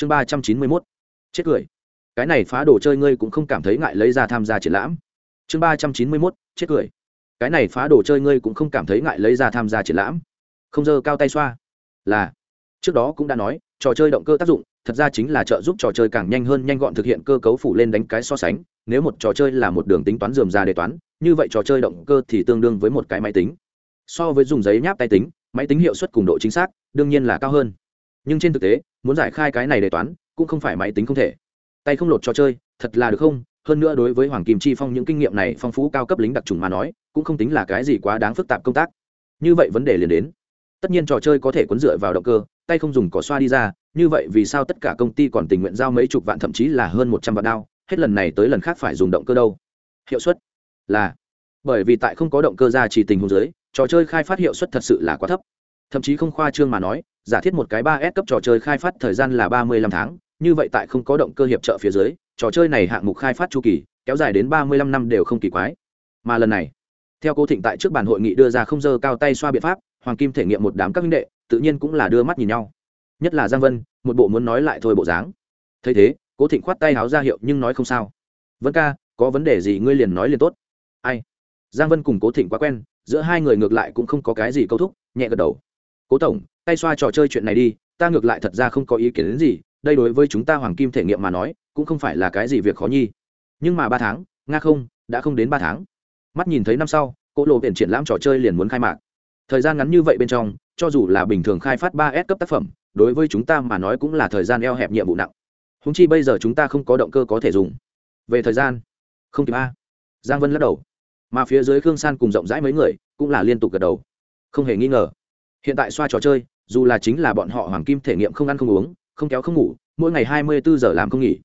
chương ba trăm chín mươi mốt. Chết cười. Cái này phá đồ chơi ngươi cũng không cảm thấy ngại lấy ra tham gia triển lãm. Chương ba trăm chín mươi mốt. Chết cười. Cái này phá đồ chơi ngươi cũng không cảm thấy ngại lấy ra tham gia triển lãm. Không dơ cao tay xoa. Là. Trước đó cũng đã nói, trò chơi động cơ tác dụng, thật ra chính là trợ giúp trò chơi càng nhanh hơn nhanh gọn thực hiện cơ cấu phủ lên đánh cái so sánh. Nếu một trò chơi là một đường tính toán dườm ra đề toán, như vậy trò chơi động cơ thì tương đương với một cái máy tính. So với dùng giấy nháp tay tính, máy tính hiệu suất cùng độ chính xác, đương nhiên là cao hơn. Nhưng trên thực tế muốn giải khai cái này đề toán, cũng không phải máy tính không thể. Tay không lột trò chơi, thật là được không? Hơn nữa đối với hoàng kim chi phong những kinh nghiệm này phong phú cao cấp lính đặc trùng mà nói, cũng không tính là cái gì quá đáng phức tạp công tác. Như vậy vấn đề liền đến. Tất nhiên trò chơi có thể cuốn dựa vào động cơ, tay không dùng cỏ xoa đi ra, như vậy vì sao tất cả công ty còn tình nguyện giao mấy chục vạn thậm chí là hơn một trăm vạn đao, hết lần này tới lần khác phải dùng động cơ đâu? Hiệu suất là, bởi vì tại không có động cơ ra chỉ tình huống dưới, trò chơi khai phát hiệu suất thật sự là quá thấp. Thậm chí không khoa trương mà nói giả thiết một cái ba s cấp trò chơi khai phát thời gian là ba mươi lăm tháng, như vậy tại không có động cơ hiệp trợ phía dưới, trò chơi này hạng mục khai phát chu kỳ, kéo dài đến ba mươi lăm năm đều không kỳ quái. Mà lần này, theo Cố thịnh tại trước bàn hội nghị đưa ra không dơ cao tay xoa biện pháp, hoàng kim thể nghiệm một đám các minh đệ, tự nhiên cũng là đưa mắt nhìn nhau. Nhất là giang vân, một bộ muốn nói lại thôi bộ dáng. Thấy thế, cố thịnh khoát tay háo ra hiệu, nhưng nói không sao. Vân ca, có vấn đề gì ngươi liền nói liền tốt. Ai? Giang vân cùng cố thịnh quá quen, giữa hai người ngược lại cũng không có cái gì câu thúc, nhẹ gật đầu. Cố tổng tay xoa trò chơi chuyện này đi, ta ngược lại thật ra không có ý kiến đến gì, đây đối với chúng ta hoàng kim thể nghiệm mà nói, cũng không phải là cái gì việc khó nhi. Nhưng mà ba tháng, nga không, đã không đến ba tháng. Mắt nhìn thấy năm sau cỗ lộ viện triển lãm trò chơi liền muốn khai mạc. Thời gian ngắn như vậy bên trong, cho dù là bình thường khai phát ba s cấp tác phẩm, đối với chúng ta mà nói cũng là thời gian eo hẹp nhiệm vụ nặng. Húng chi bây giờ chúng ta không có động cơ có thể dùng. Về thời gian, không kịp a. Giang vân lắc đầu. Mà phía dưới khương san cùng rộng rãi mấy người, cũng là liên tục gật đầu. Không hề nghi ngờ. Hiện tại xoa trò chơi dù là chính là bọn họ hoàng kim thể nghiệm không ăn không uống, không kéo không ngủ, mỗi ngày hai mươi bốn giờ làm không nghỉ.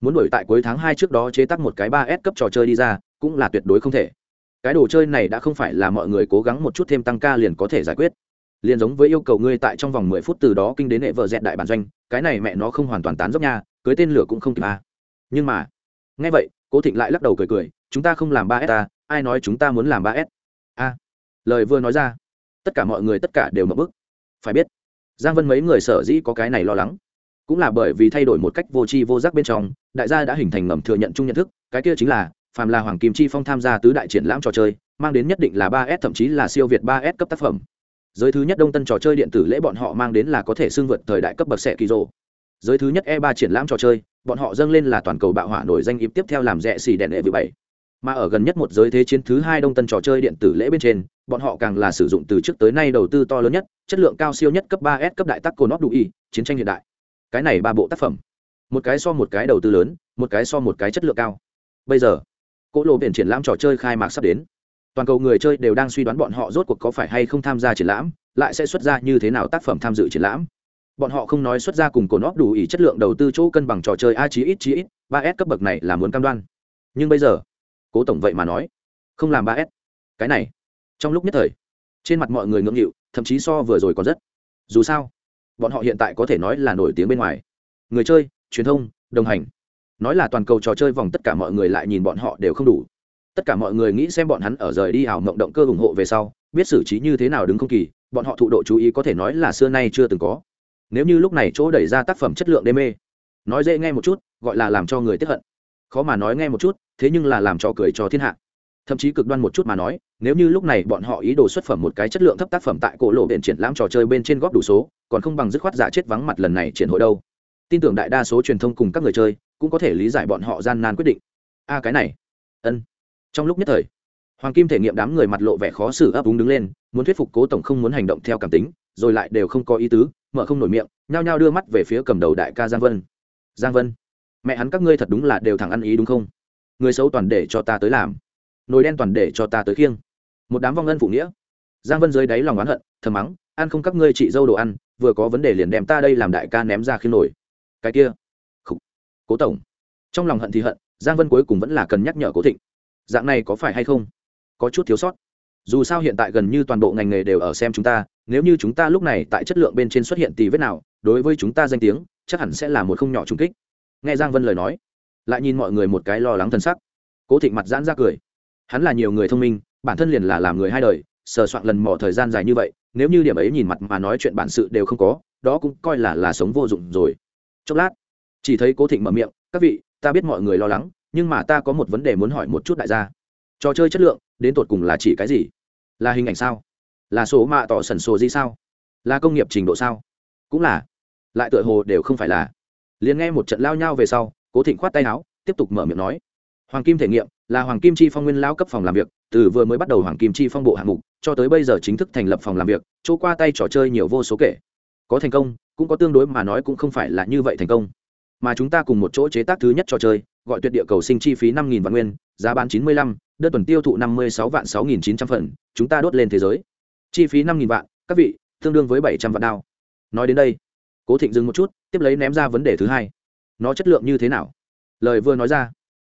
Muốn đổi tại cuối tháng hai trước đó chế tác một cái ba s cấp trò chơi đi ra, cũng là tuyệt đối không thể. Cái đồ chơi này đã không phải là mọi người cố gắng một chút thêm tăng ca liền có thể giải quyết. Liền giống với yêu cầu ngươi tại trong vòng mười phút từ đó kinh đến hệ vợ dẹn đại bản doanh, cái này mẹ nó không hoàn toàn tán dốc nha, cưới tên lửa cũng không kịp a nhưng mà, nghe vậy, cố thịnh lại lắc đầu cười cười, chúng ta không làm ba s ta, ai nói chúng ta muốn làm ba s? A lời vừa nói ra, tất cả mọi người tất cả đều mập bức phải biết, giang vân mấy người sở dĩ có cái này lo lắng, cũng là bởi vì thay đổi một cách vô tri vô giác bên trong, đại gia đã hình thành ngầm thừa nhận chung nhận thức, cái kia chính là, phàm là hoàng kim chi phong tham gia tứ đại triển lãm trò chơi, mang đến nhất định là ba s, thậm chí là siêu việt ba s cấp tác phẩm. Giới thứ nhất đông tân trò chơi điện tử lễ bọn họ mang đến là có thể xưng vượt thời đại cấp bậc sẹ kỳ rồ giới thứ nhất e ba triển lãm trò chơi, bọn họ dâng lên là toàn cầu bạo hỏa nổi danh ịp tiếp theo làm rẻ xì đèn đệ vị bảy mà ở gần nhất một giới thế chiến thứ hai đông tân trò chơi điện tử lễ bên trên, bọn họ càng là sử dụng từ trước tới nay đầu tư to lớn nhất, chất lượng cao siêu nhất cấp ba s cấp đại tắc cô nót đủ y, chiến tranh hiện đại. Cái này ba bộ tác phẩm. Một cái so một cái đầu tư lớn, một cái so một cái chất lượng cao. Bây giờ cỗ lộ biển triển lãm trò chơi khai mạc sắp đến. Toàn cầu người chơi đều đang suy đoán bọn họ rốt cuộc có phải hay không tham gia triển lãm, lại sẽ xuất ra như thế nào tác phẩm tham dự triển lãm. Bọn họ không nói xuất ra cùng cổ óc đủ ý chất lượng đầu tư chỗ cân bằng trò chơi a chí ít chí ít, ba s cấp bậc này là muốn cam đoan. Nhưng bây giờ cố tổng vậy mà nói. Không làm ba s. Cái này, trong lúc nhất thời, trên mặt mọi người ngưỡng nghịu, thậm chí so vừa rồi còn rất. Dù sao, bọn họ hiện tại có thể nói là nổi tiếng bên ngoài. Người chơi, truyền thông, đồng hành. Nói là toàn cầu trò chơi vòng tất cả mọi người lại nhìn bọn họ đều không đủ. Tất cả mọi người nghĩ xem bọn hắn ở rời đi ảo mộng động cơ ủng hộ về sau, biết xử trí như thế nào đứng không kỳ, bọn họ thụ độ chú ý có thể nói là xưa nay chưa từng có. Nếu như lúc này chỗ đẩy ra tác phẩm chất lượng đê mê, nói dễ nghe một chút, gọi là làm cho người tiếp hận khó mà nói nghe một chút, thế nhưng là làm cho cười cho thiên hạ. Thậm chí cực đoan một chút mà nói, nếu như lúc này bọn họ ý đồ xuất phẩm một cái chất lượng thấp tác phẩm tại cổ lộ biển triển lãm trò chơi bên trên góp đủ số, còn không bằng dứt khoát giả chết vắng mặt lần này triển hội đâu. Tin tưởng đại đa số truyền thông cùng các người chơi, cũng có thể lý giải bọn họ gian nan quyết định. A, cái này. Ân. Trong lúc nhất thời, hoàng kim thể nghiệm đám người mặt lộ vẻ khó xử ấp úng đứng lên, muốn thuyết phục cố tổng không muốn hành động theo cảm tính, rồi lại đều không có ý tứ, mở không nổi miệng, nhao nhao đưa mắt về phía cầm đầu đại ca giang vân. Giang vân mẹ hắn các ngươi thật đúng là đều thẳng ăn ý đúng không? Người xấu toàn để cho ta tới làm. Nồi đen toàn để cho ta tới khiêng. Một đám vong ân phụ nghĩa. Giang vân dưới đáy lòng oán hận, thầm mắng, ăn không các ngươi chị dâu đồ ăn, vừa có vấn đề liền đem ta đây làm đại ca ném ra khiêng nổi cái kia. Khủ. cố tổng. Trong lòng hận thì hận, giang vân cuối cùng vẫn là cần nhắc nhở cố thịnh. Dạng này có phải hay không? Có chút thiếu sót. Dù sao hiện tại gần như toàn bộ ngành nghề đều ở xem chúng ta, nếu như chúng ta lúc này tại chất lượng bên trên xuất hiện tì vết nào, đối với chúng ta danh tiếng, chắc hẳn sẽ là một không nhỏ trung kích nghe giang vân lời nói, lại nhìn mọi người một cái lo lắng thân sắc. Cố thịnh mặt giãn ra cười. Hắn là nhiều người thông minh, bản thân liền là làm người hai đời, sờ soạn lần mỏ thời gian dài như vậy, nếu như điểm ấy nhìn mặt mà nói chuyện bản sự đều không có, đó cũng coi là là sống vô dụng rồi. Chốc lát, chỉ thấy cố thịnh mở miệng, các vị, ta biết mọi người lo lắng, nhưng mà ta có một vấn đề muốn hỏi một chút đại gia. Trò chơi chất lượng, đến tột cùng là chỉ cái gì? Là hình ảnh sao? Là số mạ tỏ sần sổ gì sao? Là công nghiệp trình độ sao? Cũng là. Lại tựa hồ đều không phải là liền nghe một trận lao nhau về sau, cố thịnh khoát tay áo, tiếp tục mở miệng nói. Hoàng kim thể nghiệm là hoàng kim chi phong nguyên lao cấp phòng làm việc, từ vừa mới bắt đầu hoàng kim chi phong bộ hạng mục, cho tới bây giờ chính thức thành lập phòng làm việc, chỗ qua tay trò chơi nhiều vô số kể. Có thành công, cũng có tương đối mà nói cũng không phải là như vậy thành công. Mà chúng ta cùng một chỗ chế tác thứ nhất trò chơi, gọi tuyệt địa cầu sinh chi phí năm nghìn vạn nguyên, giá bán chín mươi lăm, đơn tuần tiêu thụ năm mươi sáu vạn sáu nghìn chín trăm phần, chúng ta đốt lên thế giới. Chi phí năm nghìn vạn, các vị, tương đương với bảy trăm vạn đao. Nói đến đây cố thịnh dừng một chút, tiếp lấy ném ra vấn đề thứ hai. Nó chất lượng như thế nào? Lời vừa nói ra,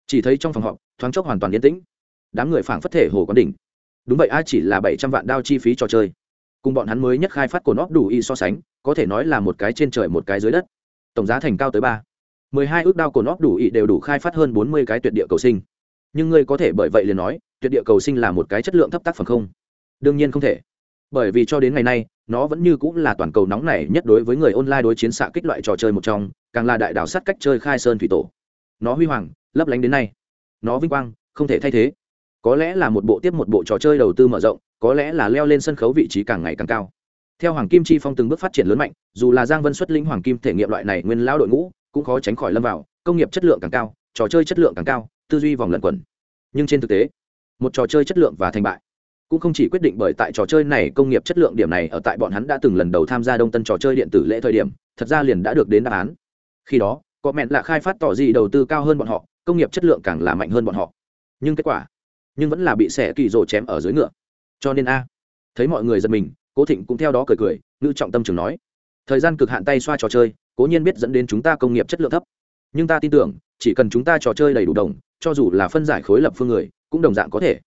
chỉ thấy trong phòng họp, thoáng chốc hoàn toàn yên tĩnh. Đám người phảng phất thể hồ quán đỉnh. Đúng vậy, ai chỉ là bảy trăm vạn đao chi phí trò chơi. Cùng bọn hắn mới nhất khai phát của nó đủ y so sánh, có thể nói là một cái trên trời một cái dưới đất. Tổng giá thành cao tới ba. Mười hai ước đao của nó đủ y đều đủ khai phát hơn bốn mươi cái tuyệt địa cầu sinh. Nhưng ngươi có thể bởi vậy liền nói, tuyệt địa cầu sinh là một cái chất lượng thấp tác phẩm không? Đương nhiên không thể. Bởi vì cho đến ngày nay nó vẫn như cũng là toàn cầu nóng này nhất đối với người online đối chiến xạ kích loại trò chơi một trong, càng là đại đảo sát cách chơi khai sơn thủy tổ. Nó huy hoàng, lấp lánh đến nay. Nó vinh quang, không thể thay thế. Có lẽ là một bộ tiếp một bộ trò chơi đầu tư mở rộng, có lẽ là leo lên sân khấu vị trí càng ngày càng cao. Theo hoàng kim chi phong từng bước phát triển lớn mạnh, dù là giang vân xuất lĩnh hoàng kim thể nghiệm loại này nguyên lão đội ngũ, cũng khó tránh khỏi lâm vào, công nghiệp chất lượng càng cao, trò chơi chất lượng càng cao, tư duy vòng lẩn quẩn. Nhưng trên thực tế, một trò chơi chất lượng và thành bại cũng không chỉ quyết định bởi tại trò chơi này công nghiệp chất lượng điểm này, ở tại bọn hắn đã từng lần đầu tham gia đông tân trò chơi điện tử lễ thời điểm, thật ra liền đã được đến đáp án. Khi đó, có mẹn là khai phát tỏ gì đầu tư cao hơn bọn họ, công nghiệp chất lượng càng là mạnh hơn bọn họ. Nhưng kết quả, nhưng vẫn là bị xẻ kỳ rồ chém ở dưới ngựa. Cho nên a, thấy mọi người giật mình, cố thịnh cũng theo đó cười cười, ngữ trọng tâm trường nói, thời gian cực hạn tay xoa trò chơi, cố nhiên biết dẫn đến chúng ta công nghiệp chất lượng thấp. Nhưng ta tin tưởng, chỉ cần chúng ta trò chơi đầy đủ đồng, cho dù là phân giải khối lập phương người, cũng đồng dạng có thể.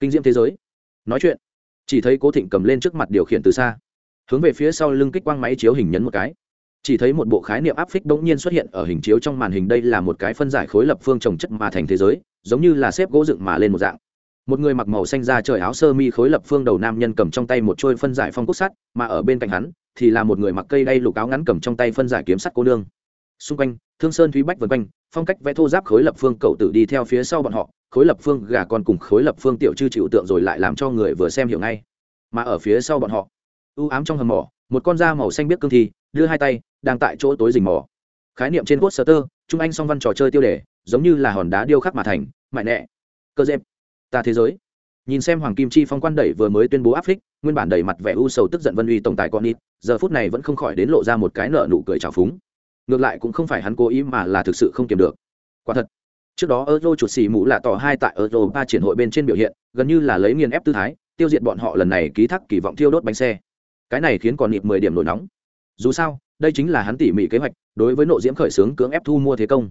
Kinh diễm thế giới nói chuyện. Chỉ thấy cố thịnh cầm lên trước mặt điều khiển từ xa. Hướng về phía sau lưng kích quang máy chiếu hình nhấn một cái. Chỉ thấy một bộ khái niệm áp phích bỗng nhiên xuất hiện ở hình chiếu trong màn hình. Đây là một cái phân giải khối lập phương trồng chất mà thành thế giới, giống như là xếp gỗ dựng mà lên một dạng. Một người mặc màu xanh da trời áo sơ mi khối lập phương đầu nam nhân cầm trong tay một trôi phân giải phong cốt sắt, mà ở bên cạnh hắn thì là một người mặc cây đay lục áo ngắn cầm trong tay phân giải kiếm sắt cô nương. Xung quanh, thương sơn thúy bách vân quanh, phong cách vẽ thô giáp khối lập phương cậu tự đi theo phía sau bọn họ khối lập phương gà con cùng khối lập phương tiểu chư chịu tượng rồi lại làm cho người vừa xem hiểu ngay. Mà ở phía sau bọn họ ưu ám trong hầm mỏ, một con da màu xanh biết cương thi, đưa hai tay, đang tại chỗ tối rình mỏ khái niệm trên quốc sơ tơ trung anh song văn trò chơi tiêu đề, giống như là hòn đá điêu khắc mà thành mại nẹ cơ dẹp, ta thế giới. Nhìn xem hoàng kim chi phong quan đẩy vừa mới tuyên bố áp phích, nguyên bản đầy mặt vẻ u sầu tức giận vân uy tổng tài con nít, giờ phút này vẫn không khỏi đến lộ ra một cái nợ nụ cười trào phúng. Ngược lại cũng không phải hắn cố ý mà là thực sự không kiềm được. Quả thật trước đó euro chuột xì mũ là tỏ hai tại euro ba triển hội bên trên biểu hiện, gần như là lấy nghiền ép tư thái, tiêu diệt bọn họ lần này ký thác kỳ vọng thiêu đốt bánh xe. Cái này khiến còn nhịp mười điểm nổi nóng. Dù sao, đây chính là hắn tỉ mỉ kế hoạch, đối với nộ diễm khởi xướng cưỡng ép thu mua thế công.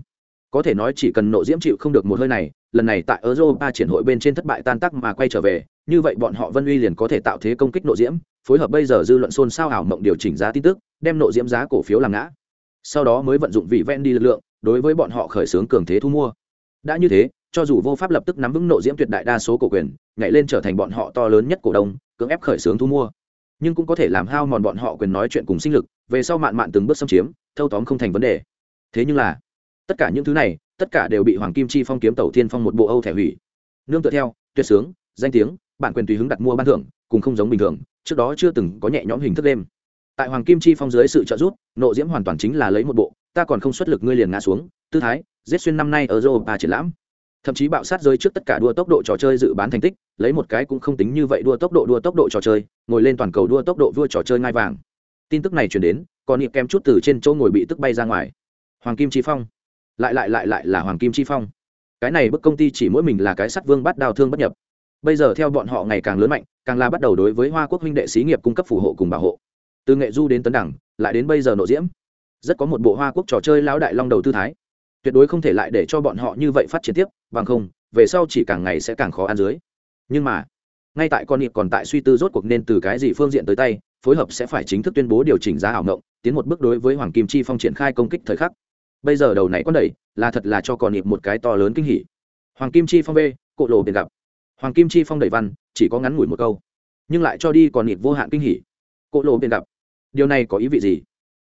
Có thể nói chỉ cần nộ diễm chịu không được một hơi này, lần này tại europa triển hội bên trên thất bại tan tác mà quay trở về, như vậy bọn họ vân uy liền có thể tạo thế công kích nộ diễm, phối hợp bây giờ dư luận xôn xao ảo mộng điều chỉnh giá tin tức, đem nộ diễm giá cổ phiếu làm ngã. Sau đó mới vận dụng vị ven đi lực lượng, đối với bọn họ khởi xướng cường thế thu mua đã như thế, cho dù vô pháp lập tức nắm vững nộ diễm tuyệt đại đa số cổ quyền, nhảy lên trở thành bọn họ to lớn nhất cổ đông, cưỡng ép khởi xướng thu mua. Nhưng cũng có thể làm hao mòn bọn họ quyền nói chuyện cùng sinh lực, về sau mạn mạn từng bước xâm chiếm, thâu tóm không thành vấn đề. Thế nhưng là, tất cả những thứ này, tất cả đều bị hoàng kim chi phong kiếm tàu thiên phong một bộ âu thẻ hủy. Nương tựa theo, tuyệt sướng, danh tiếng, bản quyền tùy hứng đặt mua ban thưởng, cùng không giống bình thường, trước đó chưa từng có nhẹ nhõm hình thức đêm. Tại hoàng kim chi phong dưới sự trợ giúp, nộ diễm hoàn toàn chính là lấy một bộ, ta còn không xuất lực ngươi liền ngã xuống, tư thái giết xuyên năm nay ở europa triển lãm. Thậm chí bạo sát rơi trước tất cả đua tốc độ trò chơi dự bán thành tích, lấy một cái cũng không tính như vậy đua tốc độ đua tốc độ trò chơi, ngồi lên toàn cầu đua tốc độ vua trò chơi ngai vàng. Tin tức này truyền đến, còn nhịp kem chút từ trên chỗ ngồi bị tức bay ra ngoài. Hoàng kim chi phong. Lại lại lại lại là hoàng kim chi phong. Cái này bức công ty chỉ mỗi mình là cái sắt vương bắt đào thương bất nhập. Bây giờ theo bọn họ ngày càng lớn mạnh, càng là bắt đầu đối với hoa quốc huynh đệ xí nghiệp cung cấp phù hộ cùng bảo hộ. Từ nghệ du đến tấn đẳng, lại đến bây giờ nội diễm. Rất có một bộ hoa quốc trò chơi lão đại long đầu tư thái tuyệt đối không thể lại để cho bọn họ như vậy phát triển tiếp, bằng không, về sau chỉ càng ngày sẽ càng khó ăn dưới. Nhưng mà, ngay tại con nịp còn tại suy tư rốt cuộc nên từ cái gì phương diện tới tay, phối hợp sẽ phải chính thức tuyên bố điều chỉnh giá ảo ngộng tiến một bước đối với hoàng kim chi phong triển khai công kích thời khắc. Bây giờ đầu này con đẩy, là thật là cho con nịp một cái to lớn kinh hỉ. Hoàng kim chi phong b cộ lộ biển gặp. Hoàng kim chi phong đẩy văn, chỉ có ngắn ngủi một câu, nhưng lại cho đi còn nịp vô hạn kinh hỉ. Cộ lộ biển gặp. Điều này có ý vị gì?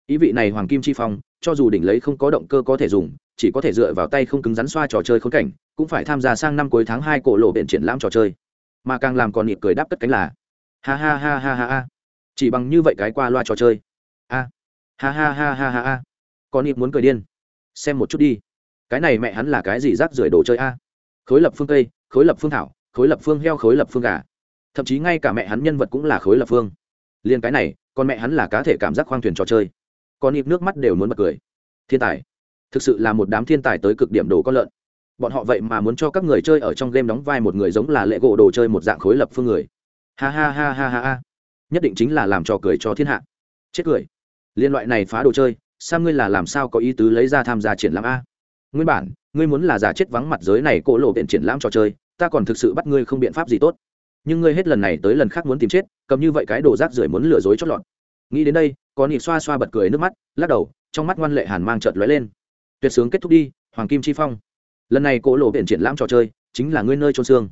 Ý vị này hoàng kim chi phong, cho dù đỉnh lấy không có động cơ có thể dùng chỉ có thể dựa vào tay không cứng rắn xoa trò chơi khốn cảnh, cũng phải tham gia sang năm cuối tháng hai cổ lộ biện triển lãm trò chơi. Mà càng làm còn nịp cười đáp cất cánh là, ha ha ha ha ha ha. Chỉ bằng như vậy cái qua loa trò chơi. A, ha ha ha ha ha ha. Con nịp muốn cười điên. Xem một chút đi. Cái này mẹ hắn là cái gì rác rưởi đồ chơi a? Khối lập phương cây, khối lập phương thảo, khối lập phương heo, khối lập phương gà. Thậm chí ngay cả mẹ hắn nhân vật cũng là khối lập phương. Liên cái này, còn mẹ hắn là cá thể cảm giác khoang thuyền trò chơi. Con nịp nước mắt đều muốn bật cười. Thiên tài thực sự là một đám thiên tài tới cực điểm đồ con lợn. Bọn họ vậy mà muốn cho các người chơi ở trong game đóng vai một người giống là lệ gỗ đồ chơi một dạng khối lập phương người. Ha ha ha ha ha ha. Nhất định chính là làm trò cười cho thiên hạ. Chết cười. Liên loại này phá đồ chơi sao ngươi là làm sao có ý tứ lấy ra tham gia triển lãm a? Nguyên bản, ngươi muốn là giả chết vắng mặt giới này cỗ lộ biện triển lãm trò chơi, ta còn thực sự bắt ngươi không biện pháp gì tốt. Nhưng ngươi hết lần này tới lần khác muốn tìm chết, cầm như vậy cái đồ rác rưởi muốn lừa dối chót lọt. Nghĩ đến đây có nị xoa xoa bật cười nước mắt, lắc đầu, trong mắt ngoan lệ hàn mang trợt lóe lên tuyệt sướng kết thúc đi, hoàng kim chi phong. Lần này cỗ lộ biển triển lãm trò chơi chính là ngươi nơi trôn xương.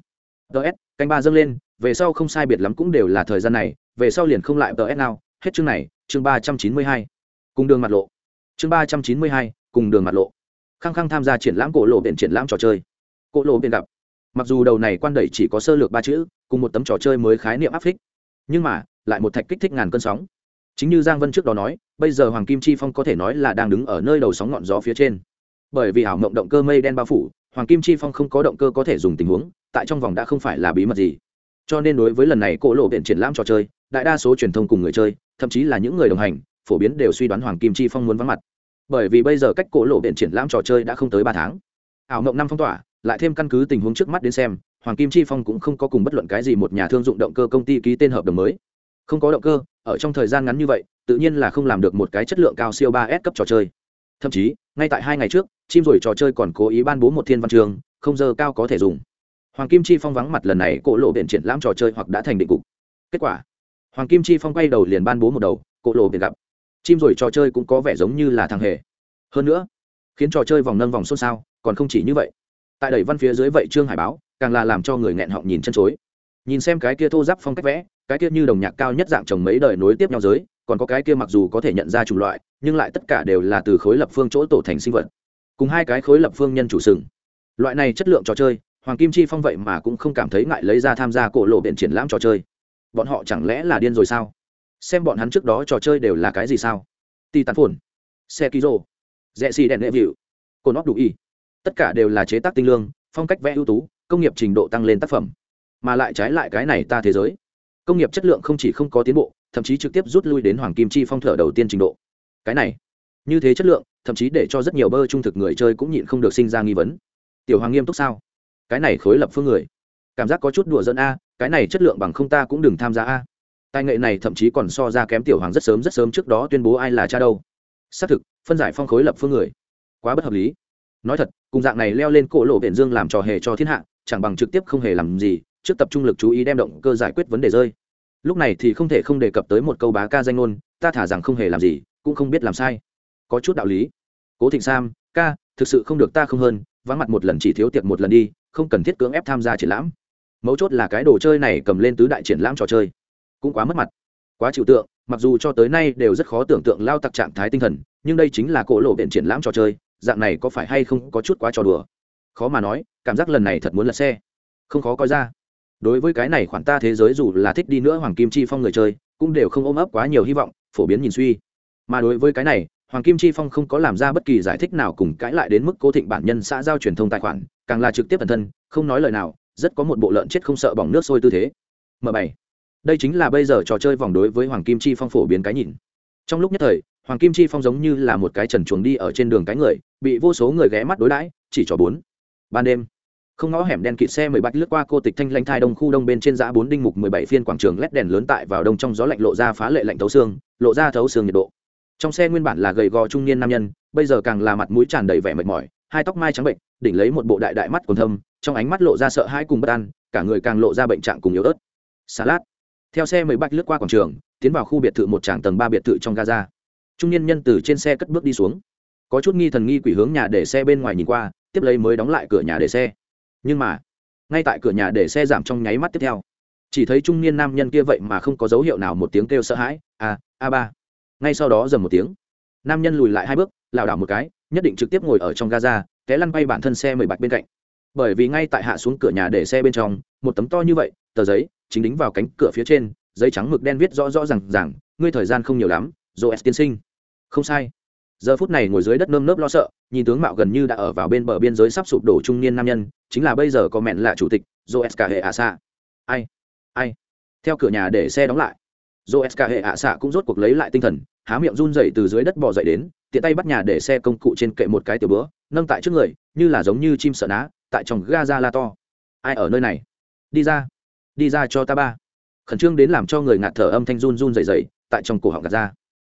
Ts canh ba dâng lên, về sau không sai biệt lắm cũng đều là thời gian này, về sau liền không lại ts nào. Hết chương này, chương ba trăm chín mươi hai. Cùng đường mặt lộ. Chương ba trăm chín mươi hai, cùng đường mặt lộ. Khăng khăng tham gia triển lãm cổ lộ biển triển lãm trò chơi. Cổ lộ biển gặp. Mặc dù đầu này quan đẩy chỉ có sơ lược ba chữ, cùng một tấm trò chơi mới khái niệm áp phích, nhưng mà, lại một thạch kích thích ngàn cơn sóng chính như giang vân trước đó nói, bây giờ hoàng kim chi phong có thể nói là đang đứng ở nơi đầu sóng ngọn gió phía trên. Bởi vì ảo mộng động cơ mây đen bao phủ, hoàng kim chi phong không có động cơ có thể dùng tình huống, tại trong vòng đã không phải là bí mật gì. Cho nên đối với lần này cỗ lộ viện triển lãm trò chơi, đại đa số truyền thông cùng người chơi, thậm chí là những người đồng hành, phổ biến đều suy đoán hoàng kim chi phong muốn vắng mặt. Bởi vì bây giờ cách cỗ lộ viện triển lãm trò chơi đã không tới ba tháng. Ảo mộng năm phong tỏa, lại thêm căn cứ tình huống trước mắt đến xem, hoàng kim chi phong cũng không có cùng bất luận cái gì một nhà thương dụng động cơ công ty ký tên hợp đồng mới không có động cơ, ở trong thời gian ngắn như vậy, tự nhiên là không làm được một cái chất lượng cao siêu ba s cấp trò chơi. Thậm chí, ngay tại hai ngày trước, chim rồi trò chơi còn cố ý ban bố một thiên văn trường, không giờ cao có thể dùng. Hoàng kim chi phong vắng mặt lần này cổ lộ biển triển lãm trò chơi hoặc đã thành định cục. Kết quả, hoàng kim chi phong quay đầu liền ban bố một đầu, cổ lộ biển gặp. Chim rồi trò chơi cũng có vẻ giống như là thằng hề. Hơn nữa, khiến trò chơi vòng nâng vòng xôn xao, còn không chỉ như vậy. Tại đẩy văn phía dưới vậy trương hải báo, càng là làm cho người nghẹn họng nhìn chân chối. Nhìn xem cái kia thô giáp phong cách vẽ cái kia như đồng nhạc cao nhất dạng trồng mấy đời nối tiếp nhau giới, còn có cái kia mặc dù có thể nhận ra chủng loại, nhưng lại tất cả đều là từ khối lập phương chỗ tổ thành sinh vật. Cùng hai cái khối lập phương nhân chủ sừng. Loại này chất lượng trò chơi, hoàng kim chi phong vậy mà cũng không cảm thấy ngại lấy ra tham gia cổ lộ biện triển lãm trò chơi. Bọn họ chẳng lẽ là điên rồi sao? Xem bọn hắn trước đó trò chơi đều là cái gì sao? Ti tán phồn. Xe ký rô rẽ xì đèn đệ vịu. Cồn óp đủ y. Tất cả đều là chế tác tinh lương, phong cách vẽ ưu tú, công nghiệp trình độ tăng lên tác phẩm. Mà lại trái lại cái này ta thế giới công nghiệp chất lượng không chỉ không có tiến bộ, thậm chí trực tiếp rút lui đến hoàng kim chi phong thở đầu tiên trình độ. Cái này, như thế chất lượng, thậm chí để cho rất nhiều bơ trung thực người chơi cũng nhịn không được sinh ra nghi vấn. Tiểu hoàng nghiêm túc sao? Cái này khối lập phương người, cảm giác có chút đùa dẫn a, cái này chất lượng bằng không ta cũng đừng tham gia a. Tài nghệ này thậm chí còn so ra kém tiểu hoàng rất sớm rất sớm trước đó tuyên bố ai là cha đâu. Xác thực, phân giải phong khối lập phương người, quá bất hợp lý. Nói thật, cùng dạng này leo lên cổ lộ biển dương làm trò hề cho thiên hạ, chẳng bằng trực tiếp không hề làm gì trước tập trung lực chú ý đem động cơ giải quyết vấn đề rơi. Lúc này thì không thể không đề cập tới một câu bá ca danh ngôn, ta thả rằng không hề làm gì, cũng không biết làm sai. Có chút đạo lý. Cố thịnh sam, ca, thực sự không được ta không hơn, vắng mặt một lần chỉ thiếu tiệc một lần đi, không cần thiết cưỡng ép tham gia triển lãm. Mấu chốt là cái đồ chơi này cầm lên tứ đại triển lãm trò chơi, cũng quá mất mặt, quá chịu tượng, mặc dù cho tới nay đều rất khó tưởng tượng lao tặc trạng thái tinh thần, nhưng đây chính là cỗ lộ biện triển lãm trò chơi, dạng này có phải hay không có chút quá trò đùa? Khó mà nói, cảm giác lần này thật muốn lật xe. Không khó coi ra đối với cái này khoản ta thế giới dù là thích đi nữa hoàng kim chi phong người chơi, cũng đều không ôm ấp quá nhiều hy vọng, phổ biến nhìn suy. Mà đối với cái này, hoàng kim chi phong không có làm ra bất kỳ giải thích nào cùng cãi lại đến mức cố thịnh bản nhân xã giao truyền thông tài khoản, càng là trực tiếp bản thân, không nói lời nào, rất có một bộ lợn chết không sợ bỏng nước sôi tư thế. M bảy. Đây chính là bây giờ trò chơi vòng đối với hoàng kim chi phong phổ biến cái nhìn. Trong lúc nhất thời, hoàng kim chi phong giống như là một cái trần chuồng đi ở trên đường cái người, bị vô số người ghé mắt đối đãi, chỉ cho bốn. Ban đêm không ngõ hẻm đen kịt xe mười bạch lướt qua cô tịch thanh lanh thai đông khu đông bên trên giã bốn đinh mục mười bảy phiên quảng trường lét đèn lớn tại vào đông trong gió lạnh lộ ra phá lệ lạnh thấu xương, lộ ra thấu xương nhiệt độ. Trong xe nguyên bản là gầy gò trung niên nam nhân, bây giờ càng là mặt mũi tràn đầy vẻ mệt mỏi, hai tóc mai trắng bệnh, đỉnh lấy một bộ đại đại mắt còn thâm, trong ánh mắt lộ ra sợ hãi cùng bất an, cả người càng lộ ra bệnh trạng cùng yếu ớt. Salad theo xe mười bạch lướt qua quảng trường, tiến vào khu biệt thự một tràng tầng ba biệt thự trong gaza. Trung niên nhân từ trên xe cất bước đi xuống. Có chút nghi thần nghi quỷ hướng nhà để xe bên ngoài nhìn qua, tiếp lấy mới đóng lại cửa nhà để xe nhưng mà, ngay tại cửa nhà để xe giảm trong nháy mắt tiếp theo, chỉ thấy trung niên nam nhân kia vậy mà không có dấu hiệu nào một tiếng kêu sợ hãi, a a ba. Ngay sau đó dầm một tiếng, nam nhân lùi lại hai bước, lảo đảo một cái, nhất định trực tiếp ngồi ở trong gaza, té lăn bay bản thân xe mười bạch bên cạnh. Bởi vì ngay tại hạ xuống cửa nhà để xe bên trong, một tấm to như vậy, tờ giấy, chính đính vào cánh cửa phía trên, giấy trắng mực đen viết rõ rõ r à n g rằng ngươi thời gian không nhiều lắm rồi s tiên sinh. Không sai giờ phút này ngồi dưới đất nơm nớp lo sợ, nhìn tướng mạo gần như đã ở vào bên bờ biên giới sắp sụp đổ trung niên nam nhân, chính là bây giờ có mẹn là chủ tịch joe s cả hệ ạ xạ ai ai? Theo cửa nhà để xe đóng lại. Joe s cả hệ ạ xạ cũng rốt cuộc lấy lại tinh thần, há miệng run dậy từ dưới đất bỏ dậy đến, tiện tay bắt nhà để xe công cụ trên kệ một cái tiểu bữa, nâng tại trước người, như là giống như chim sợ ná, tại trong gaza la to. Ai ở nơi này? Đi ra. Đi ra cho ta ba. Khẩn trương đến làm cho người ngạt thở âm thanh run run dày dày tại trong cổ họng gạt ra.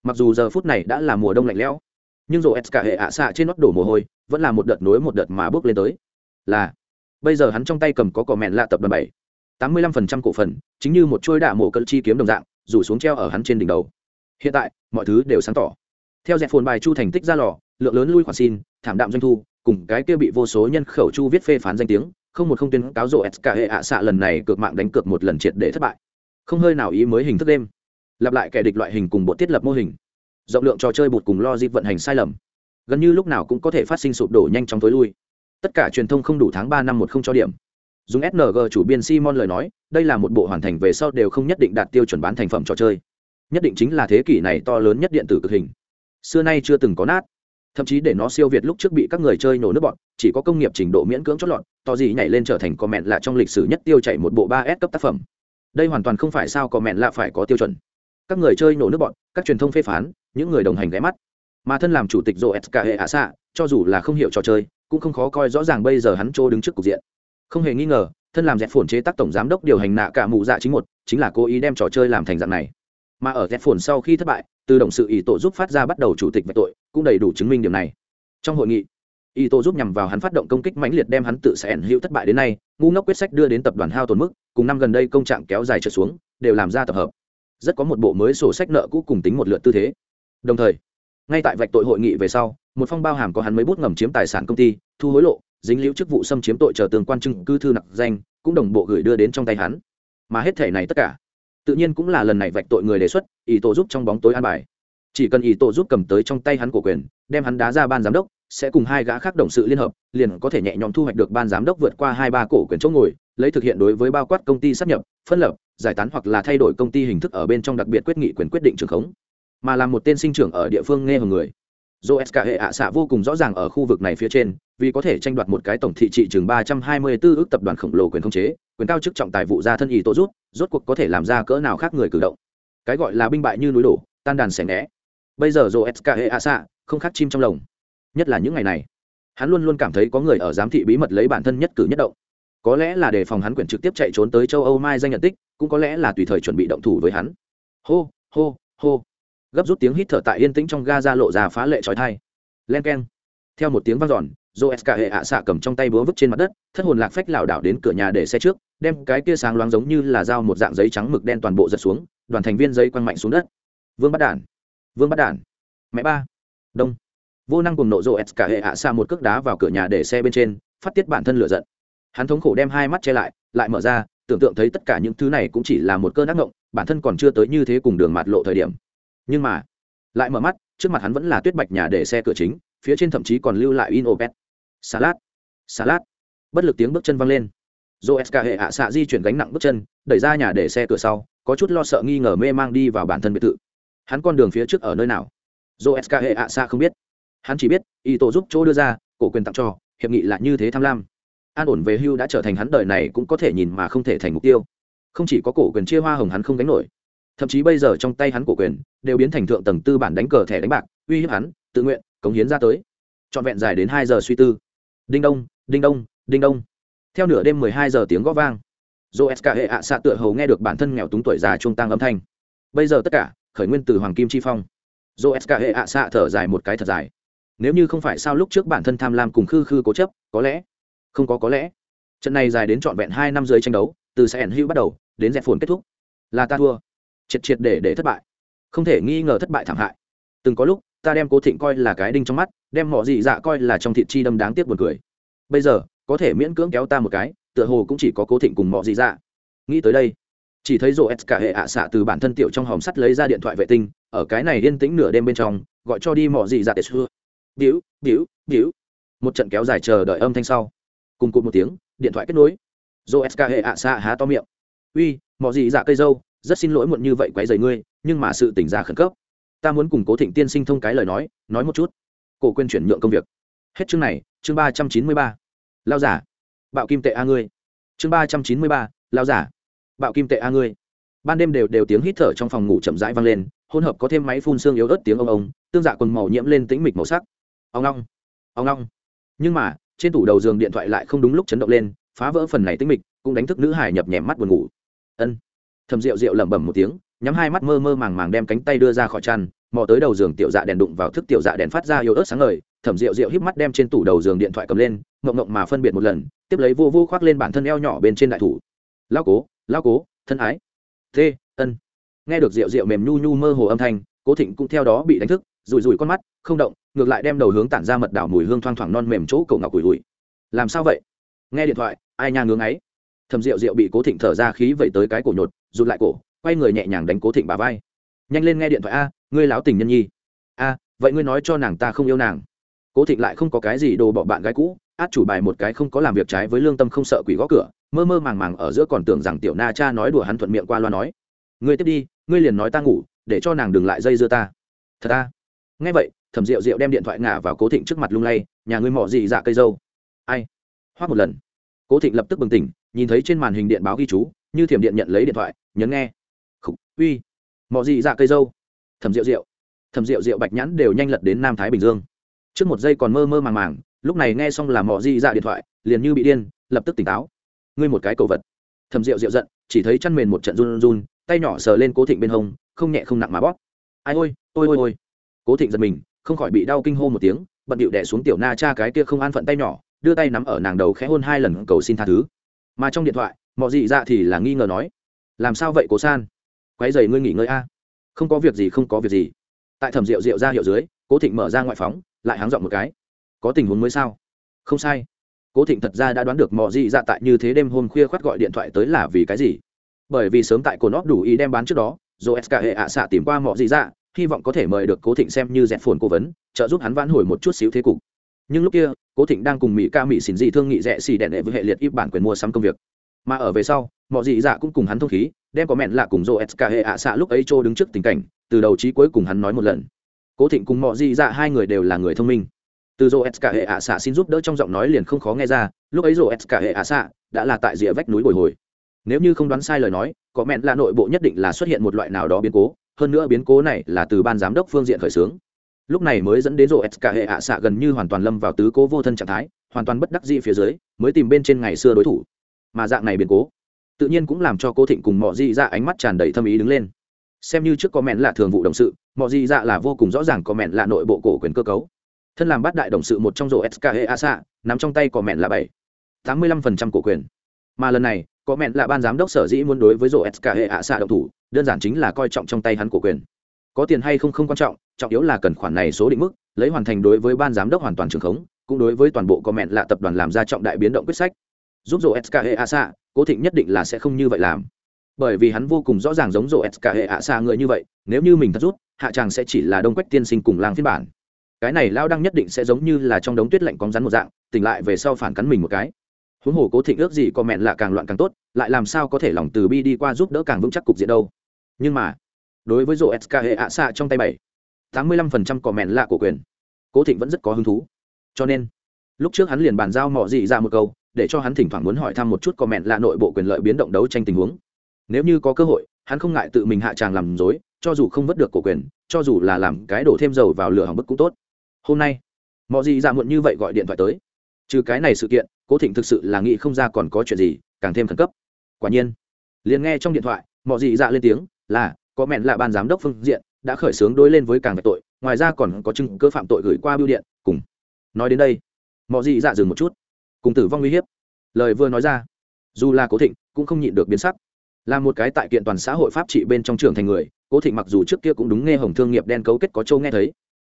Mặc dù giờ phút này đã là mùa đông lạnh lẽo nhưng rồi s cả hệ ạ xạ trên nót đổ mồ hôi, vẫn là một đợt nối một đợt mà bước lên tới. Là, bây giờ hắn trong tay cầm có cỏ mẹn lạ tập đoàn bảy. tám mươi lăm phần trăm cổ phần, chính như một chuôi đạ mổ cỡ chi kiếm đồng dạng, rủ xuống treo ở hắn trên đỉnh đầu. Hiện tại, mọi thứ đều sáng tỏ. Theo dẹp phồn bài chu thành tích ra lò, lượng lớn lui khoản xin, thảm đạm doanh thu, cùng cái kia bị vô số nhân khẩu chu viết phê phán danh tiếng, không một không tuyên cáo rộ s cả hệ ạ xạ lần này cược mạng đánh cược một lần triệt để thất bại. Không hơi nào ý mới hình thức đêm. Lặp lại kẻ địch loại hình cùng bộ thiết lập mô hình rộng lượng trò chơi bụt cùng lo vận hành sai lầm. Gần như lúc nào cũng có thể phát sinh sụp đổ nhanh chóng tối lui. Tất cả truyền thông không đủ tháng ba năm một không cho điểm. Dùng sng chủ biên simon lời nói, đây là một bộ hoàn thành về sau đều không nhất định đạt tiêu chuẩn bán thành phẩm trò chơi. Nhất định chính là thế kỷ này to lớn nhất điện tử cực hình. Xưa nay chưa từng có nát. Thậm chí để nó siêu việt lúc trước bị các người chơi nổ nước bọn, chỉ có công nghiệp trình độ miễn cưỡng chót lọt, to gì nhảy lên trở thành comment lạ trong lịch sử nhất tiêu chảy một bộ ba s cấp tác phẩm. Đây hoàn toàn không phải sao comment lạ phải có tiêu chuẩn. Các người chơi nổ nước bọn, các truyền thông phê phán những người đồng hành ghé mắt. Mà thân làm chủ tịch Joe s hệ hạ xạ cho dù là không hiểu trò chơi, cũng không khó coi rõ ràng bây giờ hắn chỗ đứng trước cục diện. Không hề nghi ngờ, thân làm dẹp phồn chế tác tổng giám đốc điều hành nạ cả mụ dạ chính một, chính là cố ý đem trò chơi làm thành dạng này. Mà ở dẹp phồn sau khi thất bại, từ động sự ý tổ giúp phát ra bắt đầu chủ tịch về tội, cũng đầy đủ chứng minh điểm này. Trong hội nghị ý tổ giúp nhằm vào hắn phát động công kích mãnh liệt đem hắn tự sẽ ẩn hữu thất bại đến nay, ngu ngốc quyết sách đưa đến tập đoàn hao tồn mức, cùng năm gần đây công trạng kéo dài trở xuống, đều làm ra tập hợp. Rất có một bộ mới sổ sách nợ cũ cùng tính một lượt tư thế đồng thời, ngay tại vạch tội hội nghị về sau, một phong bao hàm có hắn mấy bút ngầm chiếm tài sản công ty, thu hối lộ, dính liễu chức vụ xâm chiếm tội chờ tương quan chứng cư thư nặc danh, cũng đồng bộ gửi đưa đến trong tay hắn. Mà hết thể này tất cả, tự nhiên cũng là lần này vạch tội người đề xuất, ý tổ giúp trong bóng tối an bài. Chỉ cần ý tổ giúp cầm tới trong tay hắn của quyền, đem hắn đá ra ban giám đốc, sẽ cùng hai gã khác đồng sự liên hợp, liền có thể nhẹ nhõm thu hoạch được ban giám đốc vượt qua hai ba cổ quyền chỗ ngồi, lấy thực hiện đối với bao quát công ty sắp nhập, phân lập, giải tán hoặc là thay đổi công ty hình thức ở bên trong đặc biệt quyết nghị quyền quyết định trường khống mà là một tên sinh trưởng ở địa phương nghe hồng người. Dô s hệ ạ xạ vô cùng rõ ràng ở khu vực này phía trên, vì có thể tranh đoạt một cái tổng thị trị chừng ba trăm hai mươi bốn ước tập đoàn khổng lồ quyền khống chế, quyền cao chức trọng tài vụ gia thân ý tổ rút, rốt cuộc có thể làm ra cỡ nào khác người cử động. Cái gọi là binh bại như núi đổ, tan đàn xẻ né bây giờ dô s hệ ạ xạ không khác chim trong lồng. Nhất là những ngày này, hắn luôn luôn cảm thấy có người ở giám thị bí mật lấy bản thân nhất cử nhất động. Có lẽ là để phòng hắn quyển trực tiếp chạy trốn tới châu âu mai danh nhận tích, cũng có lẽ là tùy thời chuẩn bị động thủ với hắn. Hô hô hô gấp rút tiếng hít thở tại yên tĩnh trong ga ra lộ ra phá lệ trói thai. Len k e n theo một tiếng vang giòn joe s hệ ạ xạ cầm trong tay búa vứt trên mặt đất, thất hồn lạc phách lảo đảo đến cửa nhà để xe trước, đem cái kia sáng loáng giống như là dao một dạng giấy trắng mực đen toàn bộ giật xuống, đoàn thành viên giấy quăng mạnh xuống đất. Vương bắt đản. Vương bắt đản. Mẹ ba. Đông. Vô năng cùng nộ rộ s cả hệ ạ xa một cước đá vào cửa nhà để xe bên trên, phát tiết bản thân lửa giận. Hắn thống khổ đem hai mắt che lại lại mở ra, tưởng tượng thấy tất cả những thứ này cũng chỉ là một cơn ác ngộng bản thân còn chưa tới như thế cùng đường mạt lộ thời điểm nhưng mà, lại mở mắt, trước mặt hắn vẫn là tuyết bạch nhà để xe cửa chính, phía trên thậm chí còn lưu lại in opet salad salad bất lực tiếng bước chân văng lên. Dô sk hệ hạ xạ di chuyển gánh nặng bước chân, đẩy ra nhà để xe cửa sau, có chút lo sợ nghi ngờ mê mang đi vào bản thân biệt thự. Hắn con đường phía trước ở nơi nào? Dô sk hệ hạ xạ không biết. Hắn chỉ biết y tổ giúp chỗ đưa ra, cổ quyền tặng cho, hiệp nghị là như thế tham lam. An ổn về hưu đã trở thành hắn đời này cũng có thể nhìn mà không thể thành mục tiêu. Không chỉ có cổ quyền chia hoa hồng hắn không đánh nổi thậm chí bây giờ trong tay hắn cổ quyền đều biến thành thượng tầng tư bản đánh cờ thẻ đánh bạc, uy hiếp hắn, tự nguyện, cống hiến ra tới. Trọn vẹn dài đến hai giờ suy tư. Đinh đông đinh đông đinh đông. Theo nửa đêm mười hai giờ tiếng gõ vang dô s hệ ạ xạ tựa hầu nghe được bản thân nghèo túng tuổi già trung tăng âm thanh. Bây giờ tất cả, khởi nguyên từ hoàng kim chi phong. Dô s hệ ạ xạ thở dài một cái thật dài. Nếu như không phải sao lúc trước bản thân tham lam cùng khư khư cố chấp, có lẽ, không có có lẽ. Trận này dài đến trọn vẹn hai năm dưới tranh đấu, từ sẽ ẩn hữu bắt đầu, đến dẹp phồn kết thúc. Là ta thua triệt triệt để để thất bại. Không thể nghi ngờ thất bại thảm hại. Từng có lúc, ta đem cố thịnh coi là cái đinh trong mắt, đem mọi dị dạ coi là trong thịt chi đâm đáng tiếc buồn cười. Bây giờ, có thể miễn cưỡng kéo ta một cái, tựa hồ cũng chỉ có cố thịnh cùng mọi dị dạ. Nghĩ tới đây, chỉ thấy rổ s cả hệ ạ xạ từ bản thân tiểu trong hòm sắt lấy ra điện thoại vệ tinh, ở cái này yên tĩnh nửa đêm bên trong, gọi cho đi mò dị dạ tệ xưa biểu biểu biểu. Một trận kéo dài chờ đợi âm thanh sau. Cùng cụt một tiếng, điện thoại kết nối. Rổ s cả hệ ạ xạ há to miệng. Uy mò dị dạ cây dâu rất xin lỗi muộn như vậy quấy rầy ngươi, nhưng mà sự tỉnh ra khẩn cấp. Ta muốn cùng cố thịnh tiên sinh thông cái lời nói nói một chút. Cổ quên chuyển nhượng công việc. Hết chương này, chương ba trăm chín mươi ba. Lao giả. Bạo kim tệ a ngươi. Chương ba trăm chín mươi ba lao giả. Bạo kim tệ a ngươi. Ban đêm đều đều tiếng hít thở trong phòng ngủ chậm rãi vang lên, hỗn hợp có thêm máy phun xương yếu ớt tiếng ông ông, tương dạ quần màu nhiễm lên tĩnh mịch màu sắc. Ông long ông long nhưng mà, trên tủ đầu giường điện thoại lại không đúng lúc chấn động lên, phá vỡ phần này tĩnh mịch, cũng đánh thức nữ hải nhập nhèm mắt buồn ngủ. Ân thầm rượu rượu lẩm bẩm một tiếng nhắm hai mắt mơ mơ màng màng đem cánh tay đưa ra khỏi chăn mò tới đầu giường tiểu dạ đèn đụng vào thức tiểu dạ đèn phát ra yếu ớt sáng ngời thẩm rượu rượu híp mắt đem trên tủ đầu giường điện thoại cầm lên ngộng ngộng mà phân biệt một lần tiếp lấy vô vô khoác lên bản thân eo nhỏ bên trên đại thủ. Lao cố lao cố thân ái. Thê, ân. Nghe được rượu rượu mềm nhu nhu mơ hồ âm thanh cố thịnh cũng theo đó bị đánh thức rùi rùi con mắt không động ngược lại đem đầu hướng tản ra mật đảo mùi hương thoang thoảng non mềm chỗ cậu ngọc ủi ủi. Làm sao vậy? Nghe điện thoại ai nhà nghướng ấy thầm rượu rượu bị cố thịnh thở ra khí vậy tới cái cổ nhột rụt lại cổ, quay người nhẹ nhàng đánh cố thịnh bà vai. Nhanh lên nghe điện thoại a, ngươi láo tình nhân nhi. A, vậy ngươi nói cho nàng ta không yêu nàng. Cố thịnh lại không có cái gì đồ bỏ bạn gái cũ, át chủ bài một cái không có làm việc trái với lương tâm không sợ quỷ gõ cửa, mơ mơ màng màng ở giữa còn tưởng rằng tiểu na cha nói đùa hắn thuận miệng qua loa nói. Ngươi tiếp đi, ngươi liền nói ta ngủ, để cho nàng đừng lại dây dưa ta. Thật ta nghe vậy, thẩm rượu rượu đem điện thoại ngả vào cố thịnh trước mặt lung lay, nhà ngươi mỏ gì dạ cây dâu? Ai? Hoác một lần. Cố thịnh lập tức bừng tỉnh, nhìn thấy trên màn hình điện báo ghi chú như thiểm điện nhận lấy điện thoại, nhấn nghe. Khúc uy. Mỏ gì dạ cây dâu. Thẩm rượu rượu thẩm rượu rượu bạch nhãn đều nhanh lật đến nam thái bình dương. Trước một giây còn mơ mơ màng màng, lúc này nghe xong là mỏ gì dạ điện thoại, liền như bị điên, lập tức tỉnh táo. Ngươi một cái cầu vật. Thẩm rượu rượu giận, chỉ thấy chăn mền một trận run run, tay nhỏ sờ lên cố thịnh bên hông, không nhẹ không nặng mà bóp. Ai ôi ôi ôi ôi. Cố thịnh giật mình, không khỏi bị đau kinh hô một tiếng, bận điệu đẻ xuống tiểu na cha cái kia không an phận tay nhỏ, đưa tay nắm ở nàng đầu khẽ hôn hai lần cầu xin tha thứ. Mà trong điện thoại mọi gì dạ thì là nghi ngờ nói, làm sao vậy cố san? Quái dày ngươi nghỉ ngơi a. Không có việc gì, không có việc gì. Tại thẩm rượu rượu ra hiệu dưới, cố thịnh mở ra ngoại phóng, lại háng dọn một cái, có tình huống mới sao? Không sai. Cố thịnh thật ra đã đoán được mọi gì dạ tại như thế đêm hôm khuya khoát gọi điện thoại tới là vì cái gì. Bởi vì sớm tại cổ nót đủ ý đem bán trước đó rồi cả hệ ạ xạ tìm qua mọi gì dạ hy vọng có thể mời được cố thịnh xem như dẹp phồn cố vấn, trợ giúp hắn vãn hồi một chút xíu thế cục. Nhưng lúc kia, cố thịnh đang cùng mỹ ca mỹ xỉn dị thương nghị rẻ xì đèn đệ với hệ liệt ít bản quyền mua sắm công việc mà ở về sau, mọi dị dạ cũng cùng hắn thông khí, đem có mẹn lạ cùng rô sk hệ ạ xạ lúc ấy trô đứng trước tình cảnh, từ đầu chí cuối cùng hắn nói một lần. Cố thịnh cùng mọi dị dạ hai người đều là người thông minh. Từ rô sk hệ ạ xạ xin giúp đỡ trong giọng nói liền không khó nghe ra, lúc ấy rô sk hệ ạ xạ đã là tại rìa vách núi bồi hồi. Nếu như không đoán sai lời nói, có mẹn là nội bộ nhất định là xuất hiện một loại nào đó biến cố, hơn nữa biến cố này là từ ban giám đốc phương diện khởi xướng. Lúc này mới dẫn đến rô sk hệ ạ xạ gần như hoàn toàn lâm vào tứ cố vô thân trạng thái, hoàn toàn bất đắc dĩ phía dưới, mới tìm bên trên ngày xưa đối thủ mà dạng này biến cố tự nhiên cũng làm cho cố thịnh cùng mọi di Dạ ánh mắt tràn đầy thâm ý đứng lên xem như trước có mẹn là thường vụ đồng sự mọi di dạ là vô cùng rõ ràng có mẹn là nội bộ cổ quyền cơ cấu thân làm bát đại đồng sự một trong rổ SKE ASA, nắm trong tay có mẹn là bảy tám mươi lăm phần trăm cổ quyền. Mà lần này, có mẹn là ban giám đốc sở dĩ muốn đối với rổ SKE ASA động thủ, đơn giản chính là coi trọng trong tay hắn cổ quyền. Có tiền hay không không quan trọng, trọng yếu là cần khoản này số định mức, lấy hoàn thành đối với ban giám đốc hoàn toàn trường khống, cũng đối với toàn bộ có mẹn là tập đoàn làm ra trọng đại biến động quyết sách. Giúp rổ SKE xạ Cố Thịnh nhất định là sẽ không như vậy làm. Bởi vì hắn vô cùng rõ ràng giống rổ SKE xạ người như vậy, nếu như mình thật rút, hạ chàng sẽ chỉ là đông quách tiên sinh cùng lang phiên bản. Cái này lao đăng nhất định sẽ giống như là trong đống tuyết lạnh cóng rắn một dạng tỉnh lại về sau phản cắn mình một cái. Huống hồ cố thịnh ước gì có mẹn là càng loạn càng tốt lại làm sao có thể lòng từ bi đi qua giúp đỡ càng vững chắc cục diện đâu. Nhưng mà đối với rổ sk hệ ạ xạ trong tay bảy tám mươi lăm phần trăm cò mẹn lạ của quyền. Cố thịnh vẫn rất có hứng thú. Cho nên lúc trước hắn liền bàn giao mỏ gì ra một câu để cho hắn thỉnh thoảng muốn hỏi thăm một chút comment là nội bộ quyền lợi biến động đấu tranh tình huống. Nếu như có cơ hội, hắn không ngại tự mình hạ tràng làm dối, cho dù không vớt được cổ quyền, cho dù là làm cái đổ thêm dầu vào lửa hỏng bức cũng tốt. Hôm nay, mọi gì dạ muộn như vậy gọi điện thoại tới. Trừ cái này sự kiện, cố thịnh thực sự là nghĩ không ra còn có chuyện gì, càng thêm khẩn cấp. Quả nhiên, liền nghe trong điện thoại, mọi gì dạ lên tiếng, là, có mẹn là ban giám đốc phương diện, đã khởi xướng đối lên với càng về tội, ngoài ra còn có chứng cơ phạm tội gửi qua bưu điện, cùng. Nói đến đây, mọi gì dạ dừng một chút cùng tử vong uy hiếp. Lời vừa nói ra, dù là cố thịnh cũng không nhịn được biến sắc. Là một cái tại kiện toàn xã hội pháp trị bên trong trường thành người, cố thịnh mặc dù trước kia cũng đúng nghe hồng thương nghiệp đen cấu kết có châu nghe thấy.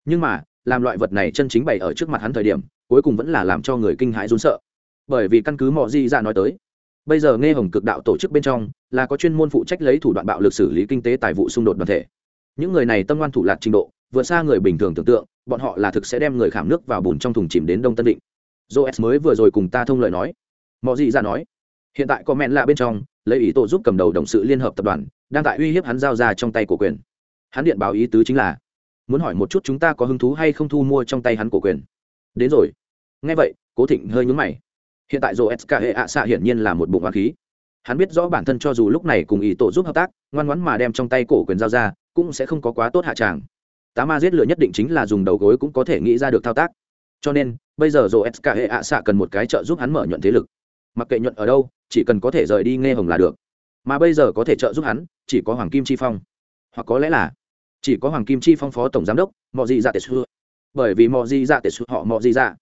Nhưng mà, làm loại vật này chân chính bày ở trước mặt hắn thời điểm, cuối cùng vẫn là làm cho người kinh hãi rốn sợ. Bởi vì căn cứ mọi di ra nói tới, bây giờ nghe hồng cực đạo tổ chức bên trong là có chuyên môn phụ trách lấy thủ đoạn bạo lực xử lý kinh tế tài vụ xung đột đoàn thể. Những người này tâm ngoan thủ lạc trình độ, vượt xa người bình thường tưởng tượng, bọn họ là thực sẽ đem người khảm nước vào bùn trong thùng chìm đến đông tân định joes mới vừa rồi cùng ta thông lời nói. Mọi gì ra nói, hiện tại có mẹn lạ bên trong, lấy ý tổ giúp cầm đầu đồng sự liên hợp tập đoàn, đang tại uy hiếp hắn giao ra trong tay của quyền. Hắn điện báo ý tứ chính là, muốn hỏi một chút chúng ta có hứng thú hay không thu mua trong tay hắn cổ quyền. Đến rồi. Ngay vậy, cố thịnh hơi nhún mày. Hiện tại Joes cả hệ ạ xạ hiển nhiên là một bụng hoa khí. Hắn biết rõ bản thân cho dù lúc này cùng ý tổ giúp hợp tác, ngoan ngoãn mà đem trong tay cổ quyền giao ra, cũng sẽ không có quá tốt hạ tràng. Tá ma giết lửa nhất định chính là dùng đầu gối cũng có thể nghĩ ra được thao tác cho nên, bây giờ rô sk hệ ạ xạ cần một cái trợ giúp hắn mở nhuận thế lực. Mặc kệ nhuận ở đâu, chỉ cần có thể rời đi nghe hồng là được. Mà bây giờ có thể trợ giúp hắn, chỉ có hoàng kim chi phong. Hoặc có lẽ là, chỉ có hoàng kim chi phong phó tổng giám đốc mọi gì dạ tệ xưa bởi vì mọi gì dạ tệ xưa họ mọi gì dạ.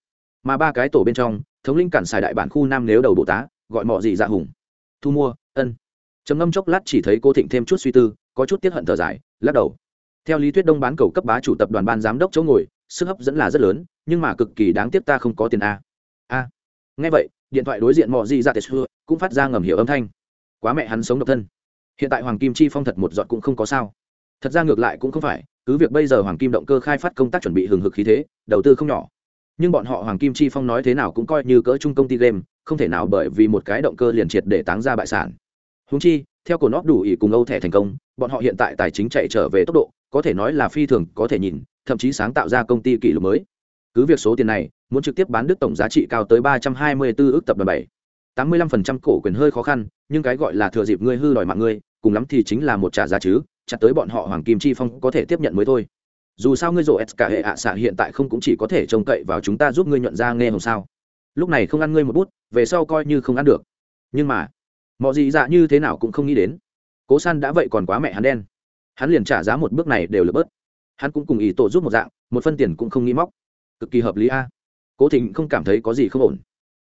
Mà ba cái tổ bên trong, thống lĩnh cản xài đại bản khu nam nếu đầu bộ tá, gọi mọi gì dạ hùng. Thu mua, ân. Trầm ngâm chốc lát chỉ thấy cô thịnh thêm chút suy tư, có chút tiết hận thở dài, lắc đầu. Theo lý thuyết đông bán cầu cấp bá chủ tập đoàn ban giám đốc chỗ ngồi sức hấp dẫn là rất lớn, nhưng mà cực kỳ đáng tiếc ta không có tiền a. A. Nghe vậy, điện thoại đối diện mọi gì ra tệ xưa, cũng phát ra ngầm hiểu âm thanh. Quá mẹ hắn sống độc thân. Hiện tại hoàng kim chi phong thật một giọt cũng không có sao. Thật ra ngược lại cũng không phải, cứ việc bây giờ hoàng kim động cơ khai phát công tác chuẩn bị hừng hực khí thế, đầu tư không nhỏ. Nhưng bọn họ hoàng kim chi phong nói thế nào cũng coi như cỡ chung công ty game, không thể nào bởi vì một cái động cơ liền triệt để táng ra bại sản. Húng chi, theo cổ nóc đủ ỉ cùng âu thẻ thành công, bọn họ hiện tại tài chính chạy trở về tốc độ, có thể nói là phi thường có thể nhìn thậm chí sáng tạo ra công ty kỷ lục mới. Cứ việc số tiền này muốn trực tiếp bán đứt tổng giá trị cao tới ba trăm hai mươi 324 ước tập đoàn bảy. tám mươi lăm phần trăm cổ quyền hơi khó khăn, nhưng cái gọi là thừa dịp ngươi hư đòi mạng ngươi, cùng lắm thì chính là một trả giá chứ, chặt tới bọn họ hoàng kim chi phong có thể tiếp nhận mới thôi. Dù sao ngươi rộ s cả hệ ạ xạ hiện tại không cũng chỉ có thể trông cậy vào chúng ta giúp ngươi nhuận ra nghe hồng sao. Lúc này không ăn ngươi một bút, về sau coi như không ăn được. Nhưng mà, mọi gì dạ như thế nào cũng không nghĩ đến. Cố san đã vậy còn quá mẹ hắn đen. Hắn liền trả giá một bước này đều lập bớt hắn cũng cùng ý tổ giúp một dạng, một phân tiền cũng không nghĩ móc. Cực kỳ hợp lý a. Cố thịnh không cảm thấy có gì không ổn.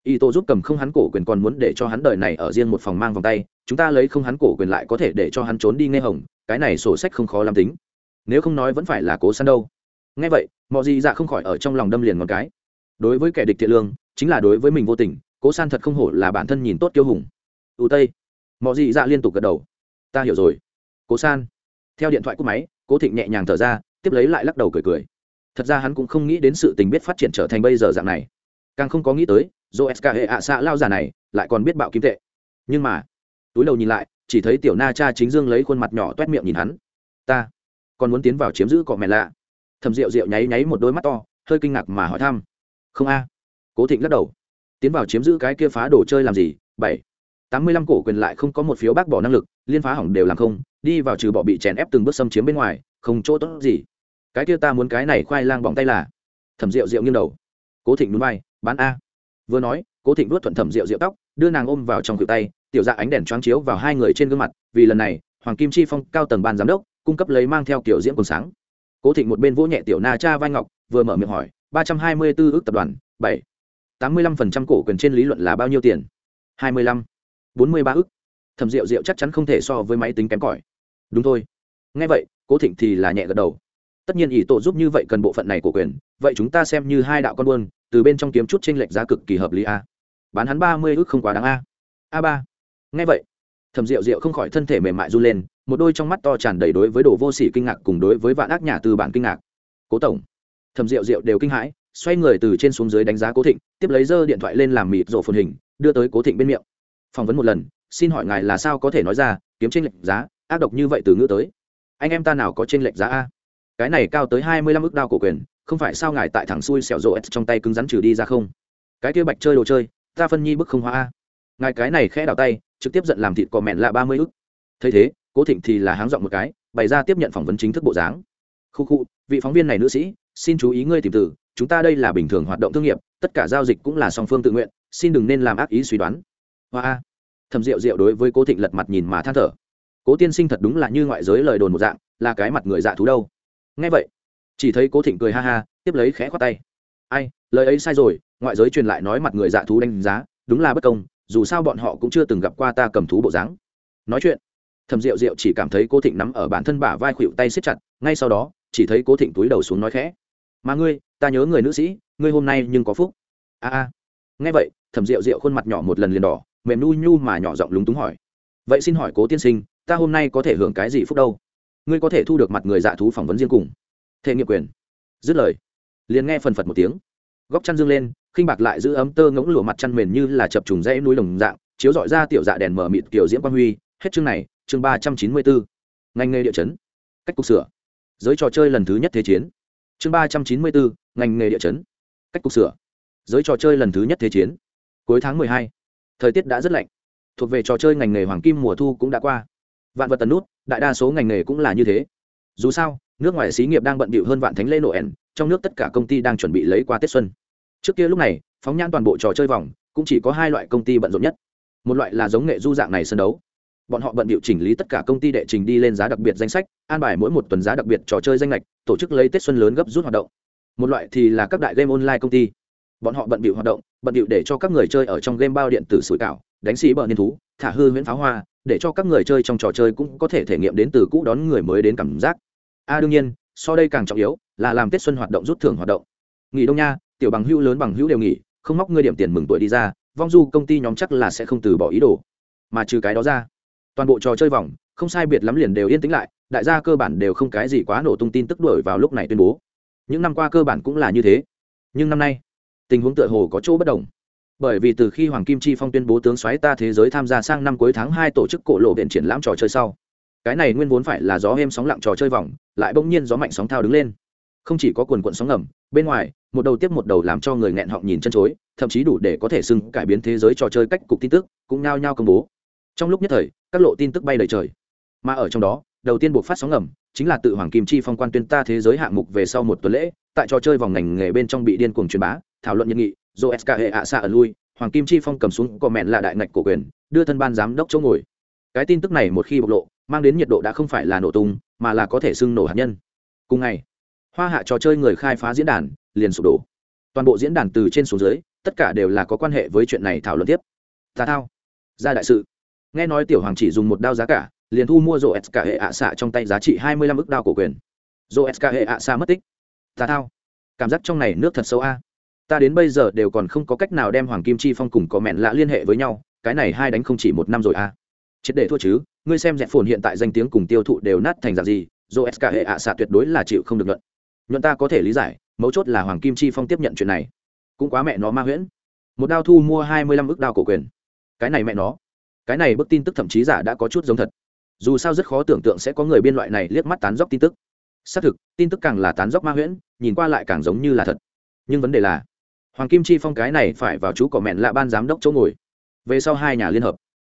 Ý tổ giúp cầm không hắn cổ quyền còn muốn để cho hắn đời này ở riêng một phòng mang vòng tay, chúng ta lấy không hắn cổ quyền lại có thể để cho hắn trốn đi nghe hồng, cái này sổ sách không khó làm tính. Nếu không nói vẫn phải là cố săn đâu. Nghe vậy mọi gì dạ không khỏi ở trong lòng đâm liền một cái. Đối với kẻ địch thiện lương, chính là đối với mình vô tình, cố san thật không hổ là bản thân nhìn tốt kiêu hùng. Ưu tây. Mọi gì dạ liên tục gật đầu. Ta hiểu rồi. Cố san theo điện thoại cúp máy, cố thịnh nhẹ nhàng thở ra tiếp lấy lại lắc đầu cười cười. Thật ra hắn cũng không nghĩ đến sự tình biết phát triển trở thành bây giờ dạng này. Càng không có nghĩ tới dô sk hệ ạ xạ lao giả này lại còn biết bạo kim tệ. Nhưng mà, túi đầu nhìn lại, chỉ thấy tiểu na cha chính dương lấy khuôn mặt nhỏ t u é t miệng nhìn hắn. Ta còn muốn tiến vào chiếm giữ cọ mẹ lạ. Thầm rượu rượu nháy nháy một đôi mắt to, hơi kinh ngạc mà hỏi thăm. Không a. Cố thịnh lắc đầu. Tiến vào chiếm giữ cái kia phá đồ chơi làm gì? Bảy, tám mươi lăm cổ quyền lại không có một phiếu bác bỏ năng lực, liên phá hỏng đều làm không đi vào trừ bỏ bị chèn ép từng bước xâm chiếm bên ngoài, không chỗ tốt gì. Cái kia ta muốn cái này khoai lang bỏng tay là, thẩm rượu rượu nghiêng đầu. Cố thịnh núi bay bán a. Vừa nói, cố thịnh vuốt thuận thẩm rượu rượu tóc, đưa nàng ôm vào trong cửa tay, tiểu dạ ánh đèn choáng chiếu vào hai người trên gương mặt, vì lần này, hoàng kim chi phong cao tầng ban giám đốc, cung cấp lấy mang theo kiểu diễm còn sáng. Cố thịnh một bên vỗ nhẹ tiểu na cha vai ngọc, vừa mở miệng hỏi, ba trăm hai mươi 324 ước tập đoàn, bảy, tám mươi lăm phần trăm cổ quyền trên lý luận là bao nhiêu tiền? Hai mươi lăm, bốn mươi ba ước. Thẩm rượu rượu chắc chắn không thể so với máy tính kém cỏi đúng thôi. Nghe vậy, cố thịnh thì là nhẹ gật đầu. Tất nhiên ỷ tổ giúp như vậy cần bộ phận này của quyền, vậy chúng ta xem như hai đạo con buôn, từ bên trong kiếm chút tranh lệch giá cực kỳ hợp lý a. Bán hắn ba mươi ước không quá đáng a. A ba. Nghe vậy thầm rượu rượu không khỏi thân thể mềm mại run lên, một đôi trong mắt to tràn đầy đối với đồ vô sỉ kinh ngạc cùng đối với vạn ác nhà từ bản kinh ngạc. Cố tổng. Thầm rượu rượu đều kinh hãi, xoay người từ trên xuống dưới đánh giá cố thịnh, tiếp lấy dơ điện thoại lên làm mịt rổ phồn hình, đưa tới cố thịnh bên miệng. Phỏng vấn một lần, xin hỏi ngài là sao có thể nói ra, kiếm tranh lệch giá ác độc như vậy từ ngữ tới. Anh em ta nào có trên lệnh giá a? Cái này cao tới hai mươi lăm ức đao cổ quyền, không phải sao ngài tại thẳng xuôi xẻo rộ trong tay cứng rắn trừ đi ra không? Cái kia bạch chơi đồ chơi, ta phân nhi bức không hóa a. Ngài cái này khẽ đào tay, trực tiếp giận làm thịt cò mẹn là ba mươi ức. Thấy thế, cố thịnh thì là háng dọn một cái, bày ra tiếp nhận phỏng vấn chính thức bộ dáng. Khu khu, vị phóng viên này nữ sĩ, xin chú ý ngươi tìm từ, chúng ta đây là bình thường hoạt động thương nghiệp, tất cả giao dịch cũng là song phương tự nguyện, xin đừng nên làm ác ý suy đoán. Hoa a. Thầm rượu rượu đối với cố thịnh lật mặt nhìn mà than thở cố tiên sinh thật đúng là như ngoại giới lời đồn một dạng, là cái mặt người dạ thú đâu. Ngay vậy, chỉ thấy cố thịnh cười ha ha, tiếp lấy khẽ khoát tay. Ai, lời ấy sai rồi, ngoại giới truyền lại nói mặt người dạ thú đánh giá, đúng là bất công, dù sao bọn họ cũng chưa từng gặp qua ta cầm thú bộ dáng. Nói chuyện thầm rượu rượu chỉ cảm thấy cố thịnh nắm ở bản thân bả vai khuỵu tay siết chặt, ngay sau đó, chỉ thấy cố thịnh túi đầu xuống nói khẽ. Mà ngươi, ta nhớ người nữ sĩ, ngươi hôm nay nhưng có phúc. A a. Nghe vậy thầm rượu rượu khuôn mặt nhỏ một lần liền đỏ, mềm nu nhu mà nhỏ giọng lúng túng hỏi vậy xin hỏi cố tiên sinh, ta hôm nay có thể hưởng cái gì phúc đâu? Ngươi có thể thu được mặt người dạ thú phỏng vấn riêng cùng. Thể nghiệm quyền. Dứt lời, liền nghe phần phật một tiếng. Góc chăn dương lên, khinh bạc lại giữ ấm tơ ngỗng lụa mặt chăn mền như là chập trùng dãy núi đồng dạng, chiếu dọi ra tiểu dạ đèn mở mịt kiểu diễm quang huy. Hết chương này, chương ba trăm chín mươi bốn. Ngành nghề địa chấn. Cách cục sửa. Giới trò chơi lần thứ nhất thế chiến. Chương ba trăm chín mươi bốn, ngành nghề địa chấn. Cách cục sửa. Giới trò chơi lần thứ nhất thế chiến. Cuối tháng mười hai. Thời tiết đã rất lạnh thuộc về trò chơi ngành nghề hoàng kim mùa thu cũng đã qua. Vạn vật tần nút, đại đa số ngành nghề cũng là như thế. Dù sao, nước ngoài xí nghiệp đang bận bịu hơn vạn thánh lễ noel, trong nước tất cả công ty đang chuẩn bị lấy qua tết xuân. Trước kia lúc này, phóng nhãn toàn bộ trò chơi vòng, cũng chỉ có hai loại công ty bận rộn nhất. Một loại là giống nghệ du dạng này sân đấu. Bọn họ bận điệu chỉnh lý tất cả công ty đệ trình đi lên giá đặc biệt danh sách, an bài mỗi một tuần giá đặc biệt trò chơi danh lệch, tổ chức lấy tết xuân lớn gấp rút hoạt động. Một loại thì là các đại game online công ty. Bọn họ bận bịu hoạt động, bận bịu để cho các người chơi ở trong game bao điện tử sủi cảo đánh sĩ bờ niên thú, thả hư huyễn pháo hoa, để cho các người chơi trong trò chơi cũng có thể thể nghiệm đến từ cũ đón người mới đến cảm giác. A, đương nhiên, so đây càng trọng yếu là làm tết xuân hoạt động rút thưởng hoạt động. Nghỉ đông nha, tiểu bằng hữu lớn bằng hữu đều nghỉ, không móc ngươi điểm tiền mừng tuổi đi ra, vong du công ty nhóm chắc là sẽ không từ bỏ ý đồ. Mà trừ cái đó ra, toàn bộ trò chơi vòng, không sai biệt lắm liền đều yên tĩnh lại, đại gia cơ bản đều không cái gì quá nổ tung tin tức đuổi vào lúc này tuyên bố. Những năm qua cơ bản cũng là như thế. Nhưng năm nay, tình huống tựa hồ có chỗ bất đồng bởi vì từ khi hoàng kim chi phong tuyên bố tướng xoáy ta thế giới tham gia sang năm cuối tháng hai tổ chức cổ lộ viện triển lãm trò chơi sau. Cái này nguyên vốn phải là gió êm sóng lặng trò chơi vòng, lại bỗng nhiên gió mạnh sóng thao đứng lên. Không chỉ có quần quận sóng ngầm, bên ngoài, một đầu tiếp một đầu làm cho người nghẹn họng nhìn chân chối, thậm chí đủ để có thể xưng cải biến thế giới trò chơi cách cục tin tức, cũng nao nhao công bố. Trong lúc nhất thời, các lộ tin tức bay đầy trời. Mà ở trong đó, đầu tiên buộc phát sóng ngầm, chính là tự hoàng kim chi phong quan tuyên ta thế giới hạng mục về sau một tuần lễ, tại trò chơi vòng ngành nghề bên trong bị điên cuồng truyền bá, thảo luận nhiệt nghị do sk hệ ạ xạ ở lui, hoàng kim chi phong cầm xuống cò mẹn là đại ngạch cổ quyền, đưa thân ban giám đốc chỗ ngồi. Cái tin tức này một khi bộc lộ, mang đến nhiệt độ đã không phải là nổ tung, mà là có thể xưng nổ hạt nhân. Cùng ngày, hoa hạ trò chơi người khai phá diễn đàn liền sụp đổ. Toàn bộ diễn đàn từ trên xuống dưới, tất cả đều là có quan hệ với chuyện này thảo luận tiếp. Tà thao. Ra đại sự. Nghe nói tiểu hoàng chỉ dùng một đao giá cả, liền thu mua rổ s hệ ạ xạ trong tay giá trị hai mươi lăm ức đao cổ quyền. Rổ s hệ ạ xạ mất tích. Tà thao. Cảm giác trong này nước thật sâu a ta đến bây giờ đều còn không có cách nào đem hoàng kim chi phong cùng có mẹn lạ liên hệ với nhau, cái này hai đánh không chỉ một năm rồi à? triệt để thua chứ, ngươi xem dẹp phồn hiện tại danh tiếng cùng tiêu thụ đều nát thành dạng gì dô sk hệ ạ xạ tuyệt đối là chịu không được luận nhuận ta có thể lý giải, mấu chốt là hoàng kim chi phong tiếp nhận chuyện này. Cũng quá mẹ nó ma huyễn. Một đao thu mua hai mươi lăm ước đao cổ quyền. Cái này mẹ nó. Cái này bức tin tức thậm chí giả đã có chút giống thật. Dù sao rất khó tưởng tượng sẽ có người biên loại này liếc mắt tán dóc tin tức. Xác thực, tin tức càng là tán dóc ma huyễn, nhìn qua lại càng giống như là thật. Nhưng vấn đề là hoàng kim chi phong cái này phải vào chú cỏ mẹn là ban giám đốc chỗ ngồi. Về sau hai nhà liên hợp.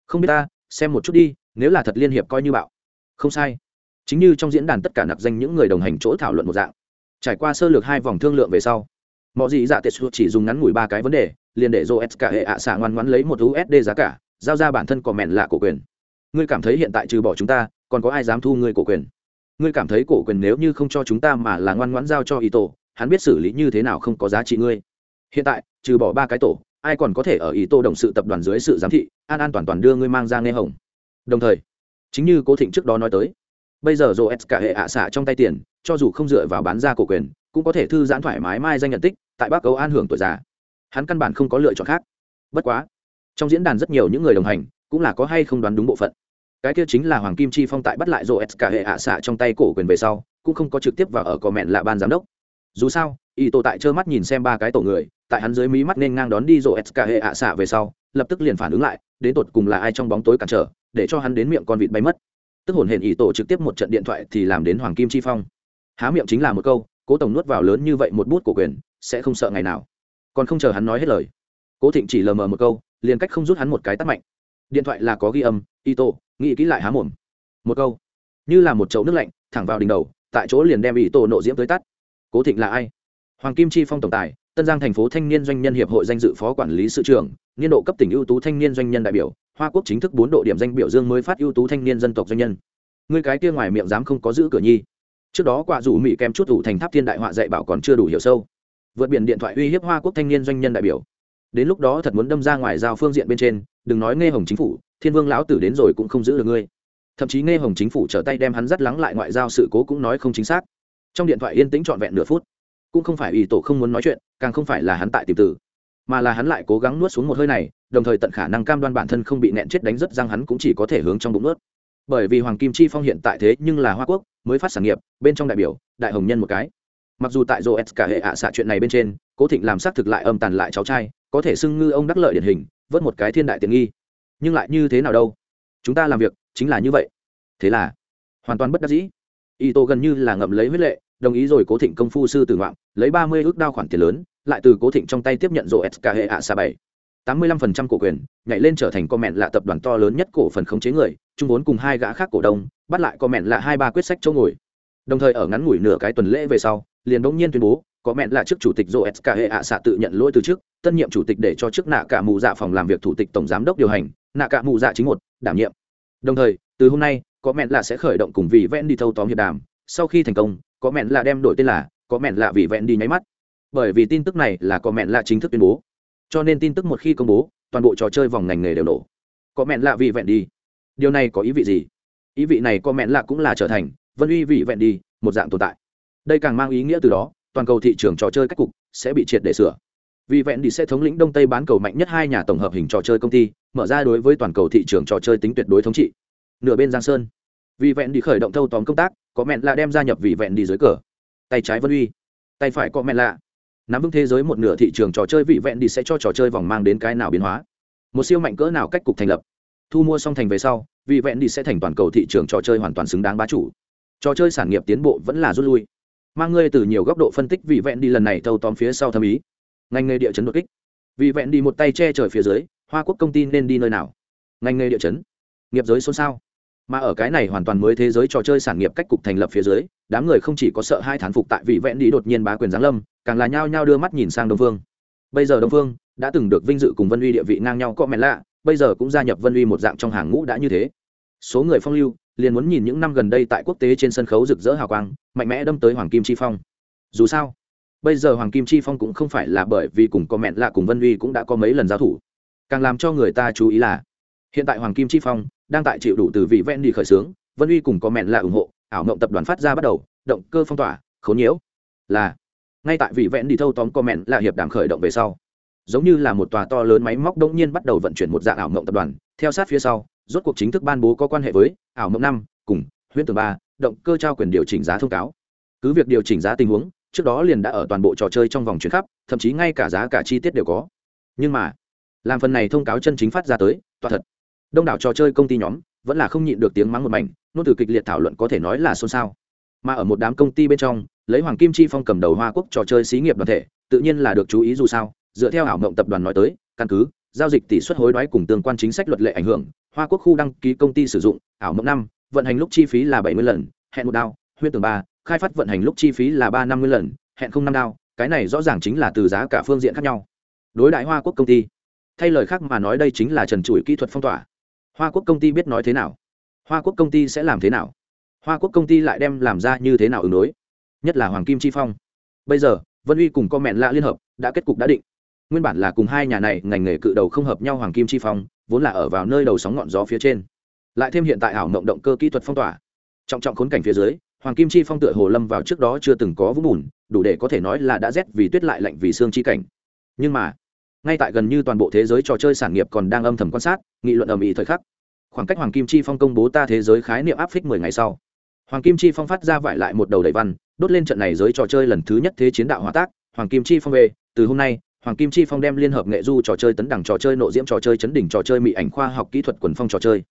Không biết ta, xem một chút đi, nếu là thật liên hiệp coi như bạo. Không sai. Chính như trong diễn đàn tất cả nặc danh những người đồng hành chỗ thảo luận một dạng. Trải qua sơ lược hai vòng thương lượng về sau, mọi gì dạ tệ chỉ dùng ngắn ngủi ba cái vấn đề, liền để Joe s cả hệ ạ xạ ngoan ngoãn lấy một usd giá cả, giao ra bản thân cỏ mẹn lạ cổ quyền. Ngươi cảm thấy hiện tại trừ bỏ chúng ta, còn có ai dám thu ngươi cổ quyền? Ngươi cảm thấy cổ quyền nếu như không cho chúng ta mà là ngoan ngoãn giao cho ý tổ hắn biết xử lý như thế nào không có giá trị ngươi hiện tại, trừ bỏ ba cái tổ, ai còn có thể ở ý tô đồng sự tập đoàn dưới sự giám thị, an an toàn toàn đưa ngươi mang ra nghe hồng. Đồng thời, chính như cố thịnh trước đó nói tới, bây giờ rô s cả hệ ạ xạ trong tay tiền, cho dù không dựa vào bán ra cổ quyền, cũng có thể thư giãn thoải mái mai danh nhận tích, tại bắc âu an hưởng tuổi già. Hắn căn bản không có lựa chọn khác. Bất quá, trong diễn đàn rất nhiều những người đồng hành, cũng là có hay không đoán đúng bộ phận. Cái kia chính là hoàng kim chi phong tại bắt lại rô s cả hệ ạ xạ trong tay cổ quyền về sau, cũng không có trực tiếp vào ở cò mẹn lạ ban giám đốc. Dù sao y tổ tại trơ mắt nhìn xem ba cái tổ người tại hắn dưới mí mắt nên ngang đón đi rổ s hệ ạ xạ về sau, lập tức liền phản ứng lại, đến tột cùng là ai trong bóng tối cản trở, để cho hắn đến miệng con vịt bay mất. Tức hồn hển y tổ trực tiếp một trận điện thoại thì làm đến hoàng kim chi phong. Há miệng chính là một câu, cố tổng nuốt vào lớn như vậy một bút của quyền, sẽ không sợ ngày nào. Còn không chờ hắn nói hết lời, cố thịnh chỉ lờ mờ một câu, liền cách không rút hắn một cái tắt mạnh. Điện thoại là có ghi âm y tổ, nghĩ kỹ lại há mồm. Một câu, như là một chậu nước lạnh, thẳng vào đỉnh đầu, tại chỗ liền đem y tổ nộ diễm tới tắt cố thịnh là ai? Hoàng kim chi phong tổng tài, tân giang thành phố thanh niên doanh nhân hiệp hội danh dự phó quản lý sự trưởng, niên độ cấp tỉnh ưu tú thanh niên doanh nhân đại biểu, hoa quốc chính thức bốn độ điểm danh biểu dương mới phát ưu tú thanh niên dân tộc doanh nhân. Người cái kia ngoài miệng dám không có giữ cửa nhi. Trước đó quả rủ mỹ kèm chút ủ thành tháp thiên đại họa dạy bảo còn chưa đủ hiểu sâu. Vượt biển điện thoại uy hiếp hoa quốc thanh niên doanh nhân đại biểu. Đến lúc đó thật muốn đâm ra ngoài giao phương diện bên trên, đừng nói nghe hồng chính phủ, thiên vương lão tử đến rồi cũng không giữ được ngươi. Thậm chí nghe hồng chính phủ trở tay đem hắn dắt lắng lại ngoại giao sự cố cũng nói không chính xác. Trong điện thoại yên tĩnh trọn vẹn nửa phút cũng không phải ủy tổ không muốn nói chuyện, càng không phải là hắn tại tìm từ, mà là hắn lại cố gắng nuốt xuống một hơi này, đồng thời tận khả năng cam đoan bản thân không bị nẹn chết đánh rất răng hắn cũng chỉ có thể hướng trong bụng nuốt. Bởi vì hoàng kim chi phong hiện tại thế nhưng là hoa quốc, mới phát sản nghiệp, bên trong đại biểu, đại hồng nhân một cái. Mặc dù tại joe s cả hệ ạ xạ chuyện này bên trên, cố thịnh làm xác thực lại âm tàn lại cháu trai, có thể xưng ngư ông đắc lợi điển hình, vớt một cái thiên đại tiện nghi. Nhưng lại như thế nào đâu? Chúng ta làm việc, chính là như vậy. Thế là, hoàn toàn bất đắc dĩ. Y tô gần như là ngậm lấy huyết lệ đồng ý rồi cố thịnh công phu sư tử ngoạn lấy ba mươi ước đao khoản tiền lớn, lại từ cố thịnh trong tay tiếp nhận rổ s hệ ạ xa bảy. Tám mươi lăm phần trăm cổ quyền, nhảy lên trở thành comment là tập đoàn to lớn nhất cổ phần khống chế người, chung vốn cùng hai gã khác cổ đông, bắt lại comment là hai ba quyết sách chỗ ngồi. Đồng thời ở ngắn ngủi nửa cái tuần lễ về sau, liền bỗng nhiên tuyên bố có mẹn là trước chủ tịch joe s hệ ạ xạ tự nhận lỗi từ trước tân nhiệm chủ tịch để cho chức nạ cả mù dạ phòng làm việc thủ tịch tổng giám đốc điều hành, nạ cả mù dạ chính một, đảm nhiệm. Đồng thời, từ hôm nay có mẹn là sẽ khởi động cùng vị ven đi thâu tóm hiệp đàm, sau khi thành công có mẹn là đem đổi tên là, có mẹn là vị vẹn đi nháy mắt. Bởi vì tin tức này là có mẹn là chính thức tuyên bố. Cho nên tin tức một khi công bố, toàn bộ trò chơi vòng ngành nghề đều nổ. Có mẹn là vị vẹn đi. Điều này có ý vị gì? Ý vị này có mẹn là cũng là trở thành vân uy vị vẹn đi, một dạng tồn tại. Đây càng mang ý nghĩa từ đó, toàn cầu thị trường trò chơi cách cục sẽ bị triệt để sửa. Vì vẹn đi sẽ thống lĩnh đông tây bán cầu mạnh nhất hai nhà tổng hợp hình trò chơi công ty, mở ra đối với toàn cầu thị trường trò chơi tính tuyệt đối thống trị. Nửa bên giang sơn. Vì vẹn đi khởi động thâu tóm công tác có mẹn lạ đem gia nhập vì vẹn đi dưới cờ. Tay trái vân uy, tay phải có mẹn lạ. Nắm vững thế giới một nửa thị trường trò chơi vị vẹn đi sẽ cho trò chơi vòng mang đến cái nào biến hóa. Một siêu mạnh cỡ nào cách cục thành lập. Thu mua xong thành về sau, vị vẹn đi sẽ thành toàn cầu thị trường trò chơi hoàn toàn xứng đáng bá chủ. Trò chơi sản nghiệp tiến bộ vẫn là rút lui. Mang ngươi từ nhiều góc độ phân tích vị vẹn đi lần này thâu tóm phía sau thâm ý. Ngành nghề địa chấn đột kích. Vị vẹn đi một tay che trời phía dưới, hoa quốc công ty nên đi nơi nào? Ngành nghề địa chấn. Nghiệp giới xôn xao mà ở cái này hoàn toàn mới thế giới trò chơi sản nghiệp cách cục thành lập phía dưới, đám người không chỉ có sợ hai thán phục tại vị vẹn đi đột nhiên bá quyền giáng lâm, càng là nhao nhao đưa mắt nhìn sang đông phương. Bây giờ đông phương đã từng được vinh dự cùng vân uy địa vị ngang nhau có mẹ lạ, bây giờ cũng gia nhập vân uy một dạng trong hàng ngũ đã như thế. Số người phong lưu liền muốn nhìn những năm gần đây tại quốc tế trên sân khấu rực rỡ hào quang, mạnh mẽ đâm tới hoàng kim chi phong. Dù sao, bây giờ hoàng kim chi phong cũng không phải là bởi vì cùng có mẹn lạ cùng vân uy cũng đã có mấy lần giao thủ. Càng làm cho người ta chú ý là hiện tại hoàng kim chi phong đang tại chịu đủ từ vị ven đi khởi xướng, vân uy cùng có mẹn là ủng hộ, ảo mộng tập đoàn phát ra bắt đầu, động cơ phong tỏa, khốn nhiễu. Là, ngay tại vị vẹn đi thâu tóm có mẹn là hiệp đàm khởi động về sau, giống như là một tòa to lớn máy móc đông nhiên bắt đầu vận chuyển một dạng ảo mộng tập đoàn. Theo sát phía sau, rốt cuộc chính thức ban bố có quan hệ với ảo mộng năm cùng huyễn tường ba, động cơ trao quyền điều chỉnh giá thông cáo. Cứ việc điều chỉnh giá tình huống, trước đó liền đã ở toàn bộ trò chơi trong vòng chuyển khắp, thậm chí ngay cả giá cả chi tiết đều có. Nhưng mà, làm phần này thông cáo chân chính phát ra tới toa thật đông đảo trò chơi công ty nhóm vẫn là không nhịn được tiếng mắng một mảnh, nôn từ kịch liệt thảo luận có thể nói là xôn xao. Mà ở một đám công ty bên trong, lấy hoàng kim chi phong cầm đầu hoa quốc trò chơi xí nghiệp đoàn thể, tự nhiên là được chú ý dù sao, dựa theo ảo mộng tập đoàn nói tới, căn cứ, giao dịch tỷ suất hối đoái cùng tương quan chính sách luật lệ ảnh hưởng, hoa quốc khu đăng ký công ty sử dụng, ảo mộng năm, vận hành lúc chi phí là bảy mươi lần, hẹn một đao huyên tường ba, khai phát vận hành lúc chi phí là ba năm mươi lần, hẹn không năm đao, cái này rõ ràng chính là từ giá cả phương diện khác nhau. Đối đại hoa quốc công ty, thay lời khác mà nói đây chính là trần trụi kỹ thuật phong tỏa hoa quốc công ty biết nói thế nào? Hoa quốc công ty sẽ làm thế nào? Hoa quốc công ty lại đem làm ra như thế nào ứng đối? Nhất là hoàng kim chi phong. Bây giờ, vân uy cùng con mẹn lạ liên hợp, đã kết cục đã định. Nguyên bản là cùng hai nhà này ngành nghề cự đầu không hợp nhau hoàng kim chi phong, vốn là ở vào nơi đầu sóng ngọn gió phía trên. Lại thêm hiện tại ảo mộng động cơ kỹ thuật phong tỏa. Trọng trọng khốn cảnh phía dưới, hoàng kim chi phong tựa hồ lâm vào trước đó chưa từng có vũng bùn, đủ để có thể nói là đã rét vì tuyết lại lạnh vì xương chi cảnh. Nhưng mà ngay tại gần như toàn bộ thế giới trò chơi sản nghiệp còn đang âm thầm quan sát, nghị luận ầm ĩ thời khắc. Khoảng cách hoàng kim chi phong công bố ta thế giới khái niệm áp phích mười ngày sau. Hoàng kim chi phong phát ra vải lại một đầu đầy văn, đốt lên trận này giới trò chơi lần thứ nhất thế chiến đạo hòa tác, hoàng kim chi phong về. Từ hôm nay, hoàng kim chi phong đem liên hợp nghệ du trò chơi tấn đẳng trò chơi nộ diễm trò chơi chấn đỉnh trò chơi mỹ ảnh khoa học kỹ thuật quần phong trò chơi.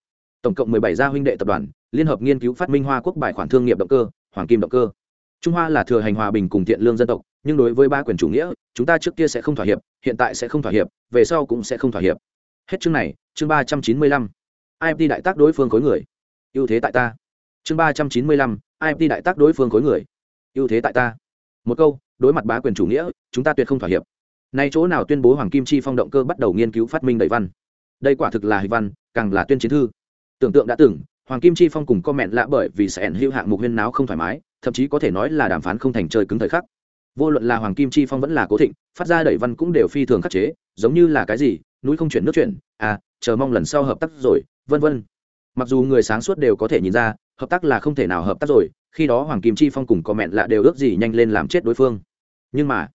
Tổng cộng mười bảy gia huynh đệ tập đoàn, liên hợp nghiên cứu phát minh hoa quốc bài khoản thương nghiệp động cơ, hoàng kim động cơ trung hoa là thừa hành hòa bình cùng thiện lương dân tộc, nhưng đối với ba quyền chủ nghĩa, chúng ta trước kia sẽ không thỏa hiệp, hiện tại sẽ không thỏa hiệp, về sau cũng sẽ không thỏa hiệp. Hết chương này, chương ba trăm chín mươi lăm. Imt đại tác đối phương khối người? Ưu thế tại ta. Chương ba trăm chín mươi lăm imt đại tác đối phương khối người? Ưu thế tại ta. Một câu, đối mặt bá quyền chủ nghĩa, chúng ta tuyệt không thỏa hiệp. Nay chỗ nào tuyên bố hoàng kim chi phong động cơ bắt đầu nghiên cứu phát minh đầy văn? Đây quả thực là hịch văn, càng là tuyên chiến thư. Tưởng tượng đã từng hoàng kim chi phong cùng comment lạ bởi vì sẽ ẩn hữu hạng mục huyên náo không thoải mái, thậm chí có thể nói là đàm phán không thành chơi cứng thời khắc. Vô luận là hoàng kim chi phong vẫn là cố thịnh, phát ra đẩy văn cũng đều phi thường khắc chế, giống như là cái gì, núi không chuyển nước chuyển à chờ mong lần sau hợp tác rồi, vân vân. Mặc dù người sáng suốt đều có thể nhìn ra, hợp tác là không thể nào hợp tác rồi, khi đó hoàng kim chi phong cùng có mẹn lạ đều ước gì nhanh lên làm chết đối phương. Nhưng mà,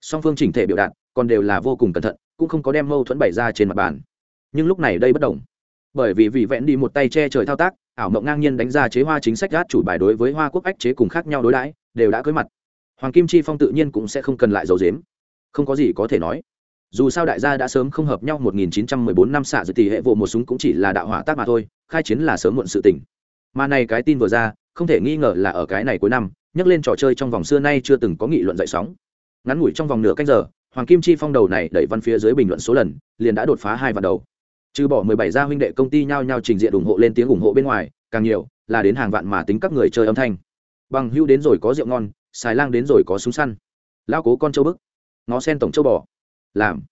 song phương chỉnh thể biểu đạt, còn đều là vô cùng cẩn thận, cũng không có đem mâu thuẫn bày ra trên mặt bàn. Nhưng lúc này đây bất đồng. Bởi vì vị vẹn đi một tay che trời thao tác ảo mộng ngang nhiên đánh ra chế hoa chính sách gát chủ bài đối với hoa quốc ách chế cùng khác nhau đối đãi, đều đã cưới mặt. Hoàng kim chi phong tự nhiên cũng sẽ không cần lại dầu dếm không có gì có thể nói. Dù sao đại gia đã sớm không hợp nhau 1914 năm xạ dự tỷ hệ vụ một súng cũng chỉ là đạo hỏa tác mà thôi, khai chiến là sớm muộn sự tình. Mà này cái tin vừa ra, không thể nghi ngờ là ở cái này cuối năm, nhắc lên trò chơi trong vòng xưa nay chưa từng có nghị luận dậy sóng. Ngắn ngủi trong vòng nửa canh giờ, hoàng kim chi phong đầu này đẩy văn phía dưới bình luận số lần, liền đã đột phá hai vạn đầu trừ bỏ 17 gia huynh đệ công ty nhao nhao trình diện ủng hộ lên tiếng ủng hộ bên ngoài, càng nhiều là đến hàng vạn mà tính các người chơi âm thanh. Bằng hưu đến rồi có rượu ngon, xài lang đến rồi có súng săn. Lao cố con châu bức. Ngó sen tổng châu bò. Làm.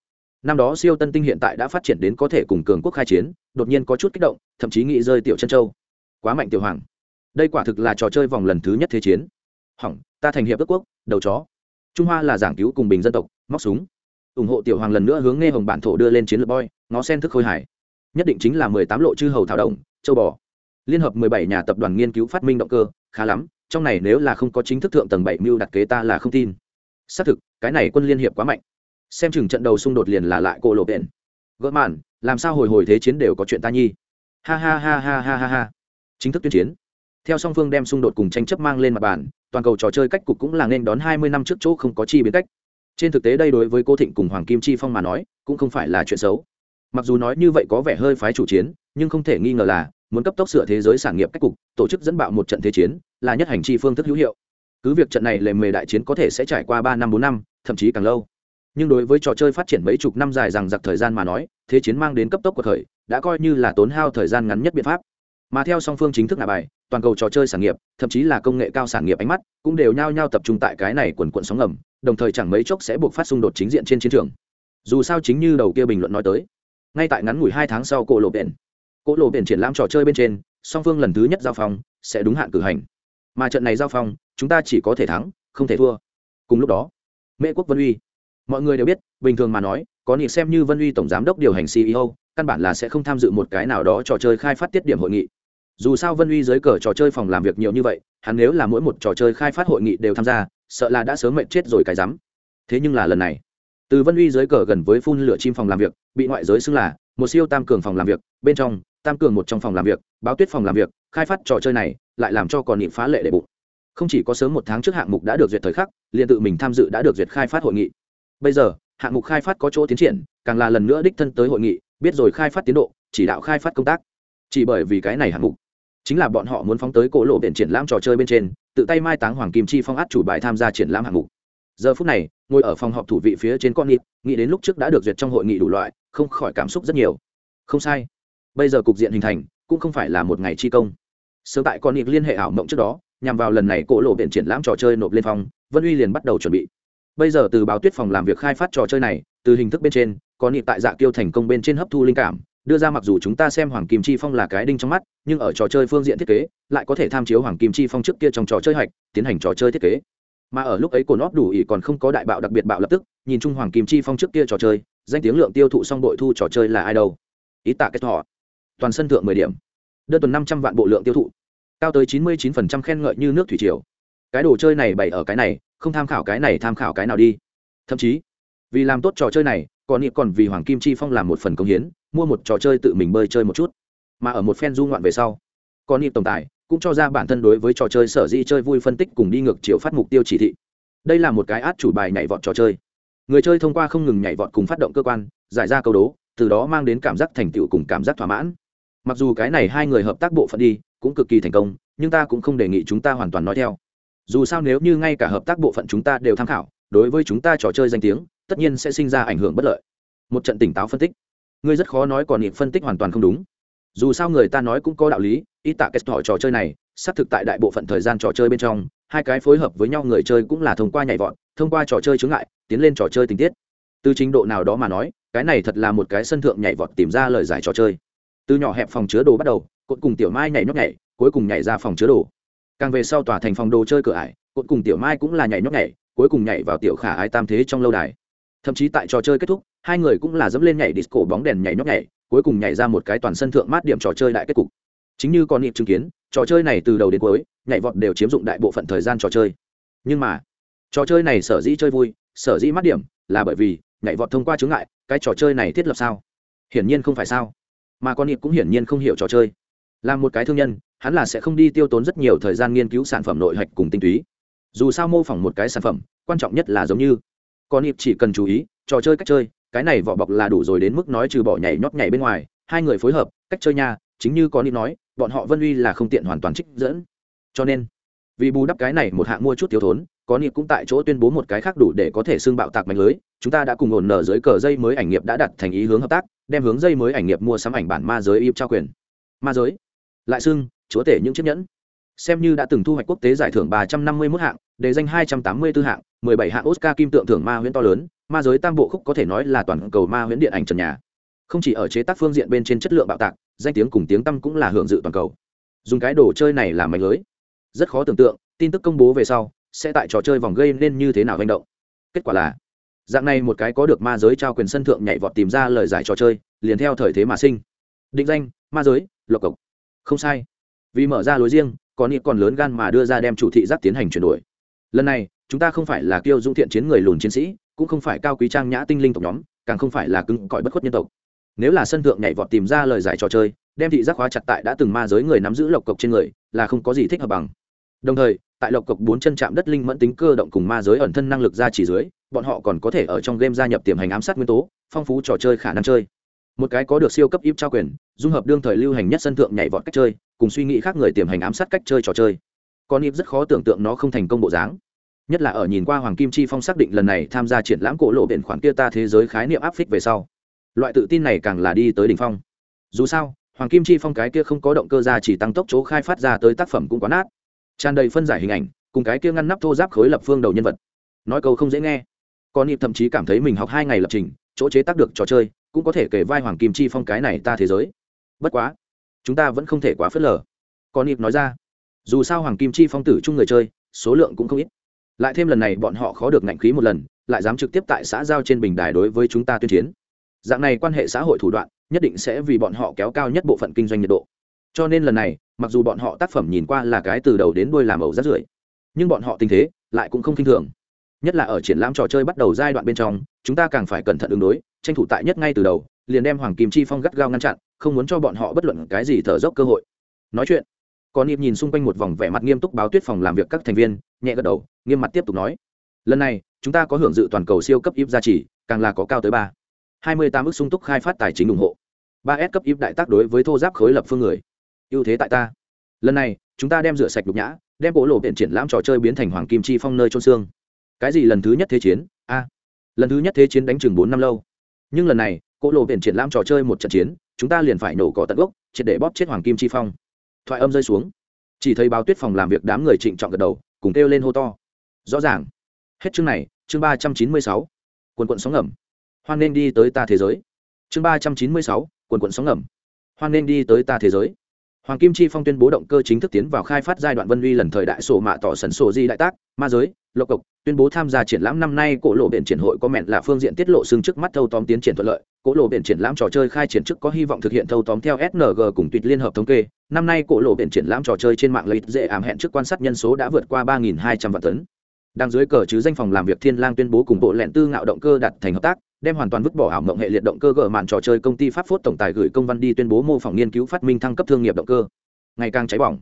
Năm đó siêu tân tinh hiện tại đã phát triển đến có thể cùng cường quốc khai chiến, đột nhiên có chút kích động, thậm chí nghĩ rơi tiểu chân châu. Quá mạnh tiểu hoàng. Đây quả thực là trò chơi vòng lần thứ nhất thế chiến. Hỏng, ta thành hiệp ước quốc, đầu chó. Trung hoa là giảng cứu cùng bình dân tộc, móc súng ủng hộ tiểu hoàng lần nữa hướng nghe hồng bản thổ đưa lên chiến lược boy, ngó sen thức khôi hải nhất định chính là mười tám lộ chư hầu thảo động, châu bò. Liên hợp mười bảy nhà tập đoàn nghiên cứu phát minh động cơ, khá lắm, trong này nếu là không có chính thức thượng tầng bảy mưu đặt kế ta là không tin. Xác thực, cái này quân liên hiệp quá mạnh. Xem chừng trận đầu xung đột liền là lại cô lộ bền gỡ màn, làm sao hồi hồi thế chiến đều có chuyện ta nhi. Ha ha ha ha ha ha ha. Chính thức tuyên chiến. Theo song phương đem xung đột cùng tranh chấp mang lên mặt bàn, toàn cầu trò chơi cách cục cũng là nên đón hai mươi năm trước chỗ không có chi biến cách trên thực tế đây đối với cô thịnh cùng hoàng kim chi phong mà nói, cũng không phải là chuyện xấu. Mặc dù nói như vậy có vẻ hơi phái chủ chiến, nhưng không thể nghi ngờ là, muốn cấp tốc sửa thế giới sản nghiệp cách cục, tổ chức dẫn bạo một trận thế chiến, là nhất hành chi phương thức hữu hiệu. Cứ việc trận này lề mề đại chiến có thể sẽ trải qua ba năm, bốn năm, thậm chí càng lâu. Nhưng đối với trò chơi phát triển mấy chục năm dài rằng giặc thời gian mà nói, thế chiến mang đến cấp tốc của thời đã coi như là tốn hao thời gian ngắn nhất biện pháp. Mà theo song phương chính thức là bài, toàn cầu trò chơi sản nghiệp, thậm chí là công nghệ cao sản nghiệp ánh mắt, cũng đều nhao nhao tập trung tại cái này quần quận sóng ngầm đồng thời chẳng mấy chốc sẽ buộc phát xung đột chính diện trên chiến trường. Dù sao chính như đầu kia bình luận nói tới, ngay tại ngắn ngủi hai tháng sau cổ lộ biển, cổ lộ biển triển lãm trò chơi bên trên, song phương lần thứ nhất giao phong sẽ đúng hạn cử hành. Mà trận này giao phong, chúng ta chỉ có thể thắng, không thể thua. Cùng lúc đó, mễ quốc vân uy, mọi người đều biết, bình thường mà nói, có nghị xem như vân uy tổng giám đốc điều hành ceo căn bản là sẽ không tham dự một cái nào đó trò chơi khai phát tiết điểm hội nghị. Dù sao vân uy dưới cờ trò chơi phòng làm việc nhiều như vậy, hắn nếu là mỗi một trò chơi khai phát hội nghị đều tham gia sợ là đã sớm mệnh chết rồi cái rắm. Thế nhưng là lần này, từ vân uy dưới cờ gần với phun lửa chim phòng làm việc, bị ngoại giới xưng là một siêu tam cường phòng làm việc, bên trong, tam cường một trong phòng làm việc, báo tuyết phòng làm việc, khai phát trò chơi này lại làm cho còn niệm phá lệ đệ bụng. Không chỉ có sớm một tháng trước hạng mục đã được duyệt thời khắc, liền tự mình tham dự đã được duyệt khai phát hội nghị. Bây giờ, hạng mục khai phát có chỗ tiến triển, càng là lần nữa đích thân tới hội nghị, biết rồi khai phát tiến độ, chỉ đạo khai phát công tác. Chỉ bởi vì cái này hạng mục, chính là bọn họ muốn phóng tới cổ lộ biển triển lãm trò chơi bên trên tự tay mai táng hoàng kim chi phong át chủ bài tham gia triển lãm hạng mục. Giờ phút này, ngồi ở phòng họp thủ vị phía trên con nịp nghĩ đến lúc trước đã được duyệt trong hội nghị đủ loại, không khỏi cảm xúc rất nhiều. Không sai. Bây giờ cục diện hình thành, cũng không phải là một ngày chi công. Sớm tại con nịp liên hệ ảo mộng trước đó, nhằm vào lần này cổ lộ biển triển lãm trò chơi nộp lên phòng vân uy liền bắt đầu chuẩn bị. Bây giờ từ báo tuyết phòng làm việc khai phát trò chơi này, từ hình thức bên trên có nịp tại dạ tiêu thành công bên trên hấp thu linh cảm đưa ra mặc dù chúng ta xem hoàng kim chi phong là cái đinh trong mắt, nhưng ở trò chơi phương diện thiết kế, lại có thể tham chiếu hoàng kim chi phong trước kia trong trò chơi hạch tiến hành trò chơi thiết kế. Mà ở lúc ấy cồn óp đủ ỉ còn không có đại bạo đặc biệt bạo lập tức, nhìn chung hoàng kim chi phong trước kia trò chơi, danh tiếng lượng tiêu thụ xong bội thu trò chơi là ai đâu? Ý tạ kết thọ. Toàn sân thượng mười điểm. Đơn tuần năm trăm vạn bộ lượng tiêu thụ. Cao tới chín mươi chín phần trăm khen ngợi như nước thủy triều. Cái đồ chơi này bày ở cái này, không tham khảo cái này tham khảo cái nào đi. Thậm chí, vì làm tốt trò chơi này, còn nghĩ còn vì hoàng kim chi phong làm một phần công hiến mua một trò chơi tự mình bơi chơi một chút. Mà ở một phen du ngoạn về sau con nghĩ tổng tài cũng cho ra bản thân đối với trò chơi sở di chơi vui phân tích cùng đi ngược chiều phát mục tiêu chỉ thị. Đây là một cái át chủ bài nhảy vọt trò chơi. Người chơi thông qua không ngừng nhảy vọt cùng phát động cơ quan, giải ra câu đố, từ đó mang đến cảm giác thành tựu cùng cảm giác thỏa mãn. Mặc dù cái này hai người hợp tác bộ phận đi, cũng cực kỳ thành công, nhưng ta cũng không đề nghị chúng ta hoàn toàn nói theo. Dù sao nếu như ngay cả hợp tác bộ phận chúng ta đều tham khảo, đối với chúng ta trò chơi danh tiếng, tất nhiên sẽ sinh ra ảnh hưởng bất lợi. Một trận tỉnh táo phân tích ngươi rất khó nói còn nhịp phân tích hoàn toàn không đúng. Dù sao người ta nói cũng có đạo lý ít tạ kết hỏi trò chơi này, xác thực tại đại bộ phận thời gian trò chơi bên trong, hai cái phối hợp với nhau người chơi cũng là thông qua nhảy vọt, thông qua trò chơi chướng ngại, tiến lên trò chơi tình tiết. Từ trình độ nào đó mà nói, cái này thật là một cái sân thượng nhảy vọt tìm ra lời giải trò chơi. Từ nhỏ hẹp phòng chứa đồ bắt đầu, cột cùng tiểu mai nhảy nhóc nhảy, cuối cùng nhảy ra phòng chứa đồ. Càng về sau tòa thành phòng đồ chơi cửa ải, cột cùng tiểu mai cũng là nhảy nhóc nhảy, cuối cùng nhảy vào tiểu khả ai tam thế trong lâu đài thậm chí tại trò chơi kết thúc, hai người cũng là dẫm lên nhảy disco bóng đèn nhảy nhóc nhảy, cuối cùng nhảy ra một cái toàn sân thượng mát điểm trò chơi đại kết cục. Chính như con nịp chứng kiến, trò chơi này từ đầu đến cuối, nhảy vọt đều chiếm dụng đại bộ phận thời gian trò chơi. Nhưng mà, trò chơi này sở dĩ chơi vui, sở dĩ mát điểm, là bởi vì nhảy vọt thông qua chướng ngại, cái trò chơi này thiết lập sao? Hiển nhiên không phải sao. Mà con nịp cũng hiển nhiên không hiểu trò chơi. Là một cái thương nhân, hắn là sẽ không đi tiêu tốn rất nhiều thời gian nghiên cứu sản phẩm nội hạch cùng tinh túy. Dù sao mô phỏng một cái sản phẩm, quan trọng nhất là giống như con nịp chỉ cần chú ý, trò chơi cách chơi, cái này vỏ bọc là đủ rồi đến mức nói trừ bỏ nhảy nhót nhảy bên ngoài, hai người phối hợp, cách chơi nha, chính như có nịp nói, bọn họ vân uy là không tiện hoàn toàn trích dẫn. Cho nên, vì bù đắp cái này một hạng mua chút thiếu thốn có nịp cũng tại chỗ tuyên bố một cái khác đủ để có thể xương bạo tạc mạnh lưới. Chúng ta đã cùng ổn nở dưới cờ dây mới ảnh nghiệp đã đặt thành ý hướng hợp tác, đem hướng dây mới ảnh nghiệp mua sắm ảnh bản ma giới ip trao quyền. Ma giới. Lại xưng, chúa tể những chiếc nhẫn xem như đã từng thu hoạch quốc tế giải thưởng trăm năm mươi 351 hạng, đề danh hai trăm tám mươi 284 hạng, mười bảy hạng oscar kim tượng thưởng ma huyễn to lớn, ma giới tam bộ khúc có thể nói là toàn cầu ma huyễn điện ảnh trần nhà. Không chỉ ở chế tác phương diện bên trên chất lượng bạo tạc, danh tiếng cùng tiếng tăm cũng là hưởng dự toàn cầu. Dùng cái đồ chơi này làm mạnh lưới. Rất khó tưởng tượng, tin tức công bố về sau, sẽ tại trò chơi vòng gây nên như thế nào hành động. Kết quả là, dạng này một cái có được ma giới trao quyền sân thượng nhảy vọt tìm ra lời giải trò chơi, liền theo thời thế mà sinh. Định danh, ma giới, lộc cộc. Không sai. Vì mở ra lối riêng còn nghĩa còn lớn gan mà đưa ra đem chủ thị giác tiến hành chuyển đổi. Lần này, chúng ta không phải là kiêu dung thiện chiến người lùn chiến sĩ, cũng không phải cao quý trang nhã tinh linh tộc nhóm, càng không phải là cứng cỏi bất khuất nhân tộc. Nếu là sân thượng nhảy vọt tìm ra lời giải trò chơi, đem thị giác hóa chặt tại đã từng ma giới người nắm giữ lộc cộc trên người, là không có gì thích hợp bằng. Đồng thời, tại lộc cộc bốn chân chạm đất linh mẫn tính cơ động cùng ma giới ẩn thân năng lực ra chỉ dưới, bọn họ còn có thể ở trong game gia nhập tiềm hành ám sát nguyên tố, phong phú trò chơi khả năng chơi. Một cái có được siêu cấp ít trao quyền, dung hợp đương thời lưu hành nhất sân thượng nhảy vọt cách chơi cùng suy nghĩ khác người tiềm hành ám sát cách chơi trò chơi. Con íp rất khó tưởng tượng nó không thành công bộ dáng. Nhất là ở nhìn qua hoàng kim chi phong xác định lần này tham gia triển lãm cổ lộ biển khoản kia ta thế giới khái niệm áp phích về sau. Loại tự tin này càng là đi tới đỉnh phong. Dù sao, hoàng kim chi phong cái kia không có động cơ ra chỉ tăng tốc chỗ khai phát ra tới tác phẩm cũng quá nát. Tràn đầy phân giải hình ảnh, cùng cái kia ngăn nắp thô giáp khối lập phương đầu nhân vật. Nói câu không dễ nghe. Con nịp thậm chí cảm thấy mình học hai ngày lập trình, chỗ chế tác được trò chơi, cũng có thể kể vai hoàng kim chi phong cái này ta thế giới. Bất quá chúng ta vẫn không thể quá phớt lờ. Con nịp nói ra. Dù sao hoàng kim chi phong tử chung người chơi, số lượng cũng không ít. Lại thêm lần này bọn họ khó được ngạnh khí một lần, lại dám trực tiếp tại xã giao trên bình đài đối với chúng ta tuyên chiến. Dạng này quan hệ xã hội thủ đoạn, nhất định sẽ vì bọn họ kéo cao nhất bộ phận kinh doanh nhiệt độ. Cho nên lần này, mặc dù bọn họ tác phẩm nhìn qua là cái từ đầu đến đuôi làm ẩu rất rưởi, nhưng bọn họ tình thế lại cũng không k i n h thường. Nhất là ở triển lãm trò chơi bắt đầu giai đoạn bên trong, chúng ta càng phải cẩn thận ứng đối, tranh thủ tại nhất ngay từ đầu, liền đem hoàng kim chi phong gắt gao ngăn chặn không muốn cho bọn họ bất luận cái gì thở dốc cơ hội. Nói chuyện còn nịp nhìn xung quanh một vòng vẻ mặt nghiêm túc báo tuyết phòng làm việc các thành viên, nhẹ gật đầu, nghiêm mặt tiếp tục nói. Lần này, chúng ta có hưởng dự toàn cầu siêu cấp íp gia trì, càng là có cao tới ba. Hai mươi tám ước sung túc khai phát tài chính ủng hộ. ba s cấp íp đại tác đối với thô giáp khối lập phương người. Ưu thế tại ta. Lần này, chúng ta đem rửa sạch đục nhã, đem bộ lộ biện triển lãm trò chơi biến thành hoàng kim chi phong nơi trôn xương. Cái gì lần thứ nhất thế chiến? A. Lần thứ nhất thế chiến đánh chừng bốn năm lâu. Nhưng lần này cỗ lộ viện triển lãm trò chơi một trận chiến, chúng ta liền phải nổ cỏ tận gốc, triệt để bóp chết hoàng kim chi phong. Thoại âm rơi xuống. Chỉ thấy báo tuyết phòng làm việc đám người trịnh trọng gật đầu, cùng kêu lên hô to. Rõ ràng. Hết chương này, chương ba trăm chín mươi sáu. Quần quận sóng ngầm. Hoan nên đi tới ta thế giới. Chương ba trăm chín mươi sáu, quần quận sóng ngầm. Hoan nên đi tới ta thế giới. Hoàng kim chi phong tuyên bố động cơ chính thức tiến vào khai phát giai đoạn vân uy lần thời đại sổ mạ tỏ sần sổ di đại tác, ma giới lộc cộc, tuyên bố tham gia triển lãm năm nay, cổ lộ biển triển hội có mẹn là phương diện tiết lộ xương trước mắt thâu tóm tiến triển thuận lợi. Cổ lộ biển triển lãm trò chơi khai triển trước có hy vọng thực hiện thâu tóm theo sng cùng tuyệt liên hợp thống kê. Năm nay, cổ lộ biển triển lãm trò chơi trên mạng lấy dễ ảm hẹn trước quan sát nhân số đã vượt qua ba hai trăm vạn tấn. Đang dưới cờ chứ danh phòng làm việc thiên lang tuyên bố cùng bộ lẹn tư ngạo động cơ đặt thành hợp tác, đem hoàn toàn vứt bỏ ảo mộng hệ liệt động cơ gỡ màn trò chơi công ty pháp phốt tổng tài gửi công văn đi tuyên bố mô phỏng nghiên cứu phát minh thăng cấp thương nghiệp động cơ. Ngày càng cháy bỏng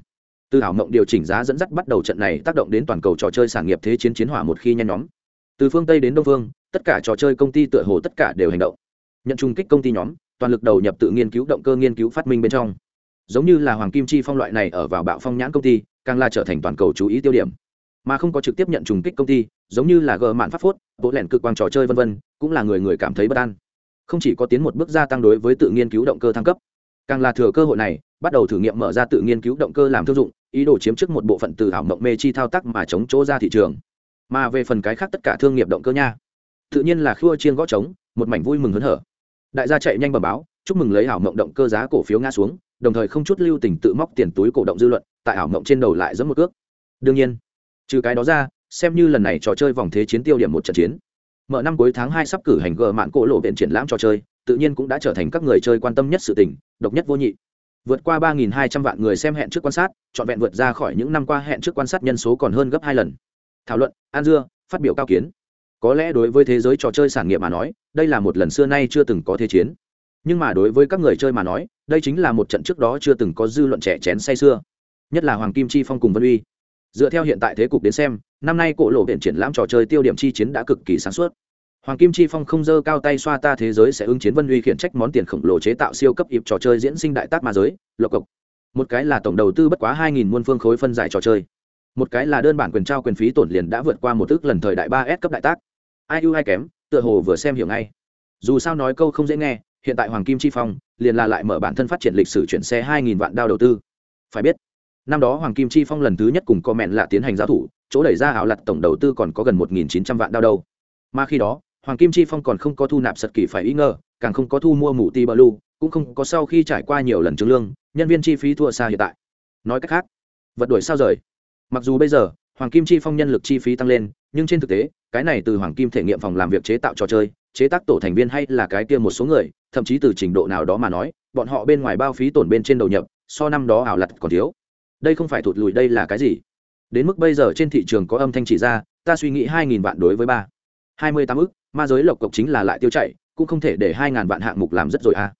từ ảo mộng điều chỉnh giá dẫn dắt bắt đầu trận này tác động đến toàn cầu trò chơi sản nghiệp thế chiến chiến hỏa một khi nhanh nhóm. Từ phương tây đến đông phương, tất cả trò chơi công ty tựa hồ tất cả đều hành động. Nhận chung kích công ty nhóm, toàn lực đầu nhập tự nghiên cứu động cơ nghiên cứu phát minh bên trong. Giống như là hoàng kim chi phong loại này ở vào bạo phong nhãn công ty, càng là trở thành toàn cầu chú ý tiêu điểm. Mà không có trực tiếp nhận trùng kích công ty, giống như là gờ mạn pháp phốt, bộ lẻn cực quang trò chơi vân vân, cũng là người người cảm thấy bất an. Không chỉ có tiến một bước gia tăng đối với tự nghiên cứu động cơ thăng cấp, càng là thừa cơ hội này, bắt đầu thử nghiệm mở ra tự nghiên cứu động cơ làm thương dụng ý đồ chiếm trước một bộ phận từ ảo mộng mê chi thao tác mà chống chỗ ra thị trường. Mà về phần cái khác tất cả thương nghiệp động cơ nha. Tự nhiên là khua chiên gõ trống, một mảnh vui mừng hớn hở. Đại gia chạy nhanh bờ báo, chúc mừng lấy ảo mộng động cơ giá cổ phiếu ngã xuống, đồng thời không chút lưu tình tự móc tiền túi cổ động dư luận, tại ảo mộng trên đầu lại dẫn một cước đương nhiên, trừ cái đó ra, xem như lần này trò chơi vòng thế chiến tiêu điểm một trận chiến. Mở năm cuối tháng hai sắp cử hành gờ mạn cổ lộ viện triển lãm trò chơi, tự nhiên cũng đã trở thành các người chơi quan tâm nhất sự tình, độc nhất vô nhị vượt qua ba nghìn hai trăm vạn người xem hẹn trước quan sát, trọn vẹn vượt ra khỏi những năm qua hẹn trước quan sát nhân số còn hơn gấp hai lần. Thảo luận, an dưa, phát biểu cao kiến. Có lẽ đối với thế giới trò chơi sản nghiệp mà nói, đây là một lần xưa nay chưa từng có thế chiến. Nhưng mà đối với các người chơi mà nói, đây chính là một trận trước đó chưa từng có dư luận trẻ chén say xưa nhất là hoàng kim chi phong cùng vân uy. Dựa theo hiện tại thế cục đến xem, năm nay cổ lộ viện triển lãm trò chơi tiêu điểm chi chiến đã cực kỳ sáng suốt hoàng kim chi phong không dơ cao tay xoa ta thế giới sẽ ứng chiến vân uy khiển trách món tiền khổng lồ chế tạo siêu cấp ịp trò chơi diễn sinh đại tác ma giới, lộc cộc. Một cái là tổng đầu tư bất quá hai nghìn muôn phương khối phân giải trò chơi. Một cái là đơn bản quyền trao quyền phí tổn liền đã vượt qua một ước lần thời đại ba s cấp đại tác. Ai ưu ai kém, tựa hồ vừa xem hiểu ngay. Dù sao nói câu không dễ nghe, hiện tại hoàng kim chi phong liền là lại mở bản thân phát triển lịch sử chuyển xe hai nghìn vạn đao đầu tư. Phải biết, năm đó hoàng kim chi phong lần thứ nhất cùng co mẹn là tiến hành giáo thủ, chỗ đẩy ra ảo lặt tổng đầu tư còn có gần một nghìn chín trăm vạn đao đâu. Mà khi đó hoàng kim chi phong còn không có thu nạp sật kỳ phải ý ngờ, càng không có thu mua mù ti bờ lu, cũng không có sau khi trải qua nhiều lần trướng lương, nhân viên chi phí thua xa hiện tại. Nói cách khác, vật đuổi sao rời? Mặc dù bây giờ, hoàng kim chi phong nhân lực chi phí tăng lên, nhưng trên thực tế, cái này từ hoàng kim thể nghiệm phòng làm việc chế tạo trò chơi, chế tác tổ thành viên hay là cái kia một số người, thậm chí từ trình độ nào đó mà nói, bọn họ bên ngoài bao phí tổn bên trên đầu nhập, so năm đó ảo lặt còn thiếu. Đây không phải thụt lùi đây là cái gì? Đến mức bây giờ trên thị trường có âm thanh chỉ ra, ta suy nghĩ hai nghìn vạn đối với ba. Hai mươi tám ức ma giới lộc cộc chính là lại tiêu chạy cũng không thể để hai ngàn vạn hạng mục làm rất rồi à.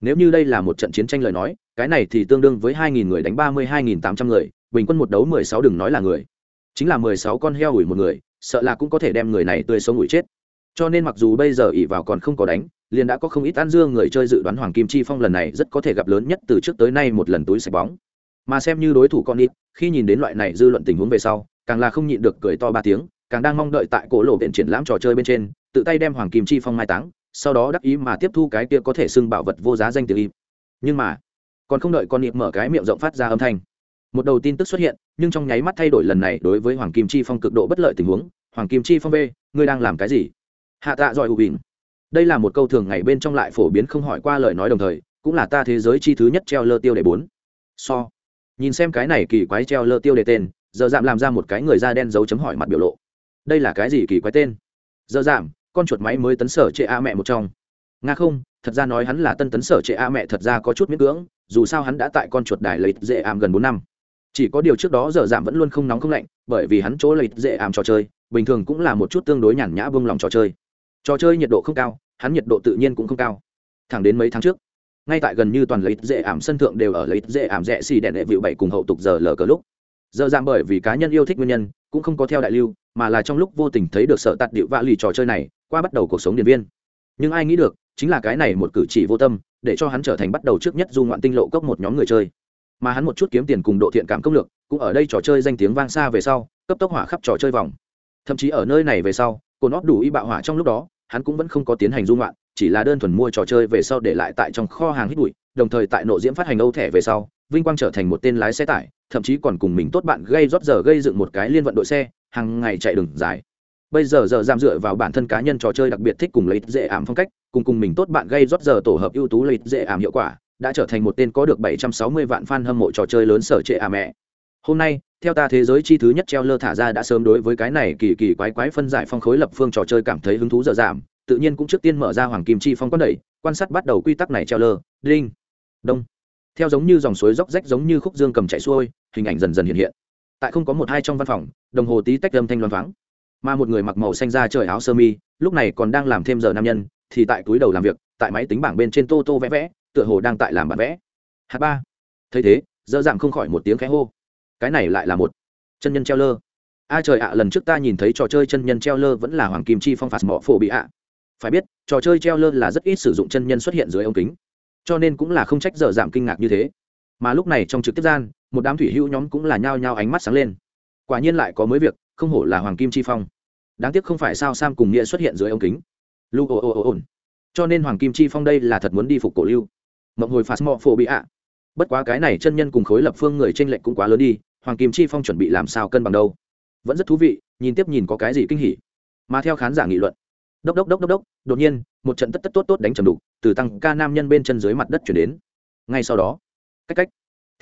Nếu như đây là một trận chiến tranh lời nói, cái này thì tương đương với hai nghìn người đánh ba mươi hai nghìn tám trăm người, bình quân một đấu mười sáu đừng nói là người. Chính là mười sáu con heo ủi một người, sợ là cũng có thể đem người này tươi sống ủi chết. Cho nên mặc dù bây giờ ỉ vào còn không có đánh, liền đã có không ít ăn dương người chơi dự đoán hoàng kim chi phong lần này rất có thể gặp lớn nhất từ trước tới nay một lần túi sạch bóng. Mà xem như đối thủ con ít khi nhìn đến loại này dư luận tình huống về sau, càng là không nhịn được cười to ba tiếng càng đang mong đợi tại cổ lộ viện triển lãm trò chơi bên trên, tự tay đem hoàng kim chi phong mai táng, sau đó đắc ý mà tiếp thu cái kia có thể xưng bảo vật vô giá danh từ im nhưng mà, còn không đợi con niệm mở cái miệng rộng phát ra âm thanh. Một đầu tin tức xuất hiện, nhưng trong nháy mắt thay đổi lần này đối với hoàng kim chi phong cực độ bất lợi tình huống. Hoàng kim chi phong v ngươi đang làm cái gì? Hạ tạ giỏi hữu bình đây là một câu thường ngày bên trong lại phổ biến không hỏi qua lời nói đồng thời, cũng là ta thế giới chi thứ nhất treo lơ tiêu đề bốn. So, nhìn xem cái này kỳ quái treo lơ tiêu đề tên, giờ giảm làm ra một cái người da đen dấu chấm hỏi mặt biểu lộ đây là cái gì kỳ quái tên? Dơ giảm, con chuột máy mới tấn sở trệ a mẹ một trong. Nga không, thật ra nói hắn là tân tấn sở trệ a mẹ thật ra có chút miễn cưỡng, dù sao hắn đã tại con chuột đài lấy dễ ảm gần bốn năm. Chỉ có điều trước đó giờ giảm vẫn luôn không nóng không lạnh, bởi vì hắn chỗ lấy dễ ảm trò chơi, bình thường cũng là một chút tương đối nhàn nhã vương lòng trò chơi. Trò chơi nhiệt độ không cao, hắn nhiệt độ tự nhiên cũng không cao. Thẳng đến mấy tháng trước, ngay tại gần như toàn lấy dễ ảm sân thượng đều ở lấy dễ ảm rẽ xì đèn đệ vịu bảy cùng hậu tục giờ lờ cờ lúc giờ giảm bởi vì cá nhân yêu thích nguyên nhân, cũng không có theo đại lưu, mà là trong lúc vô tình thấy được sở tạt điệu vạ lì trò chơi này, qua bắt đầu cuộc sống điện viên. Nhưng ai nghĩ được, chính là cái này một cử chỉ vô tâm, để cho hắn trở thành bắt đầu trước nhất du ngoạn tinh lộ cốc một nhóm người chơi. Mà hắn một chút kiếm tiền cùng độ thiện cảm công lược, cũng ở đây trò chơi danh tiếng vang xa về sau, cấp tốc hỏa khắp trò chơi vòng. Thậm chí ở nơi này về sau, cồn óp đủ y bạo hỏa trong lúc đó, hắn cũng vẫn không có tiến hành dung loạn chỉ là đơn thuần mua trò chơi về sau để lại tại trong kho hàng hít bụi, đồng thời tại nội diễm phát hành âu thẻ về sau, vinh quang trở thành một tên lái xe tải thậm chí còn cùng mình tốt bạn gây rót giờ gây dựng một cái liên vận đội xe, hàng ngày chạy đường dài. Bây giờ giờ giảm dựa vào bản thân cá nhân trò chơi đặc biệt thích cùng lấy dễ ảm phong cách, cùng cùng mình tốt bạn gây rót giờ tổ hợp ưu tú lấy dễ ảm hiệu quả, đã trở thành một tên có được 760 vạn fan hâm mộ trò chơi lớn sở trệ à mẹ. Hôm nay, theo ta thế giới chi thứ nhất treo lơ thả ra đã sớm đối với cái này kỳ kỳ quái quái phân giải phong khối lập phương trò chơi cảm thấy hứng thú dở giảm tự nhiên cũng trước tiên mở ra hoàng kim chi phong quan đẩy, quan sát bắt đầu quy tắc này treo lơ. Đinh. Đông theo giống như dòng suối róc rách giống như khúc dương cầm chạy xuôi, hình ảnh dần dần hiện hiện. Tại không có một hai trong văn phòng, đồng hồ tí tách âm thanh loan thoáng. mà một người mặc màu xanh da trời áo sơ mi, lúc này còn đang làm thêm giờ nam nhân, thì tại túi đầu làm việc, tại máy tính bảng bên trên tô tô vẽ vẽ, tựa hồ đang tại làm bản vẽ. Hạt ba. Thấy thế, dơ dạng không khỏi một tiếng khẽ hô. Cái này lại là một chân nhân treo lơ. A trời ạ, lần trước ta nhìn thấy trò chơi chân nhân treo lơ vẫn là hoàng kim chi phong phạt mỏ phổ bị ạ. Phải biết, trò chơi treo lơ là rất ít sử dụng chân nhân xuất hiện dưới ống kính cho nên cũng là không trách dở giảm kinh ngạc như thế. Mà lúc này trong trực tiếp gian, một đám thủy hữu nhóm cũng là nhao nhao ánh mắt sáng lên. Quả nhiên lại có mới việc, không hổ là hoàng kim chi phong. Đáng tiếc không phải sao sam cùng nghĩa xuất hiện dưới ống kính. Lu ồ ồ ồ ồn. Cho nên hoàng kim chi phong đây là thật muốn đi phục cổ lưu. Mộng hồi phạt mọ phổ bị ạ. Bất quá cái này chân nhân cùng khối lập phương người tranh lệch cũng quá lớn đi, hoàng kim chi phong chuẩn bị làm sao cân bằng đâu. Vẫn rất thú vị, nhìn tiếp nhìn có cái gì kinh hỉ. Mà theo khán giả nghị luận đốc đốc đốc đốc đốc. Đột nhiên, một trận tất tất, tốt tốt đánh trầm đục từ tăng ca nam nhân bên chân dưới mặt đất chuyển đến. Ngay sau đó, cách cách.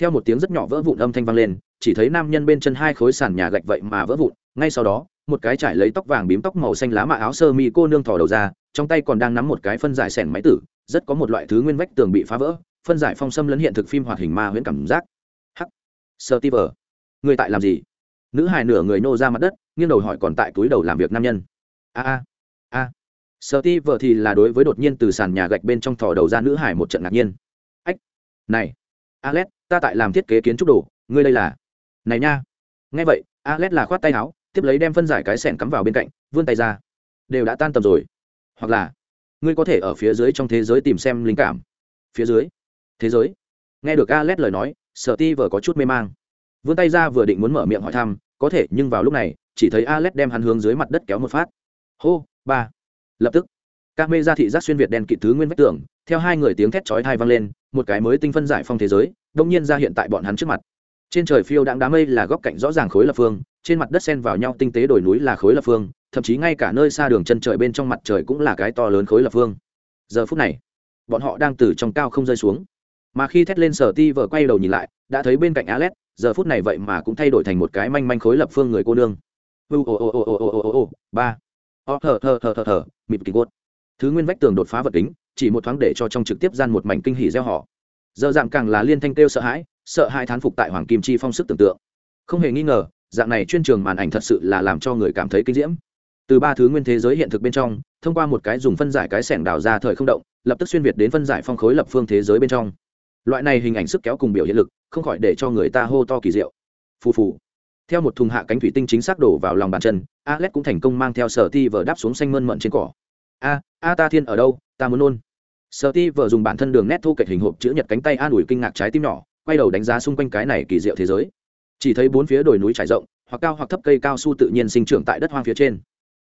Theo một tiếng rất nhỏ vỡ vụn âm thanh vang lên, chỉ thấy nam nhân bên chân hai khối sàn nhà gạch vậy mà vỡ vụn. Ngay sau đó, một cái trải lấy tóc vàng bím tóc màu xanh lá mạ áo sơ mi cô nương thò đầu ra, trong tay còn đang nắm một cái phân giải sẻn máy tử, rất có một loại thứ nguyên vách tường bị phá vỡ, phân giải phong xâm lấn hiện thực phim hoạt hình ma huyễn cảm giác. Hắc. Sơ ti vờ. Người tại làm gì? Nữ hài nửa người nô ra mặt đất, nghiêng đầu hỏi còn tại túi đầu làm việc nam nhân. A a a. Sợ ti vợ thì là đối với đột nhiên từ sàn nhà gạch bên trong thò đầu ra nữ hải một trận ngạc nhiên. Ách, này, alex, ta tại làm thiết kế kiến trúc đồ, ngươi đây là? Này nha. Nghe vậy, alex là khoát tay áo, tiếp lấy đem phân giải cái sẻn cắm vào bên cạnh, vươn tay ra. Đều đã tan tầm rồi. Hoặc là, ngươi có thể ở phía dưới trong thế giới tìm xem linh cảm. Phía dưới. Thế giới. Nghe được alex lời nói sợ ti vợ có chút mê mang. Vươn tay ra vừa định muốn mở miệng hỏi thăm, có thể, nhưng vào lúc này, chỉ thấy alex đem hắn hướng dưới mặt đất kéo một phát. Hô ba. Lập tức các mê ra thị giác xuyên việt đen kịt thứ nguyên vách tường, theo hai người tiếng thét chói thai vang lên, một cái mới tinh phân giải phong thế giới đông nhiên ra hiện tại bọn hắn trước mặt. Trên trời phiêu đãng đám mây là góc cạnh rõ ràng khối lập phương, trên mặt đất xen vào nhau tinh tế đồi núi là khối lập phương, thậm chí ngay cả nơi xa đường chân trời bên trong mặt trời cũng là cái to lớn khối lập phương. Giờ phút này, bọn họ đang từ trong cao không rơi xuống. Mà khi thét lên sở ti vợ quay đầu nhìn lại, đã thấy bên cạnh alex, giờ phút này vậy mà cũng thay đổi thành một cái manh manh khối lập phương người cô nương. Ba ó, thở thở thở thở thở, mịt kỳ gốt. Thứ nguyên vách tường đột phá vật kính, chỉ một thoáng để cho trong trực tiếp gian một mảnh kinh hỉ gieo họ. Giờ dạng càng là liên thanh kêu sợ hãi, sợ hai thán phục tại hoàng kim chi phong sức tưởng tượng. Không hề nghi ngờ, dạng này chuyên trường màn ảnh thật sự là làm cho người cảm thấy kinh diễm. Từ ba thứ nguyên thế giới hiện thực bên trong, thông qua một cái dùng phân giải cái sẻng đào ra thời không động, lập tức xuyên việt đến phân giải phong khối lập phương thế giới bên trong. Loại này hình ảnh sức kéo cùng biểu hiện lực, không khỏi để cho người ta hô to kỳ diệu. Phù phù theo một thùng hạ cánh thủy tinh chính xác đổ vào lòng bàn chân, alex cũng thành công mang theo sở ti vờ đáp xuống xanh mơn mận trên cỏ. A a ta thiên ở đâu? Ta muốn nôn. Sở ti vờ dùng bản thân đường nét thu kệch hình hộp chữ nhật cánh tay an ủi kinh ngạc trái tim nhỏ, quay đầu đánh giá xung quanh cái này kỳ diệu thế giới. Chỉ thấy bốn phía đồi núi trải rộng, hoặc cao hoặc thấp cây cao su tự nhiên sinh trưởng tại đất hoang phía trên.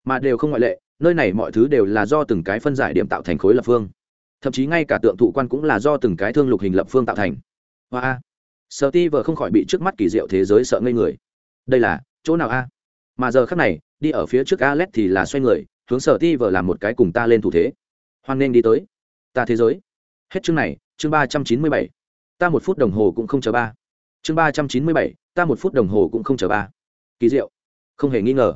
Mà đều không ngoại lệ, nơi này mọi thứ đều là do từng cái phân giải điểm tạo thành khối lập phương. Thậm chí ngay cả tượng thụ quan cũng là do từng cái thương lục hình lập phương tạo thành. Hoa a sợ ti vờ không khỏi bị trước mắt kỳ diệu thế giới sợ ngây người đây là chỗ nào a? Mà giờ khác này, đi ở phía trước alex thì là xoay người, hướng sở ti vợ làm một cái cùng ta lên thủ thế. Hoan nên đi tới. Ta thế giới. Hết chương này, chương ba trăm chín mươi bảy. Ta một phút đồng hồ cũng không chờ ba. Chương ba trăm chín mươi bảy, ta một phút đồng hồ cũng không chờ ba. Kỳ diệu. Không hề nghi ngờ.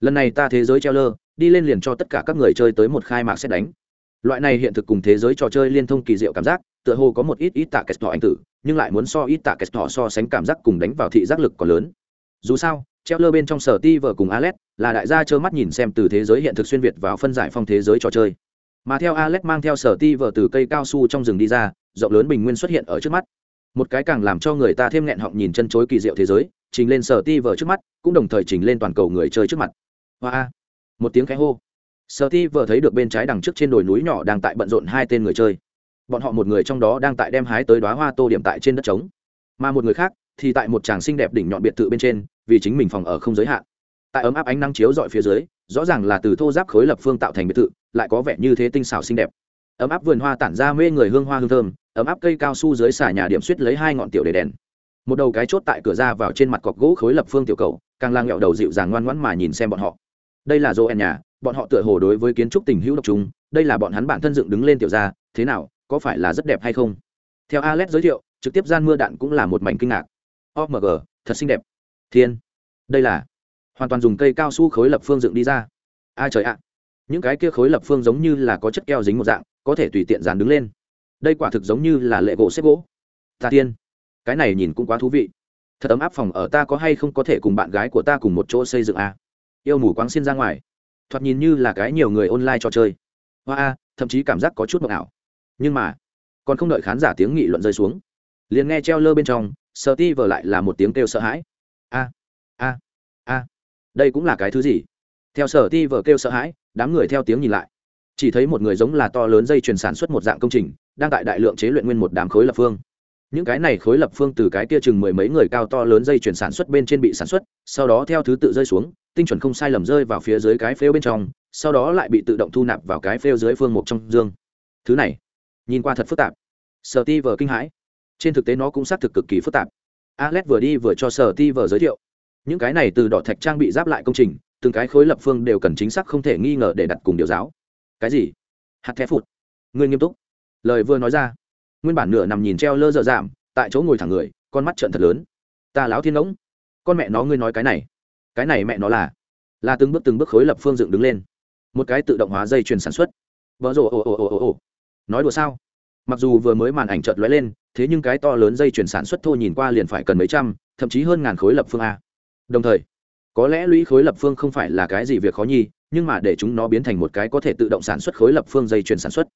Lần này ta thế giới treo lơ, đi lên liền cho tất cả các người chơi tới một khai mạc xét đánh. Loại này hiện thực cùng thế giới trò chơi liên thông kỳ diệu cảm giác, tựa hồ có một ít ít tạ kẹt thọ anh tử, nhưng lại muốn so ít tạ kẹt thọ so sánh cảm giác cùng đánh vào thị giác lực còn lớn dù sao treo lơ bên trong sở ti vợ cùng alex là đại gia trơ mắt nhìn xem từ thế giới hiện thực xuyên việt vào phân giải phong thế giới trò chơi. Mà theo alex mang theo sở ti vợ từ cây cao su trong rừng đi ra, rộng lớn bình nguyên xuất hiện ở trước mắt. Một cái càng làm cho người ta thêm nghẹn họng nhìn chân chối kỳ diệu thế giới, trình lên sở ti vợ trước mắt, cũng đồng thời trình lên toàn cầu người chơi trước mặt. Hoa! Một tiếng khẽ hô. Sở ti vợ thấy được bên trái đằng trước trên đồi núi nhỏ đang tại bận rộn hai tên người chơi. Bọn họ một người trong đó đang tại đem hái tới đoá hoa tô điểm tại trên đất trống. Mà một người khác thì tại một tràng xinh đẹp đỉnh nhọn biệt thự bên trên, vì chính mình phòng ở không giới hạn. Tại ấm áp ánh nắng chiếu dọi phía dưới, rõ ràng là từ thô giáp khối lập phương tạo thành biệt thự, lại có vẻ như thế tinh xảo xinh đẹp. Ấm áp vườn hoa tản ra mê người hương hoa hương thơm, ấm áp cây cao su dưới xà nhà điểm suýt lấy hai ngọn tiểu để đèn. Một đầu cái chốt tại cửa ra vào trên mặt cọc gỗ khối lập phương tiểu cầu, càng lang nghẹo đầu dịu dàng ngoan ngoãn mà nhìn xem bọn họ. Đây là joel nhà, bọn họ tựa hồ đối với kiến trúc tình hữu độc chúng đây là bọn hắn bản thân dựng đứng lên tiểu ra thế nào, có phải là rất đẹp hay không? Theo alex giới thiệu, trực tiếp gian mưa đạn cũng là một mảnh kinh ngạc omg thật xinh đẹp. Thiên. Đây là hoàn toàn dùng cây cao su khối lập phương dựng đi ra. A trời ạ? Những cái kia khối lập phương giống như là có chất keo dính một dạng, có thể tùy tiện dàn đứng lên. Đây quả thực giống như là lệ gỗ xếp gỗ. Ta tiên cái này nhìn cũng quá thú vị. Thật ấm áp phòng ở ta có hay không có thể cùng bạn gái của ta cùng một chỗ xây dựng a yêu mù quáng xin ra ngoài. Thoạt nhìn như là cái nhiều người online trò chơi. Hoa a thậm chí cảm giác có chút mộng ảo. Nhưng mà, còn không đợi khán giả tiếng nghị luận rơi xuống liền nghe treo lơ bên trong, sợ ti vờ lại là một tiếng kêu sợ hãi. A a a, đây cũng là cái thứ gì? Theo sở ti vờ kêu sợ hãi, đám người theo tiếng nhìn lại. Chỉ thấy một người giống là to lớn dây chuyền sản xuất một dạng công trình, đang tại đại lượng chế luyện nguyên một đám khối lập phương. Những cái này khối lập phương từ cái kia chừng mười mấy người cao to lớn dây chuyển sản xuất bên trên bị sản xuất, sau đó theo thứ tự rơi xuống, tinh chuẩn không sai lầm rơi vào phía dưới cái phêu bên trong, sau đó lại bị tự động thu nạp vào cái phêu dưới phương một trong dương. Thứ này, nhìn qua thật phức tạp. Sợ ti vờ kinh hãi trên thực tế nó cũng xác thực cực kỳ phức tạp. Alex vừa đi vừa cho sở ti vờ giới thiệu. Những cái này từ đỏ thạch trang bị giáp lại công trình từng cái khối lập phương đều cần chính xác không thể nghi ngờ để đặt cùng điều giáo. Cái gì? Hạt thép phụt. Người nghiêm túc. Lời vừa nói ra nguyên bản nửa nằm nhìn treo lơ dở giảm tại chỗ ngồi thẳng người con mắt trợn thật lớn. Ta láo thiên ngỗng. Con mẹ nó ngươi nói cái này. Cái này mẹ nó là? Là từng bước từng bước khối lập phương dựng đứng lên. Một cái tự động hóa dây chuyền sản xuất. Vỡ rồ, ồ ồ ồ ồ ồ. Nói đùa sao? Mặc dù vừa mới màn ảnh trợt lóe lên thế nhưng cái to lớn dây chuyển sản xuất thô nhìn qua liền phải cần mấy trăm, thậm chí hơn ngàn khối lập phương a. Đồng thời, có lẽ lũy khối lập phương không phải là cái gì việc khó nhi nhưng mà để chúng nó biến thành một cái có thể tự động sản xuất khối lập phương dây chuyển sản xuất.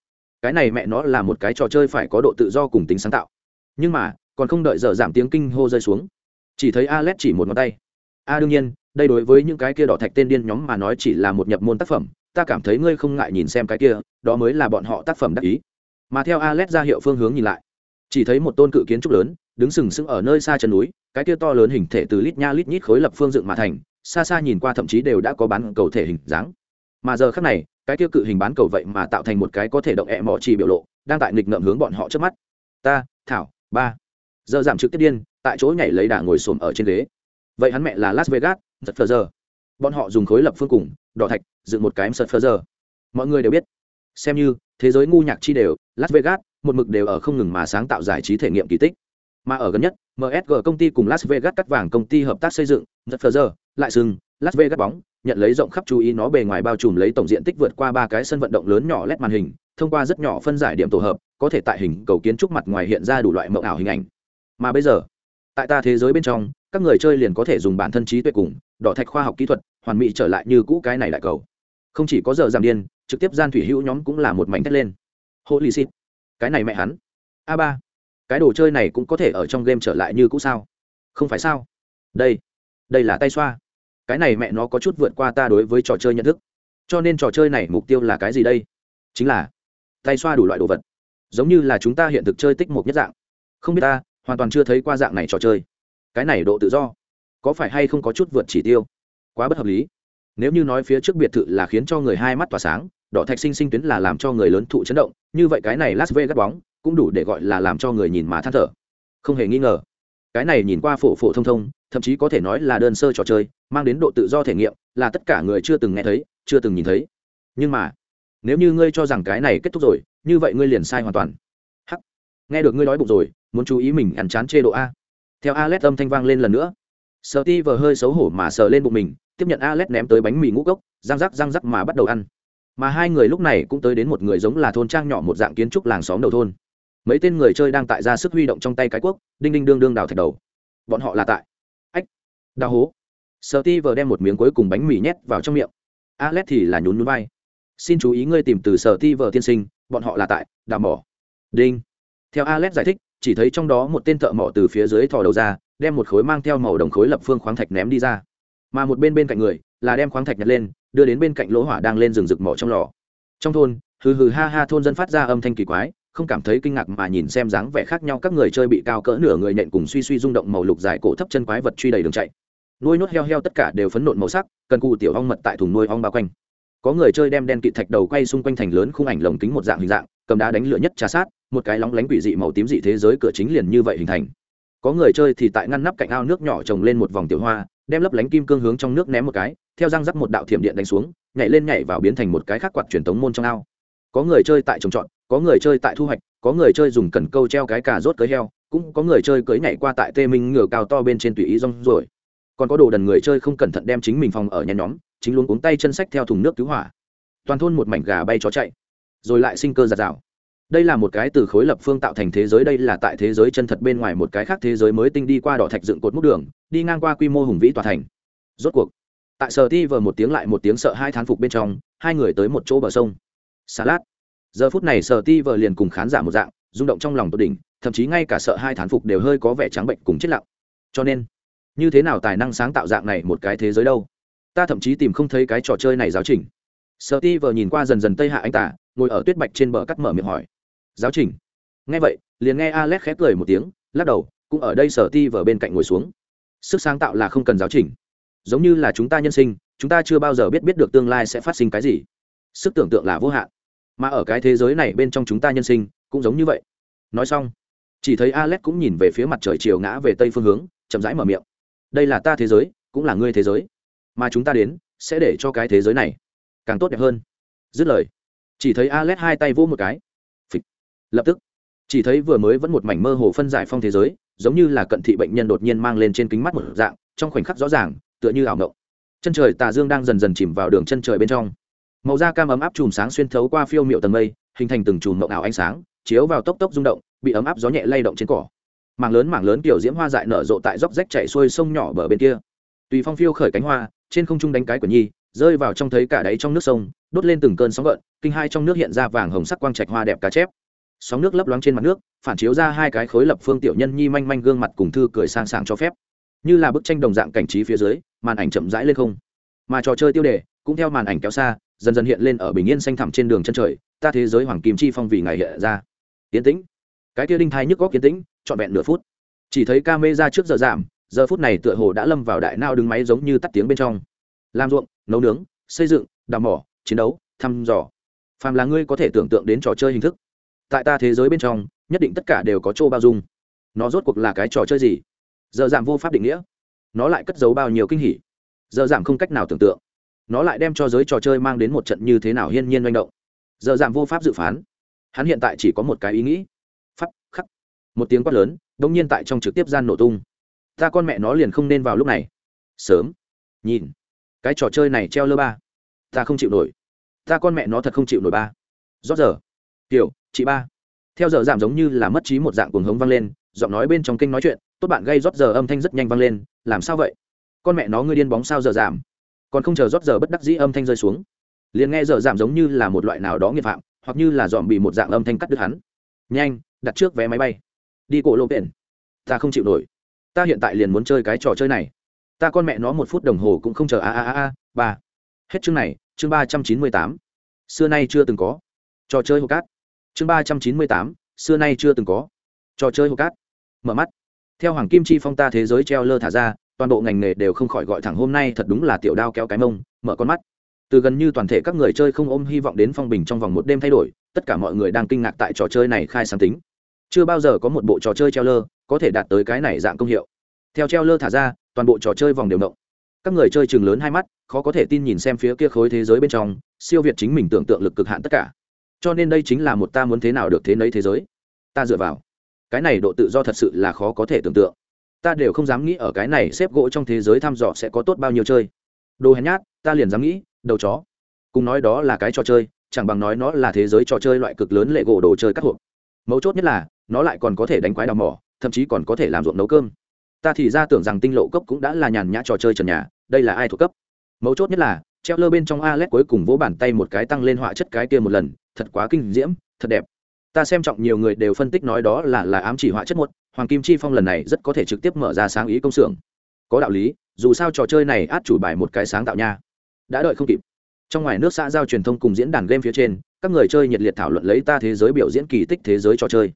Cái này mẹ nó là một cái trò chơi phải có độ tự do cùng tính sáng tạo. Nhưng mà, còn không đợi giờ giảm tiếng kinh hô rơi xuống. Chỉ thấy alex chỉ một ngón tay. A, đương nhiên, đây đối với những cái kia đỏ thạch tên điên nhóm mà nói chỉ là một nhập môn tác phẩm, ta cảm thấy ngươi không ngại nhìn xem cái kia, đó mới là bọn họ tác phẩm đắc ý. Mà theo alex ra hiệu phương hướng nhìn lại chỉ thấy một tôn cự kiến trúc lớn, đứng sừng sững ở nơi xa chân núi, cái kia to lớn hình thể từ lít nha lít nhít khối lập phương dựng mà thành, xa xa nhìn qua thậm chí đều đã có bán cầu thể hình dáng. Mà giờ khác này, cái kia cự hình bán cầu vậy mà tạo thành một cái có thể động ẹ mỏ trì biểu lộ, đang tại nghịch ngợm hướng bọn họ trước mắt. Ta, thảo, ba. Giờ giảm trực tiếp điên, tại chỗ nhảy lấy đà ngồi xổm ở trên ghế. Vậy hắn mẹ là las vegas, giật phờ giờ. Bọn họ dùng khối lập phương cùng, đỏ thạch, dựng một cái sật phờ giờ. Mọi người đều biết. Xem như, thế giới ngu nhạc chi đều, las vegas một mực đều ở không ngừng mà sáng tạo giải trí thể nghiệm kỳ tích. Mà ở gần nhất msg công ty cùng las vegas cắt vàng công ty hợp tác xây dựng giật phờ giờ, lại sừng, las vegas bóng, nhận lấy rộng khắp chú ý nó bề ngoài bao trùm lấy tổng diện tích vượt qua ba cái sân vận động lớn nhỏ led màn hình, thông qua rất nhỏ phân giải điểm tổ hợp, có thể tại hình cầu kiến trúc mặt ngoài hiện ra đủ loại mộng ảo hình ảnh. Mà bây giờ, tại ta thế giới bên trong, các người chơi liền có thể dùng bản thân trí tuệ cùng, đỏ thạch khoa học kỹ thuật, hoàn mỹ trở lại như cũ cái này đại cầu. Không chỉ có giờ giảm điên, trực tiếp gian thủy hữu nhóm cũng là một mảnh thét lên. Holy shit cái này mẹ hắn. A ba, cái đồ chơi này cũng có thể ở trong game trở lại như cũ sao? Không phải sao? Đây đây là tay xoa. Cái này mẹ nó có chút vượt qua ta đối với trò chơi nhận thức. Cho nên trò chơi này mục tiêu là cái gì đây? Chính là tay xoa đủ loại đồ vật. Giống như là chúng ta hiện thực chơi tích một nhất dạng. Không biết ta hoàn toàn chưa thấy qua dạng này trò chơi. Cái này độ tự do có phải hay không có chút vượt chỉ tiêu? Quá bất hợp lý. Nếu như nói phía trước biệt thự là khiến cho người hai mắt tỏa sáng đỏ thạch sinh sinh tuyến là làm cho người lớn thụ chấn động, như vậy cái này las vegas bóng cũng đủ để gọi là làm cho người nhìn mà than thở. Không hề nghi ngờ, cái này nhìn qua phổ phổ thông thông, thậm chí có thể nói là đơn sơ trò chơi, mang đến độ tự do thể nghiệm là tất cả người chưa từng nghe thấy, chưa từng nhìn thấy. Nhưng mà, nếu như ngươi cho rằng cái này kết thúc rồi, như vậy ngươi liền sai hoàn toàn. Hắc, nghe được ngươi nói bụng rồi, muốn chú ý mình ăn chán chê độ a. Theo alex âm thanh vang lên lần nữa. Sợ ti vờ hơi xấu hổ mà sờ lên bụng mình, tiếp nhận alex ném tới bánh mì ngũ cốc, răng rắc răng rắc mà bắt đầu ăn mà hai người lúc này cũng tới đến một người giống là thôn trang nhỏ một dạng kiến trúc làng xóm đầu thôn. Mấy tên người chơi đang tại ra sức huy động trong tay cái cuốc, đinh đinh đương đương đào thạch đầu. Bọn họ là tại. Ách, đào hố. Sợ ti vờ đem một miếng cuối cùng bánh mì nhét vào trong miệng. Alex thì là nhún nhún vai. Xin chú ý ngươi tìm từ sở ti vợ tiên sinh, bọn họ là tại đào mỏ. Đinh. Theo alex giải thích, chỉ thấy trong đó một tên thợ mỏ từ phía dưới thò đầu ra, đem một khối mang theo màu đồng khối lập phương khoáng thạch ném đi ra. Mà một bên bên cạnh người là đem khoáng thạch nhặt lên đưa đến bên cạnh lỗ hỏa đang lên rừng rực mỏ trong lò. Trong thôn, hừ hừ ha ha thôn dân phát ra âm thanh kỳ quái, không cảm thấy kinh ngạc mà nhìn xem dáng vẻ khác nhau các người chơi bị cao cỡ nửa người nhện cùng suy suy rung động màu lục dài cổ thấp chân quái vật truy đầy đường chạy. Nuôi nốt heo heo tất cả đều phấn nộn màu sắc, cần cụ tiểu ong mật tại thùng nuôi ong bao quanh. Có người chơi đem đen kịt thạch đầu quay xung quanh thành lớn khung ảnh lồng kính một dạng hình dạng, cầm đá đánh lửa nhất trà sát, một cái lóng lánh quỷ dị màu tím dị thế giới cửa chính liền như vậy hình thành. Có người chơi thì tại ngăn nắp cạnh ao nước nhỏ trồng lên một vòng tiểu hoa đem lấp lánh kim cương hướng trong nước ném một cái, theo răng rắc một đạo thiểm điện đánh xuống, nhảy lên nhảy vào biến thành một cái khắc quạt truyền thống môn trong ao. Có người chơi tại trồng trọt, có người chơi tại thu hoạch, có người chơi dùng cần câu treo cái cà rốt cưới heo, cũng có người chơi cưới nhảy qua tại tê minh ngửa cao to bên trên tùy ý rong rồi còn có đồ đần người chơi không cẩn thận đem chính mình phòng ở nhen nhóm, chính luôn cuống tay chân sách theo thùng nước cứu hỏa. Toàn thôn một mảnh gà bay chó chạy, rồi lại sinh cơ giạt rào đây là một cái từ khối lập phương tạo thành thế giới, đây là tại thế giới chân thật bên ngoài một cái khác thế giới mới tinh đi qua đỏ thạch dựng cột múc đường, đi ngang qua quy mô hùng vĩ tòa thành. Rốt cuộc, tại sở ti vờ một tiếng lại một tiếng sợ hai thán phục bên trong, hai người tới một chỗ bờ sông. Xà lát giờ phút này sở ti vờ liền cùng khán giả một dạng, rung động trong lòng tột đỉnh, thậm chí ngay cả sợ hai thán phục đều hơi có vẻ trắng bệnh cùng chết lặng. Cho nên, như thế nào tài năng sáng tạo dạng này một cái thế giới đâu? Ta thậm chí tìm không thấy cái trò chơi này giáo trình. Sở ti vờ nhìn qua dần dần tây hạ anh tả, ngồi ở tuyết bạch trên bờ cắt mở miệng hỏi giáo trình. Nghe vậy, liền nghe alex khép cười một tiếng, lắc đầu, cũng ở đây sở ti vở bên cạnh ngồi xuống. Sức sáng tạo là không cần giáo trình. Giống như là chúng ta nhân sinh, chúng ta chưa bao giờ biết biết được tương lai sẽ phát sinh cái gì. Sức tưởng tượng là vô hạn. Mà ở cái thế giới này bên trong chúng ta nhân sinh, cũng giống như vậy. Nói xong, chỉ thấy alex cũng nhìn về phía mặt trời chiều ngã về tây phương hướng, chậm rãi mở miệng. Đây là ta thế giới, cũng là ngươi thế giới. Mà chúng ta đến, sẽ để cho cái thế giới này càng tốt đẹp hơn. Dứt lời, chỉ thấy alex hai tay vỗ một cái lập tức, chỉ thấy vừa mới vẫn một mảnh mơ hồ phân giải phong thế giới, giống như là cận thị bệnh nhân đột nhiên mang lên trên kính mắt một dạng, trong khoảnh khắc rõ ràng, tựa như ảo ngộng chân trời tà dương đang dần dần chìm vào đường chân trời bên trong. Màu da cam ấm áp chùm sáng xuyên thấu qua phiêu miệu tầng mây, hình thành từng chùm mộng ảo ánh sáng, chiếu vào tốc tốc rung động, bị ấm áp gió nhẹ lay động trên cỏ. Mảng lớn mảng lớn kiểu diễm hoa dại nở rộ tại dốc rách chạy xuôi sông nhỏ bờ bên kia. Tùy phong phiêu khởi cánh hoa, trên không trung đánh cái của nhi, rơi vào trong thấy cả đáy trong nước sông, đốt lên từng cơn sóng gợn, kinh hai trong nước hiện ra vàng hồng sắc quang trạch hoa đẹp cá chép sóng nước lấp loáng trên mặt nước, phản chiếu ra hai cái khối lập phương tiểu nhân nhi manh manh gương mặt cùng thư cười sang sảng cho phép. Như là bức tranh đồng dạng cảnh trí phía dưới, màn ảnh chậm rãi lên không. Mà trò chơi tiêu đề, cũng theo màn ảnh kéo xa, dần dần hiện lên ở bình yên xanh thẳm trên đường chân trời, ta thế giới hoàng kim chi phong vì ngày hiện ra. Yến tĩnh. Cái kia đinh thai nhức góc kiến tĩnh, trọn vẹn nửa phút. Chỉ thấy ca mê ra trước giờ giảm, giờ phút này tựa hồ đã lâm vào đại nao đứng máy giống như tắt tiếng bên trong. Làm ruộng, nấu nướng, xây dựng, đào mỏ, chiến đấu, thăm dò. Phàm là ngươi có thể tưởng tượng đến trò chơi hình thức tại ta thế giới bên trong, nhất định tất cả đều có chỗ bao dung. Nó rốt cuộc là cái trò chơi gì? Giờ giảm vô pháp định nghĩa. Nó lại cất giấu bao nhiêu kinh hỉ? Giờ giảm không cách nào tưởng tượng. Nó lại đem cho giới trò chơi mang đến một trận như thế nào hiên nhiên manh động. Giờ giảm vô pháp dự phán. Hắn hiện tại chỉ có một cái ý nghĩ. Phắt khắc. Một tiếng quát lớn đông nhiên tại trong trực tiếp gian nổ tung. Ta con mẹ nó liền không nên vào lúc này. Sớm. Nhìn. Cái trò chơi này treo lơ ba. Ta không chịu nổi. Ta con mẹ nó thật không chịu nổi ba. Rót giờ. Kiểu chị ba. Theo giờ giảm giống như là mất trí một dạng cuồng hống vang lên, giọng nói bên trong kinh nói chuyện, tốt bạn gây rót giờ âm thanh rất nhanh vang lên, làm sao vậy? Con mẹ nó ngươi điên bóng sao giờ giảm? Còn không chờ rót giờ bất đắc dĩ âm thanh rơi xuống. Liền nghe giờ giảm giống như là một loại nào đó nghiệt phạm, hoặc như là dòm bị một dạng âm thanh cắt đứt hắn. Nhanh, đặt trước vé máy bay. Đi cổ lô biển. Ta không chịu nổi. Ta hiện tại liền muốn chơi cái trò chơi này. Ta con mẹ nó một phút đồng hồ cũng không chờ. A a a a, ba. Hết chương này, chương ba trăm chín mươi tám. Xưa nay chưa từng có. Trò chơi hô cát chương ba trăm chín mươi tám, xưa nay chưa từng có. Trò chơi hồ cát. Mở mắt. Theo hoàng kim chi phong ta thế giới treo lơ thả ra, toàn bộ ngành nghề đều không khỏi gọi thẳng hôm nay thật đúng là tiểu đao kéo cái mông, mở con mắt. Từ gần như toàn thể các người chơi không ôm hy vọng đến phong bình trong vòng một đêm thay đổi, tất cả mọi người đang kinh ngạc tại trò chơi này khai sáng tính. Chưa bao giờ có một bộ trò chơi treo lơ có thể đạt tới cái này dạng công hiệu. Theo treo lơ thả ra, toàn bộ trò chơi vòng đều động. Các người chơi chừng lớn hai mắt, khó có thể tin nhìn xem phía kia khối thế giới bên trong, siêu việt chính mình tưởng tượng lực cực hạn tất cả cho nên đây chính là một ta muốn thế nào được thế nấy thế giới. Ta dựa vào. Cái này độ tự do thật sự là khó có thể tưởng tượng. Ta đều không dám nghĩ ở cái này xếp gỗ trong thế giới thăm dò sẽ có tốt bao nhiêu chơi. Đồ hèn nhát ta liền dám nghĩ đầu chó. Cùng nói đó là cái trò chơi chẳng bằng nói nó là thế giới trò chơi loại cực lớn lệ gỗ đồ chơi các hộp mấu chốt nhất là nó lại còn có thể đánh quái đào mỏ thậm chí còn có thể làm ruộng nấu cơm. Ta thì ra tưởng rằng tinh lộ cốc cũng đã là nhàn nhã trò chơi trần nhà đây là ai thuộc cấp? Mấu chốt nhất là treo lơ bên trong Alex cuối cùng vỗ bàn tay một cái tăng lên họa chất cái kia một lần, thật quá kinh diễm, thật đẹp. Ta xem trọng nhiều người đều phân tích nói đó là là ám chỉ họa chất một, Hoàng Kim Chi Phong lần này rất có thể trực tiếp mở ra sáng ý công xưởng. Có đạo lý, dù sao trò chơi này át chủ bài một cái sáng tạo nha. Đã đợi không kịp. Trong ngoài nước xã giao truyền thông cùng diễn đàn game phía trên, các người chơi nhiệt liệt thảo luận lấy ta thế giới biểu diễn kỳ tích thế giới trò chơi.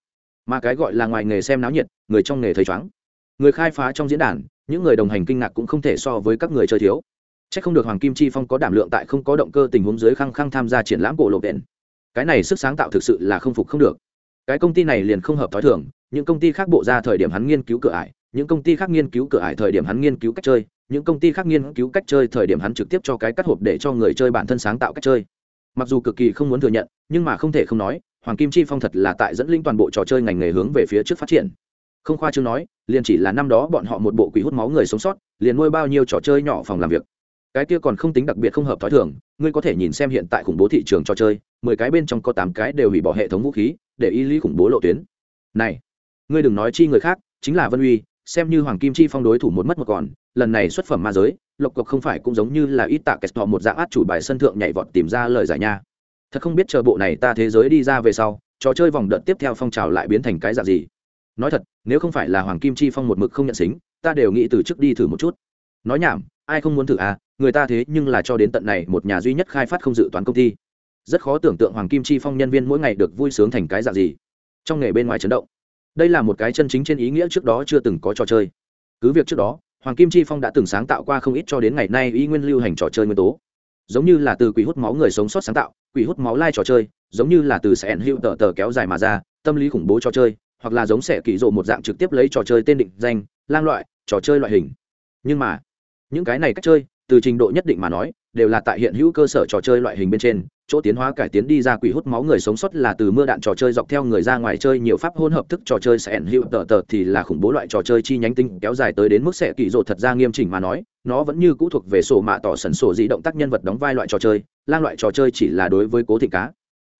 Mà cái gọi là ngoài nghề xem náo nhiệt, người trong nghề thấy chóng. Người khai phá trong diễn đàn, những người đồng hành kinh ngạc cũng không thể so với các người chơi thiếu Chắc không được Hoàng Kim Chi Phong có đảm lượng tại không có động cơ tình huống dưới khăng khăng tham gia triển lãm cổ lộ đèn. Cái này sức sáng tạo thực sự là không phục không được. Cái công ty này liền không hợp thói thường, những công ty khác bộ ra thời điểm hắn nghiên cứu cửa ải, những công ty khác nghiên cứu cửa ải thời điểm hắn nghiên cứu cách chơi, những công ty khác nghiên cứu cách chơi thời điểm hắn trực tiếp cho cái cắt hộp để cho người chơi bản thân sáng tạo cách chơi. Mặc dù cực kỳ không muốn thừa nhận, nhưng mà không thể không nói, Hoàng Kim Chi Phong thật là tại dẫn linh toàn bộ trò chơi ngành nghề hướng về phía trước phát triển. Không khoa trương nói, liền chỉ là năm đó bọn họ một bộ quỷ hút máu người sống sót, liền nuôi bao nhiêu trò chơi nhỏ phòng làm việc cái kia còn không tính đặc biệt không hợp thói thường, ngươi có thể nhìn xem hiện tại khủng bố thị trường trò chơi, mười cái bên trong có tám cái đều hủy bỏ hệ thống vũ khí, để y lý khủng bố lộ tuyến. Này, ngươi đừng nói chi người khác, chính là vân uy, xem như hoàng kim chi phong đối thủ một mất một còn, lần này xuất phẩm ma giới, lộc cộc không phải cũng giống như là ít tạ kẹt họ một dạng át chủ bài sân thượng nhảy vọt tìm ra lời giải nha. Thật không biết chờ bộ này ta thế giới đi ra về sau, trò chơi vòng đợt tiếp theo phong trào lại biến thành cái dạng gì. Nói thật, nếu không phải là hoàng kim chi phong một mực không nhận xính, ta đều nghĩ từ trước đi thử một chút. Nói nhảm ai không muốn thử à người ta thế nhưng là cho đến tận này một nhà duy nhất khai phát không dự toán công ty. Rất khó tưởng tượng hoàng kim chi phong nhân viên mỗi ngày được vui sướng thành cái dạng gì. Trong nghề bên ngoài chấn động. Đây là một cái chân chính trên ý nghĩa trước đó chưa từng có trò chơi. Cứ việc trước đó, hoàng kim chi phong đã từng sáng tạo qua không ít cho đến ngày nay y nguyên lưu hành trò chơi nguyên tố. Giống như là từ quỷ hút máu người sống sót sáng tạo, quỷ hút máu lai trò chơi, giống như là từ sẽ hữu tờ tờ kéo dài mà ra, tâm lý khủng bố trò chơi, hoặc là giống sẽ kỳ rộ một dạng trực tiếp lấy trò chơi tên định danh, lang loại, trò chơi loại hình. Nhưng mà những cái này cách chơi, từ trình độ nhất định mà nói, đều là tại hiện hữu cơ sở trò chơi loại hình bên trên, chỗ tiến hóa cải tiến đi ra quỷ hút máu người sống sót là từ mưa đạn trò chơi dọc theo người ra ngoài chơi nhiều pháp hôn hợp thức trò chơi sẽ ẩn hữu tờ tờ thì là khủng bố loại trò chơi chi nhánh tinh kéo dài tới đến mức sẽ kỳ rộ thật ra nghiêm chỉnh mà nói, nó vẫn như cũ thuộc về sổ mạ tỏ sẩn sổ dĩ động tác nhân vật đóng vai loại trò chơi, lang loại trò chơi chỉ là đối với cố thị cá.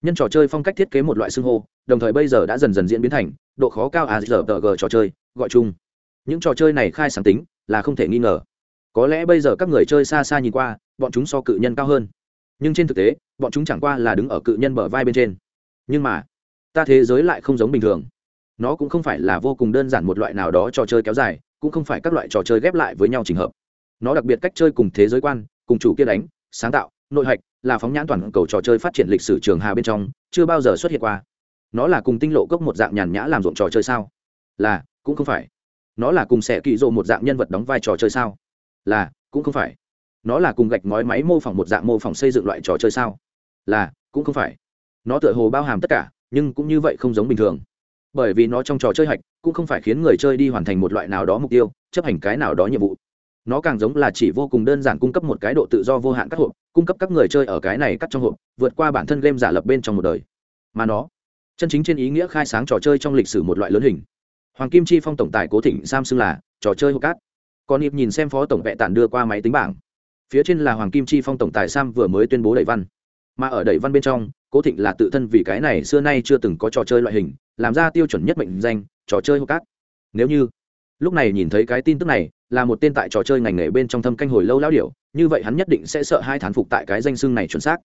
Nhân trò chơi phong cách thiết kế một loại xưng hô, đồng thời bây giờ đã dần dần diễn biến thành độ khó cao à, a g trò chơi, gọi chung. Những trò chơi này khai sáng tính, là không thể nghi ngờ có lẽ bây giờ các người chơi xa xa nhìn qua, bọn chúng so cự nhân cao hơn. Nhưng trên thực tế, bọn chúng chẳng qua là đứng ở cự nhân bờ vai bên trên. Nhưng mà, ta thế giới lại không giống bình thường. Nó cũng không phải là vô cùng đơn giản một loại nào đó trò chơi kéo dài, cũng không phải các loại trò chơi ghép lại với nhau trình hợp. Nó đặc biệt cách chơi cùng thế giới quan, cùng chủ kia đánh, sáng tạo, nội hạch, là phóng nhãn toàn cầu trò chơi phát triển lịch sử trường hà bên trong, chưa bao giờ xuất hiện qua. Nó là cùng tinh lộ cốc một dạng nhàn nhã làm ruộng trò chơi sao? Là, cũng không phải. Nó là cùng sẽ kỳ rộ một dạng nhân vật đóng vai trò chơi sao? Là, cũng không phải. Nó là cùng gạch ngói máy mô phỏng một dạng mô phỏng xây dựng loại trò chơi sao? Là, cũng không phải. Nó tựa hồ bao hàm tất cả, nhưng cũng như vậy không giống bình thường. Bởi vì nó trong trò chơi hạch, cũng không phải khiến người chơi đi hoàn thành một loại nào đó mục tiêu, chấp hành cái nào đó nhiệm vụ. Nó càng giống là chỉ vô cùng đơn giản cung cấp một cái độ tự do vô hạn các hộp, cung cấp các người chơi ở cái này cắt trong hộp, vượt qua bản thân game giả lập bên trong một đời. Mà nó, chân chính trên ý nghĩa khai sáng trò chơi trong lịch sử một loại lớn hình. Hoàng kim chi phong tổng tài cố thịnh sam xưng là trò chơi hộp cát còn ịp nhìn xem phó tổng vệ tản đưa qua máy tính bảng. Phía trên là hoàng kim chi phong tổng tài sam vừa mới tuyên bố đẩy văn. Mà ở đẩy văn bên trong, cố thịnh là tự thân vì cái này xưa nay chưa từng có trò chơi loại hình, làm ra tiêu chuẩn nhất mệnh danh, trò chơi hộp cát. Nếu như, lúc này nhìn thấy cái tin tức này, là một tên tại trò chơi ngành nghề bên trong thâm canh hồi lâu lao điểu, như vậy hắn nhất định sẽ sợ hai thán phục tại cái danh xưng này chuẩn xác.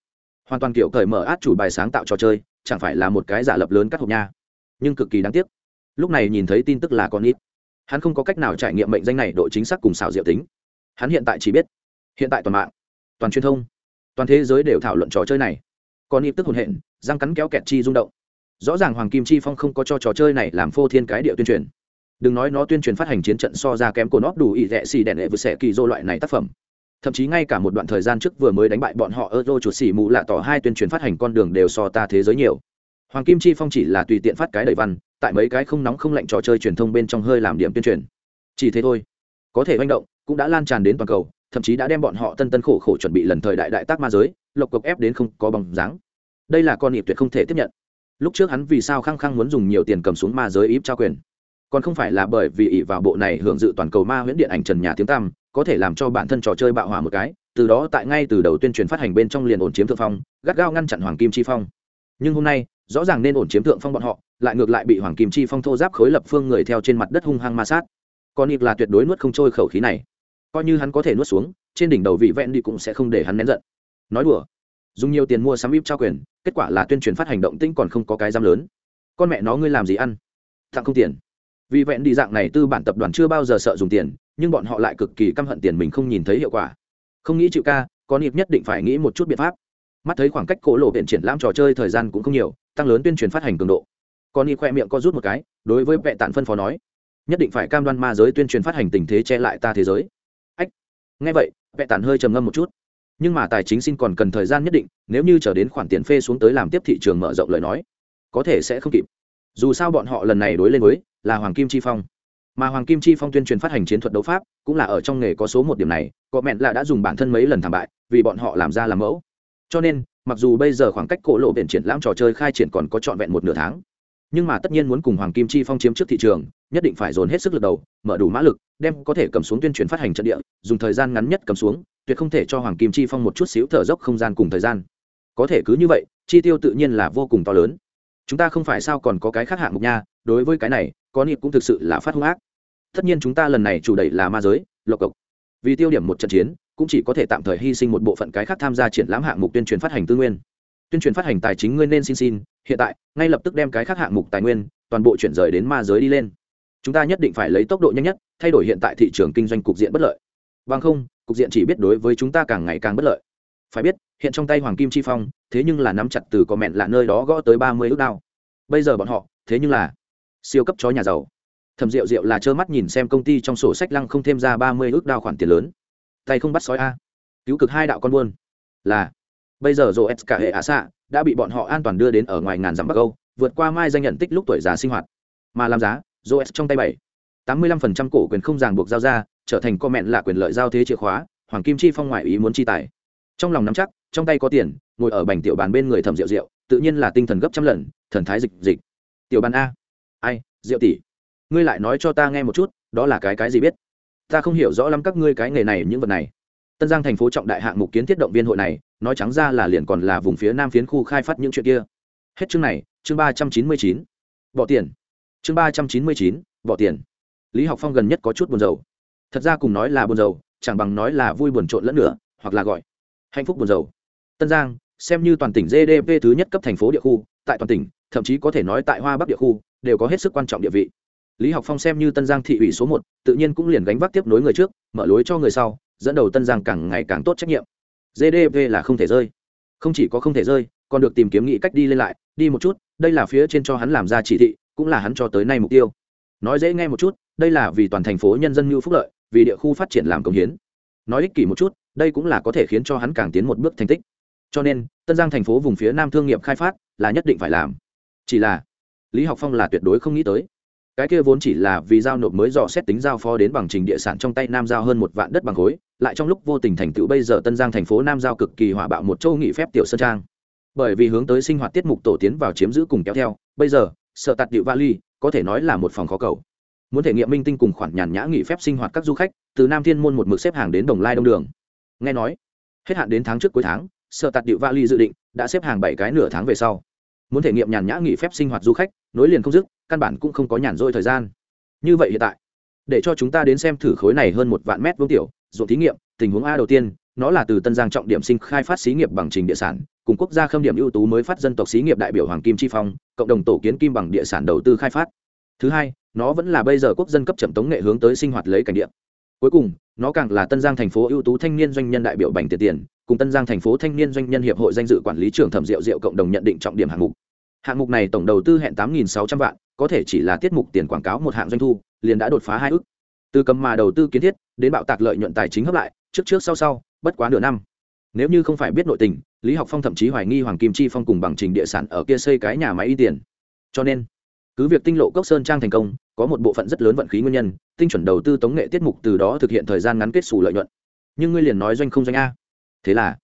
Hoàn toàn kiểu cởi mở át chủ bài sáng tạo trò chơi, chẳng phải là một cái giả lập lớn cắt hộp nha. Nhưng cực kỳ đáng tiếc. Lúc này nhìn thấy tin tức là con ít hắn không có cách nào trải nghiệm mệnh danh này độ chính xác cùng xảo diệu tính. Hắn hiện tại chỉ biết, hiện tại toàn mạng, toàn truyền thông, toàn thế giới đều thảo luận trò chơi này. Còn nhịp tức hồn hện, răng cắn kéo kẹt chi rung động. Rõ ràng hoàng kim chi phong không có cho trò chơi này làm phô thiên cái địa tuyên truyền. Đừng nói nó tuyên truyền phát hành chiến trận so ra kém của nó đủ ý rẻ xì đèn lệ vừa xẻ kỳ dô loại này tác phẩm. Thậm chí ngay cả một đoạn thời gian trước vừa mới đánh bại bọn họ euro chuột xỉ mù lạ tỏ hai tuyên truyền phát hành con đường đều so ta thế giới nhiều hoàng kim chi phong chỉ là tùy tiện phát cái đầy văn, tại mấy cái không nóng không lạnh trò chơi truyền thông bên trong hơi làm điểm tuyên truyền. Chỉ thế thôi. Có thể manh động, cũng đã lan tràn đến toàn cầu, thậm chí đã đem bọn họ tân tân khổ khổ chuẩn bị lần thời đại đại tác ma giới, lộc cộc ép đến không có bằng dáng. Đây là con nghiệp tuyệt không thể tiếp nhận. Lúc trước hắn vì sao khăng khăng muốn dùng nhiều tiền cầm xuống ma giới íp trao quyền? Còn không phải là bởi vì ỷ vào bộ này hưởng dự toàn cầu ma huyễn điện ảnh trần nhà tiếng tăm, có thể làm cho bản thân trò chơi bạo hỏa một cái, từ đó tại ngay từ đầu tuyên truyền phát hành bên trong liền ổn chiếm thượng phong, gắt gao ngăn chặn hoàng kim chi phong. Nhưng hôm nay rõ ràng nên ổn chiếm thượng phong bọn họ, lại ngược lại bị hoàng kim chi phong thô giáp khối lập phương người theo trên mặt đất hung hăng ma sát. Còn ịp là tuyệt đối nuốt không trôi khẩu khí này. Coi như hắn có thể nuốt xuống, trên đỉnh đầu vị vẹn đi cũng sẽ không để hắn nén giận. Nói đùa, dùng nhiều tiền mua sắm ít trao quyền, kết quả là tuyên truyền phát hành động tĩnh còn không có cái giam lớn. Con mẹ nó, ngươi làm gì ăn? Tặng không tiền. Vì vẹn đi dạng này tư bản tập đoàn chưa bao giờ sợ dùng tiền, nhưng bọn họ lại cực kỳ căm hận tiền mình không nhìn thấy hiệu quả. Không nghĩ chịu ca có nịp nhất định phải nghĩ một chút biện pháp. Mắt thấy khoảng cách cổ lộ biển triển lãm trò chơi thời gian cũng không nhiều tăng lớn tuyên truyền phát hành cường độ. Con y khoe miệng co rút một cái, đối với vệ tản phân phó nói, nhất định phải cam đoan ma giới tuyên truyền phát hành tình thế che lại ta thế giới. Ách. Nghe vậy, vệ tản hơi trầm ngâm một chút. Nhưng mà tài chính xin còn cần thời gian nhất định, nếu như trở đến khoản tiền phê xuống tới làm tiếp thị trường mở rộng lời nói, có thể sẽ không kịp. Dù sao bọn họ lần này đối lên với là hoàng kim chi phong. Mà hoàng kim chi phong tuyên truyền phát hành chiến thuật đấu pháp, cũng là ở trong nghề có số một điểm này, có mẹn là đã dùng bản thân mấy lần thảm bại, vì bọn họ làm ra làm mẫu. Cho nên mặc dù bây giờ khoảng cách cổ lộ biển triển lãm trò chơi khai triển còn có trọn vẹn một nửa tháng, nhưng mà tất nhiên muốn cùng hoàng kim chi phong chiếm trước thị trường, nhất định phải dồn hết sức lực đầu, mở đủ mã lực, đem có thể cầm xuống tuyên truyền phát hành trận địa, dùng thời gian ngắn nhất cầm xuống, tuyệt không thể cho hoàng kim chi phong một chút xíu thở dốc không gian cùng thời gian. Có thể cứ như vậy, chi tiêu tự nhiên là vô cùng to lớn. Chúng ta không phải sao còn có cái khác hạng mục nha, đối với cái này, có niệm cũng thực sự là phát hung ác. Tất nhiên chúng ta lần này chủ đẩy là ma giới, lộc cộc. Vì tiêu điểm một trận chiến cũng chỉ có thể tạm thời hy sinh một bộ phận cái khác tham gia triển lãm hạng mục tuyên truyền phát hành tư nguyên. Tuyên truyền phát hành tài chính ngươi nên xin xin, hiện tại, ngay lập tức đem cái khác hạng mục tài nguyên, toàn bộ chuyển rời đến ma giới đi lên. Chúng ta nhất định phải lấy tốc độ nhanh nhất, thay đổi hiện tại thị trường kinh doanh cục diện bất lợi. Bằng không, cục diện chỉ biết đối với chúng ta càng ngày càng bất lợi. Phải biết, hiện trong tay hoàng kim chi phong, thế nhưng là nắm chặt từ có mẹn là nơi đó gõ tới ba mươi ước đao. Bây giờ bọn họ, thế nhưng là siêu cấp chó nhà giàu. Thẩm rượu rượu là trơ mắt nhìn xem công ty trong sổ sách lăng không thêm ra ba mươi ước đao khoản tiền lớn tay không bắt sói a. Cứu cực hai đạo con buôn. Là, bây giờ rô s cả hệ ạ xạ đã bị bọn họ an toàn đưa đến ở ngoài ngàn dặm bắc âu, vượt qua mai danh nhận tích lúc tuổi già sinh hoạt. Mà làm giá rô s trong tay bảy. Tám mươi lăm phần trăm cổ quyền không ràng buộc giao ra, trở thành co mẹn là quyền lợi giao thế chìa khóa, hoàng kim chi phong ngoại ý muốn chi tài. Trong lòng nắm chắc, trong tay có tiền, ngồi ở bành tiểu bàn bên người thẩm rượu rượu, tự nhiên là tinh thần gấp trăm lần, thần thái dịch dịch. Tiểu bàn a. Ai, rượu tỷ? Ngươi lại nói cho ta nghe một chút, đó là cái cái gì biết? Ta không hiểu rõ lắm các ngươi cái nghề này những vật này. Tân giang thành phố trọng đại hạng mục kiến thiết động viên hội này, nói trắng ra là liền còn là vùng phía nam phiến khu khai phát những chuyện kia. Hết chương này, chương ba trăm chín mươi chín. Bỏ tiền. Chương ba trăm chín mươi chín, bỏ tiền. Lý học phong gần nhất có chút buồn rầu. Thật ra cùng nói là buồn rầu, chẳng bằng nói là vui buồn trộn lẫn nữa, hoặc là gọi hạnh phúc buồn rầu. tân giang, xem như toàn tỉnh gdp thứ nhất cấp thành phố địa khu, tại toàn tỉnh, thậm chí có thể nói tại hoa bắc địa khu, đều có hết sức quan trọng địa vị lý học phong xem như tân giang thị ủy số một, tự nhiên cũng liền gánh vác tiếp nối người trước, mở lối cho người sau, dẫn đầu tân giang càng ngày càng tốt trách nhiệm. Gdp là không thể rơi. Không chỉ có không thể rơi, còn được tìm kiếm nghĩ cách đi lên lại, đi một chút, đây là phía trên cho hắn làm ra chỉ thị, cũng là hắn cho tới nay mục tiêu. Nói dễ nghe một chút, đây là vì toàn thành phố nhân dân như phúc lợi, vì địa khu phát triển làm công hiến. Nói ích kỷ một chút, đây cũng là có thể khiến cho hắn càng tiến một bước thành tích. Cho nên, tân giang thành phố vùng phía nam thương nghiệp khai phát là nhất định phải làm. Chỉ là, lý học phong là tuyệt đối không nghĩ tới cái kia vốn chỉ là vì giao nộp mới dò xét tính giao phó đến bằng trình địa sản trong tay nam giao hơn một vạn đất bằng khối, lại trong lúc vô tình thành tựu bây giờ tân giang thành phố nam giao cực kỳ hỏa bạo một châu nghị phép tiểu sơn trang. Bởi vì hướng tới sinh hoạt tiết mục tổ tiến vào chiếm giữ cùng kéo theo, bây giờ, sợ tạt điệu vali, có thể nói là một phòng khó cầu. Muốn thể nghiệm minh tinh cùng khoản nhàn nhã nghỉ phép sinh hoạt các du khách, từ nam thiên môn một mực xếp hàng đến đồng lai đông đường. Nghe nói, hết hạn đến tháng trước cuối tháng, sợ tạt điệu vali dự định, đã xếp hàng bảy cái nửa tháng về sau. Muốn thể nghiệm nhàn nhã nghỉ phép sinh hoạt du khách nối liền không dứt, căn bản cũng không có nhàn rỗi thời gian. Như vậy hiện tại, để cho chúng ta đến xem thử khối này hơn một vạn mét vuông tiểu, ruộng thí nghiệm, tình huống a đầu tiên, nó là từ tân giang trọng điểm sinh khai phát xí nghiệp bằng trình địa sản, cùng quốc gia khâm điểm ưu tú mới phát dân tộc xí nghiệp đại biểu hoàng kim chi phong, cộng đồng tổ kiến kim bằng địa sản đầu tư khai phát. Thứ hai, nó vẫn là bây giờ quốc dân cấp chậm tống nghệ hướng tới sinh hoạt lấy cảnh địa. Cuối cùng, nó càng là tân giang thành phố ưu tú thanh niên doanh nhân đại biểu bành tiền tiền, cùng tân giang thành phố thanh niên doanh nhân hiệp hội danh dự quản lý trưởng thẩm diệu diệu cộng đồng nhận định trọng điểm hạng mục hạng mục này tổng đầu tư hẹn tám nghìn sáu trăm vạn, có thể chỉ là tiết mục tiền quảng cáo một hạng doanh thu, liền đã đột phá hai ước. Từ cầm mà đầu tư kiến thiết, đến bạo tạc lợi nhuận tài chính hấp lại, trước trước sau sau, bất quá nửa năm. Nếu như không phải biết nội tình, lý học phong thậm chí hoài nghi hoàng kim chi phong cùng bằng trình địa sản ở kia xây cái nhà máy y tiền. Cho nên, cứ việc tinh lộ cốc sơn trang thành công, có một bộ phận rất lớn vận khí nguyên nhân, tinh chuẩn đầu tư tống nghệ tiết mục từ đó thực hiện thời gian ngắn kết xù lợi nhuận. Nhưng ngươi liền nói doanh không doanh a. Thế là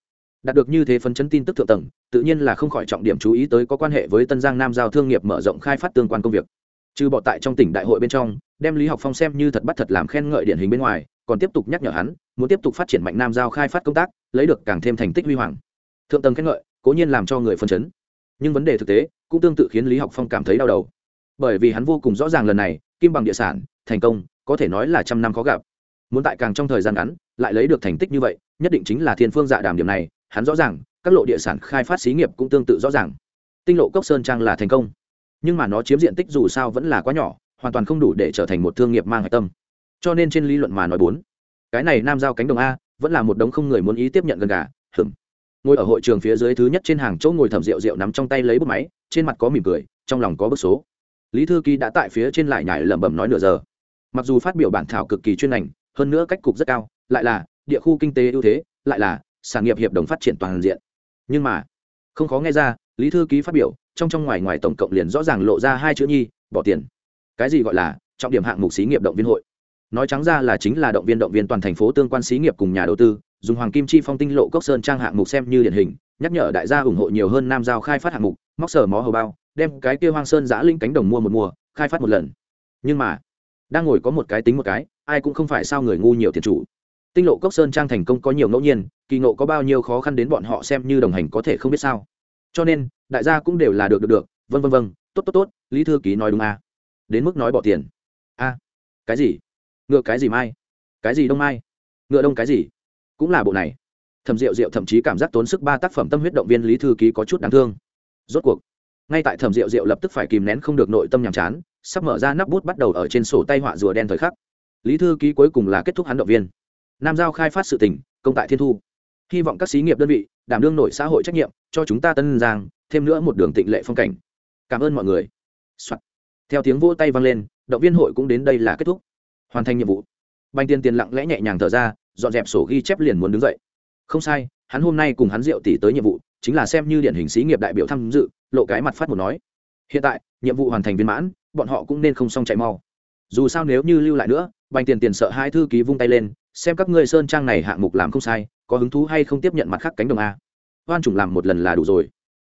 đạt được như thế phấn chấn tin tức thượng tầng, tự nhiên là không khỏi trọng điểm chú ý tới có quan hệ với tân giang nam giao thương nghiệp mở rộng khai phát tương quan công việc. Trừ bỏ tại trong tỉnh đại hội bên trong, đem lý học phong xem như thật bắt thật làm khen ngợi điển hình bên ngoài, còn tiếp tục nhắc nhở hắn, muốn tiếp tục phát triển mạnh nam giao khai phát công tác, lấy được càng thêm thành tích huy hoàng. Thượng tầng khen ngợi, cố nhiên làm cho người phân chấn. Nhưng vấn đề thực tế, cũng tương tự khiến lý học phong cảm thấy đau đầu. Bởi vì hắn vô cùng rõ ràng lần này, kim bằng địa sản, thành công, có thể nói là trăm năm khó gặp. Muốn tại càng trong thời gian ngắn, lại lấy được thành tích như vậy, nhất định chính là thiên phương dạ đàm điểm này hắn rõ ràng, các lộ địa sản khai phát xí nghiệp cũng tương tự rõ ràng. Tinh lộ cốc sơn trang là thành công, nhưng mà nó chiếm diện tích dù sao vẫn là quá nhỏ, hoàn toàn không đủ để trở thành một thương nghiệp mang hạch tâm. Cho nên trên lý luận mà nói bốn, cái này nam giao cánh đồng a vẫn là một đống không người muốn ý tiếp nhận gần gà hừm ngồi ở hội trường phía dưới thứ nhất trên hàng chỗ ngồi thẩm rượu rượu nắm trong tay lấy bút máy, trên mặt có mỉm cười, trong lòng có bức số. Lý thư ký đã tại phía trên lại nhải lẩm bẩm nói nửa giờ. Mặc dù phát biểu bản thảo cực kỳ chuyên ngành, hơn nữa cách cục rất cao, lại là địa khu kinh tế ưu thế, lại là sản nghiệp hiệp đồng phát triển toàn diện. Nhưng mà, không khó nghe ra, lý thư ký phát biểu, trong trong ngoài ngoài tổng cộng liền rõ ràng lộ ra hai chữ nhi, bỏ tiền. Cái gì gọi là trọng điểm hạng mục xí nghiệp động viên hội? Nói trắng ra là chính là động viên động viên toàn thành phố tương quan xí nghiệp cùng nhà đầu tư, dùng hoàng kim chi phong tinh lộ cốc sơn trang hạng mục xem như điển hình, nhắc nhở đại gia ủng hộ nhiều hơn nam giao khai phát hạng mục, móc sở mó hầu bao, đem cái kia hoang sơn giã linh cánh đồng mua một mùa, khai phát một lần. Nhưng mà, đang ngồi có một cái tính một cái, ai cũng không phải sao người ngu nhiều tiền chủ tinh lộ cốc sơn trang thành công có nhiều ngẫu nhiên kỳ ngộ có bao nhiêu khó khăn đến bọn họ xem như đồng hành có thể không biết sao. Cho nên đại gia cũng đều là được được được vân vân vân tốt tốt tốt lý thư ký nói đúng à. đến mức nói bỏ tiền. A à, cái gì? Ngựa cái gì mai? Cái gì đông mai? Ngựa đông cái gì? Cũng là bộ này. Thầm rượu rượu thậm chí cảm giác tốn sức ba tác phẩm tâm huyết động viên lý thư ký có chút đáng thương. Rốt cuộc ngay tại thẩm rượu rượu lập tức phải kìm nén không được nội tâm nhàm chán sắp mở ra nắp bút bắt đầu ở trên sổ tay họa rùa đen thời khắc. Lý thư ký cuối cùng là kết thúc hắn động viên nam giao khai phát sự tỉnh công tại thiên thu. Hy vọng các xí nghiệp đơn vị đảm đương nổi xã hội trách nhiệm, cho chúng ta tân giang thêm nữa một đường tịnh lệ phong cảnh. Cảm ơn mọi người、Soạn. theo tiếng vỗ tay vang lên, động viên hội cũng đến đây là kết thúc. Hoàn thành nhiệm vụ. Banh tiên tiền lặng lẽ nhẹ nhàng thở ra, dọn dẹp sổ ghi chép liền muốn đứng dậy. Không sai, hắn hôm nay cùng hắn rượu tỷ tới nhiệm vụ, chính là xem như điển hình xí nghiệp đại biểu tham dự, lộ cái mặt phát một nói. Hiện tại, nhiệm vụ hoàn thành viên mãn, bọn họ cũng nên không xong chạy mau. Dù sao nếu như lưu lại nữa, bành tiền tiền sợ hai thư ký vung tay lên xem các ngươi sơn trang này hạng mục làm không sai, có hứng thú hay không tiếp nhận mặt khác cánh đồng a? Hoan chủng làm một lần là đủ rồi.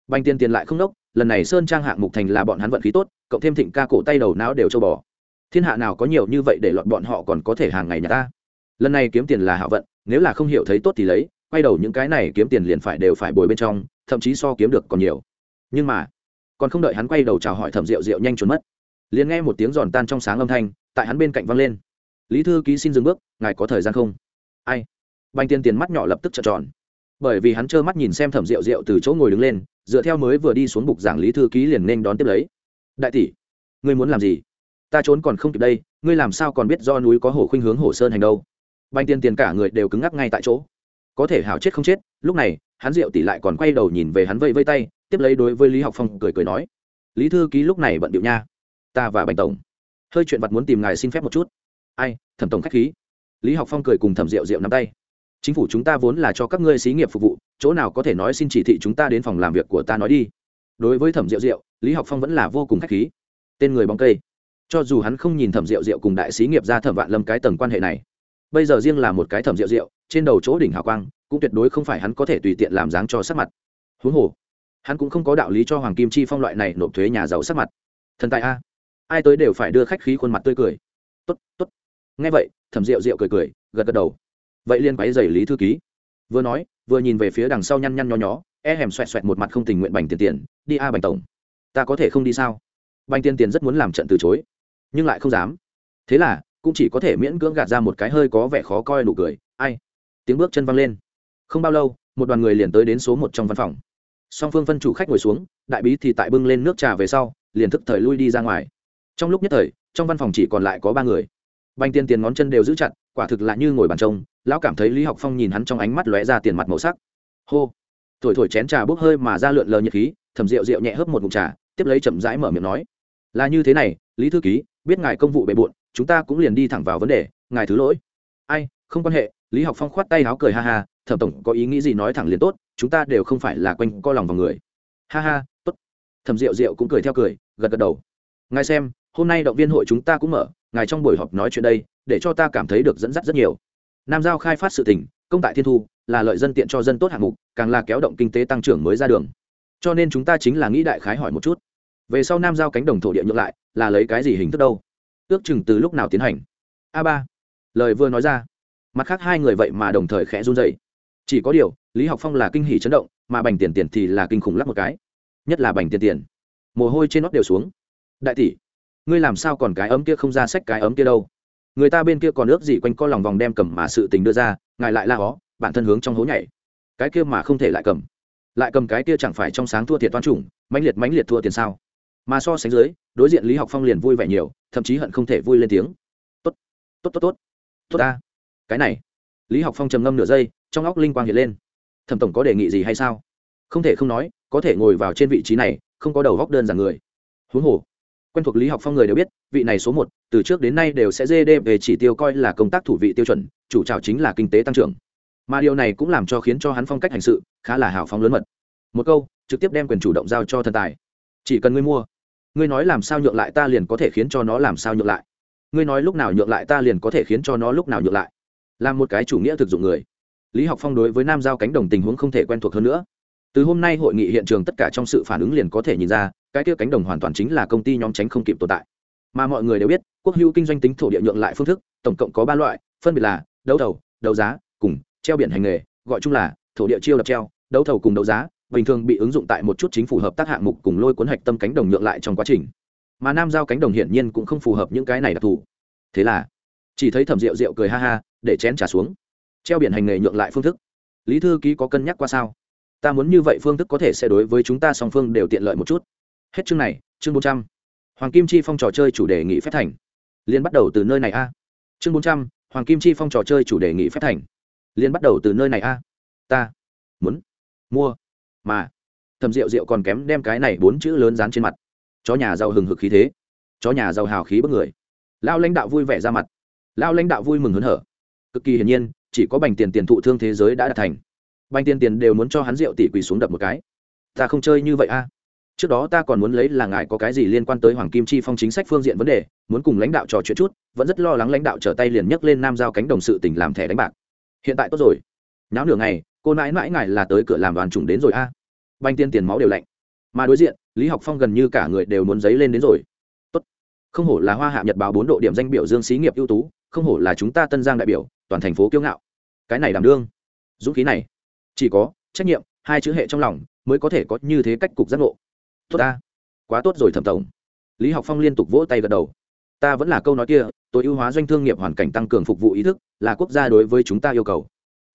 Bành tiền tiền lại không đốc lần này sơn trang hạng mục thành là bọn hắn vận khí tốt, cộng thêm thịnh ca cổ tay đầu não đều châu bò. Thiên hạ nào có nhiều như vậy để lọt bọn họ còn có thể hàng ngày nhà ta? Lần này kiếm tiền là hạ vận, nếu là không hiểu thấy tốt thì lấy, quay đầu những cái này kiếm tiền liền phải đều phải bồi bên trong, thậm chí so kiếm được còn nhiều. Nhưng mà, còn không đợi hắn quay đầu chào hỏi thẩm rượu rượu nhanh trốn mất. Liền nghe một tiếng giòn tan trong sáng âm thanh, tại hắn bên cạnh văng lên lý thư ký xin dừng bước, ngài có thời gian không? Ai? Banh tiên tiền mắt nhỏ lập tức trợn tròn. Bởi vì hắn trơ mắt nhìn xem thẩm rượu rượu từ chỗ ngồi đứng lên, dựa theo mới vừa đi xuống bục giảng lý thư ký liền nên đón tiếp lấy. Đại tỷ, ngươi muốn làm gì? Ta trốn còn không kịp đây, ngươi làm sao còn biết do núi có hổ khuynh hướng hổ sơn hành đâu? Banh tiên tiền cả người đều cứng ngắc ngay tại chỗ. Có thể hảo chết không chết, lúc này, hắn rượu tỷ lại còn quay đầu nhìn về hắn vây vây tay, tiếp lấy đối với lý học phong cười cười nói, lý thư ký lúc này bận điệu nha. Ta và bành tổng, hơi chuyện vặt muốn tìm ngài xin phép một chút ai, thẩm tổng k h á c h khí. Lý học phong cười cùng thẩm rượu rượu nắm tay. Chính phủ chúng ta vốn là cho các ngươi xí nghiệp phục vụ, chỗ nào có thể nói xin chỉ thị chúng ta đến phòng làm việc của ta nói đi. Đối với thẩm rượu rượu lý học phong vẫn là vô cùng k h á c h khí. Tên người bóng cây. Cho dù hắn không nhìn thẩm rượu rượu cùng đại xí nghiệp ra thẩm vạn lâm cái tầng quan hệ này, bây giờ riêng là một cái thẩm rượu rượu trên đầu chỗ đỉnh hào quang, cũng tuyệt đối không phải hắn có thể tùy tiện làm dáng cho sắc mặt. Huống hồ, hắn cũng không có đạo lý cho hoàng kim chi phong loại này nộp thuế nhà giàu sắc mặt. Thần tài a. Ai tới đều phải đưa khách khí khuôn mặt tươi cười. Tốt tốt nghe vậy, thẩm rượu rượu cười cười, gật gật đầu. Vậy liên quáy dày lý thư ký. Vừa nói, vừa nhìn về phía đằng sau nhăn nhăn nho nhó e hèm xoẹt xoẹt một mặt không tình nguyện bành tiền tiền, đi a bành tổng, ta có thể không đi sao? Bành tiền tiền rất muốn làm trận từ chối, nhưng lại không dám. Thế là, cũng chỉ có thể miễn cưỡng gạt ra một cái hơi có vẻ khó coi nụ cười, ai? Tiếng bước chân văng lên. Không bao lâu, một đoàn người liền tới đến số một trong văn phòng. Song phương phân chủ khách ngồi xuống, đại bí thì tại bưng lên nước trà về sau, liền thức thời lui đi ra ngoài. Trong lúc nhất thời, trong văn phòng chỉ còn lại có ba người banh tiền tiền ngón chân đều giữ chặt, quả thực là như ngồi bàn trông, lão cảm thấy lý học phong nhìn hắn trong ánh mắt lóe ra tiền mặt màu sắc. Hô. Thổi thổi chén trà bốc hơi mà ra lượn lờ nhiệt khí, thầm rượu rượu nhẹ hớp một mụn trà, tiếp lấy chậm rãi mở miệng nói. Là như thế này, lý thư ký, biết ngài công vụ bề bộn, chúng ta cũng liền đi thẳng vào vấn đề, ngài thứ lỗi. Ai, không quan hệ, lý học phong khoát tay áo cười ha ha, thẩm tổng có ý nghĩ gì nói thẳng liền tốt, chúng ta đều không phải là quanh co lòng vào người. Ha ha, tốt. Thẩm rượu rượu cũng cười theo cười, gật gật đầu. Ngài xem hôm nay động viên hội chúng ta cũng mở, ngài trong buổi họp nói chuyện đây, để cho ta cảm thấy được dẫn dắt rất nhiều. Nam giao khai phát sự tỉnh công tại thiên thu, là lợi dân tiện cho dân tốt hạng mục, càng là kéo động kinh tế tăng trưởng mới ra đường. Cho nên chúng ta chính là nghĩ đại khái hỏi một chút. Về sau nam giao cánh đồng thổ địa nhượng lại, là lấy cái gì hình thức đâu? Ước chừng từ lúc nào tiến hành? A ba. Lời vừa nói ra. Mặt khác hai người vậy mà đồng thời khẽ run dậy chỉ có điều, lý học phong là kinh hỷ chấn động, mà bành tiền tiền thì là kinh khủng lắc một cái. Nhất là bành tiền tiền. Mồ hôi trên nót đều xuống. Đại tỷ ngươi làm sao còn cái ấm kia không ra sách cái ấm kia đâu? Người ta bên kia còn ước gì quanh co lòng vòng đem cầm mà sự tình đưa ra, ngài lại la hó, bản thân hướng trong hố nhảy. Cái kia mà không thể lại cầm. Lại cầm cái kia chẳng phải trong sáng thua thiệt toan chủng, mãnh liệt mãnh liệt thua tiền sao? Mà so sánh dưới, đối diện lý học phong liền vui vẻ nhiều, thậm chí hận không thể vui lên tiếng. Tốt tốt tốt tốt. Tốt ta. Cái này. Lý học phong trầm ngâm nửa giây, trong óc linh quang hiện lên. Thẩm tổng có đề nghị gì hay sao? Không thể không nói, có thể ngồi vào trên vị trí này, không có đầu góc đơn giản người. Huống hồ quen thuộc lý học phong người đều biết, vị này số một, từ trước đến nay đều sẽ gd về chỉ tiêu coi là công tác thủ vị tiêu chuẩn, chủ trào chính là kinh tế tăng trưởng. Mà điều này cũng làm cho khiến cho hắn phong cách hành sự khá là hào phóng lớn mật. Một câu, trực tiếp đem quyền chủ động giao cho thần tài. Chỉ cần ngươi mua, ngươi nói làm sao nhượng lại ta liền có thể khiến cho nó làm sao nhượng lại. Ngươi nói lúc nào nhượng lại ta liền có thể khiến cho nó lúc nào nhượng lại. Làm một cái chủ nghĩa thực dụng người. Lý học phong đối với nam giao cánh đồng tình huống không thể quen thuộc hơn nữa. Từ hôm nay hội nghị hiện trường tất cả trong sự phản ứng liền có thể nhìn ra cái kia cánh đồng hoàn toàn chính là công ty nhóm tránh không kịp tồn tại. Mà mọi người đều biết, quốc hữu kinh doanh tính thổ địa nhượng lại phương thức, tổng cộng có ba loại, phân biệt là đấu thầu, đấu giá, cùng treo biển hành nghề, gọi chung là thổ địa chiêu đập treo, đấu thầu cùng đấu giá, bình thường bị ứng dụng tại một chút chính phủ hợp tác hạng mục cùng lôi cuốn hạch tâm cánh đồng nhượng lại trong quá trình. Mà nam giao cánh đồng hiển nhiên cũng không phù hợp những cái này đặc thù. Thế là, chỉ thấy thẩm rượu rượu cười ha ha, để chén trả xuống. Treo biển hành nghề nhượng lại phương thức. Lý thư ký có cân nhắc qua sao? Ta muốn như vậy phương thức có thể sẽ đối với chúng ta song phương đều tiện lợi một chút hết chương này, chương bốn trăm. Hoàng kim chi phong trò chơi chủ đề nghị phép thành. Liên bắt đầu từ nơi này a. Chương bốn trăm, hoàng kim chi phong trò chơi chủ đề nghị phép thành. Liên bắt đầu từ nơi này a. Ta muốn mua, mà thầm rượu rượu còn kém đem cái này bốn chữ lớn dán trên mặt. Chó nhà giàu hừng hực khí thế. Chó nhà giàu hào khí bất người. Lao lãnh đạo vui vẻ ra mặt. Lao lãnh đạo vui mừng hớn hở. Cực kỳ hiển nhiên, chỉ có bành tiền tiền thụ thương thế giới đã đạt thành. Bành tiền tiền đều muốn cho hắn rượu tỷ quỳ xuống đập một cái. Ta không chơi như vậy a trước đó ta còn muốn lấy là ngài có cái gì liên quan tới hoàng kim chi phong chính sách phương diện vấn đề, muốn cùng lãnh đạo trò chuyện chút, vẫn rất lo lắng lãnh đạo trở tay liền nhấc lên nam giao cánh đồng sự tỉnh làm thẻ đánh bạc. Hiện tại tốt rồi. Náo nửa ngày, cô nãi mãi ngài là tới cửa làm đoàn trùng đến rồi a. Banh tiên tiền máu đều lạnh. Mà đối diện, lý học phong gần như cả người đều muốn giấy lên đến rồi. Tốt. Không hổ là hoa hạ nhật báo bốn độ điểm danh biểu dương xí nghiệp ưu tú, không hổ là chúng ta tân giang đại biểu, toàn thành phố kiêu ngạo. Cái này đảm đương. Dũng khí này. Chỉ có trách nhiệm, hai chữ hệ trong lòng, mới có thể có như thế cách cục giác ngộ tốt ta. Quá tốt rồi thẩm tổng. Lý học phong liên tục vỗ tay gật đầu. Ta vẫn là câu nói kia, tối ưu hóa doanh thương nghiệp hoàn cảnh tăng cường phục vụ ý thức, là quốc gia đối với chúng ta yêu cầu.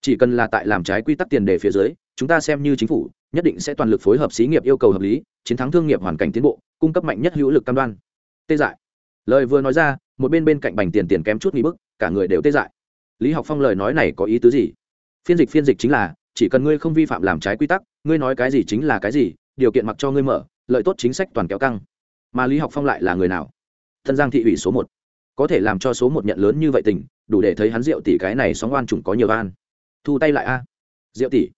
Chỉ cần là tại làm trái quy tắc tiền đề phía dưới, chúng ta xem như chính phủ, nhất định sẽ toàn lực phối hợp xí nghiệp yêu cầu hợp lý, chiến thắng thương nghiệp hoàn cảnh tiến bộ, cung cấp mạnh nhất hữu lực cam đoan. Tê dại. Lời vừa nói ra, một bên bên cạnh bành tiền tiền kém chút nghi bức, cả người đều tê dại. Lý học phong lời nói này có ý tứ gì? Phiên dịch phiên dịch chính là, chỉ cần ngươi không vi phạm làm trái quy tắc, ngươi nói cái gì chính là cái gì, điều kiện mặc cho ngươi mở lợi tốt chính sách toàn kéo căng. Mà lý học phong lại là người nào? Thân giang thị ủy số một. Có thể làm cho số một nhận lớn như vậy tình, đủ để thấy hắn rượu tỷ cái này sóng oan trùng có nhiều van thu tay lại a. À. rượu tỷ,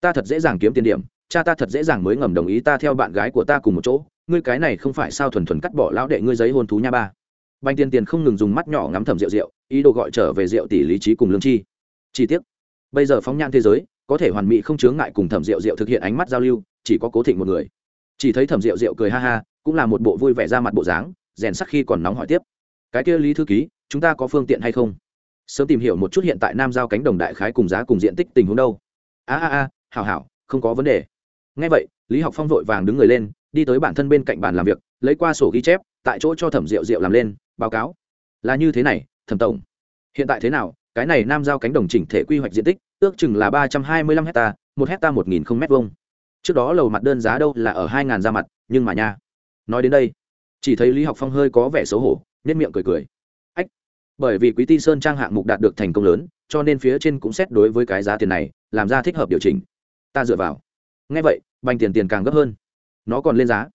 ta thật dễ dàng kiếm tiền điểm, cha ta thật dễ dàng mới ngầm đồng ý ta theo bạn gái của ta cùng một chỗ, ngươi cái này không phải sao thuần thuần cắt bỏ lão đệ ngươi giấy hôn thú nha ba. Banh tiền tiền không ngừng dùng mắt nhỏ ngắm thầm rượu rượu ý đồ gọi trở về rượu tỷ lý trí cùng lương chi. Chi tiết bây giờ phóng nhan thế giới, có thể hoàn mỹ không chướng ngại cùng thẩm rượu rượu thực hiện ánh mắt giao lưu, chỉ có cố thịnh một người chỉ thấy thẩm rượu rượu cười ha ha, cũng là một bộ vui vẻ ra mặt bộ dáng, rèn sắc khi còn nóng hỏi tiếp. Cái kia lý thư ký, chúng ta có phương tiện hay không? Sớm tìm hiểu một chút hiện tại nam giao cánh đồng đại khái cùng giá cùng diện tích tình huống đâu. A a a, hảo hảo, không có vấn đề. Ngay vậy, lý học phong vội vàng đứng người lên, đi tới bản thân bên cạnh bàn làm việc, lấy qua sổ ghi chép, tại chỗ cho thẩm rượu rượu làm lên, báo cáo. Là như thế này, thẩm tổng. Hiện tại thế nào? Cái này nam giao cánh đồng chỉnh thể quy hoạch diện tích, ước chừng là ba trăm hai mươi lăm hecta, một hecta một nghìn không m vuông trước đó lầu mặt đơn giá đâu là ở hai ngàn ra mặt, nhưng mà nha. Nói đến đây, chỉ thấy lý học phong hơi có vẻ xấu hổ nết miệng cười cười. Ách, bởi vì quý ti sơn trang hạng mục đạt được thành công lớn, cho nên phía trên cũng xét đối với cái giá tiền này, làm ra thích hợp điều chỉnh. Ta dựa vào. Ngay vậy, bành tiền tiền càng gấp hơn. Nó còn lên giá.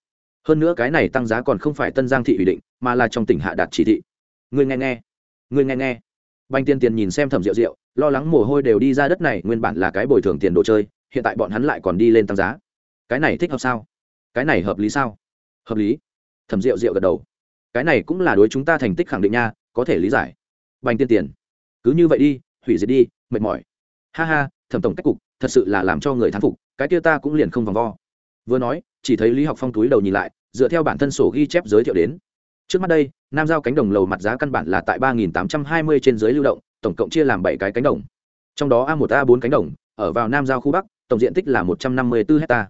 Hơn nữa cái này tăng giá còn không phải tân giang thị ủy định, mà là trong tỉnh hạ đạt chỉ thị. Người nghe nghe. Người nghe nghe. Bành tiền tiền nhìn xem thẩm rượu rượu, lo lắng mồ hôi đều đi ra đất này, nguyên bản là cái bồi thường tiền đồ chơi hiện tại bọn hắn lại còn đi lên tăng giá. Cái này thích hợp sao? Cái này hợp lý sao? Hợp lý. Thẩm rượu rượu gật đầu. Cái này cũng là đối chúng ta thành tích khẳng định nha, có thể lý giải. Bành tiên tiền. Cứ như vậy đi, hủy diệt đi, mệt mỏi. Ha ha, thẩm tổng cách cục, thật sự là làm cho người thán phục, cái kia ta cũng liền không vòng vo. Vừa nói, chỉ thấy lý học phong túi đầu nhìn lại, dựa theo bản thân sổ ghi chép giới thiệu đến. Trước mắt đây, nam giao cánh đồng lầu mặt giá căn bản là tại ba nghìn tám trăm hai mươi trên dưới lưu động, tổng cộng chia làm bảy cái cánh đồng. Trong đó a một, a bốn cánh đồng, ở vào nam giao khu bắc tổng diện tích là một trăm năm mươi bốn hecta.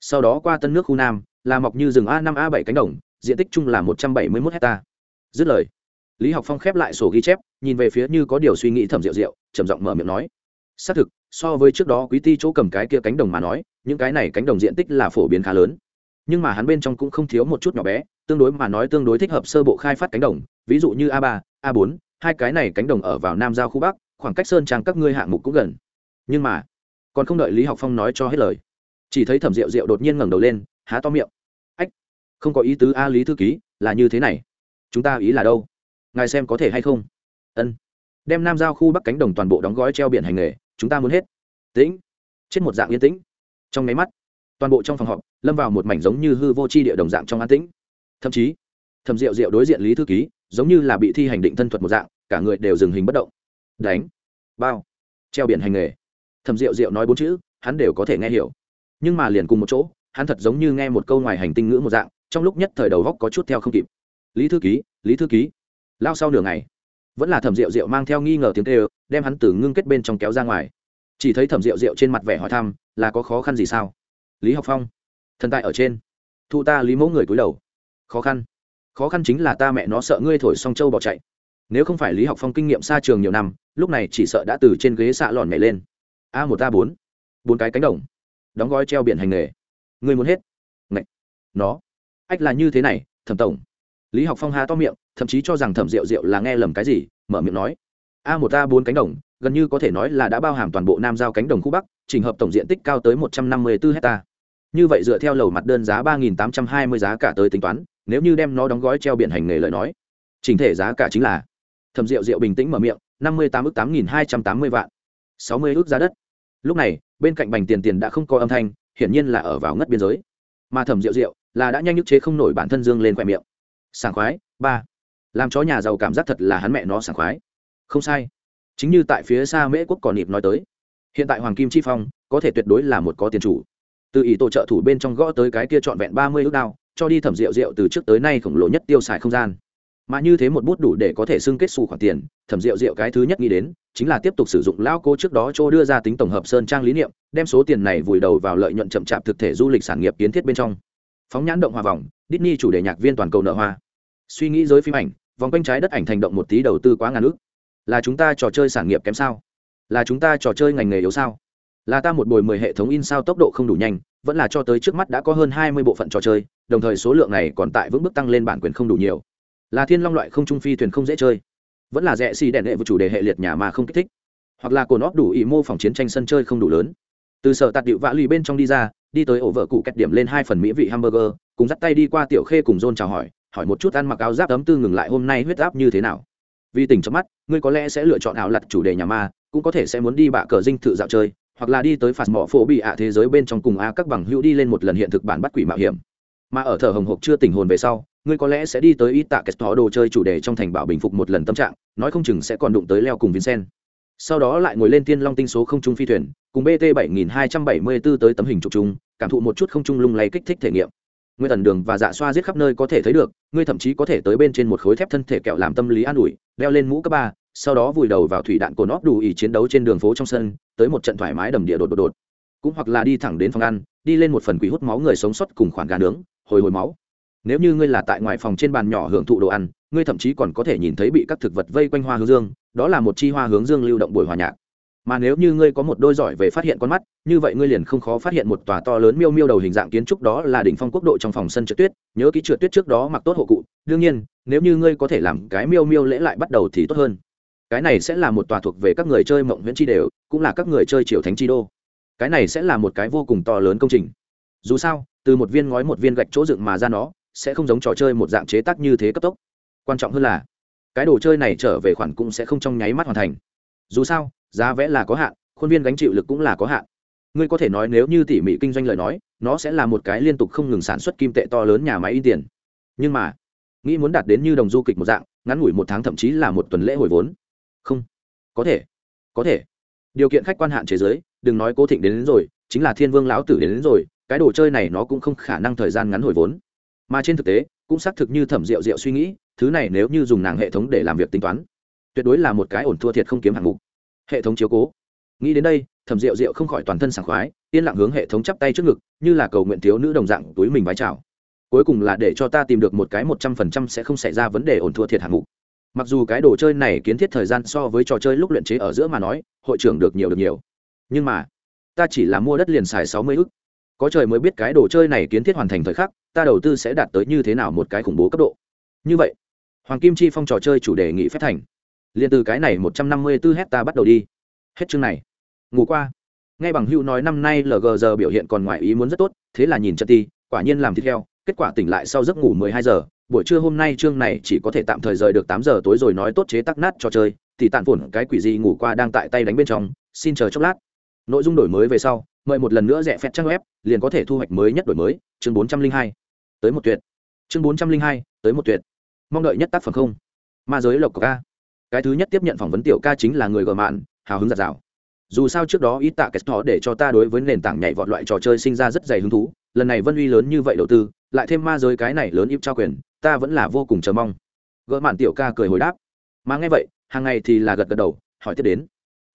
sau đó qua tân nước khu nam là mọc như rừng a năm a bảy cánh đồng diện tích chung là một trăm bảy mươi một hecta. dứt lời lý học phong khép lại sổ ghi chép nhìn về phía như có điều suy nghĩ thẩm diệu diệu, trầm giọng mở miệng nói xác thực so với trước đó quý ti chỗ cầm cái kia cánh đồng mà nói những cái này cánh đồng diện tích là phổ biến khá lớn nhưng mà hắn bên trong cũng không thiếu một chút nhỏ bé tương đối mà nói tương đối thích hợp sơ bộ khai phát cánh đồng ví dụ như a ba a bốn hai cái này cánh đồng ở vào nam giao khu bắc khoảng cách sơn trang các ngươi hạng mục cũng gần nhưng mà còn không đợi lý học phong nói cho hết lời chỉ thấy thẩm rượu rượu đột nhiên ngẩng đầu lên há to miệng ách không có ý tứ a lý thư ký là như thế này chúng ta ý là đâu ngài xem có thể hay không ân đem nam giao khu bắc cánh đồng toàn bộ đóng gói treo biển hành nghề chúng ta muốn hết tĩnh chết một dạng yên tĩnh trong máy mắt toàn bộ trong phòng họp lâm vào một mảnh giống như hư vô c h i địa đồng dạng trong an tĩnh thậm chí thầm rượu rượu đối diện lý thư ký giống như là bị thi hành định thân thuật một dạng cả người đều dừng hình bất động đánh bao treo biển hành nghề thầm rượu rượu nói bốn chữ, hắn đều có thể nghe hiểu. Nhưng mà liền cùng một chỗ, hắn thật giống như nghe một câu ngoài hành tinh ngữ một dạng, trong lúc nhất thời đầu góc có chút theo không kịp. Lý thư ký, lý thư ký. Lao sau nửa ngày, vẫn là thẩm rượu rượu mang theo nghi ngờ tiếng tê ơ đem hắn từ ngưng kết bên trong kéo ra ngoài. Chỉ thấy thẩm rượu rượu trên mặt vẻ hỏi thăm, là có khó khăn gì sao? Lý học phong, thần tại ở trên. Thu ta lý mẫu người cúi đầu. Khó khăn. Khó khăn chính là ta mẹ nó sợ ngươi thổi song châu bỏ chạy. Nếu không phải lý học phong kinh nghiệm xa trường nhiều năm, lúc này chỉ sợ đã từ trên ghế xạ lòn nhảy lên a một a bốn. Bốn cái cánh đồng. Đóng gói treo biển hành nghề. Người muốn hết. Ngậy. nó. Ách là như thế này, thẩm tổng. Lý học phong ha to miệng, thậm chí cho rằng thẩm rượu rượu là nghe lầm cái gì, mở miệng nói. A một a bốn cánh đồng, gần như có thể nói là đã bao hàm toàn bộ nam giao cánh đồng khu bắc, trình hợp tổng diện tích cao tới một trăm năm mươi bốn hectare như vậy dựa theo lầu mặt đơn giá ba nghìn tám trăm hai mươi giá cả tới tính toán, nếu như đem nó đóng gói treo biển hành nghề lời nói trình thể giá cả chính là, thẩm rượu rượu bình tĩnh mở miệng, năm mươi tám ước tám nghìn hai trăm tám mươi vạn, sáu mươi ước giá đất lúc này, bên cạnh bành tiền tiền đã không có âm thanh, hiển nhiên là ở vào ngất biên giới. Mà thẩm rượu rượu là đã nhanh nhức chế không nổi bản thân dương lên khoe miệng. Sảng khoái, ba. Làm chó nhà giàu cảm giác thật là hắn mẹ nó sảng khoái. Không sai. Chính như tại phía xa mễ quốc còn nịp nói tới. Hiện tại hoàng kim chi phong có thể tuyệt đối là một có tiền chủ. Từ ý tổ trợ thủ bên trong gõ tới cái kia trọn vẹn ba mươi ước đao, cho đi thẩm rượu rượu từ trước tới nay khổng lồ nhất tiêu xài không gian mà như thế một bút đủ để có thể xưng kết xù khoản tiền, thẩm rượu rượu cái thứ nhất nghĩ đến, chính là tiếp tục sử dụng lão cô trước đó chỗ đưa ra tính tổng hợp sơn trang lý niệm, đem số tiền này vùi đầu vào lợi nhuận chậm chạp thực thể du lịch sản nghiệp kiến thiết bên trong. Phóng nhãn động hòa vòng, Disney chủ đề nhạc viên toàn cầu nợ hoa. Suy nghĩ giới phim ảnh, vòng quanh trái đất ảnh thành động một tí đầu tư quá ngàn ước là chúng ta trò chơi sản nghiệp kém sao? Là chúng ta trò chơi ngành nghề yếu sao? Là ta một bồi mười hệ thống in sao tốc độ không đủ nhanh, vẫn là cho tới trước mắt đã có hơn hai mươi bộ phận trò chơi, đồng thời số lượng này còn tại vững bước tăng lên bản quyền không đủ nhiều là thiên long loại không trung phi thuyền không dễ chơi, vẫn là rẻ xì đèn hệ của chủ đề hệ liệt nhà mà không kích thích, hoặc là cồn óp đủ ý mô phỏng chiến tranh sân chơi không đủ lớn. Từ sở tạt điệu vã lì bên trong đi ra, đi tới ổ vợ cụ kẹt điểm lên hai phần mỹ vị hamburger, cùng dắt tay đi qua tiểu khê cùng john chào hỏi hỏi một chút ăn mặc áo giáp ấm tư ngừng lại hôm nay huyết áp như thế nào. Vì tỉnh chớp mắt, ngươi có lẽ sẽ lựa chọn ảo lặt chủ đề nhà ma, cũng có thể sẽ muốn đi bạ cờ dinh thự dạo chơi, hoặc là đi tới phạt mỏ phổ bị ạ thế giới bên trong cùng a các bằng hữu đi lên một lần hiện thực bản bắt quỷ mạo hiểm. Mà ở thờ hồng hộc chưa tỉnh hồn về sau ngươi có lẽ sẽ đi tới ít tạ kết thó đồ chơi chủ đề trong thành bảo bình phục một lần tâm trạng, nói không chừng sẽ còn đụng tới leo cùng vincent. Sau đó lại ngồi lên tiên long tinh số không trung phi thuyền, cùng bt 7274 tới tấm hình chụp chung, cảm thụ một chút không trung lung lay kích thích thể nghiệm. Nguyên tần đường và dạ xoa giết khắp nơi có thể thấy được, ngươi thậm chí có thể tới bên trên một khối thép thân thể kẹo làm tâm lý an ủi đeo lên mũ cấp ba, sau đó vùi đầu vào thủy đạn cồn óp đủ ý chiến đấu trên đường phố trong sân, tới một trận thoải mái đầm địa đột đột đột. Cũng hoặc là đi thẳng đến phòng ăn, đi lên một phần quỷ hút máu người sống sót cùng khoản gà nướng, hồi hồi máu nếu như ngươi là tại ngoài phòng trên bàn nhỏ hưởng thụ đồ ăn, ngươi thậm chí còn có thể nhìn thấy bị các thực vật vây quanh hoa hướng dương, đó là một chi hoa hướng dương lưu động buổi hòa nhạc. Mà nếu như ngươi có một đôi giỏi về phát hiện con mắt, như vậy ngươi liền không khó phát hiện một tòa to lớn miêu miêu đầu hình dạng kiến trúc đó là đỉnh phong quốc độ trong phòng sân trượt tuyết, nhớ ký trượt tuyết trước đó mặc tốt hộ cụ, đương nhiên, nếu như ngươi có thể làm cái miêu miêu lễ lại bắt đầu thì tốt hơn. Cái này sẽ là một tòa thuộc về các người chơi mộng nguyễn chi đều, cũng là các người chơi triều thánh chi đô. Cái này sẽ là một cái vô cùng to lớn công trình. Dù sao, từ một viên ngói một viên gạch chỗ dựng mà ra nó sẽ không giống trò chơi một dạng chế tác như thế cấp tốc. Quan trọng hơn là cái đồ chơi này trở về khoản cũng sẽ không trong nháy mắt hoàn thành. Dù sao giá vẽ là có hạn khuôn viên gánh chịu lực cũng là có hạn. Ngươi có thể nói nếu như tỉ mỉ kinh doanh lời nói nó sẽ là một cái liên tục không ngừng sản xuất kim tệ to lớn nhà máy in tiền. Nhưng mà nghĩ muốn đạt đến như đồng du kịch một dạng ngắn ngủi một tháng thậm chí là một tuần lễ hồi vốn. Không. Có thể. Có thể. Điều kiện khách quan hạn chế giới đừng nói cố thịnh đến, đến rồi chính là thiên vương lão tử đến, đến rồi cái đồ chơi này nó cũng không khả năng thời gian ngắn hồi vốn mà trên thực tế, cũng xác thực như thẩm rượu rượu suy nghĩ, thứ này nếu như dùng nàng hệ thống để làm việc tính toán, tuyệt đối là một cái ổn thua thiệt không kiếm hạng mục. Hệ thống chiếu cố. Nghĩ đến đây, thẩm rượu rượu không khỏi toàn thân sảng khoái, yên lặng hướng hệ thống chắp tay trước ngực, như là cầu nguyện thiếu nữ đồng dạng túi mình vái chào. Cuối cùng là để cho ta tìm được một cái một trăm phần trăm sẽ không xảy ra vấn đề ổn thua thiệt hạng mục. Mặc dù cái đồ chơi này kiến thiết thời gian so với trò chơi lúc luyện chế ở giữa mà nói, hội trưởng được nhiều được nhiều. Nhưng mà, ta chỉ là mua đất liền xài sáu mươi ức có trời mới biết cái đồ chơi này kiến thiết hoàn thành thời khắc, ta đầu tư sẽ đạt tới như thế nào một cái khủng bố cấp độ. Như vậy, hoàng kim chi phong trò chơi chủ đề nghị phép thành. Liền từ cái này một trăm năm mươi 154 hecta bắt đầu đi. Hết chương này. Ngủ qua. Ngay bằng hữu nói năm nay LGR biểu hiện còn ngoài ý muốn rất tốt, thế là nhìn chân ti quả nhiên làm thịt heo, kết quả tỉnh lại sau giấc ngủ mười hai giờ. Buổi trưa hôm nay chương này chỉ có thể tạm thời rời được tám giờ tối rồi nói tốt chế tắc nát trò chơi, thì tàn phổn cái quỷ gì ngủ qua đang tại tay đánh bên trong, xin chờ chốc lát. Nội dung đổi mới về sau mời một lần nữa rẻ phép trang web, liền có thể thu hoạch mới nhất đổi mới, chương bốn trăm linh hai, tới một tuyệt. Chương bốn trăm linh hai, tới một tuyệt. Mong đợi nhất tác phẩm không? Ma giới lộc ca cái thứ nhất tiếp nhận phỏng vấn tiểu ca chính là người gờ mạn, hào hứng giặt rào dù sao trước đó ít tạ kết thọ để cho ta đối với nền tảng nhảy vọt loại trò chơi sinh ra rất dày hứng thú, lần này vân uy lớn như vậy đầu tư, lại thêm ma giới cái này lớn ít trao quyền, ta vẫn là vô cùng chờ mong. Gỡ mạn tiểu ca cười hồi đáp. Mà nghe vậy, hàng ngày thì là gật gật đầu, hỏi tiếp đến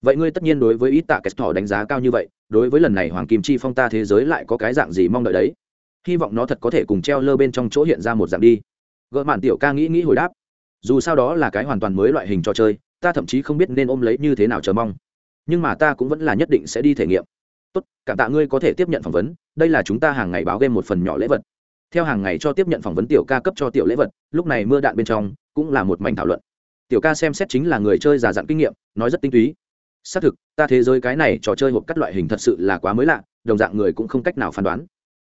vậy ngươi tất nhiên đối với ít tạ kết thỏ đánh giá cao như vậy, đối với lần này hoàng kim chi phong ta thế giới lại có cái dạng gì mong đợi đấy? Hy vọng nó thật có thể cùng treo lơ bên trong chỗ hiện ra một dạng đi. Gỡ mạn tiểu ca nghĩ nghĩ hồi đáp. Dù sao đó là cái hoàn toàn mới loại hình trò chơi, ta thậm chí không biết nên ôm lấy như thế nào chờ mong. Nhưng mà ta cũng vẫn là nhất định sẽ đi thể nghiệm. Tốt, cảm tạ ngươi có thể tiếp nhận phỏng vấn, đây là chúng ta hàng ngày báo game một phần nhỏ lễ vật. Theo hàng ngày cho tiếp nhận phỏng vấn tiểu ca cấp cho tiểu lễ vật, lúc này mưa đạn bên trong cũng là một mảnh thảo luận. Tiểu ca xem xét chính là người chơi già dặn kinh nghiệm, nói rất tinh túy xác thực, ta thế giới cái này trò chơi hộp cắt loại hình thật sự là quá mới lạ, đồng dạng người cũng không cách nào phán đoán.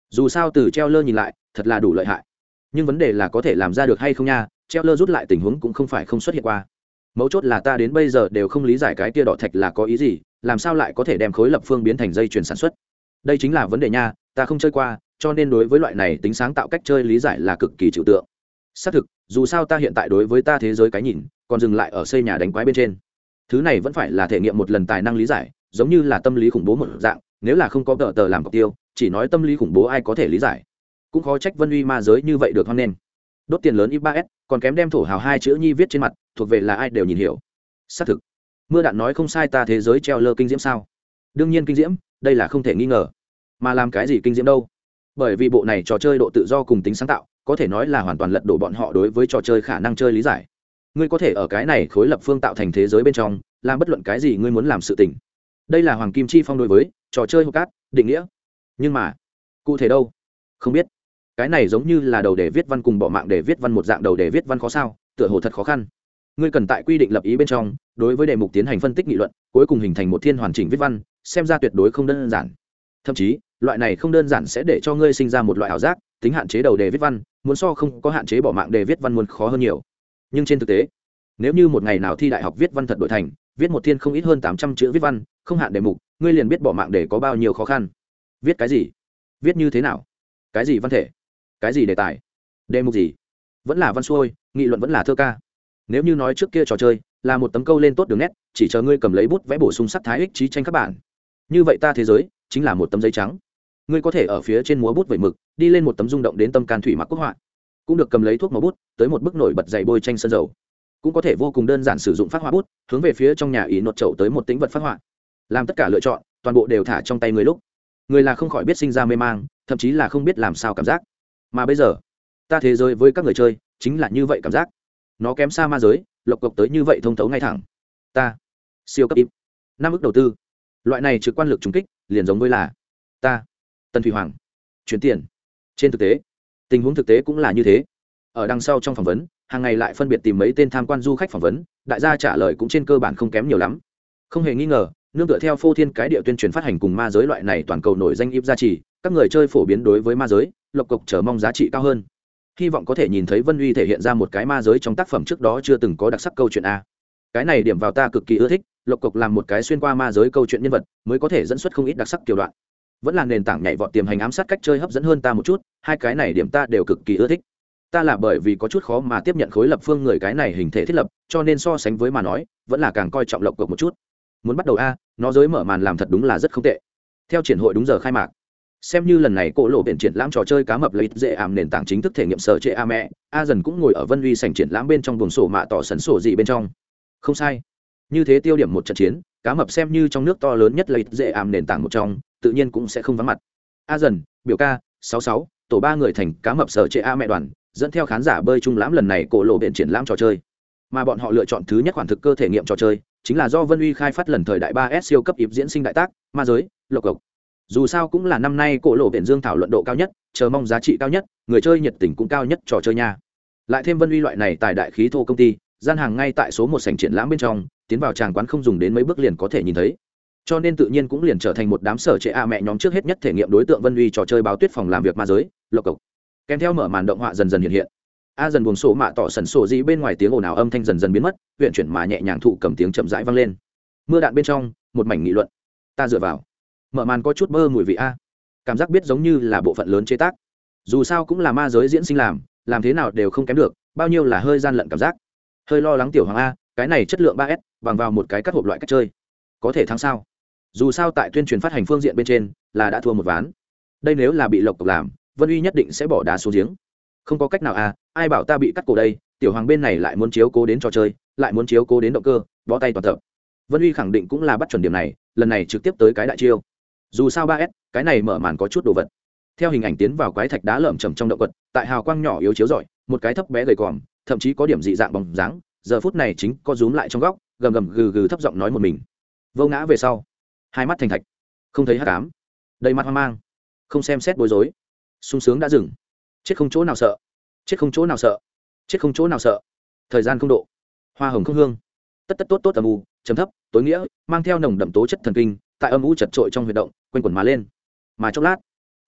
Dù sao từ treo lơ nhìn lại, thật là đủ lợi hại. Nhưng vấn đề là có thể làm ra được hay không nha treo lơ rút lại tình huống cũng không phải không xuất hiện qua. Mấu chốt là ta đến bây giờ đều không lý giải cái tia đỏ thạch là có ý gì, làm sao lại có thể đem khối lập phương biến thành dây chuyền sản xuất. Đây chính là vấn đề nha, ta không chơi qua, cho nên đối với loại này tính sáng tạo cách chơi lý giải là cực kỳ trừu tượng. Xác thực, dù sao ta hiện tại đối với ta thế giới cái nhìn, còn dừng lại ở xây nhà đánh quái bên trên thứ này vẫn phải là thể nghiệm một lần tài năng lý giải, giống như là tâm lý khủng bố một dạng, nếu là không có tờ tờ làm cọc tiêu, chỉ nói tâm lý khủng bố ai có thể lý giải. Cũng khó trách vân uy ma giới như vậy được hoan nghênh. Đốt tiền lớn i ba s còn kém đem thổ hào hai chữ nhi viết trên mặt, thuộc về là ai đều nhìn hiểu. Xác thực, mưa đạn nói không sai ta thế giới treo lơ kinh diễm sao? Đương nhiên kinh diễm, đây là không thể nghi ngờ. Mà làm cái gì kinh diễm đâu? Bởi vì bộ này trò chơi độ tự do cùng tính sáng tạo, có thể nói là hoàn toàn lật đổ bọn họ đối với trò chơi khả năng chơi lý giải ngươi có thể ở cái này khối lập phương tạo thành thế giới bên trong, làm bất luận cái gì ngươi muốn làm sự tình. Đây là hoàng kim chi phong đối với trò chơi hộp cát, định nghĩa. Nhưng mà, cụ thể đâu? Không biết. Cái này giống như là đầu để viết văn cùng bỏ mạng để viết văn một dạng đầu để viết văn khó sao, tựa hồ thật khó khăn. Ngươi cần tại quy định lập ý bên trong, đối với đề mục tiến hành phân tích nghị luận, cuối cùng hình thành một thiên hoàn chỉnh viết văn, xem ra tuyệt đối không đơn giản. Thậm chí, loại này không đơn giản sẽ để cho ngươi sinh ra một loại ảo giác, tính hạn chế đầu đề viết văn, muốn so không có hạn chế bỏ mạng đề viết văn muốn khó hơn nhiều nhưng trên thực tế, nếu như một ngày nào thi đại học viết văn thật đổi thành, viết một thiên không ít hơn tám trăm chữ viết văn, không hạn đề mục, ngươi liền biết bỏ mạng để có bao nhiêu khó khăn. Viết cái gì? Viết như thế nào? Cái gì văn thể? Cái gì đề tài? Đề mục gì? Vẫn là văn xuôi, nghị luận vẫn là thơ ca. Nếu như nói trước kia trò chơi, là một tấm câu lên tốt đường nét, chỉ chờ ngươi cầm lấy bút vẽ bổ sung sắc thái ích trí tranh các bạn. Như vậy ta thế giới, chính là một tấm giấy trắng. Ngươi có thể ở phía trên múa bút vẩy mực, đi lên một tấm rung động đến tâm can thủy mặc quốc họa cũng được cầm lấy thuốc màu bút, tới một bức nổi bật dày bôi tranh sơn dầu. Cũng có thể vô cùng đơn giản sử dụng phát họa bút, hướng về phía trong nhà ý nột trậu tới một tính vật phát họa. Làm tất cả lựa chọn, toàn bộ đều thả trong tay người lúc. Người là không khỏi biết sinh ra mê mang, thậm chí là không biết làm sao cảm giác. Mà bây giờ, ta thế giới với các người chơi, chính là như vậy cảm giác. Nó kém xa ma giới, lộc cộc tới như vậy thông thấu ngay thẳng. Ta, siêu cấp im năm ức đầu tư. Loại này trực quan lực trùng kích, liền giống với là, ta, tần thủy hoàng, chuyển tiền. Trên thực tế tình huống thực tế cũng là như thế. Ở đằng sau trong phỏng vấn, hàng ngày lại phân biệt tìm mấy tên tham quan du khách phỏng vấn, đại gia trả lời cũng trên cơ bản không kém nhiều lắm. Không hề nghi ngờ, nương tựa theo phô thiên cái địa tuyên truyền phát hành cùng ma giới loại này toàn cầu nổi danh ít gia trì, các người chơi phổ biến đối với ma giới, lộc cộc chờ mong giá trị cao hơn. Hy vọng có thể nhìn thấy vân uy thể hiện ra một cái ma giới trong tác phẩm trước đó chưa từng có đặc sắc câu chuyện a. Cái này điểm vào ta cực kỳ ưa thích, lộc cộc làm một cái xuyên qua ma giới câu chuyện nhân vật, mới có thể dẫn xuất không ít đặc sắc kiểu đoạn vẫn là nền tảng nhảy vọt tiềm hành ám sát cách chơi hấp dẫn hơn ta một chút, hai cái này điểm ta đều cực kỳ ưa thích. Ta là bởi vì có chút khó mà tiếp nhận khối lập phương người cái này hình thể thiết lập, cho nên so sánh với mà nói, vẫn là càng coi trọng lộc cộc một chút. Muốn bắt đầu a, nó giới mở màn làm thật đúng là rất không tệ. Theo triển hội đúng giờ khai mạc. Xem như lần này cổ lộ biển triển lãm trò chơi cá mập lấy dễ ảm nền tảng chính thức thể nghiệm sở trệ a mẹ, a dần cũng ngồi ở vân uy sành triển lãm bên trong buồng sổ mạ tỏ sấn sổ gì bên trong. Không sai. Như thế tiêu điểm một trận chiến, cá mập xem như trong nước to lớn nhất lấy dễ ảm nền tảng một trong tự nhiên cũng sẽ không vắng mặt. A dần, biểu ca, sáu sáu, tổ ba người thành cá mập sở trệ a mẹ đoàn, dẫn theo khán giả bơi chung lãm lần này cổ lộ biển triển lãm trò chơi. Mà bọn họ lựa chọn thứ nhất khoản thực cơ thể nghiệm trò chơi, chính là do vân uy khai phát lần thời đại ba s siêu cấp ịp diễn sinh đại tác, ma giới, lộc cộc. Dù sao cũng là năm nay cổ lộ biển dương thảo luận độ cao nhất, chờ mong giá trị cao nhất, người chơi nhiệt tình cũng cao nhất trò chơi nha. Lại thêm vân uy loại này tại đại khí thô công ty, gian hàng ngay tại số một sảnh triển lãm bên trong, tiến vào tràng quán không dùng đến mấy bước liền có thể nhìn thấy cho nên tự nhiên cũng liền trở thành một đám sở trệ a mẹ nhóm trước hết nhất thể nghiệm đối tượng vân uy trò chơi báo tuyết phòng làm việc ma giới, lộc cộc. Kèm theo mở màn động họa dần dần hiện hiện. A dần buồn sổ mạ tỏ sần sổ di bên ngoài tiếng ồn ào âm thanh dần dần biến mất, huyện chuyển mà nhẹ nhàng thụ cầm tiếng chậm rãi vang lên. Mưa đạn bên trong, một mảnh nghị luận. Ta dựa vào. Mở màn có chút mơ mùi vị a. Cảm giác biết giống như là bộ phận lớn chế tác. Dù sao cũng là ma giới diễn sinh làm làm thế nào đều không kém được, bao nhiêu là hơi gian lận cảm giác. Hơi lo lắng tiểu hoàng a, cái này chất lượng ba s, bằng vào một cái cắt hộp loại cách chơi có thể thắng sao? Dù sao tại tuyên truyền phát hành phương diện bên trên, là đã thua một ván. Đây nếu là bị lộc cộc làm, vân uy nhất định sẽ bỏ đá xuống giếng. Không có cách nào à ai bảo ta bị cắt cổ đây? Tiểu hoàng bên này lại muốn chiếu cố đến trò chơi, lại muốn chiếu cố đến động cơ, bó tay toàn tập. Vân uy khẳng định cũng là bắt chuẩn điểm này, lần này trực tiếp tới cái đại chiêu. Dù sao ba s, cái này mở màn có chút đồ vật. Theo hình ảnh tiến vào quái thạch đá lởm chầm trong động vật tại hào quang nhỏ yếu chiếu rọi, một cái thấp bé gầy còm, thậm chí có điểm dị dạng bóng dáng, giờ phút này chính có rúm lại trong góc, gầm gầm gừ gừ thấp giọng nói một mình vô ngã về sau, hai mắt thành thạch, không thấy hát cám đầy mặt hoang mang, không xem xét bối rối. Sung sướng đã dừng. Chết không chỗ nào sợ, chết không chỗ nào sợ, chết không chỗ nào sợ. Thời gian không độ, hoa hồng không hương. Tất tất tốt tốt âm u chấm thấp, tối nghĩa, mang theo nồng đậm tố chất thần kinh, tại âm u chật trội trong huyệt động, quanh quần má lên. Mà chốc lát,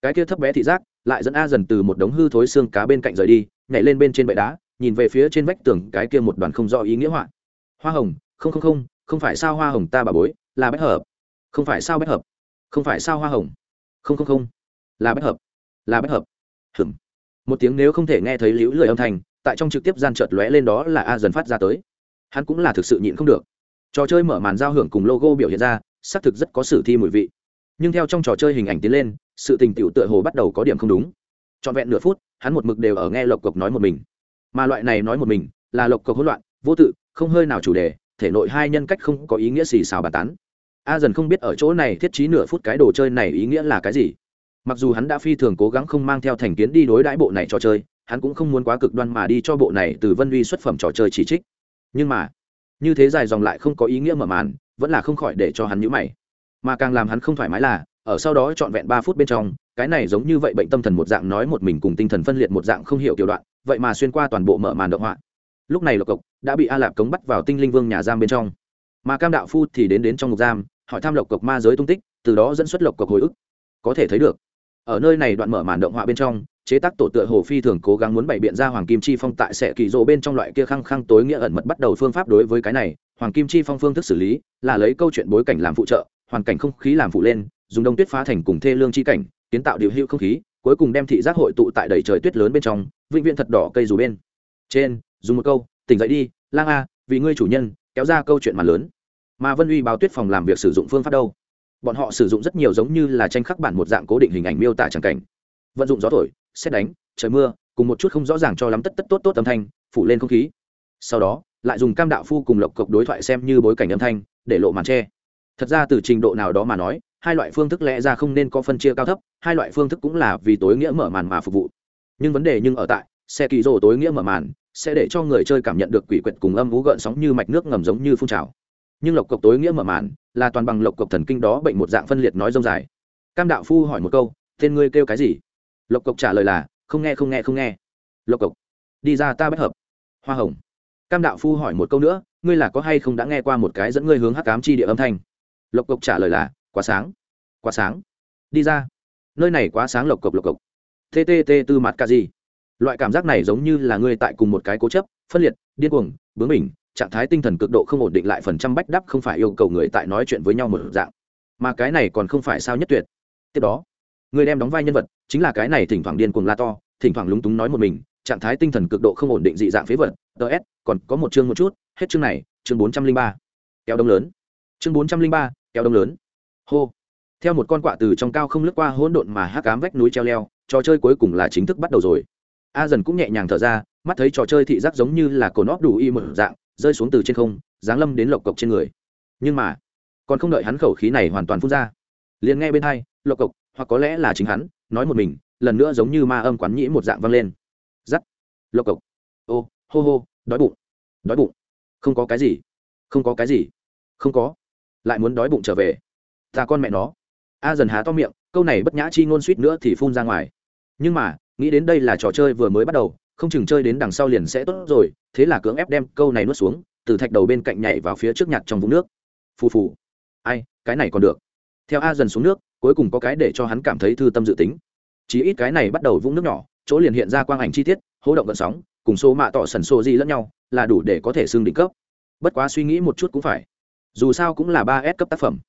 cái kia thấp bé thị giác lại dẫn a dần từ một đống hư thối xương cá bên cạnh rời đi, nhảy lên bên trên bệ đá, nhìn về phía trên vách tường cái kia một đoàn không do ý nghĩa họa. Hoa hồng, không không không không phải sao hoa hồng ta bà bối, là bách hợp. Không phải sao bách hợp. Không phải sao hoa hồng. Không không không. Là bách hợp. Là bách hợp. Hừm một tiếng nếu không thể nghe thấy liễu lười âm thanh, tại trong trực tiếp gian chợt lóe lên đó là a dần phát ra tới. Hắn cũng là thực sự nhịn không được. Trò chơi mở màn giao hưởng cùng logo biểu hiện ra, xác thực rất có sử thi mùi vị. Nhưng theo trong trò chơi hình ảnh tiến lên, sự tình tiểu tựa hồ bắt đầu có điểm không đúng. Trọn vẹn nửa phút, hắn một mực đều ở nghe lộc cộc nói một mình. Mà loại này nói một mình, là lộc cộc hỗn loạn, vô tự, không hơi nào chủ đề thể nội hai nhân cách không có ý nghĩa xì xào bàn tán. A dần không biết ở chỗ này thiết trí nửa phút cái đồ chơi này ý nghĩa là cái gì. Mặc dù hắn đã phi thường cố gắng không mang theo thành kiến đi đối đãi bộ này trò chơi, hắn cũng không muốn quá cực đoan mà đi cho bộ này từ vân uy xuất phẩm trò chơi chỉ trích. Nhưng mà, như thế dài dòng lại không có ý nghĩa mở màn, vẫn là không khỏi để cho hắn nhữ mày. Mà càng làm hắn không thoải mái là, ở sau đó trọn vẹn ba phút bên trong, cái này giống như vậy bệnh tâm thần một dạng nói một mình cùng tinh thần phân liệt một dạng không hiểu kiểu đoạn, vậy mà xuyên qua toàn bộ mở màn động họa. Lúc này lộc cộc đã bị a lạp cống bắt vào tinh linh vương nhà giam bên trong. Mà cam đạo phu thì đến đến trong ngục giam, hỏi thăm lộc cộc ma giới tung tích, từ đó dẫn xuất lộc cộc hồi ức. Có thể thấy được, ở nơi này đoạn mở màn động họa bên trong, chế tác tổ tựa hồ phi thường cố gắng muốn bày biện ra hoàng kim chi phong tại sẽ kỳ rộ bên trong loại kia khăng khăng tối nghĩa ẩn mật bắt đầu phương pháp đối với cái này, hoàng kim chi phong phương thức xử lý là lấy câu chuyện bối cảnh làm phụ trợ, hoàn cảnh không khí làm phụ lên, dùng đông tuyết phá thành cùng thê lương chi cảnh, kiến tạo điều hữu không khí, cuối cùng đem thị giác hội tụ tại đầy trời tuyết lớn bên trong, vĩnh viễn thật đỏ cây dù bên. Trên, dùng một câu tỉnh dậy đi, lang a, vì ngươi chủ nhân, kéo ra câu chuyện mà lớn. Mà vân uy báo tuyết phòng làm việc sử dụng phương pháp đâu? Bọn họ sử dụng rất nhiều giống như là tranh khắc bản một dạng cố định hình ảnh miêu tả tràng cảnh. Vận dụng gió thổi, xét đánh, trời mưa, cùng một chút không rõ ràng cho lắm tất tất tốt tốt âm thanh, phủ lên không khí. Sau đó, lại dùng cam đạo phu cùng lộc cộc đối thoại xem như bối cảnh âm thanh, để lộ màn tre thật ra từ trình độ nào đó mà nói, hai loại phương thức lẽ ra không nên có phân chia cao thấp, hai loại phương thức cũng là vì tối nghĩa mở màn mà phục vụ. Nhưng vấn đề nhưng ở tại, xe kỳ rồ tối nghĩa mở màn sẽ để cho người chơi cảm nhận được quỷ quyệt cùng âm vú gợn sóng như mạch nước ngầm giống như phun trào. Nhưng lộc cộc tối nghĩa mở màn, là toàn bằng lộc cộc thần kinh đó bệnh một dạng phân liệt nói rông dài. Cam đạo phu hỏi một câu, tên ngươi kêu cái gì? Lộc cộc trả lời là, không nghe không nghe không nghe. Lộc cộc, đi ra ta bất hợp. Hoa hồng. Cam đạo phu hỏi một câu nữa, ngươi là có hay không đã nghe qua một cái dẫn ngươi hướng hắc cám chi địa âm thanh? Lộc cộc trả lời là, quá sáng quá sáng. Đi ra. Nơi này quá sáng lộc cộc lộc cộc. Tt tư mặt ca gì? Loại cảm giác này giống như là ngươi tại cùng một cái cố chấp, phân liệt, điên cuồng, bướng mình trạng thái tinh thần cực độ không ổn định lại phần trăm bách đắp không phải yêu cầu người tại nói chuyện với nhau một dạng. Mà cái này còn không phải sao nhất tuyệt. Tiếp đó, người đem đóng vai nhân vật, chính là cái này thỉnh thoảng điên cuồng la to, thỉnh thoảng lúng túng nói một mình, trạng thái tinh thần cực độ không ổn định dị dạng phế vật ts còn có một chương một chút, hết chương này, chương bốn trăm linh ba. Kéo đông lớn. Chương bốn trăm linh ba, kéo đông lớn. Hô. Theo một con quạ từ trong cao không lướt qua hỗn độn mà hắc cám vách núi treo leo, trò chơi cuối cùng là chính thức bắt đầu rồi a dần cũng nhẹ nhàng thở ra, mắt thấy trò chơi thị giác giống như là cồn nóp đủ y mở dạng, rơi xuống từ trên không, giáng lâm đến lộc cộc trên người. Nhưng mà, còn không đợi hắn khẩu khí này hoàn toàn phun ra, liền nghe bên hai, lộc cộc, hoặc có lẽ là chính hắn, nói một mình, lần nữa giống như ma âm quán nhĩ một dạng vang lên. Giắt. Lộc cộc. Ô, hô hô, đói bụng. Đói bụng. Không có cái gì. Không có cái gì. Không có. Lại muốn đói bụng trở về. Ta con mẹ nó. A dần há to miệng, câu này bất nhã chi ngôn suýt nữa thì phun ra ngoài. Nhưng mà nghĩ đến đây là trò chơi vừa mới bắt đầu, không chừng chơi đến đằng sau liền sẽ tốt rồi, thế là cưỡng ép đem câu này nuốt xuống, từ thạch đầu bên cạnh nhảy vào phía trước nhặt trong vũng nước. Phù phù. Ai, cái này còn được. Theo a dần xuống nước, cuối cùng có cái để cho hắn cảm thấy thư tâm dự tính. Chỉ ít cái này bắt đầu vũng nước nhỏ, chỗ liền hiện ra quang ảnh chi tiết hố động gợn sóng, cùng số mạ tỏ sần sô di lẫn nhau, là đủ để có thể xương đỉnh cấp. Bất quá suy nghĩ một chút cũng phải. Dù sao cũng là ba s cấp tác phẩm.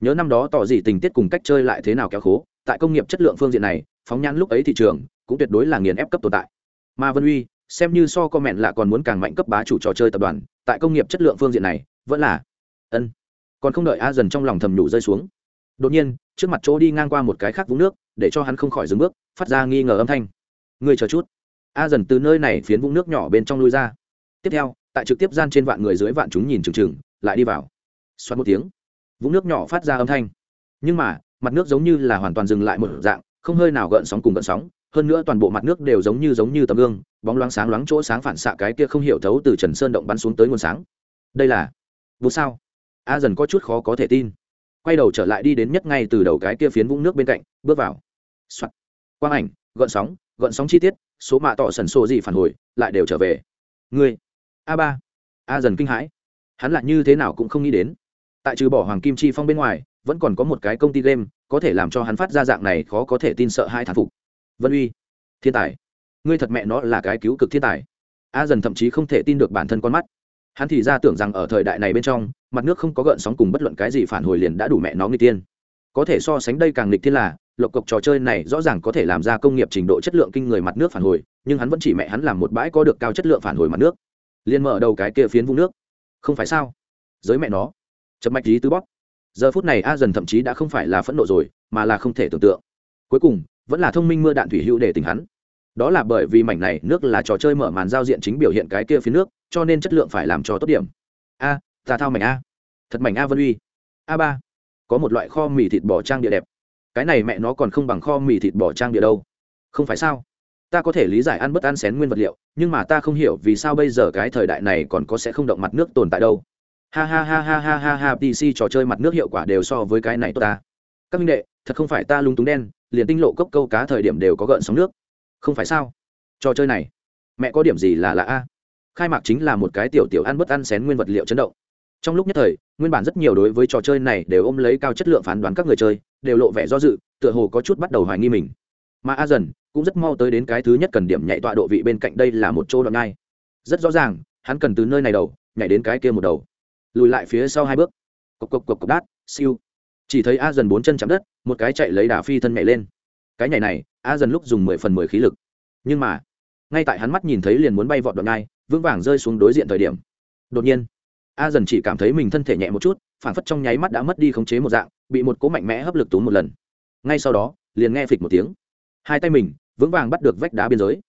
Nhớ năm đó tỏ gì tình tiết cùng cách chơi lại thế nào kéo khố, tại công nghiệp chất lượng phương diện này, phóng nhãn lúc ấy thị trường cũng tuyệt đối là nghiền ép cấp tồn tại. Mà vân uy, xem như so comment là còn muốn càng mạnh cấp bá chủ trò chơi tập đoàn, tại công nghiệp chất lượng phương diện này, vẫn là ân. Còn không đợi a dần trong lòng thầm nhủ rơi xuống. Đột nhiên, trước mặt chỗ đi ngang qua một cái khác vũng nước, để cho hắn không khỏi dừng bước, phát ra nghi ngờ âm thanh. Người chờ chút. A dần từ nơi này phiến vũng nước nhỏ bên trong lui ra. Tiếp theo, tại trực tiếp gian trên vạn người dưới vạn chúng nhìn chừng chừng, lại đi vào. Xoát một tiếng, vũng nước nhỏ phát ra âm thanh. Nhưng mà, mặt nước giống như là hoàn toàn dừng lại một dạng, không hơi nào gợn sóng cùng gợn sóng hơn nữa toàn bộ mặt nước đều giống như giống như tấm gương, bóng loáng sáng loáng chỗ sáng phản xạ cái kia không hiểu thấu từ trần sơn động bắn xuống tới nguồn sáng. Đây là vụ sao? A dần có chút khó có thể tin. Quay đầu trở lại đi đến nhất ngay từ đầu cái kia phiến vũng nước bên cạnh, bước vào、Soạn. quang ảnh, gợn sóng gợn sóng chi tiết, số mạ tỏ sần sổ gì phản hồi, lại đều trở về. Người a ba. A dần kinh hãi. Hắn lại như thế nào cũng không nghĩ đến. Tại trừ bỏ hoàng kim chi phong bên ngoài, vẫn còn có một cái công ty game, có thể làm cho hắn phát ra dạng này khó có thể tin sợ hai thản phục vân uy, thiên tài. Ngươi thật mẹ nó là cái cứu cực thiên tài. A dần thậm chí không thể tin được bản thân con mắt. Hắn thì ra tưởng rằng ở thời đại này bên trong, mặt nước không có gợn sóng cùng bất luận cái gì phản hồi liền đã đủ mẹ nó người tiên. Có thể so sánh đây càng nghịch thiên là, lộc cộc trò chơi này rõ ràng có thể làm ra công nghiệp trình độ chất lượng kinh người mặt nước phản hồi, nhưng hắn vẫn chỉ mẹ hắn làm một bãi có được cao chất lượng phản hồi mặt nước. Liền mở đầu cái kia phiến vũng nước. Không phải sao? Giới mẹ nó. Chập mạch lý tứ bóp. Giờ phút này a dần thậm chí đã không phải là phẫn nộ rồi, mà là không thể tưởng tượng. Cuối cùng vẫn là thông minh mưa đạn thủy hữu để tình hắn. Đó là bởi vì mảnh này nước là trò chơi mở màn giao diện chính biểu hiện cái kia phía nước cho nên chất lượng phải làm cho tốt điểm. A à, ta thao mảnh a. Thật mảnh a vân uy. A ba. Có một loại kho mì thịt bò trang địa đẹp. Cái này mẹ nó còn không bằng kho mì thịt bò trang địa đâu. Không phải sao? Ta có thể lý giải ăn bất ăn xén nguyên vật liệu nhưng mà ta không hiểu vì sao bây giờ cái thời đại này còn có sẽ không động mặt nước tồn tại đâu. Ha ha ha ha ha ha ha pc trò chơi mặt nước hiệu quả đều so với cái này tốt ta. Các minh đệ thật không phải ta lung túng đen liền tinh lộ cốc câu cá thời điểm đều có gợn sóng nước. Không phải sao? Trò chơi này, mẹ có điểm gì là lạ a? Khai mạc chính là một cái tiểu tiểu ăn bất ăn xén nguyên vật liệu chấn động. Trong lúc nhất thời, nguyên bản rất nhiều đối với trò chơi này đều ôm lấy cao chất lượng phán đoán các người chơi, đều lộ vẻ do dự, tựa hồ có chút bắt đầu hoài nghi mình. Mà a dần cũng rất mau tới đến cái thứ nhất cần điểm nhảy tọa độ vị bên cạnh đây là một chỗ đoạn ngay. Rất rõ ràng, hắn cần từ nơi này đầu, nhảy đến cái kia một đầu. Lùi lại phía sau hai bước. Cộc cộc cộc cộc, đát, siêu chỉ thấy a dần bốn chân chạm đất, một cái chạy lấy đà phi thân nhảy lên. Cái nhảy này, a dần lúc dùng mười phần mười khí lực. Nhưng mà, ngay tại hắn mắt nhìn thấy liền muốn bay vọt đoạn ngay vững vàng rơi xuống đối diện thời điểm. Đột nhiên, a dần chỉ cảm thấy mình thân thể nhẹ một chút, phản phất trong nháy mắt đã mất đi khống chế một dạng, bị một cố mạnh mẽ hấp lực túm một lần. Ngay sau đó, liền nghe phịch một tiếng. Hai tay mình, vững vàng bắt được vách đá biên giới.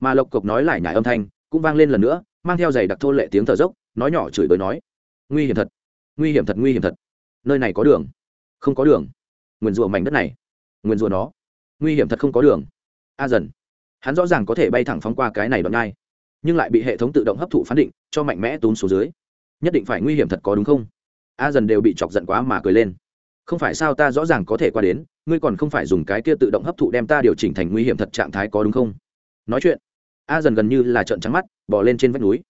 Mà lộc cộc nói lại nhải âm thanh, cũng vang lên lần nữa, mang theo giày đặc thô lệ tiếng thở dốc, nói nhỏ chửi bới nói, nguy hiểm thật, nguy hiểm thật, nguy hiểm thật. Nơi này có đường không có đường. Nguyền rủa mảnh đất này, nguyền rủa nó. Nguy hiểm thật không có đường. A dần. Hắn rõ ràng có thể bay thẳng phóng qua cái này đoạn ngay nhưng lại bị hệ thống tự động hấp thụ phán định, cho mạnh mẽ tốn số dưới. Nhất định phải nguy hiểm thật có đúng không? A dần đều bị chọc giận quá mà cười lên. Không phải sao ta rõ ràng có thể qua đến, ngươi còn không phải dùng cái kia tự động hấp thụ đem ta điều chỉnh thành nguy hiểm thật trạng thái có đúng không? Nói chuyện, a dần gần như là trợn trắng mắt bỏ lên trên vách núi.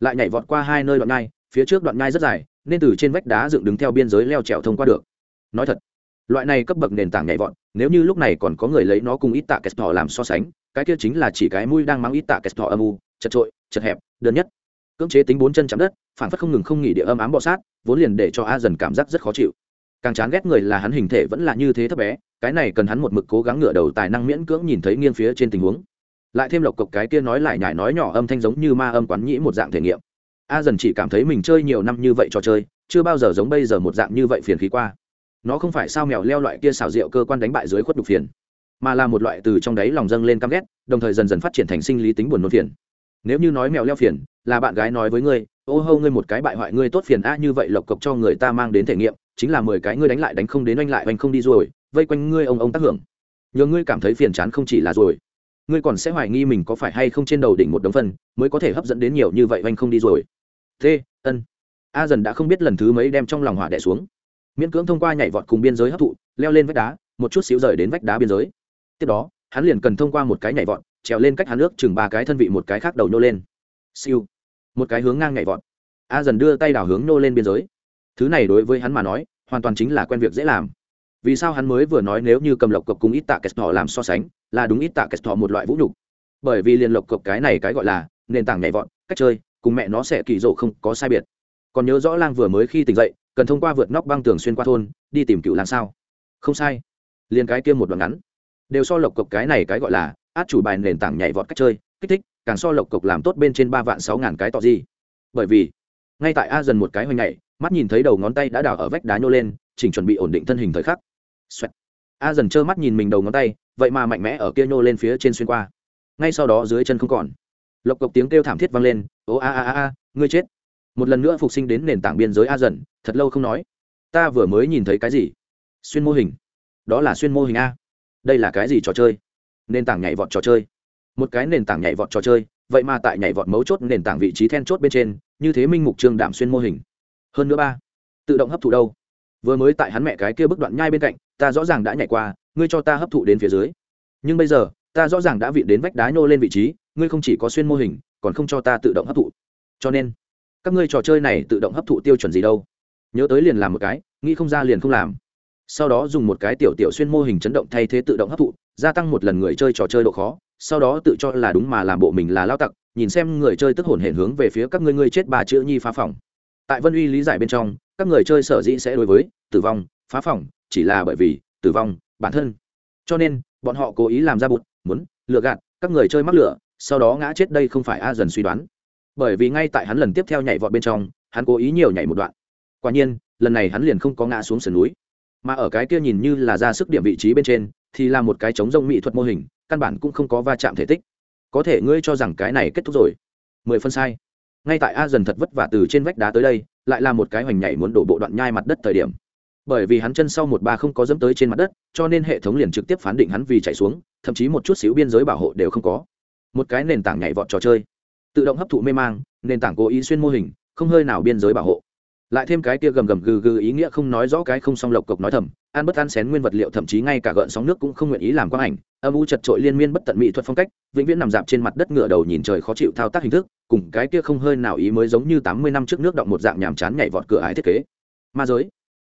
Lại nhảy vọt qua hai nơi đoạn ngai, phía trước đoạn ngai rất dài, nên từ trên vách đá dựng đứng theo biên giới leo trèo thông qua được nói thật, loại này cấp bậc nền tảng nhảy vọt, nếu như lúc này còn có người lấy nó cùng ít tạ kẹt thọ làm so sánh, cái kia chính là chỉ cái mũi đang mang ít tạ kẹt thọ âm u, chật trội, chật hẹp, đơn nhất. Cưỡng chế tính bốn chân chạm đất, phản phất không ngừng không nghỉ địa âm ám bọ sát, vốn liền để cho a dần cảm giác rất khó chịu. Càng chán ghét người là hắn hình thể vẫn là như thế thấp bé, cái này cần hắn một mực cố gắng ngựa đầu tài năng miễn cưỡng nhìn thấy nghiêng phía trên tình huống. Lại thêm lộc cộc cái kia nói lại nhải nói nhỏ âm thanh giống như ma âm quán nhĩ một dạng thể nghiệm. A dần chỉ cảm thấy mình chơi nhiều năm như vậy trò chơi, chưa bao giờ giống bây giờ một dạng như vậy phiền khí qua nó không phải sao mèo leo loại kia xào rượu cơ quan đánh bại dưới khuất đục phiền, mà là một loại từ trong đáy lòng dâng lên căm ghét, đồng thời dần dần phát triển thành sinh lý tính buồn nôn phiền. Nếu như nói mèo leo phiền, là bạn gái nói với ngươi, ô hâu ngươi một cái bại hoại, ngươi tốt phiền a như vậy lộc cộc cho người ta mang đến thể nghiệm, chính là mười cái ngươi đánh lại đánh không đến, oanh lại oanh không đi rồi, vây quanh ngươi ông ông tác hưởng. Nhờ ngươi cảm thấy phiền chán không chỉ là rồi, ngươi còn sẽ hoài nghi mình có phải hay không trên đầu đỉnh một đống phân, mới có thể hấp dẫn đến nhiều như vậy oanh không đi rồi. Thế, ân. A dần đã không biết lần thứ mấy đem trong lòng hỏa đẻ xuống miễn cưỡng thông qua nhảy vọt cùng biên giới hấp thụ, leo lên vách đá, một chút xíu rời đến vách đá biên giới. Tiếp đó, hắn liền cần thông qua một cái nhảy vọt, trèo lên cách hắn nước chừng ba cái thân vị một cái khác đầu nhô lên. Siêu. Một cái hướng ngang nhảy vọt. A dần đưa tay đảo hướng nhô lên biên giới. Thứ này đối với hắn mà nói, hoàn toàn chính là quen việc dễ làm. Vì sao hắn mới vừa nói nếu như cầm lộc cộc cùng ít tạ kẹt thọ làm so sánh, là đúng ít tạ kẹt thọ một loại vũ nhục. Bởi vì liền lộc cộc cái này cái gọi là nền tảng nhảy vọt, cách chơi, cùng mẹ nó sẽ kỳ rộ không có sai biệt. Còn nhớ rõ lang vừa mới khi tỉnh dậy cần thông qua vượt nóc băng tường xuyên qua thôn, đi tìm cựu làng sao? Không sai. Liền cái kia một đoạn ngắn. Đều so lộc cộc cái này cái gọi là át chủ bài nền tảng nhảy vọt cách chơi, kích thích, càng so lộc cộc làm tốt bên trên ba vạn sáu ngàn cái tỏ gì. Bởi vì, ngay tại a dần một cái hoành nhảy, mắt nhìn thấy đầu ngón tay đã đào ở vách đá nhô lên, chỉnh chuẩn bị ổn định thân hình thời khắc. Xoẹt. a dần trơ mắt nhìn mình đầu ngón tay, vậy mà mạnh mẽ ở kia nhô lên phía trên xuyên qua. Ngay sau đó dưới chân không còn. Lộc cộc tiếng kêu thảm thiết vang lên, ô a a a a, ngươi chết. Một lần nữa phục sinh đến nền tảng biên giới a dần thật lâu không nói. Ta vừa mới nhìn thấy cái gì? Xuyên mô hình. Đó là xuyên mô hình a. Đây là cái gì trò chơi? Nền tảng nhảy vọt trò chơi. Một cái nền tảng nhảy vọt trò chơi, vậy mà tại nhảy vọt mấu chốt nền tảng vị trí then chốt bên trên, như thế minh mục trương đạm xuyên mô hình. Hơn nữa ba, tự động hấp thụ đâu? Vừa mới tại hắn mẹ cái kia bức đoạn nhai bên cạnh, ta rõ ràng đã nhảy qua, ngươi cho ta hấp thụ đến phía dưới. Nhưng bây giờ, ta rõ ràng đã vị đến vách đá nhô lên vị trí, ngươi không chỉ có xuyên mô hình, còn không cho ta tự động hấp thụ. Cho nên, các ngươi trò chơi này tự động hấp thụ tiêu chuẩn gì đâu? Nhớ tới liền làm một cái, nghĩ không ra liền không làm. Sau đó dùng một cái tiểu tiểu xuyên mô hình chấn động thay thế tự động hấp thụ, gia tăng một lần người chơi trò chơi độ khó, sau đó tự cho là đúng mà làm bộ mình là lao tặc, nhìn xem người chơi tức hồn hển hướng về phía các ngươi ngươi chết bà chữ nhi phá phòng. Tại vân uy lý giải bên trong, các người chơi sở dĩ sẽ đối với tử vong, phá phòng, chỉ là bởi vì tử vong, bản thân. Cho nên, bọn họ cố ý làm ra bụt, muốn lừa gạt, các người chơi mắc lửa, sau đó ngã chết đây không phải a dần suy đoán. Bởi vì ngay tại hắn lần tiếp theo nhảy vọt bên trong, hắn cố ý nhiều nhảy một đoạn quả nhiên, lần này hắn liền không có ngã xuống sườn núi, mà ở cái kia nhìn như là ra sức điểm vị trí bên trên, thì là một cái chống rông mỹ thuật mô hình, căn bản cũng không có va chạm thể tích. Có thể ngươi cho rằng cái này kết thúc rồi. Mười phân sai. Ngay tại a dần thật vất vả từ trên vách đá tới đây, lại là một cái hoành nhảy muốn đổ bộ đoạn nhai mặt đất thời điểm. Bởi vì hắn chân sau một ba không có dẫm tới trên mặt đất, cho nên hệ thống liền trực tiếp phán định hắn vì chạy xuống, thậm chí một chút xíu biên giới bảo hộ đều không có. Một cái nền tảng nhảy vọt trò chơi. Tự động hấp thụ mê mang, nền tảng cố ý xuyên mô hình, không hơi nào biên giới bảo hộ lại thêm cái kia gầm gầm gừ gừ ý nghĩa không nói rõ cái không song lộc cộc nói thầm, ăn bất ăn xén nguyên vật liệu thậm chí ngay cả gợn sóng nước cũng không nguyện ý làm quang ảnh. Âm u chật trội liên miên bất tận mỹ thuật phong cách, vĩnh viễn nằm dạp trên mặt đất ngựa đầu nhìn trời khó chịu thao tác hình thức, cùng cái kia không hơi nào ý mới giống như tám mươi năm trước nước động một dạng nhàm chán nhảy vọt cửa ải thiết kế. Ma giới,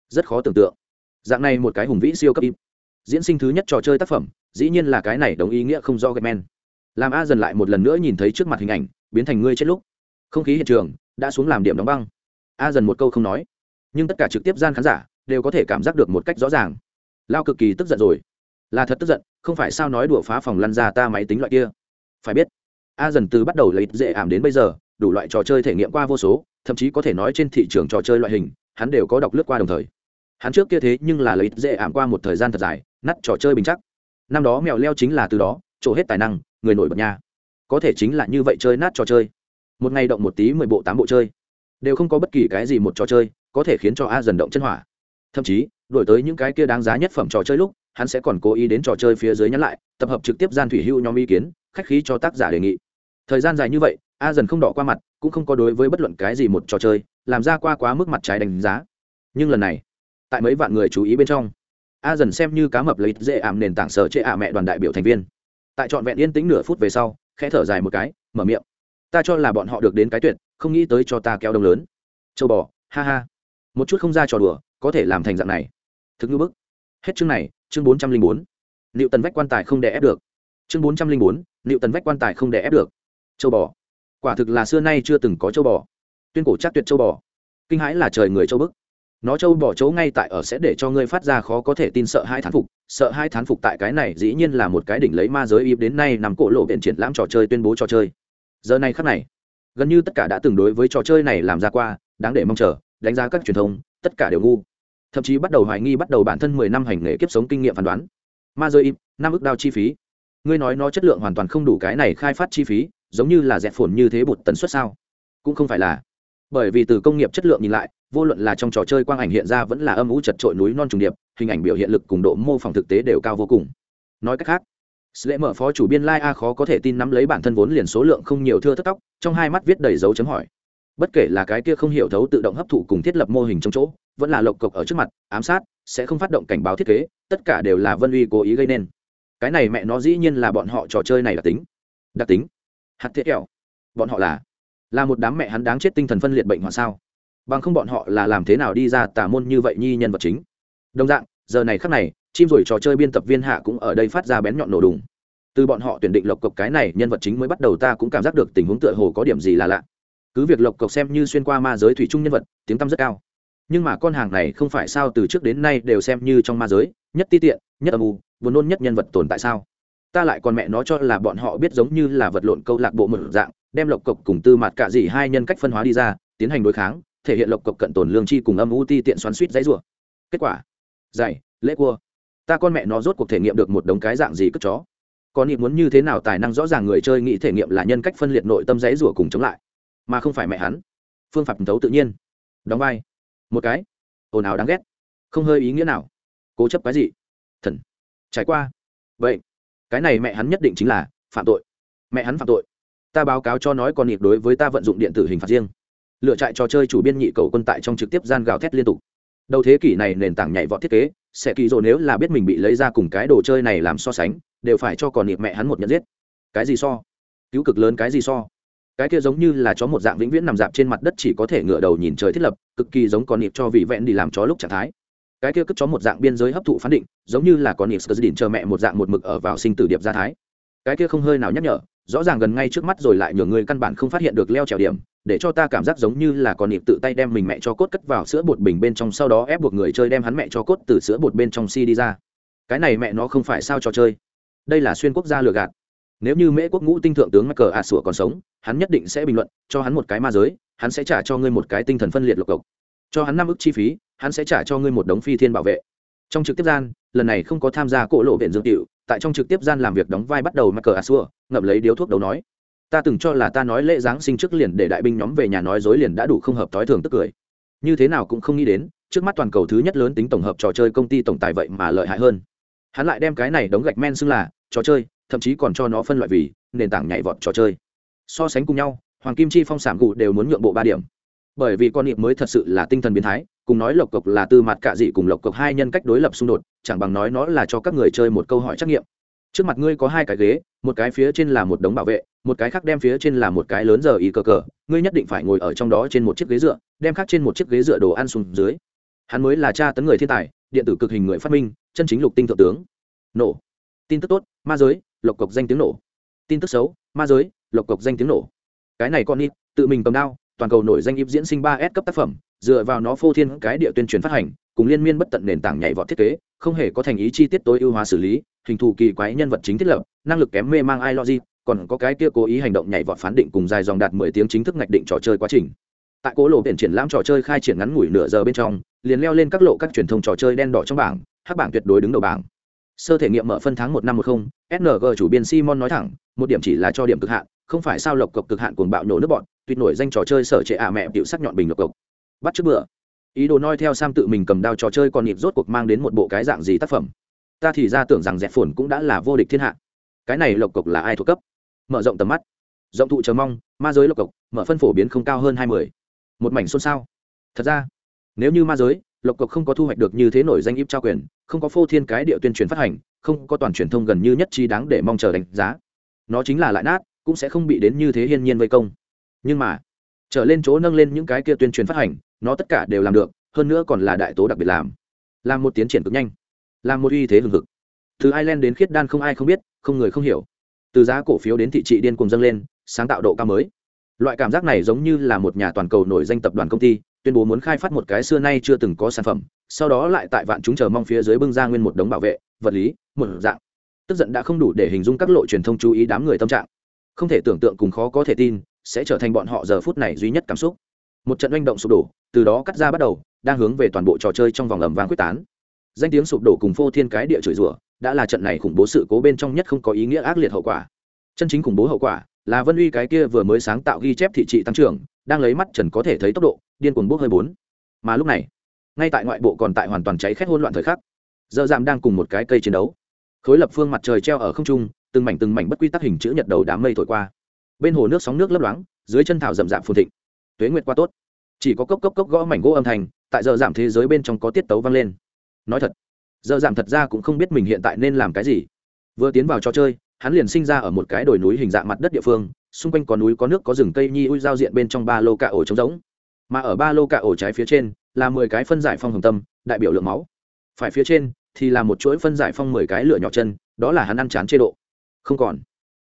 rất khó tưởng tượng. Dạng này một cái hùng vĩ siêu cấp im. Diễn sinh thứ nhất trò chơi tác phẩm, dĩ nhiên là cái này đồng ý nghĩa không do gạch men làm a dần lại một lần nữa nhìn thấy trước mặt hình ảnh, biến thành ngươi chết lúc. Không khí hiện trường, đã xuống làm điểm đóng băng a dần một câu không nói. Nhưng tất cả trực tiếp gian khán giả đều có thể cảm giác được một cách rõ ràng. Lao cực kỳ tức giận rồi. Là thật tức giận, không phải sao nói đùa phá phòng lăn ra ta máy tính loại kia. Phải biết, a dần từ bắt đầu lấy dễ ảm đến bây giờ, đủ loại trò chơi thể nghiệm qua vô số, thậm chí có thể nói trên thị trường trò chơi loại hình, hắn đều có đọc lướt qua đồng thời. Hắn trước kia thế nhưng là lấy dễ ảm qua một thời gian thật dài nắt trò chơi bình chắc. Năm đó mèo leo chính là từ đó, trổ hết tài năng, người nổi bật nha. Có thể chính là như vậy chơi nát trò chơi. Một ngày động một tí mười bộ tám bộ chơi đều không có bất kỳ cái gì một trò chơi có thể khiến cho a dần động chân hỏa. Thậm chí, đổi tới những cái kia đáng giá nhất phẩm trò chơi lúc, hắn sẽ còn cố ý đến trò chơi phía dưới nhắn lại, tập hợp trực tiếp gian thủy hưu nhóm ý kiến, khách khí cho tác giả đề nghị. Thời gian dài như vậy, a dần không đỏ qua mặt, cũng không có đối với bất luận cái gì một trò chơi, làm ra qua quá mức mặt trái đánh giá. Nhưng lần này, tại mấy vạn người chú ý bên trong, a dần xem như cá mập lấy dễ ảm nền tảng sở chệ ả mẹ đoàn đại biểu thành viên. Tại trọn vẹn yên tĩnh nửa phút về sau, khẽ thở dài một cái, mở miệng. Ta cho là bọn họ được đến cái tuyệt không nghĩ tới cho ta kéo đông lớn. Châu bò, ha ha. Một chút không ra trò đùa, có thể làm thành dạng này. Thực ngữ bức. Hết chương này, chương bốn trăm linh bốn. Liệu tần vách quan tài không đè ép được. Chương bốn trăm linh bốn liệu tần vách quan tài không đè ép được. Châu bò. Quả thực là xưa nay chưa từng có châu bò. Tuyên cổ chắc tuyệt châu bò. Kinh hãi là trời người châu bức. Nó châu bỏ chỗ ngay tại ở sẽ để cho ngươi phát ra khó có thể tin sợ hai thán phục. Sợ hai thán phục tại cái này dĩ nhiên là một cái đỉnh lấy ma giới ip đến nay nằm cổ lộ viện triển lãm trò chơi tuyên bố trò chơi. Giờ này khắc này gần như tất cả đã từng đối với trò chơi này làm ra qua, đáng để mong chờ, đánh giá các truyền thông, tất cả đều ngu. Thậm chí bắt đầu hoài nghi bắt đầu bản thân mười năm hành nghề kiếp sống kinh nghiệm phán đoán. Ma rơi im, năm ước đao chi phí. Ngươi nói nó chất lượng hoàn toàn không đủ cái này khai phát chi phí, giống như là dẹp phồn như thế bột tần suất sao? Cũng không phải là. Bởi vì từ công nghiệp chất lượng nhìn lại, vô luận là trong trò chơi quang ảnh hiện ra vẫn là âm ủ chật trội núi non trùng điệp, hình ảnh biểu hiện lực cùng độ mô phỏng thực tế đều cao vô cùng. Nói cách khác sẽ mở phó chủ biên Lai A khó có thể tin nắm lấy bản thân vốn liền số lượng không nhiều thưa thất tóc, trong hai mắt viết đầy dấu chấm hỏi. Bất kể là cái kia không hiểu thấu tự động hấp thụ cùng thiết lập mô hình trong chỗ, vẫn là lộc cộc ở trước mặt, ám sát, sẽ không phát động cảnh báo thiết kế, tất cả đều là Vân Uy cố ý gây nên. Cái này mẹ nó dĩ nhiên là bọn họ trò chơi này là tính. Đặc tính. Hạt thiết kẹo. Bọn họ là là một đám mẹ hắn đáng chết tinh thần phân liệt bệnh hoạn sao? Bằng không bọn họ là làm thế nào đi ra tà môn như vậy nhi nhân vật chính. Đồng dạng, giờ này khắc này, chim rồi trò chơi biên tập viên hạ cũng ở đây phát ra bén nhọn nổ đùng. Từ bọn họ tuyển định lộc cộc cái này, nhân vật chính mới bắt đầu ta cũng cảm giác được tình huống tựa hồ có điểm gì là lạ. Cứ việc lộc cộc xem như xuyên qua ma giới thủy chung nhân vật, tiếng tăm rất cao. Nhưng mà con hàng này không phải sao từ trước đến nay đều xem như trong ma giới, nhất ti tiện, nhất âm u, buồn nôn nhất nhân vật tồn tại sao? Ta lại còn mẹ nó cho là bọn họ biết giống như là vật lộn câu lạc bộ một dạng, đem lộc cộc cùng tư mặt cả gì hai nhân cách phân hóa đi ra, tiến hành đối kháng, thể hiện lộc cộc cận tồn lương chi cùng âm u ti tiện xoắn suýt dãy rủa. Kết quả dày lễ cua ta con mẹ nó rốt cuộc thể nghiệm được một đống cái dạng gì cất chó. Con nghĩ muốn như thế nào tài năng rõ ràng người chơi nghĩ thể nghiệm là nhân cách phân liệt nội tâm dãy rủa cùng chống lại, mà không phải mẹ hắn. Phương pháp thấu tự nhiên. Đóng vai. Một cái. Ồn ào đáng ghét. Không hơi ý nghĩa nào. Cố chấp cái gì? Thần. Trải qua. Vậy, cái này mẹ hắn nhất định chính là phạm tội. Mẹ hắn phạm tội. Ta báo cáo cho nói còn nhịp đối với ta vận dụng điện tử hình phạt riêng. Lựa trại trò chơi chủ biên nhị cầu quân tại trong trực tiếp gian gào thét liên tục đầu thế kỷ này nền tảng nhảy vọt thiết kế, sẽ kỳ rồi nếu là biết mình bị lấy ra cùng cái đồ chơi này làm so sánh, đều phải cho còn nịp mẹ hắn một nhận giết. Cái gì so? Cứu cực lớn cái gì so? Cái kia giống như là chó một dạng vĩnh viễn nằm dạp trên mặt đất chỉ có thể ngửa đầu nhìn trời thiết lập, cực kỳ giống con nịp cho vị vẹn đi làm chó lúc trạng thái. Cái kia cất chó một dạng biên giới hấp thụ phán định, giống như là con nịp sờ đỉnh chờ mẹ một dạng một mực ở vào sinh tử điệp gia thái. Cái kia không hơi nào nhắc nhở, rõ ràng gần ngay trước mắt rồi lại nhường người căn bản không phát hiện được leo trèo điểm để cho ta cảm giác giống như là con nịp tự tay đem mình mẹ cho cốt cất vào sữa bột bình bên trong, sau đó ép buộc người chơi đem hắn mẹ cho cốt từ sữa bột bên trong si đi ra. Cái này mẹ nó không phải sao trò chơi. Đây là xuyên quốc gia lừa gạt. Nếu như mễ quốc ngũ tinh thượng tướng mắc cờ ả sủa còn sống, hắn nhất định sẽ bình luận, cho hắn một cái ma giới, hắn sẽ trả cho ngươi một cái tinh thần phân liệt lộc cộc. Cho hắn năm ức chi phí, hắn sẽ trả cho ngươi một đống phi thiên bảo vệ. Trong trực tiếp gian, lần này không có tham gia cỗ lộ viện dương tiệu tại trong trực tiếp gian làm việc đóng vai bắt đầu mắc cờ ả sủa ngậm lấy điếu thuốc đầu nói ta từng cho là ta nói lễ giáng sinh trước liền để đại binh nhóm về nhà nói dối liền đã đủ không hợp thói thường tức cười. Như thế nào cũng không nghĩ đến, trước mắt toàn cầu thứ nhất lớn tính tổng hợp trò chơi công ty tổng tài vậy mà lợi hại hơn. Hắn lại đem cái này đóng gạch men xưng là trò chơi, thậm chí còn cho nó phân loại vì nền tảng nhảy vọt trò chơi. So sánh cùng nhau, hoàng kim chi phong sản cụ đều muốn nhượng bộ ba điểm. Bởi vì con niệm mới thật sự là tinh thần biến thái, cùng nói lộc cộc là tư mặt cạ dị cùng lộc cộc hai nhân cách đối lập xung đột, chẳng bằng nói nó là cho các người chơi một câu hỏi trắc nghiệm trước mặt ngươi có hai cái ghế, một cái phía trên là một đống bảo vệ, một cái khác đem phía trên là một cái lớn giờ ý cờ cờ. Ngươi nhất định phải ngồi ở trong đó trên một chiếc ghế dựa, đem khác trên một chiếc ghế dựa đồ ăn xuống dưới. Hắn mới là cha tấn người thiên tài, điện tử cực hình người phát minh, chân chính lục tinh thượng tướng. Nổ. Tin tức tốt, ma giới, lộc cộc danh tiếng nổ. Tin tức xấu, ma giới, lộc cộc danh tiếng nổ. Cái này con nít, tự mình cầm đao, toàn cầu nổi danh íp diễn sinh ba s cấp tác phẩm, dựa vào nó phô thiên cái địa tuyên truyền phát hành, cùng liên miên bất tận nền tảng nhảy vọt thiết kế, không hề có thành ý chi tiết tối ưu hóa xử lý hình thù kỳ quái nhân vật chính thiết lập, năng lực kém mê mang ai logic còn có cái kia cố ý hành động nhảy vọt phán định cùng dài dòng đạt mười tiếng chính thức ngạch định trò chơi quá trình. Tại cố lộ biển triển lãm trò chơi khai triển ngắn ngủi nửa giờ bên trong, liền leo lên các lộ các truyền thông trò chơi đen đỏ trong bảng, hát bảng tuyệt đối đứng đầu bảng. Sơ thể nghiệm mở phân tháng một năm một không sng chủ biên simon nói thẳng, một điểm chỉ là cho điểm cực hạn, không phải sao lộc cộc cực hạn cuồng bạo nhổ nước bọn, tuyệt nổi danh trò chơi sở trệ ạ mẹ tiểu sắc nhọn bình lộc cộc. Bắt trước bữa. Ý đồ noi theo sam tự mình cầm đao trò chơi còn nhịp rốt cuộc mang đến một bộ cái dạng gì tác phẩm ta thì ra tưởng rằng dẹp phồn cũng đã là vô địch thiên hạ. Cái này lộc cộc là ai thuộc cấp? Mở rộng tầm mắt. Rộng thụ chờ mong, ma giới lộc cộc, mở phân phổ biến không cao hơn hai mươi. Một mảnh xôn xao. Thật ra, nếu như ma giới, lộc cộc không có thu hoạch được như thế nổi danh íp trao quyền, không có phô thiên cái địa tuyên truyền phát hành, không có toàn truyền thông gần như nhất trí đáng để mong chờ đánh giá, nó chính là lại nát, cũng sẽ không bị đến như thế hiên nhiên vây công. Nhưng mà, trở lên chỗ nâng lên những cái kia tuyên truyền phát hành, nó tất cả đều làm được, hơn nữa còn là đại tố đặc biệt làm. Làm một tiến triển cực nhanh làm một uy thế hừng hực. Từ ireland đến khiết đan không ai không biết, không người không hiểu. Từ giá cổ phiếu đến thị trị điên cùng dâng lên, sáng tạo độ cao mới. Loại cảm giác này giống như là một nhà toàn cầu nổi danh tập đoàn công ty, tuyên bố muốn khai phát một cái xưa nay chưa từng có sản phẩm, sau đó lại tại vạn chúng chờ mong phía dưới bưng ra nguyên một đống bảo vệ, vật lý, một dạng. Tức giận đã không đủ để hình dung các lộ truyền thông chú ý đám người tâm trạng. Không thể tưởng tượng cùng khó có thể tin, sẽ trở thành bọn họ giờ phút này duy nhất cảm xúc. Một trận manh động sụp đổ, từ đó cắt ra bắt đầu, đang hướng về toàn bộ trò chơi trong vòng ầm vang quyết tán danh tiếng sụp đổ cùng phô thiên cái địa chửi rủa, đã là trận này khủng bố sự cố bên trong nhất không có ý nghĩa ác liệt hậu quả. Chân chính khủng bố hậu quả là vân uy cái kia vừa mới sáng tạo ghi chép thị trị tăng trưởng, đang lấy mắt trần có thể thấy tốc độ, điên cuồng bốc hơi bốn. Mà lúc này, ngay tại ngoại bộ còn tại hoàn toàn cháy khét hỗn loạn thời khắc, dơ dạm đang cùng một cái cây chiến đấu. Khối lập phương mặt trời treo ở không trung, từng mảnh từng mảnh bất quy tắc hình chữ nhật đầu đám mây thổi qua. Bên hồ nước sóng nước lấp loáng, dưới chân thảo rậm rạp phồn thịnh. Tuế nguyệt qua tốt. Chỉ có cốc cốc cốc gõ mảnh gỗ âm thanh, tại giờ giảm thế giới bên trong có tiết tấu vang lên nói thật giờ giảm thật ra cũng không biết mình hiện tại nên làm cái gì. Vừa tiến vào trò chơi, hắn liền sinh ra ở một cái đồi núi hình dạng mặt đất địa phương, xung quanh có núi có nước có rừng cây nhi ui giao diện bên trong ba lô cạ ổ trống rỗng. Mà ở ba lô cạ ổ trái phía trên là mười cái phân giải phong hồng tâm, đại biểu lượng máu. Phải phía trên thì là một chuỗi phân giải phong mười cái lửa nhỏ chân, đó là hắn ăn chán chế độ. Không còn.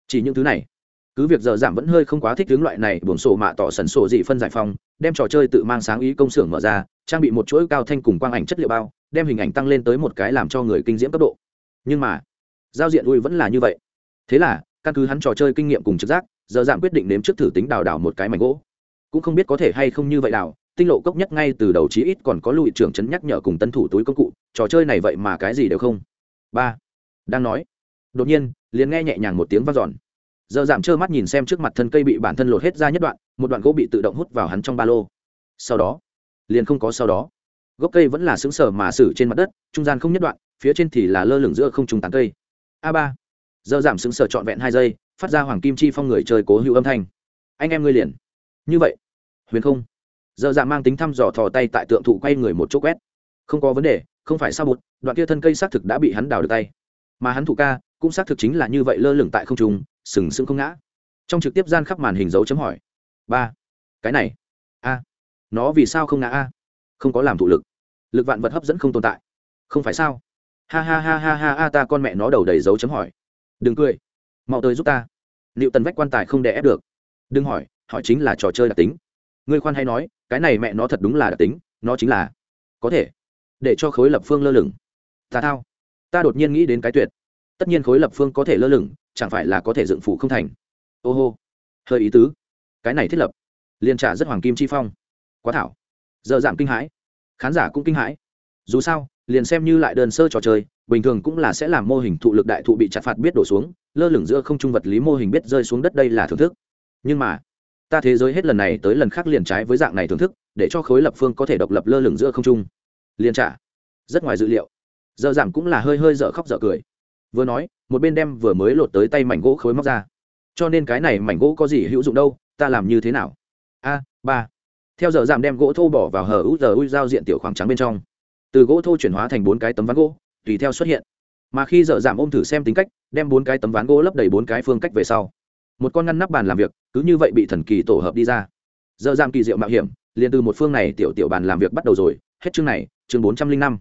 Chỉ những thứ này. Cứ việc giờ giảm vẫn hơi không quá thích hướng loại này, buồng sổ mạ tỏ sần sổ dị phân giải phong, đem trò chơi tự mang sáng ý công xưởng mở ra, trang bị một chuỗi cao thanh cùng quang ảnh chất liệu bao đem hình ảnh tăng lên tới một cái làm cho người kinh diễm cấp độ. Nhưng mà, giao diện ui vẫn là như vậy. Thế là, căn cứ hắn trò chơi kinh nghiệm cùng trực giác, giờ giảm quyết định nếm trước thử tính đào đào một cái mảnh gỗ. Cũng không biết có thể hay không như vậy đào, tinh lộ cốc nhất ngay từ đầu chí ít còn có lụi trưởng chấn nhắc nhở cùng tân thủ túi công cụ, trò chơi này vậy mà cái gì đều không. Ba, đang nói. Đột nhiên, liền nghe nhẹ nhàng một tiếng vang giòn giờ giảm trơ mắt nhìn xem trước mặt thân cây bị bản thân lột hết ra nhất đoạn, một đoạn gỗ bị tự động hút vào hắn trong ba lô. Sau đó, liền không có sau đó gốc cây vẫn là xứng sở mà xử trên mặt đất, trung gian không nhất đoạn, phía trên thì là lơ lửng giữa không trùng tán cây. A ba. Giờ giảm xứng sở trọn vẹn hai giây, phát ra hoàng kim chi phong người chơi cố hữu âm thanh. Anh em ngươi liền. Như vậy. Huyền không. Giờ giảm mang tính thăm dò thò tay tại tượng thụ quay người một chỗ quét. Không có vấn đề, không phải sao bụt, đoạn kia thân cây xác thực đã bị hắn đào được tay. Mà hắn thủ ca, cũng xác thực chính là như vậy lơ lửng tại không trung, sừng sững không ngã. Trong trực tiếp gian khắp màn hình dấu chấm hỏi. Ba. Cái này. A. Nó vì sao không ngã a? Không có làm thụ lực lực vạn vật hấp dẫn không tồn tại. Không phải sao? Ha ha ha ha ha ha ta con mẹ nó đầu đầy dấu chấm hỏi. Đừng cười. Mau tới giúp ta. Liệu tần vách quan tài không đè ép được. Đừng hỏi hỏi chính là trò chơi đặc tính. Ngươi khoan hay nói, cái này mẹ nó thật đúng là đặc tính, nó chính là có thể để cho khối lập phương lơ lửng. Ta thao. Ta đột nhiên nghĩ đến cái tuyệt. Tất nhiên khối lập phương có thể lơ lửng, chẳng phải là có thể dựng phủ không thành. Ô hô. Hơi ý tứ. Cái này thiết lập, liền trả rất hoàng kim chi phong. Quá thảo. Giờ giảm kinh hãi khán giả cũng kinh hãi. Dù sao, liền xem như lại đơn sơ trò chơi, bình thường cũng là sẽ làm mô hình thụ lực đại thụ bị chặt phạt biết đổ xuống, lơ lửng giữa không trung vật lý mô hình biết rơi xuống đất đây là thưởng thức. Nhưng mà, ta thế giới hết lần này tới lần khác liền trái với dạng này thưởng thức, để cho khối lập phương có thể độc lập lơ lửng giữa không trung. Liền trả. Rất ngoài dự liệu. Giờ giảm cũng là hơi hơi dở khóc dở cười. Vừa nói, một bên đem vừa mới lột tới tay mảnh gỗ khối móc ra. Cho nên cái này mảnh gỗ có gì hữu dụng đâu, ta làm như thế nào? A, ba theo giờ giảm đem gỗ thô bỏ vào hở út giờ ui giao diện tiểu khoảng trắng bên trong. Từ gỗ thô chuyển hóa thành bốn cái tấm ván gỗ, tùy theo xuất hiện. Mà khi giờ giảm ôm thử xem tính cách, đem bốn cái tấm ván gỗ lấp đầy bốn cái phương cách về sau. Một con ngăn nắp bàn làm việc, cứ như vậy bị thần kỳ tổ hợp đi ra. Giờ giảm kỳ diệu mạo hiểm, liền từ một phương này tiểu tiểu bàn làm việc bắt đầu rồi. Hết chương này, chương bốn trăm linh năm.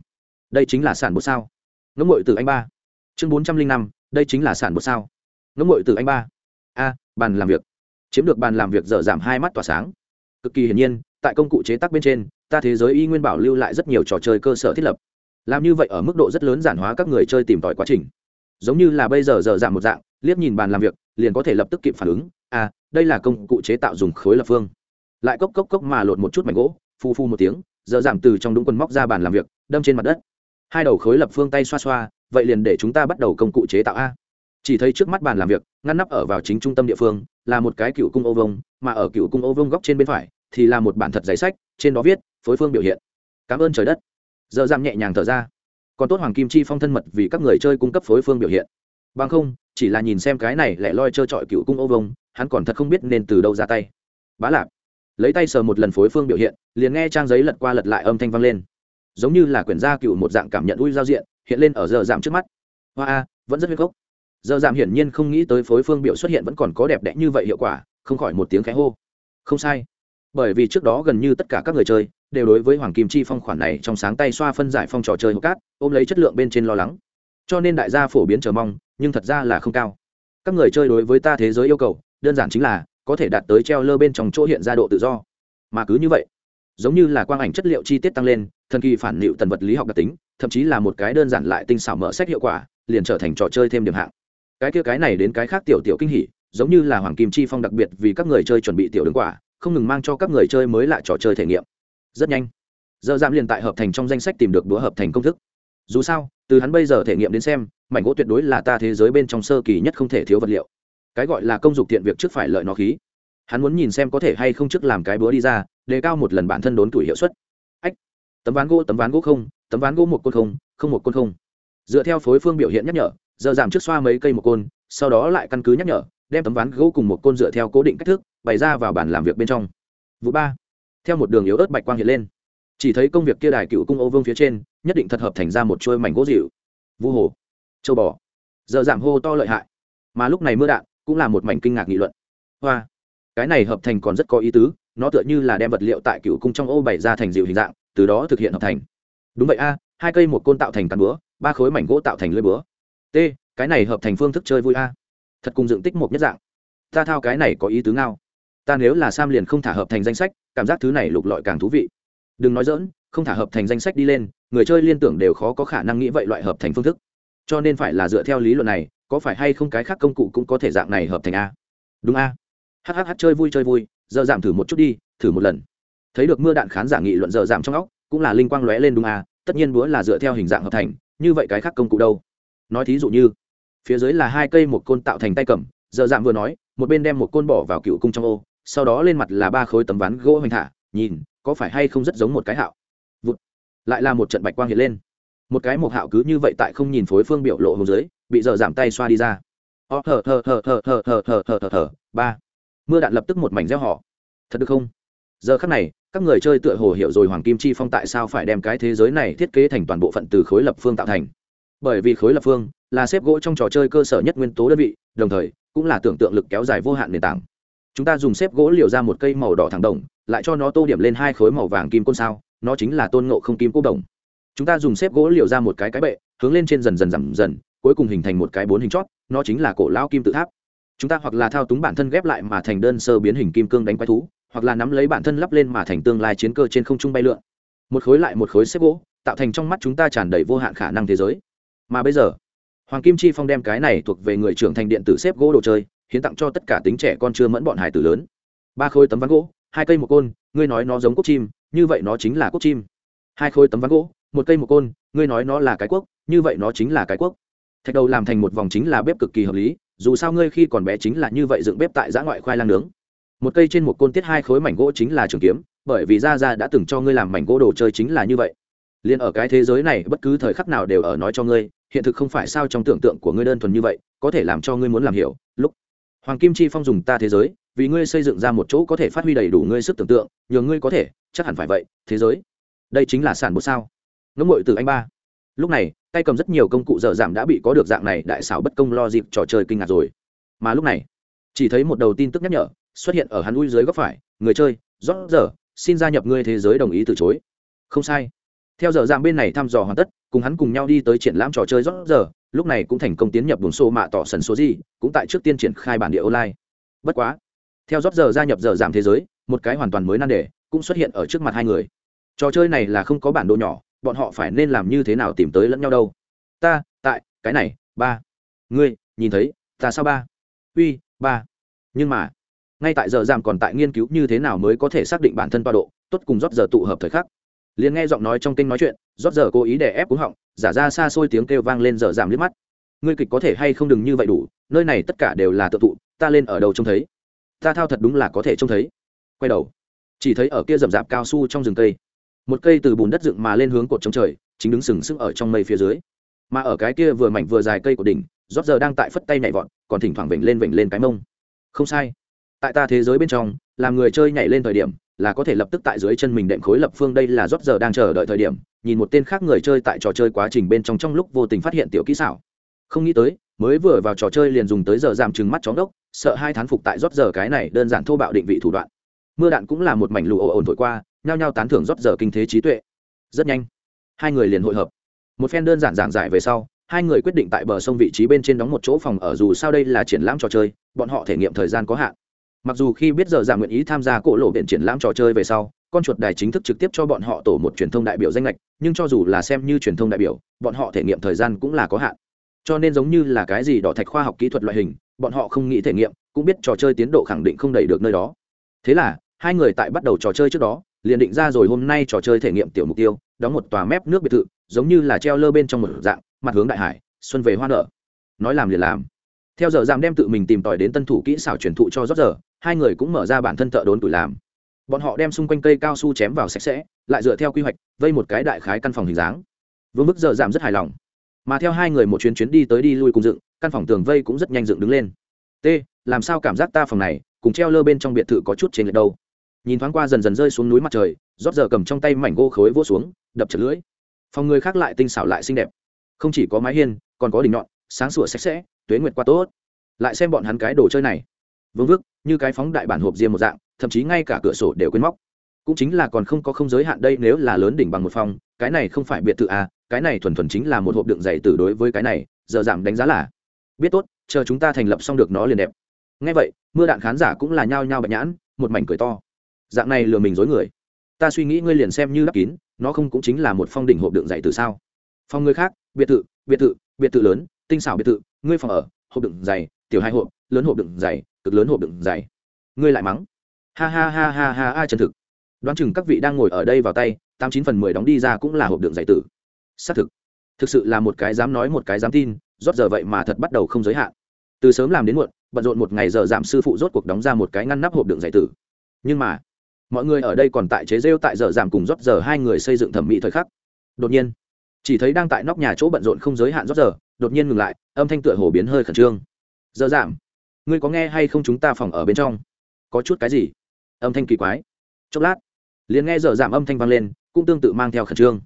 Đây chính là sản bột sao. Ngẫm ngội từ anh ba. Chương bốn trăm linh năm, đây chính là sản bột sao. Ngẫm ngội từ anh ba. A, bàn làm việc. Chiếm được bàn làm việc dở giảm hai mắt tỏa sáng. Cực kỳ hiển nhiên tại công cụ chế tác bên trên, ta thế giới y nguyên bảo lưu lại rất nhiều trò chơi cơ sở thiết lập. Làm như vậy ở mức độ rất lớn giản hóa các người chơi tìm tòi quá trình. Giống như là bây giờ giờ giảm một dạng, liếc nhìn bàn làm việc, liền có thể lập tức kịp phản ứng. À đây là công cụ chế tạo dùng khối lập phương. Lại cốc cốc cốc mà lột một chút mảnh gỗ, phu phu một tiếng, giờ giảm từ trong đúng quần móc ra bàn làm việc, đâm trên mặt đất. Hai đầu khối lập phương tay xoa xoa, vậy liền để chúng ta bắt đầu công cụ chế tạo a. Chỉ thấy trước mắt bàn làm việc, ngăn nắp ở vào chính trung tâm địa phương, là một cái cựu cung ô vông mà ở cựu cung ô vông góc trên bên phải thì là một bản thật giấy sách, trên đó viết, phối phương biểu hiện. Cảm ơn trời đất. Giờ giảm nhẹ nhàng thở ra. Còn tốt hoàng kim chi phong thân mật vì các người chơi cung cấp phối phương biểu hiện. Bằng không, chỉ là nhìn xem cái này lại loi trơ trọi cựu cung ô vông, hắn còn thật không biết nên từ đâu ra tay. Bá lạp, lấy tay sờ một lần phối phương biểu hiện, liền nghe trang giấy lật qua lật lại âm thanh vang lên. Giống như là quyển gia cựu một dạng cảm nhận ui giao diện, hiện lên ở giờ giảm trước mắt. Hoa a, vẫn rất huyết gốc. Giờ giảm hiển nhiên không nghĩ tới phối phương biểu xuất hiện vẫn còn có đẹp đẽ như vậy hiệu quả, không khỏi một tiếng khẽ hô. Không sai bởi vì trước đó gần như tất cả các người chơi đều đối với hoàng kim chi phong khoản này trong sáng tay xoa phân giải phong trò chơi hộp cát, ôm lấy chất lượng bên trên lo lắng. Cho nên đại gia phổ biến chờ mong, nhưng thật ra là không cao. Các người chơi đối với ta thế giới yêu cầu, đơn giản chính là có thể đạt tới treo lơ bên trong chỗ hiện ra độ tự do. Mà cứ như vậy, giống như là quang ảnh chất liệu chi tiết tăng lên, thần kỳ phản liệu tần vật lý học đặc tính, thậm chí là một cái đơn giản lại tinh xảo mở sách hiệu quả, liền trở thành trò chơi thêm điểm hạng. Cái kia cái này đến cái khác tiểu tiểu kinh hỉ, giống như là hoàng kim chi phong đặc biệt vì các người chơi chuẩn bị tiểu đường quả không ngừng mang cho các người chơi mới lại trò chơi thể nghiệm. Rất nhanh giờ giảm liền tại hợp thành trong danh sách tìm được đũa hợp thành công thức. Dù sao, từ hắn bây giờ thể nghiệm đến xem, mảnh gỗ tuyệt đối là ta thế giới bên trong sơ kỳ nhất không thể thiếu vật liệu. Cái gọi là công dục tiện việc trước phải lợi nó khí. Hắn muốn nhìn xem có thể hay không trước làm cái búa đi ra, đề cao một lần bản thân đốn tuổi hiệu suất. Ách, tấm ván gỗ, tấm ván gỗ không, tấm ván gỗ một côn không không một côn không. Dựa theo phối phương biểu hiện nhắc nhở giờ giảm trước xoa mấy cây một côn, sau đó lại căn cứ nhắc nhở đem tấm ván gỗ cùng một côn dựa theo cố định cách thức, bày ra vào bản làm việc bên trong. Vụ ba, theo một đường yếu ớt bạch quang hiện lên. Chỉ thấy công việc kia đài cựu cung ô vương phía trên, nhất định thật hợp thành ra một trôi mảnh gỗ dịu. Vu hồ, châu bò. Giờ giảm hô to lợi hại. Mà lúc này mưa đạn cũng là một mảnh kinh ngạc nghị luận. Hoa, cái này hợp thành còn rất có ý tứ, nó tựa như là đem vật liệu tại cựu cung trong ô bày ra thành dịu hình dạng, từ đó thực hiện hợp thành. Đúng vậy a, hai cây một côn tạo thành cán búa, ba khối mảnh gỗ tạo thành lưới búa. T, cái này hợp thành phương thức chơi vui a thật cùng dựng tích một nhất dạng. Ta thao cái này có ý tứ ngao. Ta nếu là sam liền không thả hợp thành danh sách, cảm giác thứ này lục lọi càng thú vị. Đừng nói dỡn không thả hợp thành danh sách đi lên, người chơi liên tưởng đều khó có khả năng nghĩ vậy loại hợp thành phương thức. Cho nên phải là dựa theo lý luận này, có phải hay không cái khác công cụ cũng có thể dạng này hợp thành a? Đúng a. Hhh chơi vui chơi vui, giờ giảm thử một chút đi, thử một lần. Thấy được mưa đạn khán giả nghị luận giờ giảm trong óc, cũng là linh quang lóe lên đúng a, tất nhiên búa là dựa theo hình dạng hợp thành, như vậy cái khác công cụ đâu? Nói thí dụ như phía dưới là hai cây một côn tạo thành tay cầm giờ giảm vừa nói một bên đem một côn bỏ vào cựu cung trong ô sau đó lên mặt là ba khối tấm ván gỗ hoành thả nhìn có phải hay không rất giống một cái hạo Vụt. lại là một trận bạch quang hiện lên một cái một hạo cứ như vậy tại không nhìn phối phương biểu lộ hồ dưới bị giờ giảm tay xoa đi ra ó thở thở thở thở thở thở thở thở thở thở ba mưa đạn lập tức một mảnh gieo họ thật được không giờ khắc này các người chơi tựa hồ hiểu rồi hoàng kim chi phong tại sao phải đem cái thế giới này thiết kế thành toàn bộ phận từ khối lập phương tạo thành bởi vì khối lập phương là xếp gỗ trong trò chơi cơ sở nhất nguyên tố đơn vị, đồng thời cũng là tưởng tượng lực kéo dài vô hạn nền tảng. Chúng ta dùng xếp gỗ liều ra một cây màu đỏ thẳng đồng, lại cho nó tô điểm lên hai khối màu vàng kim côn sao, nó chính là tôn ngộ không kim cốt đồng. Chúng ta dùng xếp gỗ liều ra một cái cái bệ, hướng lên trên dần dần giảm dần, cuối cùng hình thành một cái bốn hình chót nó chính là cổ lao kim tự tháp. Chúng ta hoặc là thao túng bản thân ghép lại mà thành đơn sơ biến hình kim cương đánh quái thú, hoặc là nắm lấy bản thân lắp lên mà thành tương lai chiến cơ trên không trung bay lượn. Một khối lại một khối xếp gỗ, tạo thành trong mắt chúng ta tràn đầy vô hạn khả năng thế giới mà bây giờ, hoàng kim chi phong đem cái này thuộc về người trưởng thành điện tử xếp gỗ đồ chơi, hiến tặng cho tất cả tính trẻ con chưa mẫn bọn hải tử lớn. Ba khối tấm ván gỗ, hai cây một côn, ngươi nói nó giống cốc chim, như vậy nó chính là cốc chim. Hai khối tấm ván gỗ, một cây một côn, ngươi nói nó là cái quốc, như vậy nó chính là cái quốc. Thạch đầu làm thành một vòng chính là bếp cực kỳ hợp lý, dù sao ngươi khi còn bé chính là như vậy dựng bếp tại giã ngoại khoai lang nướng. Một cây trên một côn tiết hai khối mảnh gỗ chính là trường kiếm, bởi vì ra ra đã từng cho ngươi làm mảnh gỗ đồ chơi chính là như vậy. Liền ở cái thế giới này, bất cứ thời khắc nào đều ở nói cho ngươi hiện thực không phải sao trong tưởng tượng của ngươi đơn thuần như vậy, có thể làm cho ngươi muốn làm hiểu. Lúc, hoàng kim chi phong dùng ta thế giới, vì ngươi xây dựng ra một chỗ có thể phát huy đầy đủ ngươi sức tưởng tượng nhờ ngươi có thể, chắc hẳn phải vậy, thế giới. Đây chính là sản bột sao. Ngẫm ngội từ anh ba. Lúc này, tay cầm rất nhiều công cụ dở giảm đã bị có được dạng này, đại xảo bất công lo dịp trò chơi kinh ngạc rồi. Mà lúc này, chỉ thấy một đầu tin tức nhắc nhở, xuất hiện ở hắn ui dưới góc phải, người chơi rót giờ, xin gia nhập ngươi thế giới đồng ý từ chối. Không sai theo giờ dạng bên này thăm dò hoàn tất, cùng hắn cùng nhau đi tới triển lãm trò chơi rót giờ, lúc này cũng thành công tiến nhập buồng xô mạ tỏ sần số gì, cũng tại trước tiên triển khai bản địa online. Bất quá, theo rót giờ gia nhập giờ giảm thế giới, một cái hoàn toàn mới nan đề cũng xuất hiện ở trước mặt hai người. Trò chơi này là không có bản đồ nhỏ, bọn họ phải nên làm như thế nào tìm tới lẫn nhau đâu. Ta, tại, cái này, ba. Ngươi, nhìn thấy, ta sao ba? Uy, ba. Nhưng mà, ngay tại giờ giảm còn tại nghiên cứu như thế nào mới có thể xác định bản thân toa độ, tốt cùng rót giờ tụ hợp thời khắc liền nghe giọng nói trong kênh nói chuyện, rót giờ cố ý để ép cúng họng, giả ra xa xôi tiếng kêu vang lên giờ giảm liếc mắt. Ngươi kịch có thể hay không đừng như vậy đủ, nơi này tất cả đều là tự tụ, ta lên ở đầu trông thấy. Ta thao thật đúng là có thể trông thấy. Quay đầu, chỉ thấy ở kia rậm rạp cao su trong rừng cây, một cây từ bùn đất dựng mà lên hướng cột trống trời, chính đứng sừng sững ở trong mây phía dưới. Mà ở cái kia vừa mảnh vừa dài cây của đỉnh, rót giờ đang tại phất tay nhảy vọt, còn thỉnh thoảng vểnh lên vểnh lên cái mông. Không sai. Tại ta thế giới bên trong, làm người chơi nhảy lên thời điểm là có thể lập tức tại dưới chân mình đệm khối lập phương đây là rót giờ đang chờ đợi thời điểm, nhìn một tên khác người chơi tại trò chơi quá trình bên trong trong lúc vô tình phát hiện tiểu kỹ xảo. Không nghĩ tới, mới vừa vào trò chơi liền dùng tới giờ giảm chừng mắt chóng đốc, sợ hai thán phục tại rót giờ cái này đơn giản thô bạo định vị thủ đoạn. Mưa đạn cũng là một mảnh lụ ồ ồn thổi qua, nhao nhao tán thưởng rót giờ kinh thế trí tuệ. Rất nhanh, hai người liền hội hợp. Một phen đơn giản giảng giải về sau, hai người quyết định tại bờ sông vị trí bên trên đóng một chỗ phòng ở dù sao đây là triển lãm trò chơi, bọn họ thể nghiệm thời gian có hạn mặc dù khi biết giờ giảm nguyện ý tham gia cỗ lộ viện triển lãm trò chơi về sau, con chuột đài chính thức trực tiếp cho bọn họ tổ một truyền thông đại biểu danh lệch nhưng cho dù là xem như truyền thông đại biểu, bọn họ thể nghiệm thời gian cũng là có hạn. Cho nên giống như là cái gì đỏ thạch khoa học kỹ thuật loại hình, bọn họ không nghĩ thể nghiệm, cũng biết trò chơi tiến độ khẳng định không đẩy được nơi đó. Thế là, hai người tại bắt đầu trò chơi trước đó, liền định ra rồi hôm nay trò chơi thể nghiệm tiểu mục tiêu, đóng một tòa mép nước biệt thự, giống như là treo lơ bên trong một dạng, mặt hướng đại hải, xuân về hoa nở. Nói làm liền làm theo giờ giảm đem tự mình tìm tòi đến tân thủ kỹ xảo truyền thụ cho rót giờ, hai người cũng mở ra bản thân thợ đốn tuổi làm. Bọn họ đem xung quanh cây cao su chém vào sạch sẽ, lại dựa theo quy hoạch, vây một cái đại khái căn phòng hình dáng. Vương Bức giờ giảm rất hài lòng. Mà theo hai người một chuyến chuyến đi tới đi lui cùng dựng, căn phòng tường vây cũng rất nhanh dựng đứng lên. T, làm sao cảm giác ta phòng này, cùng treo lơ bên trong biệt thự có chút trên lệch đâu? Nhìn thoáng qua dần dần rơi xuống núi mặt trời, rót giờ cầm trong tay mảnh gỗ khối vỗ xuống, đập chật lưỡi. Phòng người khác lại tinh xảo lại xinh đẹp. Không chỉ có mái hiên, còn có đỉnh nhọn, sáng sủa sạch sẽ tuế nguyệt qua tốt. Lại xem bọn hắn cái đồ chơi này. Vương vức, như cái phóng đại bản hộp riêng một dạng, thậm chí ngay cả cửa sổ đều quên móc. Cũng chính là còn không có không giới hạn đây, nếu là lớn đỉnh bằng một phòng, cái này không phải biệt thự à cái này thuần thuần chính là một hộp đựng dày từ đối với cái này, giờ giảm đánh giá là. Biết tốt, chờ chúng ta thành lập xong được nó liền đẹp. Ngay vậy, mưa đạn khán giả cũng là nhao nhao bạch nhãn, một mảnh cười to. Dạng này lừa mình dối người. Ta suy nghĩ ngươi liền xem như đắp kín, nó không cũng chính là một phong đỉnh hộp đựng dày từ sao? Phòng người khác, biệt thự biệt thự biệt thự lớn tinh xảo biệt thự, ngươi phòng ở, hộp đựng dày tiểu hai hộp, lớn hộp đựng dày cực lớn hộp đựng dày ngươi lại mắng. Ha ha ha ha ha ha chân thực. Đoán chừng các vị đang ngồi ở đây vào tay, tám chín phần mười đóng đi ra cũng là hộp đựng dày tử. Xác thực. Thực sự là một cái dám nói, một cái dám tin rót giờ vậy mà thật bắt đầu không giới hạn. Từ sớm làm đến muộn, bận rộn một ngày giờ giảm sư phụ rốt cuộc đóng ra một cái ngăn nắp hộp đựng dày tử. Nhưng mà, mọi người ở đây còn tại chế rêu tại giờ giảm cùng rót giờ hai người xây dựng thẩm mỹ thời khắc. Đột nhiên, chỉ thấy đang tại nóc nhà chỗ bận rộn không giới hạn rót giờ đột nhiên ngừng lại, âm thanh tựa hồ biến hơi khẩn trương. Dơ giảm ngươi có nghe hay không chúng ta phòng ở bên trong? Có chút cái gì? Âm thanh kỳ quái. Chốc lát, liền nghe dở giảm âm thanh vang lên, cũng tương tự mang theo khẩn trương.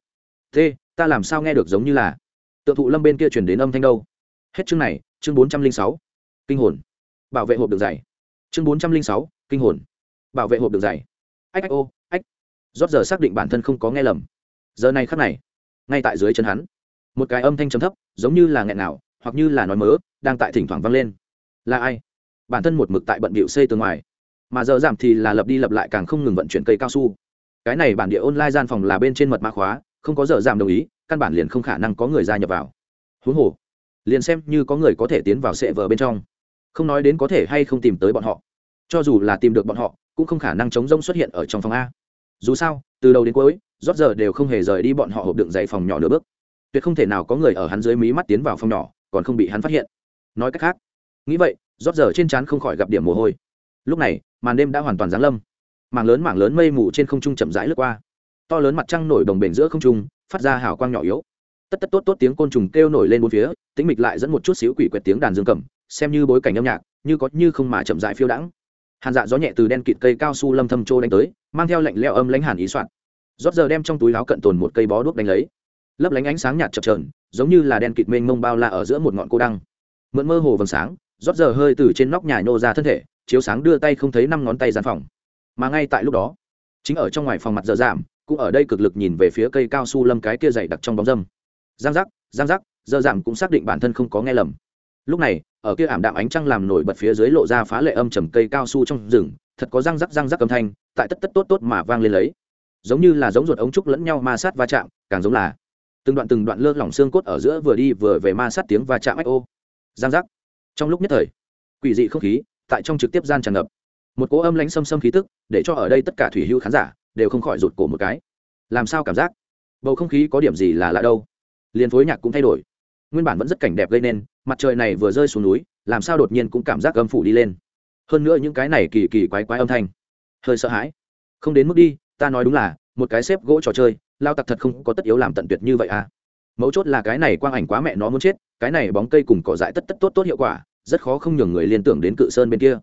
Thế, ta làm sao nghe được giống như là tượng thụ lâm bên kia chuyển đến âm thanh đâu? Hết chương này, chương bốn trăm linh sáu, kinh hồn. Bảo vệ hộp đường dày. Chương bốn trăm linh sáu, kinh hồn. Bảo vệ hộp đường dày. Ách ách, ô, ách. Rót giờ xác định bản thân không có nghe lầm. Giờ này khắc này, ngay tại dưới chân hắn một cái âm thanh trầm thấp, giống như là nghẹn nào, hoặc như là nói mớ, đang tại thỉnh thoảng vang lên. Là ai? Bản thân một mực tại bận bịu xây tường ngoài. Mà giờ giảm thì là lập đi lập lại càng không ngừng vận chuyển cây cao su. Cái này bản địa online gian phòng là bên trên mật mã khóa, không có giờ giảm đồng ý, căn bản liền không khả năng có người gia nhập vào. Huống hồ, liền xem như có người có thể tiến vào sệ vờ bên trong. Không nói đến có thể hay không tìm tới bọn họ. Cho dù là tìm được bọn họ, cũng không khả năng chống rông xuất hiện ở trong phòng a. Dù sao, từ đầu đến cuối, rót giờ đều không hề rời đi bọn họ hộp đựng giày phòng nhỏ nửa bước tuyệt không thể nào có người ở hắn dưới mí mắt tiến vào phòng nhỏ, còn không bị hắn phát hiện. Nói cách khác, nghĩ vậy, rót giờ trên trán không khỏi gặp điểm mồ hôi. Lúc này, màn đêm đã hoàn toàn giáng lâm. Mảng lớn mảng lớn mây mù trên không trung chậm rãi lướt qua. To lớn mặt trăng nổi đồng bền giữa không trung, phát ra hào quang nhỏ yếu. Tất tất tốt tốt tiếng côn trùng kêu nổi lên bốn phía, tĩnh mịch lại dẫn một chút xíu quỷ quệt tiếng đàn dương cầm, xem như bối cảnh âm nhạc, như có như không mà chậm rãi phiêu đãng. Hàn dạ gió nhẹ từ đen kịt cây cao su lâm thâm trô đánh tới, mang theo lạnh leo âm lãnh hàn ý soạn. Rót giờ đem trong túi láo cận tồn một cây bó đuốc đánh lấy lấp lánh ánh sáng nhạt chập trờn giống như là đen kịt mênh mông bao la ở giữa một ngọn cô đăng. Mượn mơ hồ vầng sáng, rót giờ hơi từ trên nóc nhà nhô ra thân thể, chiếu sáng đưa tay không thấy năm ngón tay gian phòng. Mà ngay tại lúc đó, chính ở trong ngoài phòng mặt dở giảm cũng ở đây cực lực nhìn về phía cây cao su lâm cái kia dày đặc trong bóng dâm. Giang giác giang giác giờ giảm cũng xác định bản thân không có nghe lầm. Lúc này, ở kia ảm đạm ánh trăng làm nổi bật phía dưới lộ ra phá lệ âm trầm cây cao su trong rừng, thật có răng rắc răng rắc âm thanh, tại tất tất tốt tốt mà vang lên lấy. Giống như là giống ruột ống trúc lẫn nhau ma sát va chạm, càng giống là từng đoạn từng đoạn lơ lỏng xương cốt ở giữa vừa đi vừa về ma sát tiếng và chạm ách ô. Giang giác. Trong lúc nhất thời, quỷ dị không khí tại trong trực tiếp gian tràn ngập. Một cỗ âm lãnh xâm xâm khí tức để cho ở đây tất cả thủy hữu khán giả đều không khỏi rụt cổ một cái. Làm sao cảm giác? Bầu không khí có điểm gì là lạ đâu? Liền phối nhạc cũng thay đổi. Nguyên bản vẫn rất cảnh đẹp gây nên, mặt trời này vừa rơi xuống núi, làm sao đột nhiên cũng cảm giác âm phủ đi lên. Hơn nữa những cái này kỳ kỳ quái quái âm thanh. Hơi sợ hãi. Không đến mức đi, ta nói đúng là, một cái xếp gỗ trò chơi lao tặc thật không có tất yếu làm tận tuyệt như vậy à. Mấu chốt là cái này quang ảnh quá mẹ nó muốn chết, cái này bóng cây cùng cỏ dại tất tất tốt tốt hiệu quả, rất khó không nhường người liên tưởng đến cự sơn bên kia.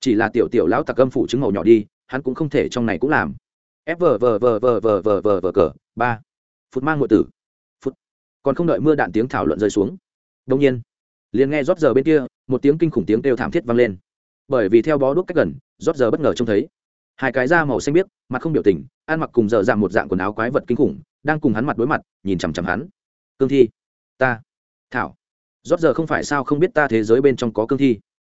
Chỉ là tiểu tiểu lão tặc âm phủ chứng màu nhỏ đi, hắn cũng không thể trong này cũng làm. F vờ vờ vờ vờ vờ vờ vờ vờ cờ ba. Phút mang ngụy tử. Phút. Còn không đợi mưa đạn tiếng thảo luận rơi xuống. Đông nhiên, liền nghe rót giờ bên kia, một tiếng kinh khủng tiếng kêu thảm thiết vang lên. Bởi vì theo bó đuốc cách gần, rót giờ bất ngờ trông thấy hai cái da màu xanh biếc, mặt không biểu tình, ăn mặc cùng dở dạng một dạng quần áo quái vật kinh khủng, đang cùng hắn mặt đối mặt, nhìn chằm chằm hắn. Cương thi, ta, thảo. Rót giờ không phải sao không biết ta thế giới bên trong có cương thi.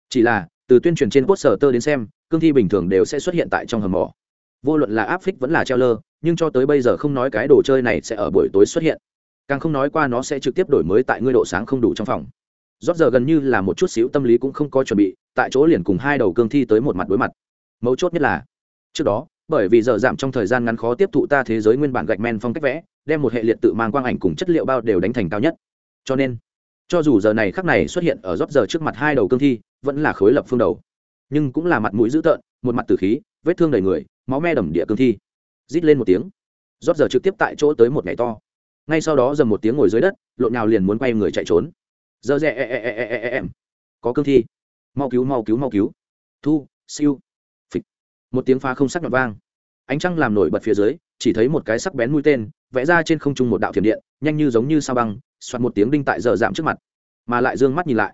Chỉ là, từ tuyên truyền trên quốc sở tơ đến xem, cương thi bình thường đều sẽ xuất hiện tại trong hầm mỏ. Vô luận là áp phích vẫn là treo lơ, nhưng cho tới bây giờ không nói cái đồ chơi này sẽ ở buổi tối xuất hiện. Càng không nói qua nó sẽ trực tiếp đổi mới tại ngươi độ sáng không đủ trong phòng. Rót giờ gần như là một chút xíu tâm lý cũng không có chuẩn bị, tại chỗ liền cùng hai đầu cương thi tới một mặt đối mặt. Mấu chốt nhất là trước đó, bởi vì giờ giảm trong thời gian ngắn khó tiếp thụ ta thế giới nguyên bản gạch men phong cách vẽ, đem một hệ liệt tự mang quang ảnh cùng chất liệu bao đều đánh thành cao nhất. Cho nên, cho dù giờ này khắc này xuất hiện ở rót giờ trước mặt hai đầu cương thi, vẫn là khối lập phương đầu. Nhưng cũng là mặt mũi dữ tợn, một mặt tử khí, vết thương đầy người, máu me đầm địa cương thi. Rít lên một tiếng rót giờ trực tiếp tại chỗ tới một ngày to. Ngay sau đó dầm một tiếng ngồi dưới đất, lộn nhào liền muốn quay người chạy trốn. Giờ rẽ e e e e e e em. Có cương thi. Mau cứu mau cứu mau cứu. Thu, siêu một tiếng phá không sắc nhọn vang. Ánh trăng làm nổi bật phía dưới, chỉ thấy một cái sắc bén mũi tên, vẽ ra trên không trung một đạo thiểm điện, nhanh như giống như sao băng soạt một tiếng đinh tại giờ giảm trước mặt, mà lại d ư ơ n g mắt nhìn lại.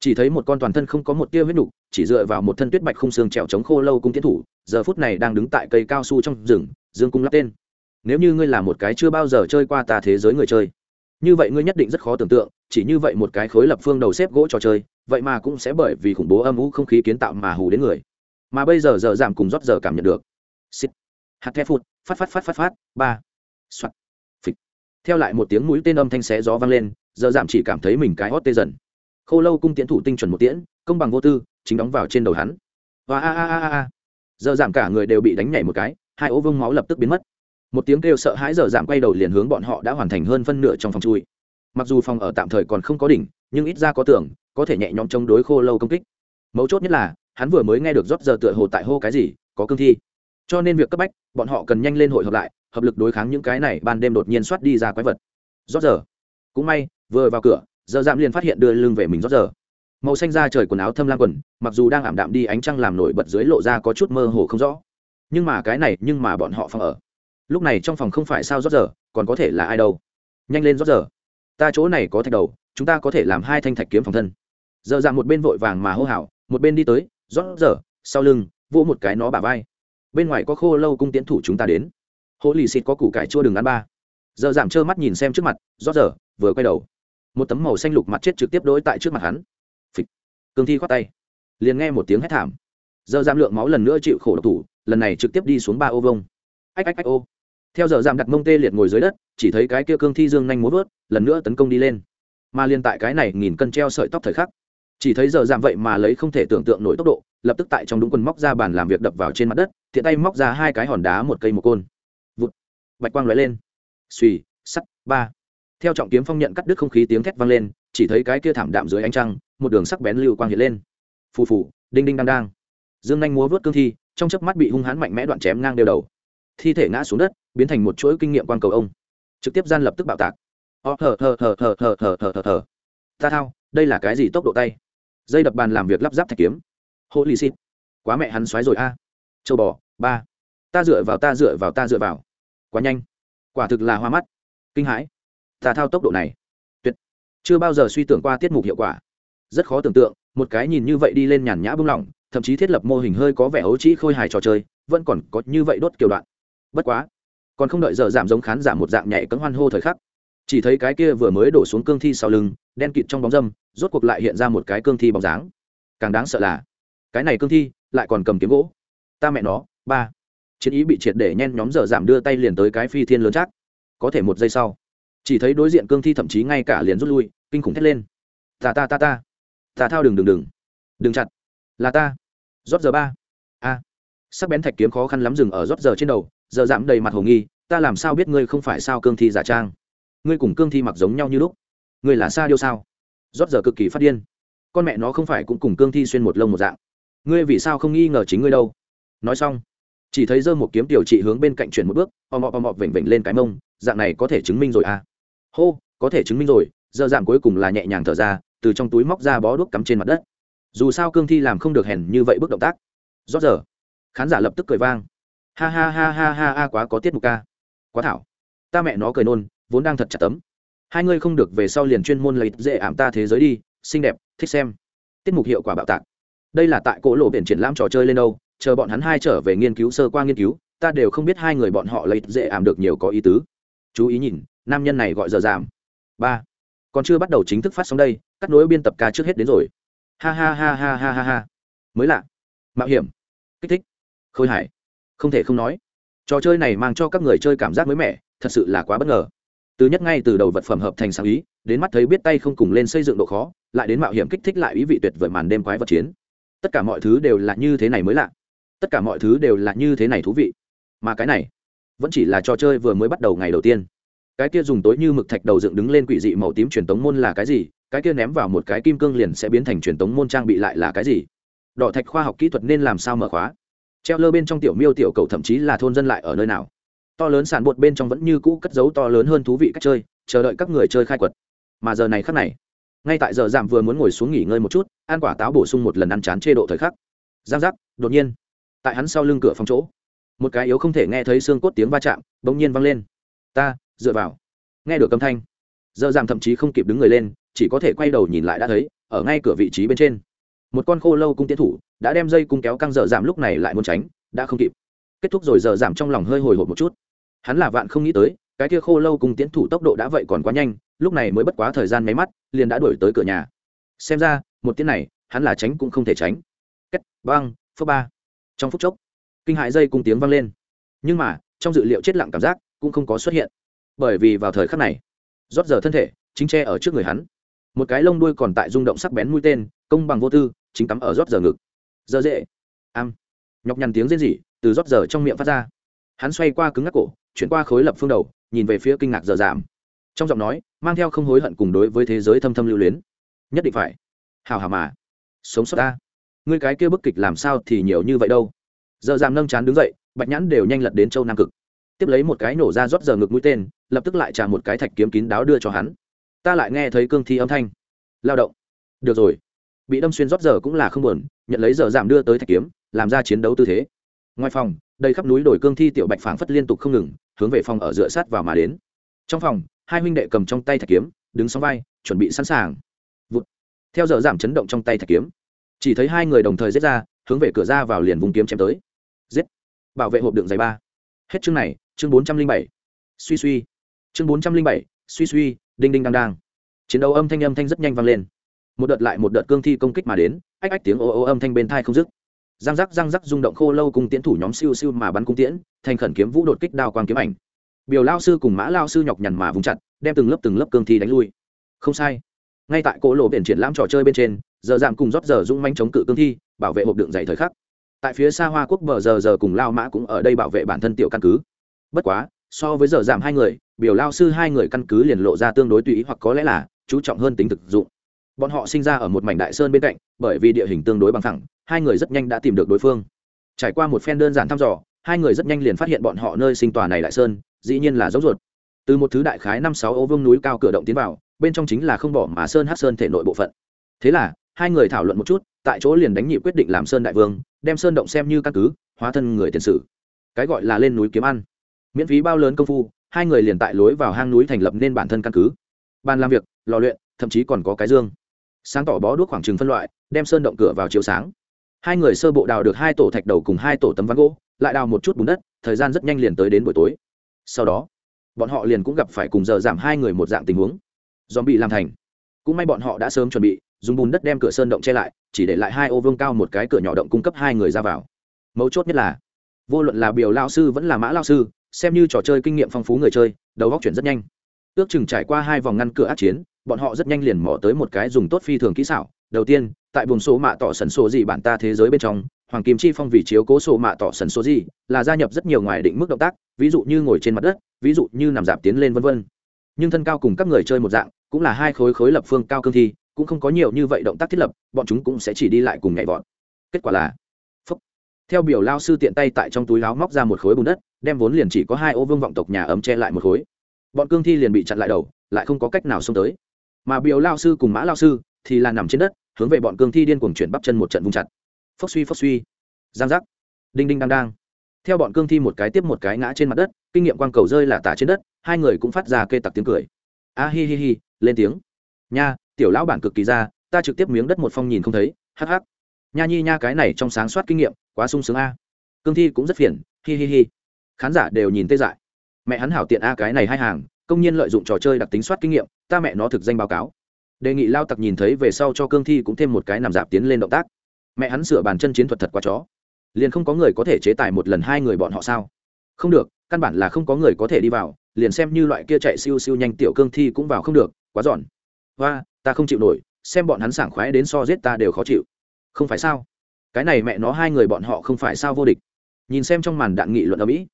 Chỉ thấy một con toàn thân không có một tia huyết nục, chỉ dựa vào một thân tuyết bạch không xương trèo chống khô lâu cung tiến thủ, giờ phút này đang đứng tại cây cao su trong rừng, dương cung lắp tên. Nếu như ngươi là một cái chưa bao giờ chơi qua ta thế giới người chơi, như vậy ngươi nhất định rất khó tưởng tượng, chỉ như vậy một cái khối lập phương đầu xếp gỗ trò chơi, vậy mà cũng sẽ bởi vì khủng bố âm u không khí kiến tạo mà hù đến người mà bây giờ giờ giảm cùng rót giờ cảm nhận được. Xịt. hạt the phụt, phát phát phát phát phát, ba. Soạt. Phịch. Theo lại một tiếng mũi tên âm thanh xé gió vang lên, giờ giảm chỉ cảm thấy mình cái hót tê dần. Khô lâu cung tiễn thủ tinh chuẩn một tiễn, công bằng vô tư, chính đóng vào trên đầu hắn. Và a a a a giờ giảm cả người đều bị đánh nhảy một cái, hai ố vương máu lập tức biến mất. Một tiếng kêu sợ hãi giờ giảm quay đầu liền hướng bọn họ đã hoàn thành hơn phân nửa trong phòng chui. Mặc dù phòng ở tạm thời còn không có đỉnh, nhưng ít ra có tưởng có thể nhẹ nhõm chống đối khô lâu công kích. Mấu chốt nhất là hắn vừa mới nghe được rót giờ tựa hồ tại hô cái gì, có cương thi. Cho nên việc cấp bách, bọn họ cần nhanh lên hội hợp lại, hợp lực đối kháng những cái này ban đêm đột nhiên soát đi ra quái vật. Rót giờ. Cũng may, vừa vào cửa, giờ giảm liền phát hiện đưa lưng về mình rót giờ. Màu xanh da trời quần áo thâm lam quần, mặc dù đang ảm đạm đi ánh trăng làm nổi bật dưới lộ ra có chút mơ hồ không rõ. Nhưng mà cái này, nhưng mà bọn họ phòng ở. Lúc này trong phòng không phải sao rót giờ, còn có thể là ai đâu. Nhanh lên rót giờ. Ta chỗ này có thạch đầu, chúng ta có thể làm hai thanh thạch kiếm phòng thân. Giờ dạng một bên vội vàng mà hô hào, một bên đi tới rót dở sau lưng, vỗ một cái nó bả vai. Bên ngoài có khô lâu cung tiến thủ chúng ta đến. Hố lì xịt có củ cải chua đường ăn ba. Giờ giảm trơ mắt nhìn xem trước mặt, rót dở vừa quay đầu. Một tấm màu xanh lục mặt chết trực tiếp đối tại trước mặt hắn. Phịch. Cương thi khoát tay. Liền nghe một tiếng hét thảm. Giờ giảm lượng máu lần nữa chịu khổ độc thủ, lần này trực tiếp đi xuống ba ô vông ách ách ách, ô. Theo giờ giảm đặt mông tê liệt ngồi dưới đất, chỉ thấy cái kia cương thi dương nhanh muốn vớt, lần nữa tấn công đi lên. Mà liên tại cái này nghìn cân treo sợi tóc thời khắc chỉ thấy giờ giảm vậy mà lấy không thể tưởng tượng nổi tốc độ, lập tức tại trong đúng quần móc ra bàn làm việc đập vào trên mặt đất thiện tay móc ra hai cái hòn đá một cây một côn. Vụt. Bạch quang lóe lên. Suy sắt, ba. Theo trọng kiếm phong nhận cắt đứt không khí tiếng thét vang lên, chỉ thấy cái kia thảm đạm dưới ánh trăng, một đường sắc bén lưu quang hiện lên. Phù phù, đinh đinh đang đang. Dương nhanh múa vớt cương thi, trong chớp mắt bị hung hãn mạnh mẽ đoạn chém ngang đều đầu. Thi thể ngã xuống đất, biến thành một chuỗi kinh nghiệm quang cầu ông. Trực tiếp gian lập tức bạo tạc. Ó thở thở thở thở thở thở thở thở thở ta thao, đây là cái gì tốc độ tay? Dây đập bàn làm việc lắp ráp thạch kiếm. Hô lì xịt quá mẹ hắn xoáy rồi a. Châu bò, ba. Ta dựa vào, ta dựa vào, ta dựa vào. Quá nhanh. Quả thực là hoa mắt. Kinh hãi. Ta thao tốc độ này. Tuyệt. Chưa bao giờ suy tưởng qua tiết mục hiệu quả. Rất khó tưởng tượng, một cái nhìn như vậy đi lên nhàn nhã bung lỏng, thậm chí thiết lập mô hình hơi có vẻ ấu trĩ khôi hài trò chơi, vẫn còn có như vậy đốt kiểu đoạn. Bất quá. Còn không đợi giờ giảm giống khán giả một dạng nhảy cấm hoan hô thời khắc chỉ thấy cái kia vừa mới đổ xuống cương thi sau lưng, đen kịt trong bóng dâm, rốt cuộc lại hiện ra một cái cương thi bóng dáng. Càng đáng sợ là, cái này cương thi lại còn cầm kiếm gỗ. Ta mẹ nó, ba. Chiến ý bị triệt để nhen nhóm giờ giảm đưa tay liền tới cái phi thiên lớn chắc. Có thể một giây sau, chỉ thấy đối diện cương thi thậm chí ngay cả liền rút lui, kinh khủng thét lên. Ta ta ta ta. Ta thao đừng đừng đừng. Đừng chặt. Là ta. Rót giờ ba. A. Sắc bén thạch kiếm khó khăn lắm dừng ở rót giờ trên đầu, giờ giảm đầy mặt hồ nghi, ta làm sao biết ngươi không phải sao cương thi giả trang? Ngươi cùng cương thi mặc giống nhau như lúc. Ngươi là sa điêu sao? Rót giờ cực kỳ phát điên. Con mẹ nó không phải cũng cùng cương thi xuyên một lông một dạng. Ngươi vì sao không nghi ngờ chính ngươi đâu? Nói xong, chỉ thấy dơ một kiếm tiểu trị hướng bên cạnh chuyển một bước o mọ o mọ vểnh vểnh lên cái mông, dạng này có thể chứng minh rồi à? Hô, có thể chứng minh rồi dơ dạng cuối cùng là nhẹ nhàng thở ra, từ trong túi móc ra bó đuốc cắm trên mặt đất. Dù sao cương thi làm không được hèn như vậy bước động tác. Rót giờ, khán giả lập tức cười vang. Ha ha ha ha ha ha, quá có tiết mục ca. Quá thảo. Ta mẹ nó cười nôn vốn đang thật chặt tấm. Hai ngươi không được về sau liền chuyên môn lấy dễ ảm ta thế giới đi, xinh đẹp, thích xem. Tiết mục hiệu quả bạo tạc. Đây là tại cỗ lộ biển triển lãm trò chơi lên đâu, chờ bọn hắn hai trở về nghiên cứu sơ qua nghiên cứu, ta đều không biết hai người bọn họ lấy dễ ảm được nhiều có ý tứ. Chú ý nhìn, nam nhân này gọi giờ giảm. Ba. Còn chưa bắt đầu chính thức phát sóng đây, cắt nối biên tập ca trước hết đến rồi. Ha ha ha ha ha ha ha. Mới lạ. Mạo hiểm. Kích thích. Khôi hài. Không thể không nói. Trò chơi này mang cho các người chơi cảm giác mới mẻ, thật sự là quá bất ngờ từ nhất ngay từ đầu vật phẩm hợp thành sáng ý, đến mắt thấy biết tay không cùng lên xây dựng độ khó, lại đến mạo hiểm kích thích lại ý vị tuyệt vời màn đêm quái vật chiến. Tất cả mọi thứ đều là như thế này mới lạ. Tất cả mọi thứ đều là như thế này thú vị. Mà cái này, vẫn chỉ là trò chơi vừa mới bắt đầu ngày đầu tiên. Cái kia dùng tối như mực thạch đầu dựng đứng lên quỷ dị màu tím truyền tống môn là cái gì? Cái kia ném vào một cái kim cương liền sẽ biến thành truyền tống môn trang bị lại là cái gì? Đỏ thạch khoa học kỹ thuật nên làm sao mở khóa? Treo lơ bên trong tiểu miêu tiểu cầu thậm chí là thôn dân lại ở nơi nào? To lớn sản bột bên trong vẫn như cũ cất giấu to lớn hơn thú vị cách chơi, chờ đợi các người chơi khai quật. Mà giờ này khắc này, ngay tại giờ giảm vừa muốn ngồi xuống nghỉ ngơi một chút ăn quả táo bổ sung một lần ăn chán chê độ thời khắc. Giang giác, đột nhiên, tại hắn sau lưng cửa phòng chỗ, một cái yếu không thể nghe thấy xương cốt tiếng va chạm bỗng nhiên vang lên. Ta, dựa vào. Nghe được âm thanh, giờ giảm thậm chí không kịp đứng người lên, chỉ có thể quay đầu nhìn lại đã thấy, ở ngay cửa vị trí bên trên, một con khô lâu cung tiến thủ đã đem dây cung kéo căng dở giảm lúc này lại muốn tránh, đã không kịp. Kết thúc rồi dở giảm trong lòng hơi hồi hộp một chút hắn là vạn không nghĩ tới, cái kia khô lâu cùng tiến thủ tốc độ đã vậy còn quá nhanh, lúc này mới bất quá thời gian máy mắt, liền đã đuổi tới cửa nhà. Xem ra, một tiếng này, hắn là tránh cũng không thể tránh. Cách băng phơ ba. Trong phút chốc, kinh hại dây cùng tiếng vang lên. Nhưng mà, trong dự liệu chết lặng cảm giác cũng không có xuất hiện. Bởi vì vào thời khắc này, rót giờ thân thể, chính tre ở trước người hắn. Một cái lông đuôi còn tại rung động sắc bén mũi tên, công bằng vô tư, chính cắm ở rót giờ ngực. Giờ dễ. Am. Nhọc nhằn tiếng rên rỉ từ rót giờ trong miệng phát ra. Hắn xoay qua cứng ngắc cổ chuyển qua khối lập phương đầu, nhìn về phía kinh ngạc giờ giảm. Trong giọng nói, mang theo không hối hận cùng đối với thế giới thâm thâm lưu luyến. Nhất định phải. Hào hào mà. Sống sót ta. Ngươi cái kia bức kịch làm sao thì nhiều như vậy đâu. Giờ giảm nâng chán đứng dậy, bạch nhãn đều nhanh lật đến châu nam cực. Tiếp lấy một cái nổ ra rót giờ ngực mũi tên, lập tức lại trả một cái thạch kiếm kín đáo đưa cho hắn. Ta lại nghe thấy cương thi âm thanh. Lao động. Được rồi. Bị đâm xuyên rót giờ cũng là không buồn, nhận lấy giờ giảm đưa tới thạch kiếm, làm ra chiến đấu tư thế. Ngoài phòng đầy khắp núi đồi cương thi tiểu bạch phảng phất liên tục không ngừng, hướng về phòng ở dựa sát vào mà đến. Trong phòng, hai huynh đệ cầm trong tay thạch kiếm, đứng sóng vai, chuẩn bị sẵn sàng. Vụt. Theo giờ giảm chấn động trong tay thạch kiếm, chỉ thấy hai người đồng thời giết ra, hướng về cửa ra vào liền vùng kiếm chém tới. Giết. Bảo vệ hộp đựng giày ba. Hết chương này, chương bốn trăm linh bảy. Suy suy. Chương bốn trăm linh bảy, suy suy, đinh đinh đang đang. Chiến đấu âm thanh âm thanh rất nhanh vang lên. Một đợt lại một đợt cương thi công kích mà đến, ách ách tiếng ô ô âm thanh bên thai không dứt răng rắc răng rắc rung động khô lâu cùng tiễn thủ nhóm siêu siêu mà bắn cung tiễn, thành khẩn kiếm vũ đột kích đao quang kiếm ảnh. Biểu lao sư cùng mã lao sư nhọc nhằn mà vùng chặt, đem từng lớp từng lớp cương thi đánh lui. Không sai. Ngay tại cỗ lộ biển triển lãm trò chơi bên trên, giờ giảm cùng rót giờ dung manh chống cự cương thi, bảo vệ hộp đựng dày thời khắc. Tại phía xa hoa quốc bờ giờ giờ cùng lao mã cũng ở đây bảo vệ bản thân tiểu căn cứ. Bất quá, so với giờ giảm hai người, biểu lao sư hai người căn cứ liền lộ ra tương đối tùy ý hoặc có lẽ là chú trọng hơn tính thực dụng bọn họ sinh ra ở một mảnh đại sơn bên cạnh, bởi vì địa hình tương đối bằng thẳng hai người rất nhanh đã tìm được đối phương. Trải qua một phen đơn giản thăm dò, hai người rất nhanh liền phát hiện bọn họ nơi sinh tòa này đại sơn, dĩ nhiên là dấu ruột. Từ một thứ đại khái năm sáu ô vương núi cao cửa động tiến vào, bên trong chính là không bỏ mà sơn hát sơn thể nội bộ phận. Thế là, hai người thảo luận một chút, tại chỗ liền đánh nhị quyết định làm sơn đại vương, đem sơn động xem như căn cứ, hóa thân người tiền sử. Cái gọi là lên núi kiếm ăn. Miễn phí bao lớn công phu, hai người liền tại lối vào hang núi thành lập nên bản thân căn cứ. Bàn làm việc, lò luyện, thậm chí còn có cái dương sáng tỏ bó đuốc khoảng trừng phân loại, đem sơn động cửa vào chiều sáng. Hai người sơ bộ đào được hai tổ thạch đầu cùng hai tổ tấm ván gỗ, lại đào một chút bùn đất, thời gian rất nhanh liền tới đến buổi tối. Sau đó, bọn họ liền cũng gặp phải cùng giờ giảm hai người một dạng tình huống. Dòm bị làm thành. Cũng may bọn họ đã sớm chuẩn bị, dùng bùn đất đem cửa sơn động che lại, chỉ để lại hai ô vương cao một cái cửa nhỏ động cung cấp hai người ra vào. Mấu chốt nhất là, vô luận là biểu lao sư vẫn là mã lao sư, xem như trò chơi kinh nghiệm phong phú người chơi, đầu góc chuyển rất nhanh. Ước chừng trải qua hai vòng ngăn cửa át chiến bọn họ rất nhanh liền mò tới một cái dùng tốt phi thường kỹ xảo. Đầu tiên, tại buồng số mạ tỏ sần số gì bản ta thế giới bên trong, hoàng kim chi phong vì chiếu cố số mạ tỏ sần số gì, là gia nhập rất nhiều ngoài định mức động tác, ví dụ như ngồi trên mặt đất, ví dụ như nằm dạp tiến lên vân vân. Nhưng thân cao cùng các người chơi một dạng, cũng là hai khối khối lập phương cao cương thi, cũng không có nhiều như vậy động tác thiết lập, bọn chúng cũng sẽ chỉ đi lại cùng nhảy vọt. Kết quả là, phúc. theo biểu lao sư tiện tay tại trong túi láo móc ra một khối bùn đất, đem vốn liền chỉ có hai ô vương vọng tộc nhà ấm che lại một khối. Bọn cương thi liền bị chặn lại đầu, lại không có cách nào xông tới mà biểu lao sư cùng mã lao sư thì là nằm trên đất, hướng về bọn cương thi điên cuồng chuyển bắp chân một trận vung chặt. Phốc suy phốc suy. Giang giác. Đinh đinh đang đang theo bọn cương thi một cái tiếp một cái ngã trên mặt đất, kinh nghiệm quang cầu rơi là tả trên đất, hai người cũng phát ra kê tặc tiếng cười. A hi hi hi, lên tiếng. Nha, tiểu lão bản cực kỳ ra, ta trực tiếp miếng đất một phong nhìn không thấy, hắc hắc. Nha nhi nha, cái này trong sáng soát kinh nghiệm, quá sung sướng a. Cương thi cũng rất phiền, hi hi hi. Khán giả đều nhìn tê dại. Mẹ hắn hảo tiện a, cái này hai hàng công nhân lợi dụng trò chơi đặc tính soát kinh nghiệm, ta mẹ nó thực danh báo cáo. Đề nghị lao tặc nhìn thấy về sau cho cương thi cũng thêm một cái nằm dạp tiến lên động tác. Mẹ hắn sửa bàn chân chiến thuật thật quá chó. Liền không có người có thể chế tài một lần hai người bọn họ sao? Không được, căn bản là không có người có thể đi vào, liền xem như loại kia chạy siêu siêu nhanh tiểu cương thi cũng vào không được, quá giòn. Và ta không chịu nổi, xem bọn hắn sảng khoái đến so giết ta đều khó chịu. Không phải sao? Cái này mẹ nó hai người bọn họ không phải sao vô địch. Nhìn xem trong màn đạn nghị luận ở mỹ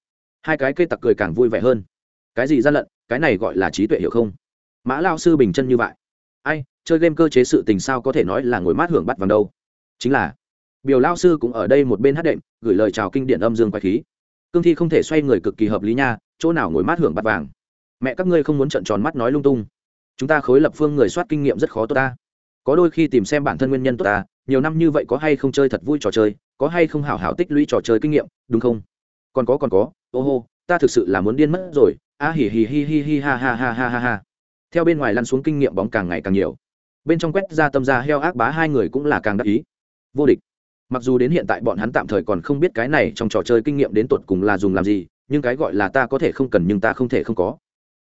hai cái cây tặc cười càng vui vẻ hơn cái gì gian lận, cái này gọi là trí tuệ hiểu không? Mã lao sư bình chân như vậy. Ai, chơi game cơ chế sự tình sao có thể nói là ngồi mát hưởng bắt vàng đâu? Chính là, biểu lao sư cũng ở đây một bên hát đệm, gửi lời chào kinh điển âm dương quái khí. Cương thi không thể xoay người cực kỳ hợp lý nha, chỗ nào ngồi mát hưởng bắt vàng? Mẹ các ngươi không muốn trận tròn mắt nói lung tung. Chúng ta khối lập phương người soát kinh nghiệm rất khó tốt ta. Có đôi khi tìm xem bản thân nguyên nhân tốt ta, nhiều năm như vậy có hay không chơi thật vui trò chơi, có hay không hảo hảo tích lũy trò chơi kinh nghiệm, đúng không? Còn có còn có, ô hô, ta thực sự là muốn điên mất rồi a hì hì hi hi hi ha ha ha ha ha ha. Theo bên ngoài lăn xuống kinh nghiệm bóng càng ngày càng nhiều. Bên trong quét ra tâm ra heo ác bá hai người cũng là càng đắc ý. Vô địch. Mặc dù đến hiện tại bọn hắn tạm thời còn không biết cái này trong trò chơi kinh nghiệm đến tột cùng là dùng làm gì, nhưng cái gọi là ta có thể không cần nhưng ta không thể không có.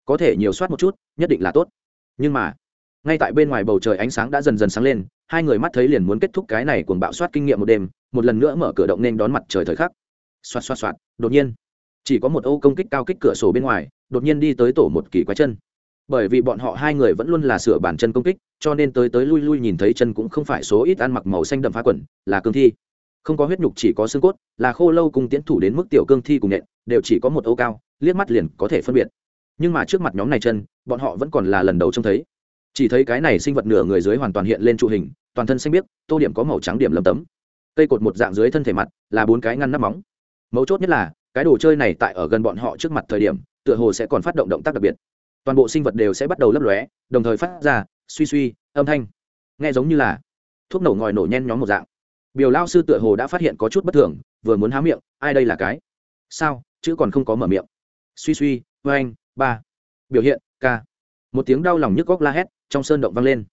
Có thể nhiều soát một chút, nhất định là tốt. Nhưng mà, ngay tại bên ngoài bầu trời ánh sáng đã dần dần sáng lên, hai người mắt thấy liền muốn kết thúc cái này cuồng bạo soát kinh nghiệm một đêm, một lần nữa mở cửa động nên đón mặt trời thời khắc. Xoạt xoạt xoạt đột nhiên, chỉ có một ô công kích cao kích cửa sổ bên ngoài đột nhiên đi tới tổ một kỳ quái chân. Bởi vì bọn họ hai người vẫn luôn là sửa bản chân công kích, cho nên tới tới lui lui nhìn thấy chân cũng không phải số ít ăn mặc màu xanh đậm phá quần, là cương thi. Không có huyết nhục, chỉ có xương cốt, là khô lâu cùng tiến thủ đến mức tiểu cương thi cùng nện, đều chỉ có một ô cao, liếc mắt liền có thể phân biệt. Nhưng mà trước mặt nhóm này chân, bọn họ vẫn còn là lần đầu trông thấy. Chỉ thấy cái này sinh vật nửa người dưới hoàn toàn hiện lên trụ hình, toàn thân xanh biếc, tô điểm có màu trắng điểm lầm tấm. Cây cột một dạng dưới thân thể mặt, là bốn cái ngăn nắp móng. Mấu chốt nhất là, cái đồ chơi này tại ở gần bọn họ trước mặt thời điểm tựa hồ sẽ còn phát động động tác đặc biệt. Toàn bộ sinh vật đều sẽ bắt đầu lấp lóe, đồng thời phát ra, suy suy, âm thanh. Nghe giống như là thuốc nổ ngòi nổ nhen nhóm một dạng. Biểu lao sư tựa hồ đã phát hiện có chút bất thường, vừa muốn há miệng, ai đây là cái? Sao? Chứ còn không có mở miệng. Suy suy vê anh ba. Biểu hiện, ca. Một tiếng đau lòng nhức góc la hét, trong sơn động vang lên.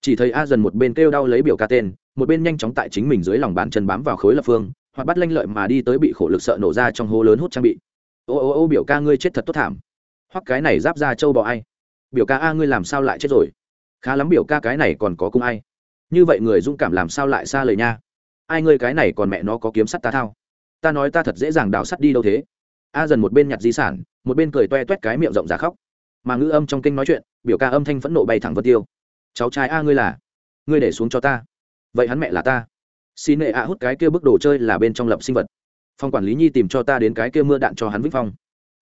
Chỉ thấy a dần một bên kêu đau lấy biểu ca tên, một bên nhanh chóng tại chính mình dưới lòng bàn chân bám vào khối lập phương hoặc bắt lanh lợi mà đi tới bị khổ lực sợ nổ ra trong hố lớn hút trang bị ô ô ô, biểu ca ngươi chết thật tốt thảm. Hoặc cái này giáp ra châu bò ai? Biểu ca a, ngươi làm sao lại chết rồi? Khá lắm biểu ca cái này còn có cung ai? Như vậy người dũng cảm làm sao lại xa lời nha? Ai ngươi cái này còn mẹ nó có kiếm sắt ta thao? Ta nói ta thật dễ dàng đào sắt đi đâu thế? A dần một bên nhặt di sản, một bên cười toe toét cái miệng rộng ra khóc. Mà ngữ âm trong kinh nói chuyện, biểu ca âm thanh phẫn nộ bay thẳng vân tiêu. Cháu trai a, ngươi là? Ngươi để xuống cho ta. Vậy hắn mẹ là ta. Xin nệ a hút cái kia bức đồ chơi là bên trong lập sinh vật phòng quản lý nhi tìm cho ta đến cái kia mưa đạn cho hắn vĩnh phong.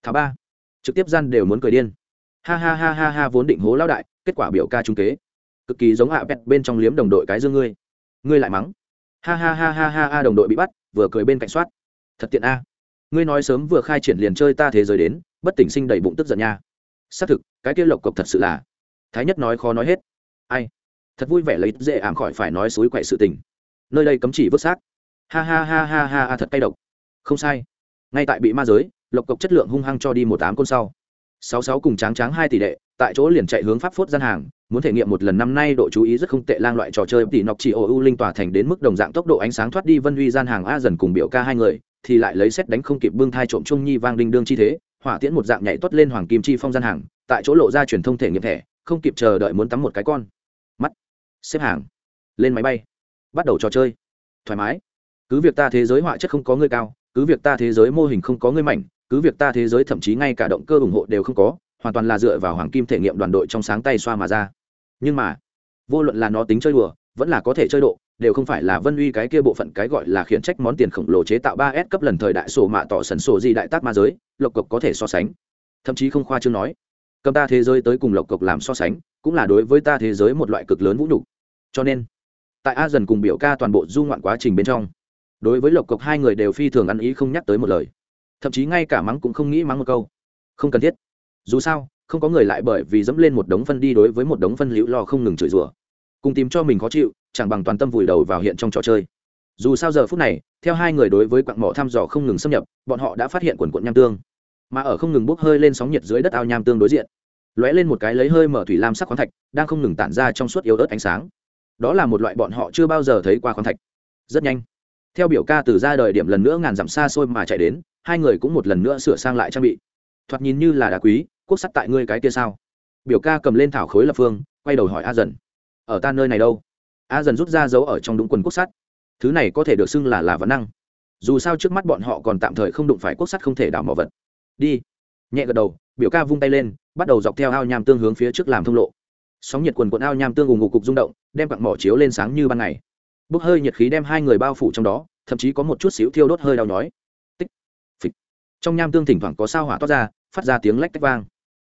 Thả ba. Trực tiếp gian đều muốn cười điên. Ha ha ha ha ha, vốn định hố lão đại, kết quả biểu ca trung kế. Cực kỳ giống hạ à bên trong liếm đồng đội cái dương ngươi. Ngươi lại mắng. Ha ha ha ha ha ha, đồng đội bị bắt, vừa cười bên cạnh soát. Thật tiện a. Ngươi nói sớm vừa khai triển liền chơi ta thế giới đến, bất tỉnh sinh đầy bụng tức giận nha. Xác thực, cái kia lộc cộc thật sự là. Thái nhất nói khó nói hết. Ai? Thật vui vẻ lấy dễ ảm khỏi phải nói suối quậy sự tình. Nơi đây cấm chỉ vứt xác. Ha ha ha ha ha ha, thật cay độc không sai. Ngay tại bị ma giới, lộc cộc chất lượng hung hăng cho đi một tám côn sau. Sáu sáu cùng tráng tráng hai tỷ đệ, tại chỗ liền chạy hướng pháp phốt gian hàng, muốn thể nghiệm một lần năm nay độ chú ý rất không tệ lang loại trò chơi tỷ nọc chỉ ô u linh tỏa thành đến mức đồng dạng tốc độ ánh sáng thoát đi vân huy gian hàng a dần cùng biểu ca hai người, thì lại lấy xét đánh không kịp bưng thai trộm trung nhi vang đinh đương chi thế, hỏa tiễn một dạng nhảy tuất lên hoàng kim chi phong gian hàng, tại chỗ lộ ra truyền thông thể nghiệm thẻ, không kịp chờ đợi muốn tắm một cái con. Mắt. Xếp hàng. Lên máy bay. Bắt đầu trò chơi. Thoải mái. Cứ việc ta thế giới họa chất không có người cao cứ việc ta thế giới mô hình không có người mảnh, cứ việc ta thế giới thậm chí ngay cả động cơ ủng hộ đều không có, hoàn toàn là dựa vào hoàng kim thể nghiệm đoàn đội trong sáng tay xoa mà ra. Nhưng mà, vô luận là nó tính chơi đùa, vẫn là có thể chơi độ, đều không phải là vân uy cái kia bộ phận cái gọi là khiển trách món tiền khổng lồ chế tạo ba s cấp lần thời đại sổ mạ tỏ sần sổ gì đại tác ma giới, lộc cộc có thể so sánh. Thậm chí không khoa chương nói, cầm ta thế giới tới cùng lộc cộc làm so sánh, cũng là đối với ta thế giới một loại cực lớn vũ nhục. Cho nên, tại a dần cùng biểu ca toàn bộ du ngoạn quá trình bên trong đối với lộc cộc hai người đều phi thường ăn ý không nhắc tới một lời. Thậm chí ngay cả mắng cũng không nghĩ mắng một câu. Không cần thiết. Dù sao, không có người lại bởi vì dẫm lên một đống phân đi đối với một đống phân liễu lo không ngừng chửi rủa. Cùng tìm cho mình khó chịu, chẳng bằng toàn tâm vùi đầu vào hiện trong trò chơi. Dù sao giờ phút này, theo hai người đối với quặng mỏ thăm dò không ngừng xâm nhập, bọn họ đã phát hiện quần quận nham tương. Mà ở không ngừng bốc hơi lên sóng nhiệt dưới đất ao nham tương đối diện, lóe lên một cái lấy hơi mở thủy lam sắc khoáng thạch, đang không ngừng tản ra trong suốt yếu ớt ánh sáng. Đó là một loại bọn họ chưa bao giờ thấy qua khoáng thạch. Rất nhanh theo biểu ca từ ra đời điểm lần nữa ngàn dặm xa xôi mà chạy đến, hai người cũng một lần nữa sửa sang lại trang bị. Thoạt nhìn như là đá quý, quốc sắt tại ngươi cái kia sao? Biểu ca cầm lên thảo khối lập phương, quay đầu hỏi a dần. Ở ta nơi này đâu? A dần rút ra dấu ở trong đúng quần quốc sắt. Thứ này có thể được xưng là là vấn năng. Dù sao trước mắt bọn họ còn tạm thời không đụng phải quốc sắt không thể đảo mỏ vật. Đi. Nhẹ gật đầu, biểu ca vung tay lên, bắt đầu dọc theo ao nham tương hướng phía trước làm thông lộ. Sóng nhiệt quần quần ao nham tương ủng ngục cục rung động, đem quặng mỏ chiếu lên sáng như ban ngày bốc hơi nhiệt khí đem hai người bao phủ trong đó, thậm chí có một chút xíu thiêu đốt hơi đau nhói. Tích, phịch. Trong nham tương thỉnh thoảng có sao hỏa toát ra, phát ra tiếng lách tách vang.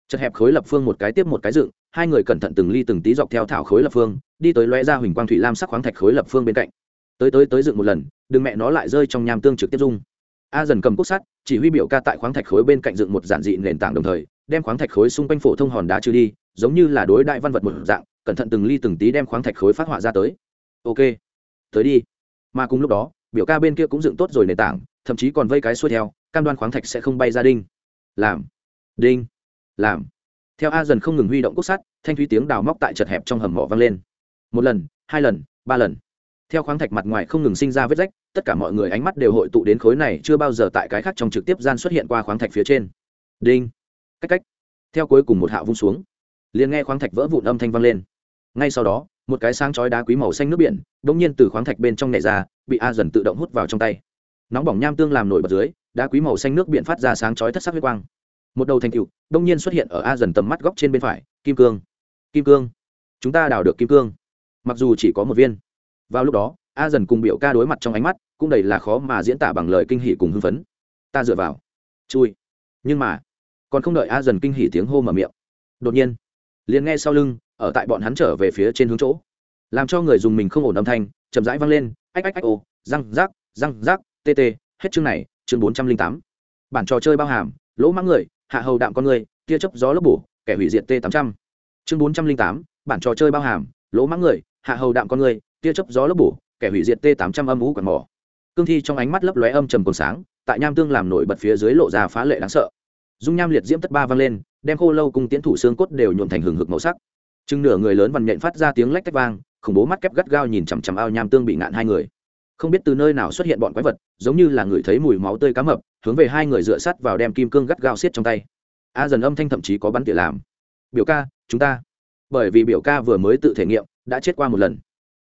Chật hẹp khối lập phương một cái tiếp một cái dựng, hai người cẩn thận từng ly từng tí dọc theo thảo khối lập phương, đi tới lóe ra huỳnh quang thủy lam sắc khoáng thạch khối lập phương bên cạnh. Tới tới tới dựng một lần, đừng mẹ nó lại rơi trong nham tương trực tiếp dung. A dần cầm cốt sắt, chỉ huy biểu ca tại khoáng thạch khối bên cạnh dựng một giản dị nền tảng đồng thời, đem khoáng thạch khối xung quanh phổ thông hòn đá trừ đi, giống như là đối đại văn vật một dạng, cẩn thận từng ly từng tí đem khoáng thạch khối phát họa ra tới. Ok tới đi. Mà cùng lúc đó, biểu ca bên kia cũng dựng tốt rồi nền tảng, thậm chí còn vây cái xuôi theo, cam đoan khoáng thạch sẽ không bay ra đinh. Làm. Đinh. Làm. Theo a dần không ngừng huy động cốt sắt, thanh thúy tiếng đào móc tại chật hẹp trong hầm mỏ vang lên. Một lần, hai lần, ba lần. Theo khoáng thạch mặt ngoài không ngừng sinh ra vết rách, tất cả mọi người ánh mắt đều hội tụ đến khối này chưa bao giờ tại cái khác trong trực tiếp gian xuất hiện qua khoáng thạch phía trên. Đinh. Cách cách. Theo cuối cùng một hạ vung xuống, liền nghe khoáng thạch vỡ vụn âm thanh vang lên. Ngay sau đó, một cái sáng chói đá quý màu xanh nước biển đ nhiên từ khoáng thạch bên trong nhảy ra, bị a dần tự động hút vào trong tay. Nóng bỏng nham tương làm nổi bật dưới, đá quý màu xanh nước biển phát ra sáng chói thất sắc huyết quang. Một đầu thành cựu đông nhiên xuất hiện ở a dần tầm mắt góc trên bên phải, kim cương. Kim cương. Chúng ta đào được kim cương. Mặc dù chỉ có một viên. Vào lúc đó, a dần cùng biểu ca đối mặt trong ánh mắt, cũng đầy là khó mà diễn tả bằng lời kinh hỉ cùng hưng phấn. Ta dựa vào. Chui. Nhưng mà, còn không đợi a dần kinh hỉ tiếng hô mở miệng. Đột nhiên, liền nghe sau lưng, ở tại bọn hắn trở về phía trên hướng chỗ làm cho người dùng mình không ổn âm thanh, chậm rãi vang lên, ách ách ách, ô, răng, rác răng, rác, tê tê, hết chương này, chương bốn trăm linh tám. Bản trò chơi bao hàm, lỗ mãng người, hạ hầu đạm con người, tia chớp gió lốc bổ, kẻ hủy diệt t tám trăm. Chương bốn trăm linh tám, bản trò chơi bao hàm, lỗ mãng người, hạ hầu đạm con người, tia chớp gió lốc bổ, kẻ hủy diệt t tám trăm âm ú quạt mỏ. Cương thi trong ánh mắt lấp lóe âm trầm còn sáng, tại nham tương làm nổi bật phía dưới lộ ra phá lệ đáng sợ. Dung nham liệt diễm tất ba vang lên, đem khô lâu cùng tiến thủ xương cốt đều nhuộm thành hừng hực màu sắc. Chừng nửa người lớn vằn nhện phát ra tiếng lách tách vang khủng bố mắt kép gắt gao nhìn chằm chằm ao nham tương bị ngạn hai người. Không biết từ nơi nào xuất hiện bọn quái vật, giống như là người thấy mùi máu tươi cá mập, hướng về hai người dựa sắt vào đem kim cương gắt gao xiết trong tay. A dần âm thanh thậm chí có bắn tỉa làm. Biểu ca, chúng ta. Bởi vì biểu ca vừa mới tự thể nghiệm, đã chết qua một lần.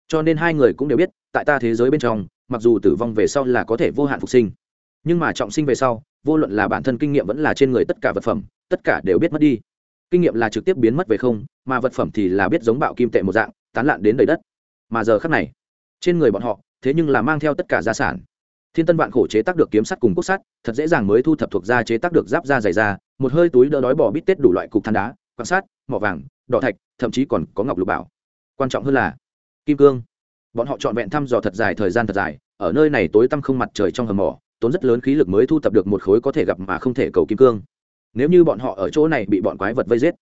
Cho nên hai người cũng đều biết, tại ta thế giới bên trong, mặc dù tử vong về sau là có thể vô hạn phục sinh, nhưng mà trọng sinh về sau, vô luận là bản thân kinh nghiệm vẫn là trên người tất cả vật phẩm, tất cả đều biết mất đi. Kinh nghiệm là trực tiếp biến mất về không, mà vật phẩm thì là biết giống bạo kim tệ một dạng tán lạn đến đầy đất. Mà giờ khắc này, trên người bọn họ, thế nhưng là mang theo tất cả gia sản. Thiên tân vạn khổ chế tác được kiếm sắt cùng cốt sắt, thật dễ dàng mới thu thập thuộc da chế tác được giáp da dày da, một hơi túi đỡ đói bỏ bít tết đủ loại cục than đá quan sát mỏ vàng, đỏ thạch, thậm chí còn có ngọc lục bảo. Quan trọng hơn là, kim cương. Bọn họ trọn vẹn thăm dò thật dài thời gian thật dài, ở nơi này tối tăm không mặt trời trong hầm mỏ, tốn rất lớn khí lực mới thu thập được một khối có thể gặp mà không thể cầu kim cương. Nếu như bọn họ ở chỗ này bị bọn quái vật vây giết,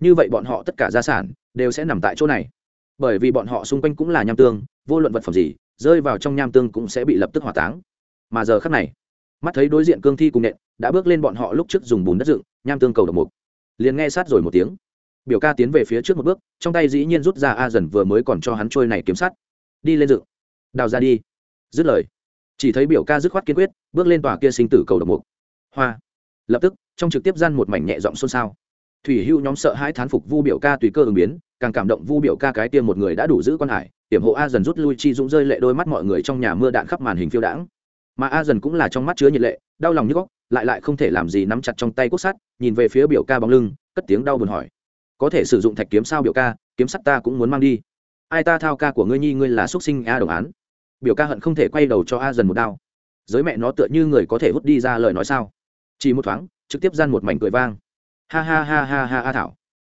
như vậy bọn họ tất cả gia sản đều sẽ nằm tại chỗ này bởi vì bọn họ xung quanh cũng là nham tương, vô luận vật phẩm gì, rơi vào trong nham tương cũng sẽ bị lập tức hỏa táng. Mà giờ khắc này, mắt thấy đối diện cương thi cùng nện đã bước lên bọn họ lúc trước dùng bùn đất dựng, nham tương cầu độc mục. Liền nghe sát rồi một tiếng. Biểu ca tiến về phía trước một bước, trong tay dĩ nhiên rút ra a dần vừa mới còn cho hắn trôi này kiếm sắt. Đi lên dựng. Đào ra đi. Dứt lời, chỉ thấy biểu ca dứt khoát kiên quyết, bước lên tòa kia sinh tử cầu độc mục. Hoa. Lập tức, trong trực tiếp gian một mảnh nhẹ giọng xôn xao. Thủy hưu nhóm sợ hãi thán phục vu biểu ca tùy cơ ứng biến càng cảm động vu biểu ca cái tiêm một người đã đủ giữ quan hải, hiểm hộ a dần rút lui chi dũng rơi lệ đôi mắt mọi người trong nhà mưa đạn khắp màn hình phiêu đãng. Mà a dần cũng là trong mắt chứa nhiệt lệ, đau lòng như góc, lại lại không thể làm gì nắm chặt trong tay cốt sắt nhìn về phía biểu ca bóng lưng, cất tiếng đau buồn hỏi. Có thể sử dụng thạch kiếm sao biểu ca, kiếm sắt ta cũng muốn mang đi. Ai ta thao ca của ngươi nhi, ngươi là xuất sinh a đồng án. Biểu ca hận không thể quay đầu cho a dần một đao. Giới mẹ nó tựa như người có thể hút đi ra lời nói sao? Chỉ một thoáng, trực tiếp gian một mảnh cười vang. Ha ha ha ha ha ha thảo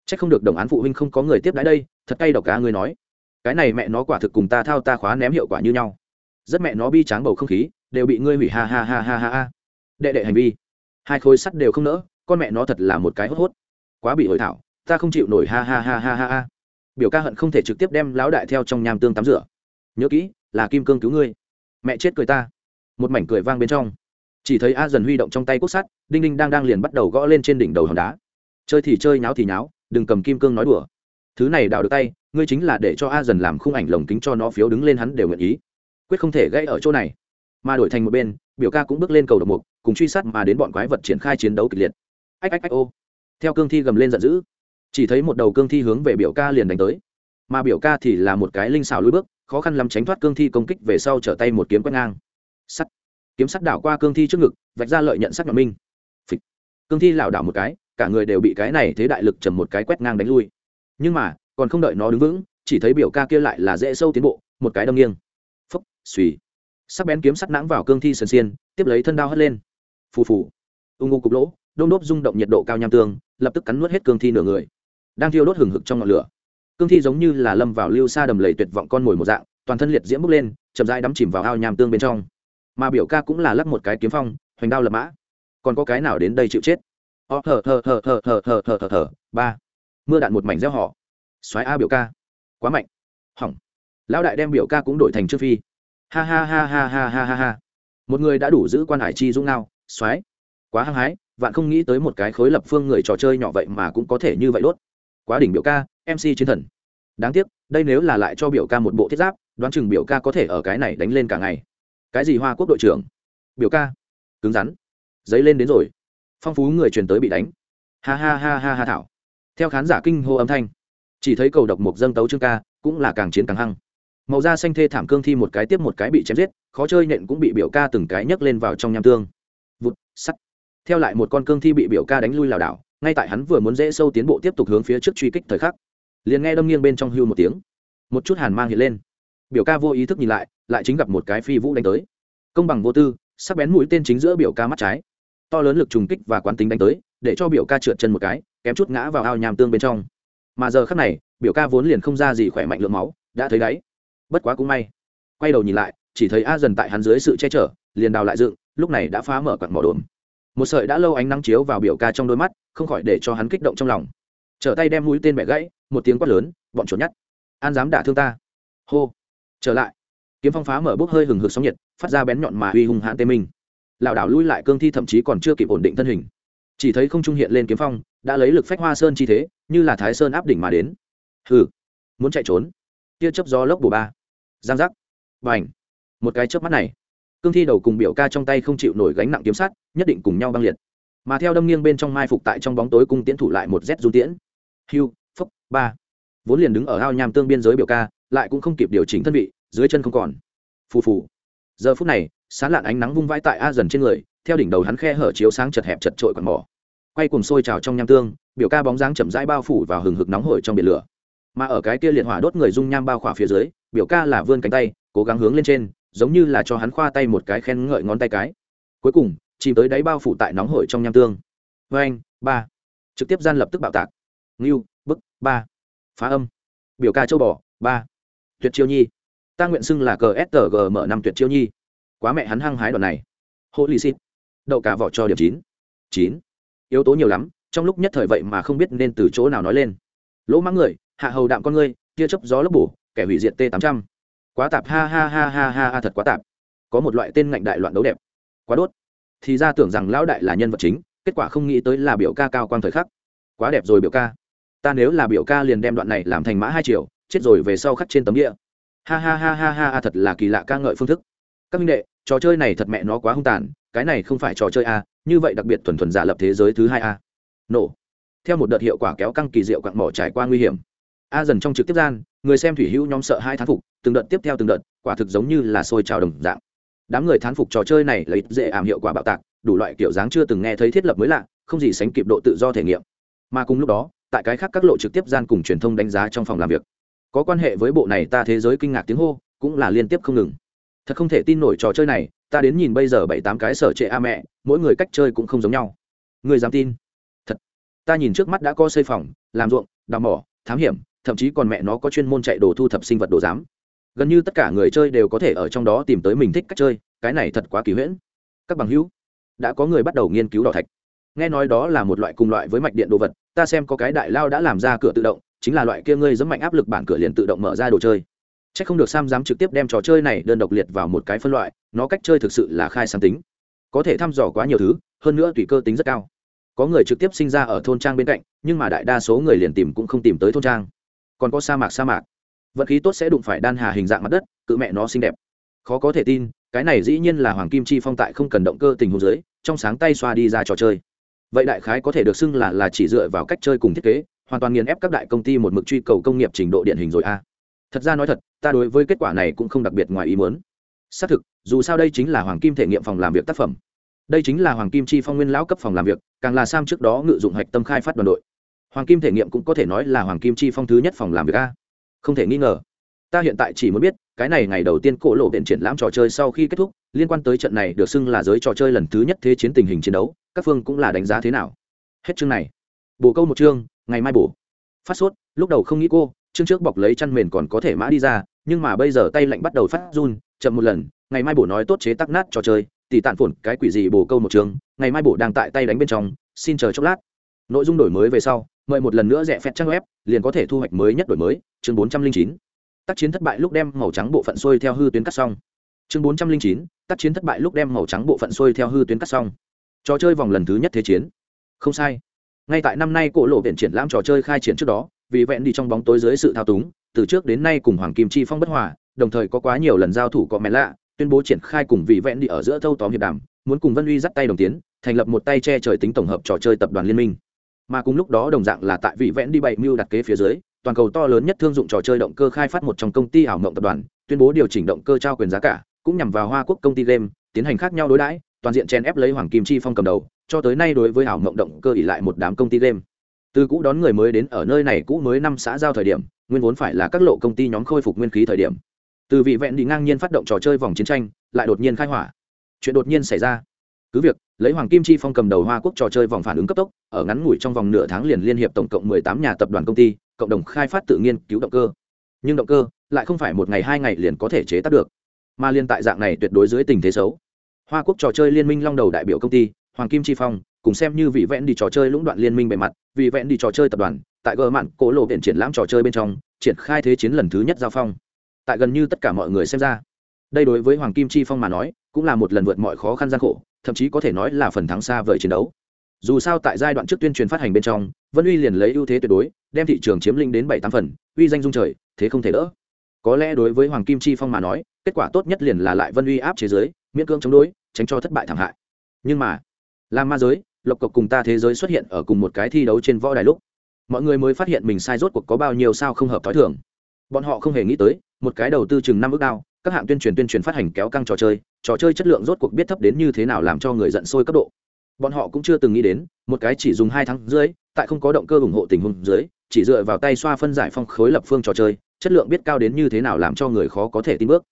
chắc không được đồng án phụ huynh không có người tiếp đãi đây, thật cay độc cá ngươi nói. Cái này mẹ nó quả thực cùng ta thao ta khóa ném hiệu quả như nhau. Rất mẹ nó bi tráng bầu không khí, đều bị ngươi hủy ha ha ha ha ha ha. Đệ đệ hành vi. Hai khối sắt đều không nỡ, con mẹ nó thật là một cái hốt hốt. Quá bị hội thảo, ta không chịu nổi ha ha ha ha ha ha. Biểu ca hận không thể trực tiếp đem lão đại theo trong nham tương tắm rửa. Nhớ kỹ, là kim cương cứu ngươi. Mẹ chết cười ta. Một mảnh cười vang bên trong. Chỉ thấy a dần huy động trong tay cốt sắt, đinh đinh đang đang liền bắt đầu gõ lên trên đỉnh đầu hòn đá. Chơi thì chơi, nháo thì nháo đừng cầm kim cương nói đùa. Thứ này đào được tay, ngươi chính là để cho a dần làm khung ảnh lồng kính cho nó phiếu đứng lên hắn đều nguyện ý. Quyết không thể gãy ở chỗ này. Mà đổi thành một bên, biểu ca cũng bước lên cầu độc mục, cùng truy sát mà đến bọn quái vật triển khai chiến đấu kịch liệt. Ách ách ách, ô. Theo cương thi gầm lên giận dữ. Chỉ thấy một đầu cương thi hướng về biểu ca liền đánh tới. Mà biểu ca thì là một cái linh xào lưỡi bước, khó khăn lắm tránh thoát cương thi công kích về sau trở tay một kiếm quét ngang. Sắt. Kiếm sắt đảo qua cương thi trước ngực, vạch ra lợi nhận sắc nhọn minh. Phịch. cương thi lảo đảo một cái cả người đều bị cái này thế đại lực trầm một cái quét ngang đánh lui. Nhưng mà, còn không đợi nó đứng vững, chỉ thấy biểu ca kia lại là dễ sâu tiến bộ, một cái đâm nghiêng. Phấp suy sắc bén kiếm sắt nãng vào cương thi sần xiên, tiếp lấy thân đao hất lên. Phù phù. Ung u cục lỗ đôm đốp rung động nhiệt độ cao nham tương, lập tức cắn nuốt hết cương thi nửa người. Đang thiêu đốt hừng hực trong ngọn lửa. Cương thi giống như là lâm vào lưu xa đầm lầy tuyệt vọng con mồi một dạng, toàn thân liệt diễm bốc lên, chậm rãi đắm chìm vào ao nham tương bên trong. Mà biểu ca cũng là lắp một cái kiếm phong, hoành đao lập mã. Còn có cái nào đến đây chịu chết? Ó, thở thở thở thở thở thở thở thở thở. Ba. Mưa đạn một mảnh gieo họ. Xoáy a biểu ca. Quá mạnh. Hỏng. Lão đại đem biểu ca cũng đổi thành trương phi. Ha ha ha ha ha ha ha ha. Một người đã đủ giữ quan hải chi dũng nào xoáy quá hăng hái, vạn không nghĩ tới một cái khối lập phương người trò chơi nhỏ vậy mà cũng có thể như vậy đốt. Quá đỉnh biểu ca mc chiến thần. Đáng tiếc, đây nếu là lại cho biểu ca một bộ thiết giáp, đoán chừng biểu ca có thể ở cái này đánh lên cả ngày. Cái gì hoa quốc đội trưởng? Biểu ca. Cứng rắn. Giấy lên đến rồi phong phú người truyền tới bị đánh. Ha ha ha ha ha thảo. Theo khán giả kinh hô âm thanh, chỉ thấy cầu độc mộc dâng tấu trương ca, cũng là càng chiến càng hăng. Màu da xanh thê thảm cương thi một cái tiếp một cái bị chém giết, khó chơi nện cũng bị biểu ca từng cái nhấc lên vào trong nham tương. Vụt, sắt. Theo lại một con cương thi bị biểu ca đánh lui lảo đảo, ngay tại hắn vừa muốn dễ sâu tiến bộ tiếp tục hướng phía trước truy kích thời khắc, liền nghe đâm nghiêng bên trong hưu một tiếng. Một chút hàn mang hiện lên. Biểu ca vô ý thức nhìn lại lại chính gặp một cái phi vũ đánh tới. Công bằng vô tư, sắc bén mũi tên chính giữa biểu ca mắt trái to lớn lực trùng kích và quán tính đánh tới, để cho biểu ca trượt chân một cái, kém chút ngã vào ao nhàm tương bên trong. Mà giờ khắc này, biểu ca vốn liền không ra gì khỏe mạnh lượng máu, đã thấy đáy bất quá cũng may. Quay đầu nhìn lại, chỉ thấy a dần tại hắn dưới sự che chở, liền đào lại dựng, lúc này đã phá mở quặng mỏ đồn một sợi đã lâu ánh nắng chiếu vào biểu ca trong đôi mắt, không khỏi để cho hắn kích động trong lòng. Trở tay đem mũi tên bẻ gãy, một tiếng quát lớn, bọn trốn nhát an dám đả thương ta! Hô! Trở lại. Kiếm phong phá mở bốc hơi hừng hực sóng nhiệt, phát ra bén nhọn mà uy hung hãn tê minh lảo đảo lui lại cương thi thậm chí còn chưa kịp ổn định thân hình. Chỉ thấy không trung hiện lên kiếm phong, đã lấy lực phách hoa sơn chi thế, như là thái sơn áp đỉnh mà đến. Hừ, muốn chạy trốn. Tia chớp gió lốc bù ba. Giang giác. Và ảnh một cái chớp mắt này, cương thi đầu cùng biểu ca trong tay không chịu nổi gánh nặng kiếm sắt, nhất định cùng nhau băng liệt. Mà theo đâm nghiêng bên trong mai phục tại trong bóng tối cung tiến thủ lại một rét du tiễn. Hiu phúc, ba. Vốn liền đứng ở ao nham tương biên giới biểu ca, lại cũng không kịp điều chỉnh thân vị, dưới chân không còn. Phù phù. Giờ phút này sán lạn ánh nắng vung vãi tại a dần trên người, theo đỉnh đầu hắn khe hở chiếu sáng chật hẹp chật trội còn mỏ. Quay cùng sôi trào trong nham tương, biểu ca bóng dáng chậm rãi bao phủ vào hừng hực nóng hổi trong biển lửa. Mà ở cái kia liệt hỏa đốt người dung nham bao khỏa phía dưới, biểu ca là vươn cánh tay, cố gắng hướng lên trên, giống như là cho hắn khoa tay một cái khen ngợi ngón tay cái. Cuối cùng, chìm tới đáy bao phủ tại nóng hổi trong nham tương. Vê anh ba. Trực tiếp gian lập tức bạo tạc. Ngưu, bức, ba. Phá âm. Biểu ca châu bò, ba. Tuyệt chiêu nhi. Ta nguyện xưng là cờ stg mở năm tuyệt chiêu nhi quá mẹ hắn hăng hái đoạn này. Holy shit, đậu cả vỏ cho điểm chín. Chín. Yếu tố nhiều lắm trong lúc nhất thời vậy mà không biết nên từ chỗ nào nói lên. Lỗ mắng người hạ hầu đạm con ngươi tia chớp gió lấp bổ kẻ hủy diệt t tám trăm. Quá tạp ha ha ha ha ha ha thật quá tạp. Có một loại tên ngạnh đại loạn đấu đẹp. Quá đốt. Thì ra tưởng rằng lão đại là nhân vật chính kết quả không nghĩ tới là biểu ca cao quang thời khắc. Quá đẹp rồi biểu ca. Ta nếu là biểu ca liền đem đoạn này làm thành mã hai triệu chết rồi về sau khắc trên tấm địa. Ha ha ha ha ha ha thật là kỳ lạ ca ngợi phương thức các minh đệ, trò chơi này thật mẹ nó quá hung tàn, cái này không phải trò chơi a, như vậy đặc biệt thuần thuần giả lập thế giới thứ hai a. Nổ. Theo một đợt hiệu quả kéo căng kỳ diệu quặng mỏ trải qua nguy hiểm. A dần trong trực tiếp gian, người xem thủy hữu nhóm sợ hai thán phục, từng đợt tiếp theo từng đợt, quả thực giống như là sôi trào đồng dạng. Đám người thán phục trò chơi này lấy dễ ảm hiệu quả bạo tạc, đủ loại kiểu dáng chưa từng nghe thấy thiết lập mới lạ, không gì sánh kịp độ tự do thể nghiệm. Mà cùng lúc đó, tại cái khác các lộ trực tiếp gian cùng truyền thông đánh giá trong phòng làm việc. Có quan hệ với bộ này ta thế giới kinh ngạc tiếng hô, cũng là liên tiếp không ngừng thật không thể tin nổi trò chơi này, ta đến nhìn bây giờ bảy tám cái sở trệ a mẹ, mỗi người cách chơi cũng không giống nhau. Người dám tin? Thật. Ta nhìn trước mắt đã có xây phòng, làm ruộng, đào mỏ, thám hiểm, thậm chí còn mẹ nó có chuyên môn chạy đồ thu thập sinh vật đồ giám. Gần như tất cả người chơi đều có thể ở trong đó tìm tới mình thích cách chơi, cái này thật quá kỳ huyễn. Các bằng hữu, đã có người bắt đầu nghiên cứu đỏ thạch. Nghe nói đó là một loại cùng loại với mạch điện đồ vật, ta xem có cái đại lao đã làm ra cửa tự động, chính là loại kia ngươi dẫm mạnh áp lực bản cửa liền tự động mở ra đồ chơi c h ắ c không được sam dám trực tiếp đem trò chơi này đơn độc liệt vào một cái phân loại, nó cách chơi thực sự là khai sáng tính. Có thể thăm dò quá nhiều thứ, hơn nữa tùy cơ tính rất cao. Có người trực tiếp sinh ra ở thôn trang bên cạnh, nhưng mà đại đa số người liền tìm cũng không tìm tới thôn trang. Còn có sa mạc sa mạc. Vận khí tốt sẽ đụng phải đan hà hình dạng mặt đất, cự mẹ nó xinh đẹp. Khó có thể tin, cái này dĩ nhiên là hoàng kim chi phong tại không cần động cơ tình huống dưới, trong sáng tay xoa đi ra trò chơi. Vậy đại khái có thể được xưng là là chỉ dựa vào cách chơi cùng thiết kế, hoàn toàn nghiền ép các đại công ty một mực truy cầu công nghiệp trình độ điện hình rồi a thật ra nói thật, ta đối với kết quả này cũng không đặc biệt ngoài ý muốn. Xác thực, dù sao đây chính là hoàng kim thể nghiệm phòng làm việc tác phẩm. Đây chính là hoàng kim chi phong nguyên lão cấp phòng làm việc, càng là sam trước đó ngự dụng hạch tâm khai phát đoàn đội. Hoàng kim thể nghiệm cũng có thể nói là hoàng kim chi phong thứ nhất phòng làm việc a. Không thể nghi ngờ, ta hiện tại chỉ muốn biết, cái này ngày đầu tiên cổ lộ viện triển lãm trò chơi sau khi kết thúc, liên quan tới trận này được xưng là giới trò chơi lần thứ nhất thế chiến tình hình chiến đấu, các phương cũng là đánh giá thế nào? Hết chương này. Bổ câu một chương, ngày mai bổ. Phát sốt, lúc đầu không nghĩ cô chương trước bọc lấy chăn mền còn có thể mã đi ra, nhưng mà bây giờ tay lạnh bắt đầu phát run, chậm một lần, ngày mai bổ nói tốt chế tắc nát trò chơi tỷ tàn phồn cái quỷ gì bổ câu một chương ngày mai bổ đang tại tay đánh bên trong, xin chờ chốc lát. Nội dung đổi mới về sau, mời một lần nữa rẻ phép trang web, liền có thể thu hoạch mới nhất đổi mới, chương bốn trăm linh chín. Tác chiến thất bại lúc đem màu trắng bộ phận xuôi theo hư tuyến cắt xong. Chương bốn trăm linh chín, tác chiến thất bại lúc đem màu trắng bộ phận xuôi theo hư tuyến cắt xong. Trò chơi vòng lần thứ nhất thế chiến. Không sai. Ngay tại năm nay cổ lộ viện triển lãm trò chơi khai triển trước đó vì vẹn đi trong bóng tối dưới sự thao túng, từ trước đến nay cùng hoàng kim chi phong bất hòa, đồng thời có quá nhiều lần giao thủ có mẹ lạ, tuyên bố triển khai cùng vị vẹn đi ở giữa thâu tóm hiệp đàm, muốn cùng vân uy dắt tay đồng tiến, thành lập một tay che trời tính tổng hợp trò chơi tập đoàn liên minh. Mà cùng lúc đó đồng dạng là tại vị vẽn đi bảy mưu đặt kế phía dưới, toàn cầu to lớn nhất thương dụng trò chơi động cơ khai phát một trong công ty ảo mộng tập đoàn, tuyên bố điều chỉnh động cơ trao quyền giá cả, cũng nhằm vào hoa quốc công ty game, tiến hành khác nhau đối đãi, toàn diện chen ép lấy hoàng kim chi phong cầm đầu, cho tới nay đối với ảo mộng động cơ ỉ lại một đám công ty game từ cũ đón người mới đến ở nơi này cũ mới năm xã giao thời điểm, nguyên vốn phải là các lộ công ty nhóm khôi phục nguyên khí thời điểm. Từ vị vẹn đi ngang nhiên phát động trò chơi vòng chiến tranh, lại đột nhiên khai hỏa. Chuyện đột nhiên xảy ra. Cứ việc, lấy hoàng kim chi phong cầm đầu hoa quốc trò chơi vòng phản ứng cấp tốc, ở ngắn ngủi trong vòng nửa tháng liền liên hiệp tổng cộng mười tám nhà tập đoàn công ty, cộng đồng khai phát tự nghiên cứu động cơ. Nhưng động cơ lại không phải một ngày hai ngày liền có thể chế tác được, mà liên tại dạng này tuyệt đối dưới tình thế xấu. Hoa quốc trò chơi liên minh long đầu đại biểu công ty, hoàng kim chi phong cùng xem như vị vẽn đi trò chơi lũng đoạn liên minh bề mặt, vị vẽn đi trò chơi tập đoàn, tại gờ mạn cố lộ viện triển lãm trò chơi bên trong, triển khai thế chiến lần thứ nhất giao phong. Tại gần như tất cả mọi người xem ra, đây đối với hoàng kim chi phong mà nói, cũng là một lần vượt mọi khó khăn gian khổ, thậm chí có thể nói là phần thắng xa vời chiến đấu. Dù sao tại giai đoạn trước tuyên truyền phát hành bên trong, vân uy liền lấy ưu thế tuyệt đối, đem thị trường chiếm lĩnh đến bảy tám phần, uy danh dung trời, thế không thể đỡ. Có lẽ đối với hoàng kim chi phong mà nói, kết quả tốt nhất liền là lại vân uy áp chế giới, miễn cưỡng chống đối, tránh cho thất bại thảm hại. Nhưng mà làm ma giới lộc cộc cùng ta thế giới xuất hiện ở cùng một cái thi đấu trên võ đài lúc, mọi người mới phát hiện mình sai rốt cuộc có bao nhiêu sao không hợp t h ó i thường. Bọn họ không hề nghĩ tới, một cái đầu tư chừng năm ước đao các hạng tuyên truyền tuyên truyền phát hành kéo căng trò chơi trò chơi chất lượng rốt cuộc biết thấp đến như thế nào làm cho người giận sôi cấp độ. Bọn họ cũng chưa từng nghĩ đến, một cái chỉ dùng hai tháng dưới tại không có động cơ ủng hộ tình huống dưới, chỉ dựa vào tay xoa phân giải phong khối lập phương trò chơi, chất lượng biết cao đến như thế nào làm cho người khó có thể tin bước.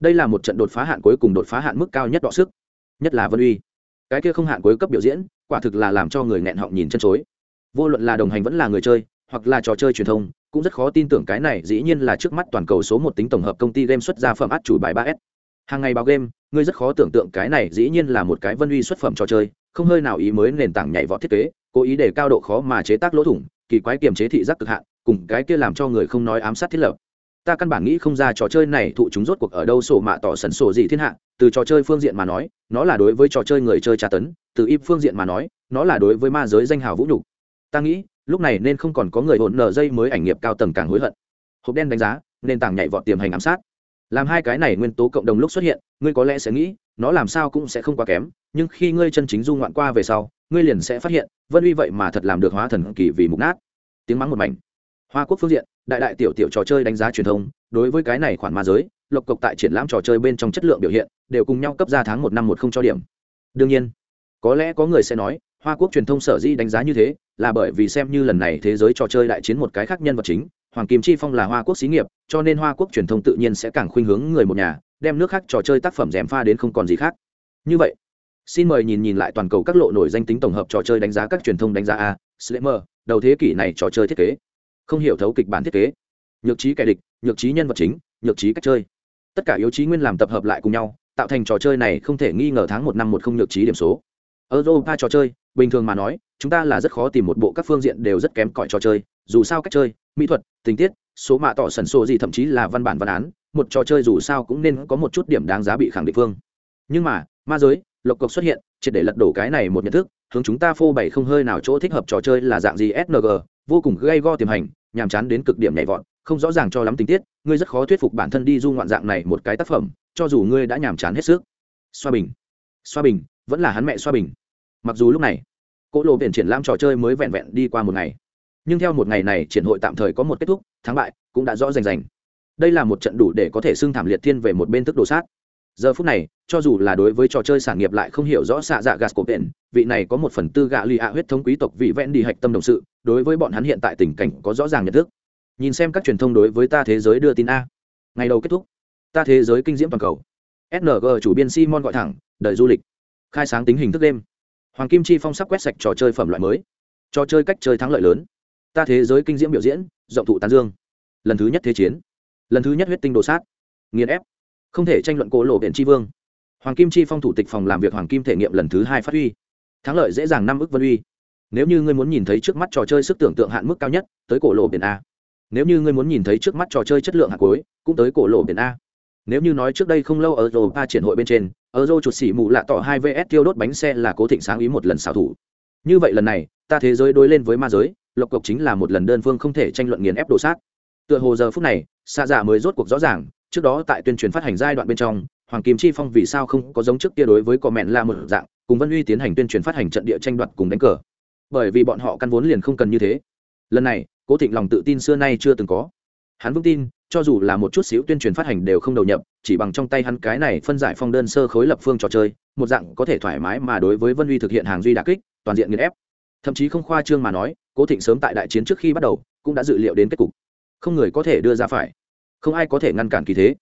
Đây là một trận đột phá hạn cuối cùng đột phá hạn mức cao nhất đọ sức, nhất là vân uy. Cái kia không hạn cuối cấp biểu diễn quả thực là làm cho người nghẹn họng nhìn chân chối. Vô luận là đồng hành vẫn là người chơi, hoặc là trò chơi truyền thông, cũng rất khó tin tưởng cái này dĩ nhiên là trước mắt toàn cầu số một tính tổng hợp công ty game xuất ra phẩm át chủ bài ba s. Hàng ngày báo game, ngươi rất khó tưởng tượng cái này dĩ nhiên là một cái vân uy xuất phẩm trò chơi, không hơi nào ý mới nền tảng nhảy vọt thiết kế, cố ý để cao độ khó mà chế tác lỗ thủng, kỳ quái kiềm chế thị giác cực hạn, cùng cái kia làm cho người không nói ám sát thiết lập ta căn bản nghĩ không ra trò chơi này thụ chúng rốt cuộc ở đâu sổ mạ tỏ sần sổ gì thiên hạ, từ trò chơi phương diện mà nói, nó là đối với trò chơi người chơi tra tấn, từ ít phương diện mà nói, nó là đối với ma giới danh hào vũ nhục. Ta nghĩ, lúc này nên không còn có người hỗn nở dây mới ảnh nghiệp cao tầng càng hối hận. Hộp đen đánh giá, nền tảng nhảy vọt tiềm hành ám sát. Làm hai cái này nguyên tố cộng đồng lúc xuất hiện, ngươi có lẽ sẽ nghĩ, nó làm sao cũng sẽ không quá kém, nhưng khi ngươi chân chính du ngoạn qua về sau, ngươi liền sẽ phát hiện, vân uy vậy mà thật làm được hóa thần kỳ vì mục nát. Tiếng mắng một mảnh hoa quốc phương diện, đại đại tiểu tiểu trò chơi đánh giá truyền thông, đối với cái này khoản ma giới, lộc cộc tại triển lãm trò chơi bên trong chất lượng biểu hiện, đều cùng nhau cấp ra tháng một năm một không cho điểm. Đương nhiên, có lẽ có người sẽ nói, hoa quốc truyền thông sở dĩ đánh giá như thế, là bởi vì xem như lần này thế giới trò chơi đại chiến một cái khác nhân vật chính, hoàng kim chi phong là hoa quốc xí nghiệp, cho nên hoa quốc truyền thông tự nhiên sẽ càng khuynh hướng người một nhà, đem nước khác trò chơi tác phẩm rèm pha đến không còn gì khác. Như vậy, xin mời nhìn nhìn lại toàn cầu các lộ nổi danh tính tổng hợp trò chơi đánh giá các truyền thông đánh giá a slimmer đầu thế kỷ này trò chơi thiết kế không hiểu thấu kịch bản thiết kế. Nhược trí kẻ địch, nhược trí nhân vật chính, nhược trí cách chơi. Tất cả yếu trí nguyên làm tập hợp lại cùng nhau, tạo thành trò chơi này không thể nghi ngờ tháng một năm một không nhược trí điểm số. Europa trò chơi, bình thường mà nói, chúng ta là rất khó tìm một bộ các phương diện đều rất kém cỏi trò chơi, dù sao cách chơi, mỹ thuật, tình tiết, số mạ tỏ sần sổ gì thậm chí là văn bản văn án, một trò chơi dù sao cũng nên có một chút điểm đáng giá bị khẳng định phương. Nhưng mà, ma giới, lộc cộc xuất hiện, triệt để lật đổ cái này một nhận thức hướng chúng ta phô bày không hơi nào chỗ thích hợp trò chơi là dạng gì sng vô cùng gây go tiềm hành, nhàm chán đến cực điểm nhảy vọt, không rõ ràng cho lắm tình tiết, ngươi rất khó thuyết phục bản thân đi du ngoạn dạng này một cái tác phẩm, cho dù ngươi đã nhàm chán hết sức. Xoa bình xoa bình, vẫn là hắn mẹ xoa bình. Mặc dù lúc này, cỗ lộ biển triển lãm trò chơi mới vẹn vẹn đi qua một ngày, nhưng theo một ngày này triển hội tạm thời có một kết thúc, thắng bại cũng đã rõ rành rành. Đây là một trận đủ để có thể xưng thảm liệt thiên về một bên thức đồ sát giờ phút này, cho dù là đối với trò chơi sản nghiệp lại không hiểu rõ xạ dạ gas của biển vị này có một phần tư gạ lì ạ huyết thống quý tộc vị vẽn đi hạch tâm đồng sự, đối với bọn hắn hiện tại tình cảnh có rõ ràng nhận thức. Nhìn xem các truyền thông đối với ta thế giới đưa tin a. Ngày đầu kết thúc. Ta thế giới kinh diễm toàn cầu. Sng chủ biên simon gọi thẳng đời du lịch. Khai sáng tính hình thức đêm. Hoàng kim chi phong sắp quét sạch trò chơi phẩm loại mới. Trò chơi cách chơi thắng lợi lớn. Ta thế giới kinh diễm biểu diễn, rộng thụ tán dương. Lần thứ nhất thế chiến. Lần thứ nhất huyết tinh đồ sát. Nghiền ép không thể tranh luận cố lộ viện tri vương. Hoàng kim chi phong thủ tịch phòng làm việc hoàng kim thể nghiệm lần thứ hai phát huy. Thắng lợi dễ dàng năm ức vân uy. Nếu như ngươi muốn nhìn thấy trước mắt trò chơi sức tưởng tượng hạn mức cao nhất, tới cổ lộ biển a. Nếu như ngươi muốn nhìn thấy trước mắt trò chơi chất lượng hạt cuối, cũng tới cổ lộ biển a. Nếu như nói trước đây không lâu ở europa triển hội bên trên ở rô chuột xỉ mù lạ tỏ hai vs tiêu đốt bánh xe là cố thịnh sáng ý một lần xảo thủ. Như vậy lần này, ta thế giới đối lên với ma giới, lộc cộc chính là một lần đơn phương không thể tranh luận nghiền ép đồ sát. Tựa hồ giờ phút này, xa giả mới rốt cuộc rõ ràng trước đó tại tuyên truyền phát hành giai đoạn bên trong, hoàng kim chi phong vì sao không có giống trước kia đối với cò mẹn là một dạng, cùng vân uy tiến hành tuyên truyền phát hành trận địa tranh đoạt cùng đánh cờ. Bởi vì bọn họ căn vốn liền không cần như thế. Lần này, cố thịnh lòng tự tin xưa nay chưa từng có. Hắn vững tin, cho dù là một chút xíu tuyên truyền phát hành đều không đầu nhập, chỉ bằng trong tay hắn cái này phân giải phong đơn sơ khối lập phương trò chơi, một dạng có thể thoải mái mà đối với vân uy thực hiện hàng duy đà kích, toàn diện nghiền ép. Thậm chí không khoa trương mà nói, cố thịnh sớm tại đại chiến trước khi bắt đầu, cũng đã dự liệu đến kết cục. Không người có thể đưa ra phải không ai có thể ngăn cản kỳ thế.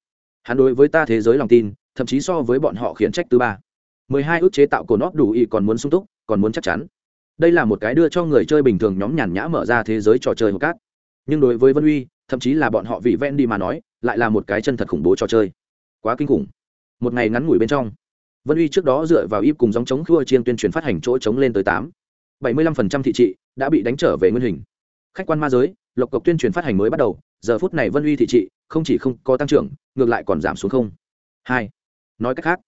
Hắn đối với ta thế giới lòng tin, thậm chí so với bọn họ khiển trách thứ ba. Mười hai ước chế tạo cồn óp đủ ý còn muốn sung túc, còn muốn chắc chắn. Đây là một cái đưa cho người chơi bình thường nhóm nhàn nhã mở ra thế giới trò chơi hộp cát. Nhưng đối với vân uy, thậm chí là bọn họ vị ven đi mà nói, lại là một cái chân thật khủng bố trò chơi. Quá kinh khủng. Một ngày ngắn ngủi bên trong, vân uy trước đó dựa vào íp cùng dòng chống khua chiên tuyên truyền phát hành chỗ chống lên tới tám. Bảy mươi lăm phần trăm thị trị đã bị đánh trở về nguyên hình. Khách quan ma giới, lộc cộc tuyên truyền phát hành mới bắt đầu giờ phút này vân uy thị trị, không chỉ không có tăng trưởng, ngược lại còn giảm xuống không. Hai, nói cách khác,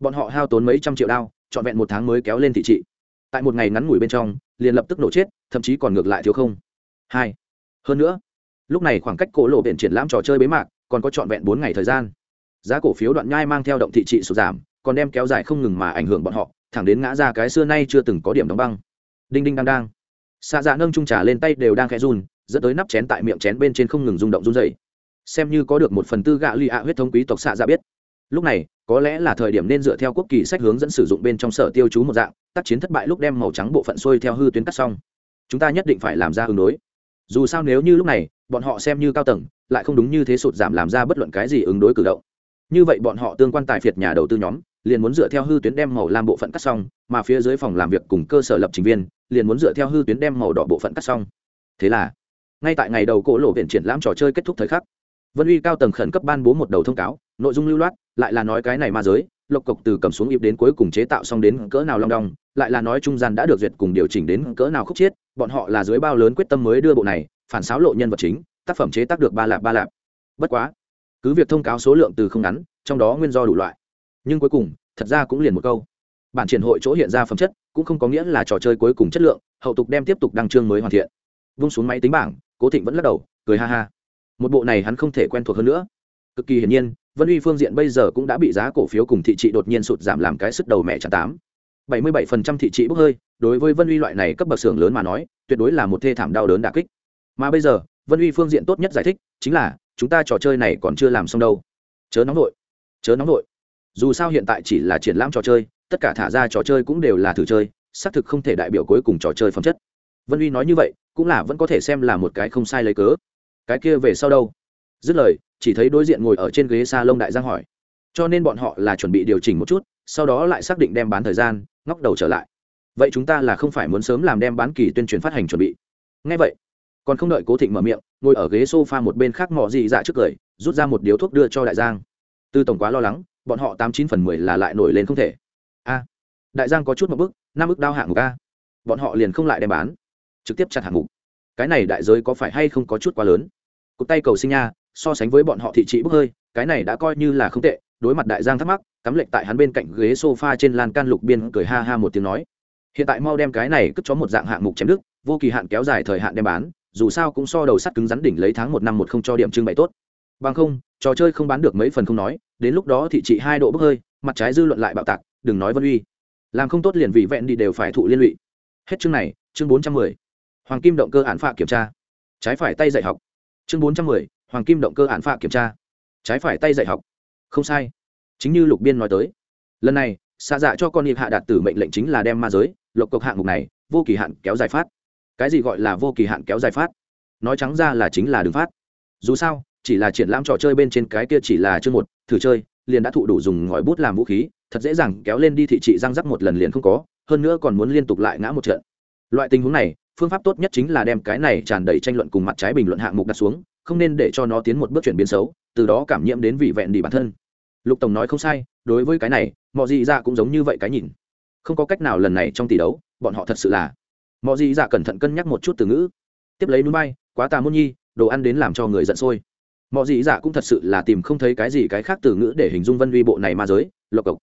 bọn họ hao tốn mấy trăm triệu đao, trọn vẹn một tháng mới kéo lên thị trị. Tại một ngày ngắn ngủi bên trong, liền lập tức nổ chết, thậm chí còn ngược lại thiếu không. Hai, hơn nữa, lúc này khoảng cách cổ lộ biển triển lãm trò chơi bế mạc, còn có trọn vẹn bốn ngày thời gian. Giá cổ phiếu đoạn nhai mang theo động thị trị sụt giảm, còn đem kéo dài không ngừng mà ảnh hưởng bọn họ, thẳng đến ngã ra cái xưa nay chưa từng có điểm đóng băng. Đinh đinh đang đang. Xạ dạ nâng trung trà lên tay đều đang khẽ run dẫn tới nắp chén tại miệng chén bên trên không ngừng rung động run dày xem như có được một phần tư gạ lì ạ huyết thống quý tộc xạ ra biết. Lúc này, có lẽ là thời điểm nên dựa theo quốc kỳ sách hướng dẫn sử dụng bên trong sở tiêu chú một dạng, tác chiến thất bại lúc đem màu trắng bộ phận xuôi theo hư tuyến cắt xong. Chúng ta nhất định phải làm ra ứng đối. Dù sao nếu như lúc này, bọn họ xem như cao tầng, lại không đúng như thế sụt giảm làm ra bất luận cái gì ứng đối cử động. Như vậy bọn họ tương quan tài phiệt nhà đầu tư nhóm, liền muốn dựa theo hư tuyến đem màu lam bộ phận cắt xong, mà phía dưới phòng làm việc cùng cơ sở lập trình viên, liền muốn dựa theo hư tuyến đem màu đỏ bộ phận cắt xong. Thế là ngay tại ngày đầu cổ lộ viện triển lãm trò chơi kết thúc thời khắc, vân uy cao tầng khẩn cấp ban bố một đầu thông cáo, nội dung lưu loát, lại là nói cái này ma giới, lộc cộc từ cầm xuống ịp đến cuối cùng chế tạo xong đến cỡ nào long đong, lại là nói trung gian đã được duyệt cùng điều chỉnh đến cỡ nào khúc chiết, bọn họ là dưới bao lớn quyết tâm mới đưa bộ này, phản xáo lộ nhân vật chính, tác phẩm chế tác được ba lạp ba lạp. Bất quá, cứ việc thông cáo số lượng từ không ngắn, trong đó nguyên do đủ loại. Nhưng cuối cùng, thật ra cũng liền một câu. Bản triển hội chỗ hiện ra phẩm chất, cũng không có nghĩa là trò chơi cuối cùng chất lượng, hậu tục đem tiếp tục đăng chương mới hoàn thiện. Vung xuống máy tính bảng cố thịnh vẫn lắc đầu, cười ha ha. Một bộ này hắn không thể quen thuộc hơn nữa. Cực kỳ hiển nhiên, vân uy phương diện bây giờ cũng đã bị giá cổ phiếu cùng thị trị đột nhiên sụt giảm làm cái sức đầu mẹ trả tám. Bảy mươi bảy phần trăm thị trị bốc hơi, đối với vân uy loại này cấp bậc xưởng lớn mà nói, tuyệt đối là một thê thảm đau đớn đà kích. Mà bây giờ, vân uy phương diện tốt nhất giải thích, chính là, chúng ta trò chơi này còn chưa làm xong đâu. Chớ nóng nội chớ nóng nội dù sao hiện tại chỉ là triển lãm trò chơi, tất cả thả ra trò chơi cũng đều là thử chơi, xác thực không thể đại biểu cuối cùng trò chơi phẩm chất vân uy nói như vậy, cũng là vẫn có thể xem là một cái không sai lấy cớ. Cái kia về sau đâu? Dứt lời, chỉ thấy đối diện ngồi ở trên ghế s a lông đại giang hỏi. Cho nên bọn họ là chuẩn bị điều chỉnh một chút, sau đó lại xác định đem bán thời gian, ngóc đầu trở lại. Vậy chúng ta là không phải muốn sớm làm đem bán kỳ tuyên truyền phát hành chuẩn bị. Ngay vậy, còn không đợi cố thịnh mở miệng, ngồi ở ghế s o f a một bên khác mò dị dạ trước cười, rút ra một điếu thuốc đưa cho đại giang. Tư tổng quá lo lắng, bọn họ tám chín phần mười là lại nổi lên không thể. A, đại giang có chút một bức, năm ức đao hạng một ca bọn họ liền không lại đem bán trực tiếp chặt hạng mục. Cái này đại giới có phải hay không có chút quá lớn? Cụt tay cầu sinh nha, so sánh với bọn họ thị trị bốc hơi, cái này đã coi như là không tệ, đối mặt đại giang thắc mắc, cắm lệnh tại hắn bên cạnh ghế sofa trên lan can lục biên cười ha ha một tiếng nói. Hiện tại mau đem cái này cất cho một dạng hạng mục chém đức vô kỳ hạn kéo dài thời hạn đem bán, dù sao cũng so đầu sắt cứng rắn đỉnh lấy tháng một năm một không cho điểm trưng bày tốt. Bằng không, trò chơi không bán được mấy phần không nói, đến lúc đó thị trị hai độ bốc hơi, mặt trái dư luận lại bạo tạc, đừng nói vân uy. Làm không tốt liền vì vẹn đi đều phải thụ liên lụy. Hết chương này, chương bốn trăm mười hoàng kim động cơ án phạ kiểm tra. Trái phải tay dạy học. Chương bốn trăm mười, hoàng kim động cơ án phạ kiểm tra. Trái phải tay dạy học. Không sai. Chính như lục biên nói tới. Lần này xạ dạ cho con nhịp hạ đạt tử mệnh lệnh chính là đem ma giới, lộc cộc hạng mục này, vô kỳ hạn kéo dài phát. Cái gì gọi là vô kỳ hạn kéo dài phát? Nói trắng ra là chính là đường phát. Dù sao, chỉ là triển lãm trò chơi bên trên cái kia chỉ là chương một, thử chơi, liền đã thụ đủ dùng ngòi bút làm vũ khí, thật dễ dàng kéo lên đi thị trị răng rắc một lần liền không có, hơn nữa còn muốn liên tục lại ngã một trận. Loại tình huống này phương pháp tốt nhất chính là đem cái này tràn đầy tranh luận cùng mặt trái bình luận hạng mục đặt xuống, không nên để cho nó tiến một bước chuyển biến xấu, từ đó cảm nhiễm đến vị vẹn đi bản thân. Lục tổng nói không sai, đối với cái này mọi gì ra cũng giống như vậy cái nhìn. Không có cách nào lần này trong tỷ đấu, bọn họ thật sự là. Mọi gì ra cẩn thận cân nhắc một chút từ ngữ. Tiếp lấy núi bay, quá tà môn nhi, đồ ăn đến làm cho người giận sôi. Mọi gì dạ cũng thật sự là tìm không thấy cái gì cái khác từ ngữ để hình dung vân vi bộ này ma giới, lộc cộc.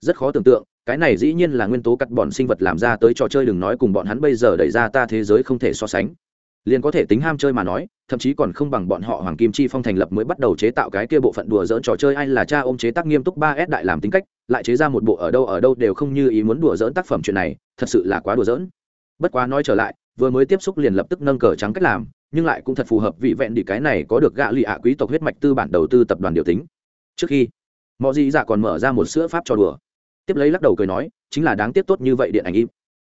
Rất khó tưởng tượng cái này dĩ nhiên là nguyên tố cắt bọn sinh vật làm ra tới trò chơi, đừng nói cùng bọn hắn bây giờ đẩy ra ta thế giới không thể so sánh. Liền có thể tính ham chơi mà nói, thậm chí còn không bằng bọn họ hoàng kim chi phong thành lập mới bắt đầu chế tạo cái kia bộ phận đùa dỡn trò chơi, ai là cha ôm chế tác nghiêm túc ba s đại làm tính cách, lại chế ra một bộ ở đâu ở đâu đều không như ý muốn đùa dỡn tác phẩm chuyện này, thật sự là quá đùa dỡn bất quá nói trở lại, vừa mới tiếp xúc liền lập tức nâng cờ trắng cách làm, nhưng lại cũng thật phù hợp vị vẹn đi cái này có được gạ lụy ạ quý tộc huyết mạch tư bản đầu tư tập đoàn điều tính. Trước khi mọi dị dạ còn mở ra một sữa pháp cho đùa tiếp lấy lắc đầu cười nói, chính là đáng tiếc tốt như vậy điện ảnh im.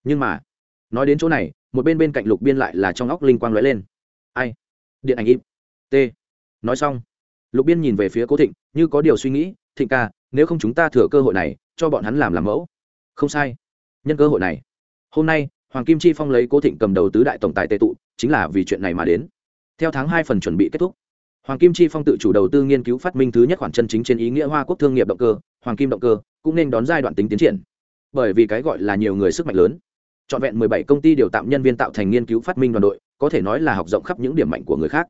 Nhưng mà, nói đến chỗ này, một bên bên cạnh lục biên lại là trong óc linh quang lóe lên. Ai? Điện ảnh im. T. Nói xong, lục biên nhìn về phía cố thịnh, như có điều suy nghĩ, thịnh ca, nếu không chúng ta thừa cơ hội này, cho bọn hắn làm làm mẫu. Không sai. Nhân cơ hội này. Hôm nay, hoàng kim chi phong lấy cố thịnh cầm đầu tứ đại tổng tài tệ tụ, chính là vì chuyện này mà đến. Theo tháng hai phần chuẩn bị kết thúc hoàng kim chi phong tự chủ đầu tư nghiên cứu phát minh thứ nhất khoản chân chính trên ý nghĩa hoa quốc thương nghiệp động cơ, hoàng kim động cơ, cũng nên đón giai đoạn tính tiến triển. Bởi vì cái gọi là nhiều người sức mạnh lớn. Chọn vẹn 17 công ty điều tạm nhân viên tạo thành nghiên cứu phát minh đoàn đội, có thể nói là học rộng khắp những điểm mạnh của người khác.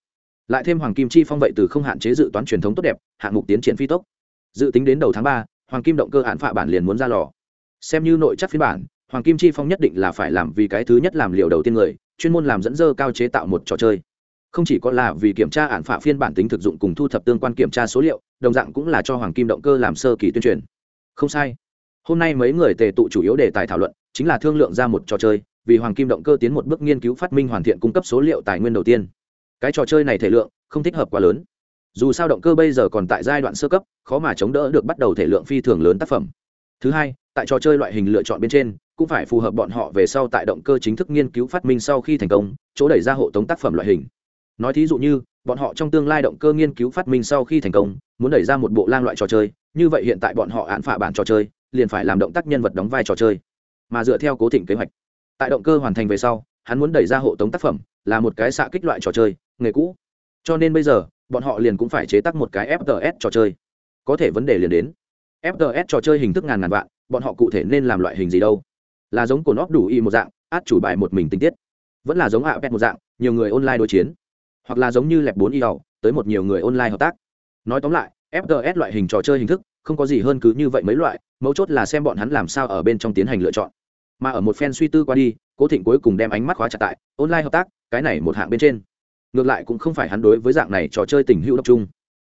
Lại thêm hoàng kim chi phong vậy từ không hạn chế dự toán truyền thống tốt đẹp, hạng mục tiến triển phi tốc. Dự tính đến đầu tháng ba, hoàng kim động cơ án phạ bản liền muốn ra lò. Xem như nội chắc phiên bản, hoàng kim chi phong nhất định là phải làm vì cái thứ nhất làm liều đầu tiên người, chuyên môn làm dẫn dơ cao chế tạo một trò chơi không chỉ có là vì kiểm tra ản phả phiên bản tính thực dụng cùng thu thập tương quan kiểm tra số liệu, đồng dạng cũng là cho hoàng kim động cơ làm sơ kỳ tuyên truyền. Không sai. Hôm nay mấy người tề tụ chủ yếu đề tài thảo luận, chính là thương lượng ra một trò chơi, vì hoàng kim động cơ tiến một bước nghiên cứu phát minh hoàn thiện cung cấp số liệu tài nguyên đầu tiên. Cái trò chơi này thể lượng, không thích hợp quá lớn. Dù sao động cơ bây giờ còn tại giai đoạn sơ cấp, khó mà chống đỡ được bắt đầu thể lượng phi thường lớn tác phẩm. Thứ hai, tại trò chơi loại hình lựa chọn bên trên, cũng phải phù hợp bọn họ về sau tại động cơ chính thức nghiên cứu phát minh sau khi thành công, chỗ đẩy ra hộ tống tác phẩm loại hình nói thí dụ như, bọn họ trong tương lai động cơ nghiên cứu phát minh sau khi thành công, muốn đẩy ra một bộ lang loại trò chơi, như vậy hiện tại bọn họ án phả bản trò chơi, liền phải làm động tác nhân vật đóng vai trò chơi. Mà dựa theo cố thịnh kế hoạch, tại động cơ hoàn thành về sau, hắn muốn đẩy ra hộ tống tác phẩm, là một cái xạ kích loại trò chơi, nghề cũ. Cho nên bây giờ, bọn họ liền cũng phải chế tác một cái fts trò chơi. Có thể vấn đề liền đến. Fts trò chơi hình thức ngàn ngàn vạn, bọn họ cụ thể nên làm loại hình gì đâu? Là giống của nó đủ y một dạng, át chủ bài một mình tình tiết. Vẫn là giống ạ pet một dạng, nhiều người online đối chiến hoặc là giống như lẹp bốn y đầu tới một nhiều người online hợp tác. Nói tóm lại fts loại hình trò chơi hình thức, không có gì hơn cứ như vậy mấy loại, mấu chốt là xem bọn hắn làm sao ở bên trong tiến hành lựa chọn. Mà ở một phen suy tư qua đi, cố thịnh cuối cùng đem ánh mắt khóa chặt tại online hợp tác, cái này một hạng bên trên. Ngược lại cũng không phải hắn đối với dạng này trò chơi tình hữu độc chung.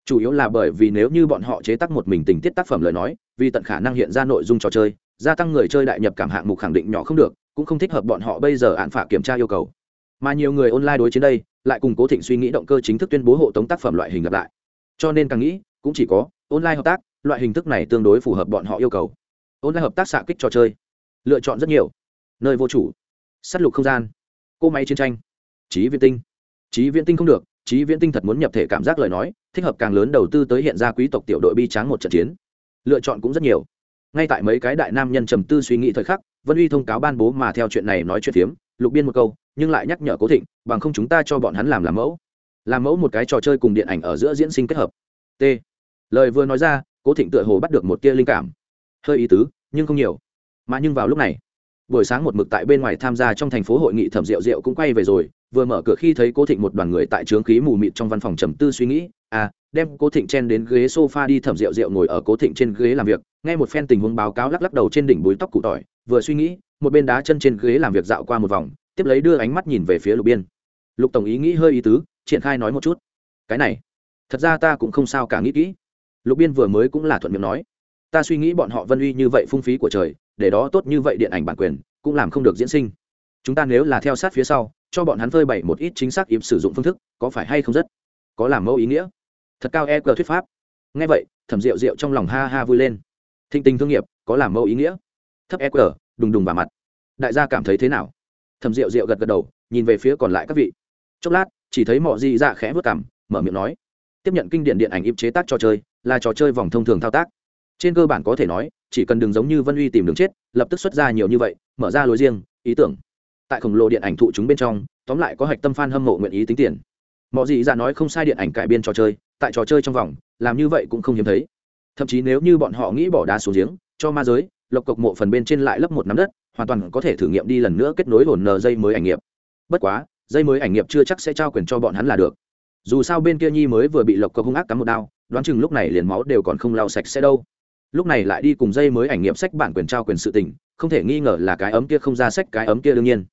Chủ yếu là bởi vì nếu như bọn họ chế tác một mình tình tiết tác phẩm lời nói, vì tận khả năng hiện ra nội dung trò chơi, gia tăng người chơi đại nhập cảm hạng mục khẳng định nhỏ không được, cũng không thích hợp bọn họ bây giờ hạn phả kiểm tra yêu cầu. Mà nhiều người online đối chiến đây lại cùng cố thịnh suy nghĩ động cơ chính thức tuyên bố hộ tống tác phẩm loại hình gặp lại. Cho nên càng nghĩ, cũng chỉ có online hợp tác, loại hình thức này tương đối phù hợp bọn họ yêu cầu. Online hợp tác xạ kích trò chơi, lựa chọn rất nhiều. Nơi vô chủ s á t lục không gian cô máy chiến tranh, trí viễn tinh. Trí viễn tinh không được, trí viễn tinh thật muốn nhập thể cảm giác lời nói, thích hợp càng lớn đầu tư tới hiện ra quý tộc tiểu đội bi tráng một trận chiến. Lựa chọn cũng rất nhiều. Ngay tại mấy cái đại nam nhân trầm tư suy nghĩ thời khắc, vân uy thông cáo ban bố mà theo chuyện này nói chuyện phiếm, lục biên một câu nhưng lại nhắc nhở cố thịnh, bằng không chúng ta cho bọn hắn làm làm mẫu. Làm mẫu một cái trò chơi cùng điện ảnh ở giữa diễn sinh kết hợp. T. Lời vừa nói ra, cố thịnh tựa hồ bắt được một tia linh cảm. Hơi ý tứ, nhưng không nhiều. Mà nhưng vào lúc này, buổi sáng một mực tại bên ngoài tham gia trong thành phố hội nghị thẩm rượu rượu cũng quay về rồi, vừa mở cửa khi thấy cố thịnh một đoàn người tại trướng khí mù mịt trong văn phòng trầm tư suy nghĩ à đem cố thịnh chen đến ghế sofa đi thẩm rượu rượu ngồi ở cố thịnh trên ghế làm việc, nghe một phen tình huống báo cáo lắc lắc đầu trên đỉnh búi tóc cụ tỏi, vừa suy nghĩ, một bên đá chân trên ghế làm việc dạo qua một vòng tiếp lấy đưa ánh mắt nhìn về phía lục biên. Lục tổng ý nghĩ hơi ý tứ, triển khai nói một chút. Cái này, thật ra ta cũng không sao cả nghĩ kỹ. Lục biên vừa mới cũng là thuận miệng nói. Ta suy nghĩ bọn họ vân uy như vậy phung phí của trời, để đó tốt như vậy điện ảnh bản quyền, cũng làm không được diễn sinh. Chúng ta nếu là theo sát phía sau, cho bọn hắn phơi bày một ít chính xác im sử dụng phương thức, có phải hay không rất có làm mẫu ý nghĩa? Thật cao e cờ thuyết pháp. Ngay vậy, thẩm rượu rượu trong lòng ha ha vui lên. Thịnh tình thương nghiệp, có làm mẫu ý nghĩa. Thấp e cờ đùng đùng vào mặt. Đại gia cảm thấy thế nào? Thẩm rượu rượu gật gật đầu, nhìn về phía còn lại các vị. Chốc lát, chỉ thấy mọi gì dạ khẽ vớt cảm mở miệng nói, tiếp nhận kinh điển điện ảnh im chế tác trò chơi, là trò chơi vòng thông thường thao tác. Trên cơ bản có thể nói, chỉ cần đừng giống như vân uy tìm đường chết, lập tức xuất ra nhiều như vậy, mở ra lối riêng, ý tưởng. Tại khổng lồ điện ảnh thụ chúng bên trong, tóm lại có hạch tâm f a n hâm mộ nguyện ý tính tiền. Mọi gì ra nói không sai điện ảnh cải biên trò chơi, tại trò chơi trong vòng, làm như vậy cũng không hiếm thấy. Thậm chí nếu như bọn họ nghĩ bỏ đá xuống giếng, cho ma giới lộc cộc mộ phần bên trên lại lấp một nắm đất, hoàn toàn có thể thử nghiệm đi lần nữa kết nối hồn nờ dây mới ảnh nghiệp. Bất quá, dây mới ảnh nghiệp chưa chắc sẽ trao quyền cho bọn hắn là được. Dù sao bên kia nhi mới vừa bị lộc cộc hung ác cắm một đao, đoán chừng lúc này liền máu đều còn không lau sạch sẽ đâu. Lúc này lại đi cùng dây mới ảnh nghiệm sách bản quyền trao quyền sự tình, không thể nghi ngờ là cái ấm kia không ra sách, cái ấm kia đương nhiên.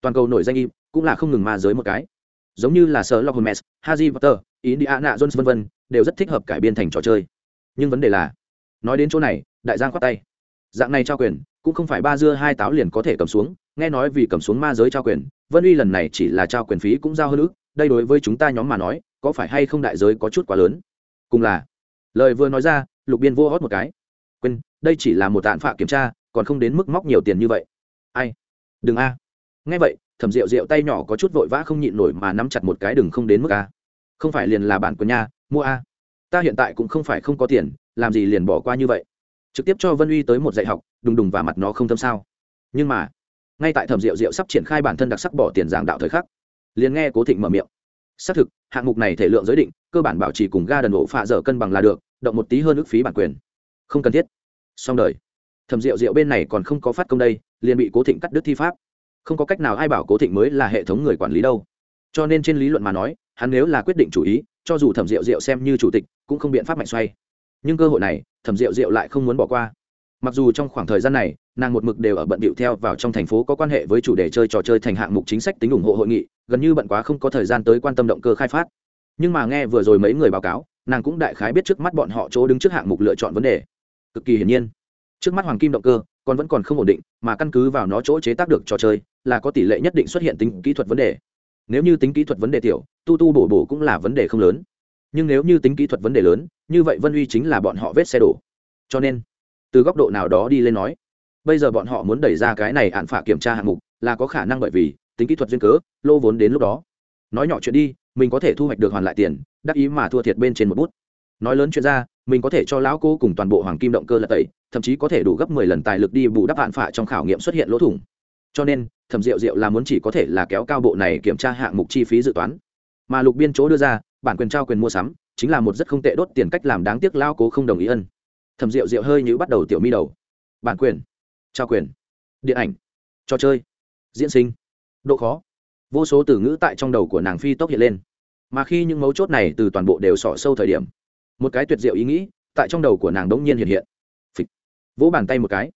Toàn cầu nổi danh im, cũng là không ngừng ma giới một cái. Giống như là sở lock holmes haji potter, indiana jones, vân đều rất thích hợp cải biên thành trò chơi. Nhưng vấn đề là, nói đến chỗ này, đại giang khoát tay dạng này trao quyền, cũng không phải ba dưa hai táo liền có thể cầm xuống, nghe nói vì cầm xuống ma giới trao quyền, vân uy lần này chỉ là trao quyền phí cũng giao hơn ước đây đối với chúng ta nhóm mà nói, có phải hay không đại giới có chút quá lớn? Cùng là, lời vừa nói ra, lục biên vô hót một cái. Quên, đây chỉ là một tạn phạ kiểm tra, còn không đến mức móc nhiều tiền như vậy. Ai? Đừng a. Nghe vậy, thẩm rượu rượu tay nhỏ có chút vội vã không nhịn nổi mà nắm chặt một cái đừng không đến mức a. Không phải liền là bản của nhà mua a. Ta hiện tại cũng không phải không có tiền, làm gì liền bỏ qua như vậy trực tiếp cho vân uy tới một dạy học đùng đùng và mặt nó không thâm sao nhưng mà ngay tại thẩm rượu rượu sắp triển khai bản thân đặc sắc bỏ tiền giảng đạo thời khắc liền nghe cố thịnh mở miệng xác thực hạng mục này thể lượng giới định cơ bản bảo trì cùng ga đần ổ phạ dở cân bằng là được động một tí hơn ước phí bản quyền không cần thiết xong đời thẩm rượu rượu bên này còn không có phát công đây liền bị cố thịnh cắt đứt thi pháp không có cách nào ai bảo cố thịnh mới là hệ thống người quản lý đâu cho nên trên lý luận mà nói hắn nếu là quyết định chủ ý cho dù thẩm rượu rượu xem như chủ tịch cũng không biện pháp mạnh xoay nhưng cơ hội này thẩm rượu rượu lại không muốn bỏ qua. Mặc dù trong khoảng thời gian này, nàng một mực đều ở bận bịu theo vào trong thành phố có quan hệ với chủ đề chơi trò chơi thành hạng mục chính sách tính ủng hộ hội nghị, gần như bận quá không có thời gian tới quan tâm động cơ khai phát. Nhưng mà nghe vừa rồi mấy người báo cáo, nàng cũng đại khái biết trước mắt bọn họ chỗ đứng trước hạng mục lựa chọn vấn đề. Cực kỳ hiển nhiên. Trước mắt hoàng kim động cơ, còn vẫn còn không ổn định, mà căn cứ vào nó chỗ chế tác được trò chơi, là có tỷ lệ nhất định xuất hiện tính kỹ thuật vấn đề. Nếu như tính kỹ thuật vấn đề tiểu, tu tu bổ bổ cũng là vấn đề không lớn nhưng nếu như tính kỹ thuật vấn đề lớn, như vậy vân uy chính là bọn họ vết xe đổ. Cho nên, từ góc độ nào đó đi lên nói, bây giờ bọn họ muốn đẩy ra cái này hạn phả kiểm tra hạng mục là có khả năng bởi vì tính kỹ thuật duyên cớ, lô vốn đến lúc đó. Nói nhỏ chuyện đi, mình có thể thu hoạch được hoàn lại tiền, đắc ý mà thua thiệt bên trên một bút. Nói lớn chuyện ra, mình có thể cho lão cô cùng toàn bộ hoàng kim động cơ là tẩy, thậm chí có thể đủ gấp mười lần tài lực đi bù đắp hạn phả trong khảo nghiệm xuất hiện lỗ thủng. Cho nên, thẩm rượu rượu là muốn chỉ có thể là kéo cao bộ này kiểm tra hạng mục chi phí dự toán. Mà lục biên chỗ đưa ra bản quyền trao quyền mua sắm, chính là một rất không tệ đốt tiền cách làm đáng tiếc lao cố không đồng ý ân. Thẩm rượu rượu hơi như bắt đầu tiểu mi đầu. Bản quyền, trao quyền, điện ảnh, trò chơi, diễn sinh, độ khó. Vô số từ ngữ tại trong đầu của nàng phi tốc hiện lên. Mà khi những mấu chốt này từ toàn bộ đều sỏ sâu thời điểm, một cái tuyệt diệu ý nghĩ tại trong đầu của nàng đống nhiên hiện hiện. Phịch. vỗ bàn tay một cái.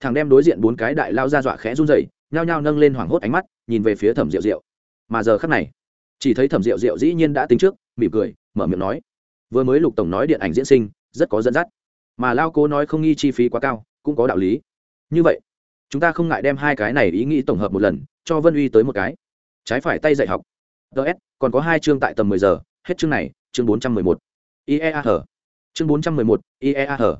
Thằng đem đối diện bốn cái đại lao ra dọa khẽ run rẩy, nhao nhao nâng lên hoảng hốt ánh mắt, nhìn về phía thẩm rượu rượu mà giờ khắc này chỉ thấy thẩm rượu rượu dĩ nhiên đã tính trước, mỉm cười, mở miệng nói. Vừa mới lục tổng nói điện ảnh diễn sinh, rất có dẫn dắt. Mà lao cố nói không nghi chi phí quá cao, cũng có đạo lý. Như vậy, chúng ta không ngại đem hai cái này ý nghĩ tổng hợp một lần, cho vân uy tới một cái. Trái phải tay dạy học. Ts còn có hai chương tại tầm mười giờ, hết chương này, chương bốn trăm mười một. Iea hở chương bốn trăm mười một iea hở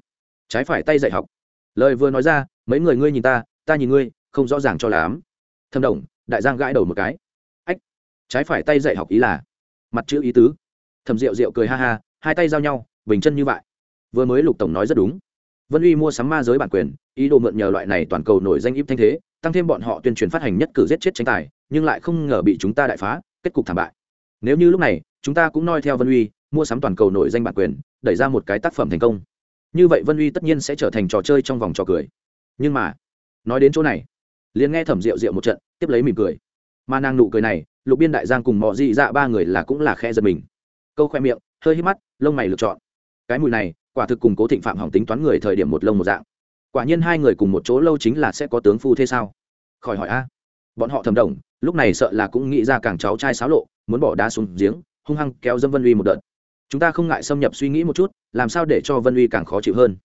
trái phải tay dạy học. Lời vừa nói ra, mấy người ngươi nhìn ta ta nhìn ngươi, không rõ ràng cho lắm. Thâm đồng, đại giang gãi đầu một cái trái phải tay dạy học ý là, mặt chữ ý tứ. Thầm rượu rượu cười ha ha, hai tay giao nhau, bình chân như vậy. Vừa mới lục tổng nói rất đúng. Vân uy mua sắm ma giới bản quyền, ý đồ mượn nhờ loại này toàn cầu nổi danh ít thanh thế, tăng thêm bọn họ tuyên truyền phát hành nhất cử giết chết tranh tài, nhưng lại không ngờ bị chúng ta đại phá, kết cục thảm bại. Nếu như lúc này, chúng ta cũng noi theo vân uy, mua sắm toàn cầu nổi danh bản quyền, đẩy ra một cái tác phẩm thành công. Như vậy vân uy tất nhiên sẽ trở thành trò chơi trong vòng trò cười. Nhưng mà, nói đến chỗ này, liền nghe thẩm rượu rượu một trận, tiếp lấy mỉm cười. Mà nàng nụ cười này lục biên đại giang cùng mọi dị dạ ba người là cũng là khe giật mình. Câu khoe miệng, hơi hít mắt, lông mày lựa chọn. Cái mùi này, quả thực cùng cố thịnh phạm hỏng tính toán người thời điểm một lông một dạng. Quả nhiên hai người cùng một chỗ lâu chính là sẽ có tướng phu thế sao? Khỏi hỏi a. Bọn họ thầm đồng, lúc này sợ là cũng nghĩ ra càng cháu trai xáo lộ, muốn bỏ đá xuống giếng, hung hăng kéo dâm vân uy một đợt. Chúng ta không ngại xâm nhập suy nghĩ một chút, làm sao để cho vân uy càng khó chịu hơn?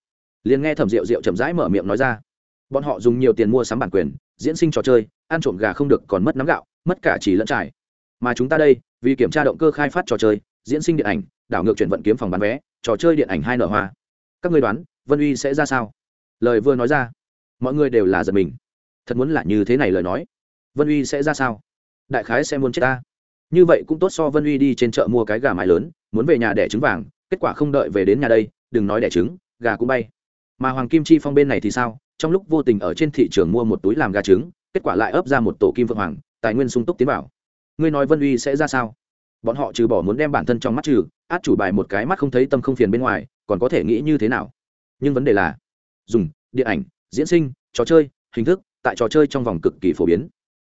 Liền nghe thẩm rượu rượu chậm rãi mở miệng nói ra. Bọn họ dùng nhiều tiền mua sắm bản quyền, diễn sinh trò chơi ăn trộm gà không được còn mất nắm gạo, mất cả chỉ lẫn trải. Mà chúng ta đây, vì kiểm tra động cơ khai phát trò chơi, diễn sinh điện ảnh, đảo ngược chuyển vận kiếm phòng bán vé, trò chơi điện ảnh hai nở hoa. Các ngươi đoán, vân uy sẽ ra sao? Lời vừa nói ra, mọi người đều là giật mình. Thật muốn là như thế này lời nói. Vân uy sẽ ra sao? Đại khái sẽ muốn chết ta. Như vậy cũng tốt so vân uy đi trên chợ mua cái gà mái lớn, muốn về nhà đẻ trứng vàng, kết quả không đợi về đến nhà đây, đừng nói đẻ trứng, gà cũng bay. Mà hoàng kim chi phong bên này thì sao? Trong lúc vô tình ở trên thị trường mua một túi làm gà trứng kết quả lại ấp ra một tổ kim vượng hoàng, tài nguyên sung túc tiến vào. ngươi nói vân uy sẽ ra sao? Bọn họ trừ bỏ muốn đem bản thân trong mắt trừ, át chủ bài một cái mắt không thấy tâm không phiền bên ngoài, còn có thể nghĩ như thế nào? Nhưng vấn đề là, dùng, điện ảnh, diễn sinh, trò chơi, hình thức, tại trò chơi trong vòng cực kỳ phổ biến.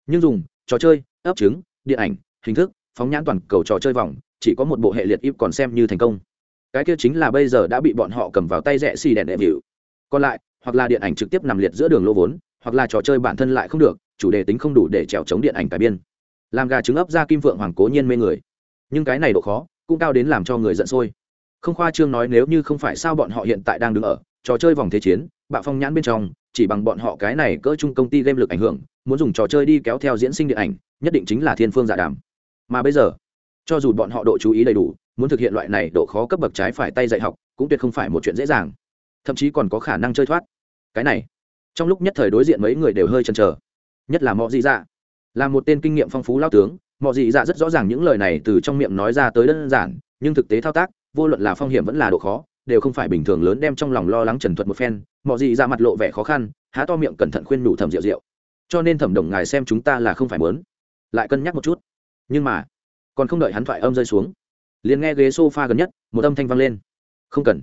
Nhưng dùng, trò chơi, ấp trứng, điện ảnh, hình thức, phóng nhãn toàn cầu trò chơi vòng, chỉ có một bộ hệ liệt ít còn xem như thành công. Cái kia chính là bây giờ đã bị bọn họ cầm vào tay rẻ xì đèn đệ vịu còn lại, hoặc là điện ảnh trực tiếp nằm liệt giữa đường lô vốn hoặc là trò chơi bản thân lại không được, chủ đề tính không đủ để trèo chống điện ảnh cải biên. Làm gà trứng ấp ra kim phượng hoàng cố nhiên mê người. Nhưng cái này độ khó, cũng cao đến làm cho người giận sôi. Không khoa trương nói nếu như không phải sao bọn họ hiện tại đang đứng ở, trò chơi vòng thế chiến, bạo phong nhãn bên trong, chỉ bằng bọn họ cái này cỡ chung công ty game lực ảnh hưởng, muốn dùng trò chơi đi kéo theo diễn sinh điện ảnh, nhất định chính là thiên phương giả đàm. Mà bây giờ, cho dù bọn họ độ chú ý đầy đủ, muốn thực hiện loại này độ khó cấp bậc trái phải tay dạy học, cũng tuyệt không phải một chuyện dễ dàng. Thậm chí còn có khả năng chơi thoát. Cái này trong lúc nhất thời đối diện mấy người đều hơi chần chờ. Nhất là mọi dị dạ. Là một tên kinh nghiệm phong phú lao tướng mọi dị dạ rất rõ ràng những lời này từ trong miệng nói ra tới đơn giản, nhưng thực tế thao tác, vô luận là phong hiểm vẫn là độ khó, đều không phải bình thường lớn đem trong lòng lo lắng trần thuật một phen. Mọi dị dạ mặt lộ vẻ khó khăn, há to miệng cẩn thận khuyên nhủ thẩm rượu rượu. Cho nên thẩm đồng ngài xem chúng ta là không phải mớn lại cân nhắc một chút. Nhưng mà, còn không đợi hắn thoại âm rơi xuống, liền nghe ghế s o f a gần nhất, một âm thanh vang lên. Không cần.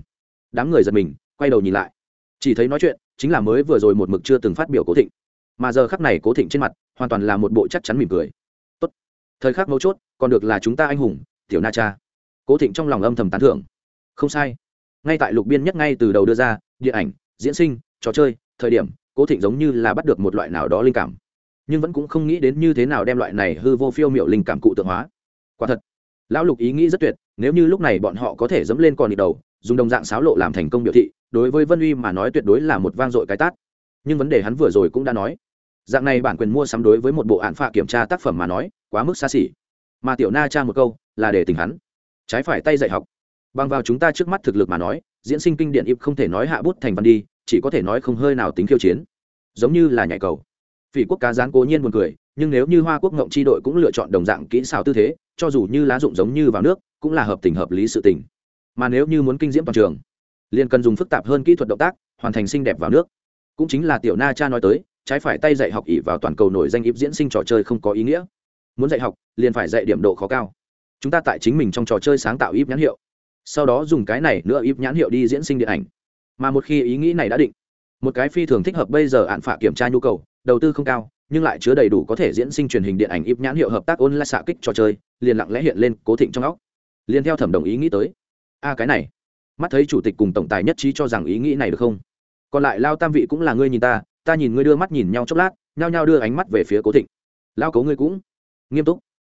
Đám người giật mình, quay đầu nhìn lại. Chỉ thấy nói chuyện chính là mới vừa rồi một mực chưa từng phát biểu cố thịnh. Mà giờ khắc này cố thịnh trên mặt, hoàn toàn là một bộ chắc chắn mỉm cười. Tốt. Thời khắc mấu chốt, còn được là chúng ta anh hùng, tiểu na cha. Cố thịnh trong lòng âm thầm tán thưởng. Không sai. Ngay tại lục biên nhất ngay từ đầu đưa ra, điện ảnh, diễn sinh, trò chơi, thời điểm, cố thịnh giống như là bắt được một loại nào đó linh cảm. Nhưng vẫn cũng không nghĩ đến như thế nào đem loại này hư vô phiêu m i ệ u linh cảm cụ tượng hóa. Quả thật, lão lục ý nghĩ rất tuyệt, nếu như lúc này bọn họ có thể dẫm lên con đi đầu dùng đồng dạng xáo lộ làm thành công biểu thị, đối với vân uy mà nói tuyệt đối là một vang dội cái tát. Nhưng vấn đề hắn vừa rồi cũng đã nói. Dạng này bản quyền mua sắm đối với một bộ án phạ kiểm tra tác phẩm mà nói, quá mức xa xỉ. Mà tiểu na tra một câu, là để tình hắn. Trái phải tay dạy học. Bằng vào chúng ta trước mắt thực lực mà nói, diễn sinh kinh điện ịp không thể nói hạ bút thành văn đi, chỉ có thể nói không hơi nào tính khiêu chiến. Giống như là nhảy cầu. Vì quốc cá gián cố nhiên buồn cười, nhưng nếu như hoa quốc ngộng tri đội cũng lựa chọn đồng dạng kỹ xảo tư thế, cho dù như lá dụng giống như vào nước, cũng là hợp tình hợp lý sự tình mà nếu như muốn kinh diễm toàn trường, liền cần dùng phức tạp hơn kỹ thuật động tác, hoàn thành xinh đẹp vào nước. Cũng chính là tiểu na cha nói tới, trái phải tay dạy học ỉ vào toàn cầu nổi danh íp diễn sinh trò chơi không có ý nghĩa. Muốn dạy học, liền phải dạy điểm độ khó cao. Chúng ta tại chính mình trong trò chơi sáng tạo íp nhãn hiệu. Sau đó dùng cái này nữa íp nhãn hiệu đi diễn sinh điện ảnh. Mà một khi ý nghĩ này đã định, một cái phi thường thích hợp bây giờ hạn phạ kiểm tra nhu cầu, đầu tư không cao, nhưng lại chứa đầy đủ có thể diễn sinh truyền hình điện ảnh ít nhãn hiệu hợp tác ôn lại xạ kích trò chơi, liền lặng lẽ hiện lên cố thịnh trong óc. Liền theo thẩm đồng ý nghĩ tới a, cái này. Mắt thấy chủ tịch cùng tổng tài nhất trí cho rằng ý nghĩ này được không? Còn lại lao tam vị cũng là ngươi nhìn ta ta nhìn ngươi đưa mắt nhìn nhau chốc lát, nhao nhao đưa ánh mắt về phía cố thịnh. Lao cố ngươi cũng nghiêm túc.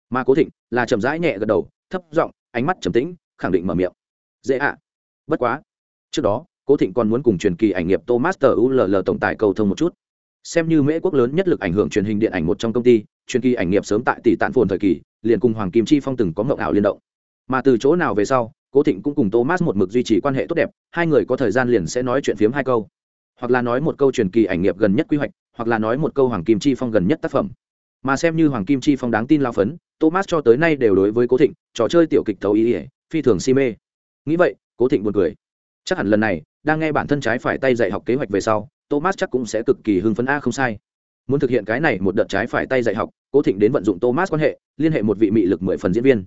Mà cố thịnh là chậm rãi nhẹ gật đầu, thấp giọng, ánh mắt trầm tĩnh, khẳng định mở miệng. Dễ ạ. Bất quá, trước đó, cố thịnh còn muốn cùng truyền kỳ ảnh nghiệp thomas tờ ull tổng tài cầu thông một chút. Xem như mễ quốc lớn nhất lực ảnh hưởng truyền hình điện ảnh một trong công ty, truyền kỳ ảnh nghiệp sớm tại tỷ tạn phồn thời kỳ, liền cùng hoàng kim chi phong từng có mộng ảo liên động. Mà từ chỗ nào về sau cố thịnh cũng cùng thomas một mực duy trì quan hệ tốt đẹp, hai người có thời gian liền sẽ nói chuyện phiếm hai câu. Hoặc là nói một câu truyền kỳ ảnh nghiệp gần nhất quy hoạch, hoặc là nói một câu hoàng kim chi phong gần nhất tác phẩm. Mà xem như hoàng kim chi phong đáng tin lao phấn, thomas cho tới nay đều đối với cố thịnh, trò chơi tiểu kịch thấu ý ỉa phi thường si mê. Nghĩ vậy, cố thịnh buồn cười. Chắc hẳn lần này, đang nghe bản thân trái phải tay dạy học kế hoạch về sau, thomas chắc cũng sẽ cực kỳ hưng phấn, a, không sai. Muốn thực hiện cái này một đợt trái phải tay dạy học, cố thịnh đến vận dụng thomas quan hệ, liên hệ một vị mị lực mười phần diễn viên.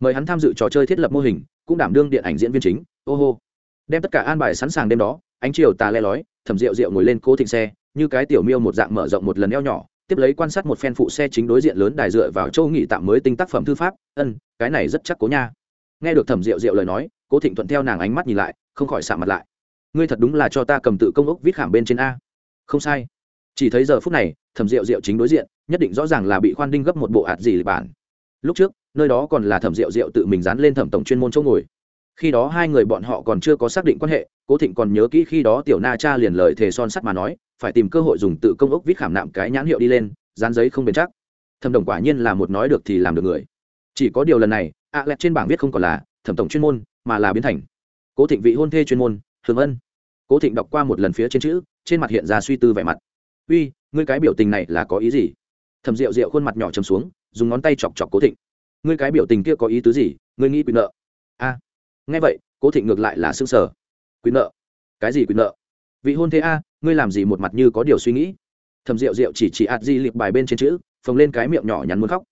Mời hắn tham dự trò chơi thiết lập mô hình cũng đảm đương điện ảnh diễn viên chính. Ô hô. Đem tất cả an bài sẵn sàng đêm đó, ánh chiều tà le lói, thẩm rượu rượu ngồi lên cố thịnh xe, như cái tiểu miêu một dạng mở rộng một lần eo nhỏ, tiếp lấy quan sát một phen phụ xe chính đối diện lớn đài dựa vào châu nghị tạm mới tinh tác phẩm thư pháp. Ân, cái này rất chắc cố nha. Nghe được thẩm rượu rượu lời nói, cố thịnh thuận theo nàng ánh mắt nhìn lại, không khỏi xạ mặt lại. Ngươi thật đúng là cho ta cầm tự công ốc viết khảm bên trên a. Không sai. Chỉ thấy giờ phút này, thẩm rượu rượu chính đối diện, nhất định rõ ràng là bị khoan đinh gấp một bộ hạt gì bản. Lúc trước nơi đó còn là thẩm rượu rượu tự mình dán lên thẩm tổng chuyên môn chỗ ngồi. Khi đó hai người bọn họ còn chưa có xác định quan hệ, cố thịnh còn nhớ kỹ khi đó tiểu na cha liền lời thề son sắt mà nói, phải tìm cơ hội dùng tự công ốc viết khảm nạm cái nhãn hiệu đi lên, dán giấy không bền chắc. Thẩm đồng quả nhiên là một nói được thì làm được người. Chỉ có điều lần này, ạ lẹt trên bảng viết không còn là thẩm tổng chuyên môn, mà là biến thành cố thịnh vị hôn thê chuyên môn thường ân. Cố thịnh đọc qua một lần phía trên chữ, trên mặt hiện ra suy tư vẻ mặt. Uy, ngươi cái biểu tình này là có ý gì? Thẩm rượu rượu khuôn mặt nhỏ chầm xuống, dùng ngón tay chọc chọc cố thịnh ngươi cái biểu tình kia có ý tứ gì? Ngươi nghĩ quyền nợ? A. Nghe vậy, cố thịnh ngược lại là xương sở quyền nợ? Cái gì quyền nợ? Vị hôn thế a, ngươi làm gì một mặt như có điều suy nghĩ? Thầm rượu rượu chỉ chỉ ạt di liệp bài bên trên chữ, phồng lên cái miệng nhỏ nhắn muốn khóc.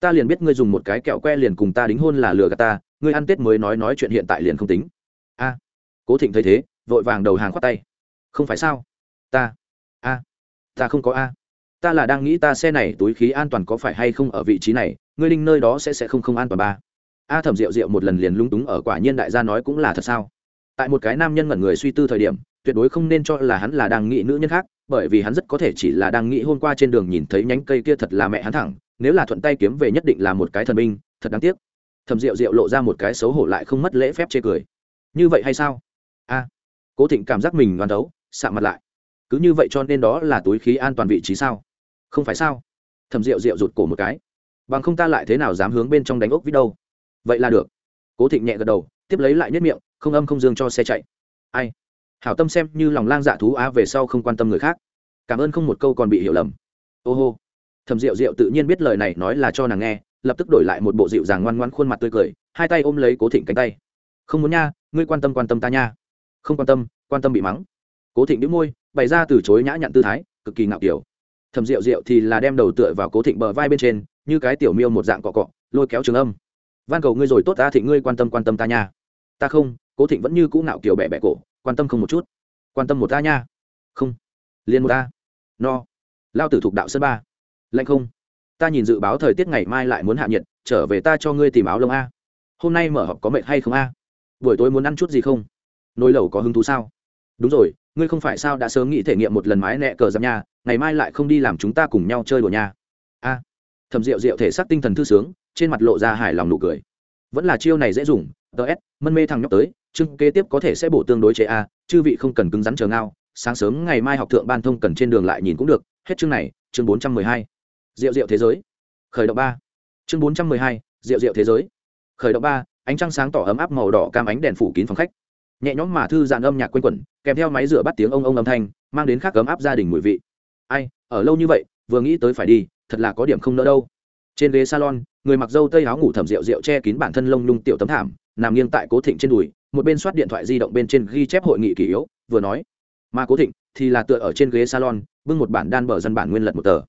Ta liền biết ngươi dùng một cái kẹo que liền cùng ta đính hôn là lừa gạt ta, ngươi ăn tết mới nói nói chuyện hiện tại liền không tính. A. Cố thịnh thấy thế, vội vàng đầu hàng khoát tay. Không phải sao? Ta. A. Ta không có a. Ta là đang nghĩ ta xe này túi khí an toàn có phải hay không ở vị trí này ngươi linh nơi đó sẽ sẽ không không an toàn ba. A thẩm rượu rượu một lần liền lung túng ở quả nhiên đại gia nói cũng là thật sao? Tại một cái nam nhân ngẩn người suy tư thời điểm, tuyệt đối không nên cho là hắn là đang nghĩ nữ nhân khác, bởi vì hắn rất có thể chỉ là đang nghĩ hôm qua trên đường nhìn thấy nhánh cây kia thật là mẹ hắn thẳng, nếu là thuận tay kiếm về nhất định là một cái thần binh, thật đáng tiếc. Thẩm rượu rượu lộ ra một cái xấu hổ lại không mất lễ phép chê cười. Như vậy hay sao? A. Cố thịnh cảm giác mình đoán đấu sạ mặt lại. Cứ như vậy cho nên đó là túi khí an toàn vị trí sao? Không phải sao? Thẩm rượu rượu rụt cổ một cái bằng không ta lại thế nào dám hướng bên trong đánh ốc vít đâu. Vậy là được. Cố thịnh nhẹ gật đầu, tiếp lấy lại nhất miệng, không âm không dương cho xe chạy. Ai? Hảo tâm xem như lòng lang dạ thú á về sau không quan tâm người khác. Cảm ơn không một câu còn bị hiểu lầm. Ô hô. Thầm rượu rượu tự nhiên biết lời này nói là cho nàng nghe, lập tức đổi lại một bộ dịu dàng ngoan ngoan khuôn mặt tươi cười, hai tay ôm lấy cố thịnh cánh tay. Không muốn nha, ngươi quan tâm quan tâm ta nha. Không quan tâm quan tâm bị mắng. Cố thịnh đĩu môi, bày ra từ chối nhã nhặn tư thái, cực kỳ ngạo kiểu thầm rượu rượu thì là đem đầu tựa vào cố thịnh bờ vai bên trên, như cái tiểu miêu một dạng cọ cọ, lôi kéo trường âm. Van cầu ngươi rồi tốt ta thịnh ngươi quan tâm quan tâm ta nha. Ta không, cố thịnh vẫn như cũ nạo kiểu bẻ bẻ cổ, quan tâm không một chút. Quan tâm một ta nha. Không. Liền một ta. No. Lao tử thuộc đạo sân ba. Lạnh không. Ta nhìn dự báo thời tiết ngày mai lại muốn hạ nhiệt, trở về ta cho ngươi tìm áo lông a. Hôm nay mở họp có mệt hay không a? Buổi tối muốn ăn chút gì không? Nồi lẩu có hứng thú sao? Đúng rồi, ngươi không phải sao đã sớm nghĩ thể nghiệm một lần mái nẹ cờ giam nha ngày mai lại không đi làm chúng ta cùng nhau chơi đùa nha. a. Thầm rượu rượu thể xác tinh thần thư sướng, trên mặt lộ ra hài lòng nụ cười. Vẫn là chiêu này dễ dùng ts mân mê thằng nhóc tới, chương kế tiếp có thể sẽ bổ tương đối chế a, chư vị không cần cứng rắn chờ ngao, sáng sớm ngày mai học thượng ban thông cần trên đường lại nhìn cũng được, hết chương này, chương bốn trăm mười hai. Rượu rượu thế giới. Khởi động ba. Chương bốn trăm mười hai rượu rượu thế giới. Khởi động ba, ánh trăng sáng tỏ ấm áp màu đỏ cam ánh đèn phủ kín phòng khách. Nhẹ nhõm mà thư giãn âm nhạc quen quẩn, kèm theo máy rửa bắt tiếng ông ông âm thanh, mang đến khác ấm áp gia đình mùi vị ai, ở lâu như vậy, vừa nghĩ tới phải đi, thật là có điểm không nỡ đâu. Trên ghế salon, người mặc dâu tây áo ngủ thẩm rượu rượu che kín bản thân lông nhung tiểu tấm thảm, nằm nghiêng tại cố thịnh trên đùi, một bên soát điện thoại di động bên trên ghi chép hội nghị kỷ yếu, vừa nói, mà cố thịnh, thì là tựa ở trên ghế salon, bưng một bản đan bờ dân bản nguyên lật một tờ.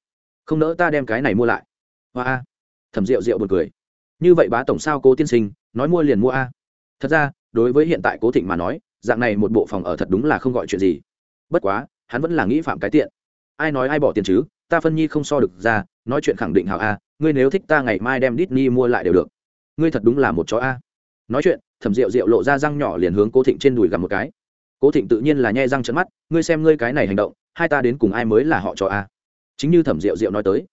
Không nỡ ta đem cái này mua lại. Hoa a. Thẩm rượu rượu buồn cười. Như vậy bá tổng sao cố tiên sinh, nói mua liền mua a. Thật ra, đối với hiện tại cố thịnh mà nói, dạng này một bộ phòng ở thật đúng là không gọi chuyện gì. Bất quá, hắn vẫn là nghĩ phạm cái tiện ai nói ai bỏ tiền chứ, ta phân nhi không so được ra, nói chuyện khẳng định hảo a, ngươi nếu thích ta ngày mai đem Disney mua lại đều được. Ngươi thật đúng là một chó a. Nói chuyện, thẩm rượu rượu lộ ra răng nhỏ liền hướng cố thịnh trên đùi gặp một cái. Cố thịnh tự nhiên là nhai răng trận mắt, ngươi xem ngươi cái này hành động, hai ta đến cùng ai mới là họ chó a? Chính như thẩm rượu rượu nói tới.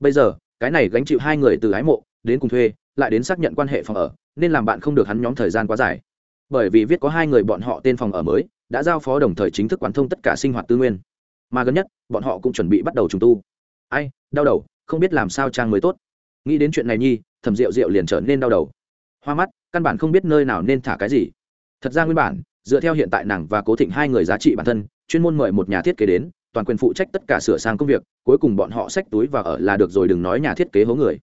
Bây giờ, cái này gánh chịu hai người từ ái mộ, đến cùng thuê, lại đến xác nhận quan hệ phòng ở, nên làm bạn không được hắn nhóm thời gian quá dài. Bởi vì viết có hai người bọn họ tên phòng ở mới, đã giao phó đồng thời chính thức quán thông tất cả sinh hoạt tư nguyên mà gần nhất, bọn họ cũng chuẩn bị bắt đầu trùng tu. Ai, đau đầu, không biết làm sao trang mới tốt. Nghĩ đến chuyện này nhi, thẩm rượu rượu liền trở nên đau đầu. Hoa mắt, căn bản không biết nơi nào nên thả cái gì. Thật ra nguyên bản, dựa theo hiện tại nàng và cố thịnh hai người giá trị bản thân, chuyên môn mời một nhà thiết kế đến, toàn quyền phụ trách tất cả sửa sang công việc, cuối cùng bọn họ xách túi và ở là được rồi đừng nói nhà thiết kế hố người.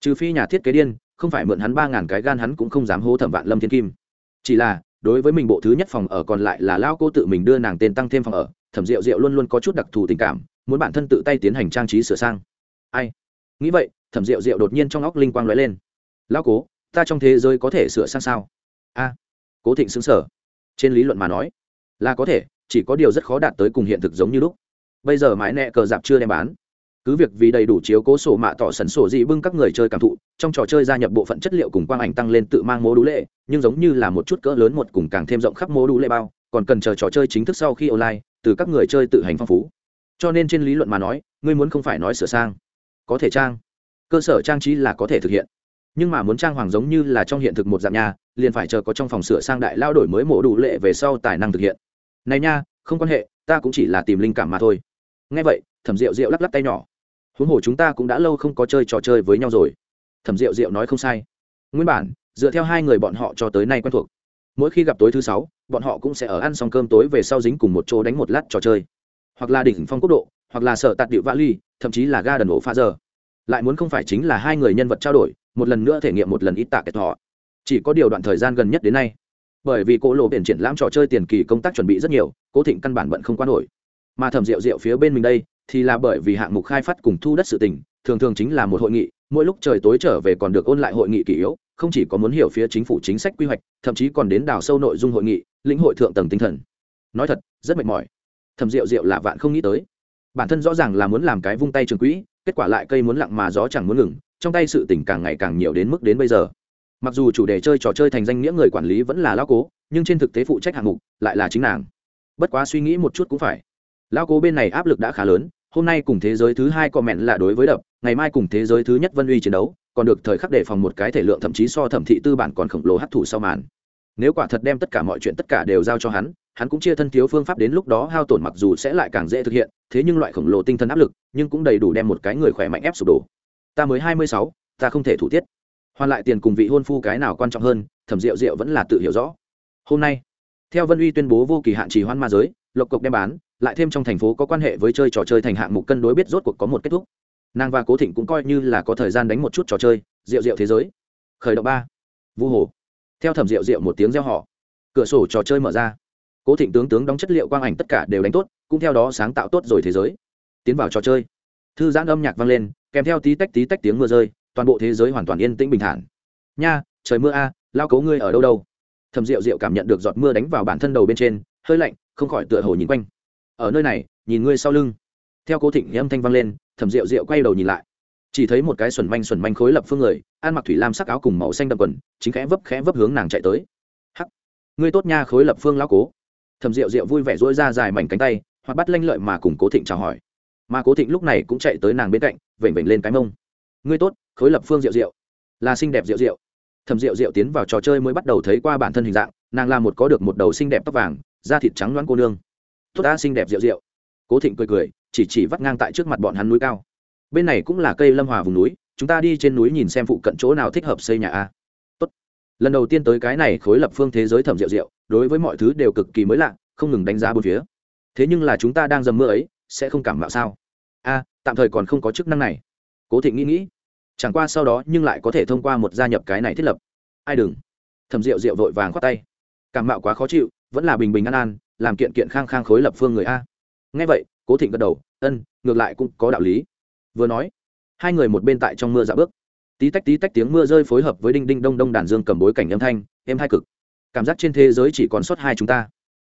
Trừ phi nhà thiết kế điên, không phải mượn hắn ba ngàn cái gan hắn cũng không dám hố thẩm vạn lâm thiên kim. Chỉ là, đối với mình bộ thứ nhất phòng ở còn lại là lao cô tự mình đưa nàng tên tăng thêm phòng ở thẩm rượu rượu luôn luôn có chút đặc thù tình cảm, muốn bản thân tự tay tiến hành trang trí sửa sang. Ai? Nghĩ vậy, thẩm rượu rượu đột nhiên trong óc linh quang lóe lên. Lao cố, ta trong thế giới có thể sửa sang sao? A. Cố thịnh xứng sở trên lý luận mà nói, là có thể, chỉ có điều rất khó đạt tới cùng hiện thực giống như lúc. Bây giờ mãi nẹ cờ dạp chưa đem bán. Cứ việc vì đầy đủ chiếu cố sổ mạ tỏ sẩn sổ dị bưng các người chơi cảm thụ, trong trò chơi gia nhập bộ phận chất liệu cùng quang ảnh tăng lên tự mang mô đũ lệ, nhưng giống như là một chút cỡ lớn một cùng càng thêm rộng khắp mô đũ lệ bao còn cần chờ trò chơi chính thức sau khi online, từ các người chơi tự hành phong phú. Cho nên trên lý luận mà nói, ngươi muốn không phải nói sửa sang, có thể trang. Cơ sở trang trí là có thể thực hiện. Nhưng mà muốn trang hoàng giống như là trong hiện thực một dạng nhà liền phải chờ có trong phòng sửa sang đại lao đổi mới mổ đủ lệ về sau tài năng thực hiện. Này nha, không quan hệ, ta cũng chỉ là tìm linh cảm mà thôi. Ngay vậy, thẩm rượu rượu lắc lắc tay nhỏ. Huống hồ chúng ta cũng đã lâu không có chơi trò chơi với nhau rồi. Thẩm rượu rượu nói không sai. Nguyên bản, dựa theo hai người bọn họ cho tới nay quen thuộc mỗi khi gặp tối thứ sáu, bọn họ cũng sẽ ở ăn xong cơm tối về sau dính cùng một chỗ đánh một lát trò chơi. Hoặc là đỉnh phong quốc độ, hoặc là sở tạt điệu vã ly, thậm chí là ga đần ổ pha giờ lại muốn không phải chính là hai người nhân vật trao đổi, một lần nữa thể nghiệm một lần ít tạ kẹt họ. Chỉ có điều đoạn thời gian gần nhất đến nay, bởi vì cỗ lộ biển triển lãm trò chơi tiền kỳ công tác chuẩn bị rất nhiều, cố thịnh căn bản bận không quan nổi. Mà thẩm rượu rượu phía bên mình đây, thì là bởi vì hạng mục khai phát cùng thu đất sự tình thường thường chính là một hội nghị, mỗi lúc trời tối trở về còn được ôn lại hội nghị kỷ yếu, không chỉ có muốn hiểu phía chính phủ chính sách quy hoạch, thậm chí còn đến đào sâu nội dung hội nghị, lĩnh hội thượng tầng tinh thần. Nói thật, rất mệt mỏi. Thẩm rượu rượu là vạn không nghĩ tới. Bản thân rõ ràng là muốn làm cái vung tay trường quỹ, kết quả lại cây muốn lặng mà gió chẳng muốn ngừng, trong tay sự tỉnh càng ngày càng nhiều đến mức đến bây giờ. Mặc dù chủ đề chơi trò chơi thành danh nghĩa người quản lý vẫn là lao cố, nhưng trên thực tế phụ trách hạng mục lại là chính nàng. Bất quá suy nghĩ một chút cũng phải. Lao cố bên này áp lực đã khá lớn, hôm nay cùng thế giới thứ hai có mẹn là đối với đập ngày mai cùng thế giới thứ nhất vân uy chiến đấu, còn được thời khắc đề phòng một cái thể lượng thậm chí so thẩm thị tư bản còn khổng lồ hấp thụ sau màn. Nếu quả thật đem tất cả mọi chuyện tất cả đều giao cho hắn hắn cũng chia thân thiếu phương pháp đến lúc đó hao tổn mặc dù sẽ lại càng dễ thực hiện, thế nhưng loại khổng lồ tinh thần áp lực, nhưng cũng đầy đủ đem một cái người khỏe mạnh ép sụp đổ. Ta mới hai mươi sáu, ta không thể thủ tiết. Hoàn lại tiền cùng vị hôn phu cái nào quan trọng hơn, thẩm rượu rượu vẫn là tự hiểu rõ. Hôm nay, theo vân uy tuyên bố vô kỳ hạn trì hoan ma giới, lộc cộc đem bán, lại thêm trong thành phố có quan hệ với chơi trò chơi thành hạng mục cân đối biết rốt cuộc có một kết thúc nàng và cố thịnh cũng coi như là có thời gian đánh một chút trò chơi rượu rượu thế giới. Khởi động ba. Vu hồ. Theo thẩm rượu rượu một tiếng reo họ cửa sổ trò chơi mở ra. Cố thịnh tướng tướng đóng chất liệu quang ảnh tất cả đều đánh tốt, cũng theo đó sáng tạo tốt rồi thế giới. Tiến vào trò chơi. Thư giãn âm nhạc vang lên, kèm theo tí tách tí tách tiếng mưa rơi, toàn bộ thế giới hoàn toàn yên tĩnh bình thản. Nha, trời mưa a, lao cấu ngươi ở đâu đâu? Thầm rượu rượu cảm nhận được giọt mưa đánh vào bản thân đầu bên trên, hơi lạnh, không khỏi tựa hồ nhìn quanh. Ở nơi này, nhìn ngươi sau lưng. Theo cố thịnh âm thanh vang lên Thẩm rượu rượu quay đầu nhìn lại. Chỉ thấy một cái xuẩn manh xuẩn manh khối lập phương người, ăn mặc thủy lam sắc áo cùng màu xanh đậm quần, chính khẽ vấp khẽ vấp hướng nàng chạy tới. Hắc, ngươi tốt nha khối lập phương lão cố. Thẩm rượu rượu vui vẻ dỗi ra dài mảnh cánh tay hoặc bắt lanh lợi mà cùng cố thịnh chào hỏi. Mà cố thịnh lúc này cũng chạy tới nàng bên cạnh, vểnh vểnh lên cái mông. Ngươi tốt, khối lập phương rượu rượu, là xinh đẹp rượu rượu. Thẩm rượu rượu tiến vào trò chơi mới bắt đầu thấy qua bản thân hình dạng, nàng là một có được một đầu xinh đẹp tóc vàng, da thịt trắng loáng cô nương. Tốt đã xinh đẹp rượu rượu. Cố thịnh cười cười chỉ chỉ vắt ngang tại trước mặt bọn hắn núi cao. Bên này cũng là cây lâm hòa vùng núi, chúng ta đi trên núi nhìn xem phụ cận chỗ nào thích hợp xây nhà a. Tốt. Lần đầu tiên tới cái này khối lập phương thế giới thẩm rượu rượu đối với mọi thứ đều cực kỳ mới lạ, không ngừng đánh giá bốn phía. Thế nhưng là chúng ta đang dầm mưa ấy, sẽ không cảm mạo sao? A, tạm thời còn không có chức năng này. Cố thịnh nghĩ nghĩ. Chẳng qua sau đó nhưng lại có thể thông qua một gia nhập cái này thiết lập. Ai đừng. Thầm rượu rượu vội vàng khoát tay. Cảm mạo quá khó chịu, vẫn là bình bình an an, làm kiện kiện khang khang khối lập phương người a. Ngay vậy cố thịnh gật đầu, ân, ngược lại cũng có đạo lý. Vừa nói, hai người một bên tại trong mưa dạo bước. Tí tách tí tách tiếng mưa rơi phối hợp với đinh đinh đông đông đàn dương cầm bối cảnh âm thanh, êm hai cực. Cảm giác trên thế giới chỉ còn sót hai chúng ta.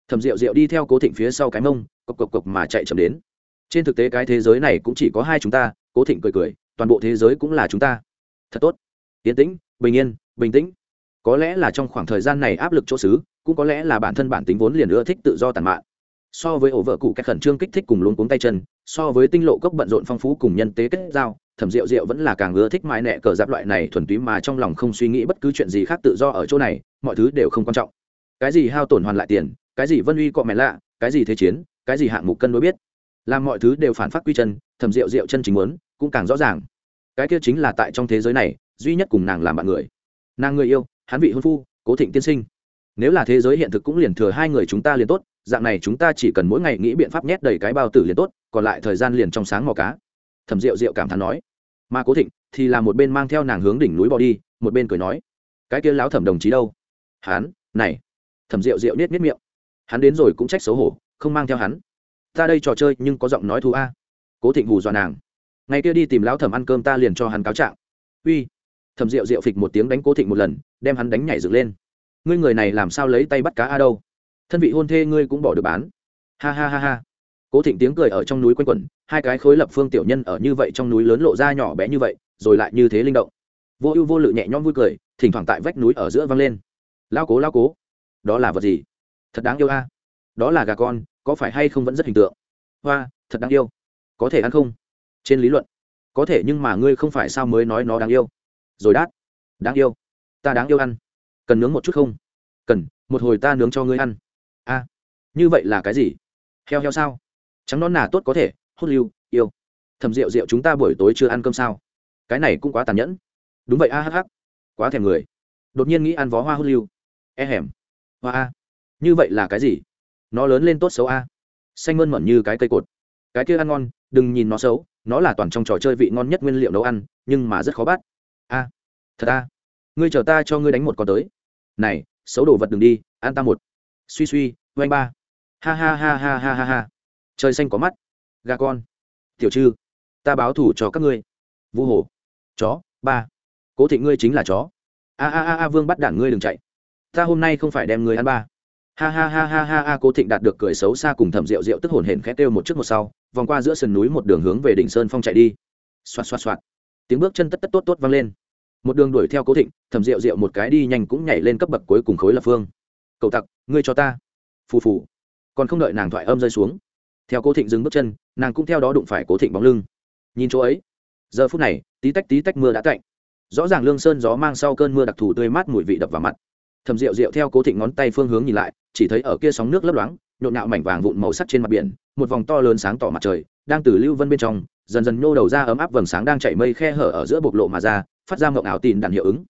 Thầm rượu rượu đi theo cố thịnh phía sau cái mông, cộc cộc cộc mà chạy chậm đến. Trên thực tế cái thế giới này cũng chỉ có hai chúng ta, cố thịnh cười cười, toàn bộ thế giới cũng là chúng ta. Thật tốt. Yên tĩnh, bình yên, bình tĩnh. Có lẽ là trong khoảng thời gian này áp lực chỗ xứ, cũng có lẽ là bản thân bản tính vốn liền ưa thích tự do tàn mạn so với ổ vợ cụ cách khẩn trương kích thích cùng luống cuống tay chân, so với tinh lộ cốc bận rộn phong phú cùng nhân tế kết giao, thẩm rượu rượu vẫn là càng ưa thích mãi nẹ cờ giáp loại này thuần túy mà trong lòng không suy nghĩ bất cứ chuyện gì khác tự do ở chỗ này, mọi thứ đều không quan trọng. Cái gì hao tổn hoàn lại tiền, cái gì vân uy cọ mẹ lạ, cái gì thế chiến, cái gì hạng mục cân đối biết. Làm mọi thứ đều phản phát quy chân, thẩm rượu rượu chân chính muốn, cũng càng rõ ràng. Cái kia chính là tại trong thế giới này, duy nhất cùng nàng làm bạn người. Nàng người yêu, hắn vị hôn phu, cố thịnh tiên sinh. Nếu là thế giới hiện thực cũng liền thừa hai người chúng ta liền tốt dạng này chúng ta chỉ cần mỗi ngày nghĩ biện pháp nhét đầy cái bao tử liền tốt, còn lại thời gian liền trong sáng mò cá. Thẩm rượu rượu cảm thán nói. Mà cố thịnh thì là một bên mang theo nàng hướng đỉnh núi bỏ đi, một bên cười nói, cái kia láo thẩm đồng chí đâu? Hắn, này. Thẩm rượu rượu nết nết miệng. Hắn đến rồi cũng trách xấu hổ, không mang theo hắn. Ta đây trò chơi nhưng có giọng nói thú a. Cố thịnh hù dọa nàng. Ngày kia đi tìm lão thẩm ăn cơm ta liền cho hắn cáo trạng. Uy. Thẩm rượu rượu phịch một tiếng đánh cố thịnh một lần, đem hắn đánh nhảy dựng lên. Ngươi người này làm sao lấy tay bắt cá a đâu? Thân vị hôn thê ngươi cũng bỏ được bán. Ha ha ha ha. Cố thịnh tiếng cười ở trong núi quanh quẩn, hai cái khối lập phương tiểu nhân ở như vậy trong núi lớn lộ ra nhỏ bé như vậy, rồi lại như thế linh động. Vô ưu vô lự nhẹ nhõm vui cười, thỉnh thoảng tại vách núi ở giữa vang lên. Lao cố lao cố. Đó là vật gì? Thật đáng yêu a. Đó là gà con, có phải hay không vẫn rất hình tượng? Hoa, thật đáng yêu. Có thể ăn không? Trên lý luận. Có thể nhưng mà ngươi không phải sao mới nói nó đáng yêu. Rồi đát đáng yêu. Ta đáng yêu ăn. Cần nướng một chút không? Cần, một hồi ta nướng cho ngươi ăn a như vậy là cái gì? Heo heo sao? Trắng nón nà tốt có thể hốt lưu, yêu. Thầm rượu rượu chúng ta buổi tối chưa ăn cơm sao? Cái này cũng quá tàn nhẫn. Đúng vậy, a hh quá thèm người. Đột nhiên nghĩ ăn vó hoa hốt lưu. E hẻm. Hoa a. Như vậy là cái gì? Nó lớn lên tốt xấu a. Xanh mơn mởn như cái cây cột. Cái kia ăn ngon, đừng nhìn nó xấu, nó là toàn trong trò chơi vị ngon nhất nguyên liệu nấu ăn, nhưng mà rất khó bắt. A. Thật a. Ngươi chờ ta cho ngươi đánh một con tới. Này, xấu đồ vật đừng đi, ăn ta một suy suy, oanh ba. Ha ha ha ha ha ha ha. Trời xanh có mắt. Gà con. Tiểu trư, ta báo thủ cho các ngươi. Vu hồ chó, ba. Cố thị ngươi chính là chó. A a a a, vương bắt đản ngươi đừng chạy. Ta hôm nay không phải đem ngươi ăn ba. Ha ha ha ha ha ha, cố thịnh đạt được cười xấu xa cùng thẩm rượu rượu tức hồn hển khét kêu một trước một sau, vòng qua giữa sườn núi một đường hướng về đỉnh sơn phong chạy đi. Xoạt xoạt xoạt. Tiếng bước chân tất tất tốt tốt vang lên. Một đường đuổi theo cố thịnh, thẩm rượu rượu một cái đi nhanh cũng nhảy lên cấp bậc cuối cùng khối lập phương cậu tặc, ngươi cho ta. Phù phù. Còn không đợi nàng thoại âm rơi xuống, theo cố thịnh dừng bước chân, nàng cũng theo đó đụng phải cố thịnh bóng lưng. Nhìn chỗ ấy, giờ phút này, tí tách tí tách mưa đã tạnh. rõ ràng lương sơn gió mang sau cơn mưa đặc thù tươi mát mùi vị đập vào mặt. Thầm rượu rượu theo cố thịnh ngón tay phương hướng nhìn lại, chỉ thấy ở kia sóng nước lấp loáng, nhộn nhạo mảnh vàng vụn màu sắc trên mặt biển, một vòng to lớn sáng tỏ mặt trời, đang từ lưu vân bên trong, dần dần nhô đầu ra ấm áp vầng sáng đang chảy mây khe hở ở giữa bộc lộ mà ra, phát ra mộng ảo tin đạn hiệu ứng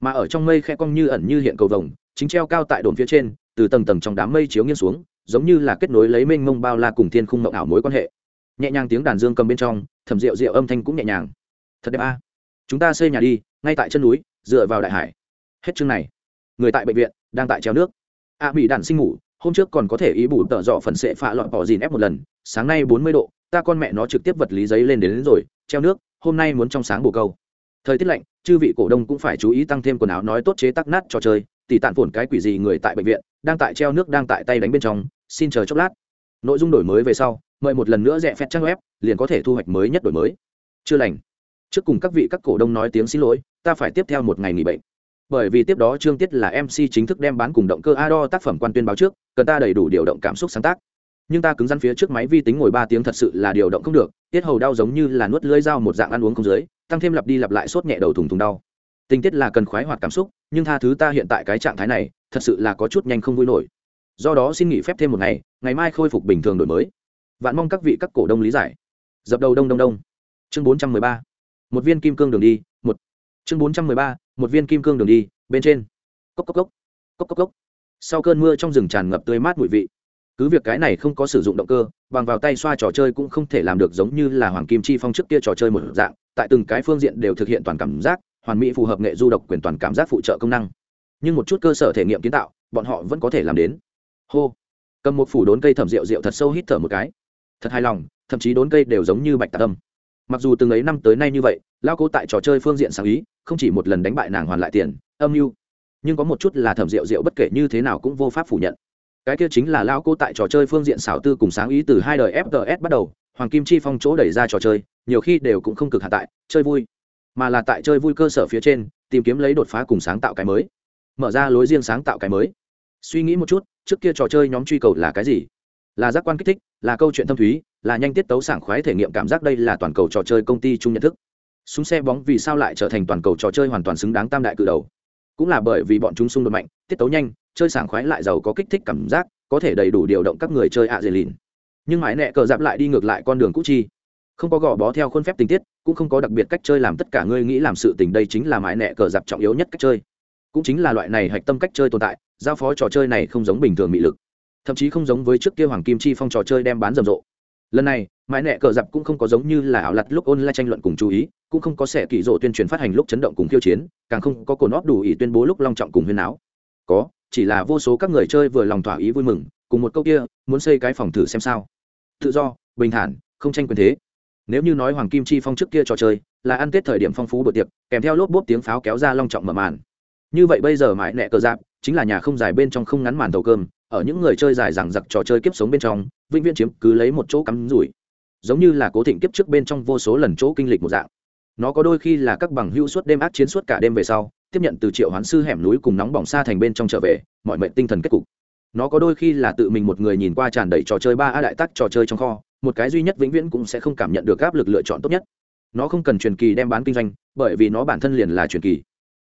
mà ở trong mây khe cong như ẩn như hiện cầu vồng chính treo cao tại đồn phía trên từ tầng tầng trong đám mây chiếu nghiêng xuống giống như là kết nối lấy mênh mông bao la cùng thiên khung mộng ảo mối quan hệ. Nhẹ nhàng tiếng đàn dương cầm bên trong thầm rượu rượu âm thanh cũng nhẹ nhàng. Thật đẹp a. Chúng ta xây nhà đi ngay tại chân núi dựa vào đại hải. Hết chương này. Người tại bệnh viện đang tại treo nước. A bị đàn sinh ngủ hôm trước còn có thể ý bù tợ dọ phần sệ phạ lọt bỏ dìn ép một lần sáng nay bốn mươi độ ta con mẹ nó trực tiếp vật lý giấy lên đến, đến rồi treo nước hôm nay muốn trong sáng bồ câu. Thời tiết lạnh chư vị cổ đông cũng phải chú ý tăng thêm quần áo nói tốt chế tắc nát trò chơi tỷ tản phổn cái quỷ gì người tại bệnh viện, đang tại treo nước đang tại tay đánh bên trong, xin chờ chốc lát. Nội dung đổi mới về sau, mời một lần nữa rẽ phép trang web, liền có thể thu hoạch mới nhất đổi mới. Chưa lành. Trước cùng các vị các cổ đông nói tiếng xin lỗi, ta phải tiếp theo một ngày nghỉ bệnh. Bởi vì tiếp đó chương tiết là mc chính thức đem bán cùng động cơ a đo tác phẩm quan tuyên báo trước, cần ta đầy đủ điều động cảm xúc sáng tác. Nhưng ta cứng rắn phía trước máy vi tính ngồi ba tiếng thật sự là điều động không được, tiết hầu đau giống như là nuốt lưỡi dao một dạng ăn uống không dưới tăng thêm lặp đi lặp lại sốt nhẹ đầu thùng thùng đau. Tình tiết là cần khoái hoạt cảm xúc, nhưng tha thứ ta hiện tại cái trạng thái này, thật sự là có chút nhanh không vui nổi. Do đó xin nghỉ phép thêm một ngày ngày mai khôi phục bình thường đổi mới. Vạn mong các vị các cổ đông lý giải. Dập đầu đông đông đông. Chương bốn trăm mười ba. Một viên kim cương đường đi, một. Chương bốn trăm mười ba, một viên kim cương đường đi, bên trên. Cốc cốc cốc. Cốc cốc cốc. Sau cơn mưa trong rừng tràn ngập tươi mát mùi vị cứ việc cái này không có sử dụng động cơ, bằng vào tay xoa trò chơi cũng không thể làm được giống như là hoàng kim chi phong trước kia trò chơi một dạng, tại từng cái phương diện đều thực hiện toàn cảm giác, hoàn mỹ phù hợp nghệ du độc quyền toàn cảm giác phụ trợ công năng. Nhưng một chút cơ sở thể nghiệm kiến tạo, bọn họ vẫn có thể làm đến. Hô. Cầm một phủ đốn cây thẩm rượu rượu thật sâu hít thở một cái. Thật hài lòng, thậm chí đốn cây đều giống như bạch tạc âm. Mặc dù từng ấy năm tới nay như vậy, lao cố tại trò chơi phương diện sáng ý, không chỉ một lần đánh bại nàng hoàn lại tiền, âm mưu, nhưng có một chút là thẩm rượu rượu bất kể như thế nào cũng vô pháp phủ nhận cái kia chính là lão cô tại trò chơi phương diện xảo tư cùng sáng ý từ hai đời fts bắt đầu, hoàng kim chi phong chỗ đẩy ra trò chơi, nhiều khi đều cũng không cực hạ tại chơi vui, mà là tại chơi vui cơ sở phía trên, tìm kiếm lấy đột phá cùng sáng tạo cái mới. Mở ra lối riêng sáng tạo cái mới. Suy nghĩ một chút, trước kia trò chơi nhóm truy cầu là cái gì? Là giác quan kích thích, là câu chuyện thâm thúy, là nhanh tiết tấu sảng khoái thể nghiệm cảm giác đây là toàn cầu trò chơi công ty chung nhận thức. Súng xe bóng vì sao lại trở thành toàn cầu trò chơi hoàn toàn xứng đáng tam đại cự đầu? Cũng là bởi vì bọn chúng xung đột mạnh tiết tấu nhanh, chơi sảng khoái lại giàu có kích thích cảm giác, có thể đầy đủ điều động các người chơi ạ dề lìn. Nhưng mãi nẹ cờ dạp lại đi ngược lại con đường cũ chi. Không có gò bó theo khuôn phép tình tiết, cũng không có đặc biệt cách chơi làm tất cả ngươi nghĩ làm sự tình đây chính là mãi nẹ cờ dạp trọng yếu nhất cách chơi. Cũng chính là loại này hạch tâm cách chơi tồn tại, giao phó trò chơi này không giống bình thường mị lực. Thậm chí không giống với trước kia hoàng kim chi phong trò chơi đem bán rầm rộ. Lần này, mãi nẹ cờ dạp cũng không có giống như là ảo lặt lúc ôn lại tranh luận cùng chú ý, cũng không có sẻ kỳ rộ tuyên truyền phát hành lúc chấn động cùng khiêu chiến, càng không có cồn óp đủ ý tuyên bố lúc long trọng cùng huyên áo có, chỉ là vô số các người chơi vừa lòng thỏa ý vui mừng, cùng một câu kia, muốn xây cái phòng thử xem sao. Tự do, bình thản, không tranh quyền thế. Nếu như nói hoàng kim chi phong trước kia trò chơi, là ăn tết thời điểm phong phú bữa tiệc, kèm theo lốp bốp tiếng pháo kéo ra long trọng mở màn. Như vậy bây giờ mãi nẹ cờ giáp, chính là nhà không dài bên trong không ngắn màn tàu cơm, ở những người chơi dài rằng giặc trò chơi kiếp sống bên trong, vĩnh viễn chiếm cứ lấy một chỗ cắm rủi. Giống như là cố thịnh kiếp trước bên trong vô số lần chỗ kinh lịch một dạng. Nó có đôi khi là các bằng hữu suốt đêm ác chiến suốt cả đêm về sau tiếp nhận từ triệu hoán sư hẻm núi cùng nóng bỏng xa thành bên trong trở về, mọi mệnh tinh thần kết cục. Nó có đôi khi là tự mình một người nhìn qua tràn đầy trò chơi ba a đại tắc trò chơi trong kho, một cái duy nhất vĩnh viễn cũng sẽ không cảm nhận được áp lực lựa chọn tốt nhất. Nó không cần truyền kỳ đem bán kinh doanh, bởi vì nó bản thân liền là truyền kỳ.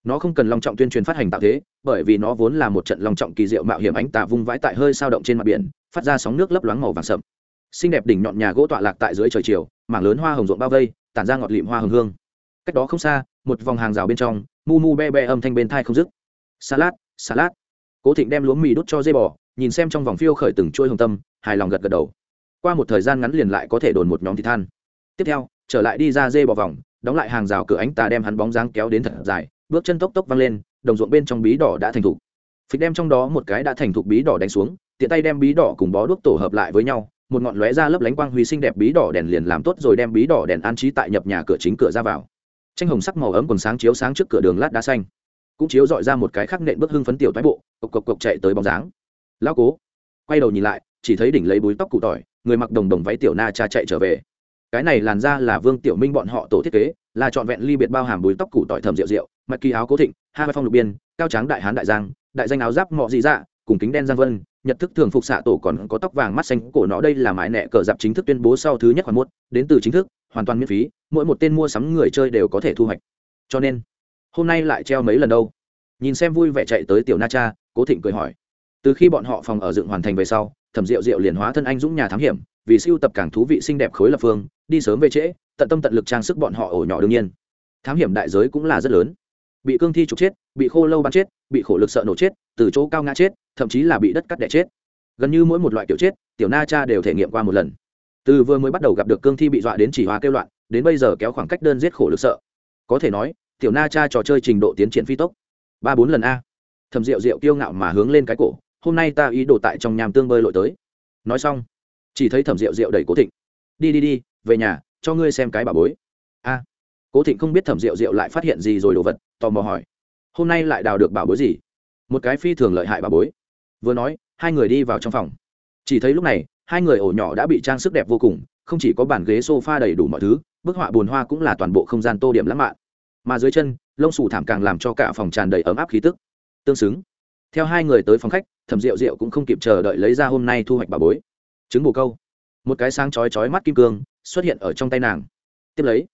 Nó không cần long trọng tuyên truyền phát hành tạo thế, bởi vì nó vốn là một trận long trọng kỳ diệu mạo hiểm ánh tà vung vãi tại hơi sao động trên mặt biển, phát ra sóng nước lấp loáng màu vàng sậm. Xinh đẹp đỉnh nhọn nhà gỗ tọa lạc tại dưới trời chiều, mảng lớn hoa hồng ruộng bao vây, tản ra ngọt lịm hoa hồng hương. Cách đó không xa, một vòng hàng rào bên trong mu mu be be âm thanh bên thai không dứt. Salad salad. Cố thịnh đem lúa mì đút cho dây bò, nhìn xem trong vòng phiêu khởi từng chuôi hồng tâm, hài lòng gật gật đầu. Qua một thời gian ngắn liền lại có thể đồn một nhóm thịt than. Tiếp theo, trở lại đi ra dê bò vòng, đóng lại hàng rào cửa ánh tà đem hắn bóng dáng kéo đến thật dài, bước chân tốc tốc văng lên, đồng ruộng bên trong bí đỏ đã thành thục. Phịch đem trong đó một cái đã thành thục bí đỏ đánh xuống, tiện tay đem bí đỏ cùng bó đuốc tổ hợp lại với nhau, một ngọn lóe ra lấp lánh quang huy sinh đẹp bí đỏ đèn liền làm tốt rồi đem bí đỏ đèn an trí tại nhập nhà cửa chính cửa ra vào tranh hồng sắc màu ấm còn sáng chiếu sáng trước cửa đường lát đá xanh. Cũng chiếu dọi ra một cái khắc nện bước hưng phấn tiểu thoái bộ, cộc cộc cộc chạy tới bóng dáng. Lao cố, quay đầu nhìn lại, chỉ thấy đỉnh lấy búi tóc cụ tỏi, người mặc đồng đồng váy tiểu na cha chạy trở về. Cái này làn ra là vương tiểu minh bọn họ tổ thiết kế, là trọn vẹn ly biệt bao hàm búi tóc cụ tỏi thầm rượu rượu, mặc kỳ áo cố thịnh hai phong lục biên, cao tráng đại hán đại giang, đại danh áo giáp mọ dị dạ cùng kính đen giang vân, nhật thức thường phục xạ tổ còn có tóc vàng mắt xanh cổ nó đây là mái nẹ cờ dạp chính thức tuyên bố sau thứ nhất khoảng một đến từ chính thức hoàn toàn miễn phí, mỗi một tên mua sắm người chơi đều có thể thu hoạch. Cho nên, hôm nay lại treo mấy lần đâu? Nhìn xem vui vẻ chạy tới tiểu na cha, cố thịnh cười hỏi. Từ khi bọn họ phòng ở dựng hoàn thành về sau, thẩm rượu rượu liền hóa thân anh dũng nhà thám hiểm, vì siêu tập càng thú vị xinh đẹp khối lập phương, đi sớm về trễ, tận tâm tận lực trang sức bọn họ ổ nhỏ đương nhiên. Thám hiểm đại giới cũng là rất lớn. Bị cương thi trục chết, bị khô lâu bắn chết, bị khổ lực sợ nổ chết, từ chỗ cao ngã chết, thậm chí là bị đất cắt đẻ chết. Gần như mỗi một loại kiểu chết, tiểu na cha đều thể nghiệm qua một lần từ vừa mới bắt đầu gặp được cương thi bị dọa đến chỉ hoa kêu loạn, đến bây giờ kéo khoảng cách đơn giết khổ lực sợ. Có thể nói, tiểu na cha trò chơi trình độ tiến triển phi tốc. Ba bốn lần a. Thầm rượu rượu kiêu ngạo mà hướng lên cái cổ, hôm nay ta ý đồ tại trong nhàm tương bơi lội tới. Nói xong, chỉ thấy thẩm rượu rượu đẩy cố thịnh. Đi đi đi, về nhà, cho ngươi xem cái bà bối. A. Cố thịnh không biết thẩm rượu rượu lại phát hiện gì rồi đồ vật, tò mò hỏi. Hôm nay lại đào được bảo bối gì? Một cái phi thường lợi hại bà bối. Vừa nói, hai người đi vào trong phòng. Chỉ thấy lúc này hai người ổ nhỏ đã bị trang sức đẹp vô cùng, không chỉ có bàn ghế sofa đầy đủ mọi thứ, bức họa bồn hoa cũng là toàn bộ không gian tô điểm lãng mạn. Mà dưới chân, lông xù thảm càng làm cho cả phòng tràn đầy ấm áp khí tức. Tương xứng. Theo hai người tới phòng khách, thẩm rượu rượu cũng không kịp chờ đợi lấy ra hôm nay thu hoạch bà bối. Trứng bồ câu. Một cái sáng chói chói mắt kim cương xuất hiện ở trong tay nàng. Tiếp lấy,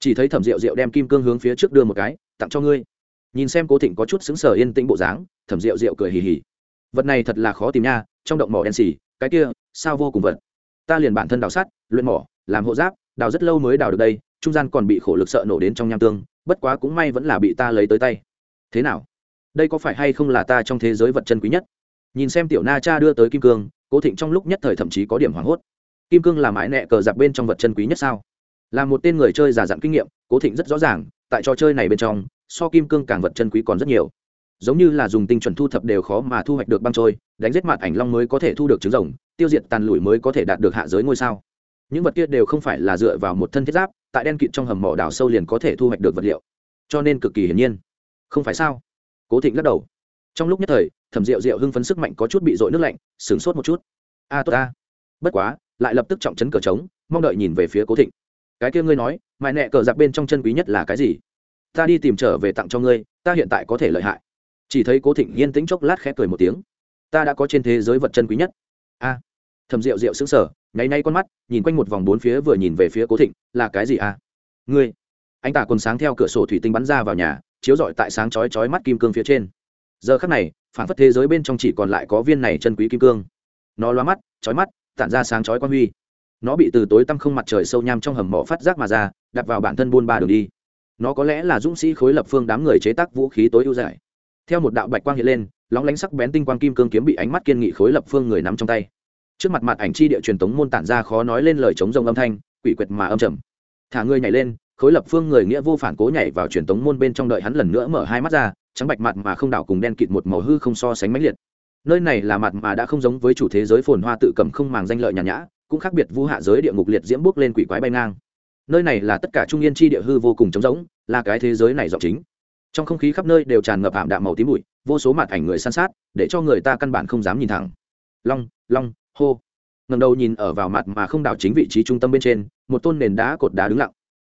chỉ thấy thẩm rượu rượu đem kim cương hướng phía trước đưa một cái, tặng cho ngươi. Nhìn xem cố thịnh có chút xứng sở yên tĩnh bộ dáng, thẩm rượu rượu cười hì hì. Vật này thật là khó tìm nha trong động mỏ đen xì, cái kia, sao vô cùng vật. Ta liền bản thân đào sắt, luyện mỏ, làm hộ giáp, đào rất lâu mới đào được đây, trung gian còn bị khổ lực sợ nổ đến trong nham tương, bất quá cũng may vẫn là bị ta lấy tới tay. Thế nào? Đây có phải hay không là ta trong thế giới vật chân quý nhất? Nhìn xem tiểu na cha đưa tới kim cương, cố thịnh trong lúc nhất thời thậm chí có điểm hoảng hốt. Kim cương là mãi nẹ cờ giặc bên trong vật chân quý nhất sao? Là một tên người chơi giả dặn kinh nghiệm, cố thịnh rất rõ ràng, tại trò chơi này bên trong, so kim cương càng vật chân quý còn rất nhiều giống như là dùng tinh chuẩn thu thập đều khó mà thu hoạch được băng trôi, đánh giết mặt ảnh long mới có thể thu được trứng rồng, tiêu diệt tàn lủi mới có thể đạt được hạ giới ngôi sao. Những vật kia đều không phải là dựa vào một thân thiết giáp, tại đen kịt trong hầm mỏ đào sâu liền có thể thu hoạch được vật liệu. Cho nên cực kỳ hiển nhiên. Không phải sao? Cố thịnh lắc đầu. Trong lúc nhất thời, thẩm rượu rượu hưng phấn sức mạnh có chút bị dội nước lạnh, sửng sốt một chút. A, tốt a bất quá, lại lập tức trọng chấn cờ trống, mong đợi nhìn về phía cố thịnh. Cái kia ngươi nói mại nẹ cờ giặc bên trong chân quý nhất là cái gì? Ta đi tìm trở về tặng cho ngươi, ta hiện tại có thể lợi hại chỉ thấy cố thịnh yên tĩnh chốc lát khẽ cười một tiếng. Ta đã có trên thế giới vật chân quý nhất. A. Thầm rượu rượu sững sờ, nháy nay con mắt, nhìn quanh một vòng bốn phía vừa nhìn về phía cố thịnh, là cái gì a? Ngươi. Anh ta còn sáng theo cửa sổ thủy tinh bắn ra vào nhà, chiếu rọi tại sáng chói chói mắt kim cương phía trên. Giờ khắc này, phản phất thế giới bên trong chỉ còn lại có viên này chân quý kim cương. Nó loa mắt, chói mắt, tản ra sáng chói quan huy. Nó bị từ tối tăm không mặt trời sâu nham trong hầm mỏ phát giác mà ra đặt vào bản thân buôn ba đường đi. Nó có lẽ là dũng sĩ khối lập phương đám người chế tác vũ khí tối ưu giải theo một đạo bạch quang hiện lên, lóng lánh sắc bén tinh quang kim cương kiếm bị ánh mắt kiên nghị khối lập phương người nắm trong tay. Trước mặt mặt ảnh chi địa truyền tống môn tản ra khó nói lên lời chống rồng âm thanh, quỷ quyệt mà âm trầm. Thả người nhảy lên, khối lập phương người nghĩa vô phản cố nhảy vào truyền tống môn bên trong đợi hắn lần nữa mở hai mắt ra, trắng bạch mặt mà không đảo cùng đen kịt một màu hư không so sánh mãnh liệt. Nơi này là mặt mà đã không giống với chủ thế giới phồn hoa tự cầm không màng danh lợi nhàn nhã, cũng khác biệt vu hạ giới địa ngục liệt diễm bước lên quỷ quái bay ngang. Nơi này là tất cả trung yên chi địa hư vô cùng trống rỗng, là cái thế giới này rộng chính trong không khí khắp nơi đều tràn ngập ảm đạm màu tím bụi, vô số mặt ảnh người san sát, để cho người ta căn bản không dám nhìn thẳng. Long long, hô. Ngầm đầu nhìn ở vào mặt mà không đảo chính vị trí trung tâm bên trên, một tôn nền đá cột đá đứng lặng.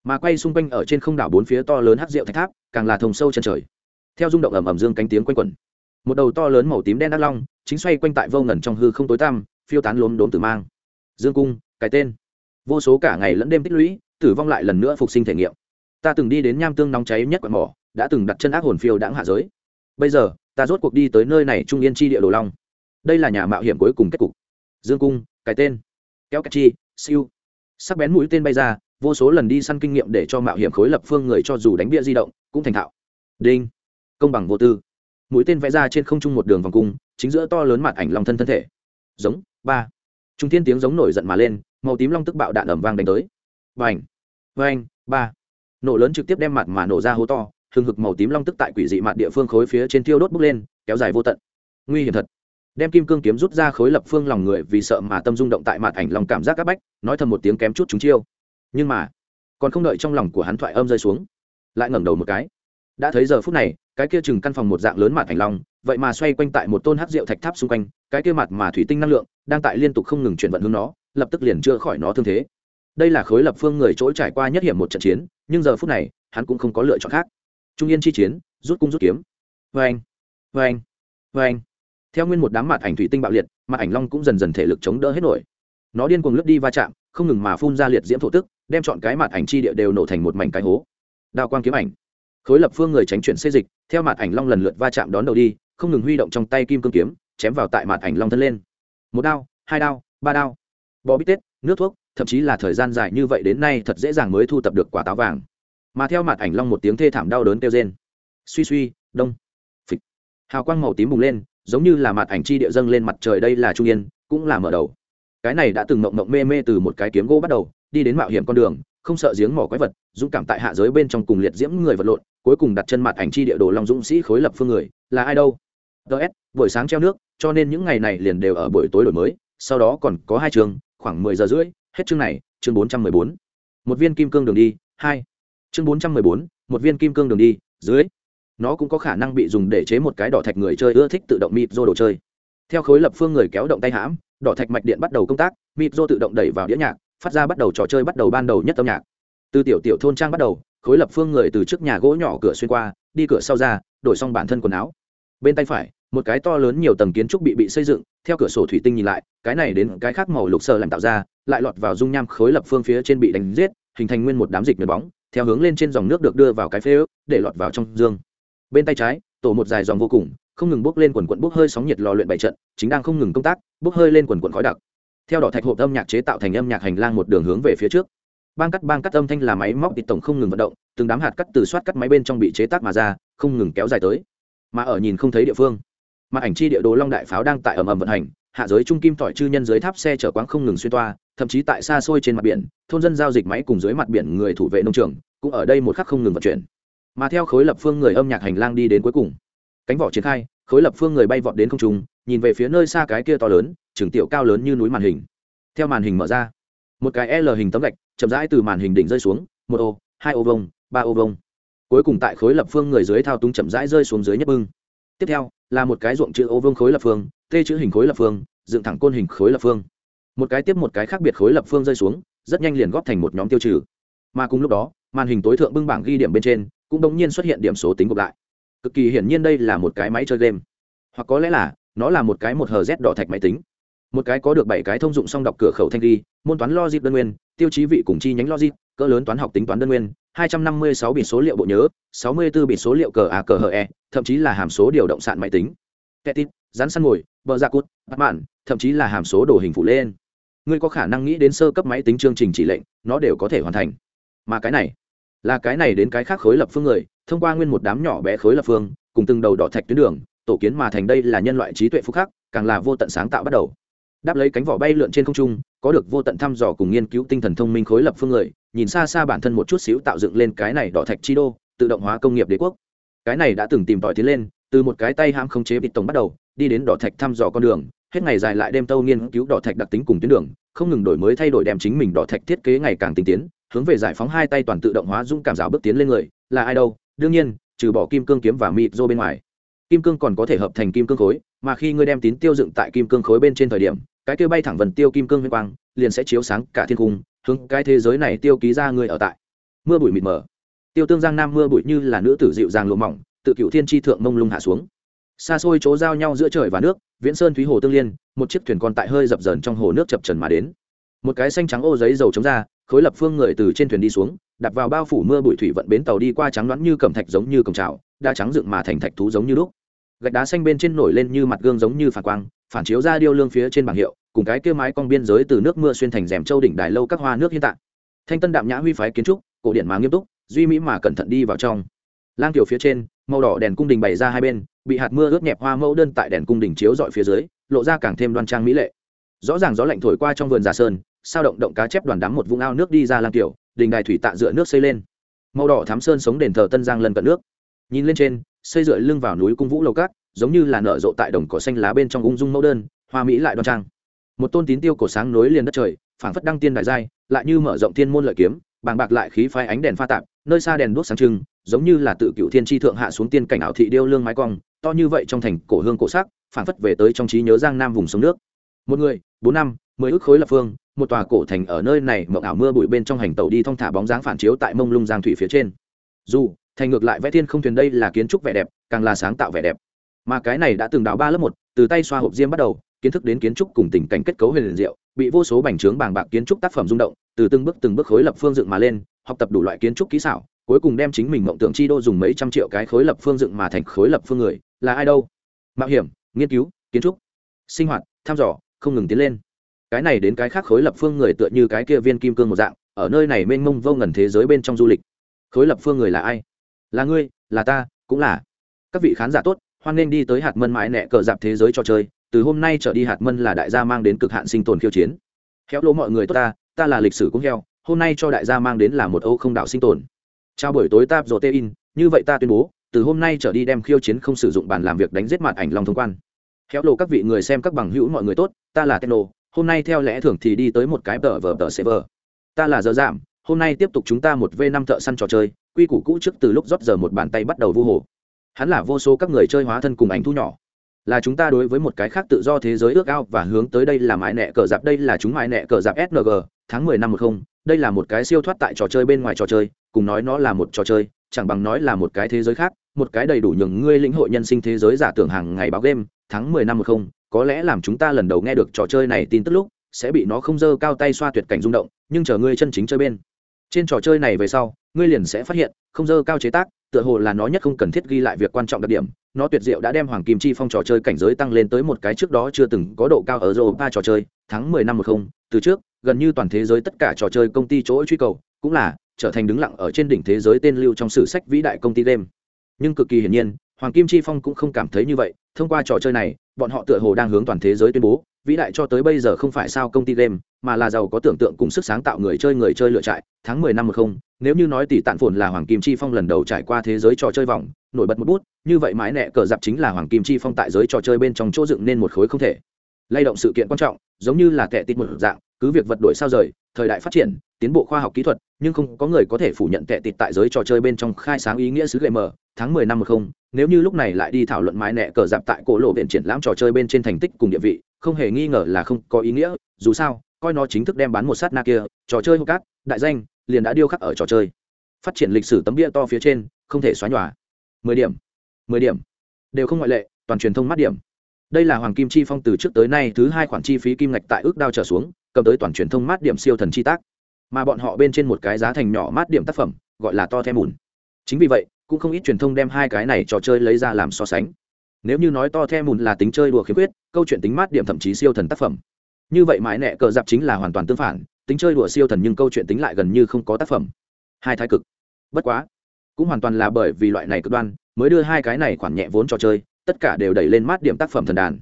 Mà quay xung quanh ở trên không đảo bốn phía to lớn hát rượu thạch tháp, càng là thồng sâu chân trời. Theo rung động ầm ầm dương cánh tiếng quanh quẩn. Một đầu to lớn màu tím đen đắc long, chính xoay quanh tại vô ngẩn trong hư không tối tăm, phiêu tán lốm đốm tử mang. Dương cung, cái tên. Vô số cả ngày lẫn đêm tích lũy, tử vong lại lần nữa phục sinh thể nghiệm. Ta từng đi đến nham tương nóng cháy nhất quạt mỏ đã từng đặt chân ác hồn phiêu đãng hạ giới. Bây giờ, ta rốt cuộc đi tới nơi này trung yên chi địa đồ long. Đây là nhà mạo hiểm cuối cùng kết cục. Dương cung, cái tên. Kéo cách chi, siêu. Sắc bén mũi tên bay ra, vô số lần đi săn kinh nghiệm để cho mạo hiểm khối lập phương người cho dù đánh bia di động, cũng thành thạo. Đinh. Công bằng vô tư. Mũi tên vẽ ra trên không trung một đường vòng cung, chính giữa to lớn mặt ảnh long thân thân thể. Giống, ba. Trung thiên tiếng giống nổi giận mà lên, màu tím long tức bạo đạn ẩm vang đánh tới. Vành vành ba. Nổ lớn trực tiếp đem mặt mà nổ ra hố to hừng hực màu tím long tức tại quỷ dị mạn địa phương khối phía trên tiêu đốt bốc lên, kéo dài vô tận. Nguy hiểm thật. Đem kim cương kiếm rút ra khối lập phương lòng người vì sợ mà tâm rung động tại mặt ảnh lòng cảm giác các bách, nói thầm một tiếng kém chút chúng chiêu. Nhưng mà, còn không đợi trong lòng của hắn thoại âm rơi xuống, lại ngẩng đầu một cái. Đã thấy giờ phút này, cái kia chừng căn phòng một dạng lớn mặt ảnh long vậy mà xoay quanh tại một tôn hắc rượu thạch tháp xung quanh, cái kia mặt mà thủy tinh năng lượng, đang tại liên tục không ngừng chuyển vận hướng nó, lập tức liền chữa khỏi nó thương thế. Đây là khối lập phương người chỗ trải qua nhất hiểm một trận chiến, nhưng giờ phút này, hắn cũng không có lựa chọn khác trung yên chi chiến, rút cung rút kiếm. Vê anh vê anh vê anh theo nguyên một đám mặt ảnh thủy tinh bạo liệt mặt ảnh long cũng dần dần thể lực chống đỡ hết nổi. Nó điên cuồng lướt đi va chạm, không ngừng mà phun ra liệt diễm thổ tức, đem chọn cái mặt ảnh chi địa đều nổ thành một mảnh cái hố. Đao quang kiếm ảnh. Khối lập phương người tránh chuyển xê dịch, theo mặt ảnh long lần lượt va chạm đón đầu đi, không ngừng huy động trong tay kim cương kiếm, chém vào tại mặt ảnh long thân lên. Một đao, hai đao, ba đao. Bò bít tết, nước thuốc, thậm chí là thời gian dài như vậy đến nay thật dễ dàng mới thu tập được quả táo vàng mà theo mặt ảnh long một tiếng thê thảm đau đớn kêu rên. Suy suy, đông, phịch. Hào quang màu tím bùng lên, giống như là mặt ảnh chi địa dâng lên mặt trời đây là trung yên, cũng là mở đầu. Cái này đã từng mộng mộng mê mê từ một cái kiếm gỗ bắt đầu, đi đến mạo hiểm con đường, không sợ giếng mỏ quái vật, dũng cảm tại hạ giới bên trong cùng liệt diễm người vật lộn, cuối cùng đặt chân mặt ảnh chi địa đồ long dũng sĩ khối lập phương người, là ai đâu? Ts buổi sáng treo nước, cho nên những ngày này liền đều ở buổi tối đổi mới, sau đó còn có hai trường, khoảng mười giờ rưỡi, hết chương này, chương bốn trăm mười bốn. Một viên kim cương đường đi, hai chương bốn trăm mười bốn, một viên kim cương đường đi, dưới. Nó cũng có khả năng bị dùng để chế một cái đỏ thạch người chơi ưa thích tự động mịp dô đồ chơi. Theo khối lập phương người kéo động tay hãm, đỏ thạch mạch điện bắt đầu công tác mịp dô tự động đẩy vào đĩa nhạc, phát ra bắt đầu trò chơi bắt đầu ban đầu nhất âm nhạc. Từ tiểu tiểu thôn trang bắt đầu, khối lập phương người từ trước nhà gỗ nhỏ cửa xuyên qua, đi cửa sau ra, đổi xong bản thân quần áo. Bên tay phải, một cái to lớn nhiều tầng kiến trúc bị bị xây dựng, theo cửa sổ thủy tinh nhìn lại, cái này đến cái khác màu lục sờ làm tạo ra, lại lọt vào dung nham khối lập phương phía trên bị đánh giết, hình thành nguyên một đám dịch nhật bóng theo hướng lên trên dòng nước được đưa vào cái phế ước để lọt vào trong dương. Bên tay trái, tổ một dài dòng vô cùng, không ngừng bốc lên quần quận bốc hơi sóng nhiệt lò luyện bảy trận, chính đang không ngừng công tác bốc hơi lên quần quận khói đặc. Theo đỏ thạch hộp âm nhạc chế tạo thành âm nhạc hành lang một đường hướng về phía trước. Bang cắt bang cắt âm thanh là máy móc tịt tổng không ngừng vận động, từng đám hạt cắt từ soát cắt máy bên trong bị chế tác mà ra, không ngừng kéo dài tới. Mà ở nhìn không thấy địa phương. Mà ảnh chi địa đồ long đại pháo đang tại ầm ầm vận hành hạ giới trung kim tỏi chư nhân dưới tháp xe chở quáng không ngừng xuyên toa, thậm chí tại xa xôi trên mặt biển, thôn dân giao dịch máy cùng dưới mặt biển người thủ vệ nông trường, cũng ở đây một khắc không ngừng vận chuyển. Mà theo khối lập phương người âm nhạc hành lang đi đến cuối cùng, cánh vỏ triển khai, khối lập phương người bay vọt đến không trung, nhìn về phía nơi xa cái kia to lớn, trường tiểu cao lớn như núi màn hình. Theo màn hình mở ra, một cái l hình tấm gạch chậm rãi từ màn hình đỉnh rơi xuống, một ô, hai ô vông ba ô vông cuối cùng tại khối lập phương người dưới thao túng chậm rãi rơi xuống dưới nhất bưng. Tiếp theo, là một cái ruộng chữ ô vương khối lập phương tê chữ hình khối lập phương, dựng thẳng côn hình khối lập phương. Một cái tiếp một cái khác biệt khối lập phương rơi xuống, rất nhanh liền góp thành một nhóm tiêu trừ. Mà cùng lúc đó, màn hình tối thượng bưng bảng ghi điểm bên trên, cũng đống nhiên xuất hiện điểm số tính gộp lại. Cực kỳ hiển nhiên đây là một cái máy chơi game. Hoặc có lẽ là, nó là một cái một hờ z đỏ thạch máy tính. Một cái có được bảy cái thông dụng song đọc cửa khẩu thanh ghi, môn toán logic đơn nguyên, tiêu chí vị cùng chi nhánh logic, cỡ lớn toán học tính toán đơn nguyên 256 biển số liệu bộ nhớ 64 biển số liệu cờ a cờ hờ e thậm chí là hàm số điều động sạn máy tính. Ketit rắn săn ngồi bờ ra cút, bắt mạn, thậm chí là hàm số đồ hình phụ lên. Ngươi có khả năng nghĩ đến sơ cấp máy tính chương trình chỉ lệnh, nó đều có thể hoàn thành. Mà cái này, là cái này đến cái khác khối lập phương người, thông qua nguyên một đám nhỏ bé khối lập phương, cùng từng đầu đỏ thạch tuyến đường, tổ kiến mà thành đây là nhân loại trí tuệ phúc khắc, càng là vô tận sáng tạo bắt đầu. Đáp lấy cánh vỏ bay lượn trên không trung, có được vô tận thăm dò cùng nghiên cứu tinh thần thông minh khối lập phương người, nhìn xa xa bản thân một chút xíu tạo dựng lên cái này đỏ thạch chi đô, tự động hóa công nghiệp đế quốc. Cái này đã từng tìm tòi tiến lên, từ một cái tay ham không chế bịt tổng bắt đầu đi đến đỏ thạch thăm dò con đường, hết ngày dài lại đêm tâu nghiên cứu đỏ thạch đặc tính cùng tuyến đường, không ngừng đổi mới thay đổi đem chính mình đỏ thạch thiết kế ngày càng tinh tiến, hướng về giải phóng hai tay toàn tự động hóa dũng cảm giáo bước tiến lên người, là ai đâu? Đương nhiên, trừ bỏ kim cương kiếm và mịt rô bên ngoài. Kim cương còn có thể hợp thành kim cương khối, mà khi ngươi đem tín tiêu dựng tại kim cương khối bên trên thời điểm, cái kia bay thẳng vần tiêu kim cương huyên quang, liền sẽ chiếu sáng cả thiên cung, hướng cái thế giới này tiêu ký ra người ở tại. Mưa bụi mịt mờ. Tiêu tương giang nam mưa bụi như là nữ tử dịu dàng lụa mỏng, tự cựu thiên tri thượng mông lung hạ xuống xa xôi chỗ giao nhau giữa trời và nước, viễn sơn thúy hồ tương liên, một chiếc thuyền con tại hơi dập dờn trong hồ nước chập trần mà đến. Một cái xanh trắng ô giấy dầu chống ra, khối lập phương người từ trên thuyền đi xuống đặt vào bao phủ mưa bụi thủy vận bến tàu đi qua trắng loãng như cẩm thạch giống như cầm trào đa trắng dựng mà thành thạch thú giống như lúc gạch đá xanh bên trên nổi lên như mặt gương giống như phản quang, phản chiếu ra điêu lương phía trên bảng hiệu, cùng cái kia mái cong biên giới từ nước mưa xuyên thành rèm châu đỉnh đài lâu các hoa nước hiện tại thanh tân đạm nhã huy phái kiến trúc, cổ điển mà nghiêm túc, duy mỹ mà cẩn thận đi vào trong. Lang tiểu phía trên màu đỏ đèn cung đình bày ra hai bên, bị hạt mưa ướt nhẹp hoa mẫu đơn tại đèn cung đình chiếu dọi phía dưới, lộ ra càng thêm đoan trang mỹ lệ. Rõ ràng gió lạnh thổi qua trong vườn giả sơn, sao động động cá chép đoàn đám một vũng ao nước đi ra lang tiểu đình đài thủy tạ dựa nước xây lên. Màu đỏ thám sơn sống đền thờ tân giang lần cận nước. Nhìn lên trên, xây dựa lưng vào núi cung vũ lầu cát, giống như là nở rộ tại đồng cỏ xanh lá bên trong ung dung mẫu đơn, hoa mỹ lại đoan trang. Một tôn tín tiêu cổ sáng nối liền đất trời, phảng phất đăng tiên đại giai, lại như mở rộng thiên môn lợi kiếm, bàng bạc lại khí phái ánh đèn pha tạp, nơi xa đèn đuốc sáng trưng giống như là tự cựu thiên tri thượng hạ xuống tiên cảnh ảo thị điêu lương mái cong, to như vậy trong thành cổ hương cổ sắc phản phất về tới trong trí nhớ giang nam vùng sông nước. Một người, bốn năm, mười ước khối lập phương, một tòa cổ thành ở nơi này mộng ảo mưa bụi bên trong hành tàu đi thong thả bóng dáng phản chiếu tại mông lung giang thủy phía trên. Dù, thành ngược lại vẽ thiên không thuyền đây là kiến trúc vẻ đẹp, càng là sáng tạo vẻ đẹp. Mà cái này đã từng đào ba lớp một, từ tay xoa hộp diêm bắt đầu, kiến thức đến kiến trúc cùng tình cảnh kết cấu huyền diệu, bị vô số bành trướng bàng bạc kiến trúc tác phẩm rung động, từ từng bước từng bước khối lập phương dựng mà lên, học tập đủ loại kiến trúc kỹ xảo cuối cùng đem chính mình mộng tưởng chi đô dùng mấy trăm triệu cái khối lập phương dựng mà thành khối lập phương người, là ai đâu? Mạo hiểm, nghiên cứu, kiến trúc, sinh hoạt, thăm dò, không ngừng tiến lên. Cái này đến cái khác khối lập phương người tựa như cái kia viên kim cương một dạng, ở nơi này mênh mông vô ngần thế giới bên trong du lịch. Khối lập phương người là ai? Là ngươi, là ta, cũng là. Các vị khán giả tốt, hoan nghênh đi tới hạt mân mãi nẹ cờ dạp thế giới cho chơi, từ hôm nay trở đi hạt mân là đại gia mang đến cực hạn sinh tồn khiêu chiến. Khéo lỗ mọi người tốt ta ta là lịch sử cũng heo, hôm nay cho đại gia mang đến là một âu không đạo sinh tồn chào buổi tối tap rồi tê in như vậy ta tuyên bố, từ hôm nay trở đi đem khiêu chiến không sử dụng bàn làm việc đánh giết mặt ảnh long thông quan. Khéo lộ các vị người xem các bằng hữu mọi người tốt, ta là tên hôm nay theo lẽ thường thì đi tới một cái tờ vờ tờ server. Ta là giờ giảm hôm nay tiếp tục chúng ta một v năm thợ săn trò chơi, quy củ cũ trước từ lúc rót giờ một bàn tay bắt đầu vu hồ. Hắn là vô số các người chơi hóa thân cùng ảnh thu nhỏ. Là chúng ta đối với một cái khác tự do thế giới ước ao và hướng tới đây là mãi nẹ cờ dạp đây là chúng mãi nẹ cờ dạp sng tháng mười năm một không đây là một cái siêu thoát tại trò chơi bên ngoài trò chơi, cùng nói nó là một trò chơi, chẳng bằng nói là một cái thế giới khác, một cái đầy đủ nhường ngươi lĩnh hội nhân sinh thế giới giả tưởng hàng ngày báo game, tháng mười năm một không, có lẽ làm chúng ta lần đầu nghe được trò chơi này tin tức lúc, sẽ bị nó không dơ cao tay xoa tuyệt cảnh rung động, nhưng chờ ngươi chân chính chơi bên. Trên trò chơi này về sau, ngươi liền sẽ phát hiện, không dơ cao chế tác, tựa hồ là nó nhất không cần thiết ghi lại việc quan trọng đặc điểm, nó tuyệt diệu đã đem hoàng kim chi phong trò chơi cảnh giới tăng lên tới một cái trước đó chưa từng có độ cao ở europa trò chơi, tháng mười năm một không, từ trước gần như toàn thế giới tất cả trò chơi công ty chỗ truy cầu, cũng là trở thành đứng lặng ở trên đỉnh thế giới tên lưu trong sử sách vĩ đại công ty game. Nhưng cực kỳ hiển nhiên, hoàng kim chi phong cũng không cảm thấy như vậy, thông qua trò chơi này, bọn họ tựa hồ đang hướng toàn thế giới tuyên bố, vĩ đại cho tới bây giờ không phải sao công ty game, mà là giàu có tưởng tượng cùng sức sáng tạo người chơi người chơi lựa trại, tháng mười năm một không, nếu như nói tỷ tạn phồn là hoàng kim chi phong lần đầu trải qua thế giới trò chơi vòng, nổi bật một bút, như vậy mãi nẹ cờ dạp chính là hoàng kim chi phong tại giới trò chơi bên trong chỗ dựng nên một khối không thể. Lay động sự kiện quan trọng, giống như là kẻ tít một dạng cứ việc vật đổi sao rời, thời đại phát triển, tiến bộ khoa học kỹ thuật, nhưng không có người có thể phủ nhận tệ tịt tại giới trò chơi bên trong khai sáng ý nghĩa sứ gậy mờ. Tháng mười năm một không, nếu như lúc này lại đi thảo luận mái nẹ cờ dạp tại cổ lộ viện triển lãm trò chơi bên trên thành tích cùng địa vị, không hề nghi ngờ là không có ý nghĩa. Dù sao, coi nó chính thức đem bán một sát na kia, trò chơi hô cát, đại danh, liền đã điêu khắc ở trò chơi. Phát triển lịch sử tấm bia to phía trên, không thể xóa nhòa. Mười điểm mười điểm, đều không ngoại lệ, toàn truyền thông mắt điểm. Đây là hoàng kim chi phong từ trước tới nay thứ hai khoản chi phí kim ngạch tại ước đao trở xuống cầm tới toàn truyền thông mát điểm siêu thần chi tác. Mà bọn họ bên trên một cái giá thành nhỏ mát điểm tác phẩm, gọi là to the mùn chính vì vậy, cũng không ít truyền thông đem hai cái này trò chơi lấy ra làm so sánh. Nếu như nói to the mùn là tính chơi đùa khiếm khuyết, câu chuyện tính mát điểm thậm chí siêu thần tác phẩm. Như vậy mãi nẹ cờ dạp chính là hoàn toàn tương phản, tính chơi đùa siêu thần nhưng câu chuyện tính lại gần như không có tác phẩm. Hai thái cực. Bất quá, cũng hoàn toàn là bởi vì loại này cực đoan, mới đưa hai cái này khoản nhẹ vốn trò chơi, tất cả đều đẩy lên mát điểm tác phẩm thần đàn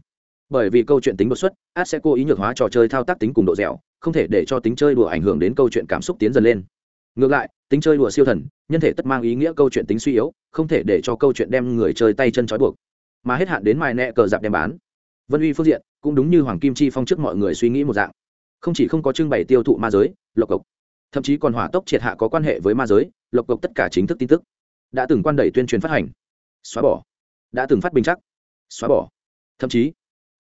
bởi vì câu chuyện tính đột xuất ad sẽ cố ý nhược hóa trò chơi thao tác tính cùng độ dẻo, không thể để cho tính chơi đùa ảnh hưởng đến câu chuyện cảm xúc tiến dần lên. Ngược lại, tính chơi đùa siêu thần, nhân thể tất mang ý nghĩa câu chuyện tính suy yếu, không thể để cho câu chuyện đem người chơi tay chân trói buộc. Mà hết hạn đến mài nẹ cờ dạp đem bán. Vân uy phương diện, cũng đúng như hoàng kim chi phong trước mọi người suy nghĩ một dạng. Không chỉ không có trưng bày tiêu thụ ma giới, lộc cộc, thậm chí còn hỏa tốc triệt hạ có quan hệ với ma giới, lộc cộc tất cả chính thức tin tức đã từng quan đẩy tuyên truyền phát hành. Xóa bỏ. Đã từng phát bình chắc. Xóa bỏ. Thậm chí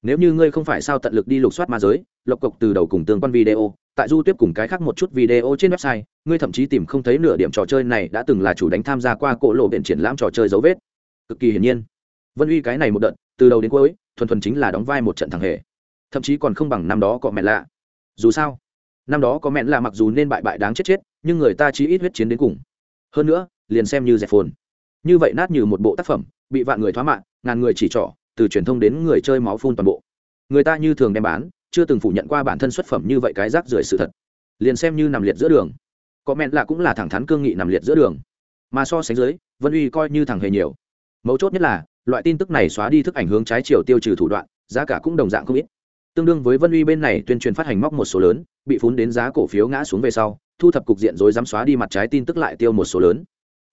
nếu như ngươi không phải sao tận lực đi lục soát ma giới, lộc cộc từ đầu cùng tương quan video, tại du tiếp cùng cái khác một chút video trên website, ngươi thậm chí tìm không thấy nửa điểm trò chơi này đã từng là chủ đánh tham gia qua cỗ lộ biện triển lãm trò chơi dấu vết. Cực kỳ hiển nhiên. Vân uy cái này một đợt, từ đầu đến cuối, thuần thuần chính là đóng vai một trận thằng hề. Thậm chí còn không bằng năm đó có mẹ lạ. Dù sao, năm đó có mẹ lạ mặc dù nên bại bại đáng chết chết, nhưng người ta chỉ ít huyết chiến đến cùng. Hơn nữa, liền xem như dẹp phồn. Như vậy nát như một bộ tác phẩm, bị vạn người thoá mạng, ngàn người chỉ trỏ từ truyền thông đến người chơi máu phun toàn bộ. Người ta như thường đem bán, chưa từng phủ nhận qua bản thân xuất phẩm như vậy cái rác rưởi sự thật. Liền xem như nằm liệt giữa đường. Có mẹn là cũng là thẳng thắn cương nghị nằm liệt giữa đường. Mà so sánh dưới, vân uy coi như thằng hề nhiều. Mấu chốt nhất là, loại tin tức này xóa đi thức ảnh hướng trái chiều tiêu trừ thủ đoạn, giá cả cũng đồng dạng không ít. Tương đương với vân uy bên này tuyên truyền phát hành móc một số lớn, bị phún đến giá cổ phiếu ngã xuống về sau, thu thập cục diện rồi dám xóa đi mặt trái tin tức lại tiêu một số lớn.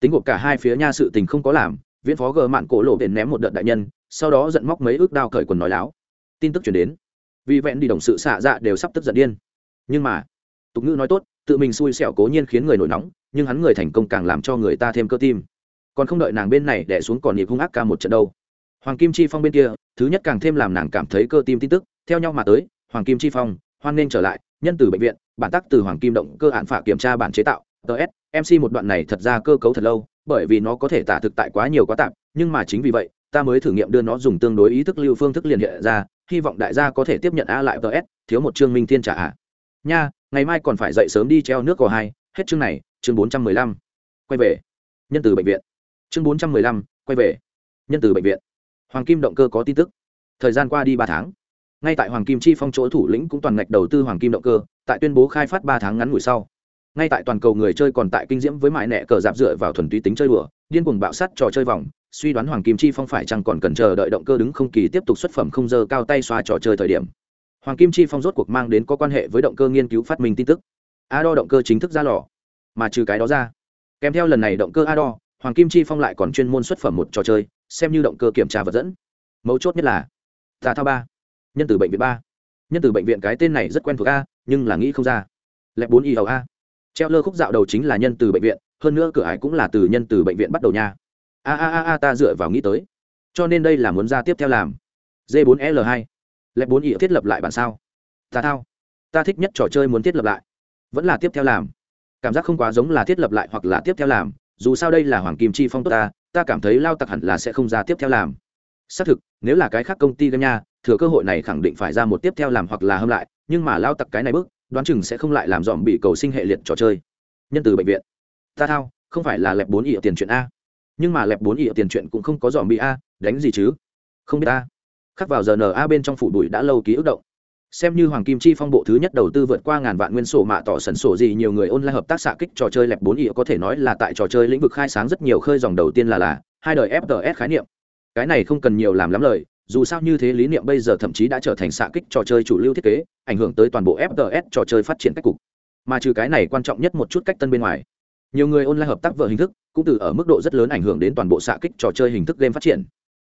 Tính gộp cả hai phía nha sự tình không có làm viễn phó gờ mạn cổ lộ đền ném một đợt đại nhân, sau đó giận móc mấy ước đao cởi quần nói láo. Tin tức chuyển đến. Vì vẹn đi đồng sự xạ dạ đều sắp tức giận điên. Nhưng mà, tục ngữ nói tốt, tự mình xui xẻo cố nhiên khiến người nổi nóng, nhưng hắn người thành công càng làm cho người ta thêm cơ tim. Còn không đợi nàng bên này đẻ xuống còn nhịp hung ác ca một trận đâu. Hoàng kim chi phong bên kia, thứ nhất càng thêm làm nàng cảm thấy cơ tim tin tức. Theo nhau mà tới, hoàng kim chi phong, hoan nên trở lại, nhân từ bệnh viện, bản tắc từ hoàng kim động cơ hạn phả kiểm tra bản chế tạo ts mc một đoạn này thật ra cơ cấu thật lâu, bởi vì nó có thể tả thực tại quá nhiều quá tạp, nhưng mà chính vì vậy, ta mới thử nghiệm đưa nó dùng tương đối ý thức lưu phương thức liền hiện ra, hy vọng đại gia có thể tiếp nhận a lại ts thiếu một chương minh thiên trả ạ. Nha, ngày mai còn phải dậy sớm đi treo nước cò hai, hết chương này, chương bốn trăm mười lăm. Quay về. Nhân từ bệnh viện. Chương bốn trăm mười lăm, quay về. Nhân từ bệnh viện. Hoàng kim động cơ có tin tức. Thời gian qua đi ba tháng. Ngay tại hoàng kim chi phong chỗ thủ lĩnh cũng toàn ngạch đầu tư hoàng kim động cơ, tại tuyên bố khai phát ba tháng ngắn ngủi sau ngay tại toàn cầu người chơi còn tại kinh diễm với mại nẹ cờ dạp dựa vào thuần túy tính chơi đùa, điên cuồng bạo sát trò chơi vòng, suy đoán hoàng kim chi phong phải chăng còn cần chờ đợi động cơ đứng không kỳ tiếp tục xuất phẩm không dơ cao tay xoa trò chơi thời điểm. Hoàng kim chi phong rốt cuộc mang đến có quan hệ với động cơ nghiên cứu phát minh tin tức. A đo động cơ chính thức ra lò. Mà trừ cái đó ra, kèm theo lần này động cơ a đo, hoàng kim chi phong lại còn chuyên môn xuất phẩm một trò chơi, xem như động cơ kiểm tra vật dẫn. Mấu chốt nhất là, tà thao ba, nhân từ bệnh viện ba. Nhân từ bệnh viện cái tên này rất quen thuộc a, nhưng là nghĩ không ra. Lẹp bốn y hầu a treo lơ khúc dạo đầu chính là nhân từ bệnh viện, hơn nữa cửa ải cũng là từ nhân từ bệnh viện bắt đầu nha. A a a a, ta dựa vào nghĩ tới. Cho nên đây là muốn ra tiếp theo làm. D 4 l 2 lẹp bốn ỉa thiết lập lại bản sao? Ta thao. Ta thích nhất trò chơi muốn thiết lập lại. Vẫn là tiếp theo làm. Cảm giác không quá giống là thiết lập lại hoặc là tiếp theo làm. Dù sao đây là hoàng kim chi phong tốt ta ta cảm thấy lao tặc hẳn là sẽ không ra tiếp theo làm. Xác thực, nếu là cái khác công ty game nha, thừa cơ hội này khẳng định phải ra một tiếp theo làm hoặc là hâm lại, nhưng mà lao tặc cái này bước đoán chừng sẽ không lại làm dòm bị cầu sinh hệ liệt trò chơi. Nhân từ bệnh viện. Ta thao, không phải là lẹp bốn ỉa tiền chuyện a. Nhưng mà lẹp bốn ỉa tiền chuyện cũng không có dòm bị a, đánh gì chứ? Không biết a. Khắc vào giờ na bên trong phủ bụi đã lâu ký ức động. Xem như hoàng kim chi phong bộ thứ nhất đầu tư vượt qua ngàn vạn nguyên sổ mạ tỏ sẩn sổ gì, nhiều người ôn lại hợp tác xạ kích trò chơi lẹp bốn ỉa có thể nói là tại trò chơi lĩnh vực khai sáng rất nhiều khơi dòng đầu tiên là là hai đời fts khái niệm. Cái này không cần nhiều làm lắm lời dù sao như thế lý niệm bây giờ thậm chí đã trở thành xạ kích trò chơi chủ lưu thiết kế, ảnh hưởng tới toàn bộ fts trò chơi phát triển cách cục. Mà trừ cái này quan trọng nhất một chút cách tân bên ngoài, nhiều người online hợp tác vợ hình thức cũng từ ở mức độ rất lớn ảnh hưởng đến toàn bộ xạ kích trò chơi hình thức game phát triển.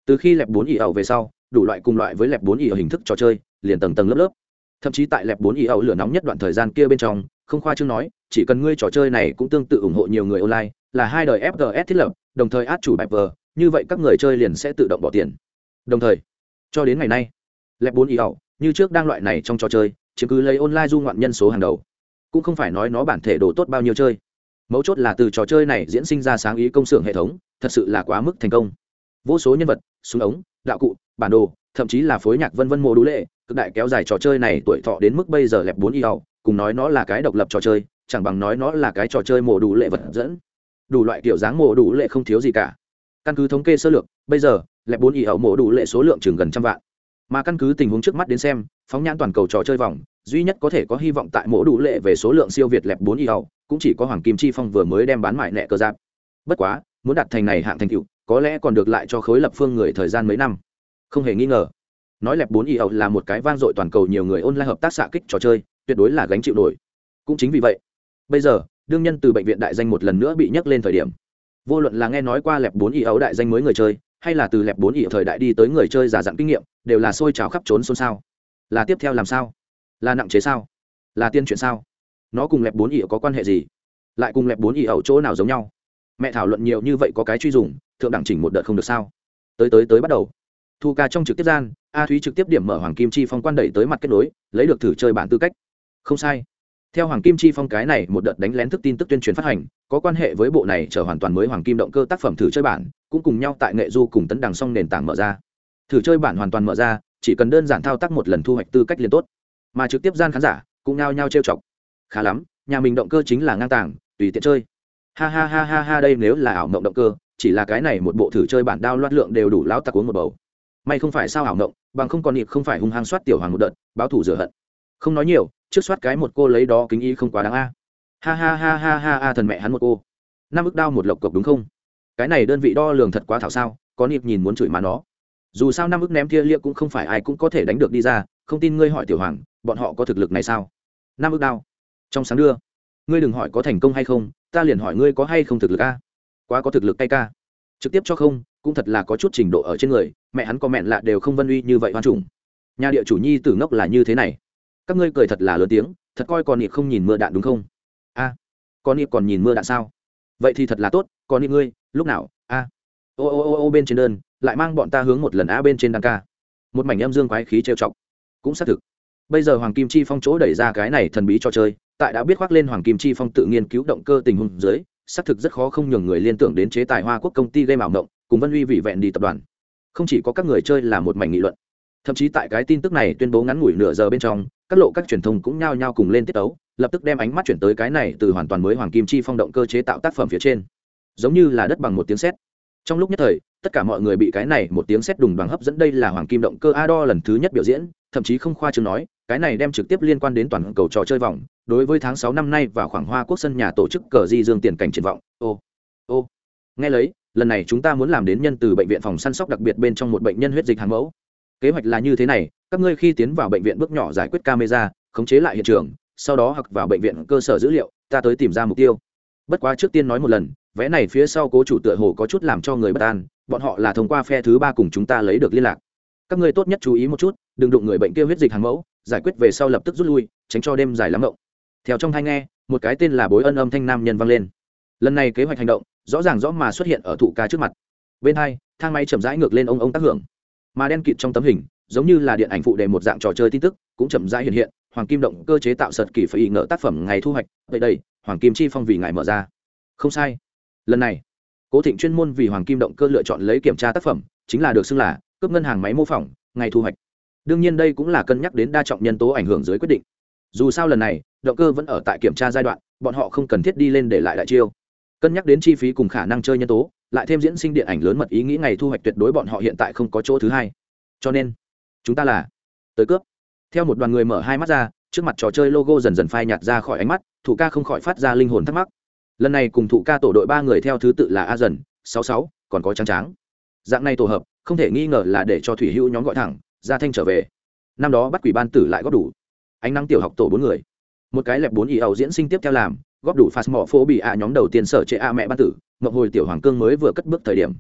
Từ khi lẹp bốn ý ẩu về sau, đủ loại cùng loại với lẹp bốn ý ẩu hình thức trò chơi, liền tầng tầng lớp lớp. Thậm chí tại lẹp bốn ý ẩu lửa nóng nhất đoạn thời gian kia bên trong, không khoa chương nói, chỉ cần ngươi trò chơi này cũng tương tự ủng hộ nhiều người online, là hai đời fts thiết lập, đồng thời át chủ bài vờ, như vậy các người chơi liền sẽ tự động bỏ tiền. Đồng thời cho đến ngày nay, lẹp bốn ý ẩu, như trước đang loại này trong trò chơi, chiếm cứ lấy online du ngoạn nhân số hàng đầu. Cũng không phải nói nó bản thể đồ tốt bao nhiêu chơi. Mấu chốt là từ trò chơi này diễn sinh ra sáng ý công xưởng hệ thống, thật sự là quá mức thành công. Vô số nhân vật, súng ống, đạo cụ, bản đồ, thậm chí là phối nhạc vân vân mô đũ lệ, cực đại kéo dài trò chơi này tuổi thọ đến mức bây giờ lẹp bốn y ẩu, cùng nói nó là cái độc lập trò chơi, chẳng bằng nói nó là cái trò chơi mổ đủ lệ vật dẫn. Đủ loại kiểu dáng mổ đủ lệ không thiếu gì cả căn cứ thống kê sơ lược, bây giờ lẹp bốn y ẩu mộ đủ lệ số lượng chừng gần trăm vạn. Mà căn cứ tình huống trước mắt đến xem, phóng nhãn toàn cầu trò chơi vòng, duy nhất có thể có hy vọng tại mộ đủ lệ về số lượng siêu việt lẹp bốn y ẩu cũng chỉ có hoàng kim chi phong vừa mới đem bán mại nẹ cơ giáp. Bất quá, muốn đặt thành này hạng thành tựu, có lẽ còn được lại cho khối lập phương người thời gian mấy năm. Không hề nghi ngờ. Nói lẹp bốn y ẩu là một cái vang dội toàn cầu nhiều người online hợp tác xạ kích trò chơi, tuyệt đối là gánh chịu nổi. Cũng chính vì vậy, bây giờ, đương nhân từ bệnh viện đại danh một lần nữa bị nhắc lên thời điểm vô luận là nghe nói qua lẹp bốn y ấu đại danh mới người chơi, hay là từ lẹp bốn y thời đại đi tới người chơi giả dặn kinh nghiệm, đều là sôi trào khắp trốn xôn xao. Là tiếp theo làm sao? Là nặng chế sao? Là tiên chuyện sao? Nó cùng lẹp bốn y có quan hệ gì? Lại cùng lẹp bốn y ở chỗ nào giống nhau? Mẹ thảo luận nhiều như vậy có cái truy dùng, thượng đẳng chỉnh một đợt không được sao? Tới tới tới bắt đầu. Thu ca trong trực tiếp gian, a thúy trực tiếp điểm mở hoàng kim chi phong quan đẩy tới mặt kết nối, lấy được thử chơi bản tư cách. Không sai theo hoàng kim chi phong cái này một đợt đánh lén thức tin tức tuyên truyền phát hành, có quan hệ với bộ này trở hoàn toàn mới hoàng kim động cơ tác phẩm thử chơi bản, cũng cùng nhau tại nghệ du cùng tấn đằng song nền tảng mở ra. Thử chơi bản hoàn toàn mở ra, chỉ cần đơn giản thao tác một lần thu hoạch tư cách liền tốt. Mà trực tiếp gian khán giả cũng nao nhao trêu chọc. Khá lắm, nhà mình động cơ chính là ngang tàng, tùy tiện chơi. Ha ha ha ha ha, đây nếu là ảo mộng động cơ, chỉ là cái này một bộ thử chơi bản đao loát lượng đều đủ lão tặc uống một bầu. May không phải sao ảo mộng, bằng không còn nhịp không phải hung hăng soát tiểu hoàng một đợt, báo thủ rửa hận. Không nói nhiều trước soát cái một cô lấy đó kính y không quá đáng a. Ha ha ha ha ha ha thần mẹ hắn một cô. Năm ức đao một lộc cộc đúng không? Cái này đơn vị đo lường thật quá thảo sao, có nịp nhìn muốn chửi má nó. Dù sao năm ức ném thia lia cũng không phải ai cũng có thể đánh được đi ra, không tin ngươi hỏi tiểu hoàng, bọn họ có thực lực này sao? Năm ức đao. Trong sáng đưa. Ngươi đừng hỏi có thành công hay không, ta liền hỏi ngươi có hay không thực lực a. Quá có thực lực tay ca. Trực tiếp cho không, cũng thật là có chút trình độ ở trên người, mẹ hắn có mẹn lạ đều không vân uy như vậy hoan trùng nhà địa chủ nhi tử ngốc là như thế này các ngươi cười thật là lớn tiếng thật coi còn nịp không nhìn mưa đạn đúng không? A à, con nịp còn nhìn mưa đạn sao? Vậy thì thật là tốt con nịp ngươi lúc nào? A. Ô ô ô ô bên trên đơn lại mang bọn ta hướng một lần a bên trên đăng ca. Một mảnh em dương quái khí trêu chọc. Cũng xác thực. Bây giờ hoàng kim chi phong chỗ đẩy ra cái này thần bí cho chơi tại đã biết khoác lên hoàng kim chi phong tự nghiên cứu động cơ tình huống dưới xác thực rất khó không nhường người liên tưởng đến chế tài hoa quốc công ty gây mạo động cùng vân uy vị vẹn đi tập đoàn. Không chỉ có các người chơi là một mảnh nghị luận thậm chí tại cái tin tức này tuyên bố ngắn ngủi nửa giờ bên trong, các lộ các truyền thông cũng nhao nhao cùng lên tiết tấu, lập tức đem ánh mắt chuyển tới cái này từ hoàn toàn mới hoàng kim chi phong động cơ chế tạo tác phẩm phía trên. Giống như là đất bằng một tiếng sét. Trong lúc nhất thời, tất cả mọi người bị cái này một tiếng sét đùng đoàn hấp dẫn đây là hoàng kim động cơ a đo lần thứ nhất biểu diễn, thậm chí không khoa chương nói, cái này đem trực tiếp liên quan đến toàn cầu trò chơi vòng, đối với tháng sáu năm nay và khoảng hoa quốc sân nhà tổ chức cờ di dương tiền cảnh triển vọng. Ô ô. Nghe lấy, lần này chúng ta muốn làm đến nhân từ bệnh viện phòng săn sóc đặc biệt bên trong một bệnh nhân huyết dịch hàng mẫu kế hoạch là như thế này, các ngươi khi tiến vào bệnh viện bước nhỏ giải quyết camera, khống chế lại hiện trường, sau đó hoặc vào bệnh viện cơ sở dữ liệu, ta tới tìm ra mục tiêu. Bất quá trước tiên nói một lần, vẽ này phía sau cố chủ tựa hồ có chút làm cho người bất an, bọn họ là thông qua phe thứ ba cùng chúng ta lấy được liên lạc. Các ngươi tốt nhất chú ý một chút, đừng đụng người bệnh kia huyết dịch hàng mẫu, giải quyết về sau lập tức rút lui, tránh cho đêm dài lắm mộng. Theo trong thai nghe, một cái tên là bối ân âm thanh nam nhân vang lên. Lần này kế hoạch hành động, rõ ràng rõ mà xuất hiện ở thụ ca trước mặt. Bên hai, thang máy chậm rãi ngược lên ông ông tác hưởng mà đen kịt trong tấm hình, giống như là điện ảnh phụ đề một dạng trò chơi tin tức, cũng chậm rãi hiện hiện, hoàng kim động cơ chế tạo sật kỳ phải ý ngỡ tác phẩm ngày thu hoạch, vậy đây, hoàng kim chi phong vì ngài mở ra. Không sai. Lần này, cố thịnh chuyên môn vì hoàng kim động cơ lựa chọn lấy kiểm tra tác phẩm, chính là được xưng là cướp ngân hàng máy mô phỏng, ngày thu hoạch. Đương nhiên đây cũng là cân nhắc đến đa trọng nhân tố ảnh hưởng dưới quyết định. Dù sao lần này, động cơ vẫn ở tại kiểm tra giai đoạn, bọn họ không cần thiết đi lên để lại đại chiêu. Cân nhắc đến chi phí cùng khả năng chơi nhân tố lại thêm diễn sinh điện ảnh lớn mật ý nghĩ ngày thu hoạch tuyệt đối bọn họ hiện tại không có chỗ thứ hai. Cho nên, chúng ta là tới cướp. Theo một đoàn người mở hai mắt ra, trước mặt trò chơi logo dần dần phai nhạt ra khỏi ánh mắt, thủ ca không khỏi phát ra linh hồn thắc mắc. Lần này cùng thủ ca tổ đội ba người theo thứ tự là a dần, sáu sáu, còn có trắng tráng. Dạng này tổ hợp, không thể nghi ngờ là để cho thủy hữu nhóm gọi thẳng ra thanh trở về. Năm đó bắt quỷ ban tử lại góp đủ. Ánh nắng tiểu học tổ bốn người. Một cái lẹp bốn ý ẩu diễn sinh tiếp theo làm góp đủ phạt mỏ phố bị ạ nhóm đầu tiên sở chế a mẹ ban tử mộng hồi tiểu hoàng cương mới vừa cất bước thời điểm.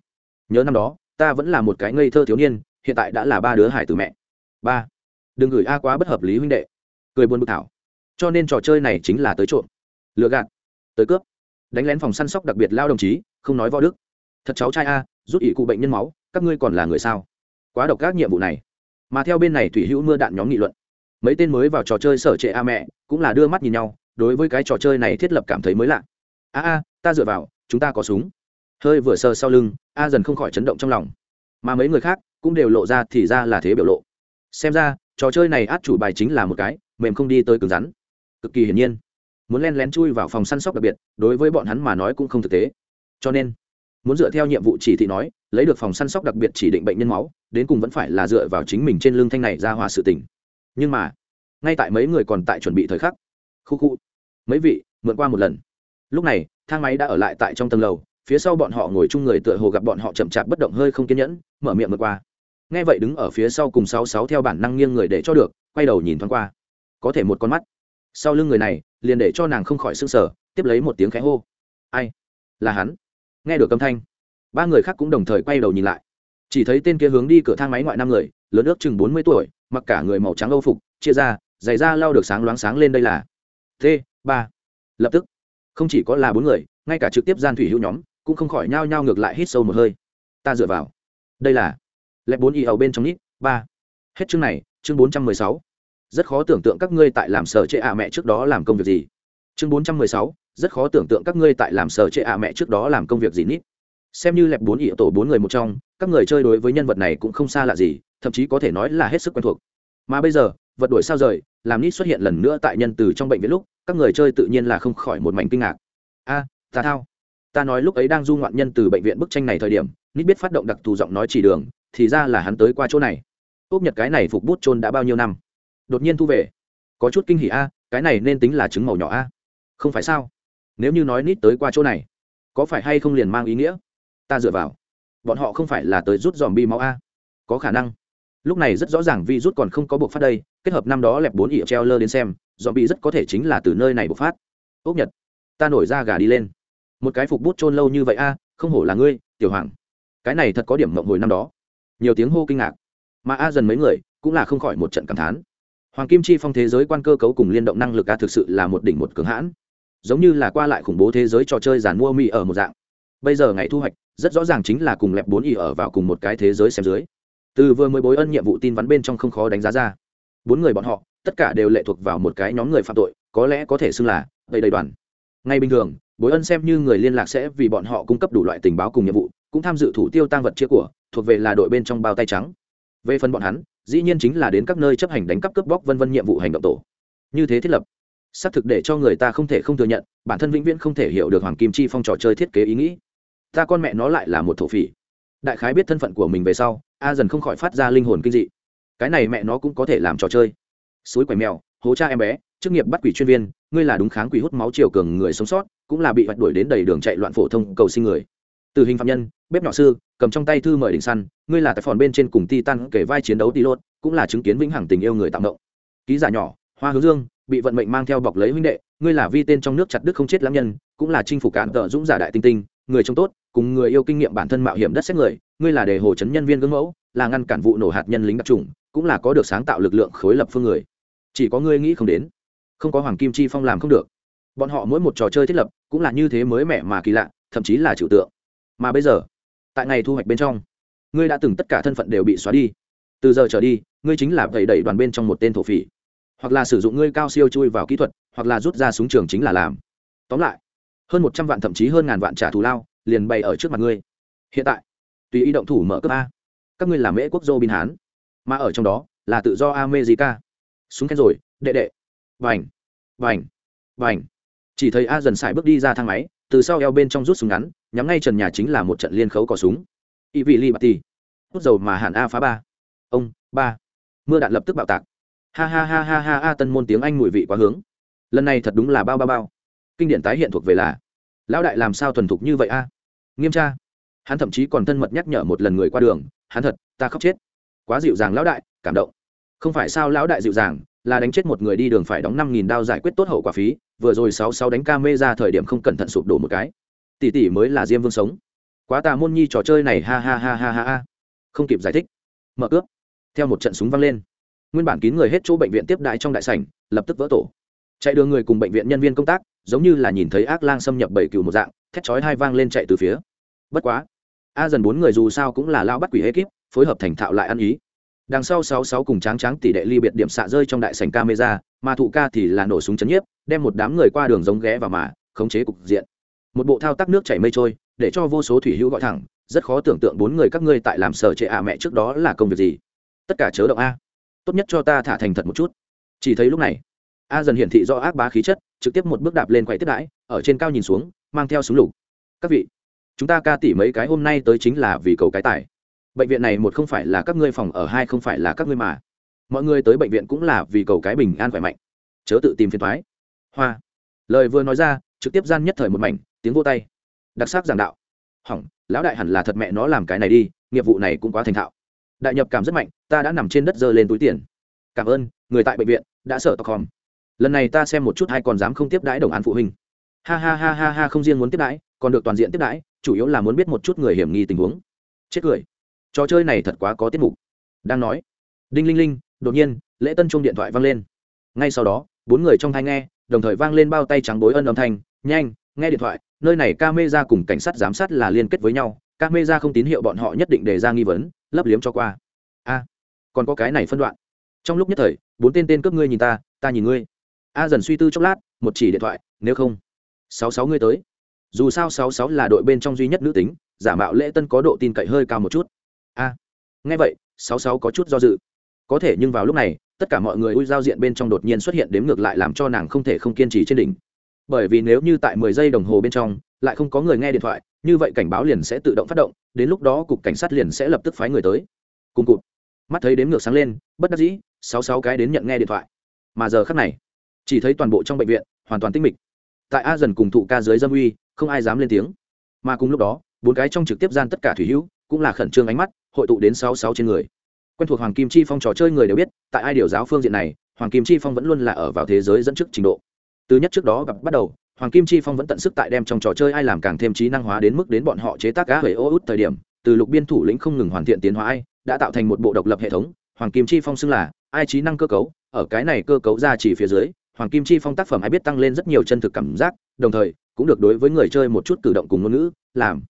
Nhớ năm đó, ta vẫn là một cái ngây thơ thiếu niên, hiện tại đã là ba đứa hải từ mẹ. Ba. Đừng gửi a quá bất hợp lý huynh đệ. Cười buồn bực thảo. Cho nên trò chơi này chính là tới trộm. Lừa gạt. Tới cướp. Đánh lén phòng săn sóc đặc biệt lao đồng chí, không nói võ đức. Thật cháu trai a, rút ỷ cụ bệnh nhân máu, các ngươi còn là người sao? Quá độc các nhiệm vụ này. Mà theo bên này thủy hữu mưa đạn nhóm nghị luận. Mấy tên mới vào trò chơi sở trệ a mẹ, cũng là đưa mắt nhìn nhau đối với cái trò chơi này thiết lập cảm thấy mới lạ. A a, ta dựa vào, chúng ta có súng. Hơi vừa sờ sau lưng, a dần không khỏi chấn động trong lòng. Mà mấy người khác cũng đều lộ ra thì ra là thế biểu lộ. Xem ra, trò chơi này át chủ bài chính là một cái, mềm không đi tới cứng rắn. Cực kỳ hiển nhiên. Muốn len lén chui vào phòng săn sóc đặc biệt, đối với bọn hắn mà nói cũng không thực tế. Cho nên, muốn dựa theo nhiệm vụ chỉ thị nói, lấy được phòng săn sóc đặc biệt chỉ định bệnh nhân máu, đến cùng vẫn phải là dựa vào chính mình trên lưng thanh này ra hòa sự tỉnh nhưng mà, ngay tại mấy người còn tại chuẩn bị thời khắc khu khu. Mấy vị, mượn qua một lần. Lúc này, thang máy đã ở lại tại trong tầng lầu, phía sau bọn họ ngồi chung người tựa hồ gặp bọn họ chậm chạp bất động hơi không kiên nhẫn, mở miệng mượn qua. Nghe vậy đứng ở phía sau cùng sáu sáu theo bản năng nghiêng người để cho được, quay đầu nhìn thoáng qua. Có thể một con mắt. Sau lưng người này, liền để cho nàng không khỏi s ư n g sở tiếp lấy một tiếng khẽ hô. Ai? Là hắn. Nghe được âm thanh, ba người khác cũng đồng thời quay đầu nhìn lại. Chỉ thấy tên kia hướng đi cửa thang máy ngoại năm người, lớn ước chừng bốn mươi tuổi, mặc cả người màu trắng âu phục, chia ra giày da lau được sáng loáng sáng lên đây là t, ba. Lập tức, không chỉ có là bốn người, ngay cả trực tiếp gian thủy hữu nhóm, cũng không khỏi nhao nhao ngược lại hít sâu một hơi. Ta dựa vào. Đây là lẹp bốn y ẩu bên trong nít, ba. Hết chương này, chương bốn trăm mười sáu. Rất khó tưởng tượng các ngươi tại làm sở chệ ạ mẹ trước đó làm công việc gì. Chương bốn trăm mười sáu, rất khó tưởng tượng các ngươi tại làm sở chệ ạ mẹ trước đó làm công việc gì nít. Xem như lẹp bốn ỉa tổ bốn người một trong, các người chơi đối với nhân vật này cũng không xa lạ gì, thậm chí có thể nói là hết sức quen thuộc. Mà bây giờ vật đuổi sao rời, làm nít xuất hiện lần nữa tại nhân từ trong bệnh viện lúc, các người chơi tự nhiên là không khỏi một mảnh kinh ngạc. A, ta thao. Ta nói lúc ấy đang du ngoạn nhân từ bệnh viện bức tranh này thời điểm, nít biết phát động đặc thù giọng nói chỉ đường, thì ra là hắn tới qua chỗ này. Úp nhật cái này phục bút chôn đã bao nhiêu năm? Đột nhiên thu về. Có chút kinh hỉ a, cái này nên tính là trứng màu nhỏ a. Không phải sao? Nếu như nói nít tới qua chỗ này, có phải hay không liền mang ý nghĩa? Ta dựa vào. Bọn họ không phải là tới rút dòm bi máu a. Có khả năng. Lúc này rất rõ ràng vi rút còn không có buộc phát đây kết hợp năm đó lẹp bốn ỉa treo lơ đến xem dòm bị rất có thể chính là từ nơi này bộc phát. Ốc nhật, ta nổi ra gà đi lên. Một cái phục bút chôn lâu như vậy a, không hổ là ngươi, tiểu hoàng. Cái này thật có điểm mộng hồi năm đó. Nhiều tiếng hô kinh ngạc. Mà a dần mấy người cũng là không khỏi một trận cảm thán. Hoàng kim chi phong thế giới quan cơ cấu cùng liên động năng lực a thực sự là một đỉnh một cường hãn. Giống như là qua lại khủng bố thế giới trò chơi giàn mua mi ở một dạng. Bây giờ ngày thu hoạch, rất rõ ràng chính là cùng lẹp bốn y ở vào cùng một cái thế giới xem dưới. Từ vừa mới bối ân nhiệm vụ tin vắn bên trong không khó đánh giá ra bốn người bọn họ, tất cả đều lệ thuộc vào một cái nhóm người phạm tội, có lẽ có thể xưng là đầy đầy đoàn. Ngay bình thường, bối ân xem như người liên lạc sẽ vì bọn họ cung cấp đủ loại tình báo cùng nhiệm vụ, cũng tham dự thủ tiêu tăng vật chia của, thuộc về là đội bên trong bao tay trắng. Về phần bọn hắn, dĩ nhiên chính là đến các nơi chấp hành đánh cắp cướp bóc vân vân nhiệm vụ hành động tổ. Như thế thiết lập, xác thực để cho người ta không thể không thừa nhận, bản thân vĩnh viễn không thể hiểu được hoàng kim chi phong trò chơi thiết kế ý nghĩ. Ta con mẹ nó lại là một thổ phỉ. Đại khái biết thân phận của mình về sau, a dần không khỏi phát ra linh hồn kinh dị cái này mẹ nó cũng có thể làm trò chơi. Suối quẩy mèo, hố cha em bé, chức nghiệp bắt quỷ chuyên viên, ngươi là đúng kháng quỷ hút máu chiều cường người sống sót, cũng là bị vạch đuổi đến đầy đường chạy loạn phổ thông cầu sinh người. Từ hình phạm nhân, bếp nhỏ sư, cầm trong tay thư mời đỉnh săn, ngươi là tài phòn bên trên cùng ti tan kể vai chiến đấu tí lốt cũng là chứng kiến vĩnh hằng tình yêu người tạm động. Ký giả nhỏ, hoa hướng dương, bị vận mệnh mang theo bọc lấy huynh đệ, ngươi là vi tên trong nước chặt đức không chết lãm nhân, cũng là chinh phục cạn tợ dũng giả đại tinh tinh, người trông tốt, cùng người yêu kinh nghiệm bản thân mạo hiểm đất xét người, ngươi là đề hồ chấn nhân viên gương mẫu, là ngăn cản vụ nổ hạt nhân lính đặc trùng cũng là có được sáng tạo lực lượng khối lập phương người. Chỉ có ngươi nghĩ không đến. Không có hoàng kim chi phong làm không được. Bọn họ mỗi một trò chơi thiết lập cũng là như thế mới mẻ mà kỳ lạ, thậm chí là trừu tượng. Mà bây giờ, tại ngày thu hoạch bên trong, ngươi đã từng tất cả thân phận đều bị xóa đi. Từ giờ trở đi, ngươi chính là vẩy đẩy đoàn bên trong một tên thổ phỉ. Hoặc là sử dụng ngươi cao siêu chui vào kỹ thuật, hoặc là rút ra súng trường chính là làm. Tóm lại, hơn một trăm vạn thậm chí hơn ngàn vạn trả thù lao, liền bày ở trước mặt ngươi. Hiện tại, tùy ý động thủ mở cấp a. Các ngươi làm mễ quốc dô bin hán mà ở trong đó là tự do america. Súng khen rồi, đệ đệ. Vành vành vành. Chỉ thấy a dần sải bước đi ra thang máy, từ sau eo bên trong rút súng ngắn, nhắm ngay trần nhà chính là một trận liên khấu cỏ súng. Y vị li bạt ti hút dầu mà hàn a phá ba. Ông, ba. Mưa đạn lập tức bạo tạc. Ha ha ha ha ha a tân môn tiếng anh mùi vị quá hướng. Lần này thật đúng là bao bao bao. Kinh điển tái hiện thuộc về là, lão đại làm sao thuần thục như vậy a? Nghiêm tra. Hắn thậm chí còn thân mật nhắc nhở một lần người qua đường, hắn thật, ta khóc chết quá dịu dàng lão đại, cảm động. Không phải sao lão đại dịu dàng, là đánh chết một người đi đường phải đóng năm nghìn đao giải quyết tốt hậu quả phí, vừa rồi sáu sáu đánh ca mê ra thời điểm không cẩn thận sụp đổ một cái. Tỷ tỷ mới là diêm vương sống. Quá tà môn nhi trò chơi này, ha ha ha ha ha ha. Không kịp giải thích. Mở cướp. Theo một trận súng văng lên. Nguyên bản kín người hết chỗ bệnh viện tiếp đại trong đại sảnh, lập tức vỡ tổ. Chạy đường người cùng bệnh viện nhân viên công tác, giống như là nhìn thấy ác lang xâm nhập bảy cừu một dạng, thét chói hai vang lên chạy từ phía. Bất quá, a dần bốn người dù sao cũng là lao bắt quỷ hết kíp phối hợp thành thạo lại ăn ý. Đằng sau sáu sáu cùng tráng tráng tỷ đệ ly biệt điểm xạ rơi trong đại sảnh camera, mà thụ ca thì là nổ súng chấn nhiếp, đem một đám người qua đường giống ghé vào mà, khống chế cục diện. Một bộ thao tác nước chảy mây trôi, để cho vô số thủy hữu gọi thẳng, rất khó tưởng tượng bốn người các ngươi tại làm sở trệ ạ mẹ trước đó là công việc gì. Tất cả chớ động a. Tốt nhất cho ta thả thành thật một chút. Chỉ thấy lúc này, a dần hiển thị do ác bá khí chất, trực tiếp một bước đạp lên quầy tiếp đãi, ở trên cao nhìn xuống, mang theo súng lục. Các vị, chúng ta ca tỉ mấy cái hôm nay tới chính là vì cầu cái tài bệnh viện này một không phải là các ngươi phòng, ở hai không phải là các ngươi mà. Mọi người tới bệnh viện cũng là vì cầu cái bình an khỏe mạnh. Chớ tự tìm phiền thoái hoa. Lời vừa nói ra, trực tiếp gian nhất thời một mảnh, tiếng vô tay. Đặc sắc giảng đạo. Hỏng, lão đại hẳn là thật mẹ nó làm cái này đi, nghiệp vụ này cũng quá thành thạo. Đại nhập cảm rất mạnh, ta đã nằm trên đất giơ lên túi tiền. Cảm ơn, người tại bệnh viện, đã sở tọc hòm lần này ta xem một chút hay còn dám không tiếp đãi đồng án phụ huynh. Ha ha ha ha ha, không riêng muốn tiếp đãi, còn được toàn diện tiếp đãi, chủ yếu là muốn biết một chút người hiểm nghi tình huống. Chết cười trò chơi này thật quá có tiết mục. Đang nói, đinh linh linh, đột nhiên, lễ tân chung điện thoại vang lên. Ngay sau đó, bốn người trong thai nghe, đồng thời vang lên bao tay trắng bối ân âm thanh, nhanh, nghe điện thoại, nơi này ca mê ra cùng cảnh sát giám sát là liên kết với nhau ca mê ra không tín hiệu bọn họ nhất định đề ra nghi vấn, lấp liếm cho qua. A, còn có cái này phân đoạn. Trong lúc nhất thời, bốn tên tên cướp ngươi nhìn ta ta nhìn ngươi. A dần suy tư chốc lát, một chỉ điện thoại, nếu không, sáu sáu ngươi tới. Dù sao sáu sáu là đội bên trong duy nhất nữ tính, giả mạo lễ tân có độ tin cậy hơi cao một chút a. Nghe vậy, sáu sáu có chút do dự. Có thể nhưng vào lúc này, tất cả mọi người ui giao diện bên trong đột nhiên xuất hiện đếm ngược lại làm cho nàng không thể không kiên trì trên đỉnh. Bởi vì nếu như tại mười giây đồng hồ bên trong, lại không có người nghe điện thoại, như vậy cảnh báo liền sẽ tự động phát động, đến lúc đó cục cảnh sát liền sẽ lập tức phái người tới. Cùng cụt. Mắt thấy đếm ngược sáng lên, bất đắc dĩ, sáu sáu cái đến nhận nghe điện thoại. Mà giờ khắc này, chỉ thấy toàn bộ trong bệnh viện, hoàn toàn tinh mịch. Tại a dần cùng thụ ca dưới dâm uy, không ai dám lên tiếng. Mà cùng lúc đó, bốn cái trong trực tiếp gian tất cả thủy hữu cũng là khẩn trương ánh mắt, hội tụ đến sáu sáu trên người. Quen thuộc hoàng kim chi phong trò chơi người đều biết, tại ai điều giáo phương diện này, hoàng kim chi phong vẫn luôn là ở vào thế giới dẫn trước trình độ. Từ nhất trước đó gặp bắt đầu, hoàng kim chi phong vẫn tận sức tại đem trong trò chơi ai làm càng thêm trí năng hóa đến mức đến bọn họ chế tác cá hời ô út thời điểm, từ lục biên thủ lĩnh không ngừng hoàn thiện tiến hóa ai, đã tạo thành một bộ độc lập hệ thống, hoàng kim chi phong xưng là ai trí năng cơ cấu, ở cái này cơ cấu ra chỉ phía dưới, hoàng kim chi phong tác phẩm ai biết tăng lên rất nhiều chân thực cảm giác, đồng thời, cũng được đối với người chơi một chút cử động cùng ngôn ngữ, làm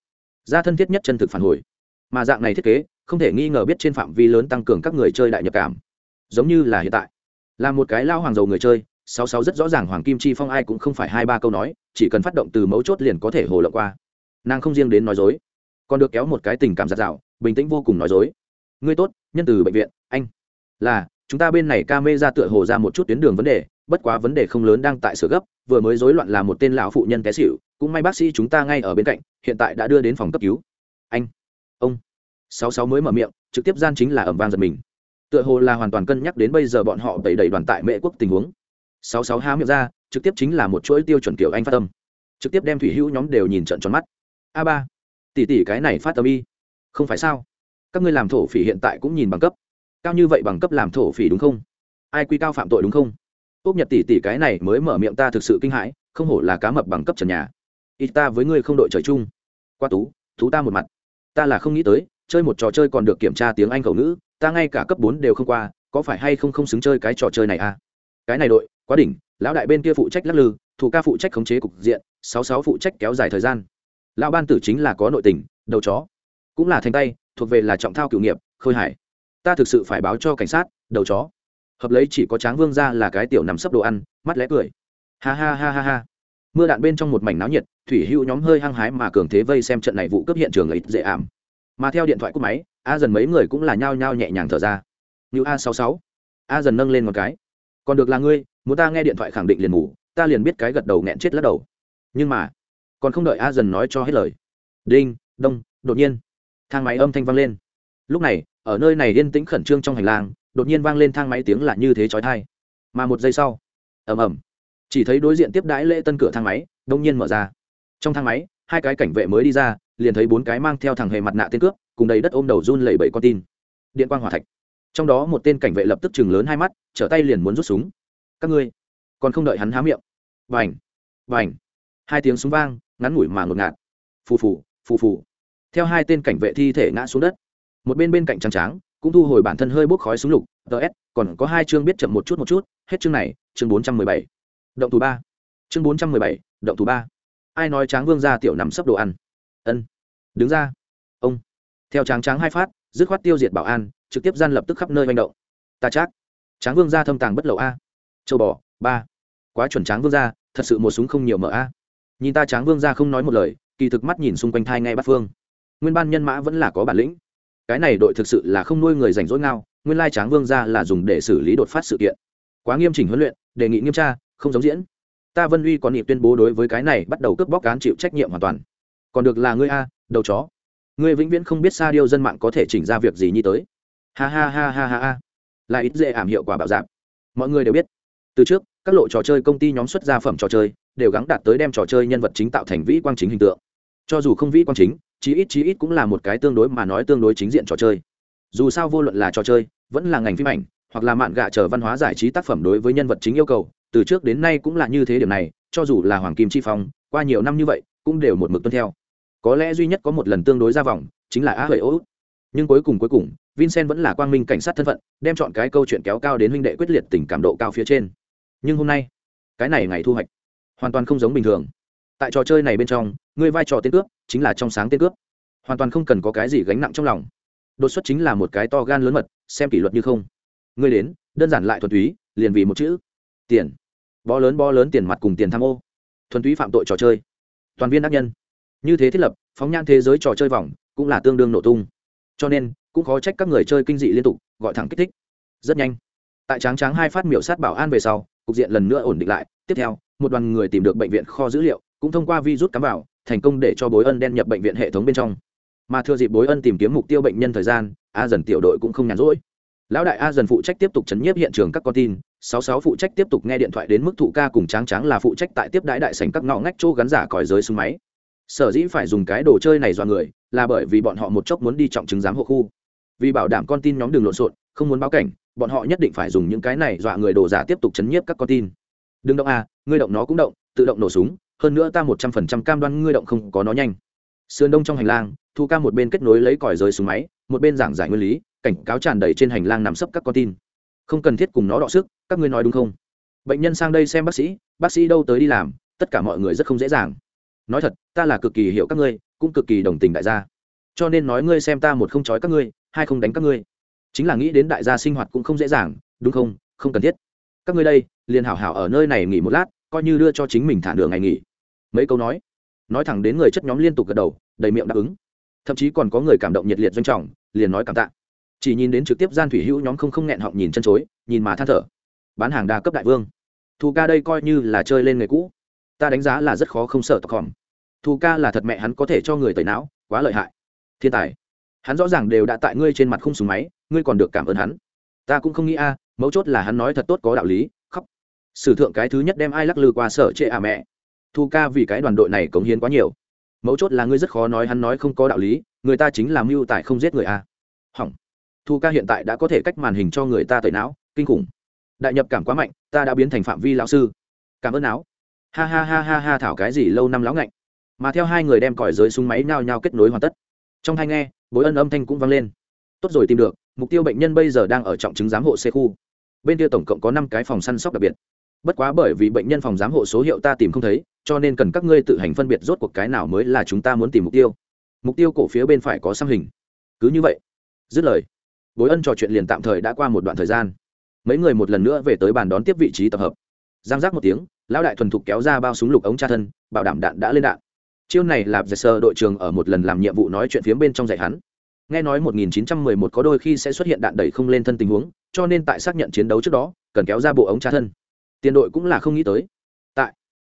ra thân thiết nhất chân thực phản hồi mà dạng này thiết kế, không thể nghi ngờ biết trên phạm vi lớn tăng cường các người chơi đại nhập cảm. Giống như là hiện tại, là một cái lao hoàng dầu người chơi, sáu sáu rất rõ ràng hoàng kim chi phong ai cũng không phải hai ba câu nói, chỉ cần phát động từ mấu chốt liền có thể hồ lộng qua. Nàng không riêng đến nói dối, còn được kéo một cái tình cảm giặt rào, bình tĩnh vô cùng nói dối. Ngươi tốt, nhân từ bệnh viện, anh. Là, chúng ta bên này ca mê ra tựa hồ ra một chút tuyến đường vấn đề, bất quá vấn đề không lớn đang tại sửa gấp, vừa mới rối loạn là một tên lão phụ nhân té xịu cũng may bác sĩ chúng ta ngay ở bên cạnh, hiện tại đã đưa đến phòng cấp cứu. Anh ông. Sáu sáu mới mở miệng, trực tiếp gian chính là ẩm vang giật mình. Tựa hồ là hoàn toàn cân nhắc đến bây giờ bọn họ đẩy đẩy đoàn tại mễ quốc tình huống. Sáu sáu há miệng ra, trực tiếp chính là một chuỗi tiêu chuẩn kiểu anh phát tâm trực tiếp đem thủy hữu nhóm đều nhìn trận tròn mắt. A ba. Tỷ tỷ cái này phát tâm y. Không phải sao? Các ngươi làm thổ phỉ hiện tại cũng nhìn bằng cấp. Cao như vậy bằng cấp làm thổ phỉ đúng không? Ai quy cao phạm tội đúng không? Úc nhật tỷ tỷ cái này mới mở miệng ta thực sự kinh hãi, không hổ là cá mập bằng cấp trần nhà. Ít ta với ngươi không đội trời chung. Qua tú tú ta một mặt ta là không nghĩ tới, chơi một trò chơi còn được kiểm tra tiếng anh khẩu ngữ, ta ngay cả cấp bốn đều không qua, có phải hay không không xứng chơi cái trò chơi này à? Cái này đội, quá đỉnh, lão đại bên kia phụ trách lắc lư, thủ ca phụ trách khống chế cục diện, sáu sáu phụ trách kéo dài thời gian. Lão ban tử chính là có nội tình, đầu chó. Cũng là thành tay, thuộc về là trọng thao cựu nghiệp, khôi hải ta thực sự phải báo cho cảnh sát, đầu chó. Hợp lấy chỉ có tráng vương ra là cái tiểu nằm sấp đồ ăn, mắt lẽ cười. Ha ha ha ha ha. Mưa đạn bên trong một mảnh náo nhiệt thủy hữu nhóm hơi hăng hái mà cường thế vây xem trận này vụ cướp hiện trường ít dễ ảm. Mà theo điện thoại cúp máy, a dần mấy người cũng là nhao nhao nhẹ nhàng thở ra. Như a sáu sáu. A dần nâng lên một cái. Còn được là ngươi, muốn ta nghe điện thoại khẳng định liền ngủ, ta liền biết cái gật đầu nghẹn chết lắc đầu. Nhưng mà, còn không đợi a dần nói cho hết lời. Đinh, đông, đột nhiên. Thang máy âm thanh vang lên. Lúc này, ở nơi này yên tĩnh khẩn trương trong hành lang, đột nhiên vang lên thang máy tiếng là như thế chói tai. Mà một giây sau, ầm ầm. Chỉ thấy đối diện tiếp đãi lễ tân cửa thang máy, đông nhiên mở ra trong thang máy, hai cái cảnh vệ mới đi ra, liền thấy bốn cái mang theo thằng hề mặt nạ tên cướp, cùng đầy đất ôm đầu run lẩy bẩy con tin. Điện quang hỏa thạch. Trong đó một tên cảnh vệ lập tức chừng lớn hai mắt, trở tay liền muốn rút súng. Các ngươi, còn không đợi hắn há miệng. Vành vành hai tiếng súng vang, ngắn ngủi mà ngột ngạt. Phù phù phù phù. Theo hai tên cảnh vệ thi thể ngã xuống đất. Một bên bên cạnh trắng tráng, cũng thu hồi bản thân hơi bốc khói súng lục ts còn có hai chương biết chậm một chút một chút, hết chương này, chương bốn trăm mười bảy. Động thủ ba. Chương bốn trăm mười bảy, động thủ ba ai nói tráng vương ra tiểu nằm sấp đồ ăn? Ân. Đứng ra. Ông. Theo tráng tráng hai phát, dứt khoát tiêu diệt bảo an, trực tiếp gian lập tức khắp nơi manh động. Ta chắc, tráng vương gia thâm tàng bất lậu a. Châu bò, ba. Quá chuẩn tráng vương gia, thật sự một súng không nhiều mở a. Nhìn ta tráng vương gia không nói một lời, kỳ thực mắt nhìn xung quanh thai ngay bắt phương. Nguyên ban nhân mã vẫn là có bản lĩnh. Cái này đội thực sự là không nuôi người rảnh rỗi ngao, nguyên lai tráng vương gia là dùng để xử lý đột phát sự kiện. Quá nghiêm chỉnh huấn luyện, đề nghị nghiêm tra, không giống diễn ta vân uy còn niệm tuyên bố đối với cái này bắt đầu cướp bóc cán chịu trách nhiệm hoàn toàn. Còn được là ngươi a, đầu chó. Ngươi vĩnh viễn không biết xa điều dân mạng có thể chỉnh ra việc gì như tới. Ha ha ha ha ha ha. Là ít dễ ảm hiệu quả bảo giảm. Mọi người đều biết. Từ trước, các lộ trò chơi công ty nhóm xuất ra phẩm trò chơi, đều gắng đạt tới đem trò chơi nhân vật chính tạo thành vĩ quang chính hình tượng. Cho dù không vĩ quang chính, chí ít chí ít cũng là một cái tương đối mà nói tương đối chính diện trò chơi. Dù sao vô luận là trò chơi, vẫn là ngành phim ảnh, hoặc là mạn gạ chờ văn hóa giải trí tác phẩm đối với nhân vật chính yêu cầu từ trước đến nay cũng là như thế điểm này, cho dù là hoàng kim chi phong, qua nhiều năm như vậy, cũng đều một mực tuân theo. Có lẽ duy nhất có một lần tương đối ra vòng, chính là á hợi ô nhưng cuối cùng cuối cùng, vincent vẫn là quang minh cảnh sát thân phận, đem chọn cái câu chuyện kéo cao đến huynh đệ quyết liệt tình cảm độ cao phía trên. Nhưng hôm nay, cái này ngày thu hoạch, hoàn toàn không giống bình thường. Tại trò chơi này bên trong ngươi vai trò tên cướp, chính là trong sáng tên cướp. Hoàn toàn không cần có cái gì gánh nặng trong lòng. Đột xuất chính là một cái to gan lớn mật, xem kỷ luật như không. Ngươi đến, đơn giản lại thuần túy, liền vì một chữ, tiền bó lớn bó lớn tiền mặt cùng tiền tham ô. Thuần túy phạm tội trò chơi. Toàn viên ác nhân. Như thế thiết lập, phóng nhan thế giới trò chơi vòng, cũng là tương đương nổ tung. Cho nên, cũng khó trách các người chơi kinh dị liên tục, gọi thẳng kích thích. Rất nhanh. Tại tráng tráng hai phát miểu sát bảo an về sau, cục diện lần nữa ổn định lại. Tiếp theo, một đoàn người tìm được bệnh viện kho dữ liệu, cũng thông qua virus cắm vào, thành công để cho bối ân đen nhập bệnh viện hệ thống bên trong. Mà thừa dịp bối ân tìm kiếm mục tiêu bệnh nhân thời gian, a dần tiểu đội cũng không nhàn rỗi lão đại a dần phụ trách tiếp tục chấn nhiếp hiện trường các con tin, sáu sáu phụ trách tiếp tục nghe điện thoại đến mức thụ ca cùng tráng tráng là phụ trách tại tiếp đái đại sành các ngõ ngách chỗ gắn giả còi giới súng máy. Sở dĩ phải dùng cái đồ chơi này dọa người, là bởi vì bọn họ một chốc muốn đi trọng chứng giám hộ khu. Vì bảo đảm con tin nhóm đường lộn xộn, không muốn báo cảnh, bọn họ nhất định phải dùng những cái này dọa người đồ giả tiếp tục chấn nhiếp các con tin. Đừng động a, ngươi động nó cũng động, tự động nổ súng, hơn nữa ta một trăm phần trăm cam đoan ngươi động không có nó nhanh. Sườn đông trong hành lang thu ca một bên kết nối lấy còi rơi súng máy một bên giảng giải nguyên lý, cảnh cáo tràn đầy trên hành lang nằm sấp các con tin. Không cần thiết cùng nó đọ sức, các ngươi nói đúng không? Bệnh nhân sang đây xem bác sĩ bác sĩ đâu tới đi làm, tất cả mọi người rất không dễ dàng. Nói thật, ta là cực kỳ hiểu các ngươi, cũng cực kỳ đồng tình đại gia. Cho nên nói ngươi xem ta một không chói các ngươi, hai không đánh các ngươi. Chính là nghĩ đến đại gia sinh hoạt cũng không dễ dàng, đúng không? Không cần thiết. Các ngươi đây, liền hảo hảo ở nơi này nghỉ một lát, coi như đưa cho chính mình thả nửa ngày nghỉ. Mấy câu nói. Nói thẳng đến người chất nhóm liên tục gật đầu, đầy miệng đáp ứng. Thậm chí còn có người cảm động nhiệt liệt doanh trọng liền nói cảm tạ. Chỉ nhìn đến trực tiếp gian thủy hữu nhóm không không nghẹn họng nhìn chân chối, nhìn mà than thở. Bán hàng đa cấp đại vương. Thu ca đây coi như là chơi lên người cũ. Ta đánh giá là rất khó không sợ tộc hòm. Thu ca là thật mẹ hắn có thể cho người tẩy não, quá lợi hại. Thiên tài. Hắn rõ ràng đều đã tại ngươi trên mặt khung súng máy, ngươi còn được cảm ơn hắn. Ta cũng không nghĩ a, mấu chốt là hắn nói thật tốt có đạo lý, khóc. Sử thượng cái thứ nhất đem ai lắc lư qua sở trệ à mẹ. Thu ca vì cái đoàn đội này cống hiến quá nhiều mấu chốt là ngươi rất khó nói hắn nói không có đạo lý, người ta chính là mưu tài không giết người a. Hỏng. Thu ca hiện tại đã có thể cách màn hình cho người ta tẩy não, kinh khủng. Đại nhập cảm quá mạnh, ta đã biến thành phạm vi lão sư. Cảm ơn áo. Ha ha ha ha ha, thảo cái gì lâu năm lão ngạnh. Mà theo hai người đem còi giới súng máy nhao nhao kết nối hoàn tất. Trong hai nghe, bối ân âm thanh cũng vang lên. Tốt rồi tìm được, mục tiêu bệnh nhân bây giờ đang ở trọng chứng giám hộ xe khu. Bên kia tổng cộng có năm cái phòng săn sóc đặc biệt bất quá bởi vì bệnh nhân phòng giám hộ số hiệu ta tìm không thấy, cho nên cần các ngươi tự hành phân biệt rốt cuộc cái nào mới là chúng ta muốn tìm mục tiêu. Mục tiêu cổ phía bên phải có xăm hình. Cứ như vậy. Dứt lời. Bối ân trò chuyện liền tạm thời đã qua một đoạn thời gian. Mấy người một lần nữa về tới bàn đón tiếp vị trí tập hợp. Giang giác một tiếng, lão đại thuần thục kéo ra bao súng lục ống tra thân, bảo đảm đạn đã lên đạn. Chiêu này là dệt sơ đội trường ở một lần làm nhiệm vụ nói chuyện phía bên trong dạy hắn. Nghe nói 1911 có đôi khi sẽ xuất hiện đạn đẩy không lên thân tình huống, cho nên tại xác nhận chiến đấu trước đó, cần kéo ra bộ ống tra thân tiền đội cũng là không nghĩ tới. Tại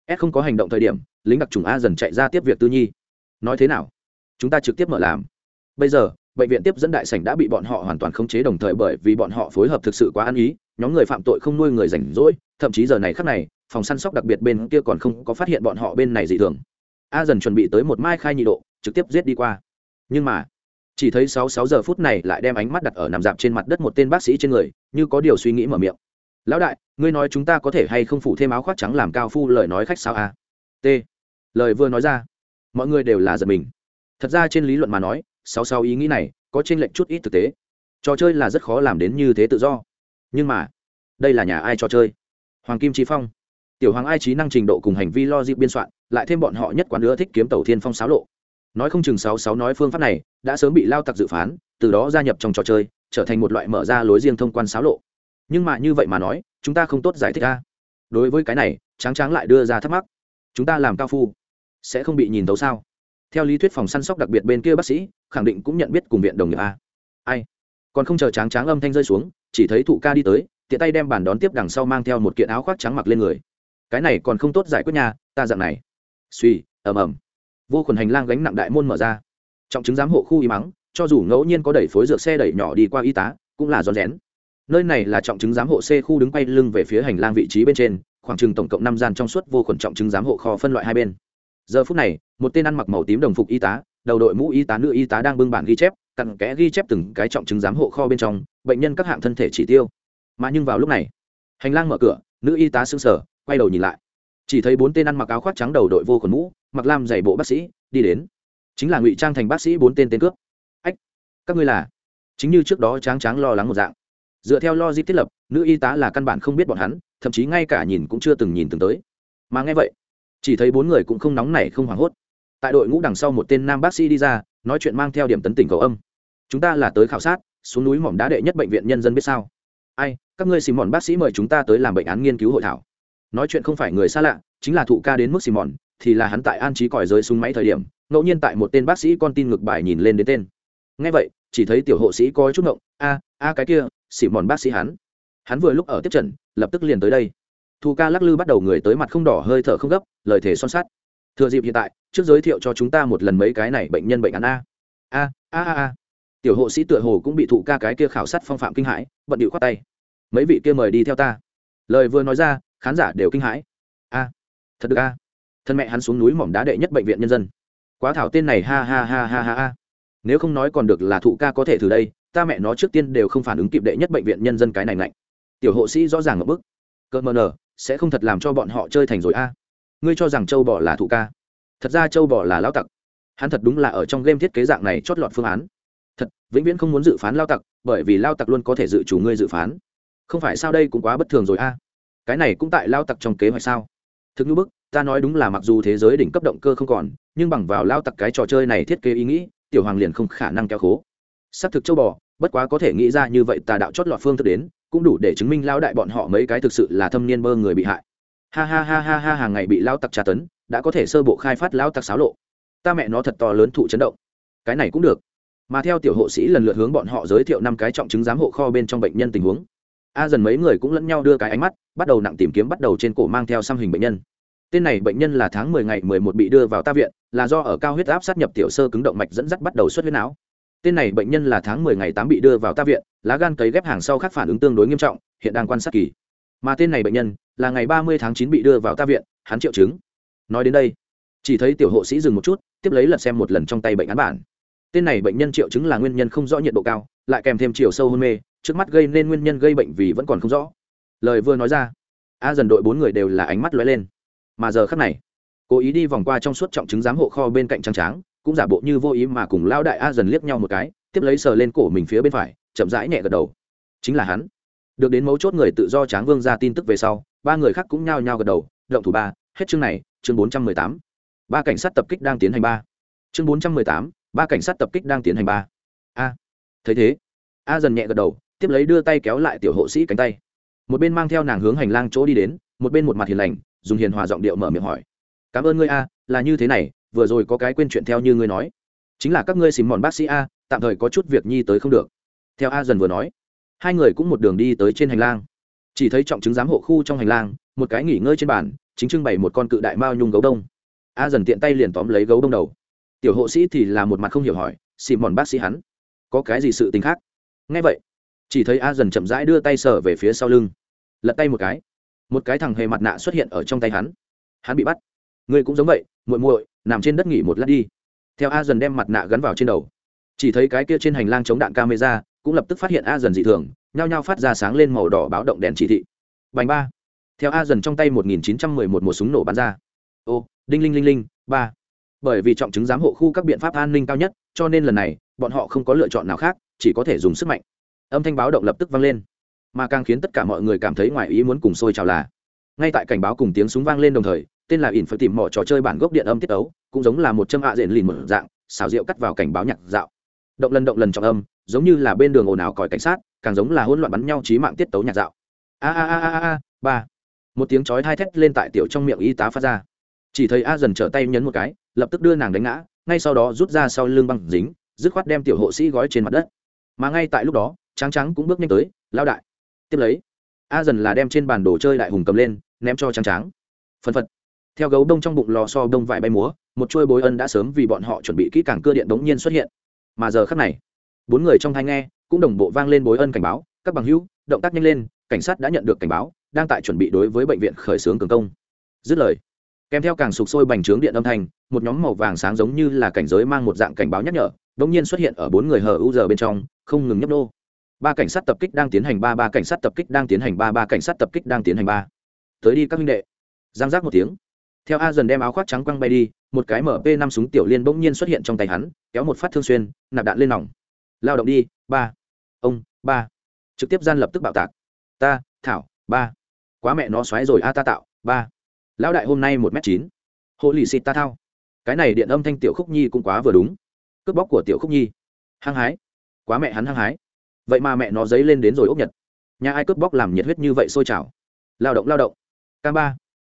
s không có hành động thời điểm, lính đặc trùng a dần chạy ra tiếp việc tư nhi. Nói thế nào? Chúng ta trực tiếp mở làm. Bây giờ, bệnh viện tiếp dẫn đại sảnh đã bị bọn họ hoàn toàn khống chế đồng thời bởi vì bọn họ phối hợp thực sự quá ăn ý, nhóm người phạm tội không nuôi người rảnh rỗi, thậm chí giờ này khắc này, phòng săn sóc đặc biệt bên kia còn không có phát hiện bọn họ bên này dị thường. A dần chuẩn bị tới một mai khai nhị độ, trực tiếp giết đi qua. Nhưng mà, chỉ thấy sáu sáu giờ phút này lại đem ánh mắt đặt ở nằm dạp trên mặt đất một tên bác sĩ trên người, như có điều suy nghĩ mở miệng lão đại, ngươi nói chúng ta có thể hay không phủ thêm áo khoác trắng làm cao phu lời nói khách sao a t. Lời vừa nói ra, mọi người đều là giật mình. Thật ra trên lý luận mà nói, sáu sáu ý nghĩ này có t r ê n lệch chút ít thực tế. Trò chơi là rất khó làm đến như thế tự do. Nhưng mà, đây là nhà ai trò chơi? Hoàng kim trí phong. Tiểu hoàng ai trí năng trình độ cùng hành vi lo dịp biên soạn, lại thêm bọn họ nhất quán nữa thích kiếm tàu thiên phong xáo lộ. Nói không chừng sáu sáu nói phương pháp này đã sớm bị lao tặc dự phán, từ đó gia nhập trong trò chơi, trở thành một loại mở ra lối riêng thông quan xáo lộ nhưng mà như vậy mà nói, chúng ta không tốt giải thích ra đối với cái này, tráng tráng lại đưa ra thắc mắc. Chúng ta làm cao phu, sẽ không bị nhìn tấu sao? Theo lý thuyết phòng săn sóc đặc biệt bên kia bác sĩ, khẳng định cũng nhận biết cùng viện đồng nghiệp a. Ai? Còn không chờ tráng tráng âm thanh rơi xuống, chỉ thấy thụ ca đi tới, tiện tay đem bàn đón tiếp đằng sau mang theo một kiện áo khoác trắng mặc lên người. Cái này còn không tốt giải quyết nhà ta dạng này. Suy ầm ầm. Vô khuẩn hành lang gánh nặng đại môn mở ra. Trọng chứng giám hộ khu y mắng, cho dù ngẫu nhiên có đẩy phối dược xe đẩy nhỏ đi qua y tá, cũng là rón rén nơi này là trọng chứng giám hộ c khu đứng quay lưng về phía hành lang vị trí bên trên, khoảng chừng tổng cộng năm gian trong suốt vô khuẩn trọng chứng giám hộ kho phân loại hai bên. Giờ phút này, một tên ăn mặc màu tím đồng phục y tá, đầu đội mũ y tá nữ y tá đang bưng bản ghi chép, cặn kẽ ghi chép từng cái trọng chứng giám hộ kho bên trong, bệnh nhân các hạng thân thể chỉ tiêu. Mà nhưng vào lúc này, hành lang mở cửa, nữ y tá sững sở quay đầu nhìn lại. Chỉ thấy bốn tên ăn mặc áo khoác trắng đầu đội vô khuẩn mũ, mặc lam giày bộ bác sĩ, đi đến. Chính là ngụy trang thành bác sĩ bốn tên tên cướp. Ách, các ngươi là? Chính như trước đó tráng tráng lo lắng một dạng dựa theo logic thiết lập, nữ y tá là căn bản không biết bọn hắn, thậm chí ngay cả nhìn cũng chưa từng nhìn từng tới. Mà nghe vậy, chỉ thấy bốn người cũng không nóng nảy không hoảng hốt. Tại đội ngũ đằng sau một tên nam bác sĩ đi ra, nói chuyện mang theo điểm tấn tỉnh cầu âm. Chúng ta là tới khảo sát, xuống núi mỏm đá đệ nhất bệnh viện nhân dân biết sao? Ai, các ngươi xì mòn bác sĩ mời chúng ta tới làm bệnh án nghiên cứu hội thảo. Nói chuyện không phải người xa lạ, chính là thụ ca đến mức xì mòn thì là hắn tại an trí còi rơi súng máy thời điểm, ngẫu nhiên tại một tên bác sĩ con tin ngược bài nhìn lên đến tên. Ngay vậy, chỉ thấy tiểu hộ sĩ có chút ngộng, a a cái kia xỉ mòn bác sĩ hắn. Hắn vừa lúc ở tiếp trận lập tức liền tới đây. Thu ca lắc lư bắt đầu người tới mặt không đỏ hơi thở không gấp, lời thể son sát thừa dịp hiện tại, trước giới thiệu cho chúng ta một lần mấy cái này bệnh nhân bệnh án a. A a a a. Tiểu hộ sĩ tựa hồ cũng bị thụ ca cái kia khảo sát phong phạm kinh hãi, bận điệu khoát tay. Mấy vị kia mời đi theo ta. Lời vừa nói ra, khán giả đều kinh hãi. A, thật được a. Thân mẹ hắn xuống núi mỏm đá đệ nhất bệnh viện nhân dân. Quá thảo tên này, ha ha ha ha ha ha. Nếu không nói còn được là thụ ca có thể thử đây ta mẹ nó trước tiên đều không phản ứng kịp đệ nhất bệnh viện nhân dân cái này lạnh tiểu hộ sĩ rõ ràng ở bức. Cơn mờ nở sẽ không thật làm cho bọn họ chơi thành rồi a. Ngươi cho rằng châu bò là thụ ca. Thật ra châu bò là lao tặc. Hắn thật đúng là ở trong game thiết kế dạng này chót lọt phương án. Thật, vĩnh viễn không muốn dự phán lao tặc, bởi vì lao tặc luôn có thể dự chủ ngươi dự phán. Không phải sao đây cũng quá bất thường rồi a. Cái này cũng tại lao tặc trong kế hoạch sao? Thực như bức, ta nói đúng là mặc dù thế giới đỉnh cấp động cơ không còn, nhưng bằng vào lao tặc cái trò chơi này thiết kế ý nghĩ, tiểu hoàng liền không khả năng kéo khố xác thực châu bò, bất quá có thể nghĩ ra như vậy tà đạo chót lọt phương thức đến, cũng đủ để chứng minh lao đại bọn họ mấy cái thực sự là thâm niên bơ người bị hại. Ha ha ha ha ha, hàng ngày bị lao tặc tra tấn, đã có thể sơ bộ khai phát lao tặc xáo lộ. Ta mẹ nó thật to lớn thụ chấn động. Cái này cũng được. Mà theo tiểu hộ sĩ lần lượt hướng bọn họ giới thiệu năm cái trọng chứng giám hộ kho bên trong bệnh nhân tình huống. A dần mấy người cũng lẫn nhau đưa cái ánh mắt, bắt đầu nặng tìm kiếm bắt đầu trên cổ mang theo xăm hình bệnh nhân. Tên này bệnh nhân là tháng 10 ngày 11 bị đưa vào ta viện, là do ở cao huyết áp sát nhập tiểu sơ cứng động mạch dẫn dắt bắt đầu xuất huyết não tên này bệnh nhân là tháng 10 ngày 8 bị đưa vào ta viện, lá gan cấy ghép hàng sau khác phản ứng tương đối nghiêm trọng, hiện đang quan sát kỳ. Mà tên này bệnh nhân là ngày 30 tháng 9 bị đưa vào ta viện, hắn triệu chứng. Nói đến đây, chỉ thấy tiểu hộ sĩ dừng một chút, tiếp lấy lật xem một lần trong tay bệnh án bản. Tên này bệnh nhân triệu chứng là nguyên nhân không rõ nhiệt độ cao, lại kèm thêm chiều sâu hôn mê, trước mắt gây nên nguyên nhân gây bệnh vì vẫn còn không rõ. Lời vừa nói ra, a dần đội bốn người đều là ánh mắt lóe lên. Mà giờ khắc này, cố ý đi vòng qua trong suốt trọng chứng giám hộ kho bên cạnh trang tráng cũng giả bộ như vô ý mà cùng lão đại a dần liếc nhau một cái, tiếp lấy sờ lên cổ mình phía bên phải, chậm rãi nhẹ gật đầu. Chính là hắn. Được đến mấu chốt người tự do tráng vương ra tin tức về sau, ba người khác cũng nhao nhao gật đầu, động thủ ba, hết chương này, chương bốn trăm mười tám. Ba cảnh sát tập kích đang tiến hành ba. Chương bốn trăm mười tám, ba cảnh sát tập kích đang tiến hành ba. A. Thấy thế, a dần nhẹ gật đầu, tiếp lấy đưa tay kéo lại tiểu hộ sĩ cánh tay. Một bên mang theo nàng hướng hành lang chỗ đi đến, một bên một mặt hiền lành, dùng hiền hòa giọng điệu mở miệng hỏi. Cảm ơn ngươi a, là như thế này vừa rồi có cái quên chuyện theo như ngươi nói. Chính là các ngươi xìm mòn bác sĩ a, tạm thời có chút việc nhi tới không được. Theo a dần vừa nói, hai người cũng một đường đi tới trên hành lang. Chỉ thấy trọng chứng giám hộ khu trong hành lang, một cái nghỉ ngơi trên bàn, chính trưng bày một con cự đại mao nhung gấu đông. A dần tiện tay liền tóm lấy gấu đông đầu. Tiểu hộ sĩ thì là một mặt không hiểu hỏi, xìm mòn bác sĩ hắn, có cái gì sự tình khác? Nghe vậy, chỉ thấy a dần chậm rãi đưa tay sờ về phía sau lưng. Lật tay một cái một cái thằng hề mặt nạ xuất hiện ở trong tay hắn. Hắn bị bắt ngươi cũng giống vậy, muội muội, nằm trên đất nghỉ một lát đi. Theo a dần đem mặt nạ gắn vào trên đầu. Chỉ thấy cái kia trên hành lang chống đạn camera cũng lập tức phát hiện a dần dị thường, nhao nhao phát ra sáng lên màu đỏ báo động đèn chỉ thị. Bành ba. Theo a dần trong tay một nghìn chín trăm mười một một súng nổ bắn ra. Ô, đinh linh linh linh, ba. Bởi vì trọng chứng giám hộ khu các biện pháp an ninh cao nhất, cho nên lần này, bọn họ không có lựa chọn nào khác, chỉ có thể dùng sức mạnh. Âm thanh báo động lập tức vang lên. Mà càng khiến tất cả mọi người cảm thấy ngoài ý muốn cùng sôi trào là, ngay tại cảnh báo cùng tiếng súng vang lên đồng thời tên là ỉn phải tìm mỏ trò chơi bản gốc điện âm tiết ấu, cũng giống là một châm ạ à diện lìn một dạng, xào rượu cắt vào cảnh báo nhạc dạo. Động lần động lần trọng âm, giống như là bên đường ồn ào còi cảnh sát, càng giống là hỗn loạn bắn nhau trí mạng tiết tấu nhạc dạo. A a a a a ba. Một tiếng chói hai thét lên tại tiểu trong miệng y tá phát ra. Chỉ thấy a dần trở tay nhấn một cái, lập tức đưa nàng đánh ngã, ngay sau đó rút ra sau lưng băng dính, dứt khoát đem tiểu hộ sĩ gói trên mặt đất. Mà ngay tại lúc đó trắng trắng cũng bước nhanh tới lao đại, tiếp lấy. A dần là đem trên bàn đồ chơi đại hùng cầm lên, ném cho trắng trắng phân phật theo gấu đông trong bụng lò so đông vải bay múa, một chuôi bối ân đã sớm vì bọn họ chuẩn bị kỹ càng cưa điện đống nhiên xuất hiện. Mà giờ khắc này, bốn người trong thai nghe, cũng đồng bộ vang lên bối ân cảnh báo, các bằng hữu, động tác nhanh lên, cảnh sát đã nhận được cảnh báo, đang tại chuẩn bị đối với bệnh viện khởi xướng cường công. Dứt lời, kèm theo càng sụp sôi bành trướng điện âm thanh, một nhóm màu vàng sáng giống như là cảnh giới mang một dạng cảnh báo nhắc nhở, đống nhiên xuất hiện ở bốn người hờ u giờ bên trong, không ngừng nhấp nô. Ba cảnh sát tập kích đang tiến hành ba ba cảnh sát tập kích đang tiến hành ba ba cảnh sát tập kích đang tiến hành ba. Tới đi các huynh đệ. Giang giác một tiếng theo a dần đem áo khoác trắng quăng bay đi, một cái mp năm súng tiểu liên bỗng nhiên xuất hiện trong tay hắn, kéo một phát thương xuyên, nạp đạn lên nòng. Lao động đi, ba. Ông, ba. Trực tiếp gian lập tức bạo tạc. Ta, thảo, ba. Quá mẹ nó xoáy rồi a ta tạo, ba. Lão đại hôm nay một m chín. Hộ lì xịt ta thao. Cái này điện âm thanh tiểu khúc nhi cũng quá vừa đúng. Cướp bóc của tiểu khúc nhi. Hăng hái. Quá mẹ hắn hăng hái. Vậy mà mẹ nó dấy lên đến rồi ốc nhật. Nhà ai cướp bóc làm nhiệt huyết như vậy sôi trào? Lao động lao động. K ba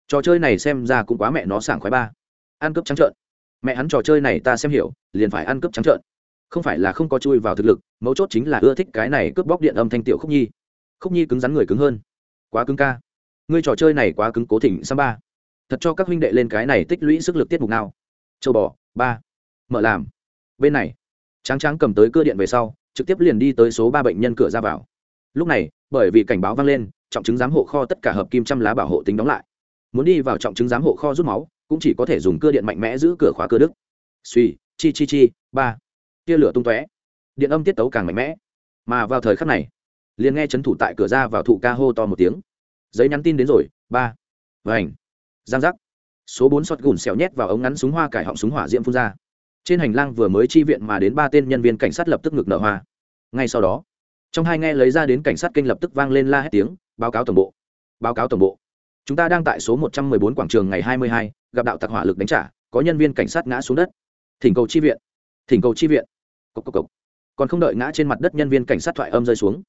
trò chơi này xem ra cũng quá mẹ nó sảng khoái ba. Ăn cướp trắng trợn. Mẹ hắn trò chơi này ta xem hiểu, liền phải ăn cướp trắng trợn. Không phải là không có chui vào thực lực, mấu chốt chính là ưa thích cái này cướp bóc điện âm thanh tiểu khúc nhi. Khúc nhi cứng rắn người cứng hơn. Quá cứng ca. Ngươi trò chơi này quá cứng cố thỉnh sam ba. Thật cho các huynh đệ lên cái này tích lũy sức lực tiết mục nào. Châu bò, ba. Mở làm. Bên này, tráng tráng cầm tới cơ điện về sau, trực tiếp liền đi tới số ba bệnh nhân cửa ra vào. Lúc này, bởi vì cảnh báo vang lên, trọng chứng giám hộ kho tất cả hợp kim trăm lá bảo hộ tính đóng lại muốn đi vào trọng chứng giám hộ kho rút máu, cũng chỉ có thể dùng cưa điện mạnh mẽ giữ cửa khóa cơ đức. Suy, chi chi chi, ba. Tia lửa tung tóe. Điện âm tiết tấu càng mạnh mẽ. Mà vào thời khắc này, liền nghe chấn thủ tại cửa ra vào thụ ca hô to một tiếng. Giấy nhắn tin đến rồi, ba. Vành. Giang giác. Số bốn sọt gùn xẻo nhét vào ống ngắn súng hoa cải họng súng hỏa diễm phun ra. Trên hành lang vừa mới chi viện mà đến ba tên nhân viên cảnh sát lập tức ngực nở hoa. Ngay sau đó, trong hai nghe lấy ra đến cảnh sát kinh lập tức vang lên la hét tiếng, báo cáo tổng bộ. Báo cáo tổng bộ chúng ta đang tại số một trăm mười bốn quảng trường ngày hai mươi hai, gặp đạo tặc hỏa lực đánh trả, có nhân viên cảnh sát ngã xuống đất. Thỉnh cầu chi viện. Thỉnh cầu chi viện. Cộc cộc cộc. còn không đợi ngã trên mặt đất nhân viên cảnh sát thoại âm rơi xuống.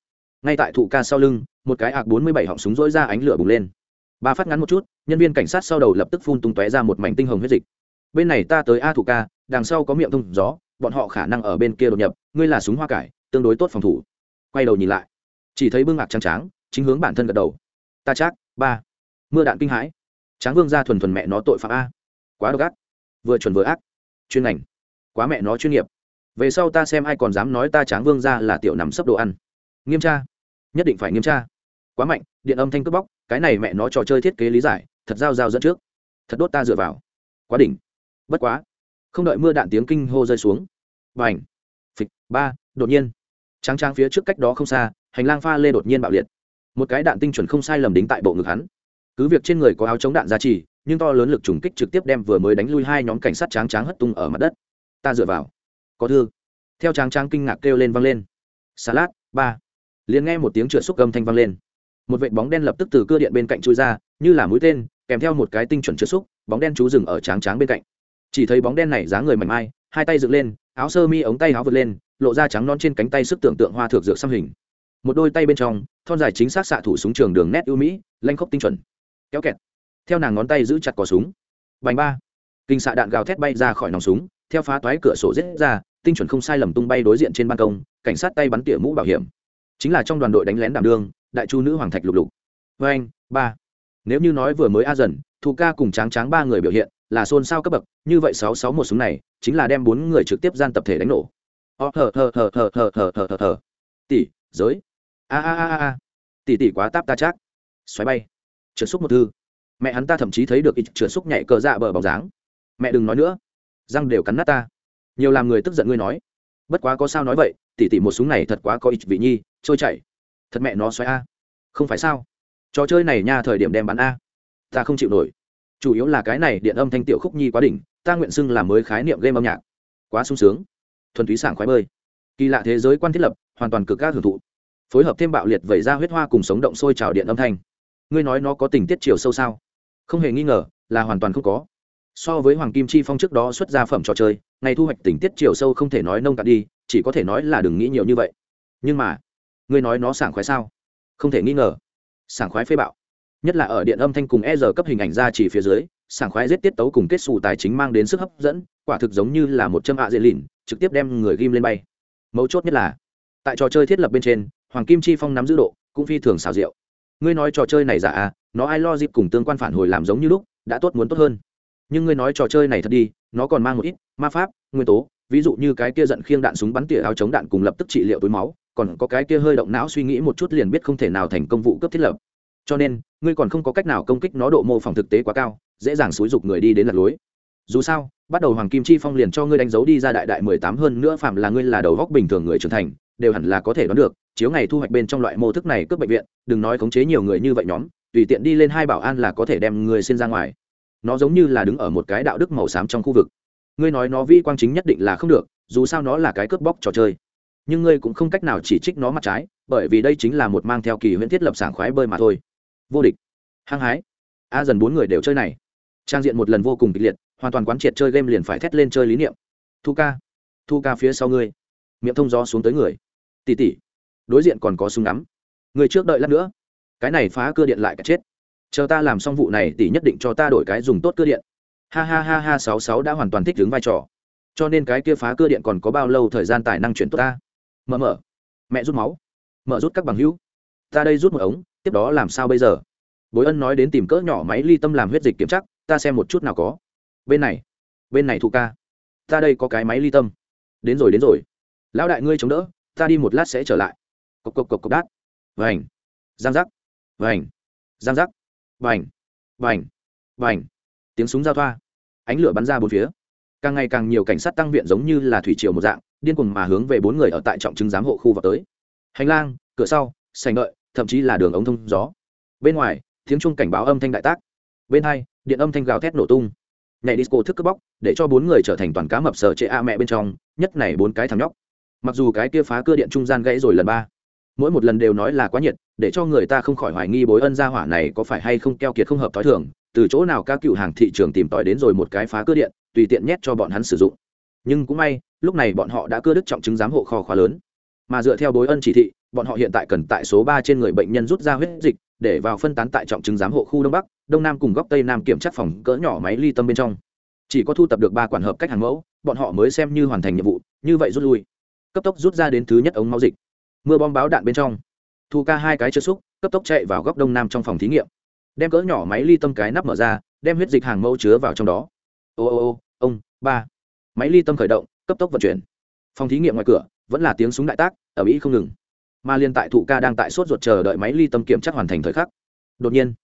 Ngay tại thụ ca sau lưng, một cái ạc bốn mươi bảy họng súng rỗi ra ánh lửa bùng lên. Ba phát ngắn một chút, nhân viên cảnh sát sau đầu lập tức phun tung tóe ra một mảnh tinh hồng huyết dịch. Bên này ta tới a thủ ca, đằng sau có miệng thông gió, bọn họ khả năng ở bên kia đột nhập, ngươi là súng hoa cải, tương đối tốt phòng thủ. Quay đầu nhìn lại, chỉ thấy bưng ngạc trắng tráng, chính hướng bản thân gật đầu. Ta chắc, ba mưa đạn kinh hãi. Tráng vương ra thuần thuần mẹ nó tội phạm a. Quá độc ác. Vừa chuẩn vừa ác. Chuyên ngành. Quá mẹ nó chuyên nghiệp. Về sau ta xem ai còn dám nói ta tráng vương ra là tiểu nằm sấp đồ ăn. Nghiêm tra. Nhất định phải nghiêm tra. Quá mạnh, điện âm thanh cướp bóc, cái này mẹ nó trò chơi thiết kế lý giải, thật giao giao dẫn trước. Thật đốt ta dựa vào. Quá đỉnh. Bất quá. Không đợi mưa đạn tiếng kinh hô rơi xuống. Và ảnh phịch. Ba. Đột nhiên. Trắng trang phía trước cách đó không xa, hành lang pha lê đột nhiên bạo liệt. Một cái đạn tinh chuẩn không sai lầm đính tại bộ ngực hắn cứ việc trên người có áo chống đạn giá trị nhưng to lớn lực trùng kích trực tiếp đem vừa mới đánh lui hai nhóm cảnh sát tráng tráng hất tung ở mặt đất. Ta dựa vào. Có thương theo tráng tráng kinh ngạc kêu lên văng lên. Salad ba. Liền nghe một tiếng trượt xúc gầm thanh văng lên. Một vệt bóng đen lập tức từ cưa điện bên cạnh chui ra, như là mũi tên, kèm theo một cái tinh chuẩn trượt xúc, bóng đen chú dừng ở tráng tráng bên cạnh. Chỉ thấy bóng đen này dáng người mảnh mai, hai tay dựng lên, áo sơ mi ống tay áo vượt lên, lộ ra trắng non trên cánh tay sức tưởng tượng hoa thược dược xăm hình. Một đôi tay bên trong, thon dài chính xác xạ thủ súng trường đường nét ưu mỹ, lanh khốc tinh chuẩn kéo kẹt. Theo nàng ngón tay giữ chặt cò súng. Bành ba. Kinh xạ đạn gào thét bay ra khỏi nòng súng, theo phá toái cửa sổ rết ra, tinh chuẩn không sai lầm tung bay đối diện trên ban công, cảnh sát tay bắn tỉa mũ bảo hiểm. Chính là trong đoàn đội đánh lén đảm đương, đại chu nữ hoàng thạch lục lục. Vê anh ba. Nếu như nói vừa mới a dần thù ca cùng tráng tráng ba người biểu hiện là xôn xao cấp bậc, như vậy sáu sáu một súng này chính là đem bốn người trực tiếp gian tập thể đánh nổ. Ờ, Ó thờ thờ thờ thờ thờ thờ thờ thờ thờ tỷ, giới. A a a a. Tỷ tỷ quá táp ta chắc. Xoáy bay trượt xúc một thư. Mẹ hắn ta thậm chí thấy được ít trượt xúc nhảy cờ dạ bờ bóng dáng. Mẹ đừng nói nữa. Răng đều cắn nát ta. Nhiều làm người tức giận ngươi nói. Bất quá có sao nói vậy tỷ tỷ một súng này thật quá có ít vị nhi, trôi chảy. Thật mẹ nó xoáy a. Không phải sao? Trò chơi này nha thời điểm đem bán a. Ta không chịu nổi. Chủ yếu là cái này điện âm thanh tiểu khúc nhi quá đỉnh, ta nguyện xưng làm mới khái niệm game âm nhạc. Quá sung sướng. Thuần túy sảng khoái bơi. Kỳ lạ thế giới quan thiết lập, hoàn toàn cực các hưởng thụ. Phối hợp thêm bạo liệt vẩy ra huyết hoa cùng sống động sôi trào điện âm thanh ngươi nói nó có tình tiết chiều sâu sao? Không hề nghi ngờ, là hoàn toàn không có. So với hoàng kim chi phong trước đó xuất ra phẩm trò chơi, ngày thu hoạch tình tiết chiều sâu không thể nói nông cạn đi, chỉ có thể nói là đừng nghĩ nhiều như vậy. Nhưng mà, ngươi nói nó sảng khoái sao? Không thể nghi ngờ. Sảng khoái phê bạo. Nhất là ở điện âm thanh cùng e r cấp hình ảnh ra chỉ phía dưới, sảng khoái giết tiết tấu cùng kết xù tài chính mang đến sức hấp dẫn, quả thực giống như là một châm ạ dễ lìn, trực tiếp đem người ghim lên bay. Mấu chốt nhất là, tại trò chơi thiết lập bên trên, hoàng kim chi phong nắm giữ độ, cũng phi thường xào rượu ngươi nói trò chơi này giả à nó ai lo dịp cùng tương quan phản hồi làm giống như lúc, đã tốt muốn tốt hơn. Nhưng ngươi nói trò chơi này thật đi, nó còn mang một ít, ma pháp, nguyên tố, ví dụ như cái kia giận khiêng đạn súng bắn tỉa áo chống đạn cùng lập tức trị liệu túi máu, còn có cái kia hơi động não suy nghĩ một chút liền biết không thể nào thành công vụ cướp thiết lập. Cho nên, ngươi còn không có cách nào công kích nó độ mô phỏng thực tế quá cao, dễ dàng xúi dục người đi đến lạc lối. Dù sao, bắt đầu hoàng kim chi phong liền cho ngươi đánh dấu đi ra đại đại mười tám hơn nữa phạm là ngươi là đầu góc bình thường người trưởng thành đều hẳn là có thể đoán được, chiếu ngày thu hoạch bên trong loại mô thức này cướp bệnh viện, đừng nói khống chế nhiều người như vậy nhóm, tùy tiện đi lên hai bảo an là có thể đem người xin ra ngoài. Nó giống như là đứng ở một cái đạo đức màu xám trong khu vực. Ngươi nói nó vi quang chính nhất định là không được, dù sao nó là cái cướp bóc trò chơi. Nhưng ngươi cũng không cách nào chỉ trích nó mặt trái, bởi vì đây chính là một mang theo kỳ huyễn thiết lập sảng khoái bơi mà thôi. Vô địch. Hăng hái. A dần bốn người đều chơi này. Trang diện một lần vô cùng kịch liệt, hoàn toàn quán triệt chơi game liền phải thét lên chơi lý niệm. Thu ca. Thu ca phía sau ngươi. Miệng thông gió xuống tới người tỉ tỉ, đối diện còn có súng ngắm. Người trước đợi lát nữa. Cái này phá cơ điện lại cả chết. Chờ ta làm xong vụ này tỷ nhất định cho ta đổi cái dùng tốt cơ điện. Ha ha ha ha, sáu sáu đã hoàn toàn thích ứng vai trò. Cho nên cái kia phá cơ điện còn có bao lâu thời gian tài năng chuyển tốt ta? Mở mở. Mẹ rút máu. Mở rút các bằng hữu. Ta đây rút một ống, tiếp đó làm sao bây giờ? Bối ân nói đến tìm cỡ nhỏ máy ly tâm làm huyết dịch kiểm chắc ta xem một chút nào có. Bên này bên này thụ ca. Ta đây có cái máy ly tâm. Đến rồi đến rồi. Lão đại ngươi chống đỡ ta đi một lát sẽ trở lại. Cộc cộc cộc cộc đát. Vành. Giang giác. Vành. Giang giác. Vành. Vành. Vành. Tiếng súng giao thoa. Ánh lửa bắn ra bốn phía. Càng ngày càng nhiều cảnh sát tăng viện giống như là thủy triều một dạng, điên cuồng mà hướng về bốn người ở tại trọng chứng giám hộ khu vào tới. Hành lang, cửa sau sành đợi, thậm chí là đường ống thông gió. Bên ngoài, tiếng chuông cảnh báo âm thanh đại tác. Bên hai, điện âm thanh gào thét nổ tung. Nhảy disco thức cướp bóc, để cho bốn người trở thành toàn cá mập sở trệ a mẹ bên trong, nhất này bốn cái thằng nhóc mặc dù cái kia phá cơ điện trung gian gãy rồi lần ba, mỗi một lần đều nói là quá nhiệt, để cho người ta không khỏi hoài nghi bối ân gia hỏa này có phải hay không keo kiệt không hợp t h ó i thường, từ chỗ nào các cựu hàng thị trường tìm tòi đến rồi một cái phá cơ điện, tùy tiện nhét cho bọn hắn sử dụng. Nhưng cũng may, lúc này bọn họ đã cơ đức trọng chứng giám hộ kho khóa lớn. Mà dựa theo bối ân chỉ thị, bọn họ hiện tại cần tại số ba trên người bệnh nhân rút ra huyết dịch, để vào phân tán tại trọng chứng giám hộ khu đông bắc, đông nam cùng góc tây nam kiểm tra phòng cỡ nhỏ máy ly tâm bên trong. Chỉ có thu tập được ba quản hợp cách hàng mẫu, bọn họ mới xem như hoàn thành nhiệm vụ, như vậy rút lui cấp tốc rút ra đến thứ nhất ống máu dịch. Mưa bom báo đạn bên trong. Thu ca hai cái chưa xúc, cấp tốc chạy vào góc đông nam trong phòng thí nghiệm. Đem cỡ nhỏ máy ly tâm cái nắp mở ra, đem huyết dịch hàng mẫu chứa vào trong đó. Ô ô ô, ông, ba. Máy ly tâm khởi động, cấp tốc vận chuyển. Phòng thí nghiệm ngoài cửa, vẫn là tiếng súng đại tác, ở mỹ không ngừng. Mà liên tại thụ ca đang tại sốt ruột chờ đợi máy ly tâm kiểm tra hoàn thành thời khắc. Đột nhiên,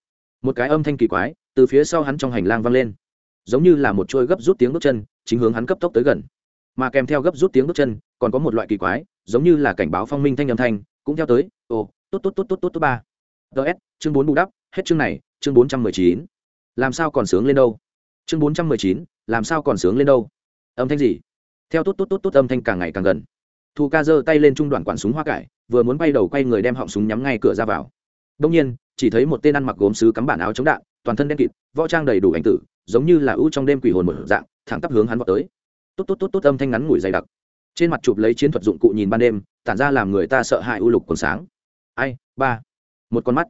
một cái âm thanh kỳ quái, từ phía sau hắn trong hành lang vang lên. Giống như là một trôi gấp rút tiếng bước chân, chính hướng hắn cấp tốc tới gần. Mà kèm theo gấp rút tiếng bước chân còn có một loại kỳ quái, giống như là cảnh báo phong minh thanh âm thanh, cũng theo tới, ồ, tốt tốt tốt tốt tốt tốt ba. Ts chương bốn bù đắp, hết chương này, chương bốn trăm mười chín. Làm sao còn sướng lên đâu? Chương bốn trăm mười chín, làm sao còn sướng lên đâu? Âm thanh gì? Theo tốt tốt tốt tốt âm thanh càng ngày càng gần. Thu ca giơ tay lên trung đoạn quản súng hoa cải, vừa muốn bay đầu quay người đem họng súng nhắm ngay cửa ra vào. Đông nhiên, chỉ thấy một tên ăn mặc gốm sứ cắm bản áo chống đạn, toàn thân đen kịt, võ trang đầy đủ ảnh tử, giống như là ưu trong đêm quỷ hồn một dạng, thẳng tắp hướng hắn vào tới. Tốt tốt tốt tốt âm thanh ngắn ngủi dày đặc trên mặt chụp lấy chiến thuật dụng cụ nhìn ban đêm, tản ra làm người ta sợ hãi u lục còn sáng. Ai, ba. Một con mắt.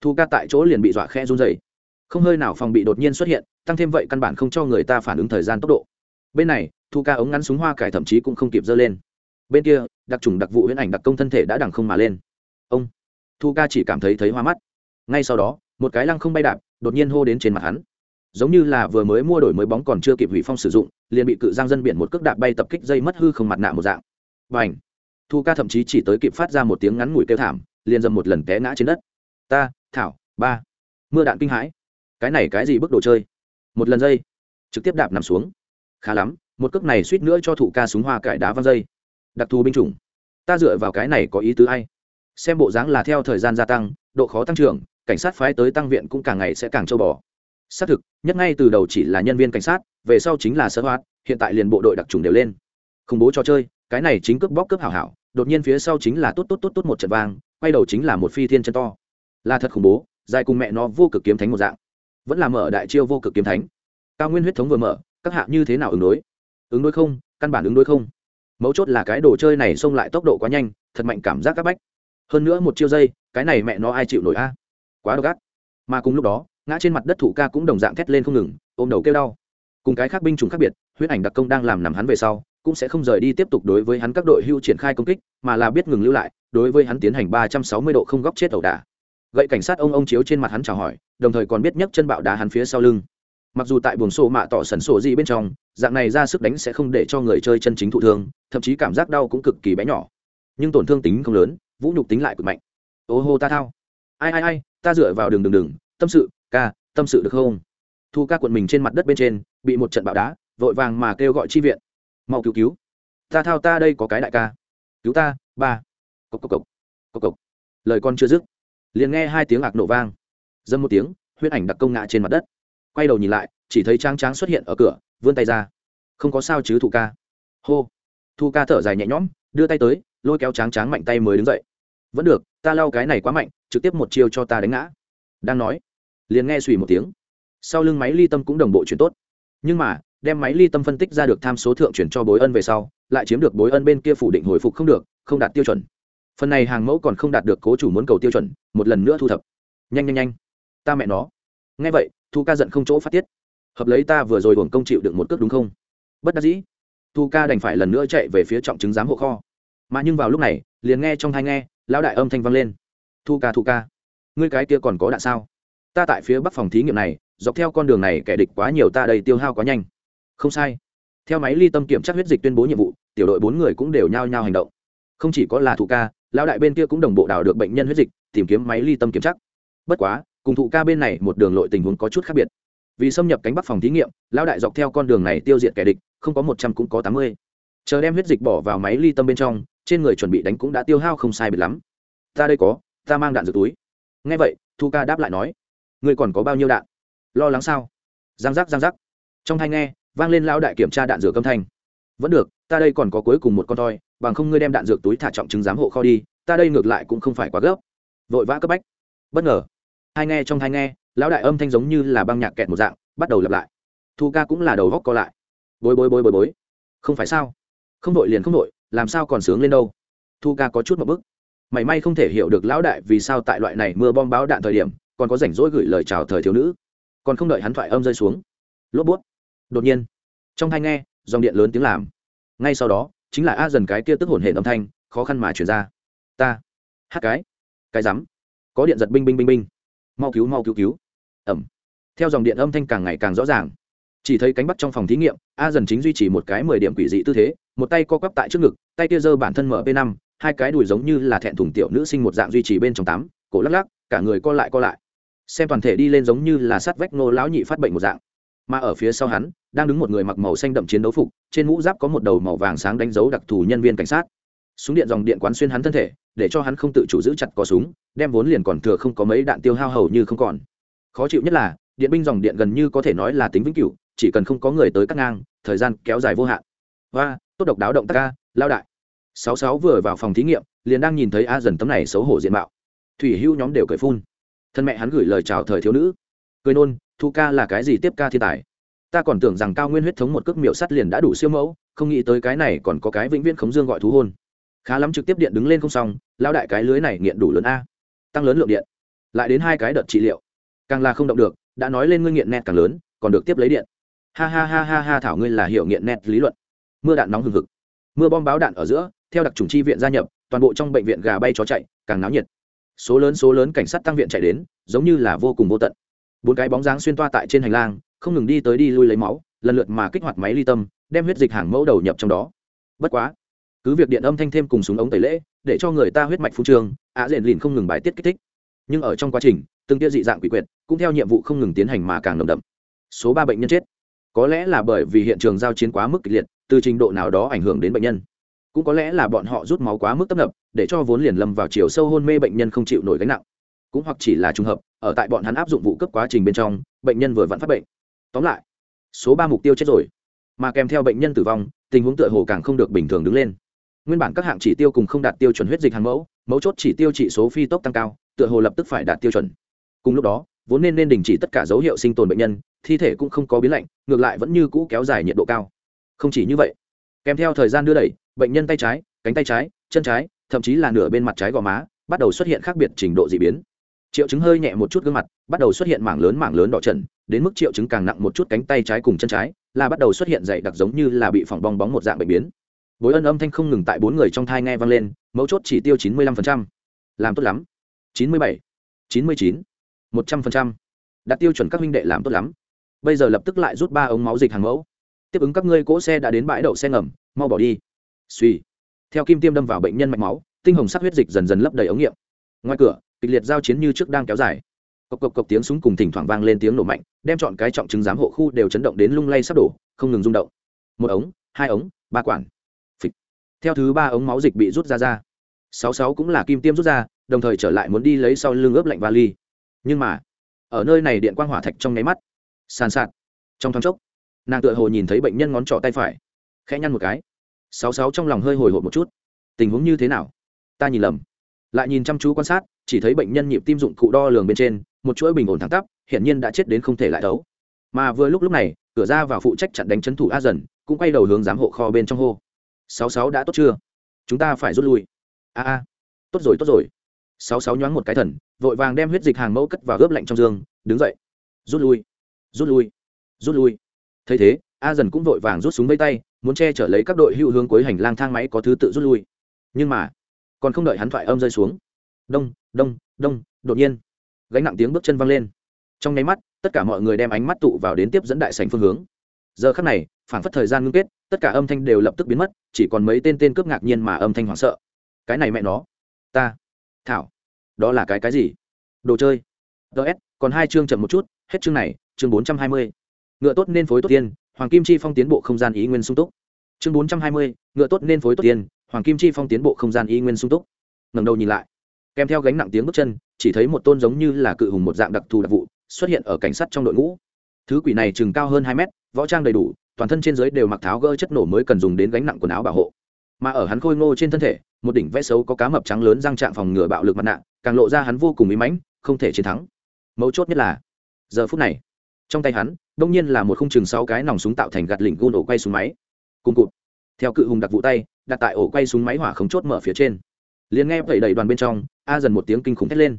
Thu ca tại chỗ liền bị dọa khe run dày không hơi nào phòng bị đột nhiên xuất hiện, tăng thêm vậy căn bản không cho người ta phản ứng thời gian tốc độ. Bên này, thu ca ống ngắn súng hoa cải thậm chí cũng không kịp dơ lên. Bên kia, đặc trùng đặc vụ huyễn ảnh đặc công thân thể đã đằng không mà lên. Ông. Thu ca chỉ cảm thấy thấy hoa mắt. Ngay sau đó, một cái lăng không bay đạp, đột nhiên hô đến trên mặt hắn. Giống như là vừa mới mua đổi mới bóng còn chưa kịp hủy phong sử dụng liền bị cự giang dân biển một cước đạp bay tập kích dây mất hư không mặt nạ một dạng. Và ảnh thu ca thậm chí chỉ tới kịp phát ra một tiếng ngắn ngủi kêu thảm, liền dầm một lần té ngã trên đất. Ta, thảo, ba. Mưa đạn kinh hãi. Cái này cái gì bước đồ chơi? Một lần dây. Trực tiếp đạp nằm xuống. Khá lắm, một cước này suýt nữa cho thủ ca súng hoa cải đá văng dây. Đặc thù binh chủng. Ta dựa vào cái này có ý tứ hay xem bộ dáng là theo thời gian gia tăng, độ khó tăng trưởng, cảnh sát phái tới tăng viện cũng càng ngày sẽ càng trâu bò xác thực, nhất ngay từ đầu chỉ là nhân viên cảnh sát, về sau chính là sơ hoạt, hiện tại liền bộ đội đặc trùng đều lên. Khủng bố trò chơi, cái này chính cướp bóc cướp hảo hảo, đột nhiên phía sau chính là tốt tốt tốt tốt một trận vang, quay đầu chính là một phi thiên chân to. Là thật khủng bố, dài cùng mẹ nó vô cực kiếm thánh một dạng. Vẫn là mở đại chiêu vô cực kiếm thánh. Cao nguyên huyết thống vừa mở, các hạ như thế nào ứng đối? Ứng đối không, căn bản ứng đối không. Mấu chốt là cái đồ chơi này xông lại tốc độ quá nhanh, thật mạnh cảm giác các bách. Hơn nữa một chiêu giây cái này mẹ nó ai chịu nổi a? Quá độc ác. Mà cùng lúc đó ngã trên mặt đất thủ ca cũng đồng dạng thét lên không ngừng, ôm đầu kêu đau. Cùng cái khác binh chủng khác biệt, huyết ảnh đặc công đang làm nằm hắn về sau, cũng sẽ không rời đi tiếp tục đối với hắn các đội hưu triển khai công kích, mà là biết ngừng lưu lại, đối với hắn tiến hành ba trăm sáu mươi độ không góc chết ẩu đả. Gậy cảnh sát ông ông chiếu trên mặt hắn chào hỏi, đồng thời còn biết nhấc chân bạo đá hắn phía sau lưng. Mặc dù tại buồng sổ mạ tỏ sẩn sổ gì bên trong, dạng này ra sức đánh sẽ không để cho người chơi chân chính thụ thương, thậm chí cảm giác đau cũng cực kỳ bé nhỏ. Nhưng tổn thương tính không lớn, vũ nhục tính lại cực mạnh. Ô hô ta thao. Ai ai ai, ta dựa vào đường đường đường, tâm sự ca, tâm sự được không? Thu ca quận mình trên mặt đất bên trên, bị một trận bạo đá, vội vàng mà kêu gọi chi viện. Mau cứu cứu. Ta thao ta đây có cái đại ca. Cứu ta, ba. Cộc cộc cộc. Cộc cộc. Lời con chưa dứt, liền nghe hai tiếng ạc nổ vang. Dâm một tiếng, huyết ảnh đặc công ngã trên mặt đất. Quay đầu nhìn lại, chỉ thấy tráng tráng xuất hiện ở cửa, vươn tay ra. Không có sao chứ thụ ca. Hô. Thu ca thở dài nhẹ nhõm, đưa tay tới, lôi kéo tráng tráng mạnh tay mới đứng dậy. Vẫn được, ta lau cái này quá mạnh, trực tiếp một chiêu cho ta đánh ngã. Đang nói liền nghe suy một tiếng. Sau lưng máy ly tâm cũng đồng bộ chuyển tốt. Nhưng mà, đem máy ly tâm phân tích ra được tham số thượng chuyển cho bối ân về sau, lại chiếm được bối ân bên kia phủ định hồi phục không được, không đạt tiêu chuẩn. Phần này hàng mẫu còn không đạt được cố chủ muốn cầu tiêu chuẩn, một lần nữa thu thập. Nhanh nhanh nhanh. Ta mẹ nó. Nghe vậy, thu ca giận không chỗ phát tiết. Hợp lấy ta vừa rồi hưởng công chịu được một cước đúng không? Bất đắc dĩ. Thu ca đành phải lần nữa chạy về phía trọng chứng giám hộ kho. Mà nhưng vào lúc này, liền nghe trong thai nghe, lão đại âm thanh vang lên. Thu ca thu ca, ngươi cái kia còn có đạn sao? Ta tại phía bắc phòng thí nghiệm này, dọc theo con đường này kẻ địch quá nhiều ta đây tiêu hao quá nhanh. Không sai. Theo máy ly tâm kiểm tra huyết dịch tuyên bố nhiệm vụ, tiểu đội bốn người cũng đều nhao nhao hành động. Không chỉ có là thụ ca, lão đại bên kia cũng đồng bộ đào được bệnh nhân huyết dịch, tìm kiếm máy ly tâm kiểm tra. Bất quá, cùng thụ ca bên này một đường lội tình huống có chút khác biệt. Vì xâm nhập cánh bắc phòng thí nghiệm, lão đại dọc theo con đường này tiêu diệt kẻ địch, không có một trăm cũng có tám mươi. Chờ đem huyết dịch bỏ vào máy ly tâm bên trong, trên người chuẩn bị đánh cũng đã tiêu hao không sai biệt lắm. Ta đây có, ta mang đạn dược túi. Ngay vậy thu ca đáp lại nói ngươi còn có bao nhiêu đạn? Lo lắng sao? Giang giác giang giác. Trong thanh nghe, vang lên lão đại kiểm tra đạn dược âm thanh. Vẫn được, ta đây còn có cuối cùng một con toi, bằng không ngươi đem đạn dược túi thả trọng chứng giám hộ kho đi, ta đây ngược lại cũng không phải quá gấp. Vội vã cấp bách. Bất ngờ. Hai nghe, trong hai nghe, lão đại âm thanh giống như là băng nhạc kẹt một dạng, bắt đầu lặp lại. Thu ca cũng là đầu góc co lại. Bối bối bối bối bối. Không phải sao? Không đội liền không đội, làm sao còn sướng lên đâu? Thu ca có chút một bức. Mảy may không thể hiểu được lão đại vì sao tại loại này mưa bom báo đạn thời điểm còn có rảnh rỗi gửi lời chào thời thiếu nữ. Còn không đợi hắn thoại âm rơi xuống, lốp bút. Đột nhiên, trong thanh nghe, dòng điện lớn tiếng làm. Ngay sau đó, chính là a dần cái kia tức hồn hển âm thanh, khó khăn mà chuyển ra. Ta, hát cái cái rắm. Có điện giật binh binh binh binh. Mau cứu mau cứu cứu. Ẩm. Theo dòng điện âm thanh càng ngày càng rõ ràng. Chỉ thấy cánh bắt trong phòng thí nghiệm, a dần chính duy trì một cái mười điểm quỷ dị tư thế, một tay co quắp tại trước ngực, tay kia giơ bản thân mở p năm, hai cái đùi giống như là thẹn thùng tiểu nữ sinh một dạng duy trì bên trong tám, cổ lắc lắc, cả người co lại co lại xem toàn thể đi lên giống như là sát vách nô lão nhị phát bệnh một dạng. Mà ở phía sau hắn, đang đứng một người mặc màu xanh đậm chiến đấu phục, trên mũ giáp có một đầu màu vàng sáng đánh dấu đặc thù nhân viên cảnh sát. Súng điện dòng điện quán xuyên hắn thân thể, để cho hắn không tự chủ giữ chặt có súng, đem vốn liền còn thừa không có mấy đạn tiêu hao hầu như không còn. Khó chịu nhất là, điện binh dòng điện gần như có thể nói là tính vĩnh cửu, chỉ cần không có người tới cắt ngang, thời gian kéo dài vô hạn. Và tốt độc đáo động tác ca lao đại. Sáu sáu vừa vào phòng thí nghiệm, liền đang nhìn thấy a dần tấm này xấu hổ diện mạo. Thủy hưu nhóm đều cười phun thân mẹ hắn gửi lời chào thời thiếu nữ. Cười nôn, thu ca là cái gì tiếp ca thiên tài? Ta còn tưởng rằng cao nguyên huyết thống một cước miệu sắt liền đã đủ siêu mẫu, không nghĩ tới cái này còn có cái vĩnh viễn khống dương gọi thú hôn. Khá lắm trực tiếp điện đứng lên không xong lao đại cái lưới này nghiện đủ lớn a. Tăng lớn lượng điện. Lại đến hai cái đợt trị liệu. Càng là không động được, đã nói lên ngươi nghiện nét càng lớn, còn được tiếp lấy điện. Ha ha ha ha ha, thảo ngươi là hiểu nghiện nét lý luận. Mưa đạn nóng hừng hực. Mưa bom báo đạn ở giữa, theo đặc trùng chi viện gia nhập, toàn bộ trong bệnh viện gà bay chó chạy, càng náo nhiệt số lớn số lớn cảnh sát tăng viện chạy đến, giống như là vô cùng vô tận. Bốn cái bóng dáng xuyên toa tại trên hành lang, không ngừng đi tới đi lui lấy máu, lần lượt mà kích hoạt máy ly tâm, đem huyết dịch hàng mẫu đầu nhập trong đó. Bất quá, cứ việc điện âm thanh thêm cùng súng ống tẩy lễ, để cho người ta huyết mạch phú trường, ạ rền lìn không ngừng bài tiết kích thích. Nhưng ở trong quá trình, từng tia dị dạng quỷ quyệt, cũng theo nhiệm vụ không ngừng tiến hành mà càng nồng đậm. Số ba bệnh nhân chết. Có lẽ là bởi vì hiện trường giao chiến quá mức kịch liệt, từ trình độ nào đó ảnh hưởng đến bệnh nhân cũng có lẽ là bọn họ rút máu quá mức tấp nập, để cho vốn liền lâm vào chiều sâu hôn mê bệnh nhân không chịu nổi gánh nặng. Cũng hoặc chỉ là trùng hợp, ở tại bọn hắn áp dụng vụ cấp quá trình bên trong, bệnh nhân vừa vẫn phát bệnh. Tóm lại, số ba mục tiêu chết rồi. Mà kèm theo bệnh nhân tử vong, tình huống tựa hồ càng không được bình thường đứng lên. Nguyên bản các hạng chỉ tiêu cùng không đạt tiêu chuẩn huyết dịch hàng mẫu, mấu chốt chỉ tiêu trị số phi tốc tăng cao, tựa hồ lập tức phải đạt tiêu chuẩn. Cùng lúc đó, vốn nên nên đình chỉ tất cả dấu hiệu sinh tồn bệnh nhân, thi thể cũng không có biến lạnh, ngược lại vẫn như cũ kéo dài nhiệt độ cao. Không chỉ như vậy, kèm theo thời gian đưa đẩy bệnh nhân tay trái, cánh tay trái, chân trái, thậm chí là nửa bên mặt trái gò má, bắt đầu xuất hiện khác biệt trình độ d ị biến. Triệu chứng hơi nhẹ một chút gương mặt, bắt đầu xuất hiện mảng lớn mảng lớn đỏ trần, đến mức triệu chứng càng nặng một chút cánh tay trái cùng chân trái, là bắt đầu xuất hiện dày đặc giống như là bị phỏng bong bóng một dạng bệnh biến. Bối ân âm thanh không ngừng tại bốn người trong thai nghe vang lên, mấu chốt chỉ tiêu chín mươi lăm phần trăm. Làm tốt lắm. chín mươi bảy, chín mươi chín, một trăm phần trăm. Đạt tiêu chuẩn các huynh đệ làm tốt lắm. Bây giờ lập tức lại rút ba ống máu dịch hàng mẫu. Tiếp ứng các ngươi cỗ xe đã đến bãi đậu xe ngầm, mau bỏ đi suy. Theo kim tiêm đâm vào bệnh nhân mạch máu, tinh hồng sắc huyết dịch dần dần lấp đầy ống nghiệm. Ngoài cửa, kịch liệt giao chiến như trước đang kéo dài. Cộc cộc cộc tiếng súng cùng thỉnh thoảng vang lên tiếng nổ mạnh, đem chọn cái trọng chứng giám hộ khu đều chấn động đến lung lay sắp đổ, không ngừng rung động. Một ống, hai ống, ba quản. Phịch. theo thứ ba ống máu dịch bị rút ra ra. Sáu sáu cũng là kim tiêm rút ra, đồng thời trở lại muốn đi lấy sau lưng ướp lạnh vali. Nhưng mà, ở nơi này điện quang hỏa thạch trong nháy mắt, sàn sạt. Trong thoáng chốc, nàng tựa hồ nhìn thấy bệnh nhân ngón trỏ tay phải. Khẽ nhăn một cái sáu sáu trong lòng hơi hồi hộp một chút. Tình huống như thế nào? Ta nhìn lầm. Lại nhìn chăm chú quan sát, chỉ thấy bệnh nhân nhịp tim dụng cụ đo lường bên trên, một chuỗi bình ổn thẳng tắp, hiển nhiên đã chết đến không thể lại đấu. Mà vừa lúc lúc này, cửa ra vào phụ trách chặn đánh chấn thủ a dần, cũng quay đầu hướng giám hộ kho bên trong hô. Sáu sáu đã tốt chưa? Chúng ta phải rút lui. A a. Tốt rồi tốt rồi. Sáu sáu nhoáng một cái thần, vội vàng đem huyết dịch hàng mẫu cất vào ướp lạnh trong giường đứng dậy. Rút lui. Rút lui. Rút lui. Thấy thế, a dần cũng vội vàng rút súng vây tay muốn che chở lấy các đội hữu hướng cuối hành lang thang máy có thứ tự rút lui. Nhưng mà, còn không đợi hắn thoại âm rơi xuống. Đông đông đông, đột nhiên, gánh nặng tiếng bước chân văng lên. Trong nháy mắt, tất cả mọi người đem ánh mắt tụ vào đến tiếp dẫn đại sành phương hướng. Giờ khắc này, phảng phất thời gian ngưng kết, tất cả âm thanh đều lập tức biến mất, chỉ còn mấy tên tên cướp ngạc nhiên mà âm thanh hoảng sợ. Cái này mẹ nó. Ta. Thảo. Đó là cái cái gì? Đồ chơi. Ts còn hai chương chậm một chút, hết chương này, chương bốn trăm hai mươi. Ngựa tốt nên phối tốt tiên hoàng kim chi phong tiến bộ không gian ý nguyên sung túc. Chương bốn trăm hai mươi, ngựa tốt nên phối tốt tiên hoàng kim chi phong tiến bộ không gian ý nguyên sung túc. Ngẩng đầu nhìn lại, kèm theo gánh nặng tiếng bước chân, chỉ thấy một tôn giống như là cự hùng một dạng đặc thù đặc vụ xuất hiện ở cảnh sát trong đội ngũ. Thứ quỷ này chừng cao hơn hai mét, võ trang đầy đủ, toàn thân trên dưới đều mặc tháo gỡ chất nổ mới cần dùng đến gánh nặng quần áo bảo hộ. Mà ở hắn khôi ngô trên thân thể, một đỉnh vẽ xấu có cá mập trắng lớn răng trạng phòng ngừa bạo lực mặt nạ, càng lộ ra hắn vô cùng ý mãnh, không thể chiến thắng. Mấu chốt nhất là, giờ phút này, trong tay hắn đông nhiên là một khung chừng sáu cái nòng súng tạo thành gạt lỉnh gôn ổ quay súng máy. Cùng cụt. Theo cự hùng đặc vụ tay, đặt tại ổ quay súng máy hỏa khống chốt mở phía trên. Liền nghe vẩy đầy đoàn bên trong, a dần một tiếng kinh khủng thét lên.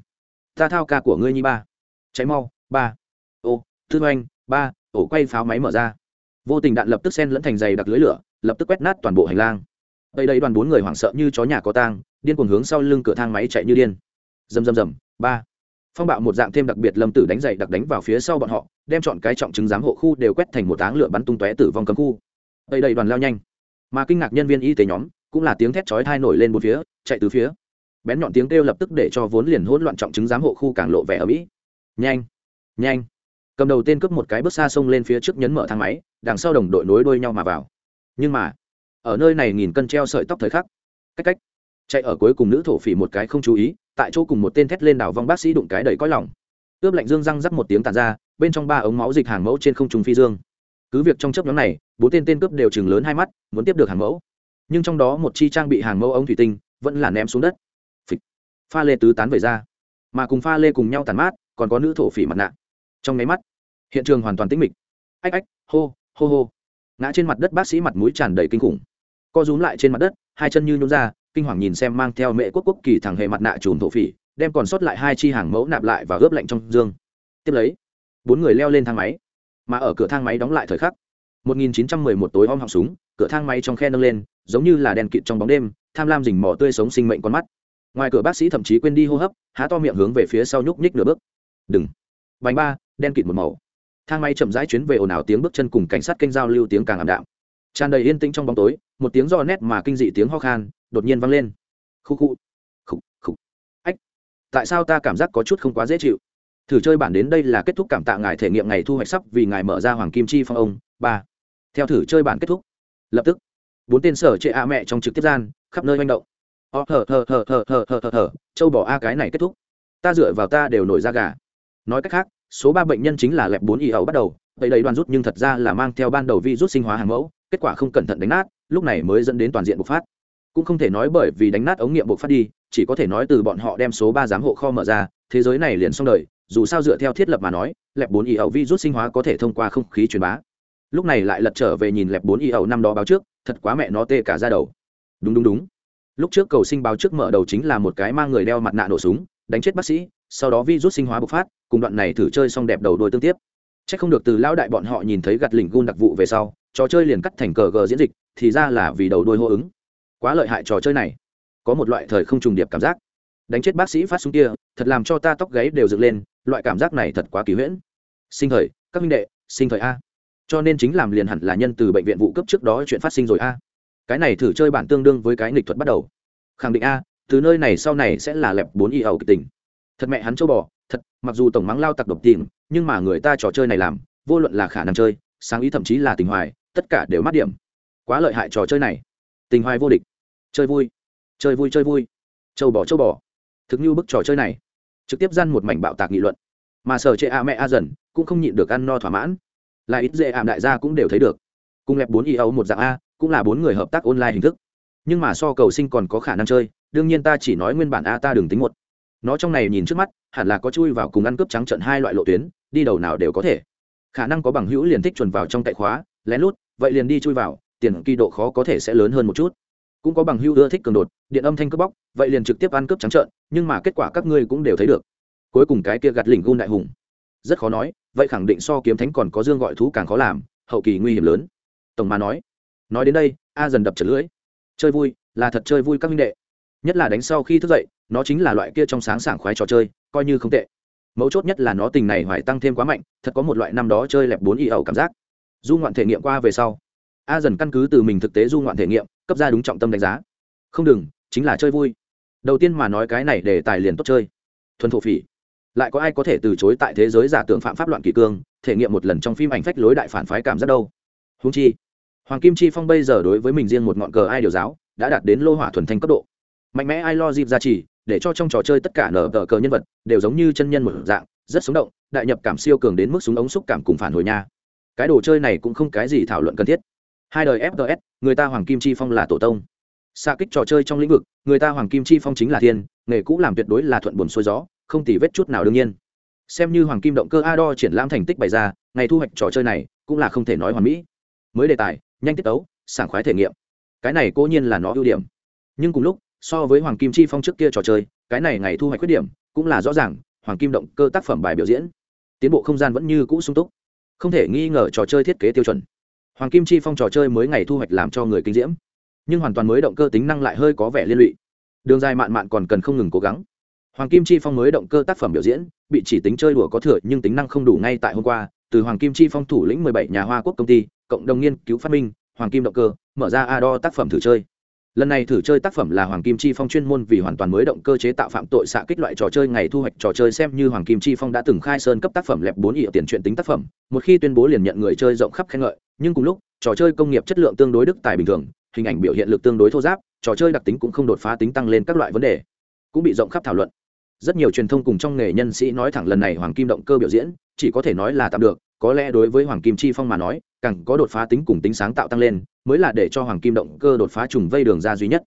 Ta thao ca của ngươi nhi ba. Cháy mau, ba. Ô, thư oanh ba, ổ quay pháo máy mở ra. Vô tình đạn lập tức sen lẫn thành dày đặc lưới lửa, lập tức quét nát toàn bộ hành lang. Đây đây đoàn bốn người hoảng sợ như chó nhà có tang, điên cuồng hướng sau lưng cửa thang máy chạy như điên. Rầm rầm rầm, ba phong bạo một dạng thêm đặc biệt lâm tử đánh dậy đặc đánh vào phía sau bọn họ, đem chọn cái trọng chứng giám hộ khu đều quét thành một áng lửa bắn tung tóe tử vong cấm khu. Đây đây đoàn lao nhanh. Mà kinh ngạc nhân viên y tế nhóm, cũng là tiếng thét chói thai nổi lên một phía, chạy từ phía. Bén nhọn tiếng kêu lập tức để cho vốn liền hỗn loạn trọng chứng giám hộ khu càng lộ vẻ ở mỹ nhanh nhanh. Cầm đầu tên cướp một cái bước xa xông lên phía trước nhấn mở thang máy, đằng sau đồng đội nối đuôi nhau mà vào. Nhưng mà, ở nơi này nghìn cân treo sợi tóc thời khắc. Cách cách. Chạy ở cuối cùng nữ thổ phỉ một cái không chú ý tại chỗ cùng một tên thét lên đảo vong bác sĩ đụng cái đầy cõi lòng. Ướp lạnh dương răng rắc một tiếng tàn ra, bên trong ba ống máu dịch hàng mẫu trên không trùng phi dương. Cứ việc trong chấp nhóm này, bốn tên tên cướp đều chừng lớn hai mắt, muốn tiếp được hàng mẫu. Nhưng trong đó một chi trang bị hàng mẫu ống thủy tinh, vẫn là ném xuống đất. Phịch. pha lê tứ tán về ra. Mà cùng pha lê cùng nhau tàn mát, còn có nữ thổ phỉ mặt nạ. Trong máy mắt, hiện trường hoàn toàn tĩnh mịch. Ách ách, hô hô hô. Ngã trên mặt đất bác sĩ mặt mũi tràn đầy kinh khủng. Co rúm lại trên mặt đất, hai chân như nhún ra kinh hoàng nhìn xem mang theo mẹ quốc quốc kỳ thẳng hề mặt nạ trùm thổ phỉ, đem còn sót lại hai chi hàng mẫu nạp lại và ướp lạnh trong dương. Tiếp lấy, bốn người leo lên thang máy, mà ở cửa thang máy đóng lại thời khắc 1911 tối om họng súng, cửa thang máy trong khe nâng lên, giống như là đèn kịt trong bóng đêm, tham lam rình mò tươi sống sinh mệnh con mắt. Ngoài cửa bác sĩ thậm chí quên đi hô hấp, há to miệng hướng về phía sau nhúc nhích nửa bước. Đừng. Bánh ba, đen kịt một màu. Thang máy chậm rãi chuyến về ồn ào tiếng bước chân cùng cảnh sát kênh giao lưu tiếng càng ảm đạm. Tràn đầy yên tĩnh trong bóng tối, một tiếng do nét mà kinh dị tiếng ho khan đột nhiên vang lên. Khu khu khục khục ách. Tại sao ta cảm giác có chút không quá dễ chịu? Thử chơi bản đến đây là kết thúc cảm tạ ngài thể nghiệm ngày thu hoạch sắp vì ngài mở ra hoàng kim chi phong ông. Ba. Theo thử chơi bản kết thúc. Lập tức, bốn tên sở chệ a mẹ trong trực tiếp gian, khắp nơi manh động. Ó thở thở thở thở thở thở thở thở, châu bỏ a cái này kết thúc. Ta dựa vào ta đều nổi ra gà. Nói cách khác, số ba bệnh nhân chính là lẹp bốn y ẩu bắt đầu, vậy đầy đoàn rút nhưng thật ra là mang theo ban đầu vi rút sinh hóa hàng mẫu, kết quả không cẩn thận đánh nát, lúc này mới dẫn đến toàn diện bộc phát cũng không thể nói bởi vì đánh nát ống nghiệm buộc phát đi, chỉ có thể nói từ bọn họ đem số ba giám hộ kho mở ra, thế giới này liền xong đời, dù sao dựa theo thiết lập mà nói, lẹp bốn y ẩu vi rút sinh hóa có thể thông qua không khí truyền bá. Lúc này lại lật trở về nhìn lẹp bốn y ẩu năm đó báo trước, thật quá mẹ nó tê cả ra đầu. Đúng đúng đúng. Lúc trước cầu sinh báo trước mở đầu chính là một cái mang người đeo mặt nạ nổ súng, đánh chết bác sĩ, sau đó vi rút sinh hóa bộc phát, cùng đoạn này thử chơi xong đẹp đầu đôi tương tiếp. C h ắ c không được từ lão đại bọn họ nhìn thấy gặt lỉnh gun đặc vụ về sau, trò chơi liền cắt thành cờ gờ diễn dịch, thì ra là vì đầu đôi hô ứng quá lợi hại trò chơi này. Có một loại thời không trùng điệp cảm giác. Đánh chết bác sĩ phát súng kia, thật làm cho ta tóc gáy đều dựng lên, loại cảm giác này thật quá kỳ huyễn. Sinh thời, các minh đệ, sinh thời a. Cho nên chính làm liền hẳn là nhân từ bệnh viện vụ cấp trước đó chuyện phát sinh rồi a. Cái này thử chơi bản tương đương với cái nghịch thuật bắt đầu. Khẳng định a, từ nơi này sau này sẽ là lẹp bốn y ẩu kịch tình. Thật mẹ hắn châu bò, thật, mặc dù tổng mắng lao tặc độc tìm, nhưng mà người ta trò chơi này làm, vô luận là khả năng chơi, sáng ý thậm chí là tình hoài, tất cả đều mát điểm. Quá lợi hại trò chơi này. Tình hoài vô địch chơi vui. Chơi vui chơi vui. Châu bò châu bò. Thực như bức trò chơi này. Trực tiếp gian một mảnh bạo tạc nghị luận. Mà sở chệ a mẹ a dần, cũng không nhịn được ăn no thỏa mãn. Là ít dễ ảm đại gia cũng đều thấy được. Cùng lẹp bốn y ấu một dạng a, cũng là bốn người hợp tác online hình thức. Nhưng mà so cầu sinh còn có khả năng chơi, đương nhiên ta chỉ nói nguyên bản a ta đừng tính một. Nó trong này nhìn trước mắt, hẳn là có chui vào cùng ăn cướp trắng trận hai loại lộ tuyến, đi đầu nào đều có thể. Khả năng có bằng hữu liền thích chuẩn vào trong tại khóa, lén lút, vậy liền đi chui vào, tiền kỳ độ khó có thể sẽ lớn hơn một chút cũng có bằng hữu ưa thích cường đột, điện âm thanh cướp bóc, vậy liền trực tiếp ăn cướp trắng trợn, nhưng mà kết quả các ngươi cũng đều thấy được. Cuối cùng cái kia gạt lỉnh gun đại hùng. Rất khó nói, vậy khẳng định so kiếm thánh còn có dương gọi thú càng khó làm, hậu kỳ nguy hiểm lớn. Tổng mà nói nói đến đây, a dần đập chật lưỡi. Chơi vui, là thật chơi vui các minh đệ. Nhất là đánh sau khi thức dậy, nó chính là loại kia trong sáng sảng khoái trò chơi, coi như không tệ. Mấu chốt nhất là nó tình này hoài tăng thêm quá mạnh, thật có một loại năm đó chơi lẹp bốn y ẩu cảm giác. Du ngoạn thể nghiệm qua về sau, a dần căn cứ từ mình thực tế du ngoạn thể nghiệm cấp ra đúng trọng tâm đánh giá. Không đừng, chính là chơi vui. Đầu tiên mà nói cái này để tài liền tốt chơi. Thuần thổ phỉ. Lại có ai có thể từ chối tại thế giới giả tưởng phạm pháp loạn kỳ cương, thể nghiệm một lần trong phim ảnh phách lối đại phản phái cảm giác đâu? Húng chi, hoàng kim chi phong bây giờ đối với mình riêng một ngọn cờ ai điều giáo, đã đạt đến lô hỏa thuần thanh cấp độ. Mạnh mẽ ai lo dịp ra chỉ để cho trong trò chơi tất cả nở tờ cờ nhân vật đều giống như chân nhân một dạng, rất sống động, đại nhập cảm siêu cường đến mức súng ống xúc cảm cùng phản hồi nha. Cái đồ chơi này cũng không cái gì thảo luận cần thiết hai đời fts người ta hoàng kim chi phong là tổ tông. Xa kích trò chơi trong lĩnh vực, người ta hoàng kim chi phong chính là thiên, nghề cũ làm tuyệt đối là thuận buồn xuôi gió, không tỉ vết chút nào đương nhiên. Xem như hoàng kim động cơ a đo triển lãm thành tích bày ra, ngày thu hoạch trò chơi này cũng là không thể nói hoàn mỹ. Mới đề tài, nhanh tiết tấu, sảng khoái thể nghiệm. Cái này cố nhiên là nó ưu điểm. Nhưng cùng lúc, so với hoàng kim chi phong trước kia trò chơi, cái này ngày thu hoạch khuyết điểm cũng là rõ ràng, hoàng kim động cơ tác phẩm bài biểu diễn, tiến bộ không gian vẫn như cũ sung túc. Không thể nghi ngờ trò chơi thiết kế tiêu chuẩn hoàng kim chi phong trò chơi mới ngày thu hoạch làm cho người kinh diễm. Nhưng hoàn toàn mới động cơ tính năng lại hơi có vẻ liên lụy. Đường dài mạn mạn còn cần không ngừng cố gắng. Hoàng kim chi phong mới động cơ tác phẩm biểu diễn, bị chỉ tính chơi đùa có thừa nhưng tính năng không đủ ngay tại hôm qua, từ hoàng kim chi phong thủ lĩnh 17 nhà hoa quốc công ty, cộng đồng nghiên cứu phát minh, hoàng kim động cơ, mở ra a đo tác phẩm thử chơi lần này thử chơi tác phẩm là hoàng kim chi phong chuyên môn vì hoàn toàn mới động cơ chế tạo phạm tội xạ kích loại trò chơi ngày thu hoạch trò chơi xem như hoàng kim chi phong đã từng khai sơn cấp tác phẩm lẹp bốn ỉa tiền chuyện tính tác phẩm. Một khi tuyên bố liền nhận người chơi rộng khắp khen ngợi, nhưng cùng lúc, trò chơi công nghiệp chất lượng tương đối đức tài bình thường, hình ảnh biểu hiện lực tương đối thô giáp, trò chơi đặc tính cũng không đột phá tính tăng lên các loại vấn đề, cũng bị rộng khắp thảo luận. Rất nhiều truyền thông cùng trong nghề nhân sĩ nói thẳng lần này hoàng kim động cơ biểu diễn, chỉ có thể nói là tạm được có lẽ đối với hoàng kim chi phong mà nói, càng có đột phá tính cùng tính sáng tạo tăng lên, mới là để cho hoàng kim động cơ đột phá trùng vây đường ra duy nhất.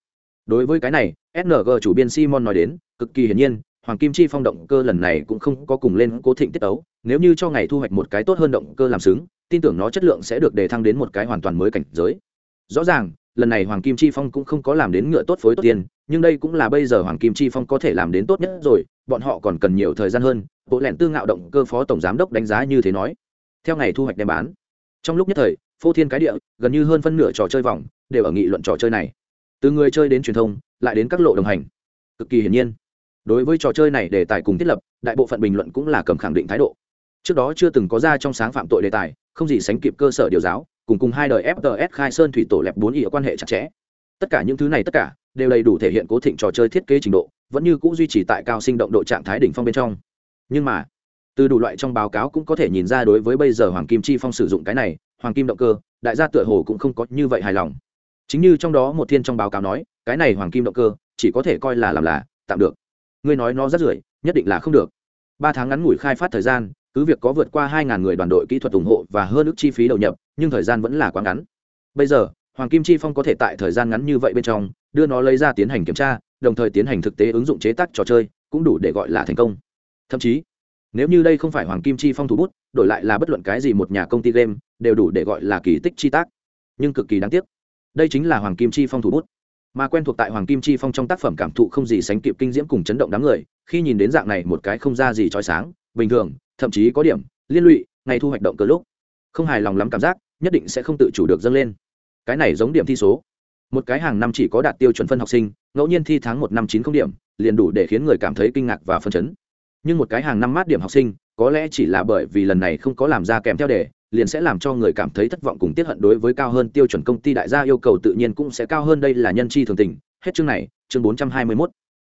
Đối với cái này sng chủ biên simon nói đến, cực kỳ hiển nhiên, hoàng kim chi phong động cơ lần này cũng không có cùng lên cố thịnh tiết ấu nếu như cho ngày thu hoạch một cái tốt hơn động cơ làm xứng, tin tưởng nó chất lượng sẽ được đề thăng đến một cái hoàn toàn mới cảnh giới. Rõ ràng, lần này hoàng kim chi phong cũng không có làm đến ngựa tốt phối tốt tiền, nhưng đây cũng là bây giờ hoàng kim chi phong có thể làm đến tốt nhất rồi, bọn họ còn cần nhiều thời gian hơn, bộ lẹn tư ngạo động cơ phó tổng giám đốc đánh giá như thế nói theo ngày thu hoạch đem bán. Trong lúc nhất thời, phô thiên cái địa, gần như hơn phân nửa trò chơi vòng đều ở nghị luận trò chơi này. Từ người chơi đến truyền thông, lại đến các lộ đồng hành. Cực kỳ hiển nhiên. Đối với trò chơi này đề tài cùng thiết lập, đại bộ phận bình luận cũng là cầm khẳng định thái độ. Trước đó chưa từng có ra trong sáng phạm tội đề tài, không gì sánh kịp cơ sở điều giáo, cùng cùng hai đời fts khai sơn thủy tổ lẹp bốn ỉa quan hệ chặt chẽ. Tất cả những thứ này tất cả, đều đầy đủ thể hiện cố thịnh trò chơi thiết kế trình độ, vẫn như c ũ duy trì tại cao sinh động độ trạng thái đỉnh phong bên trong. Nhưng mà từ đủ loại trong báo cáo cũng có thể nhìn ra đối với bây giờ hoàng kim chi phong sử dụng cái này, hoàng kim động cơ, đại gia tựa hồ cũng không có như vậy hài lòng. Chính như trong đó một thiên trong báo cáo nói, cái này hoàng kim động cơ, chỉ có thể coi là làm là, tạm được. Ngươi nói nó rất rưởi, nhất định là không được. Ba tháng ngắn ngủi khai phát thời gian, cứ việc có vượt qua hai ngàn người đoàn đội kỹ thuật ủng hộ và hơn ước chi phí đầu nhập, nhưng thời gian vẫn là quá ngắn. Bây giờ, hoàng kim chi phong có thể tại thời gian ngắn như vậy bên trong, đưa nó lấy ra tiến hành kiểm tra, đồng thời tiến hành thực tế ứng dụng chế tác trò chơi, cũng đủ để gọi là thành công. Thậm chí nếu như đây không phải hoàng kim chi phong thủ bút, đổi lại là bất luận cái gì một nhà công ty game, đều đủ để gọi là kỳ tích chi tác. Nhưng cực kỳ đáng tiếc, đây chính là hoàng kim chi phong thủ bút. Mà quen thuộc tại hoàng kim chi phong trong tác phẩm cảm thụ không gì sánh kịp kinh diễm cùng chấn động đám người, khi nhìn đến dạng này một cái không ra gì trói sáng, bình thường, thậm chí có điểm, liên lụy, ngày thu hoạch động cơ lúc, không hài lòng lắm cảm giác, nhất định sẽ không tự chủ được dâng lên. Cái này giống điểm thi số. Một cái hàng năm chỉ có đạt tiêu chuẩn phân học sinh, ngẫu nhiên thi tháng một năm chín không điểm, liền đủ để khiến người cảm thấy kinh ngạc và phân chấn nhưng một cái hàng năm mát điểm học sinh có lẽ chỉ là bởi vì lần này không có làm ra kèm theo đề liền sẽ làm cho người cảm thấy thất vọng cùng tiết hận đối với cao hơn tiêu chuẩn công ty đại gia yêu cầu tự nhiên cũng sẽ cao hơn đây là nhân chi thường tình. Hết chương này chương bốn trăm hai mươi 421.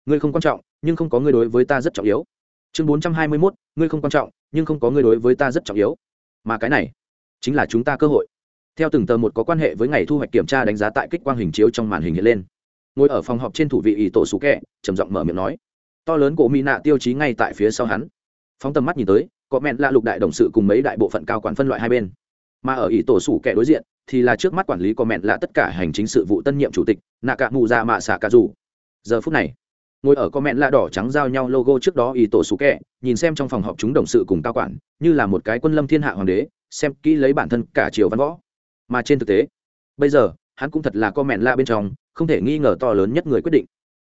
ngươi không quan trọng nhưng không có ngươi đối với ta rất trọng yếu. Chương bốn trăm hai mươi 421, ngươi không quan trọng nhưng không có ngươi đối với ta rất trọng yếu. Mà cái này chính là chúng ta cơ hội. Theo từng tờ một có quan hệ với ngày thu hoạch kiểm tra đánh giá tại kích quang hình chiếu trong màn hình hiện lên. Ngồi ở phòng họp trên thủ vị ỷ tổ sú kẹ trầm giọng mở miệng nói to lớn cổ mỹ nạ tiêu chí ngay tại phía sau hắn. Phóng tầm mắt nhìn tới, có mẹn là lục đại đồng sự cùng mấy đại bộ phận cao quản phân loại hai bên. Mà ở ý tổ sủ kẻ đối diện, thì là trước mắt quản lý có mẹn là tất cả hành chính sự vụ tân nhiệm chủ tịch, nạ cả mù ra mạ xạ cả dù. Giờ phút này, ngồi ở có mẹn là đỏ trắng giao nhau logo trước đó ý tổ sủ kẻ, nhìn xem trong phòng họp chúng đồng sự cùng cao quản, như là một cái quân lâm thiên hạ hoàng đế, xem kỹ lấy bản thân cả triều văn võ. Mà trên thực tế, bây giờ, hắn cũng thật là có mẹn lạ bên trong, không thể nghi ngờ to lớn nhất người quyết định.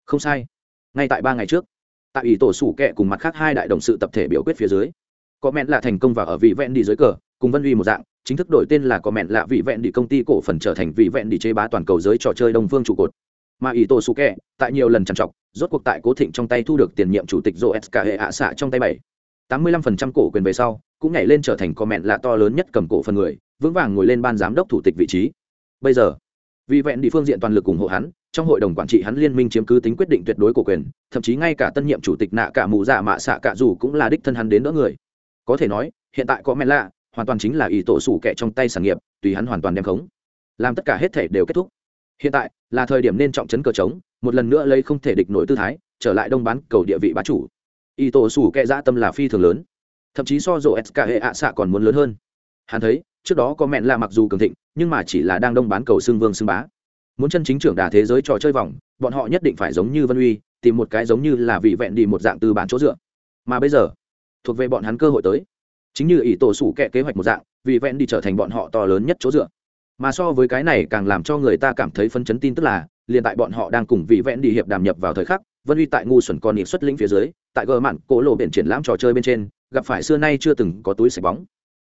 Không sai. Ngay tại ba ngày trước tại ủy tổ sủ kẹ cùng mặt khác hai đại đồng sự tập thể biểu quyết phía dưới, có mẹn là thành công và ở vị vẹn đi dưới cờ, cùng vân uy một dạng, chính thức đổi tên là có mẹn là vị vẹn đi công ty cổ phần trở thành vị vẹn đi chế bá toàn cầu giới trò chơi đông phương trụ cột. Mà ý tổ sủ kẹ, tại nhiều lần trằn trọc, rốt cuộc tại cố thịnh trong tay thu được tiền nhiệm chủ tịch joe s hệ hạ xạ trong tay bảy. Tám mươi lăm phần trăm cổ quyền về sau, cũng nhảy lên trở thành có mẹn là to lớn nhất cầm cổ phần người, vững vàng ngồi lên ban giám đốc thủ tịch vị trí. Bây giờ vì vẹn đi phương diện toàn lực ủng hộ hắn trong hội đồng quản trị hắn liên minh chiếm cứ tính quyết định tuyệt đối của quyền, thậm chí ngay cả tân nhiệm chủ tịch nạ cả mù dạ mạ xạ cả dù cũng là đích thân hắn đến đỡ người. Có thể nói, hiện tại có mẹ lạ, hoàn toàn chính là ý tổ sủ kẹ trong tay sản nghiệp, tùy hắn hoàn toàn đem khống. Làm tất cả hết thể đều kết thúc. Hiện tại, là thời điểm nên trọng chấn cờ trống, một lần nữa lấy không thể địch nổi tư thái, trở lại đông bán cầu địa vị bá chủ. Ý tổ sủ kẹ dã dạ tâm là phi thường lớn. Thậm chí so dỗ s hệ ạ xạ còn muốn lớn hơn. Hắn thấy, trước đó có mẹn là mặc dù cường thịnh, nhưng mà chỉ là đang đông bán cầu xương vương xương bá muốn chân chính trưởng đà thế giới trò chơi vòng, bọn họ nhất định phải giống như vân uy, tìm một cái giống như là vị vẹn đi một dạng từ bản chỗ dựa. Mà bây giờ, thuộc về bọn hắn cơ hội tới. Chính như ỷ tổ sủ kẹ kế hoạch một dạng, vị vẹn đi trở thành bọn họ to lớn nhất chỗ dựa. Mà so với cái này càng làm cho người ta cảm thấy phân chấn tin tức là, liền tại bọn họ đang cùng vị vẹn đi hiệp đàm nhập vào thời khắc, vân uy tại ngu xuẩn con nhịp xuất lĩnh phía dưới, tại gờ mạn cỗ lộ biển triển lãm trò chơi bên trên, gặp phải xưa nay chưa từng có túi sạch bóng.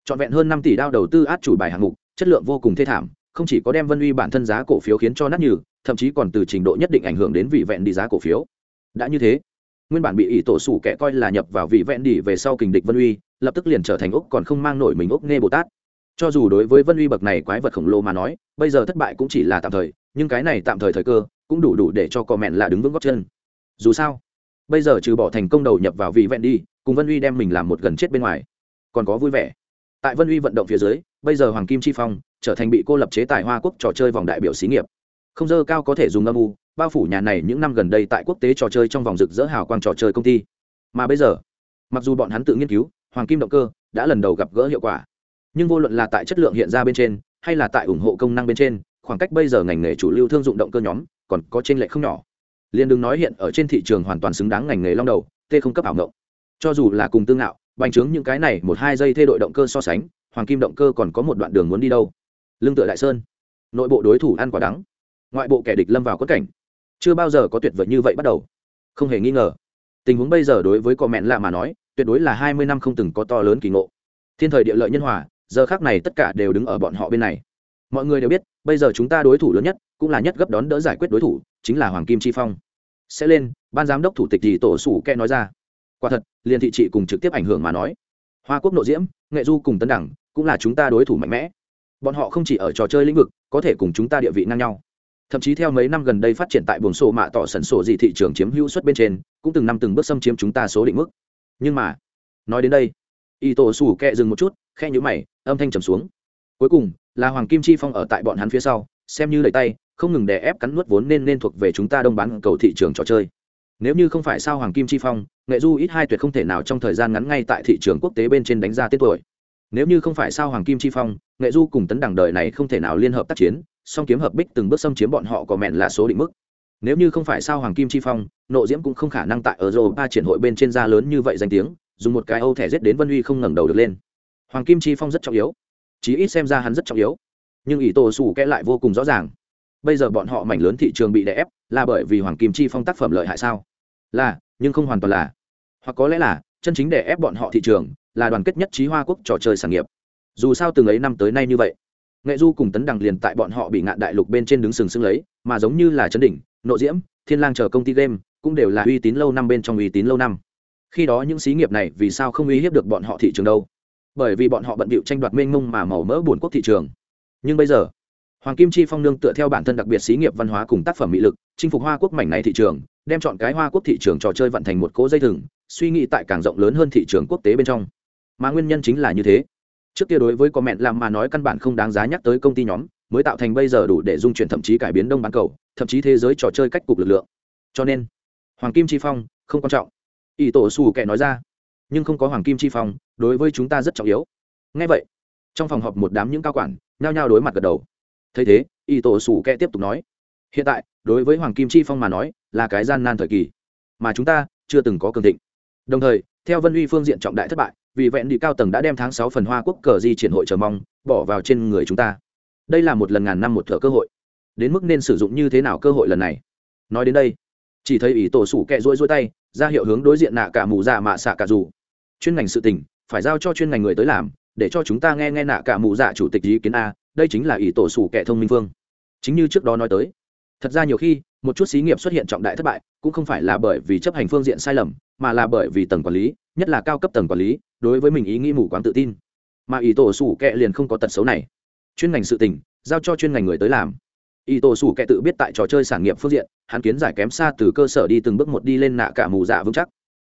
Trọn vẹn hơn năm tỷ đao đầu tư át chủ bài hạng mục, chất lượng vô cùng thê thảm không chỉ có đem vân uy bản thân giá cổ phiếu khiến cho nát nhừ, thậm chí còn từ trình độ nhất định ảnh hưởng đến vị vẹn đi giá cổ phiếu. Đã như thế, nguyên bản bị ỷ tổ sủ kẻ coi là nhập vào vị vẹn đi về sau kình địch vân uy, lập tức liền trở thành úc còn không mang nổi mình úc nghe bồ tát. Cho dù đối với vân uy bậc này quái vật khổng lồ mà nói, bây giờ thất bại cũng chỉ là tạm thời, nhưng cái này tạm thời thời cơ cũng đủ đủ để cho cò mẹn là đứng vững góc chân. Dù sao, bây giờ trừ bỏ thành công đầu nhập vào vị vẹn đi, cùng vân uy đem mình làm một gần chết bên ngoài, còn có vui vẻ tại vân uy vận động phía dưới, bây giờ hoàng kim chi phong trở thành bị cô lập chế tài hoa quốc trò chơi vòng đại biểu xí nghiệp. Không dơ cao có thể dùng âm u, bao phủ nhà này những năm gần đây tại quốc tế trò chơi trong vòng rực rỡ hào quang trò chơi công ty. Mà bây giờ, mặc dù bọn hắn tự nghiên cứu, hoàng kim động cơ đã lần đầu gặp gỡ hiệu quả. Nhưng vô luận là tại chất lượng hiện ra bên trên, hay là tại ủng hộ công năng bên trên, khoảng cách bây giờ ngành nghề chủ lưu thương dụng động cơ nhóm còn có trên lệ không nhỏ. Liền đừng nói hiện ở trên thị trường hoàn toàn xứng đáng ngành nghề long đầu t không cấp ảo ngộng cho dù là cùng tương ngạo, bành trướng những cái này một hai giây thay đổi động cơ so sánh, hoàng kim động cơ còn có một đoạn đường muốn đi đâu? Lương tựa đại sơn. Nội bộ đối thủ ăn quả đắng. Ngoại bộ kẻ địch lâm vào quất cảnh. Chưa bao giờ có tuyệt vời như vậy bắt đầu. Không hề nghi ngờ. Tình huống bây giờ đối với cò mẹn lạ mà nói, tuyệt đối là hai mươi năm không từng có to lớn kỳ ngộ. Thiên thời địa lợi nhân hòa, giờ khác này tất cả đều đứng ở bọn họ bên này. Mọi người đều biết, bây giờ chúng ta đối thủ lớn nhất, cũng là nhất gấp đón đỡ giải quyết đối thủ, chính là hoàng kim chi phong. Sẽ lên, ban giám đốc thủ tịch thì tổ sủ kẽ nói ra quả thật, liền thị trị cùng trực tiếp ảnh hưởng mà nói. Hoa quốc nội diễm, nghệ du cùng tấn đẳng, cũng là chúng ta đối thủ mạnh mẽ. Bọn họ không chỉ ở trò chơi lĩnh vực, có thể cùng chúng ta địa vị ngang nhau. Thậm chí theo mấy năm gần đây phát triển tại buồng sổ mạ tỏ sẩn sổ gì thị trường chiếm hữu suất bên trên, cũng từng năm từng bước xâm chiếm chúng ta số định mức. Nhưng mà, nói đến đây, y tổ sủ kẹ dừng một chút khe nhữ mày, âm thanh trầm xuống. Cuối cùng, là hoàng kim chi phong ở tại bọn hắn phía sau, xem như lấy tay, không ngừng đè ép cắn nuốt vốn nên nên thuộc về chúng ta đông bán cầu thị trường trò chơi. Nếu như không phải sao hoàng kim chi phong nghệ du ít hai tuyệt không thể nào trong thời gian ngắn ngay tại thị trường quốc tế bên trên đánh ra tên tuổi. Nếu như không phải sao hoàng kim chi phong, nghệ du cùng tấn đẳng đời này không thể nào liên hợp tác chiến, song kiếm hợp bích từng bước xâm chiếm bọn họ có mẹn là số định mức. Nếu như không phải sao hoàng kim chi phong, nộ diễm cũng không khả năng tại ở ba triển hội bên trên da lớn như vậy danh tiếng, dùng một cái âu thẻ giết đến vân Huy không ngẩng đầu được lên. Hoàng kim chi phong rất trọng yếu. Chí ít xem ra hắn rất trọng yếu. Nhưng ý tổ sủ kẽ lại vô cùng rõ ràng. Bây giờ bọn họ mảnh lớn thị trường bị đè ép, là bởi vì hoàng kim chi phong tác phẩm lợi hại sao? Là, nhưng không hoàn toàn là hoặc có lẽ là chân chính để ép bọn họ thị trường là đoàn kết nhất trí hoa quốc trò chơi sản nghiệp. Dù sao từng ấy năm tới nay như vậy, nghệ du cùng tấn đằng liền tại bọn họ bị ngạn đại lục bên trên đứng sừng sững lấy, mà giống như là chấn đỉnh, nộ diễm, thiên lang chờ công ty game cũng đều là uy tín lâu năm bên trong uy tín lâu năm. Khi đó những xí nghiệp này vì sao không uy hiếp được bọn họ thị trường đâu? Bởi vì bọn họ bận bịu tranh đoạt mênh mông mà màu mỡ buồn quốc thị trường. Nhưng bây giờ, hoàng kim chi phong nương tựa theo bản thân đặc biệt xí nghiệp văn hóa cùng tác phẩm mỹ lực, chinh phục hoa quốc mảnh này thị trường, đem chọn cái hoa quốc thị trường trò chơi vận thành một cỗ dây thừng suy nghĩ tại càng rộng lớn hơn thị trường quốc tế bên trong. Mà nguyên nhân chính là như thế. Trước kia đối với comment làm mà nói căn bản không đáng giá nhắc tới công ty nhóm, mới tạo thành bây giờ đủ để dung chuyển thậm chí cải biến đông bán cầu, thậm chí thế giới trò chơi cách cục lực lượng. Cho nên, hoàng kim chi phong không quan trọng. Ỷ tổ xù kẻ nói ra, nhưng không có hoàng kim chi phong, đối với chúng ta rất trọng yếu. Ngay vậy, trong phòng họp một đám những cao quản nhao nhao đối mặt gật đầu. Thấy thế ỷ tổ xù kẻ tiếp tục nói, hiện tại, đối với hoàng kim chi phong mà nói là cái gian nan thời kỳ, mà chúng ta chưa từng có cường thịnh đồng thời, theo vân uy phương diện trọng đại thất bại, vì vẹn đi cao tầng đã đem tháng sáu phần hoa quốc cờ di triển hội chờ mong, bỏ vào trên người chúng ta. Đây là một lần ngàn năm một thợ cơ hội. Đến mức nên sử dụng như thế nào cơ hội lần này? Nói đến đây, chỉ thấy ý tổ sủ kẹ rỗi rỗi tay, ra hiệu hướng đối diện nạ cả mù dạ mạ xạ cả dù. Chuyên ngành sự tình, phải giao cho chuyên ngành người tới làm, để cho chúng ta nghe nghe nạ cả mù dạ chủ tịch ý kiến a, đây chính là ý tổ sủ kẹ thông minh phương. Chính như trước đó nói tới, thật ra nhiều khi, một chút xí nghiệp xuất hiện trọng đại thất bại, cũng không phải là bởi vì chấp hành phương diện sai lầm mà là bởi vì tầng quản lý, nhất là cao cấp tầng quản lý, đối với mình ý nghĩ mù quáng tự tin. Mà ý tổ sủ kệ liền không có tật xấu này. Chuyên ngành sự tình, giao cho chuyên ngành người tới làm. Ý tổ sủ kệ tự biết tại trò chơi sản nghiệp phương diện, hắn kiến giải kém xa từ cơ sở đi từng bước một đi lên nạ cả mù dạ vững chắc.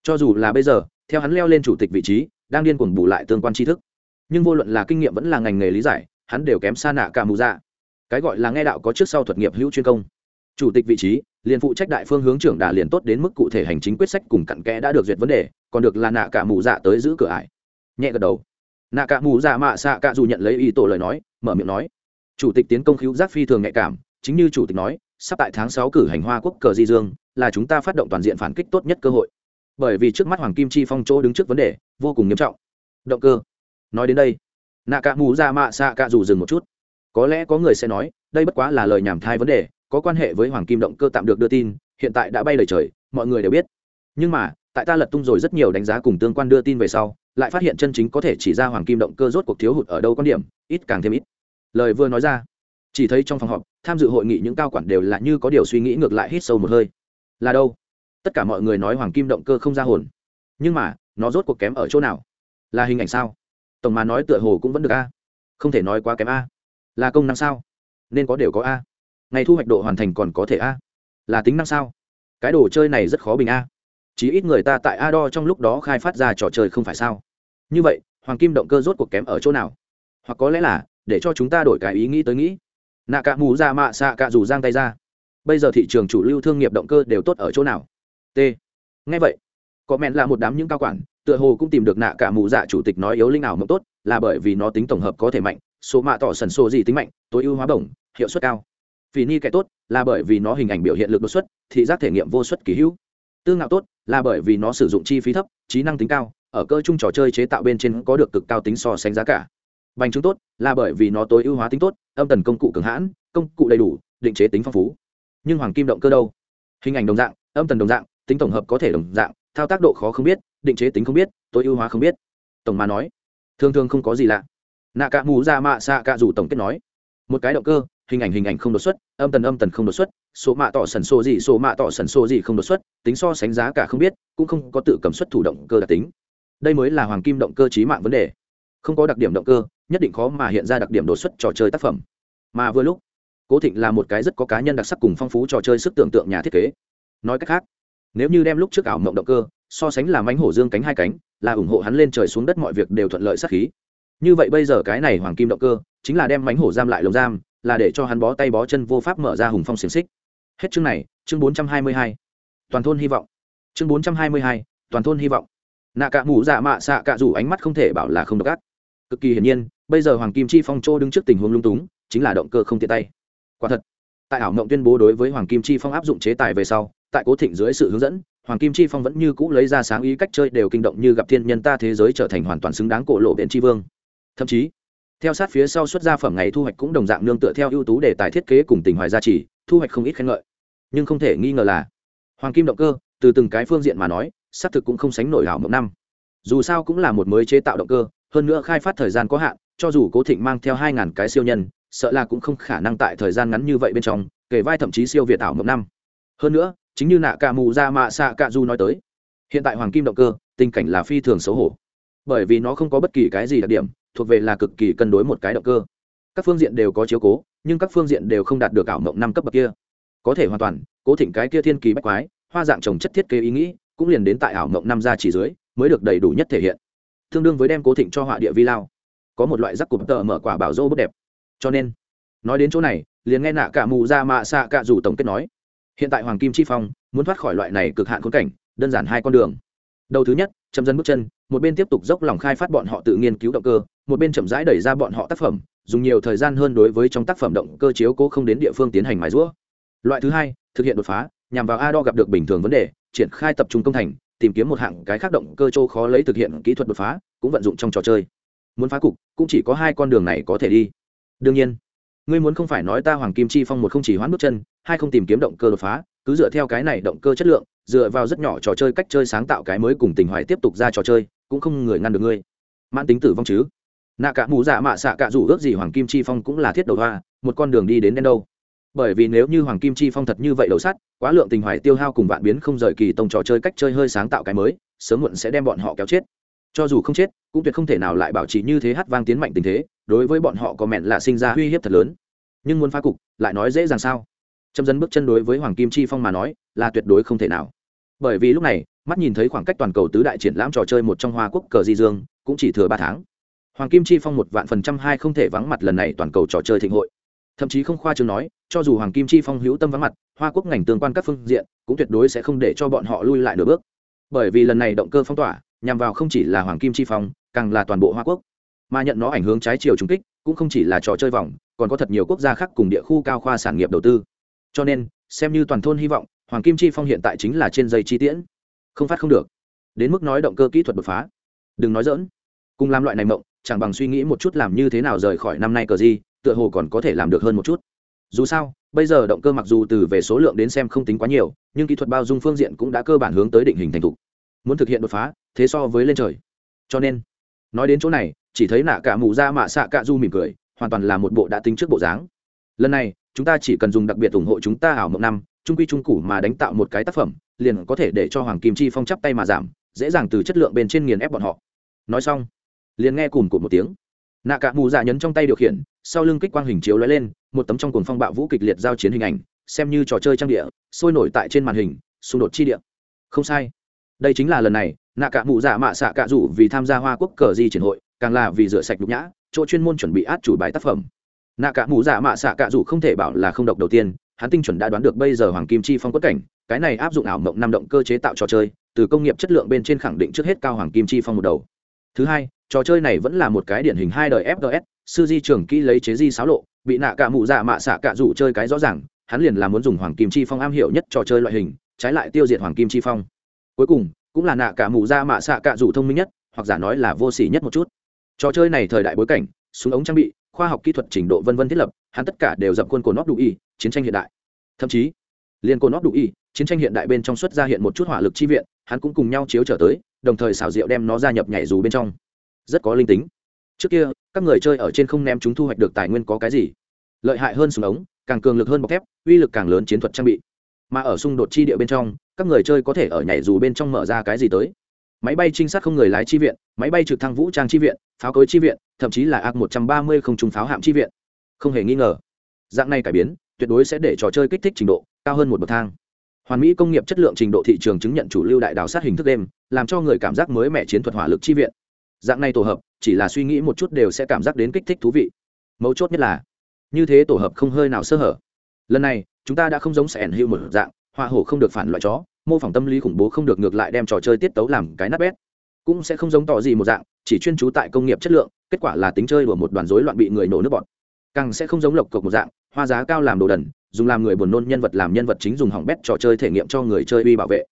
Cho dù là bây giờ, theo hắn leo lên chủ tịch vị trí, đang điên cuồng bù lại tương quan tri thức. Nhưng vô luận là kinh nghiệm vẫn là ngành nghề lý giải, hắn đều kém xa nạ cả mù dạ. Cái gọi là nghe đạo có trước sau thuật nghiệp hữu chuyên công chủ tịch vị trí, liền phụ trách đại phương hướng trưởng đà liền tốt đến mức cụ thể hành chính quyết sách cùng cặn kẽ đã được duyệt vấn đề, còn được là nạ cả mù dạ tới giữ cửa ải. Nhẹ gật đầu. Nạ cả mù dạ mạ xạ cả dù nhận lấy ý tổ lời nói, mở miệng nói. Chủ tịch tiến công cứu giác phi thường nhạy cảm, chính như chủ tịch nói, sắp tại tháng sáu cử hành hoa quốc cờ di dương, là chúng ta phát động toàn diện phản kích tốt nhất cơ hội. Bởi vì trước mắt hoàng kim chi phong chỗ đứng trước vấn đề, vô cùng nghiêm trọng. Động cơ. Nói đến đây, nạ cả mù dạ mạ xạ cả dù dừng một chút. Có lẽ có người sẽ nói, đây bất quá là lời nhảm thai vấn đề có quan hệ với hoàng kim động cơ tạm được đưa tin, hiện tại đã bay lời trời, mọi người đều biết. Nhưng mà, tại ta lật tung rồi rất nhiều đánh giá cùng tương quan đưa tin về sau, lại phát hiện chân chính có thể chỉ ra hoàng kim động cơ rốt cuộc thiếu hụt ở đâu quan điểm, ít càng thêm ít. Lời vừa nói ra, chỉ thấy trong phòng họp, tham dự hội nghị những cao quản đều là như có điều suy nghĩ ngược lại hít sâu một hơi. Là đâu? Tất cả mọi người nói hoàng kim động cơ không ra hồn. Nhưng mà, nó rốt cuộc kém ở chỗ nào? Là hình ảnh sao? Tổng mà nói tựa hồ cũng vẫn được a. Không thể nói quá kém a. Là công năng sao? Nên có đều có a ngày thu hoạch độ hoàn thành còn có thể a? Là tính năng sao? Cái đồ chơi này rất khó bình a. Chỉ ít người ta tại a đo trong lúc đó khai phát ra trò chơi không phải sao? Như vậy, hoàng kim động cơ rốt cuộc kém ở chỗ nào? Hoặc có lẽ là, để cho chúng ta đổi cái ý nghĩ tới nghĩ. Nạ cả mù ra mạ xạ cả dù giang tay ra. Bây giờ thị trường chủ lưu thương nghiệp động cơ đều tốt ở chỗ nào? T. Ngay vậy có mẹn là một đám những cao quản, tựa hồ cũng tìm được nạ cả mù dạ chủ tịch nói yếu linh ảo mộng tốt, là bởi vì nó tính tổng hợp có thể mạnh, số mạ tỏ sần sô gì tính mạnh, tối ưu hóa bổng, hiệu suất cao vì ni kẻ tốt là bởi vì nó hình ảnh biểu hiện lực đột xuất, thị giác thể nghiệm vô suất kỳ hữu. Tương ngạo tốt là bởi vì nó sử dụng chi phí thấp, trí năng tính cao, ở cơ chung trò chơi chế tạo bên trên có được cực cao tính so sánh giá cả. Bành trướng tốt là bởi vì nó tối ưu hóa tính tốt, âm tần công cụ cường hãn, công cụ đầy đủ, định chế tính phong phú. Nhưng hoàng kim động cơ đâu? Hình ảnh đồng dạng, âm tần đồng dạng, tính tổng hợp có thể đồng dạng, thao tác độ khó không biết, định chế tính không biết, tối ưu hóa không biết. Tổng mà nói, thường thường không có gì lạ. Nạ cả mù ra mạ xạ cả dù tổng kết nói, một cái động cơ hình ảnh hình ảnh không đột xuất, âm tần âm tần không đột xuất, số mạ tỏ sần số gì, số mạ tỏ sần số gì không đột xuất, tính so sánh giá cả không biết, cũng không có tự cầm xuất thủ động cơ đặc tính. Đây mới là hoàng kim động cơ trí mạng vấn đề. Không có đặc điểm động cơ, nhất định khó mà hiện ra đặc điểm đột xuất trò chơi tác phẩm. Mà vừa lúc, cố thịnh là một cái rất có cá nhân đặc sắc cùng phong phú trò chơi sức tưởng tượng nhà thiết kế. Nói cách khác, nếu như đem lúc trước ảo mộng động cơ, so sánh là mánh hổ dương cánh hai cánh, là ủng hộ hắn lên trời xuống đất mọi việc đều thuận lợi sát khí. Như vậy bây giờ cái này hoàng kim động cơ, chính là đem mánh hổ giam lại lồng giam là để cho hắn bó tay bó chân vô pháp mở ra hùng phong xiềng xích. Hết chương này, chương bốn trăm hai mươi hai. Toàn thôn hy vọng. Chương bốn trăm hai mươi hai, toàn thôn hy vọng. Nạ cạ mũ dạ mạ xạ cạ rủ ánh mắt không thể bảo là không độc ác. Cực kỳ hiển nhiên, bây giờ hoàng kim chi phong châu đứng trước tình huống lung túng, chính là động cơ không tiện tay. Quả thật, tại ảo mộng tuyên bố đối với hoàng kim chi phong áp dụng chế tài về sau, tại cố thịnh dưới sự hướng dẫn, hoàng kim chi phong vẫn như cũ lấy ra sáng ý cách chơi đều kinh động như gặp thiên nhân ta thế giới trở thành hoàn toàn xứng đáng cổ lộ biện tri vương. Thậm chí theo sát phía sau xuất gia phẩm ngày thu hoạch cũng đồng dạng nương tựa theo ưu tú đề tài thiết kế cùng tình hoài gia trì, thu hoạch không ít khen ngợi. Nhưng không thể nghi ngờ là, hoàng kim động cơ, từ từng cái phương diện mà nói, xác thực cũng không sánh nổi hảo mộng năm. Dù sao cũng là một mới chế tạo động cơ, hơn nữa khai phát thời gian có hạn, cho dù cố thịnh mang theo hai ngàn cái siêu nhân, sợ là cũng không khả năng tại thời gian ngắn như vậy bên trong, kể vai thậm chí siêu việt ảo mộng năm. Hơn nữa, chính như nạ cả mù ra mạ xạ cạ du nói tới, hiện tại hoàng kim động cơ, tình cảnh là phi thường xấu hổ. Bởi vì nó không có bất kỳ cái gì đặc điểm thuộc về là cực kỳ cân đối một cái động cơ. Các phương diện đều có chiếu cố, nhưng các phương diện đều không đạt được ảo mộng năm cấp bậc kia. Có thể hoàn toàn, cố thịnh cái kia thiên kỳ bách quái, hoa dạng trồng chất thiết kế ý nghĩ, cũng liền đến tại ảo mộng năm ra chỉ dưới, mới được đầy đủ nhất thể hiện. Tương đương với đem cố thịnh cho họa địa vi lao. Có một loại rắc cụm tờ mở quả bảo dô bất đẹp. Cho nên, nói đến chỗ này, liền nghe nạ cả mù ra mạ xạ cả dù tổng kết nói. Hiện tại hoàng kim chi phong muốn thoát khỏi loại này cực hạn khốn cảnh, đơn giản hai con đường. Đầu thứ nhất, chấm dân bước chân, một bên tiếp tục dốc lòng khai phát bọn họ tự nghiên cứu động cơ một bên chậm rãi đẩy ra bọn họ tác phẩm, dùng nhiều thời gian hơn đối với trong tác phẩm động cơ chiếu cố không đến địa phương tiến hành mài rũa. Loại thứ hai, thực hiện đột phá, nhằm vào a đo gặp được bình thường vấn đề, triển khai tập trung công thành, tìm kiếm một hạng cái khác động cơ châu khó lấy thực hiện kỹ thuật đột phá, cũng vận dụng trong trò chơi. Muốn phá cục, cũng chỉ có hai con đường này có thể đi. Đương nhiên, ngươi muốn không phải nói ta hoàng kim chi phong một không chỉ hoãn bước chân, hai không tìm kiếm động cơ đột phá, cứ dựa theo cái này động cơ chất lượng, dựa vào rất nhỏ trò chơi cách chơi sáng tạo cái mới cùng tình hoài tiếp tục ra trò chơi, cũng không người ngăn được ngươi. Mãn tính tử vong chứ? Nạ cả mù dạ mạ xạ cả dù ước gì hoàng kim chi phong cũng là thiết đầu hoa, một con đường đi đến đen đâu. Bởi vì nếu như hoàng kim chi phong thật như vậy đầu sắt, quá lượng tình hoài tiêu hao cùng vạn biến không rời kỳ tông trò chơi cách chơi hơi sáng tạo cái mới, sớm muộn sẽ đem bọn họ kéo chết. Cho dù không chết, cũng tuyệt không thể nào lại bảo trì như thế hát vang tiến mạnh tình thế, đối với bọn họ có mẹn là sinh ra uy hiếp thật lớn. Nhưng muốn phá cục, lại nói dễ dàng sao? Châm dân bước chân đối với hoàng kim chi phong mà nói, là tuyệt đối không thể nào. Bởi vì lúc này, mắt nhìn thấy khoảng cách toàn cầu tứ đại triển lãm trò chơi một trong hoa quốc cờ di dương, cũng chỉ thừa ba tháng hoàng kim chi phong một vạn phần trăm hai không thể vắng mặt lần này toàn cầu trò chơi thịnh hội. Thậm chí không khoa chương nói, cho dù hoàng kim chi phong hữu tâm vắng mặt, hoa quốc ngành tương quan các phương diện cũng tuyệt đối sẽ không để cho bọn họ lui lại nửa bước. Bởi vì lần này động cơ phong tỏa, nhằm vào không chỉ là hoàng kim chi phong, càng là toàn bộ hoa quốc. Mà nhận nó ảnh hưởng trái chiều trùng kích, cũng không chỉ là trò chơi vòng, còn có thật nhiều quốc gia khác cùng địa khu cao khoa sản nghiệp đầu tư. Cho nên, xem như toàn thôn hy vọng, hoàng kim chi phong hiện tại chính là trên dây chi tiễn. Không phát không được. Đến mức nói động cơ kỹ thuật đột phá. Đừng nói dỡn cùng làm loại này mộng chẳng bằng suy nghĩ một chút làm như thế nào rời khỏi năm nay cờ gì, tựa hồ còn có thể làm được hơn một chút. Dù sao, bây giờ động cơ mặc dù từ về số lượng đến xem không tính quá nhiều, nhưng kỹ thuật bao dung phương diện cũng đã cơ bản hướng tới định hình thành thục. Muốn thực hiện đột phá, thế so với lên trời. Cho nên, nói đến chỗ này, chỉ thấy nạ cả mù ra mạ xạ cạ du mỉm cười, hoàn toàn là một bộ đã tính trước bộ dáng. Lần này, chúng ta chỉ cần dùng đặc biệt ủng hộ chúng ta ảo mộng năm, trung quy trung củ mà đánh tạo một cái tác phẩm, liền có thể để cho hoàng kim chi phong chắp tay mà giảm, dễ dàng từ chất lượng bên trên nghiền ép bọn họ. Nói xong liền nghe cùn cụt một tiếng. Nạ cả mù dạ nhấn trong tay điều khiển, sau lưng kích quang hình chiếu lóe lên, một tấm trong cồn phong bạo vũ kịch liệt giao chiến hình ảnh, xem như trò chơi trang địa, sôi nổi tại trên màn hình, xung đột chi địa. Không sai. Đây chính là lần này, nạ cả mù dạ mạ xạ cạ rủ vì tham gia hoa quốc cờ di triển hội, càng là vì rửa sạch nhục nhã, chỗ chuyên môn chuẩn bị át chủ bài tác phẩm. Nạ cả mù dạ mạ xạ cạ rủ không thể bảo là không độc đầu tiên, hắn tinh chuẩn đã đoán được bây giờ hoàng kim chi phong quất cảnh, cái này áp dụng ảo mộng năm động cơ chế tạo trò chơi, từ công nghiệp chất lượng bên trên khẳng định trước hết cao hoàng kim chi phong một đầu thứ hai, trò chơi này vẫn là một cái điển hình hai đời fgs sư di trường kỹ lấy chế di xáo lộ, bị nạ cả mụ dạ mạ xạ cả rủ chơi cái rõ ràng, hắn liền là muốn dùng hoàng kim chi phong am hiểu nhất trò chơi loại hình, trái lại tiêu diệt hoàng kim chi phong. Cuối cùng, cũng là nạ cả mụ dạ mạ xạ cả rủ thông minh nhất, hoặc giả nói là vô sỉ nhất một chút. Trò chơi này thời đại bối cảnh, súng ống trang bị, khoa học kỹ thuật trình độ vân vân thiết lập, hắn tất cả đều dập khuôn của nóc đủ y, chiến tranh hiện đại. Thậm chí liên cổ nóc đủ y, chiến tranh hiện đại bên trong xuất ra hiện một chút hỏa lực chi viện, hắn cũng cùng nhau chiếu trở tới đồng thời xảo diệu đem nó gia nhập nhảy dù bên trong. Rất có linh tính. Trước kia, các người chơi ở trên không ném chúng thu hoạch được tài nguyên có cái gì? Lợi hại hơn súng ống, càng cường lực hơn bọc thép, uy lực càng lớn chiến thuật trang bị. Mà ở xung đột chi địa bên trong, các người chơi có thể ở nhảy dù bên trong mở ra cái gì tới? Máy bay trinh sát không người lái chi viện, máy bay trực thăng vũ trang chi viện, pháo cối chi viện, thậm chí là ác một trăm ba mươi không trùng pháo hạm chi viện. Không hề nghi ngờ. Dạng này cải biến, tuyệt đối sẽ để trò chơi kích thích trình độ cao hơn một bậc thang hoàn mỹ công nghiệp chất lượng trình độ thị trường chứng nhận chủ lưu đại đào sát hình thức đêm, làm cho người cảm giác mới mẻ chiến thuật hỏa lực chi viện. Dạng này tổ hợp, chỉ là suy nghĩ một chút đều sẽ cảm giác đến kích thích thú vị. Mấu chốt nhất là, như thế tổ hợp không hơi nào sơ hở. Lần này, chúng ta đã không giống sẻn hữu một dạng hoa hổ không được phản loại chó, mô phỏng tâm lý khủng bố không được ngược lại đem trò chơi tiết tấu làm cái nát bét. Cũng sẽ không giống tỏ gì một dạng, chỉ chuyên trú tại công nghiệp chất lượng, kết quả là tính chơi của một đoàn rối loạn bị người nổ nước bọt. Càng sẽ không giống lộc cộc một dạng, hoa giá cao làm đồ đần dùng làm người buồn nôn nhân vật làm nhân vật chính dùng hỏng bét trò chơi thể nghiệm cho người chơi uy bảo vệ.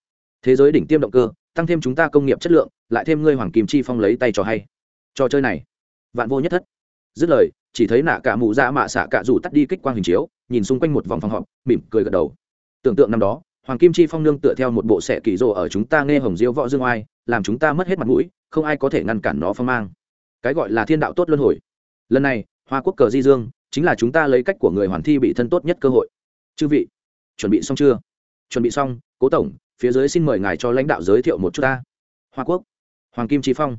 Thế giới đỉnh tiêm động cơ, tăng thêm chúng ta công nghiệp chất lượng, lại thêm ngươi hoàng kim chi phong lấy tay trò hay. Trò chơi này, vạn vô nhất thất. Dứt lời, chỉ thấy nạ cả mụ dạ mạ xạ cả rủ tắt đi kích quang hình chiếu, nhìn xung quanh một vòng phòng họp, mỉm cười gật đầu. Tưởng tượng năm đó, hoàng kim chi phong nương tựa theo một bộ sẻ kỳ rồ ở chúng ta nghe hồng diêu võ dương oai, làm chúng ta mất hết mặt mũi, không ai có thể ngăn cản nó phong mang. Cái gọi là thiên đạo tốt luân hồi. Lần này, hoa quốc cờ di dương, chính là chúng ta lấy cách của người hoàn thi bị thân tốt nhất cơ hội chư vị, chuẩn bị xong chưa? Chuẩn bị xong, cố tổng, phía dưới xin mời ngài cho lãnh đạo giới thiệu một chút ta. Hoa quốc, hoàng kim chi phong.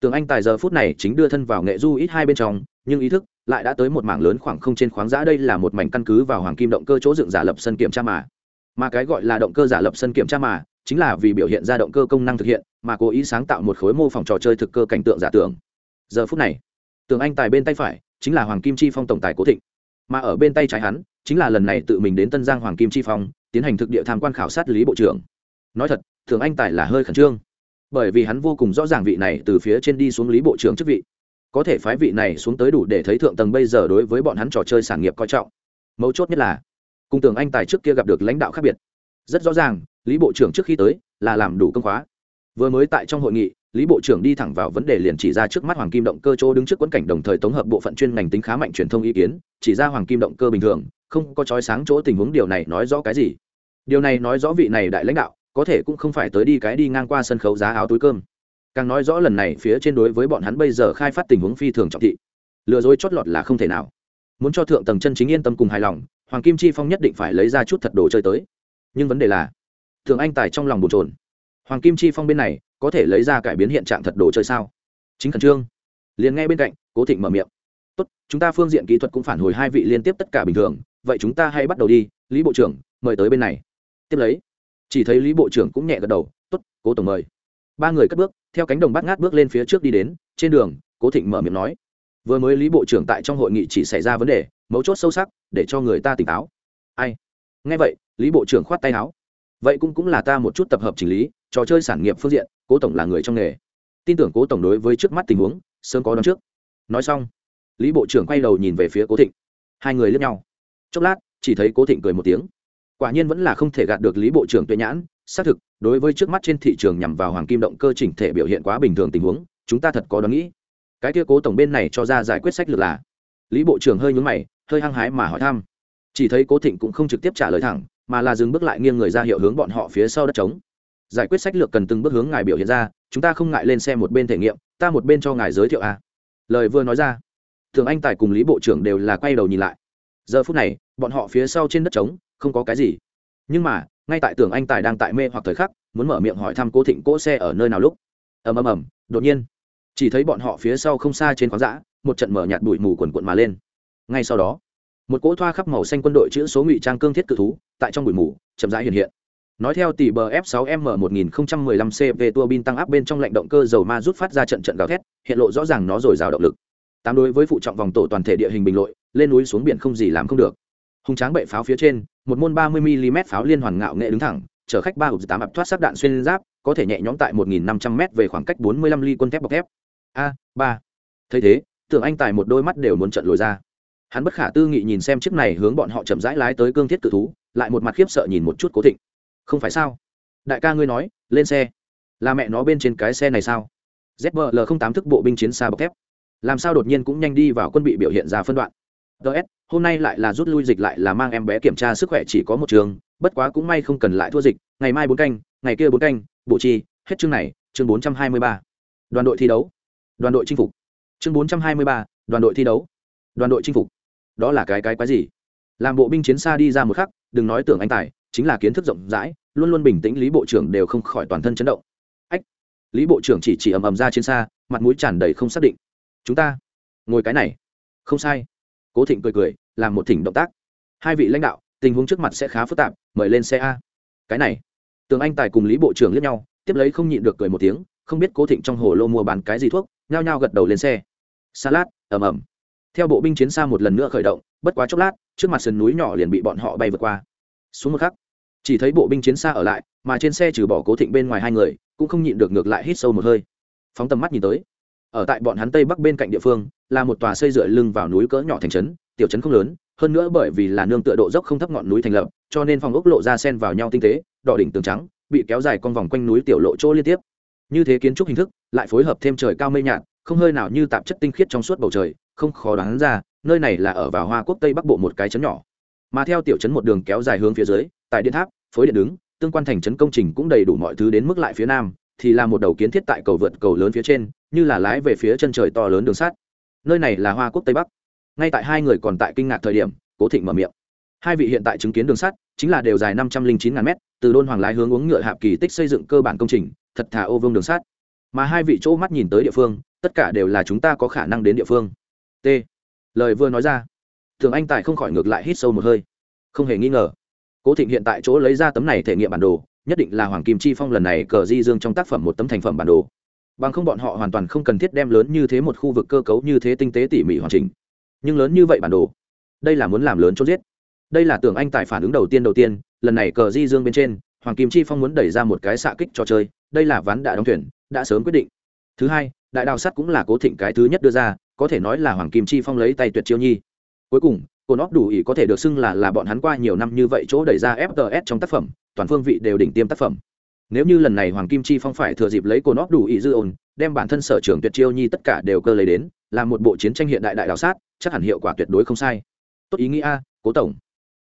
Tường anh tài giờ phút này chính đưa thân vào nghệ du ít hai bên trong, nhưng ý thức lại đã tới một mảng lớn khoảng không trên khoáng giã đây là một mảnh căn cứ vào hoàng kim động cơ chỗ dựng giả lập sân kiểm tra mà. Mà cái gọi là động cơ giả lập sân kiểm tra mà, chính là vì biểu hiện ra động cơ công năng thực hiện, mà cố ý sáng tạo một khối mô phỏng trò chơi thực cơ cảnh tượng giả tưởng. Giờ phút này, tường anh tài bên tay phải chính là hoàng kim chi phong tổng tài cố thịnh. Mà ở bên tay trái hắn chính là lần này tự mình đến tân giang hoàng kim chi phong, tiến hành thực địa tham quan khảo sát lý bộ trưởng. Nói thật thường anh tài là hơi khẩn trương. Bởi vì hắn vô cùng rõ ràng vị này từ phía trên đi xuống lý bộ trưởng chức vị. Có thể phái vị này xuống tới đủ để thấy thượng tầng bây giờ đối với bọn hắn trò chơi sản nghiệp coi trọng. Mấu chốt nhất là, cùng tưởng anh tài trước kia gặp được lãnh đạo khác biệt. Rất rõ ràng, lý bộ trưởng trước khi tới là làm đủ công khóa. Vừa mới tại trong hội nghị, lý bộ trưởng đi thẳng vào vấn đề liền chỉ ra trước mắt hoàng kim động cơ chỗ đứng trước quẫn cảnh đồng thời tống hợp bộ phận chuyên ngành tính khá mạnh truyền thông ý kiến, chỉ ra hoàng kim động cơ bình thường không có trói sáng chỗ tình huống điều này nói rõ cái gì? Điều này nói rõ vị này đại lãnh đạo có thể cũng không phải tới đi cái đi ngang qua sân khấu giá áo túi cơm. Càng nói rõ lần này phía trên đối với bọn hắn bây giờ khai phát tình huống phi thường trọng thị. Lừa dối chót lọt là không thể nào. Muốn cho thượng tầng chân chính yên tâm cùng hài lòng, hoàng kim chi phong nhất định phải lấy ra chút thật đồ chơi tới. Nhưng vấn đề là thường anh tài trong lòng bồn trồn hoàng kim chi phong bên này có thể lấy ra cải biến hiện trạng thật đồ chơi sao? Chính khẩn trương. Liền nghe bên cạnh, cố thịnh mở miệng. Tốt, chúng ta phương diện kỹ thuật cũng phản hồi hai vị liên tiếp tất cả bình thường vậy chúng ta hãy bắt đầu đi, lý bộ trưởng, mời tới bên này. Tiếp lấy, chỉ thấy lý bộ trưởng cũng nhẹ gật đầu, tốt, cố tổng mời. Ba người cất bước, theo cánh đồng bát ngát bước lên phía trước đi đến, trên đường, cố thịnh mở miệng nói, vừa mới lý bộ trưởng tại trong hội nghị chỉ xảy ra vấn đề, mấu chốt sâu sắc, để cho người ta tỉnh táo. Ai? Nghe vậy, lý bộ trưởng khoát tay áo. Vậy cũng cũng là ta một chút tập hợp chỉnh lý, trò chơi sản nghiệp phương diện, cố tổng là người trong nghề. Tin tưởng cố tổng đối với trước mắt tình huống, sớm có đón trước. Nói xong, lý bộ trưởng quay đầu nhìn về phía cố thịnh. Hai người lướt nhau chốc lát, chỉ thấy cố thịnh cười một tiếng. Quả nhiên vẫn là không thể gạt được lý bộ trưởng tuệ nhãn, xác thực, đối với trước mắt trên thị trường nhằm vào hoàng kim động cơ chỉnh thể biểu hiện quá bình thường tình huống, chúng ta thật có đoán nghĩ. Cái kia cố tổng bên này cho ra giải quyết sách lược là? Lý bộ trưởng hơi nhún mày, hơi hăng hái mà hỏi thăm. Chỉ thấy cố thịnh cũng không trực tiếp trả lời thẳng, mà là dừng bước lại nghiêng người ra hiệu hướng bọn họ phía sau đất trống. Giải quyết sách lược cần từng bước hướng ngài biểu hiện ra, chúng ta không ngại lên xe một bên thể nghiệm, ta một bên cho ngài giới thiệu a à. lời vừa nói ra, thường anh tài cùng lý bộ trưởng đều là quay đầu nhìn lại giờ phút này, bọn họ phía sau trên đất trống, không có cái gì. Nhưng mà, ngay tại tưởng anh tài đang tại mê hoặc thời khắc, muốn mở miệng hỏi thăm cố thịnh cỗ xe ở nơi nào lúc. Ầm ầm ầm, đột nhiên, chỉ thấy bọn họ phía sau không xa trên khoáng dã, một trận mở nhạt bụi mù quần quận mà lên. Ngay sau đó, một cỗ thoa khắp màu xanh quân đội chữ số ngụy trang cương thiết cự thú, tại trong bụi mù, chậm rãi hiện hiện. Nói theo tỷ bờ f 6 m 1015 cv tua bin tăng áp bên trong lạnh động cơ dầu ma rút phát ra trận trận gào thét, hiện lộ rõ ràng nó rồi rào động lực tám đối với phụ trọng vòng tổ toàn thể địa hình bình lội, lên núi xuống biển không gì làm không được. Hùng tráng bệ pháo phía trên, một môn 30 mm pháo liên hoàn ngạo nghệ đứng thẳng, chở khách ba hộp tám ập thoát sắc đạn xuyên giáp, có thể nhẹ nhõm tại 1.500 m về khoảng cách 45 ly quân thép bọc thép. A, ba. Thấy thế, tưởng anh tài một đôi mắt đều muốn trận lồi ra. Hắn bất khả tư nghị nhìn xem chiếc này hướng bọn họ chậm rãi lái tới cương thiết cự thú, lại một mặt khiếp sợ nhìn một chút cố thịnh. Không phải sao? Đại ca ngươi nói, lên xe. Là mẹ nó bên trên cái xe này sao? Zbl tám thức bộ binh chiến xa bọc thép làm sao đột nhiên cũng nhanh đi vào quân bị biểu hiện ra phân đoạn. Ts hôm nay lại là rút lui dịch lại là mang em bé kiểm tra sức khỏe chỉ có một trường, bất quá cũng may không cần lại thua dịch, ngày mai bốn canh, ngày kia bốn canh, bộ chi hết chương này, chương bốn trăm hai mươi ba. Đoàn đội thi đấu. Đoàn đội chinh phục. Chương bốn trăm hai mươi ba, đoàn đội thi đấu. Đoàn đội chinh phục. Đó là cái cái quái gì? Làm bộ binh chiến xa đi ra một khắc, đừng nói tưởng anh tài, chính là kiến thức rộng rãi, luôn luôn bình tĩnh lý bộ trưởng đều không khỏi toàn thân chấn động. Ách, lý bộ trưởng chỉ chỉ ầm ầm ra chiến xa, mặt mũi tràn đầy không xác định chúng ta ngồi cái này không sai cố thịnh cười cười làm một thỉnh động tác hai vị lãnh đạo tình huống trước mặt sẽ khá phức tạp mời lên xe a cái này tường anh tài cùng lý bộ trưởng lướt nhau tiếp lấy không nhịn được cười một tiếng không biết cố thịnh trong hồ lô mua bán cái gì thuốc nhao nhao gật đầu lên xe salad ầm ầm theo bộ binh chiến xa một lần nữa khởi động bất quá chốc lát trước mặt sườn núi nhỏ liền bị bọn họ bay vượt qua xuống một khắc chỉ thấy bộ binh chiến xa ở lại mà trên xe trừ bỏ cố thịnh bên ngoài hai người cũng không nhịn được ngược lại hít sâu một hơi phóng tầm mắt nhìn tới ở tại bọn hắn tây bắc bên cạnh địa phương, là một tòa xây dựa lưng vào núi cỡ nhỏ thành trấn, tiểu trấn không lớn, hơn nữa bởi vì là nương tựa độ dốc không thấp ngọn núi thành lập, cho nên phòng ốc lộ ra sen vào nhau tinh tế, đỏ đỉnh tường trắng, bị kéo dài con vòng quanh núi tiểu lộ chỗ liên tiếp. Như thế kiến trúc hình thức, lại phối hợp thêm trời cao mây nhạt, không hơi nào như tạp chất tinh khiết trong suốt bầu trời, không khó đoán ra, nơi này là ở vào hoa quốc tây bắc bộ một cái chấn nhỏ. Mà theo tiểu trấn một đường kéo dài hướng phía dưới, tại điện tháp, phối điện đứng, tương quan thành trấn công trình cũng đầy đủ mọi thứ đến mức lại phía nam, thì là một đầu kiến thiết tại cầu vượt cầu lớn phía trên như là lái về phía chân trời to lớn đường sắt. Nơi này là hoa quốc tây bắc. Ngay tại hai người còn tại kinh ngạc thời điểm, cố thịnh mở miệng. Hai vị hiện tại chứng kiến đường sắt, chính là đều dài năm trăm linh chín ngàn mét, từ đôn hoàng lái hướng uống ngựa hạp kỳ tích xây dựng cơ bản công trình, thật thà ô vương đường sắt. Mà hai vị chỗ mắt nhìn tới địa phương, tất cả đều là chúng ta có khả năng đến địa phương. T. Lời vừa nói ra, thường anh tài không khỏi ngược lại hít sâu một hơi. Không hề nghi ngờ, cố thịnh hiện tại chỗ lấy ra tấm này thể nghiệm bản đồ, nhất định là hoàng kim chi phong lần này cờ di dương trong tác phẩm một tấm thành phẩm bản đồ bằng không bọn họ hoàn toàn không cần thiết đem lớn như thế một khu vực cơ cấu như thế tinh tế tỉ mỉ hoàn chỉnh. Nhưng lớn như vậy bản đồ, đây là muốn làm lớn chốt giết. Đây là tưởng anh tài phản ứng đầu tiên đầu tiên, lần này cờ di dương bên trên, hoàng kim chi phong muốn đẩy ra một cái xạ kích trò chơi, đây là ván đã đóng thuyền, đã sớm quyết định. Thứ hai, đại đào sắt cũng là cố thịnh cái thứ nhất đưa ra, có thể nói là hoàng kim chi phong lấy tay tuyệt chiêu nhi. Cuối cùng cồn óc đủ ý có thể được xưng là là bọn hắn qua nhiều năm như vậy chỗ đẩy ra fts trong tác phẩm, toàn phương vị đều đỉnh tiêm tác phẩm nếu như lần này hoàng kim chi phong phải thừa dịp lấy cồn óp đủ ý dư ồn đem bản thân sở trường tuyệt chiêu nhi tất cả đều cơ lấy đến làm một bộ chiến tranh hiện đại đại đào sát, chắc hẳn hiệu quả tuyệt đối không sai. Tốt ý nghĩa cố tổng.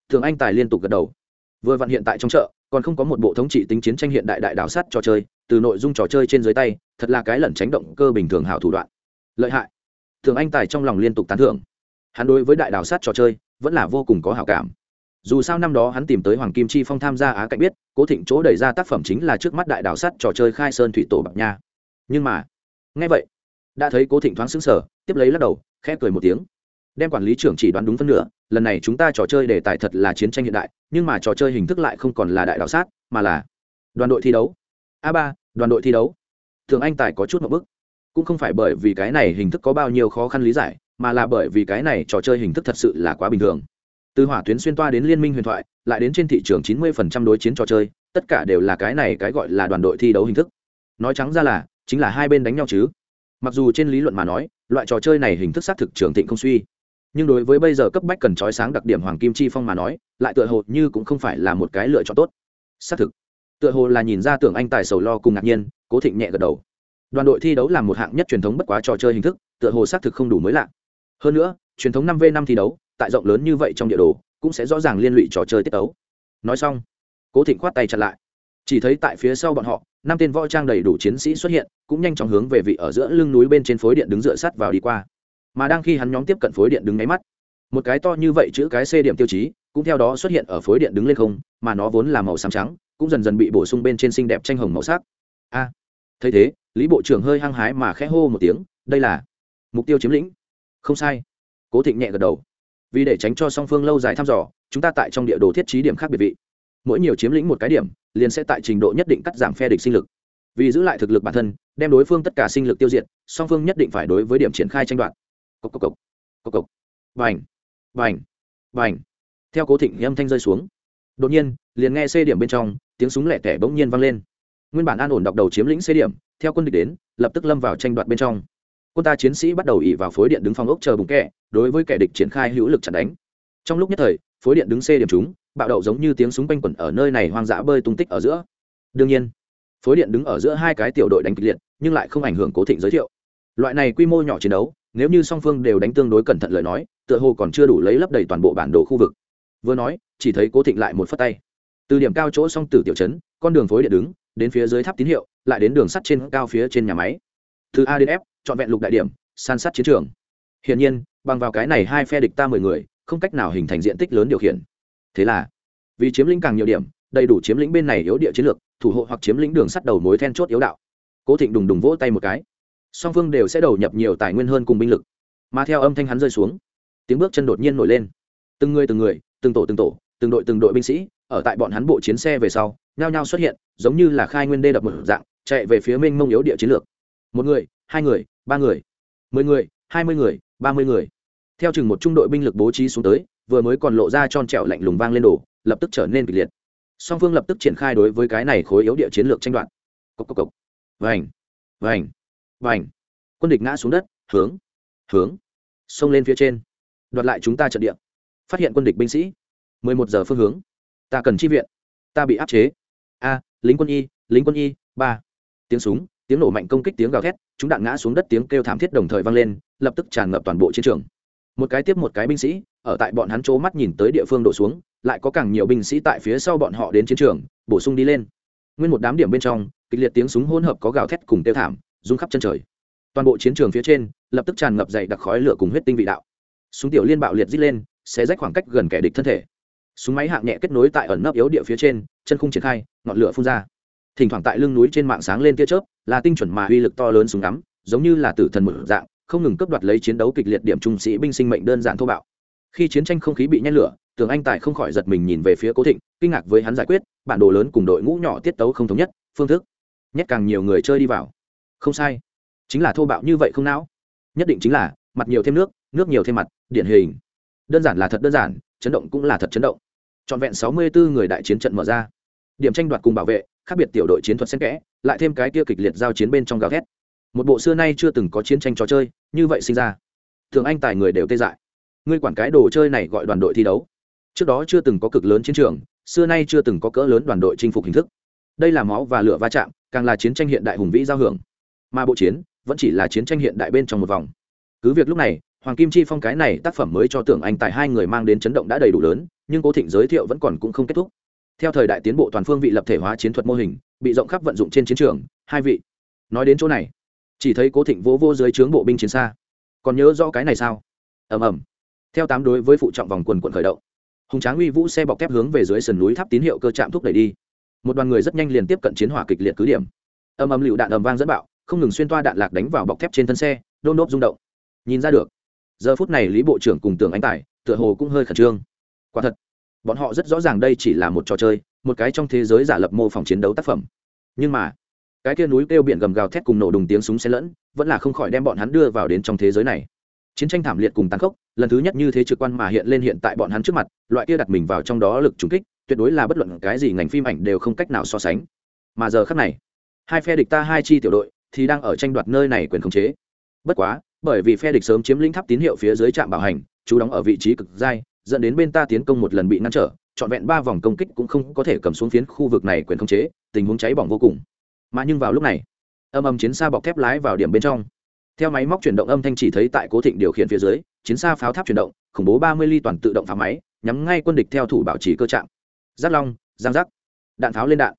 Thường anh tài liên tục gật đầu. Vừa vặn hiện tại trong chợ, còn không có một bộ thống trị tính chiến tranh hiện đại đại đào sát trò chơi, từ nội dung trò chơi trên dưới tay, thật là cái lẩn tránh động cơ bình thường hảo thủ đoạn. Lợi hại. Thường anh tài trong lòng liên tục tán thưởng. Hắn đối với đại đào sát trò chơi, vẫn là vô cùng có hảo cảm dù sao năm đó hắn tìm tới hoàng kim chi phong tham gia á cạnh biết, cố thịnh chỗ đẩy ra tác phẩm chính là trước mắt đại đào sắt trò chơi khai sơn thủy tổ bạc nha. Nhưng mà, nghe vậy, đã thấy cố thịnh thoáng xứng sở tiếp lấy lắc đầu, khẽ cười một tiếng. Đem quản lý trưởng chỉ đoán đúng phân nửa, lần này chúng ta trò chơi đề tài thật là chiến tranh hiện đại, nhưng mà trò chơi hình thức lại không còn là đại Đảo sát, mà là đoàn đội thi đấu. A ba, đoàn đội thi đấu. Thường anh tài có chút một bức. Cũng không phải bởi vì cái này hình thức có bao nhiêu khó khăn lý giải, mà là bởi vì cái này trò chơi hình thức thật sự là quá bình thường từ hỏa tuyến xuyên toa đến liên minh huyền thoại, lại đến trên thị trường 90% đối chiến trò chơi, tất cả đều là cái này cái gọi là đoàn đội thi đấu hình thức. Nói trắng ra là, chính là hai bên đánh nhau chứ. Mặc dù trên lý luận mà nói, loại trò chơi này hình thức xác thực trường thịnh không suy. Nhưng đối với bây giờ cấp bách cần trói sáng đặc điểm hoàng kim chi phong mà nói, lại tựa hồ như cũng không phải là một cái lựa chọn tốt. Xác thực, tựa hồ là nhìn ra tưởng anh tài sầu lo cùng ngạc nhiên, cố thịnh nhẹ gật đầu. Đoàn đội thi đấu là một hạng nhất truyền thống bất quá trò chơi hình thức, tựa hồ xác thực không đủ mới lạ. Hơn nữa, truyền thống năm v năm thi đấu tại rộng lớn như vậy trong địa đồ, cũng sẽ rõ ràng liên lụy trò chơi tiết ấu. Nói xong, cố thịnh khoát tay chặt lại. Chỉ thấy tại phía sau bọn họ, năm tên võ trang đầy đủ chiến sĩ xuất hiện, cũng nhanh chóng hướng về vị ở giữa lưng núi bên trên phối điện đứng dựa sắt vào đi qua. Mà đang khi hắn nhóm tiếp cận phối điện đứng nháy mắt, một cái to như vậy chữ cái c điểm tiêu chí, cũng theo đó xuất hiện ở phối điện đứng lên không, mà nó vốn là màu xám trắng, cũng dần dần bị bổ sung bên trên xinh đẹp tranh hồng màu sắc. A! Thấy thế, lý bộ trưởng hơi hăng hái mà khẽ hô một tiếng, đây là mục tiêu chiếm lĩnh. Không sai. Cố thịnh nhẹ gật đầu vì để tránh cho song phương lâu dài thăm dò, chúng ta tại trong địa đồ thiết trí điểm khác biệt vị. Mỗi nhiều chiếm lĩnh một cái điểm, liền sẽ tại trình độ nhất định cắt giảm phe địch sinh lực. Vì giữ lại thực lực bản thân, đem đối phương tất cả sinh lực tiêu diệt, song phương nhất định phải đối với điểm triển khai tranh đoạt. Cốc cốc cốc cốc cốc vành vành vành theo cố thịnh âm thanh rơi xuống. Đột nhiên, liền nghe c điểm bên trong, tiếng súng lẻ tẻ bỗng nhiên vang lên. Nguyên bản an ổn đọc đầu chiếm lĩnh c điểm, theo quân địch đến, lập tức lâm vào tranh đoạt bên trong quân ta chiến sĩ bắt đầu ỉ vào phối điện đứng phòng ốc chờ bùng kẹ, đối với kẻ địch triển khai hữu lực chặn đánh. Trong lúc nhất thời, phối điện đứng c điểm chúng, bạo đậu giống như tiếng súng quanh quẩn ở nơi này hoang dã bơi tung tích ở giữa. Đương nhiên, phối điện đứng ở giữa hai cái tiểu đội đánh kịch liệt, nhưng lại không ảnh hưởng cố thịnh giới thiệu. Loại này quy mô nhỏ chiến đấu, nếu như song phương đều đánh tương đối cẩn thận lời nói, tựa hồ còn chưa đủ lấy lấp đầy toàn bộ bản đồ khu vực. Vừa nói, chỉ thấy cố thịnh lại một phất tay. Từ điểm cao chỗ song tử tiểu trấn, con đường phối điện đứng, đến phía dưới tháp tín hiệu, lại đến đường sắt trên cao phía trên nhà máy. Từ a đến f trọn vẹn lục đại điểm, san sát chiến trường. Hiển nhiên, bằng vào cái này hai phe địch ta mười người, không cách nào hình thành diện tích lớn điều khiển. Thế là, vì chiếm lĩnh càng nhiều điểm, đầy đủ chiếm lĩnh bên này yếu địa chiến lược, thủ hộ hoặc chiếm lĩnh đường sắt đầu mối then chốt yếu đạo. Cố thịnh đùng đùng vỗ tay một cái. Song phương đều sẽ đầu nhập nhiều tài nguyên hơn cùng binh lực. Mà theo âm thanh hắn rơi xuống, tiếng bước chân đột nhiên nổi lên. Từng người từng người, từng tổ từng tổ, từng đội từng đội binh sĩ, ở tại bọn hắn bộ chiến xe về sau, nhao nhao xuất hiện, giống như là khai nguyên đê đập một dạng, chạy về phía mênh mông yếu địa chiến lược. Một người hai người, ba người, mười người, hai mươi người, ba mươi người. Theo chừng một trung đội binh lực bố trí xuống tới, vừa mới còn lộ ra tròn trẹo lạnh lùng vang lên đổ, lập tức trở nên kịch liệt. Song phương lập tức triển khai đối với cái này khối yếu địa chiến lược tranh đoạt. Cốc cốc cốc vành vành vành. Quân địch ngã xuống đất, hướng hướng. Xông lên phía trên. Đoạt lại chúng ta trận địa. Phát hiện quân địch binh sĩ. mười một giờ phương hướng. Ta cần chi viện. Ta bị áp chế. A, lính quân y, lính quân y, ba. Tiếng súng tiếng nổ mạnh công kích tiếng gào thét, chúng đạn ngã xuống đất tiếng kêu thảm thiết đồng thời vang lên, lập tức tràn ngập toàn bộ chiến trường. Một cái tiếp một cái binh sĩ, ở tại bọn hắn chỗ mắt nhìn tới địa phương đổ xuống, lại có càng nhiều binh sĩ tại phía sau bọn họ đến chiến trường, bổ sung đi lên. Nguyên một đám điểm bên trong, kịch liệt tiếng súng hỗn hợp có gào thét cùng tiêu thảm, rung khắp chân trời. Toàn bộ chiến trường phía trên, lập tức tràn ngập dày đặc khói lửa cùng huyết tinh vị đạo. Súng tiểu liên bạo liệt dít lên sẽ rách khoảng cách gần kẻ địch thân thể. Súng máy hạng nhẹ kết nối tại ẩn nấp yếu địa phía trên, chân khung triển khai, ngọn lửa phun ra thỉnh thoảng tại lưng núi trên mạng sáng lên tia chớp, là tinh chuẩn mà uy lực to lớn súng ngắm, giống như là tử thần một dạng, không ngừng cấp đoạt lấy chiến đấu kịch liệt điểm trung sĩ binh sinh mệnh đơn giản thô bạo. Khi chiến tranh không khí bị nhét lửa tường anh tài không khỏi giật mình nhìn về phía cố thịnh, kinh ngạc với hắn giải quyết, bản đồ lớn cùng đội ngũ nhỏ tiết tấu không thống nhất, phương thức nhét càng nhiều người chơi đi vào. Không sai, chính là thô bạo như vậy không não. Nhất định chính là, mặt nhiều thêm nước nước nhiều thêm mặt, điển hình. Đơn giản là thật đơn giản, chấn động cũng là thật chấn động. Trọn vẹn sáu mươi bốn người đại chiến trận mở ra. Điểm tranh đoạt cùng bảo vệ khác biệt tiểu đội chiến thuật xen kẽ, lại thêm cái kia kịch liệt giao chiến bên trong gào thét. Một bộ xưa nay chưa từng có chiến tranh trò chơi, như vậy sinh ra. Thường anh tài người đều tê dại. Ngươi quản cái đồ chơi này gọi đoàn đội thi đấu. Trước đó chưa từng có cực lớn chiến trường, xưa nay chưa từng có cỡ lớn đoàn đội chinh phục hình thức. Đây là máu và lửa va chạm, càng là chiến tranh hiện đại hùng vĩ giao hưởng. Mà bộ chiến, vẫn chỉ là chiến tranh hiện đại bên trong một vòng. Cứ việc lúc này, hoàng kim chi phong cái này tác phẩm mới cho tưởng anh tài hai người mang đến chấn động đã đầy đủ lớn, nhưng cố thịnh giới thiệu vẫn còn cũng không kết thúc theo thời đại tiến bộ toàn phương vị lập thể hóa chiến thuật mô hình, bị rộng khắp vận dụng trên chiến trường, hai vị. Nói đến chỗ này, chỉ thấy cố thịnh vỗ vô dưới trướng bộ binh chiến xa. Còn nhớ rõ cái này sao? Ầm ầm. Theo tám đối với phụ trọng vòng quần quận khởi động, hùng tráng uy vũ xe bọc thép hướng về dưới sườn núi tháp tín hiệu cơ trạm thúc đẩy đi. Một đoàn người rất nhanh liền tiếp cận chiến hỏa kịch liệt cứ điểm. Ầm ầm lựu đạn ầm vang dẫn bạo, không ngừng xuyên toa đạn lạc đánh vào bọc thép trên thân xe, đôn đốp rung động. Nhìn ra được, giờ phút này lý bộ trưởng cùng tưởng anh tài, tựa hồ cũng hơi khẩn trương. Quả thật bọn họ rất rõ ràng đây chỉ là một trò chơi, một cái trong thế giới giả lập mô phỏng chiến đấu tác phẩm. Nhưng mà, cái kia núi kêu biển gầm gào thét cùng nổ đùng tiếng súng xen lẫn, vẫn là không khỏi đem bọn hắn đưa vào đến trong thế giới này. Chiến tranh thảm liệt cùng tàn khốc, lần thứ nhất như thế trực quan mà hiện lên hiện tại bọn hắn trước mặt, loại kia đặt mình vào trong đó lực trúng kích, tuyệt đối là bất luận cái gì ngành phim ảnh đều không cách nào so sánh. Mà giờ khắc này, hai phe địch ta hai chi tiểu đội thì đang ở tranh đoạt nơi này quyền khống chế. Bất quá, bởi vì phe địch sớm chiếm lĩnh tháp tín hiệu phía dưới trạm bảo hành, chú đóng ở vị trí cực dai dẫn đến bên ta tiến công một lần bị ngăn trở, trọn vẹn ba vòng công kích cũng không có thể cầm xuống phiến khu vực này quyền khống chế, tình huống cháy bỏng vô cùng. Mà nhưng vào lúc này, âm âm chiến xa bọc thép lái vào điểm bên trong. Theo máy móc chuyển động âm thanh chỉ thấy tại cố thịnh điều khiển phía dưới, chiến xa pháo tháp chuyển động, khủng bố ba mươi ly toàn tự động phá máy, nhắm ngay quân địch theo thủ bảo trì cơ trạng. Giáp long, giang giác, đạn pháo lên đạn.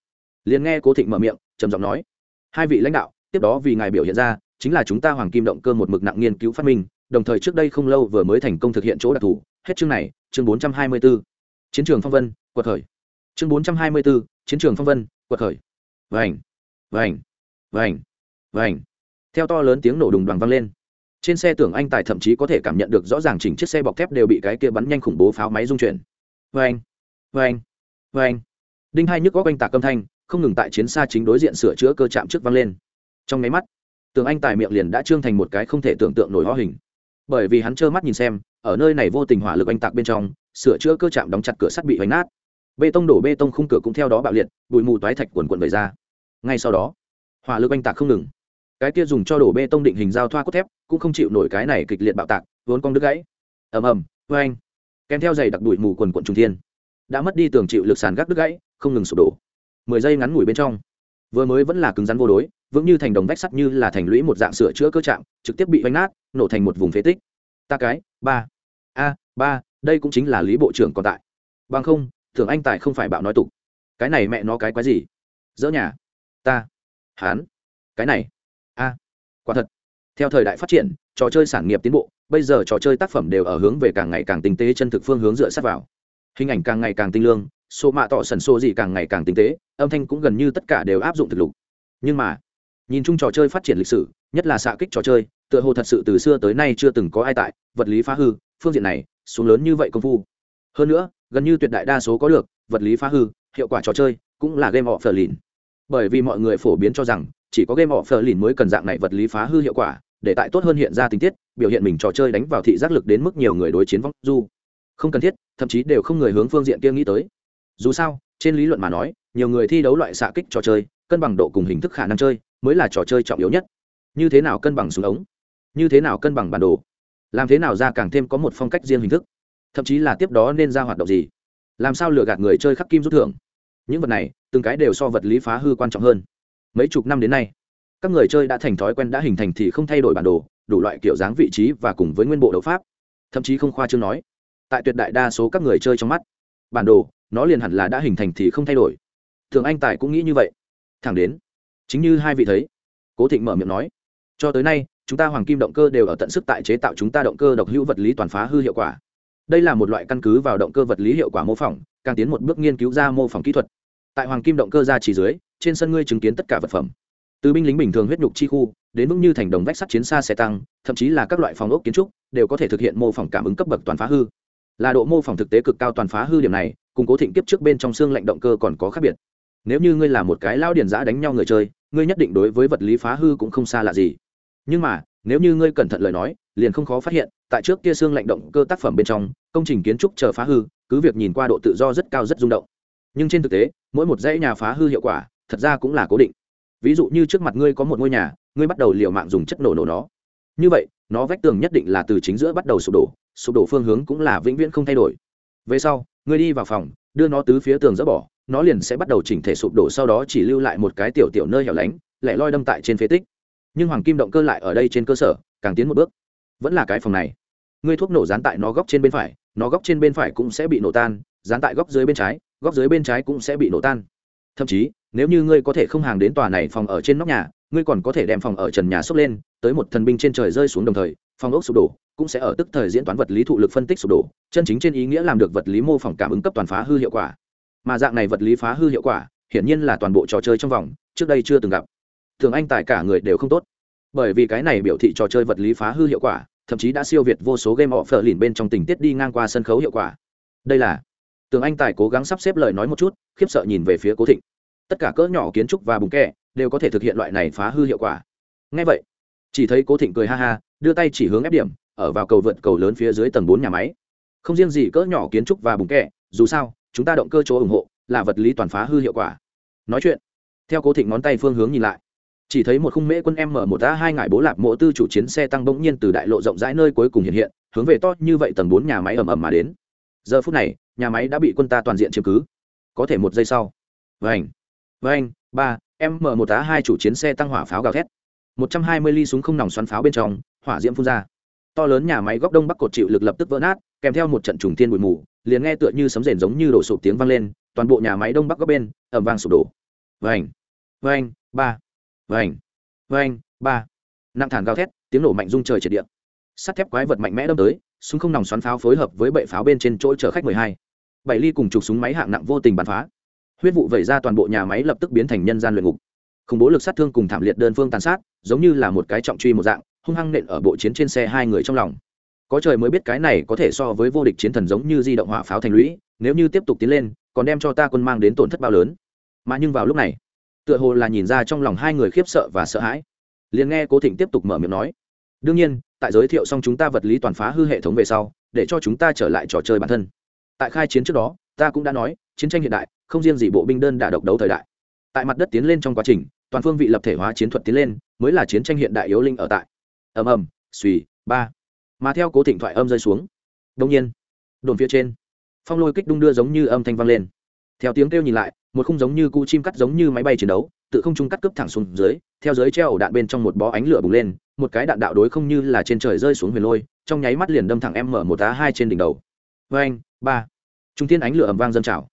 Liền nghe cố thịnh mở miệng, trầm giọng nói, hai vị lãnh đạo, tiếp đó vì ngài biểu hiện ra, chính là chúng ta hoàng kim động cơ một mực nặng nghiên cứu phát minh, đồng thời trước đây không lâu vừa mới thành công thực hiện chỗ đặc thù hết chương này chương bốn trăm hai mươi 424. chiến trường phong vân quật khởi. Chương bốn trăm hai mươi 424, chiến trường phong vân quật khởi. Vành vành vành vành. Theo to lớn tiếng nổ đùng đoàn vang lên. Trên xe tưởng anh tài thậm chí có thể cảm nhận được rõ ràng chỉnh chiếc xe bọc thép đều bị cái kia bắn nhanh khủng bố pháo máy dung chuyển. Vành vành vành. Đinh hai nhức có quanh tạc âm thanh không ngừng tại chiến xa chính đối diện sửa chữa cơ chạm trước vang lên. Trong máy mắt tường anh tài miệng liền đã trương thành một cái không thể tưởng tượng nổi ho hình bởi vì hắn trơ mắt nhìn xem, ở nơi này vô tình hỏa lực anh tạc bên trong, sửa chữa cơ chạm đóng chặt cửa sắt bị hoành nát. Bê tông đổ bê tông khung cửa cũng theo đó bạo liệt, bụi mù toái thạch quần quần về ra. Ngay sau đó, hỏa lực anh tạc không ngừng. Cái kia dùng cho đổ bê tông định hình giao thoa cốt thép, cũng không chịu nổi cái này kịch liệt bạo tạc, vốn cong đứt gãy. Ầm ầm vê anh kèm theo giày đặc bụi mù quần quần trung thiên. Đã mất đi tường chịu lực sàn gác đứt gãy, không ngừng sụp đổ. Mười giây ngắn ngủi bên trong. Vừa mới vẫn là cứng rắn vô đối vững như thành đồng vách sắt như là thành lũy một dạng sửa chữa cơ trạng, trực tiếp bị vánh nát, nổ thành một vùng phế tích. Ta cái, ba. A, ba, đây cũng chính là lý bộ trưởng còn tại. Bằng không thường anh tài không phải bạo nói tục. Cái này mẹ nó cái quái gì? Dỡ nhà. Ta. Hán. Cái này. A. Quả thật. Theo thời đại phát triển, trò chơi sản nghiệp tiến bộ, bây giờ trò chơi tác phẩm đều ở hướng về càng ngày càng tinh tế chân thực phương hướng dựa sát vào. Hình ảnh càng ngày càng tinh lương, số mạ tỏ sần số gì càng ngày càng tinh tế, âm thanh cũng gần như tất cả đều áp dụng thực lục. Nhưng mà nhìn chung trò chơi phát triển lịch sử, nhất là xạ kích trò chơi, tựa hồ thật sự từ xưa tới nay chưa từng có ai tại, vật lý phá hư, phương diện này, xuống lớn như vậy công phu. Hơn nữa, gần như tuyệt đại đa số có được, vật lý phá hư, hiệu quả trò chơi, cũng là game họ phờ lìn bởi vì mọi người phổ biến cho rằng, chỉ có game họ phờ lìn mới cần dạng này vật lý phá hư hiệu quả, để tại tốt hơn hiện ra tình tiết, biểu hiện mình trò chơi đánh vào thị giác lực đến mức nhiều người đối chiến vong du. Không cần thiết, thậm chí đều không người hướng phương diện kia nghĩ tới. Dù sao, trên lý luận mà nói, nhiều người thi đấu loại xạ kích trò chơi, cân bằng độ cùng hình thức khả năng chơi mới là trò chơi trọng yếu nhất. Như thế nào cân bằng súng ống? Như thế nào cân bằng bản đồ? Làm thế nào ra càng thêm có một phong cách riêng hình thức? Thậm chí là tiếp đó nên ra hoạt động gì? Làm sao lừa gạt người chơi khắc kim rút thưởng? Những vật này, từng cái đều so vật lý phá hư quan trọng hơn. Mấy chục năm đến nay, các người chơi đã thành thói quen đã hình thành thì không thay đổi bản đồ, đủ loại kiểu dáng vị trí và cùng với nguyên bộ đấu pháp. Thậm chí không khoa chương nói, tại tuyệt đại đa số các người chơi trong mắt, bản đồ, nó liền hẳn là đã hình thành thì không thay đổi. Thường anh tài cũng nghĩ như vậy. Thẳng đến chính như hai vị thấy. Cố thịnh mở miệng nói, cho tới nay, chúng ta hoàng kim động cơ đều ở tận sức tại chế tạo chúng ta động cơ độc hữu vật lý toàn phá hư hiệu quả. Đây là một loại căn cứ vào động cơ vật lý hiệu quả mô phỏng, càng tiến một bước nghiên cứu ra mô phỏng kỹ thuật. Tại hoàng kim động cơ ra chỉ dưới, trên sân ngươi chứng kiến tất cả vật phẩm. Từ binh lính bình thường huyết nhục chi khu, đến vững như thành đồng vách sắt chiến xa xe tăng, thậm chí là các loại phòng ốc kiến trúc, đều có thể thực hiện mô phỏng cảm ứng cấp bậc toàn phá hư. Là độ mô phỏng thực tế cực cao toàn phá hư điểm này, cùng cố thịnh kiếp trước bên trong xương lạnh động cơ còn có khác biệt nếu như ngươi là một cái lao điền giã đánh nhau người chơi, ngươi nhất định đối với vật lý phá hư cũng không xa lạ gì. Nhưng mà, nếu như ngươi cẩn thận lời nói, liền không khó phát hiện, tại trước kia xương lạnh động cơ tác phẩm bên trong, công trình kiến trúc chờ phá hư, cứ việc nhìn qua độ tự do rất cao rất rung động. Nhưng trên thực tế, mỗi một dãy nhà phá hư hiệu quả, thật ra cũng là cố định. Ví dụ như trước mặt ngươi có một ngôi nhà, ngươi bắt đầu liều mạng dùng chất nổ nổ nó. Như vậy, nó vách tường nhất định là từ chính giữa bắt đầu sụp đổ sụp đổ phương hướng cũng là vĩnh viễn không thay đổi. Về sau, ngươi đi vào phòng, đưa nó tứ phía tường dỡ bỏ nó liền sẽ bắt đầu chỉnh thể sụp đổ, sau đó chỉ lưu lại một cái tiểu tiểu nơi hẻo lánh, lẻ loi đâm tại trên phế tích. Nhưng hoàng kim động cơ lại ở đây trên cơ sở, càng tiến một bước. Vẫn là cái phòng này. Ngươi thuốc nổ dán tại nó góc trên bên phải, nó góc trên bên phải cũng sẽ bị nổ tan, dán tại góc dưới bên trái, góc dưới bên trái cũng sẽ bị nổ tan. Thậm chí, nếu như ngươi có thể không hàng đến tòa này phòng ở trên nóc nhà, ngươi còn có thể đem phòng ở trần nhà xốc lên, tới một thần binh trên trời rơi xuống đồng thời, phòng ốc sụp đổ, cũng sẽ ở tức thời diễn toán vật lý thụ lực phân tích sụp đổ, chân chính trên ý nghĩa làm được vật lý mô phỏng cảm ứng cấp toàn phá hư hiệu quả mà dạng này vật lý phá hư hiệu quả, hiển nhiên là toàn bộ trò chơi trong vòng, trước đây chưa từng gặp. Thường anh tài cả người đều không tốt. Bởi vì cái này biểu thị trò chơi vật lý phá hư hiệu quả, thậm chí đã siêu việt vô số game họ phở lìn bên trong tình tiết đi ngang qua sân khấu hiệu quả. Đây là tường anh tài cố gắng sắp xếp lời nói một chút, khiếp sợ nhìn về phía cố thịnh. Tất cả cỡ nhỏ kiến trúc và bùng kẹ đều có thể thực hiện loại này phá hư hiệu quả. Ngay vậy, chỉ thấy cố thịnh cười ha ha, đưa tay chỉ hướng ép điểm, ở vào cầu vượt cầu lớn phía dưới tầng bốn nhà máy. Không riêng gì cỡ nhỏ kiến trúc và bùng kẹ dù sao chúng ta động cơ chỗ ủng hộ là vật lý toàn phá hư hiệu quả. Nói chuyện. Theo cố thịnh ngón tay phương hướng nhìn lại. Chỉ thấy một khung mễ quân m một a hai ngải bố lạp mộ tư chủ chiến xe tăng bỗng nhiên từ đại lộ rộng rãi nơi cuối cùng hiện hiện, hướng về to như vậy tầng bốn nhà máy ầm ầm mà đến. Giờ phút này, nhà máy đã bị quân ta toàn diện chiếm cứ. Có thể một giây sau. Vành. Vành. Ba. M một a hai chủ chiến xe tăng hỏa pháo gào thét. Một trăm hai mươi ly súng không nòng xoắn pháo bên trong, hỏa diễm phun ra. To lớn nhà máy góc đông bắc cột chịu lực lập tức vỡ nát, kèm theo một trận trùng tiên bụi mù liền nghe tựa như sấm rền giống như đổ sụp tiếng vang lên, toàn bộ nhà máy đông bắc góc bên ẩm vang sụp đổ. Vành vành, ba, vành vành, ba. Nặng thản gào thét, tiếng nổ mạnh rung trời triệt địa. Sắt thép quái vật mạnh mẽ đâm tới, súng không nòng xoắn pháo phối hợp với bệ pháo bên trên chỗ chở khách mười hai. Bảy ly cùng chục súng máy hạng nặng vô tình bắn phá. Huyết vụ vẩy ra toàn bộ nhà máy lập tức biến thành nhân gian luyện ngục. Khủng bố lực sát thương cùng thảm liệt đơn phương tàn sát, giống như là một cái trọng truy một dạng, hung hăng nện ở bộ chiến trên xe hai người trong lòng có trời mới biết cái này có thể so với vô địch chiến thần giống như di động hỏa pháo thành lũy, nếu như tiếp tục tiến lên, còn đem cho ta quân mang đến tổn thất bao lớn. Mà nhưng vào lúc này, tựa hồ là nhìn ra trong lòng hai người khiếp sợ và sợ hãi. Liền nghe cố thịnh tiếp tục mở miệng nói, đương nhiên, tại giới thiệu xong chúng ta vật lý toàn phá hư hệ thống về sau, để cho chúng ta trở lại trò chơi bản thân. Tại khai chiến trước đó, ta cũng đã nói, chiến tranh hiện đại, không riêng gì bộ binh đơn đả độc đấu thời đại. Tại mặt đất tiến lên trong quá trình, toàn phương vị lập thể hóa chiến thuật tiến lên, mới là chiến tranh hiện đại yếu linh ở tại. Ầm ầm suy ba mà theo cố thịnh thoại âm rơi xuống. Đông nhiên, đồn phía trên, phong lôi kích đung đưa giống như âm thanh vang lên. Theo tiếng kêu nhìn lại, một khung giống như cu chim cắt giống như máy bay chiến đấu, tự không trung cắt cướp thẳng xuống dưới, theo dưới treo ổ đạn bên trong một bó ánh lửa bùng lên, một cái đạn đạo đối không như là trên trời rơi xuống huyền lôi, trong nháy mắt liền đâm thẳng em mở một tá hai trên đỉnh đầu. Vê anh ba. Trung thiên ánh lửa ầm vang dâng trào.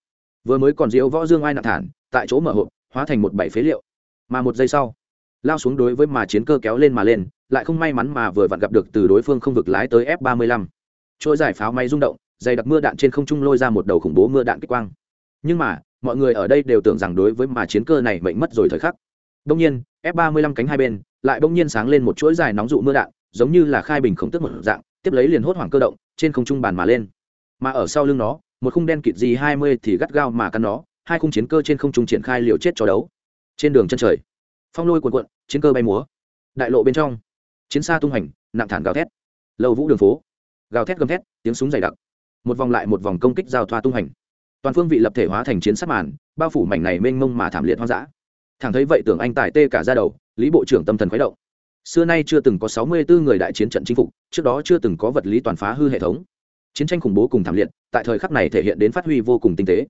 Vừa mới còn diễu võ dương ai nặng thản, tại chỗ mở hộp, hóa thành một bảy phế liệu. Mà một giây sau lao xuống đối với mà chiến cơ kéo lên mà lên, lại không may mắn mà vừa vặn gặp được từ đối phương không vực lái tới f 35 trôi giải pháo máy rung động, dày đặc mưa đạn trên không trung lôi ra một đầu khủng bố mưa đạn kích quang. Nhưng mà, mọi người ở đây đều tưởng rằng đối với mà chiến cơ này mệnh mất rồi thời khắc. Đông nhiên, f 35 cánh hai bên lại bỗng nhiên sáng lên một chuỗi dài nóng dụ mưa đạn, giống như là khai bình khổng tức một dạng, tiếp lấy liền hốt hoảng cơ động, trên không trung bàn mà lên. Mà ở sau lưng nó, một khung đen kịt gì hai mươi thì gắt gao mà cắn nó, hai khung chiến cơ trên không trung triển khai liều chết cho đấu. Trên đường chân trời phong lôi cuồn cuộn, chiến cơ bay múa. Đại lộ bên trong, chiến xa tung hành, nặng thản gào thét. Lâu vũ đường phố, gào thét gầm thét, tiếng súng dày đặc. Một vòng lại một vòng công kích giao thoa tung hành. Toàn phương vị lập thể hóa thành chiến sát màn, bao phủ mảnh này mênh mông mà thảm liệt hoang dã. Thẳng thấy vậy tưởng anh tài tê cả ra đầu, lý bộ trưởng tâm thần khuấy động. Xưa nay chưa từng có sáu mươi bốn người đại chiến trận chinh phục, trước đó chưa từng có vật lý toàn phá hư hệ thống. Chiến tranh khủng bố cùng thảm liệt, tại thời khắc này thể hiện đến phát huy vô cùng tinh tế.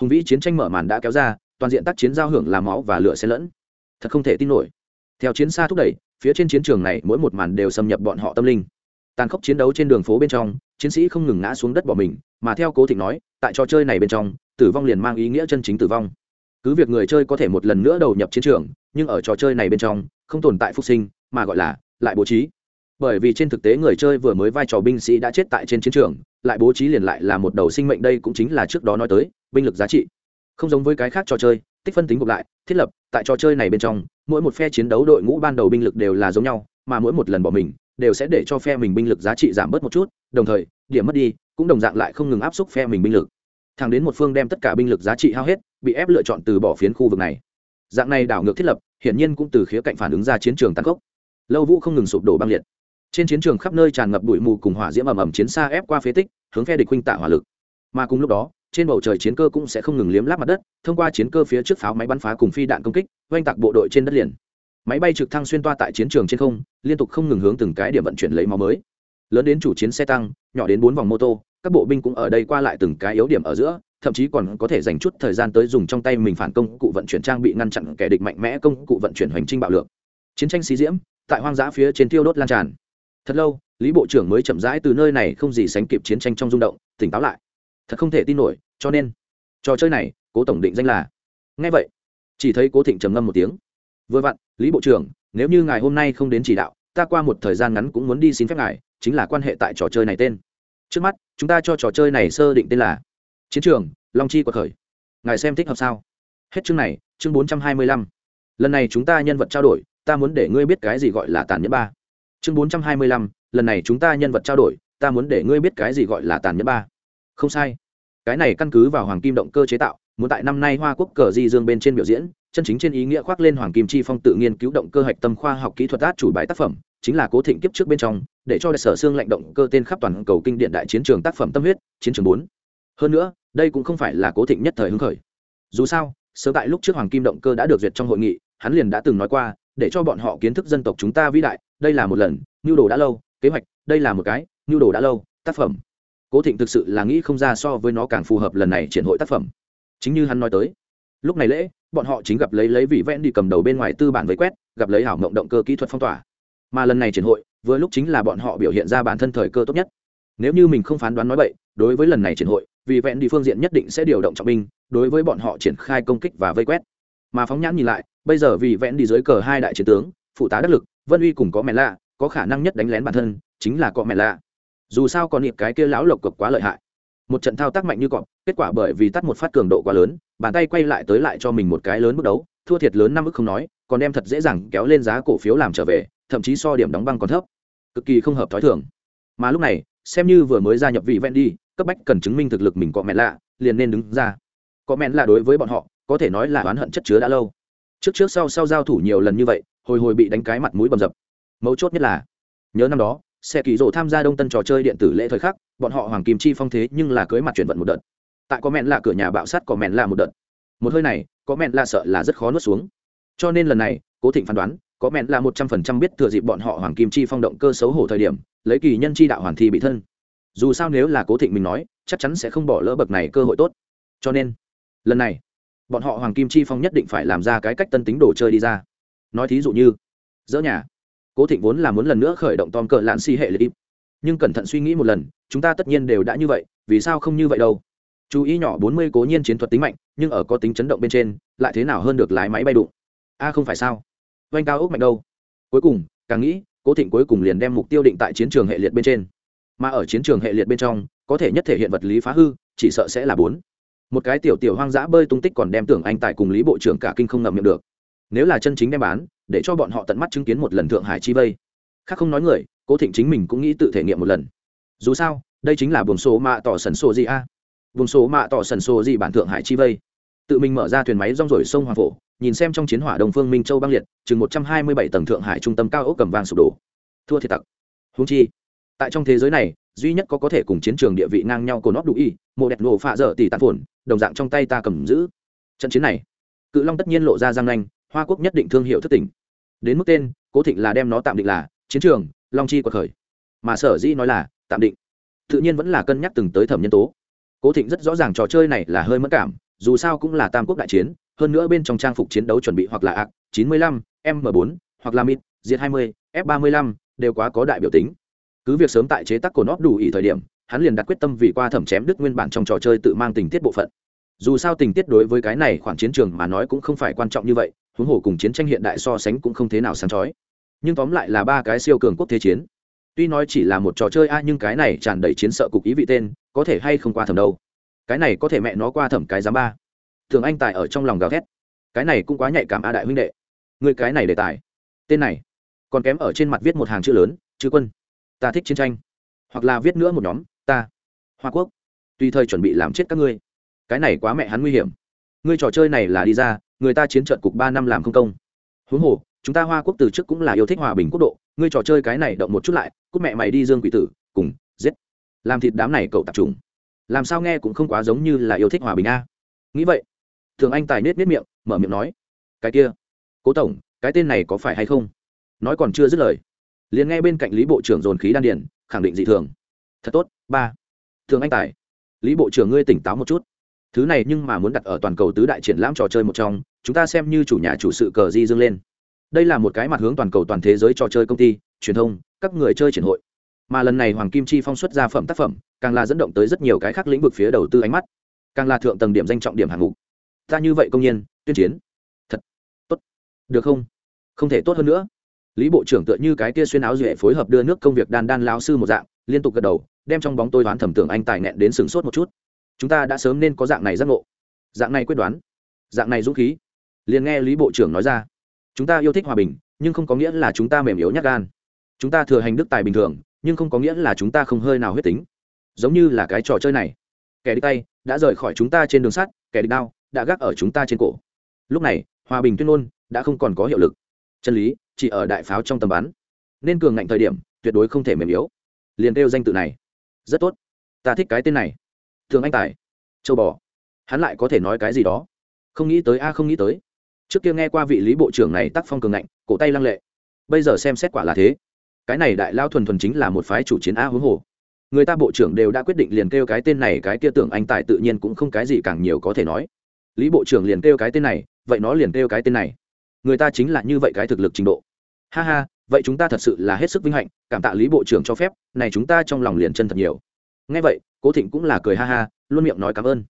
Hùng vĩ chiến tranh mở màn đã kéo ra, toàn diện tác chiến giao hưởng làm máu và lửa xen lẫn thật không thể tin nổi. Theo chiến xa thúc đẩy, phía trên chiến trường này mỗi một màn đều xâm nhập bọn họ tâm linh. Tàn khốc chiến đấu trên đường phố bên trong, chiến sĩ không ngừng ngã xuống đất bỏ mình, mà theo cố thịnh nói, tại trò chơi này bên trong, tử vong liền mang ý nghĩa chân chính tử vong. Cứ việc người chơi có thể một lần nữa đầu nhập chiến trường, nhưng ở trò chơi này bên trong, không tồn tại phục sinh, mà gọi là lại bố trí. Bởi vì trên thực tế người chơi vừa mới vai trò binh sĩ đã chết tại trên chiến trường, lại bố trí liền lại là một đầu sinh mệnh đây cũng chính là trước đó nói tới, binh lực giá trị. Không giống với cái khác trò chơi tích phân tính gộp lại, thiết lập, tại trò chơi này bên trong, mỗi một phe chiến đấu đội ngũ ban đầu binh lực đều là giống nhau, mà mỗi một lần bỏ mình, đều sẽ để cho phe mình binh lực giá trị giảm bớt một chút, đồng thời, điểm mất đi, cũng đồng dạng lại không ngừng áp suất phe mình binh lực. Thẳng đến một phương đem tất cả binh lực giá trị hao hết, bị ép lựa chọn từ bỏ phiến khu vực này. Dạng này đảo ngược thiết lập, hiển nhiên cũng từ khía cạnh phản ứng ra chiến trường tăng cốc lâu vũ không ngừng sụp đổ băng liệt. Trên chiến trường khắp nơi tràn ngập bụi mù cùng hỏa diễm ầm ầm chiến xa ép qua phế tích, hướng phe địch huynh tạ hỏa lực. Mà cùng lúc đó trên bầu trời chiến cơ cũng sẽ không ngừng liếm láp mặt đất, thông qua chiến cơ phía trước pháo máy bắn phá cùng phi đạn công kích, oanh tạc bộ đội trên đất liền. Máy bay trực thăng xuyên toa tại chiến trường trên không, liên tục không ngừng hướng từng cái điểm vận chuyển lấy máu mới. Lớn đến chủ chiến xe tăng, nhỏ đến bốn vòng mô tô, các bộ binh cũng ở đây qua lại từng cái yếu điểm ở giữa, thậm chí còn có thể dành chút thời gian tới dùng trong tay mình phản công cụ vận chuyển trang bị ngăn chặn kẻ địch mạnh mẽ công cụ vận chuyển hành trinh bạo lượng chiến tranh xí diễm, tại hoang dã phía trên tiêu đốt lan tràn. Thật lâu, lý bộ trưởng mới chậm rãi từ nơi này không gì sánh kịp chiến tranh trong rung động, tỉnh táo lại thật không thể tin nổi, cho nên, trò chơi này, cố tổng định danh là ngay vậy, chỉ thấy cố thịnh trầm ngâm một tiếng. Vừa vặn, lý bộ trưởng, nếu như ngài hôm nay không đến chỉ đạo, ta qua một thời gian ngắn cũng muốn đi xin phép ngài, chính là quan hệ tại trò chơi này tên. Trước mắt, chúng ta cho trò chơi này sơ định tên là, chiến trường, long chi quật khởi. Ngài xem thích hợp sao? Hết chương này, chương bốn trăm hai mươi lăm. Lần này chúng ta nhân vật trao đổi, ta muốn để ngươi biết cái gì gọi là tàn nhẫn ba. Chương bốn trăm hai mươi lăm, lần này chúng ta nhân vật trao đổi, ta muốn để ngươi biết cái gì gọi là tàn nhẫn ba không sai. Cái này căn cứ vào hoàng kim động cơ chế tạo, muốn tại năm nay hoa quốc cờ di dương bên trên biểu diễn, chân chính trên ý nghĩa khoác lên hoàng kim chi phong tự nghiên cứu động cơ hạch tâm khoa học kỹ thuật át chủ bài tác phẩm, chính là cố thịnh kiếp trước bên trong, để cho sở xương lạnh động cơ tên khắp toàn cầu kinh điện đại chiến trường tác phẩm tâm huyết, chiến trường bốn. Hơn nữa, đây cũng không phải là cố thịnh nhất thời hứng khởi. Dù sao, sớm tại lúc trước hoàng kim động cơ đã được duyệt trong hội nghị, hắn liền đã từng nói qua, để cho bọn họ kiến thức dân tộc chúng ta vĩ đại, đây là một lần, nhu đồ đã lâu, kế hoạch, đây là một cái, nhu đồ đã lâu, tác phẩm cố thịnh thực sự là nghĩ không ra so với nó càng phù hợp lần này triển hội tác phẩm. Chính như hắn nói tới, lúc này lễ, bọn họ chính gặp lấy lấy vị vẽn đi cầm đầu bên ngoài tư bản với quét, gặp lấy hảo mộng động cơ kỹ thuật phong tỏa. Mà lần này triển hội, vừa lúc chính là bọn họ biểu hiện ra bản thân thời cơ tốt nhất. Nếu như mình không phán đoán nói bậy, đối với lần này triển hội vì vẹn đi phương diện nhất định sẽ điều động trọng binh, đối với bọn họ triển khai công kích và vây quét. Mà phóng nhãn nhìn lại, bây giờ vì vẹn đi dưới cờ hai đại chiến tướng, phụ tá đắc lực, vân uy cùng có mẹ lạ, có khả năng nhất đánh lén bản thân, chính là có mẹ lạ dù sao còn niệm cái kia lão lộc cực quá lợi hại. Một trận thao tác mạnh như cọp, kết quả bởi vì tắt một phát cường độ quá lớn, bàn tay quay lại tới lại cho mình một cái lớn bước đấu, thua thiệt lớn năm ức không nói, còn đem thật dễ dàng kéo lên giá cổ phiếu làm trở về, thậm chí so điểm đóng băng còn thấp. Cực kỳ không hợp thói thường. Mà lúc này, xem như vừa mới gia nhập vị ven đi cấp bách cần chứng minh thực lực mình có mẹ lạ, liền nên đứng ra. Có mẹ lạ đối với bọn họ, có thể nói là oán hận chất chứa đã lâu. Trước trước sau sau giao thủ nhiều lần như vậy, hồi hồi bị đánh cái mặt mũi bầm dập. Mấu chốt nhất là, nhớ năm đó xe kỳ rộ tham gia đông tân trò chơi điện tử lễ thời khắc, bọn họ hoàng kim chi phong thế nhưng là cưới mặt chuyển vận một đợt. Tại có mẹn là cửa nhà bạo sát có mẹn là một đợt. Một hơi này, có mẹn là sợ là rất khó nuốt xuống. Cho nên lần này, cố thịnh phán đoán, có mẹn là một trăm phần trăm biết thừa dịp bọn họ hoàng kim chi phong động cơ xấu hổ thời điểm, lấy kỳ nhân chi đạo hoàn thi bị thân. Dù sao nếu là cố thịnh mình nói, chắc chắn sẽ không bỏ lỡ bậc này cơ hội tốt. Cho nên, lần này, bọn họ hoàng kim chi phong nhất định phải làm ra cái cách tân tính đồ chơi đi ra. Nói thí dụ như, dỡ nhà cố thịnh vốn là muốn lần nữa khởi động tom cờ lạn xi hệ liệt nhưng cẩn thận suy nghĩ một lần, chúng ta tất nhiên đều đã như vậy, vì sao không như vậy đâu? Chú ý nhỏ bốn mươi cố nhiên chiến thuật tính mạnh, nhưng ở có tính chấn động bên trên, lại thế nào hơn được lái máy bay đụng? A, không phải sao? Vanh cao ốc mạnh đâu? Cuối cùng, càng nghĩ, cố thịnh cuối cùng liền đem mục tiêu định tại chiến trường hệ liệt bên trên. Mà ở chiến trường hệ liệt bên trong, có thể nhất thể hiện vật lý phá hư, chỉ sợ sẽ là bốn. Một cái tiểu tiểu hoang dã bơi tung tích còn đem tưởng anh tại cùng lý bộ trưởng cả kinh không ngậm miệng được nếu là chân chính đem bán, để cho bọn họ tận mắt chứng kiến một lần thượng hải chi vây. Khác không nói người, cố thịnh chính mình cũng nghĩ tự thể nghiệm một lần. Dù sao, đây chính là buồng số mạ tỏ sần sô gì a. Buồng số mạ tỏ sần sô gì bản thượng hải chi vây. Tự mình mở ra thuyền máy rong rổi sông hoàng phổ, nhìn xem trong chiến hỏa đồng phương minh châu băng liệt, chừng một trăm hai mươi bảy tầng thượng hải trung tâm cao ốc cầm vàng sụp đổ. Thua thiệt tặc. Húng chi, tại trong thế giới này, duy nhất có có thể cùng chiến trường địa vị ngang nhau của nót đủ y, mộ đẹp nổ phạ dở tỷ tàn phồn, đồng dạng trong tay ta cầm giữ. Trận chiến này, cự long tất nhiên lộ ra giang nanh hoa quốc nhất định thương hiệu thất tỉnh. Đến mức tên cố thịnh là đem nó tạm định là chiến trường long chi quật khởi. Mà sở dĩ nói là tạm định tự nhiên vẫn là cân nhắc từng tới thẩm nhân tố. Cố thịnh rất rõ ràng trò chơi này là hơi mất cảm dù sao cũng là tam quốc đại chiến hơn nữa bên trong trang phục chiến đấu chuẩn bị hoặc là ạc chín mươi lăm m bốn hoặc là mít diệt 20, f 35 đều quá có đại biểu tính. Cứ việc sớm tại chế tác của nó đủ ý thời điểm hắn liền đặt quyết tâm vì qua thẩm chém đứt nguyên bản trong trò chơi tự mang tình tiết bộ phận. Dù sao tình tiết đối với cái này khoảng chiến trường mà nói cũng không phải quan trọng như vậy huống hồ cùng chiến tranh hiện đại so sánh cũng không thế nào sáng chói. Nhưng tóm lại là ba cái siêu cường quốc thế chiến. Tuy nói chỉ là một trò chơi a, nhưng cái này tràn đầy chiến sợ cục ý vị tên, có thể hay không qua thẩm đâu? Cái này có thể mẹ nó qua thẩm cái giám ba. Thường anh tài ở trong lòng gào thét. Cái này cũng quá nhạy cảm a đại huynh đệ. Người cái này đề tài. Tên này. Còn kém ở trên mặt viết một hàng chữ lớn, chữ quân. Ta thích chiến tranh. Hoặc là viết nữa một nhóm, ta. Hoa quốc. Tùy thời chuẩn bị làm chết các ngươi. Cái này quá mẹ hắn nguy hiểm. Ngươi trò chơi này là đi ra người ta chiến trận cục ba năm làm không công. Huống hồ, chúng ta hoa quốc từ trước cũng là yêu thích hòa bình quốc độ, ngươi trò chơi cái này động một chút lại, cút mẹ mày đi dương quỷ tử, cùng, giết. Làm thịt đám này cậu tập trung làm sao nghe cũng không quá giống như là yêu thích hòa bình a. Nghĩ vậy, thường anh tài nết nết miệng, mở miệng nói, cái kia, cố tổng, cái tên này có phải hay không? Nói còn chưa dứt lời, liền nghe bên cạnh lý bộ trưởng dồn khí đan điển khẳng định dị thường. Thật tốt, ba. Thường anh tài, lý bộ trưởng ngươi tỉnh táo một chút. Thứ này nhưng mà muốn đặt ở toàn cầu tứ đại triển lãm trò chơi một trong chúng ta xem như chủ nhà chủ sự cờ di dương lên. Đây là một cái mặt hướng toàn cầu toàn thế giới trò chơi công ty, truyền thông, các người chơi triển hội. Mà lần này hoàng kim chi phong xuất ra phẩm tác phẩm, càng là dẫn động tới rất nhiều cái khác lĩnh vực phía đầu tư ánh mắt. Càng là thượng tầng điểm danh trọng điểm hạng mục. Ta như vậy công nhân tuyên chiến. Thật. Tốt. Được không? Không thể tốt hơn nữa. Lý bộ trưởng tựa như cái kia xuyên áo duệ phối hợp đưa nước công việc đan đan lao sư một dạng, liên tục gật đầu, đem trong bóng tôi đoán thẩm tưởng anh tài nẹn đến sừng sốt một chút. Chúng ta đã sớm nên có dạng này giác ngộ. Dạng này quyết đoán. Dạng này dũng khí liền nghe lý bộ trưởng nói ra. Chúng ta yêu thích hòa bình, nhưng không có nghĩa là chúng ta mềm yếu nhát gan. Chúng ta thừa hành đức tài bình thường, nhưng không có nghĩa là chúng ta không hơi nào huyết tính. Giống như là cái trò chơi này. Kẻ đi tay, đã rời khỏi chúng ta trên đường sắt, kẻ đi đao, đã gác ở chúng ta trên cổ. Lúc này, hòa bình tuyên ngôn đã không còn có hiệu lực. Chân lý, chỉ ở đại pháo trong tầm bắn. Nên cường ngạnh thời điểm, tuyệt đối không thể mềm yếu. Liền kêu danh tự này. Rất tốt. Ta thích cái tên này. Thường anh tài. Châu bò. Hắn lại có thể nói cái gì đó? Không nghĩ tới a, không nghĩ tới trước kia nghe qua vị lý bộ trưởng này tác phong cường ngạnh, cổ tay lăng lệ. Bây giờ xem xét quả là thế. Cái này đại lao thuần thuần chính là một phái chủ chiến a huống hồ. Người ta bộ trưởng đều đã quyết định liền kêu cái tên này, cái kia tưởng anh tài tự nhiên cũng không cái gì càng nhiều có thể nói. Lý bộ trưởng liền kêu cái tên này, vậy nó liền kêu cái tên này. Người ta chính là như vậy cái thực lực trình độ. Ha ha, vậy chúng ta thật sự là hết sức vinh hạnh, cảm tạ lý bộ trưởng cho phép, này chúng ta trong lòng liền chân thật nhiều. Ngay vậy, cố thịnh cũng là cười ha ha, luôn miệng nói cảm ơn.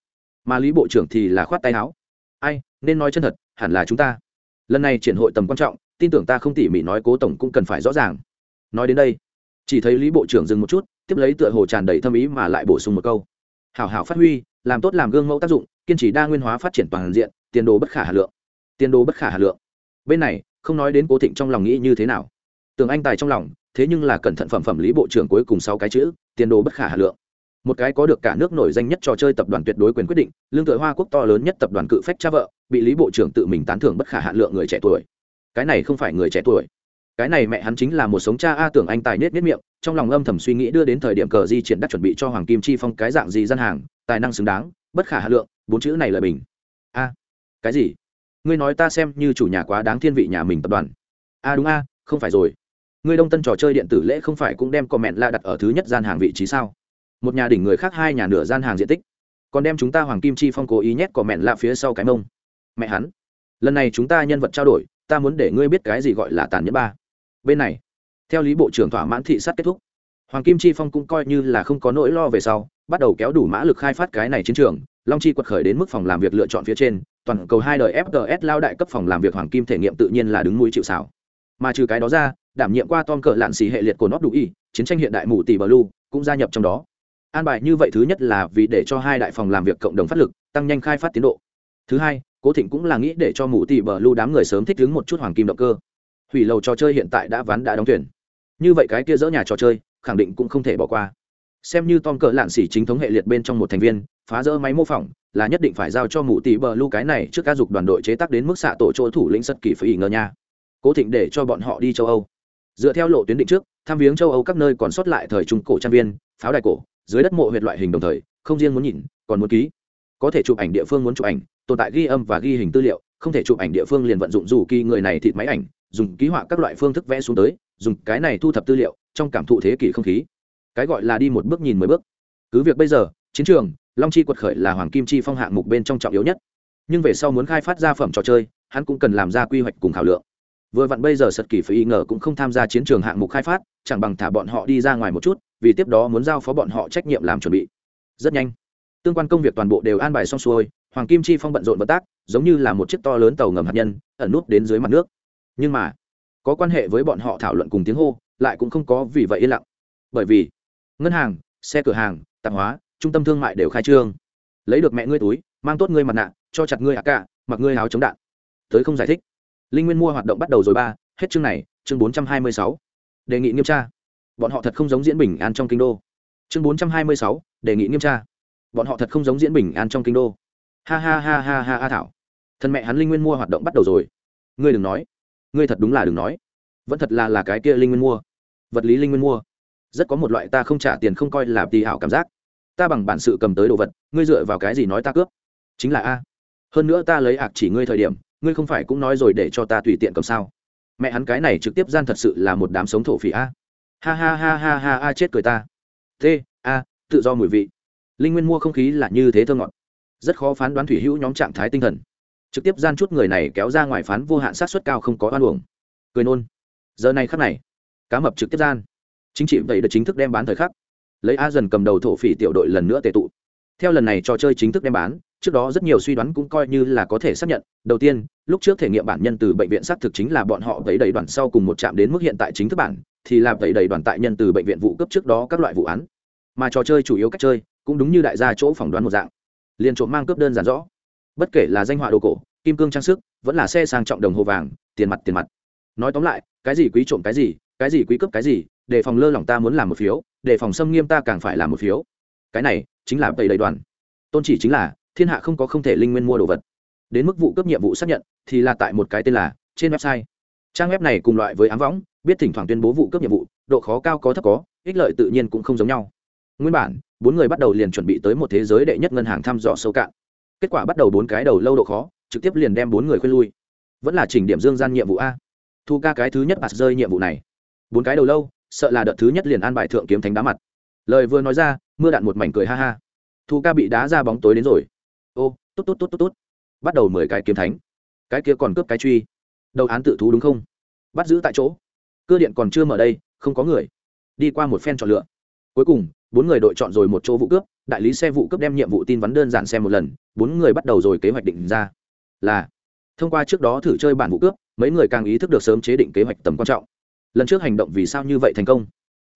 Mà lý bộ trưởng thì là khoát tay áo. Ai nên nói chân thật, hẳn là chúng ta. Lần này triển hội tầm quan trọng, tin tưởng ta không tỉ mỉ nói cố tổng cũng cần phải rõ ràng. Nói đến đây, chỉ thấy lý bộ trưởng dừng một chút, tiếp lấy tựa hồ tràn đầy thâm ý mà lại bổ sung một câu. Hảo hảo phát huy, làm tốt làm gương mẫu tác dụng, kiên trì đa nguyên hóa phát triển toàn diện, tiền đồ bất khả hà lượng. Tiền đồ bất khả hà lượng. Bên này, không nói đến cố thịnh trong lòng nghĩ như thế nào. Tưởng anh tài trong lòng, thế nhưng là cẩn thận phẩm phẩm lý bộ trưởng cuối cùng sáu cái chữ, tiền đồ bất khả hà lượng một cái có được cả nước nổi danh nhất trò chơi tập đoàn tuyệt đối quyền quyết định, lương tựa hoa quốc to lớn nhất tập đoàn cự phách cha vợ, bị lý bộ trưởng tự mình tán thưởng bất khả hạn lượng người trẻ tuổi. Cái này không phải người trẻ tuổi. Cái này mẹ hắn chính là một sống cha a tưởng anh tài nết nết miệng, trong lòng âm thầm suy nghĩ đưa đến thời điểm cờ di triển đắc chuẩn bị cho hoàng kim chi phong cái dạng gì gian hàng, tài năng xứng đáng, bất khả hạn lượng, bốn chữ này là bình. A, cái gì? Ngươi nói ta xem như chủ nhà quá đáng thiên vị nhà mình tập đoàn. A, đúng a, không phải rồi. Ngươi đông tân trò chơi điện tử lễ không phải cũng đem comment la đặt ở thứ nhất gian hàng vị trí sao? Một nhà đỉnh người khác hai nhà nửa gian hàng diện tích. Còn đem chúng ta hoàng kim chi phong cố ý nhét cỏ mẹn lạ phía sau cái mông. Mẹ hắn, lần này chúng ta nhân vật trao đổi, ta muốn để ngươi biết cái gì gọi là tàn nhẫn ba. Bên này, theo lý bộ trưởng thỏa mãn thị sát kết thúc, hoàng kim chi phong cũng coi như là không có nỗi lo về sau, bắt đầu kéo đủ mã lực khai phát cái này chiến trường, long chi quật khởi đến mức phòng làm việc lựa chọn phía trên, toàn cầu hai đời fts lao đại cấp phòng làm việc hoàng kim thể nghiệm tự nhiên là đứng mũi chịu xảo mà trừ cái đó ra, đảm nhiệm qua tom cờ lạn xì hệ liệt của nót đủ y chiến tranh hiện đại mù tỷ bờ lu cũng gia nhập trong đó an bài như vậy thứ nhất là vì để cho hai đại phòng làm việc cộng đồng phát lực, tăng nhanh khai phát tiến độ. Thứ hai, cố thịnh cũng là nghĩ để cho mù tỷ bờ lưu đám người sớm thích ứng một chút hoàng kim động cơ. Hủy lầu trò chơi hiện tại đã ván đã đóng thuyền như vậy cái kia dỡ nhà trò chơi, khẳng định cũng không thể bỏ qua. Xem như tom cờ lạn xỉ chính thống hệ liệt bên trong một thành viên, phá rỡ máy mô phỏng, là nhất định phải giao cho mù tỷ bờ lưu cái này trước ca dục đoàn đội chế tác đến mức xạ tổ chỗ thủ lĩnh sất kỳ phải ngờ nha. Cố thịnh để cho bọn họ đi châu âu. Dựa theo lộ tuyến định trước, tham viếng châu âu các nơi còn sót lại thời trung cổ trang viên, pháo đài cổ dưới đất mộ huyệt loại hình đồng thời, không riêng muốn nhìn, còn muốn ký. Có thể chụp ảnh địa phương muốn chụp ảnh, tồn tại ghi âm và ghi hình tư liệu, không thể chụp ảnh địa phương liền vận dụng dù kỳ người này thịt máy ảnh, dùng ký họa các loại phương thức vẽ xuống tới, dùng cái này thu thập tư liệu, trong cảm thụ thế kỷ không khí. Cái gọi là đi một bước nhìn mười bước. Cứ việc bây giờ, chiến trường, long chi quật khởi là hoàng kim chi phong hạng mục bên trong trọng yếu nhất. Nhưng về sau muốn khai phát ra phẩm trò chơi, hắn cũng cần làm ra quy hoạch cùng khảo lượng vừa vặn bây giờ sật kỳ phải y ngờ cũng không tham gia chiến trường hạng mục khai phát, chẳng bằng thả bọn họ đi ra ngoài một chút, vì tiếp đó muốn giao phó bọn họ trách nhiệm làm chuẩn bị. Rất nhanh, tương quan công việc toàn bộ đều an bài xong xuôi, hoàng kim chi phong bận rộn vận tác, giống như là một chiếc to lớn tàu ngầm hạt nhân, ẩn nút đến dưới mặt nước. Nhưng mà, có quan hệ với bọn họ thảo luận cùng tiếng hô, lại cũng không có vì vậy yên lặng. Bởi vì, ngân hàng, xe cửa hàng, tạp hóa, trung tâm thương mại đều khai trương. Lấy được mẹ ngươi túi, mang tốt ngươi mặt nạ, cho chặt ngươi hạ cả mặc ngươi áo chống đạn. Tới không giải thích linh nguyên mua hoạt động bắt đầu rồi ba, hết chương này, chương bốn trăm hai mươi sáu. Đề nghị nghiêm tra. Bọn họ thật không giống diễn bình an trong kinh đô. Chương bốn trăm hai mươi sáu, đề nghị nghiêm tra. Bọn họ thật không giống diễn bình an trong kinh đô. Ha ha ha ha ha ha thảo. Thân mẹ hắn linh nguyên mua hoạt động bắt đầu rồi. Ngươi đừng nói. Ngươi thật đúng là đừng nói. Vẫn thật là là cái kia linh nguyên mua. Vật lý linh nguyên mua. Rất có một loại ta không trả tiền không coi là tì hảo cảm giác. Ta bằng bản sự cầm tới đồ vật, ngươi dựa vào cái gì nói ta cướp? Chính là a. Hơn nữa ta lấy ạc chỉ ngươi thời điểm ngươi không phải cũng nói rồi để cho ta tùy tiện cầm sao? Mẹ hắn cái này trực tiếp gian thật sự là một đám sống thổ phỉ a. Ha ha ha ha ha, a chết cười ta. T a, tự do mùi vị. Linh nguyên mua không khí là như thế thơ ngọt. Rất khó phán đoán thủy hữu nhóm trạng thái tinh thần. Trực tiếp gian chút người này kéo ra ngoài phán vô hạn sát xuất cao không có oan uổng. Cười nôn. Giờ này khắc này, cá mập trực tiếp gian. Chính trị vậy được chính thức đem bán thời khắc. Lấy a dần cầm đầu thổ phỉ tiểu đội lần nữa tệ tụ. Theo lần này trò chơi chính thức đem bán trước đó rất nhiều suy đoán cũng coi như là có thể xác nhận. Đầu tiên, lúc trước thể nghiệm bản nhân từ bệnh viện xác thực chính là bọn họ vẫy đầy đoàn sau cùng một chạm đến mức hiện tại chính thức bản, thì là vẫy đầy đoàn tại nhân từ bệnh viện vụ cấp trước đó các loại vụ án. Mà trò chơi chủ yếu cách chơi, cũng đúng như đại gia chỗ phỏng đoán một dạng. Liền trộm mang cướp đơn giản rõ. Bất kể là danh họa đồ cổ, kim cương trang sức, vẫn là xe sang trọng đồng hồ vàng, tiền mặt tiền mặt. Nói tóm lại, cái gì quý trộm cái gì cái gì quý cướp cái gì để phòng lơ lỏng ta muốn làm một phiếu để phòng xâm nghiêm ta càng phải làm một phiếu. Cái này chính là tẩy đầy đoàn. Tôn chỉ chính là thiên hạ không có không thể linh nguyên mua đồ vật. Đến mức vụ cấp nhiệm vụ xác nhận, thì là tại một cái tên là, trên website. Trang web này cùng loại với ám võng, biết thỉnh thoảng tuyên bố vụ cấp nhiệm vụ, độ khó cao có thấp có, ích lợi tự nhiên cũng không giống nhau. Nguyên bản, bốn người bắt đầu liền chuẩn bị tới một thế giới đệ nhất ngân hàng thăm dò sâu cạn. Kết quả bắt đầu bốn cái đầu lâu độ khó, trực tiếp liền đem bốn người khuyên lui. Vẫn là chỉnh điểm dương gian nhiệm vụ a. Thu ca cái thứ nhất bạt rơi nhiệm vụ này. Bốn cái đầu lâu, sợ là đợt thứ nhất liền an bài thượng kiếm thánh đá mặt. Lời vừa nói ra, mưa đạn một mảnh cười ha ha. Thu ca bị đá ra bóng tối đến rồi ô tốt tốt tốt tốt tốt bắt đầu mười cái kiếm thánh. Cái kia còn cướp cái truy. Đầu án tự thú đúng không? Bắt giữ tại chỗ. Cơ điện còn chưa mở đây, không có người. Đi qua một phen chọn lựa. Cuối cùng, bốn người đội chọn rồi một chỗ vụ cướp. Đại lý xe vụ cướp đem nhiệm vụ tin vắn đơn giản xem một lần. Bốn người bắt đầu rồi kế hoạch định ra. Là, thông qua trước đó thử chơi bản vụ cướp, mấy người càng ý thức được sớm chế định kế hoạch tầm quan trọng. Lần trước hành động vì sao như vậy thành công?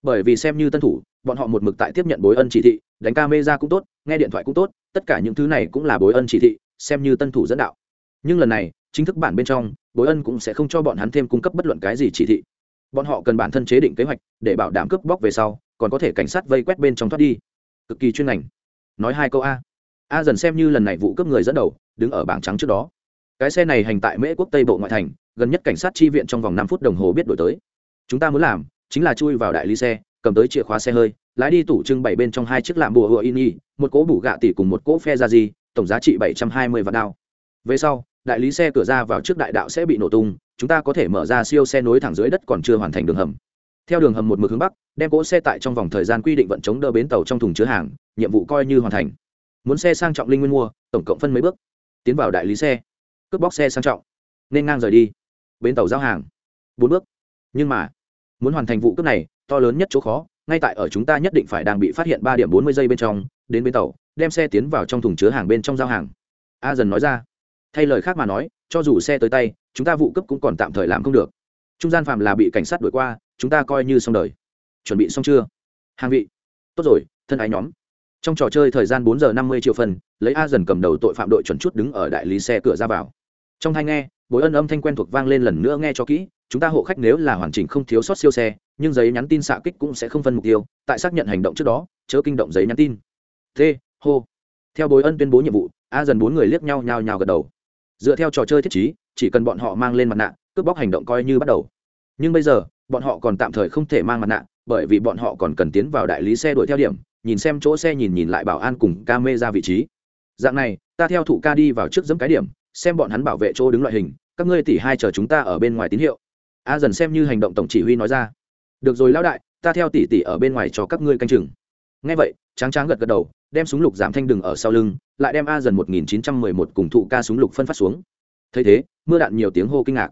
Bởi vì xem như tân thủ, bọn họ một mực tại tiếp nhận bối ân chỉ thị, đánh ca mê ra cũng tốt, nghe điện thoại cũng tốt, tất cả những thứ này cũng là bối ân chỉ thị, xem như tân thủ dẫn đạo. Nhưng lần này, chính thức bản bên trong, bối ân cũng sẽ không cho bọn hắn thêm cung cấp bất luận cái gì chỉ thị. Bọn họ cần bản thân chế định kế hoạch, để bảo đảm cướp bóc về sau, còn có thể cảnh sát vây quét bên trong thoát đi. Cực kỳ chuyên ngành. Nói hai câu a. A dần xem như lần này vụ cướp người dẫn đầu, đứng ở bảng trắng trước đó. Cái xe này hành tại mễ quốc tây bộ ngoại thành, gần nhất cảnh sát tri viện trong vòng năm phút đồng hồ biết đổi tới. Chúng ta muốn làm chính là chui vào đại lý xe, cầm tới chìa khóa xe hơi, lái đi tủ trưng bày bên trong hai chiếc lạm bùa hựa in y một cỗ bủ gạ tỷ cùng một cỗ phe ra gì, tổng giá trị bảy trăm hai mươi vạn đao. Về sau, đại lý xe cửa ra vào trước đại đạo sẽ bị nổ tung, chúng ta có thể mở ra siêu xe nối thẳng dưới đất còn chưa hoàn thành đường hầm. Theo đường hầm một mực hướng bắc, đem cỗ xe tại trong vòng thời gian quy định vận chống đỡ bến tàu trong thùng chứa hàng, nhiệm vụ coi như hoàn thành. Muốn xe sang trọng linh nguyên mua, tổng cộng phân mấy bước? Tiến vào đại lý xe. Cướp bóc xe sang trọng. Nên ngang rời đi. Bến tàu giao hàng. Bốn bước. Nhưng mà muốn hoàn thành vụ cướp này, to lớn nhất chỗ khó, ngay tại ở chúng ta nhất định phải đang bị phát hiện ba điểm bốn mươi giây bên trong, đến bến tàu, đem xe tiến vào trong thùng chứa hàng bên trong giao hàng. A dần nói ra. Thay lời khác mà nói, cho dù xe tới tay, chúng ta vụ cướp cũng còn tạm thời làm không được. Trung gian phạm là bị cảnh sát đuổi qua, chúng ta coi như xong đời. Chuẩn bị xong chưa? Hàng vị. Tốt rồi, thân ái nhóm. Trong trò chơi thời gian bốn giờ năm mươi triệu phần, lấy a dần cầm đầu tội phạm đội chuẩn chút đứng ở đại lý xe cửa ra vào. Trong hai nghe bối ân âm thanh quen thuộc vang lên lần nữa nghe cho kỹ, chúng ta hộ khách nếu là hoàn chỉnh không thiếu sót siêu xe, nhưng giấy nhắn tin xạ kích cũng sẽ không phân mục tiêu, tại xác nhận hành động trước đó, chớ kinh động giấy nhắn tin. T hô theo bối ân tuyên bố nhiệm vụ, a dần bốn người liếc nhau nhào nhào gật đầu. Dựa theo trò chơi thiết chí chỉ cần bọn họ mang lên mặt nạ, cướp bóc hành động coi như bắt đầu. Nhưng bây giờ, bọn họ còn tạm thời không thể mang mặt nạ, bởi vì bọn họ còn cần tiến vào đại lý xe đuổi theo điểm, nhìn xem chỗ xe nhìn nhìn lại bảo an cùng ca mê ra vị trí. Dạng này, ta theo thủ ca đi vào trước dẫm cái điểm xem bọn hắn bảo vệ chỗ đứng loại hình, các ngươi tỷ hai chờ chúng ta ở bên ngoài tín hiệu. A dần xem như hành động tổng chỉ huy nói ra. Được rồi lão đại, ta theo tỷ tỷ ở bên ngoài cho các ngươi canh chừng. Ngay vậy, tráng tráng gật gật đầu, đem súng lục giảm thanh đừng ở sau lưng, lại đem a dần một nghìn chín trăm mười một cùng thụ ca súng lục phân phát xuống. Thấy thế, mưa đạn nhiều tiếng hô kinh ngạc.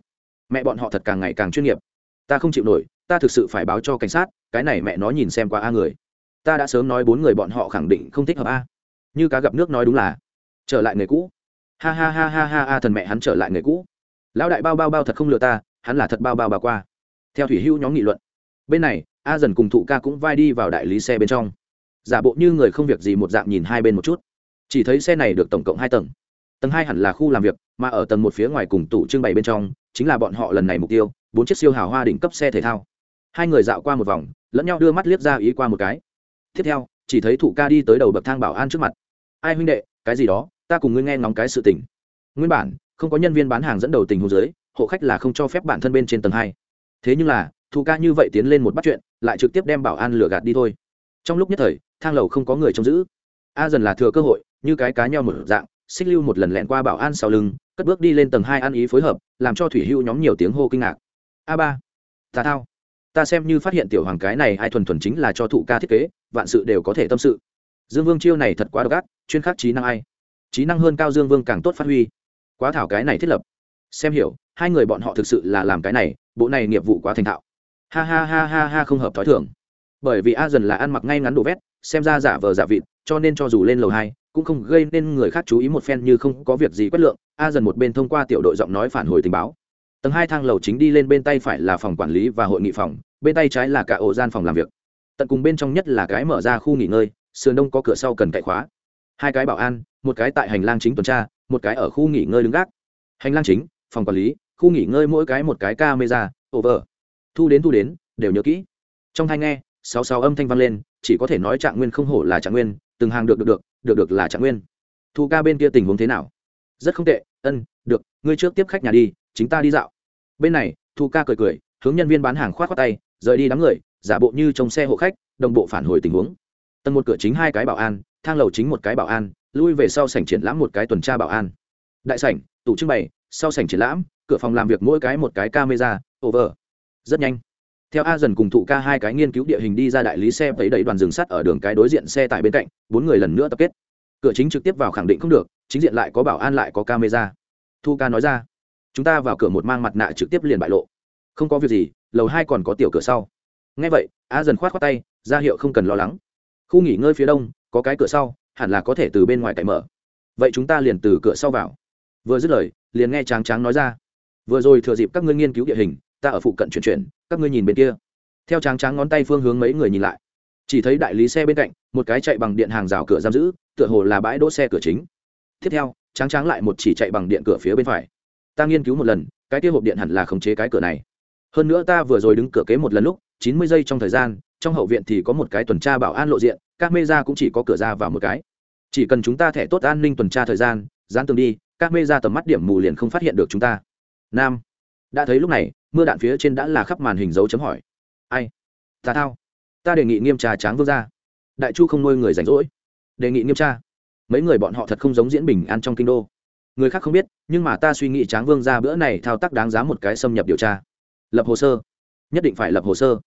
Mẹ bọn họ thật càng ngày càng chuyên nghiệp. Ta không chịu nổi, ta thực sự phải báo cho cảnh sát, cái này mẹ nó nhìn xem qua a người. Ta đã sớm nói bốn người bọn họ khẳng định không thích hợp a. Như cá gặp nước nói đúng là. Trở lại người cũ ha ha ha ha ha ha, thần mẹ hắn trở lại người cũ. Lão đại bao bao bao thật không lừa ta, hắn là thật bao bao bao qua. Theo thủy hữu nhóm nghị luận. Bên này, a dần cùng thụ ca cũng vai đi vào đại lý xe bên trong. Giả bộ như người không việc gì một dạng nhìn hai bên một chút. Chỉ thấy xe này được tổng cộng hai tầng. Tầng hai hẳn là khu làm việc, mà ở tầng một phía ngoài cùng tủ trưng bày bên trong, chính là bọn họ lần này mục tiêu, bốn chiếc siêu hào hoa đỉnh cấp xe thể thao. Hai người dạo qua một vòng, lẫn nhau đưa mắt liếc ra ý qua một cái. Tiếp theo, chỉ thấy thụ ca đi tới đầu bậc thang bảo an trước mặt. Ai huynh đệ, cái gì đó? Ta cùng ngươi nghe ngóng cái sự tình. Nguyên bản, không có nhân viên bán hàng dẫn đầu tình huống dưới, hộ khách là không cho phép bản thân bên trên tầng hai. Thế nhưng là, Thu ca như vậy tiến lên một bắt chuyện, lại trực tiếp đem bảo an lừa gạt đi thôi. Trong lúc nhất thời, thang lầu không có người trông giữ. A dần là thừa cơ hội, như cái cá nhau một dạng, xích lưu một lần lẹn qua bảo an sau lưng, cất bước đi lên tầng hai ăn ý phối hợp, làm cho thủy hưu nhóm nhiều tiếng hô kinh ngạc. A ba, ta thao. Ta xem như phát hiện tiểu hoàng cái này ai thuần thuần chính là cho thụ ca thiết kế, vạn sự đều có thể tâm sự. Dương vương chiêu này thật quá độc ác, chuyên khắc trí năng ai trí năng hơn cao dương vương càng tốt phát huy. Quá thảo cái này thiết lập. Xem hiểu, hai người bọn họ thực sự là làm cái này, bộ này nghiệp vụ quá thành thạo. Ha ha ha ha ha không hợp thói thường. Bởi vì a dần là ăn mặc ngay ngắn đồ vét, xem ra giả vờ giả vịt, cho nên cho dù lên lầu hai, cũng không gây nên người khác chú ý một phen như không có việc gì quét lượng, a dần một bên thông qua tiểu đội giọng nói phản hồi tình báo. Tầng hai thang lầu chính đi lên bên tay phải là phòng quản lý và hội nghị phòng, bên tay trái là cả ổ gian phòng làm việc. Tận cùng bên trong nhất là cái mở ra khu nghỉ ngơi, sườn đông có cửa sau cần cậy khóa. Hai cái bảo an một cái tại hành lang chính tuần tra, một cái ở khu nghỉ ngơi đứng gác. Hành lang chính, phòng quản lý, khu nghỉ ngơi mỗi cái một cái camera, over. Thu đến thu đến, đều nhớ kỹ. Trong thai nghe, sáu sáu âm thanh vang lên, chỉ có thể nói trạng nguyên không hổ là trạng nguyên, từng hàng được được được được được là trạng nguyên. Thu ca bên kia tình huống thế nào? Rất không tệ, ân, được, ngươi trước tiếp khách nhà đi, chính ta đi dạo. Bên này, thu ca cười cười, hướng nhân viên bán hàng khoát khoát tay, rời đi đám người, giả bộ như trong xe hộ khách, đồng bộ phản hồi tình huống. Tầng một cửa chính hai cái bảo an thang lầu chính một cái bảo an, lui về sau sảnh triển lãm một cái tuần tra bảo an. Đại sảnh, tủ trưng bày, sau sảnh triển lãm, cửa phòng làm việc mỗi cái một cái camera, over. Rất nhanh. Theo a dần cùng thụ ca hai cái nghiên cứu địa hình đi ra đại lý xe, thấy đẩy đoàn dừng sắt ở đường cái đối diện xe tại bên cạnh, bốn người lần nữa tập kết. Cửa chính trực tiếp vào khẳng định không được, chính diện lại có bảo an lại có camera. Thu ca nói ra, chúng ta vào cửa một mang mặt nạ trực tiếp liền bại lộ. Không có việc gì, lầu hai còn có tiểu cửa sau. Ngay vậy, a dần khoát khoát tay, ra hiệu không cần lo lắng. Khu nghỉ ngơi phía đông có cái cửa sau, hẳn là có thể từ bên ngoài cậy mở. Vậy chúng ta liền từ cửa sau vào. Vừa dứt lời, liền nghe tráng tráng nói ra. Vừa rồi thừa dịp các ngươi nghiên cứu địa hình, ta ở phụ cận chuyển chuyển, các ngươi nhìn bên kia. Theo tráng tráng ngón tay phương hướng mấy người nhìn lại. Chỉ thấy đại lý xe bên cạnh, một cái chạy bằng điện hàng rào cửa giam giữ, tựa hồ là bãi đỗ xe cửa chính. Tiếp theo, tráng tráng lại một chỉ chạy bằng điện cửa phía bên phải. Ta nghiên cứu một lần, cái kia hộp điện hẳn là khống chế cái cửa này. Hơn nữa ta vừa rồi đứng cửa kế một lần lúc, chín mươi giây trong thời gian, trong hậu viện thì có một cái tuần tra bảo an lộ diện các mê ra cũng chỉ có cửa ra vào một cái. Chỉ cần chúng ta thẻ tốt an ninh tuần tra thời gian, dán tường đi, các mê ra tầm mắt điểm mù liền không phát hiện được chúng ta. Nam, đã thấy lúc này, mưa đạn phía trên đã là khắp màn hình dấu chấm hỏi. Ai? Ta thao. Ta đề nghị nghiêm trà tráng vương ra đại chu không nuôi người rảnh rỗi. Đề nghị nghiêm tra. Mấy người bọn họ thật không giống diễn bình an trong kinh đô. Người khác không biết, nhưng mà ta suy nghĩ tráng vương ra bữa này thao tác đáng giá một cái xâm nhập điều tra. Lập hồ sơ. Nhất định phải lập hồ sơ.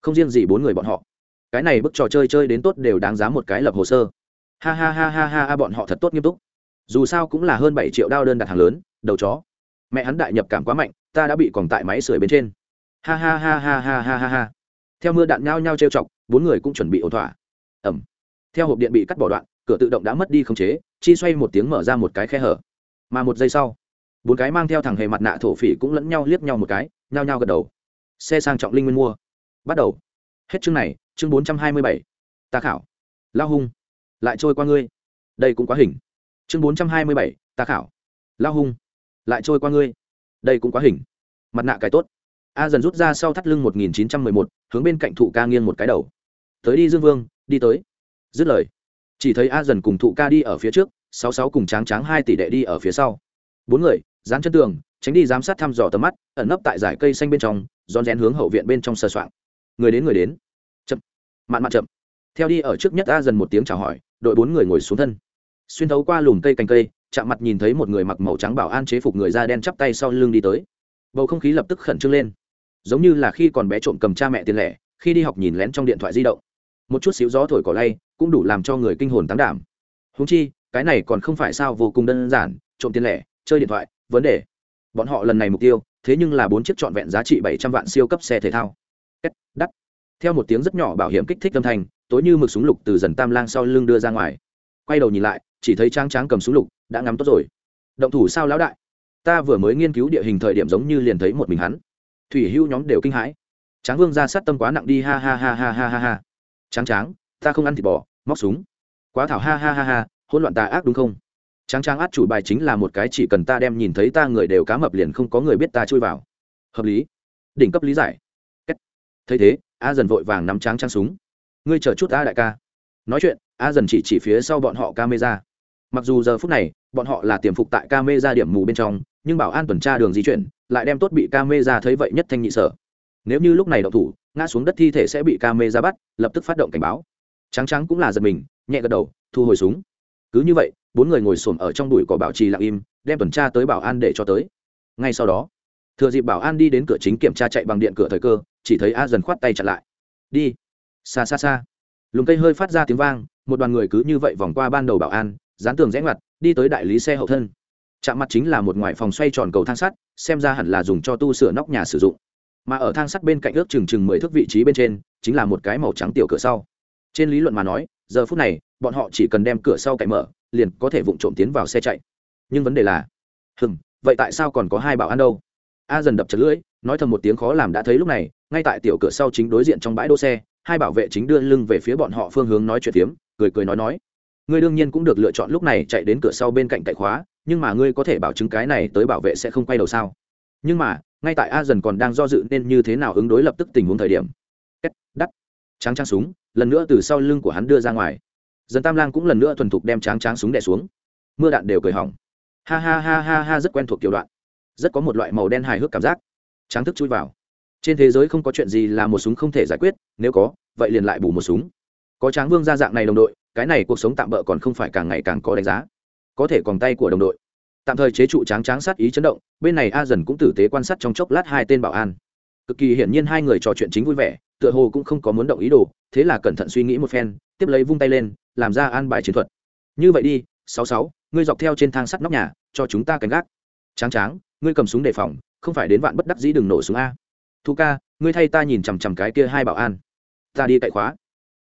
Không riêng gì bốn người bọn họ cái này bức trò chơi chơi đến tốt đều đáng giá một cái lập hồ sơ. Ha ha ha ha ha ha, bọn họ thật tốt nghiêm túc. Dù sao cũng là hơn bảy triệu đao đơn đặt hàng lớn, đầu chó. Mẹ hắn đại nhập cảm quá mạnh, ta đã bị còn tại máy sưởi bên trên. Ha ha ha ha ha ha ha ha. Theo mưa đạn nhao nhao trêu chọc, bốn người cũng chuẩn bị ổn thỏa. Ẩm. Theo hộp điện bị cắt bỏ đoạn, cửa tự động đã mất đi khống chế, chi xoay một tiếng mở ra một cái khe hở. Mà một giây sau, bốn cái mang theo thằng hề mặt nạ thổ phỉ cũng lẫn nhau liếc nhau một cái, nhao nhao gật đầu. Xe sang trọng linh nguyên mua. Bắt đầu. Hết chương này chương bốn trăm hai mươi bảy, ta khảo. Lao hung, lại trôi qua ngươi. Đây cũng quá hình. Chương bốn trăm hai mươi bảy, ta khảo. Lao hung, lại trôi qua ngươi. Đây cũng quá hình. Mặt nạ cái tốt. A dần rút ra sau thắt lưng một nghìn chín trăm mười một, hướng bên cạnh thụ ca nghiêng một cái đầu. Tới đi dương vương, đi tới. Dứt lời. Chỉ thấy a dần cùng thụ ca đi ở phía trước, sáu sáu cùng tráng tráng hai tỷ đệ đi ở phía sau. Bốn người, dán chân tường, tránh đi giám sát thăm dò tầm mắt, ẩn nấp tại giải cây xanh bên trong, rón rén hướng hậu viện bên trong sờ soạng. Người đến người đến mạn mạn chậm. Theo đi ở trước nhất a dần một tiếng chào hỏi, đội bốn người ngồi xuống thân. Xuyên thấu qua lùm cây cành cây, chạm mặt nhìn thấy một người mặc màu trắng bảo an chế phục người da đen chắp tay sau lưng đi tới. Bầu không khí lập tức khẩn trương lên. Giống như là khi còn bé trộm cầm cha mẹ tiền lẻ, khi đi học nhìn lén trong điện thoại di động. Một chút xíu gió thổi cỏ lay, cũng đủ làm cho người kinh hồn tán đảm. Húng chi, cái này còn không phải sao vô cùng đơn giản, trộm tiền lẻ, chơi điện thoại, vấn đề. Bọn họ lần này mục tiêu, thế nhưng là bốn chiếc trọn vẹn giá trị bảy trăm vạn siêu cấp xe thể thao. Đắt theo một tiếng rất nhỏ bảo hiểm kích thích âm thanh, tối như mực súng lục từ dần tam lang sau lưng đưa ra ngoài. Quay đầu nhìn lại, chỉ thấy trang tráng cầm súng lục, đã ngắm tốt rồi. Động thủ sao lão đại? Ta vừa mới nghiên cứu địa hình thời điểm giống như liền thấy một mình hắn. Thủy hưu nhóm đều kinh hãi. Tráng vương ra sát tâm quá nặng đi, ha ha ha ha ha ha ha. Tráng tráng, ta không ăn thịt bò, móc súng. Quá thảo, ha ha ha ha, hỗn loạn tà ác đúng không? Tráng tráng át chủ bài chính là một cái chỉ cần ta đem nhìn thấy ta người đều cá mập liền không có người biết ta chui vào. Hợp lý. Đỉnh cấp lý giải. Thấy thế a dần vội vàng nắm tráng trang súng. Ngươi chờ chút a đại ca. Nói chuyện, a dần chỉ chỉ phía sau bọn họ camera. Mặc dù giờ phút này, bọn họ là tiềm phục tại camera điểm mù bên trong, nhưng bảo an tuần tra đường di chuyển, lại đem tốt bị camera thấy vậy nhất thanh nhị sở. Nếu như lúc này đậu thủ, ngã xuống đất thi thể sẽ bị camera bắt, lập tức phát động cảnh báo. Trắng trắng cũng là giật mình, nhẹ gật đầu, thu hồi súng. Cứ như vậy, bốn người ngồi xổm ở trong bụi cỏ bảo trì lặng im, đem tuần tra tới bảo an để cho tới. Ngay sau đó thừa dịp bảo an đi đến cửa chính kiểm tra chạy bằng điện cửa thời cơ, chỉ thấy a dần khoát tay chặn lại. Đi. Xa xa xa. Lùm cây hơi phát ra tiếng vang, một đoàn người cứ như vậy vòng qua ban đầu bảo an, dán tường rẽ ngoặt, đi tới đại lý xe hậu thân. Chạm mặt chính là một ngoài phòng xoay tròn cầu thang sắt, xem ra hẳn là dùng cho tu sửa nóc nhà sử dụng. Mà ở thang sắt bên cạnh ước chừng chừng mười thước vị trí bên trên, chính là một cái màu trắng tiểu cửa sau. Trên lý luận mà nói, giờ phút này, bọn họ chỉ cần đem cửa sau cậy mở, liền có thể vụng trộm tiến vào xe chạy. Nhưng vấn đề là hừng vậy tại sao còn có hai bảo an đâu? A dần đập chật lưỡi, nói thầm một tiếng khó làm đã thấy lúc này, ngay tại tiểu cửa sau chính đối diện trong bãi đỗ xe, hai bảo vệ chính đưa lưng về phía bọn họ phương hướng nói chuyện tiếm cười cười nói nói. Ngươi đương nhiên cũng được lựa chọn lúc này chạy đến cửa sau bên cạnh cậy khóa, nhưng mà ngươi có thể bảo chứng cái này tới bảo vệ sẽ không quay đầu sao? Nhưng mà, ngay tại a dần còn đang do dự nên như thế nào ứng đối lập tức tình huống thời điểm. Đắt. Tráng tráng súng, lần nữa từ sau lưng của hắn đưa ra ngoài. Dần tam lang cũng lần nữa thuần thục đem tráng tráng súng đẻ xuống. Mưa đạn đều cười hỏng. Ha ha ha ha ha, rất quen thuộc kiểu đoạn rất có một loại màu đen hài hước cảm giác. Tráng thức chui vào. Trên thế giới không có chuyện gì là một súng không thể giải quyết, nếu có, vậy liền lại bù một súng. Có tráng vương ra dạng này đồng đội, cái này cuộc sống tạm bỡ còn không phải càng ngày càng có đánh giá. Có thể còn tay của đồng đội. Tạm thời chế trụ tráng tráng sát ý chấn động, bên này a dần cũng tử tế quan sát trong chốc lát hai tên bảo an. Cực kỳ hiển nhiên hai người trò chuyện chính vui vẻ, tựa hồ cũng không có muốn động ý đồ, thế là cẩn thận suy nghĩ một phen, tiếp lấy vung tay lên, làm ra an bài chiến thuật. Như vậy đi, sáu sáu, ngươi dọc theo trên thang sắt nóc nhà, cho chúng ta canh gác. Tráng tráng ngươi cầm súng đề phòng, không phải đến vạn bất đắc dĩ đừng nổ súng a. Thu ca, ngươi thay ta nhìn chằm chằm cái kia hai bảo an. Ta đi cậy khóa.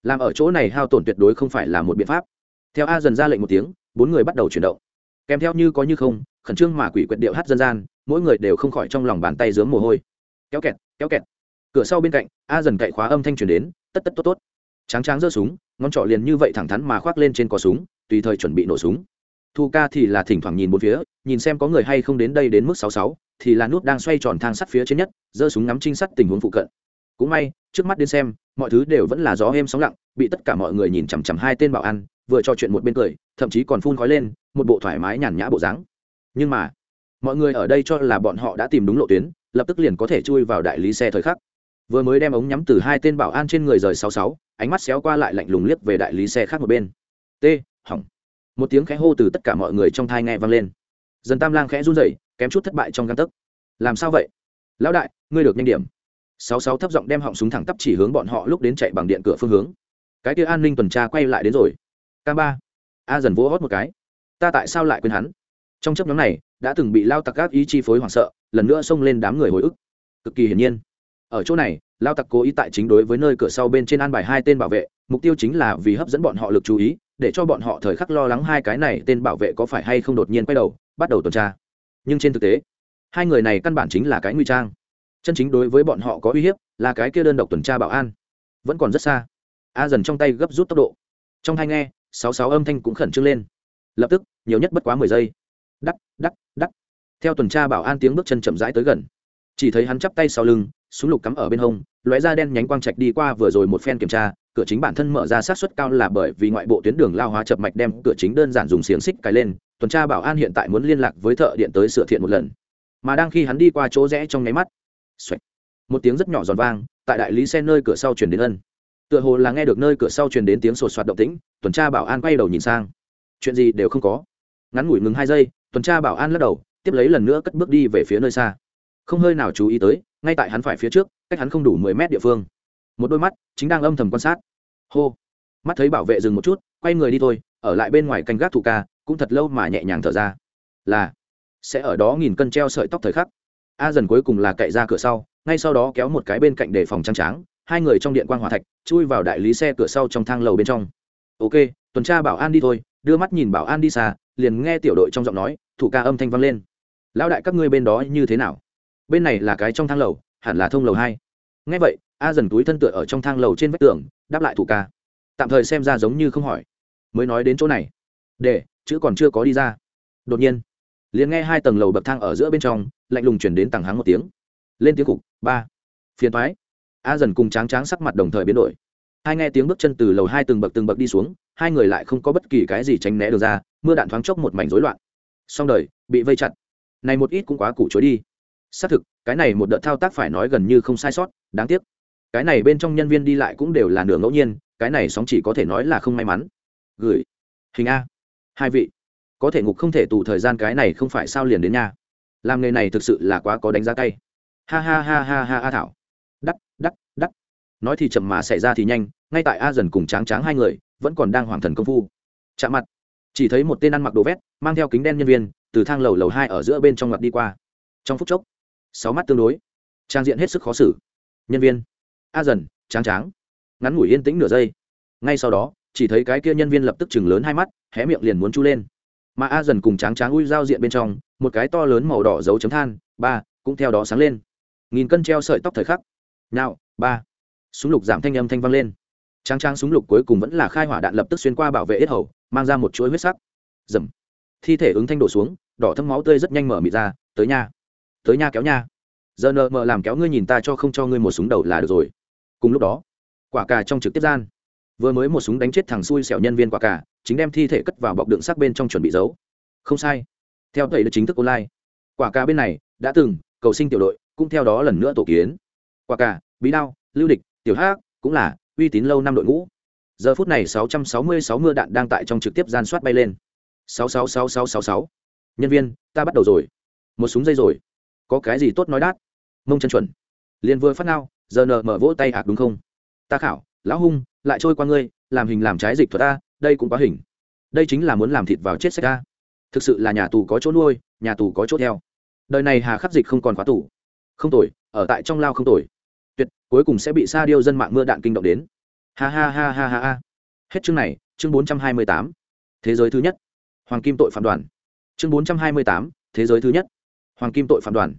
Làm ở chỗ này hao tổn tuyệt đối không phải là một biện pháp. Theo a dần ra lệnh một tiếng, bốn người bắt đầu chuyển động. Kèm theo như có như không, khẩn trương mà quỷ quyệt điệu hát dân gian, mỗi người đều không khỏi trong lòng bàn tay dướng mồ hôi. Kéo kẹt kéo kẹt. Cửa sau bên cạnh, a dần cậy khóa âm thanh truyền đến, tất tất tốt tốt. Tráng tráng giơ súng, ngón trọ liền như vậy thẳng thắn mà khoác lên trên cò súng, tùy thời chuẩn bị nổ súng. Thu ca thì là thỉnh thoảng nhìn bốn phía nhìn xem có người hay không đến đây đến mức sáu sáu, thì là nút đang xoay tròn thang sắt phía trên nhất, giơ súng ngắm trinh sát tình huống phụ cận. Cũng may, trước mắt đến xem, mọi thứ đều vẫn là gió êm sóng lặng, bị tất cả mọi người nhìn chằm chằm hai tên bảo an, vừa trò chuyện một bên cười, thậm chí còn phun khói lên, một bộ thoải mái nhàn nhã bộ dáng. Nhưng mà, mọi người ở đây cho là bọn họ đã tìm đúng lộ tuyến, lập tức liền có thể chui vào đại lý xe thời khắc. Vừa mới đem ống nhắm từ hai tên bảo an trên người rời sáu sáu, ánh mắt xéo qua lại lạnh lùng liếc về đại lý xe khác một bên. T, hỏng. Một tiếng khẽ hô từ tất cả mọi người trong thai nghe vang lên dần tam lang khẽ run rẩy, kém chút thất bại trong găng tấc. Làm sao vậy? Lão đại, ngươi được nhanh điểm. Sáu sáu thấp giọng đem họng súng thẳng tắp chỉ hướng bọn họ lúc đến chạy bằng điện cửa phương hướng. Cái kia an ninh tuần tra quay lại đến rồi. K ba. A dần vỗ hót một cái. Ta tại sao lại quên hắn? Trong chấp nhóm này, đã từng bị lao tặc các ý chi phối hoảng sợ, lần nữa xông lên đám người hồi ức. Cực kỳ hiển nhiên. Ở chỗ này, lao tặc cố ý tại chính đối với nơi cửa sau bên trên an bài hai tên bảo vệ, mục tiêu chính là vì hấp dẫn bọn họ lực chú ý, để cho bọn họ thời khắc lo lắng hai cái này tên bảo vệ có phải hay không đột nhiên quay đầu bắt đầu tuần tra. Nhưng trên thực tế, hai người này căn bản chính là cái nguy trang. Chân chính đối với bọn họ có uy hiếp là cái kia đơn độc tuần tra bảo an. Vẫn còn rất xa. A dần trong tay gấp rút tốc độ. Trong hai nghe, sáu sáu âm thanh cũng khẩn trương lên. Lập tức, nhiều nhất bất quá mười giây. Đắc đắc đắc. Theo tuần tra bảo an tiếng bước chân chậm rãi tới gần. Chỉ thấy hắn chắp tay sau lưng, súng lục cắm ở bên hông, lóe da đen nhánh quang trạch đi qua vừa rồi một phen kiểm tra, cửa chính bản thân mở ra sát suất cao là bởi vì ngoại bộ tuyến đường lao hóa chập mạch đem cửa chính đơn giản dùng xiềng xích cài lên tuần tra bảo an hiện tại muốn liên lạc với thợ điện tới sửa thiện một lần. Mà đang khi hắn đi qua chỗ rẽ trong nháy mắt xoạch, một tiếng rất nhỏ giòn vang tại đại lý xe nơi cửa sau truyền đến ân. Tựa hồ là nghe được nơi cửa sau truyền đến tiếng sột soạt động tĩnh tuần tra bảo an quay đầu nhìn sang. Chuyện gì đều không có. Ngắn ngủi ngừng hai giây tuần tra bảo an lắc đầu tiếp lấy lần nữa cất bước đi về phía nơi xa. Không hơi nào chú ý tới ngay tại hắn phải phía trước cách hắn không đủ mười mét địa phương. Một đôi mắt chính đang âm thầm quan sát. Hô. Mắt thấy bảo vệ dừng một chút quay người đi thôi ở lại bên ngoài canh gác thủ ca cũng thật lâu mà nhẹ nhàng thở ra. Là, sẽ ở đó nghìn cân treo sợi tóc thời khắc. A dần cuối cùng là cậy ra cửa sau, ngay sau đó kéo một cái bên cạnh để phòng trang tráng, hai người trong điện quan hòa thạch, chui vào đại lý xe cửa sau trong thang lầu bên trong. Ok, tuần tra bảo an đi thôi. Đưa mắt nhìn bảo an đi xa, liền nghe tiểu đội trong giọng nói, thủ ca âm thanh vang lên. Lão đại các ngươi bên đó như thế nào? Bên này là cái trong thang lầu, hẳn là thông lầu hai. Nghe vậy, a dần túi thân tựa ở trong thang lầu trên vách tường, đáp lại thủ ca. Tạm thời xem ra giống như không hỏi. Mới nói đến chỗ này. Để chữ còn chưa có đi ra. Đột nhiên, liền nghe hai tầng lầu bậc thang ở giữa bên trong, lạnh lùng chuyển đến tầng háng một tiếng. Lên tiếng cục, ba. Phiền thoái a dần cùng tráng tráng sắc mặt đồng thời biến đổi. Hai nghe tiếng bước chân từ lầu hai từng bậc từng bậc đi xuống, hai người lại không có bất kỳ cái gì tránh né được ra, mưa đạn thoáng chốc một mảnh rối loạn. Xong đời, bị vây chặt. Này một ít cũng quá củ chối đi. Xác thực, cái này một đợt thao tác phải nói gần như không sai sót, đáng tiếc. Cái này bên trong nhân viên đi lại cũng đều là nửa ngẫu nhiên, cái này sóng chỉ có thể nói là không may mắn. Gửi. Hình a hai vị, có thể ngục không thể tù thời gian cái này không phải sao liền đến nha. Làm nghề này thực sự là quá có đánh giá tay ha ha ha ha ha a thảo. Đắc đắc đắc. Nói thì chậm mà xảy ra thì nhanh, ngay tại a dần cùng tráng tráng hai người, vẫn còn đang hoàng thần công phu. Chạm mặt. Chỉ thấy một tên ăn mặc đồ vét, mang theo kính đen nhân viên, từ thang lầu lầu hai ở giữa bên trong ngặt đi qua. Trong phút chốc, sáu mắt tương đối. Trang diện hết sức khó xử. Nhân viên. A dần, tráng tráng. Ngắn ngủi yên tĩnh nửa giây. Ngay sau đó chỉ thấy cái kia nhân viên lập tức chừng lớn hai mắt, hé miệng liền muốn chu lên. Mà a dần cùng tráng tráng ui giao diện bên trong, một cái to lớn màu đỏ dấu chấm than, ba, cũng theo đó sáng lên. Nghìn cân treo sợi tóc thời khắc. Nào, ba. Súng lục giảm thanh âm thanh vang lên. Tráng tráng súng lục cuối cùng vẫn là khai hỏa đạn lập tức xuyên qua bảo vệ ít hầu, mang ra một chuỗi huyết sắc. Dầm. Thi thể ứng thanh đổ xuống, đỏ thâm máu tươi rất nhanh mở mịt ra, tới nha. Tới nha kéo nha. Giờ nợ mờ làm kéo ngươi nhìn ta cho không cho ngươi một súng đầu là được rồi. Cùng lúc đó, quả cà trong trực tiếp gian vừa mới một súng đánh chết thằng xui xẻo nhân viên quả cả, chính đem thi thể cất vào bọc đựng sắc bên trong chuẩn bị giấu. Không sai. Theo thầy được chính thức online. Quả cà bên này đã từng cầu sinh tiểu đội cũng theo đó lần nữa tổ kiến. Quả cà bí đao lưu địch tiểu hát cũng là uy tín lâu năm đội ngũ. Giờ phút này 666 mưa đạn đang tại trong trực tiếp gian soát bay lên. 666666. nhân viên ta bắt đầu rồi. Một súng dây rồi. Có cái gì tốt nói đát? Mông chân chuẩn. Liền vừa phát ngao giờ nờ mở vỗ tay hạc đúng không? Ta khảo lão hung, lại trôi qua ngươi, làm hình làm trái dịch thuật ta, đây cũng quá hình. Đây chính là muốn làm thịt vào chết sách ta. Thực sự là nhà tù có chỗ nuôi, nhà tù có chỗ theo. Đời này hà khắc dịch không còn khóa tù. Không tội ở tại trong lao không tội tuyệt, cuối cùng sẽ bị sa điêu dân mạng mưa đạn kinh động đến. Ha ha ha ha ha ha. Hết chương này, chương bốn trăm hai mươi tám. Thế giới thứ nhất. Hoàng kim tội phạm đoàn. Chương bốn trăm hai mươi tám, thế giới thứ nhất. Hoàng kim tội phạm đoàn.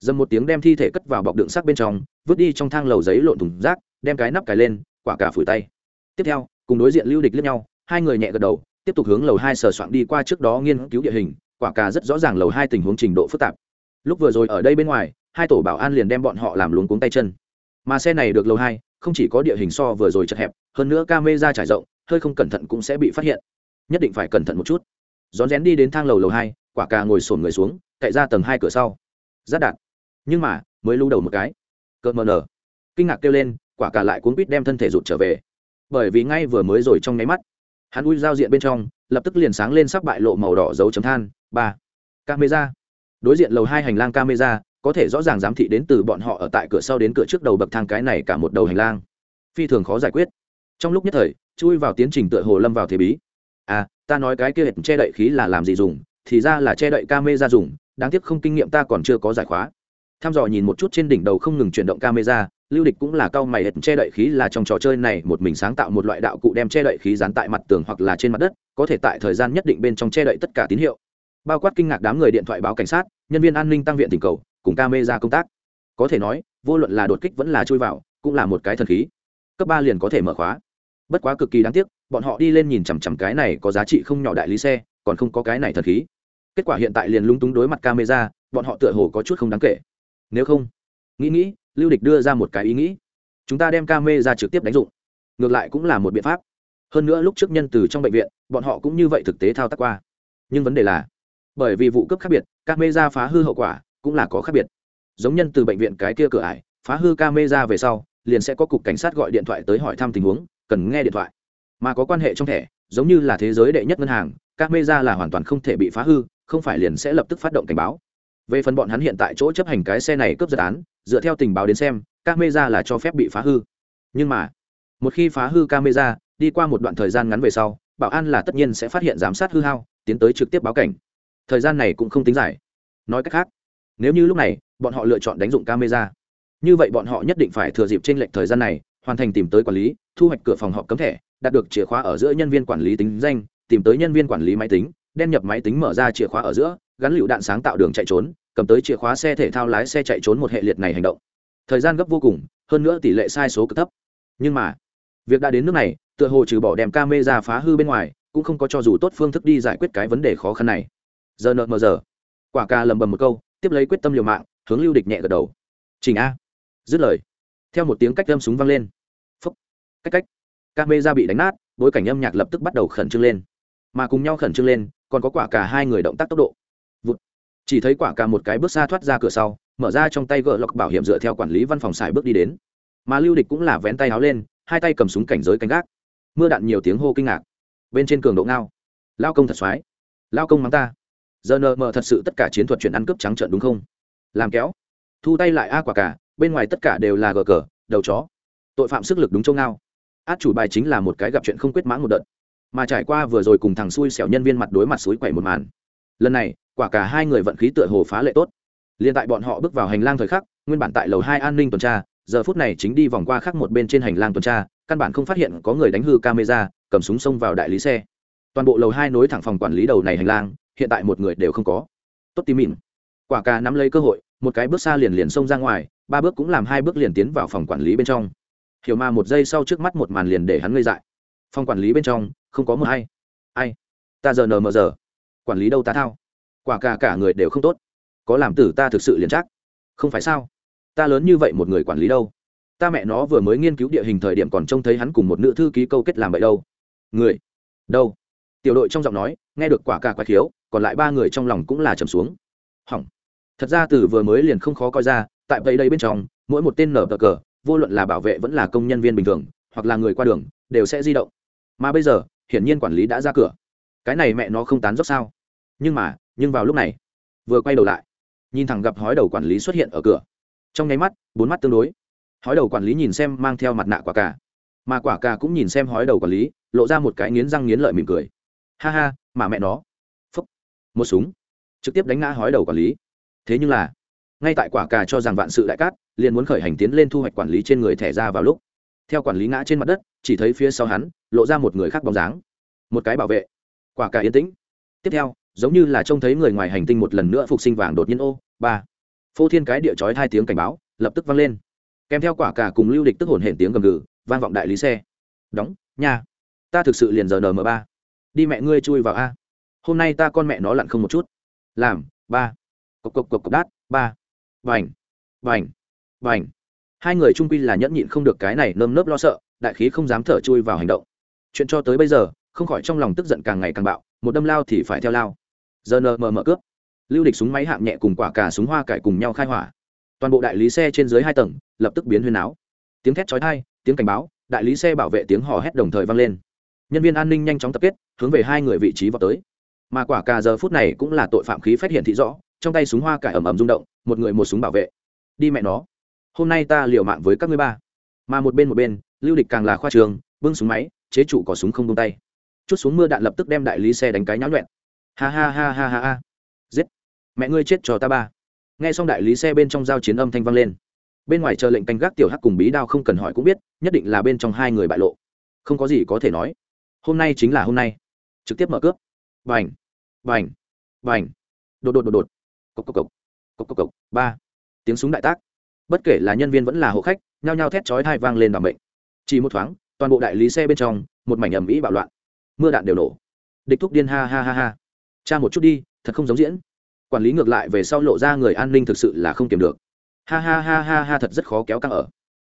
Dầm một tiếng đem thi thể cất vào bọc đựng xác bên trong, vứt đi trong thang lầu giấy lộn thùng rác, đem cái nắp cài lên quả cả phủi tay. Tiếp theo, cùng đối diện lưu địch lẫn nhau, hai người nhẹ gật đầu, tiếp tục hướng lầu hai sờ soạn đi qua trước đó nghiên cứu địa hình, quả cả rất rõ ràng lầu hai tình huống trình độ phức tạp. Lúc vừa rồi ở đây bên ngoài, hai tổ bảo an liền đem bọn họ làm luống cuống tay chân. Mà xe này được lầu hai, không chỉ có địa hình so vừa rồi chật hẹp, hơn nữa ca mê ra trải rộng, hơi không cẩn thận cũng sẽ bị phát hiện. Nhất định phải cẩn thận một chút. Rón rén đi đến thang lầu lầu hai, quả cà ngồi sổn người xuống, cậy ra tầng hai cửa sau. Giáp đạn. Nhưng mà, mới lưu đầu một cái. Cợt mờ nở. Kinh ngạc kêu lên quả cả lại cuốn quýt đem thân thể rụt trở về. Bởi vì ngay vừa mới rồi trong nháy mắt, hắn ui giao diện bên trong, lập tức liền sáng lên sắc bại lộ màu đỏ dấu chấm than, ba. Camera. Đối diện lầu hai hành lang camera, có thể rõ ràng giám thị đến từ bọn họ ở tại cửa sau đến cửa trước đầu bậc thang cái này cả một đầu hành lang. Phi thường khó giải quyết. Trong lúc nhất thời, chui vào tiến trình tựa hồ lâm vào thế bí. À ta nói cái kia che đậy khí là làm gì dùng, thì ra là che đậy camera dùng, đáng tiếc không kinh nghiệm ta còn chưa có giải khóa. Tham dò nhìn một chút trên đỉnh đầu không ngừng chuyển động camera lưu địch cũng là cao mày hệt che đậy khí là trong trò chơi này một mình sáng tạo một loại đạo cụ đem che đậy khí dán tại mặt tường hoặc là trên mặt đất, có thể tại thời gian nhất định bên trong che đậy tất cả tín hiệu. Bao quát kinh ngạc đám người điện thoại báo cảnh sát, nhân viên an ninh tăng viện tình cầu, cùng camera công tác. Có thể nói, vô luận là đột kích vẫn là chui vào, cũng là một cái thần khí. Cấp ba liền có thể mở khóa. Bất quá cực kỳ đáng tiếc, bọn họ đi lên nhìn chằm chằm cái này có giá trị không nhỏ đại lý xe, còn không có cái này thần khí. Kết quả hiện tại liền lúng túng đối mặt camera bọn họ tựa hồ có chút không đáng kể. Nếu không, nghĩ nghĩ lưu địch đưa ra một cái ý nghĩ. Chúng ta đem camera trực tiếp đánh dụng. Ngược lại cũng là một biện pháp. Hơn nữa lúc trước nhân từ trong bệnh viện, bọn họ cũng như vậy thực tế thao tác qua. Nhưng vấn đề là, bởi vì vụ cướp khác biệt camera phá hư hậu quả cũng là có khác biệt. Giống nhân từ bệnh viện cái kia cửa ải, phá hư camera về sau, liền sẽ có cục cảnh sát gọi điện thoại tới hỏi thăm tình huống, cần nghe điện thoại. Mà có quan hệ trong thẻ, giống như là thế giới đệ nhất ngân hàng camera là hoàn toàn không thể bị phá hư, không phải liền sẽ lập tức phát động cảnh báo. Về phần bọn hắn hiện tại chỗ chấp hành cái xe này cướp giật án dựa theo tình báo đến xem, camera là cho phép bị phá hư. Nhưng mà, một khi phá hư camera, đi qua một đoạn thời gian ngắn về sau, bảo an là tất nhiên sẽ phát hiện giám sát hư hao, tiến tới trực tiếp báo cảnh. Thời gian này cũng không tính dài. Nói cách khác, nếu như lúc này, bọn họ lựa chọn đánh dụng camera, như vậy bọn họ nhất định phải thừa dịp trên lệnh thời gian này, hoàn thành tìm tới quản lý, thu hoạch cửa phòng họp cấm thẻ, đạt được chìa khóa ở giữa nhân viên quản lý tính danh, tìm tới nhân viên quản lý máy tính, đen nhập máy tính mở ra chìa khóa ở giữa, gắn lựu đạn sáng tạo đường chạy trốn cầm tới chìa khóa xe thể thao lái xe chạy trốn một hệ liệt này hành động. Thời gian gấp vô cùng, hơn nữa tỷ lệ sai số cực thấp. Nhưng mà, việc đã đến nước này, tựa hồ trừ bỏ đem ca mê ra phá hư bên ngoài, cũng không có cho dù tốt phương thức đi giải quyết cái vấn đề khó khăn này. Giờ nợ mờ giờ. Quả ca lầm bầm một câu, tiếp lấy quyết tâm liều mạng, hướng lưu địch nhẹ gật đầu. Trình a. Dứt lời. Theo một tiếng cách âm súng vang lên. Phấp cách cách. Ca mê ra bị đánh nát, bối cảnh âm nhạc lập tức bắt đầu khẩn trương lên. Mà cùng nhau khẩn trương lên, còn có quả cả hai người động tác tốc độ chỉ thấy quả cả một cái bước xa thoát ra cửa sau, mở ra trong tay gỡ lọc bảo hiểm dựa theo quản lý văn phòng xài bước đi đến. Mà lưu địch cũng là vén tay áo lên, hai tay cầm súng cảnh giới canh gác. Mưa đạn nhiều tiếng hô kinh ngạc. Bên trên cường độ ngao. Lao công thật xoái. Lao công mắng ta. Giờ nờ mờ thật sự tất cả chiến thuật chuyển ăn cướp trắng trợn đúng không? Làm kéo. Thu tay lại a quả cả, bên ngoài tất cả đều là gờ cờ, đầu chó. Tội phạm sức lực đúng châu ngao. Át chủ bài chính là một cái gặp chuyện không quyết mãn một đợt. Mà trải qua vừa rồi cùng thằng xui xẻo nhân viên mặt đối mặt suối quẩy một màn. Lần này quả cả hai người vận khí tựa hồ phá lệ tốt. Liền tại bọn họ bước vào hành lang thời khắc, nguyên bản tại lầu hai an ninh tuần tra, giờ phút này chính đi vòng qua khác một bên trên hành lang tuần tra, căn bản không phát hiện có người đánh hư camera, cầm súng xông vào đại lý xe. Toàn bộ lầu hai nối thẳng phòng quản lý đầu này hành lang, hiện tại một người đều không có. Tốt tí mịn. Quả cà nắm lấy cơ hội, một cái bước xa liền liền xông ra ngoài, ba bước cũng làm hai bước liền tiến vào phòng quản lý bên trong. Hiểu mà một giây sau trước mắt một màn liền để hắn ngây dại. Phòng quản lý bên trong, không có một ai ai? Ta giờ nờ mờ giờ. Quản lý đâu ta thao? Quả cả cả người đều không tốt. Có làm tử ta thực sự liền chắc. Không phải sao? Ta lớn như vậy một người quản lý đâu? Ta mẹ nó vừa mới nghiên cứu địa hình thời điểm còn trông thấy hắn cùng một nữ thư ký câu kết làm vậy đâu. Người? Đâu? Tiểu đội trong giọng nói, nghe được quả cả quái khiếu, còn lại ba người trong lòng cũng là trầm xuống. Hỏng. Thật ra từ vừa mới liền không khó coi ra, tại vậy đây bên trong, mỗi một tên nở cờ cờ, vô luận là bảo vệ vẫn là công nhân viên bình thường, hoặc là người qua đường, đều sẽ di động. Mà bây giờ, hiển nhiên quản lý đã ra cửa. Cái này mẹ nó không tán dốc sao? Nhưng mà nhưng vào lúc này, vừa quay đầu lại, nhìn thẳng gặp hói đầu quản lý xuất hiện ở cửa. Trong nháy mắt, bốn mắt tương đối. Hói đầu quản lý nhìn xem mang theo mặt nạ quả cà. Mà quả cà cũng nhìn xem hói đầu quản lý, lộ ra một cái nghiến răng nghiến lợi mỉm cười. Ha ha, mà mẹ nó. Phúc. Một súng. Trực tiếp đánh ngã hói đầu quản lý. Thế nhưng là, ngay tại quả cà cho rằng vạn sự đại cát, liền muốn khởi hành tiến lên thu hoạch quản lý trên người thẻ ra vào lúc. Theo quản lý ngã trên mặt đất, chỉ thấy phía sau hắn, lộ ra một người khác bóng dáng. Một cái bảo vệ. Quả cà yên tĩnh. Tiếp theo giống như là trông thấy người ngoài hành tinh một lần nữa phục sinh vàng đột nhiên ô, ba. Phô thiên cái địa chói hai tiếng cảnh báo, lập tức vang lên. Kèm theo quả cà cùng lưu địch tức hồn hển tiếng gầm gừ, vang vọng đại lý xe. Đóng, nha. Ta thực sự liền giờ nm ba. Đi mẹ ngươi chui vào a. Hôm nay ta con mẹ nó lặn không một chút. Làm, ba. Cộc cộc cộc cộc, đát, ba. Vành vành vành. Hai người trung quy là nhẫn nhịn không được cái này nơm nớp lo sợ, đại khí không dám thở chui vào hành động. Chuyện cho tới bây giờ, không khỏi trong lòng tức giận càng ngày càng bạo, một đâm lao thì phải theo lao giờ nờ mờ mở cướp. Lưu địch súng máy hạng nhẹ cùng quả cả súng hoa cải cùng nhau khai hỏa. Toàn bộ đại lý xe trên dưới hai tầng, lập tức biến huyên áo. Tiếng thét chói tai, tiếng cảnh báo, đại lý xe bảo vệ tiếng hò hét đồng thời vang lên. Nhân viên an ninh nhanh chóng tập kết, hướng về hai người vị trí vào tới. Mà quả cà giờ phút này cũng là tội phạm khí phát hiện thị rõ, trong tay súng hoa cải ầm ầm rung động, một người một súng bảo vệ. Đi mẹ nó. Hôm nay ta liều mạng với các ngươi ba. Mà một bên một bên, lưu địch càng là khoa trường, bưng súng máy, chế chủ có súng không tung tay. Chút xuống mưa đạn lập tức đem đại lý xe đánh cái nháo nhuẹn ha ha ha ha ha ha. Giết. Mẹ ngươi chết cho ta ba. Nghe xong đại lý xe bên trong giao chiến âm thanh vang lên. Bên ngoài chờ lệnh canh gác tiểu hắc cùng bí đao không cần hỏi cũng biết, nhất định là bên trong hai người bại lộ. Không có gì có thể nói. Hôm nay chính là hôm nay. Trực tiếp mở cướp. Vành vành vành đột đột đột đột. Cộc cộc cộc. Cộc cộc cộc. Ba. Tiếng súng đại tác. Bất kể là nhân viên vẫn là hộ khách, nhao nhao thét chói thai vang lên bằng bệnh chỉ một thoáng, toàn bộ đại lý xe bên trong, một mảnh ầm ĩ bạo loạn. Mưa đạn đều nổ. Địch thúc điên ha ha ha ha cha một chút đi, thật không giống diễn. Quản lý ngược lại về sau lộ ra người an ninh thực sự là không kiềm được. Ha ha ha ha ha, thật rất khó kéo căng ở.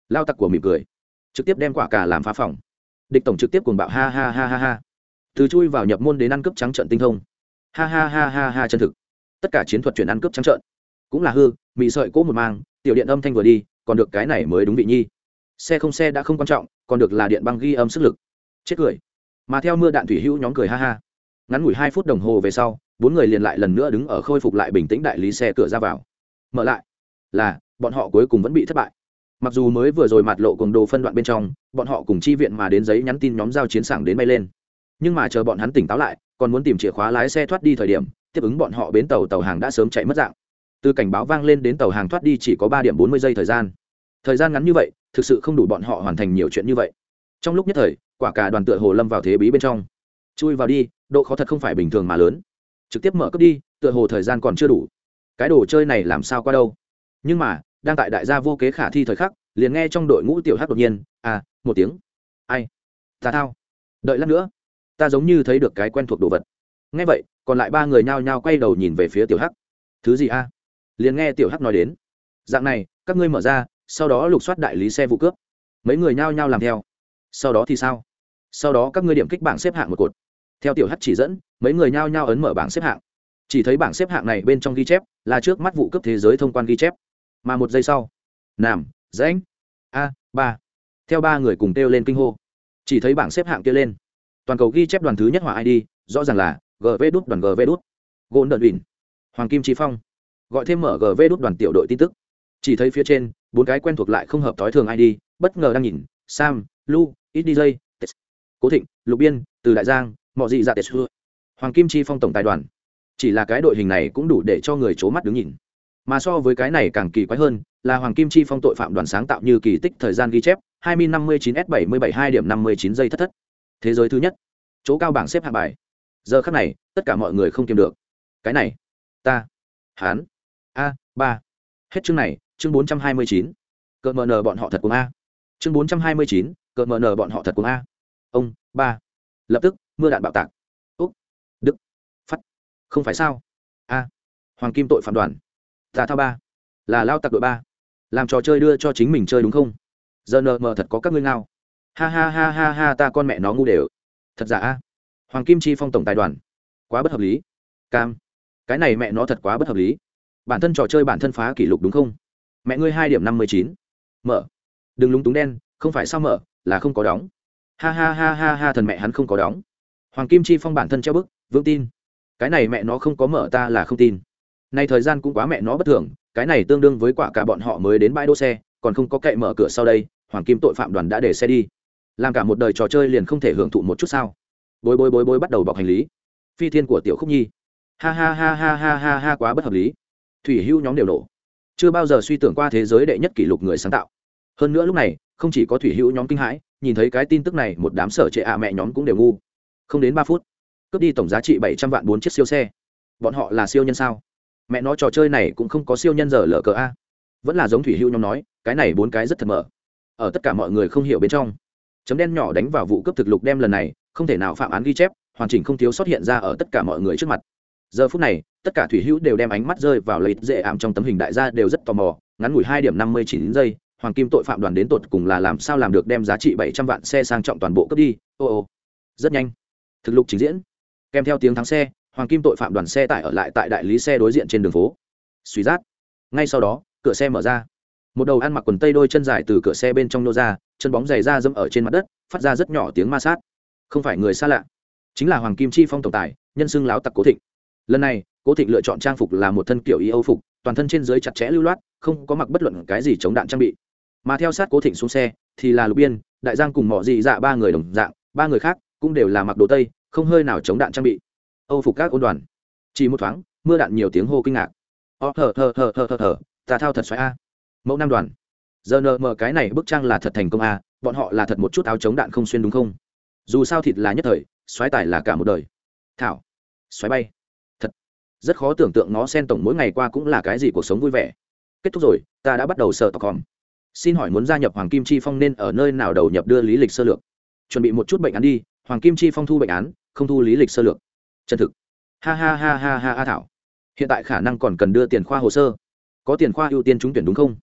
Lao tặc của mỉm cười. Trực tiếp đem quả cà làm phá phòng. Địch tổng trực tiếp cuồng bạo, ha ha ha ha ha. Từ chui vào nhập môn đến ăn cướp trắng trận tinh thông. Ha ha ha ha ha, chân thực. Tất cả chiến thuật chuyển ăn cướp trắng trợn. Cũng là hư mị sợi cỗ một mang, tiểu điện âm thanh vừa đi, còn được cái này mới đúng vị nhi. Xe không xe đã không quan trọng, còn được là điện băng ghi âm sức lực. Chết cười. Mà theo mưa đạn thủy hữu nhóm cười ha ha ngắn ngủi hai phút đồng hồ về sau, bốn người liền lại lần nữa đứng ở khôi phục lại bình tĩnh đại lý xe cửa ra vào. Mở lại. Là, bọn họ cuối cùng vẫn bị thất bại. Mặc dù mới vừa rồi mặt lộ cùng đồ phân đoạn bên trong, bọn họ cùng chi viện mà đến giấy nhắn tin nhóm giao chiến sảng đến bay lên. Nhưng mà chờ bọn hắn tỉnh táo lại, còn muốn tìm chìa khóa lái xe thoát đi thời điểm, tiếp ứng bọn họ bến tàu tàu hàng đã sớm chạy mất dạng. Từ cảnh báo vang lên đến tàu hàng thoát đi chỉ có ba điểm bốn mươi giây thời gian. Thời gian ngắn như vậy, thực sự không đủ bọn họ hoàn thành nhiều chuyện như vậy. Trong lúc nhất thời, quả cả đoàn tựa hồ lâm vào thế bí bên trong chui vào đi, độ khó thật không phải bình thường mà lớn. Trực tiếp mở cấp đi, tựa hồ thời gian còn chưa đủ. Cái đồ chơi này làm sao qua đâu? Nhưng mà, đang tại đại gia vô kế khả thi thời khắc, liền nghe trong đội ngũ tiểu hát đột nhiên à một tiếng. Ai? Ta thao. Đợi lát nữa. Ta giống như thấy được cái quen thuộc đồ vật. Nghe vậy, còn lại ba người nhao nhao quay đầu nhìn về phía tiểu hắc. Thứ gì a? Liền nghe tiểu hắc nói đến. Dạng này, các ngươi mở ra, sau đó lục soát đại lý xe vụ cướp. Mấy người nhao nhao làm theo. Sau đó thì sao? Sau đó các ngươi điểm kích bảng xếp hạng một cột theo tiểu hắt chỉ dẫn, mấy người nhao nhao ấn mở bảng xếp hạng. Chỉ thấy bảng xếp hạng này bên trong ghi chép là trước mắt vụ cấp thế giới thông quan ghi chép. Mà một giây sau, nam, rãnh, a, ba, theo ba người cùng kêu lên kinh hô. Chỉ thấy bảng xếp hạng kia lên. Toàn cầu ghi chép đoàn thứ nhất hỏa id rõ ràng là gv đút đoàn gv đút. Gôn đợt ủy hoàng kim trí phong. Gọi thêm mở gv đút đoàn tiểu đội tin tức. Chỉ thấy phía trên, bốn cái quen thuộc lại không hợp thói thường id bất ngờ đang nhìn, sam, lu ít dj cố thịnh, lục biên, từ đại giang mọi gì dạ tệ xưa. Hoàng kim chi phong tổng tài đoàn. Chỉ là cái đội hình này cũng đủ để cho người c mắt đứng nhìn. Mà so với cái này càng kỳ quái hơn, là hoàng kim chi phong tội phạm đoàn sáng tạo như kỳ tích thời gian ghi chép, hai mươi năm mươi chín s bảy mươi bảy hai điểm năm mươi chín giây thất thất. Thế giới thứ nhất. Chỗ cao bảng xếp hạng bài. Giờ khắc này, tất cả mọi người không kiềm được. Cái này. Ta. Hán. A, ba. Hết chương này, chương bốn trăm hai mươi chín. Cỡ mờ nờ bọn họ thật cùng a. Chương bốn trăm hai mươi chín cỡ mờ nờ bọn họ thật cùng a. Ông, ba. Lập tức mưa đạn bạo tạc. Úc. Đức. Phát. Không phải sao? A. Hoàng kim tội phản đoàn. Tà thao ba. Là lao tặc đội ba. Làm trò chơi đưa cho chính mình chơi đúng không? Giờ nờ mờ thật có các ngươi ngao. Ha ha ha ha ha, ta con mẹ nó ngu đều. Thật giả a? Hoàng kim chi phong tổng tài đoàn. Quá bất hợp lý. Cam. Cái này mẹ nó thật quá bất hợp lý. Bản thân trò chơi bản thân phá kỷ lục đúng không? Mẹ ngươi hai điểm năm mươi chín. Mở. Đừng lúng túng đen, không phải sao mở, là không có đóng. Ha ha ha ha ha, thần mẹ hắn không có đóng hoàng kim chi phong bản thân treo bức, vững tin. Cái này mẹ nó không có mở ta là không tin. Nay thời gian cũng quá mẹ nó bất thường, cái này tương đương với quả cả bọn họ mới đến bãi đỗ xe, còn không có cậy mở cửa sau đây, hoàng kim tội phạm đoàn đã để xe đi. Làm cả một đời trò chơi liền không thể hưởng thụ một chút sao? Bối bối bối bối bắt đầu bọc hành lý. Phi thiên của tiểu khúc nhi. Ha ha ha ha ha ha ha quá bất hợp lý. Thủy hưu nhóm đều nổ. Chưa bao giờ suy tưởng qua thế giới đệ nhất kỷ lục người sáng tạo. Hơn nữa lúc này, không chỉ có thủy hữu nhóm kinh hãi, nhìn thấy cái tin tức này, một đám sở trệ ạ mẹ nhóm cũng đều ngu không đến ba phút, cướp đi tổng giá trị bảy trăm vạn bốn chiếc siêu xe. Bọn họ là siêu nhân sao? Mẹ nó, trò chơi này cũng không có siêu nhân giờ lờ cờ a. Vẫn là giống thủy hữu nhóm nói, cái này bốn cái rất thật mở. Ở tất cả mọi người không hiểu bên trong, chấm đen nhỏ đánh vào vụ cướp thực lục đem lần này, không thể nào phạm án ghi chép, hoàn chỉnh không thiếu xuất hiện ra ở tất cả mọi người trước mặt. Giờ phút này, tất cả thủy hữu đều đem ánh mắt rơi vào lợi dễ ảm trong tấm hình đại gia đều rất tò mò, ngắn ngủi hai điểm năm mươi chín giây, hoàng kim tội phạm đoàn đến tột cùng là làm sao làm được đem giá trị bảy trăm vạn xe sang trọng toàn bộ cướp đi? Ô ô. Rất nhanh thực lục trình diễn. Kèm theo tiếng thắng xe, hoàng kim tội phạm đoàn xe tải ở lại tại đại lý xe đối diện trên đường phố. Suy rát. Ngay sau đó, cửa xe mở ra. Một đầu ăn mặc quần tây đôi chân dài từ cửa xe bên trong nô ra, chân bóng dày ra dẫm ở trên mặt đất, phát ra rất nhỏ tiếng ma sát. Không phải người xa lạ, chính là hoàng kim chi phong tổng tài, nhân xưng láo tặc cố thịnh. Lần này, cố thịnh lựa chọn trang phục là một thân kiểu y âu phục, toàn thân trên dưới chặt chẽ lưu loát, không có mặc bất luận cái gì chống đạn trang bị. Mà theo sát cố thịnh xuống xe, thì là lục biên, đại giang cùng mỏ dị dạ ba người đồng dạng, ba người khác cũng đều là mặc đồ tây, không hơi nào chống đạn trang bị. Âu phục các ôn đoàn. Chỉ một thoáng, mưa đạn nhiều tiếng hô kinh ngạc. Ờ, Ó thở thở thở thở thở thở ta thao thật xoáy a. Mẫu nam đoàn. Giờ nờ mờ cái này bức trang là thật thành công a, bọn họ là thật một chút áo chống đạn không xuyên đúng không? Dù sao thịt là nhất thời, xoáy tài là cả một đời. Thảo. Xoáy bay. Thật. Rất khó tưởng tượng nó sen tổng mỗi ngày qua cũng là cái gì cuộc sống vui vẻ. Kết thúc rồi, ta đã bắt đầu sợ tọc hòm. Xin hỏi muốn gia nhập hoàng kim chi phong nên ở nơi nào đầu nhập đưa lý lịch sơ lược? Chuẩn bị một chút bệnh án đi hoàng kim chi phong thu bệnh án, không thu lý lịch sơ lược. Chân thực. Ha ha ha ha ha ha thảo. Hiện tại khả năng còn cần đưa tiền khoa hồ sơ. Có tiền khoa ưu tiên trúng tuyển đúng không?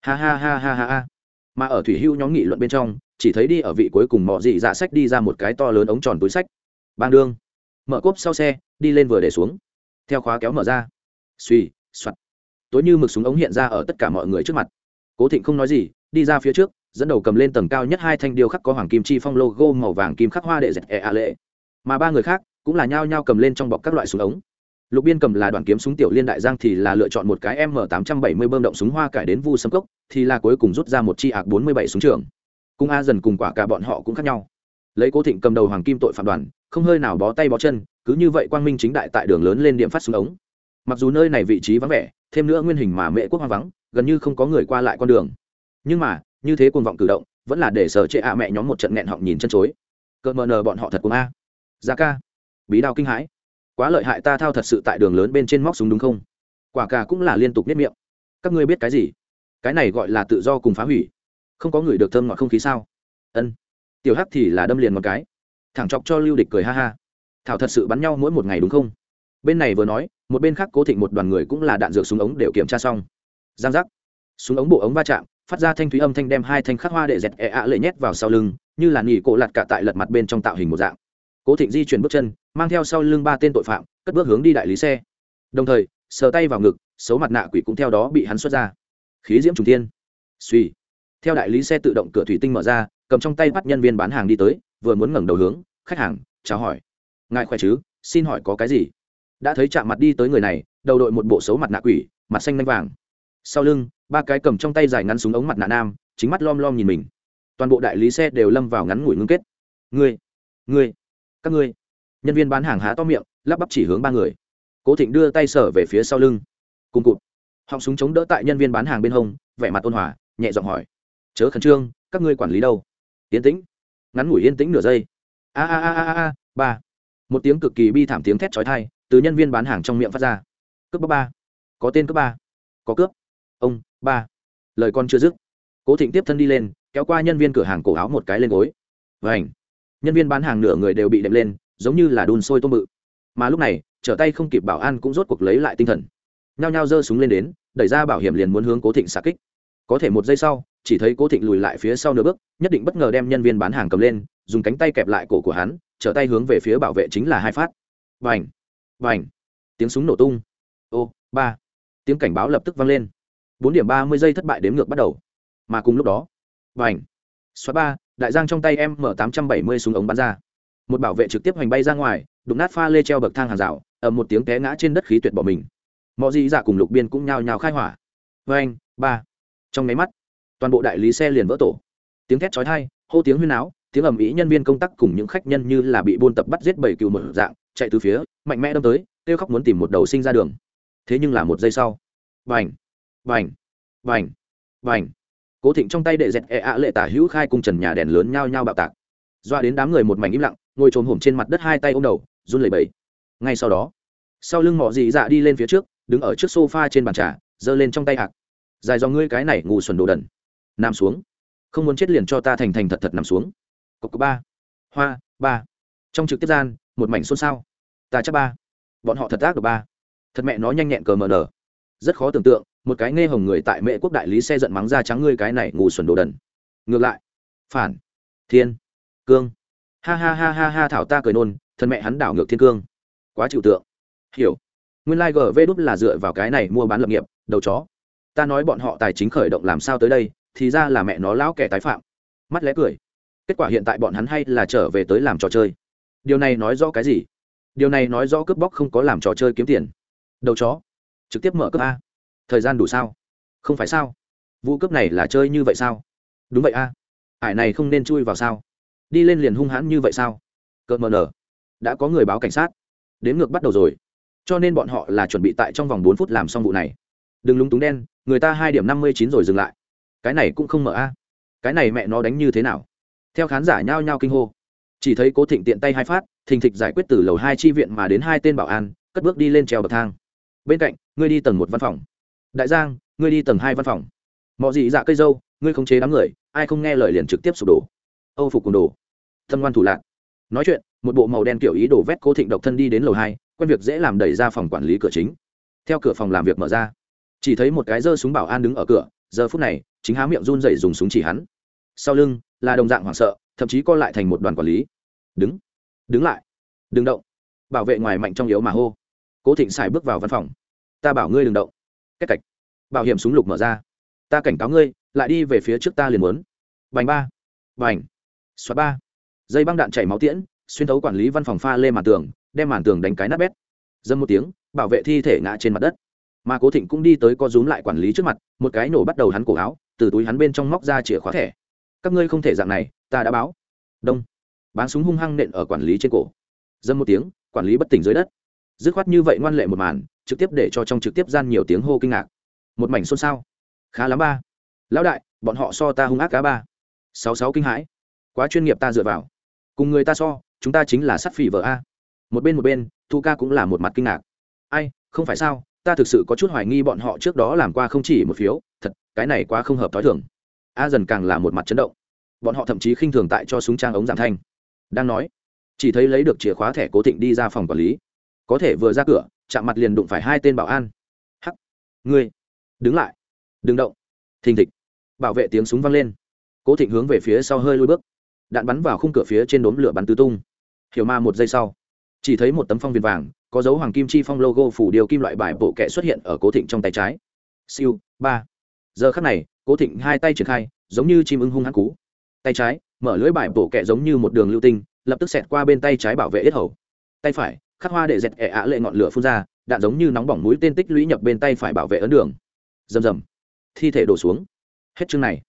Ha ha ha ha ha ha. Mà ở thủy hưu nhóm nghị luận bên trong, chỉ thấy đi ở vị cuối cùng mọ dị dạ sách đi ra một cái to lớn ống tròn túi sách. Bang đương. Mở cốp sau xe, đi lên vừa để xuống. Theo khóa kéo mở ra. Suy soặt tối như mực súng ống hiện ra ở tất cả mọi người trước mặt. Cố thịnh không nói gì, đi ra phía trước dẫn đầu cầm lên tầng cao nhất hai thanh điêu khắc có hoàng kim chi phong logo màu vàng kim khắc hoa đệ dẹt e a lệ. Mà ba người khác cũng là nhao nhao cầm lên trong bọc các loại súng ống. Lục biên cầm là đoàn kiếm súng tiểu liên đại giang thì là lựa chọn một cái m tám trăm bảy mươi bơm động súng hoa cải đến vu sâm cốc, thì là cuối cùng rút ra một chi ạc bốn mươi bảy súng trường. Cung a dần cùng quả cả bọn họ cũng khác nhau. Lấy cố thịnh cầm đầu hoàng kim tội phạm đoàn, không hơi nào bó tay bó chân, cứ như vậy quang minh chính đại tại đường lớn lên điểm phát súng ống. Mặc dù nơi này vị trí vắng vẻ, thêm nữa nguyên hình mà mễ quốc hoang vắng, gần như không có người qua lại con đường. Nhưng mà như thế cuồng vọng cử động, vẫn là để sở trệ ạ mẹ nhóm một trận nghẹn họng nhìn chân chối. Cợt mờ nờ bọn họ thật cuồng a. Ra ca. Bí đao kinh hãi. Quá lợi hại ta thao thật sự tại đường lớn bên trên móc súng đúng không? Quả cà cũng là liên tục biết miệng. Các ngươi biết cái gì? Cái này gọi là tự do cùng phá hủy. Không có người được thơm ngọt không khí sao? Ân. Tiểu hắc thì là đâm liền một cái. Thẳng chọc cho lưu địch cười ha ha. Thảo thật sự bắn nhau mỗi một ngày đúng không? Bên này vừa nói, một bên khác cố thịnh một đoàn người cũng là đạn dược súng ống đều kiểm tra xong. Giang giác. Súng ống bộ ống va chạm phát ra thanh thúy âm thanh đem hai thanh khắc hoa đệ dẹt ẹ ạ lệ nhét vào sau lưng, như là nghỉ cổ lặt cả tại lật mặt bên trong tạo hình một dạng. Cố thịnh di chuyển bước chân, mang theo sau lưng ba tên tội phạm, cất bước hướng đi đại lý xe. Đồng thời, sờ tay vào ngực, xấu mặt nạ quỷ cũng theo đó bị hắn xuất ra. Khí diễm trùng tiên suy theo đại lý xe tự động cửa thủy tinh mở ra, cầm trong tay bắt nhân viên bán hàng đi tới, vừa muốn ngẩng đầu hướng, khách hàng, chào hỏi. Ngài khỏe chứ? Xin hỏi có cái gì? Đã thấy chạm mặt đi tới người này, đầu đội một bộ xấu mặt nạ quỷ, mặt xanh lanh vàng. Sau lưng ba cái cầm trong tay dài ngắn súng ống mặt nạ nam, chính mắt lom lom nhìn mình. Toàn bộ đại lý xe đều lâm vào ngắn ngủi ngưng kết. Ngươi ngươi, các ngươi. Nhân viên bán hàng há to miệng, lắp bắp chỉ hướng ba người. Cố thịnh đưa tay sở về phía sau lưng. Cùng cụt. Họng súng chống đỡ tại nhân viên bán hàng bên hông, vẻ mặt ôn hòa, nhẹ giọng hỏi. Chớ khẩn trương, các ngươi quản lý đâu? Yên tĩnh. Ngắn ngủi yên tĩnh nửa giây. A a a a a, ba. Một tiếng cực kỳ bi thảm tiếng thét trói thai từ nhân viên bán hàng trong miệng phát ra. Cướp bóc ba. Có tên cướp ba. Có cướp ông, ba. Lời con chưa dứt, cố thịnh tiếp thân đi lên, kéo qua nhân viên cửa hàng cổ áo một cái lên gối. Và ảnh nhân viên bán hàng nửa người đều bị đệm lên, giống như là đun sôi tôm bự. Mà lúc này, trở tay không kịp bảo an cũng rốt cuộc lấy lại tinh thần. Nhao nhao giơ súng lên đến, đẩy ra bảo hiểm liền muốn hướng cố thịnh xạ kích. Có thể một giây sau, chỉ thấy cố thịnh lùi lại phía sau nửa bước, nhất định bất ngờ đem nhân viên bán hàng cầm lên, dùng cánh tay kẹp lại cổ của hắn, trở tay hướng về phía bảo vệ chính là hai phát. Vành. Vành. Tiếng súng nổ tung. Ô, ba. Tiếng cảnh báo lập tức vang lên bốn điểm ba mươi giây thất bại đếm ngược bắt đầu. Mà cùng lúc đó vành xóa ba, đại giang trong tay em mở tám trăm bảy mươi súng ống bắn ra. Một bảo vệ trực tiếp hoành bay ra ngoài, đụng nát pha lê treo bậc thang hàng rào, ầm một tiếng té ngã trên đất khí tuyệt bỏ mình. Mọi dị dạ cùng lục biên cũng nhào nhào khai hỏa. Vê anh ba. Trong máy mắt, toàn bộ đại lý xe liền vỡ tổ. Tiếng thét chói tai, hô tiếng huyên áo tiếng ầm ĩ nhân viên công tác cùng những khách nhân như là bị buôn tập bắt giết bảy cừu một dạng, chạy từ phía, mạnh mẽ đâm tới, kêu khóc muốn tìm một đầu sinh ra đường. Thế nhưng là một giây sau vành vành vành vành cố thịnh trong tay đệ dẹt e ạ lệ tả hữu khai cùng trần nhà đèn lớn nhao nhao bạo tạc. Doa đến đám người một mảnh im lặng, ngồi trồm hổm trên mặt đất hai tay ôm đầu, run lẩy bẩy. Ngay sau đó, sau lưng mỏ dị dạ đi lên phía trước, đứng ở trước sofa trên bàn trà, giơ lên trong tay hạc. Dài do ngươi cái này ngủ xuẩn đồ đần. Nằm xuống. Không muốn chết liền cho ta thành thành thật thật nằm xuống. Cộc cộc ba. Hoa, ba. Trong trực tiếp gian, một mảnh xôn xao. Ta chắc ba. Bọn họ thật ác được ba. Thật mẹ nó nhanh nhẹn cờ mờ nở. Rất khó tưởng tượng một cái nghe hồng người tại mẹ quốc đại lý xe giận mắng ra trắng ngươi cái này ngủ xuẩn đồ đần. Ngược lại, phản, thiên, cương. Ha ha ha ha ha thảo ta cười nôn, thân mẹ hắn đảo ngược thiên cương. Quá chịu tượng. Hiểu. Nguyên lai、like、gv đúc là dựa vào cái này mua bán lập nghiệp, đầu chó. Ta nói bọn họ tài chính khởi động làm sao tới đây, thì ra là mẹ nó lão kẻ tái phạm. Mắt lẽ cười. Kết quả hiện tại bọn hắn hay là trở về tới làm trò chơi. Điều này nói rõ cái gì? Điều này nói rõ cướp bóc không có làm trò chơi kiếm tiền. Đầu chó. Trực tiếp mở cướp a thời gian đủ sao? Không phải sao? Vụ cướp này là chơi như vậy sao? Đúng vậy a. Ải này không nên chui vào sao? Đi lên liền hung hãn như vậy sao? Cợt mờ nở. Đã có người báo cảnh sát. Đến ngược bắt đầu rồi. Cho nên bọn họ là chuẩn bị tại trong vòng bốn phút làm xong vụ này. Đừng lúng túng đen, người ta hai điểm năm mươi chín rồi dừng lại. Cái này cũng không mở a. Cái này mẹ nó đánh như thế nào? Theo khán giả nhao nhao kinh hô. Chỉ thấy cố thịnh tiện tay hai phát, thình thịch giải quyết từ lầu hai chi viện mà đến hai tên bảo an, cất bước đi lên trèo bậc thang. Bên cạnh, ngươi đi tầng một văn phòng đại giang, ngươi đi tầng hai văn phòng. Mọi gì dạ cây dâu, ngươi khống chế đám người, ai không nghe lời liền trực tiếp sụp đổ. Âu phục cùng đồ. Thân ngoan thủ lạc nói chuyện, một bộ màu đen kiểu ý đổ vét cố thịnh độc thân đi đến lầu hai, quen việc dễ làm đẩy ra phòng quản lý cửa chính. Theo cửa phòng làm việc mở ra, chỉ thấy một cái giơ súng bảo an đứng ở cửa, giờ phút này, chính há miệng run dậy dùng súng chỉ hắn. Sau lưng, là đồng dạng hoảng sợ, thậm chí co lại thành một đoàn quản lý. Đứng. Đứng lại. Đừng động. Bảo vệ ngoài mạnh trong yếu mà hô. Cố thịnh xài bước vào văn phòng. Ta bảo ngươi đừng động cách cạch. Bảo hiểm súng lục mở ra. Ta cảnh cáo ngươi, lại đi về phía trước ta liền muốn. Bành ba. Bành. Xóa ba. Dây băng đạn chảy máu tiễn, xuyên thấu quản lý văn phòng pha lê màn tường, đem màn tường đánh cái nát bét. Dâm một tiếng, bảo vệ thi thể ngã trên mặt đất. Mà cố thịnh cũng đi tới co rúm lại quản lý trước mặt, một cái nổ bắt đầu hắn cổ áo, từ túi hắn bên trong móc ra chìa khóa thẻ. Các ngươi không thể dạng này, ta đã báo. Đông. Bán súng hung hăng nện ở quản lý trên cổ. Dâm một tiếng, quản lý bất tỉnh dưới đất dứt khoát như vậy ngoan lệ một màn, trực tiếp để cho trong trực tiếp gian nhiều tiếng hô kinh ngạc. Một mảnh xôn xao. Khá lắm ba. Lão đại, bọn họ so ta hung ác cá ba. Sáu sáu kinh hãi. Quá chuyên nghiệp ta dựa vào. Cùng người ta so, chúng ta chính là sắt phỉ vợ a. Một bên một bên, thu ca cũng là một mặt kinh ngạc. Ai, không phải sao, ta thực sự có chút hoài nghi bọn họ trước đó làm qua không chỉ một phiếu, thật, cái này quá không hợp t h ó i thường. A dần càng là một mặt chấn động. Bọn họ thậm chí khinh thường tại cho súng trang ống giảm thanh. Đang nói, chỉ thấy lấy được chìa khóa thẻ cố thịnh đi ra phòng quản lý có thể vừa ra cửa, chạm mặt liền đụng phải hai tên bảo an. Hắc! Ngươi! Đứng lại! Đừng động! Thình thịch! Bảo vệ tiếng súng vang lên. Cố thịnh hướng về phía sau hơi lui bước. Đạn bắn vào khung cửa phía trên đốm lửa bắn tứ tung. Hiểu ma một giây sau. Chỉ thấy một tấm phong viền vàng, có dấu hoàng kim chi phong logo phủ điều kim loại bài bộ kệ xuất hiện ở cố thịnh trong tay trái. Siêu! Ba! Giờ khắc này, cố thịnh hai tay triển khai, giống như chim ưng hung hăng cú. Tay trái, mở lưỡi bài bộ kệ giống như một đường lưu tinh, lập tức xẹt qua bên tay trái bảo vệ yết hầu. Tay phải khắc hoa để dẹt ẻ ạ lệ ngọn lửa phun ra, đạn giống như nóng bỏng mũi tên tích lũy nhập bên tay phải bảo vệ ấn đường. Rầm rầm. Thi thể đổ xuống. Hết chương này.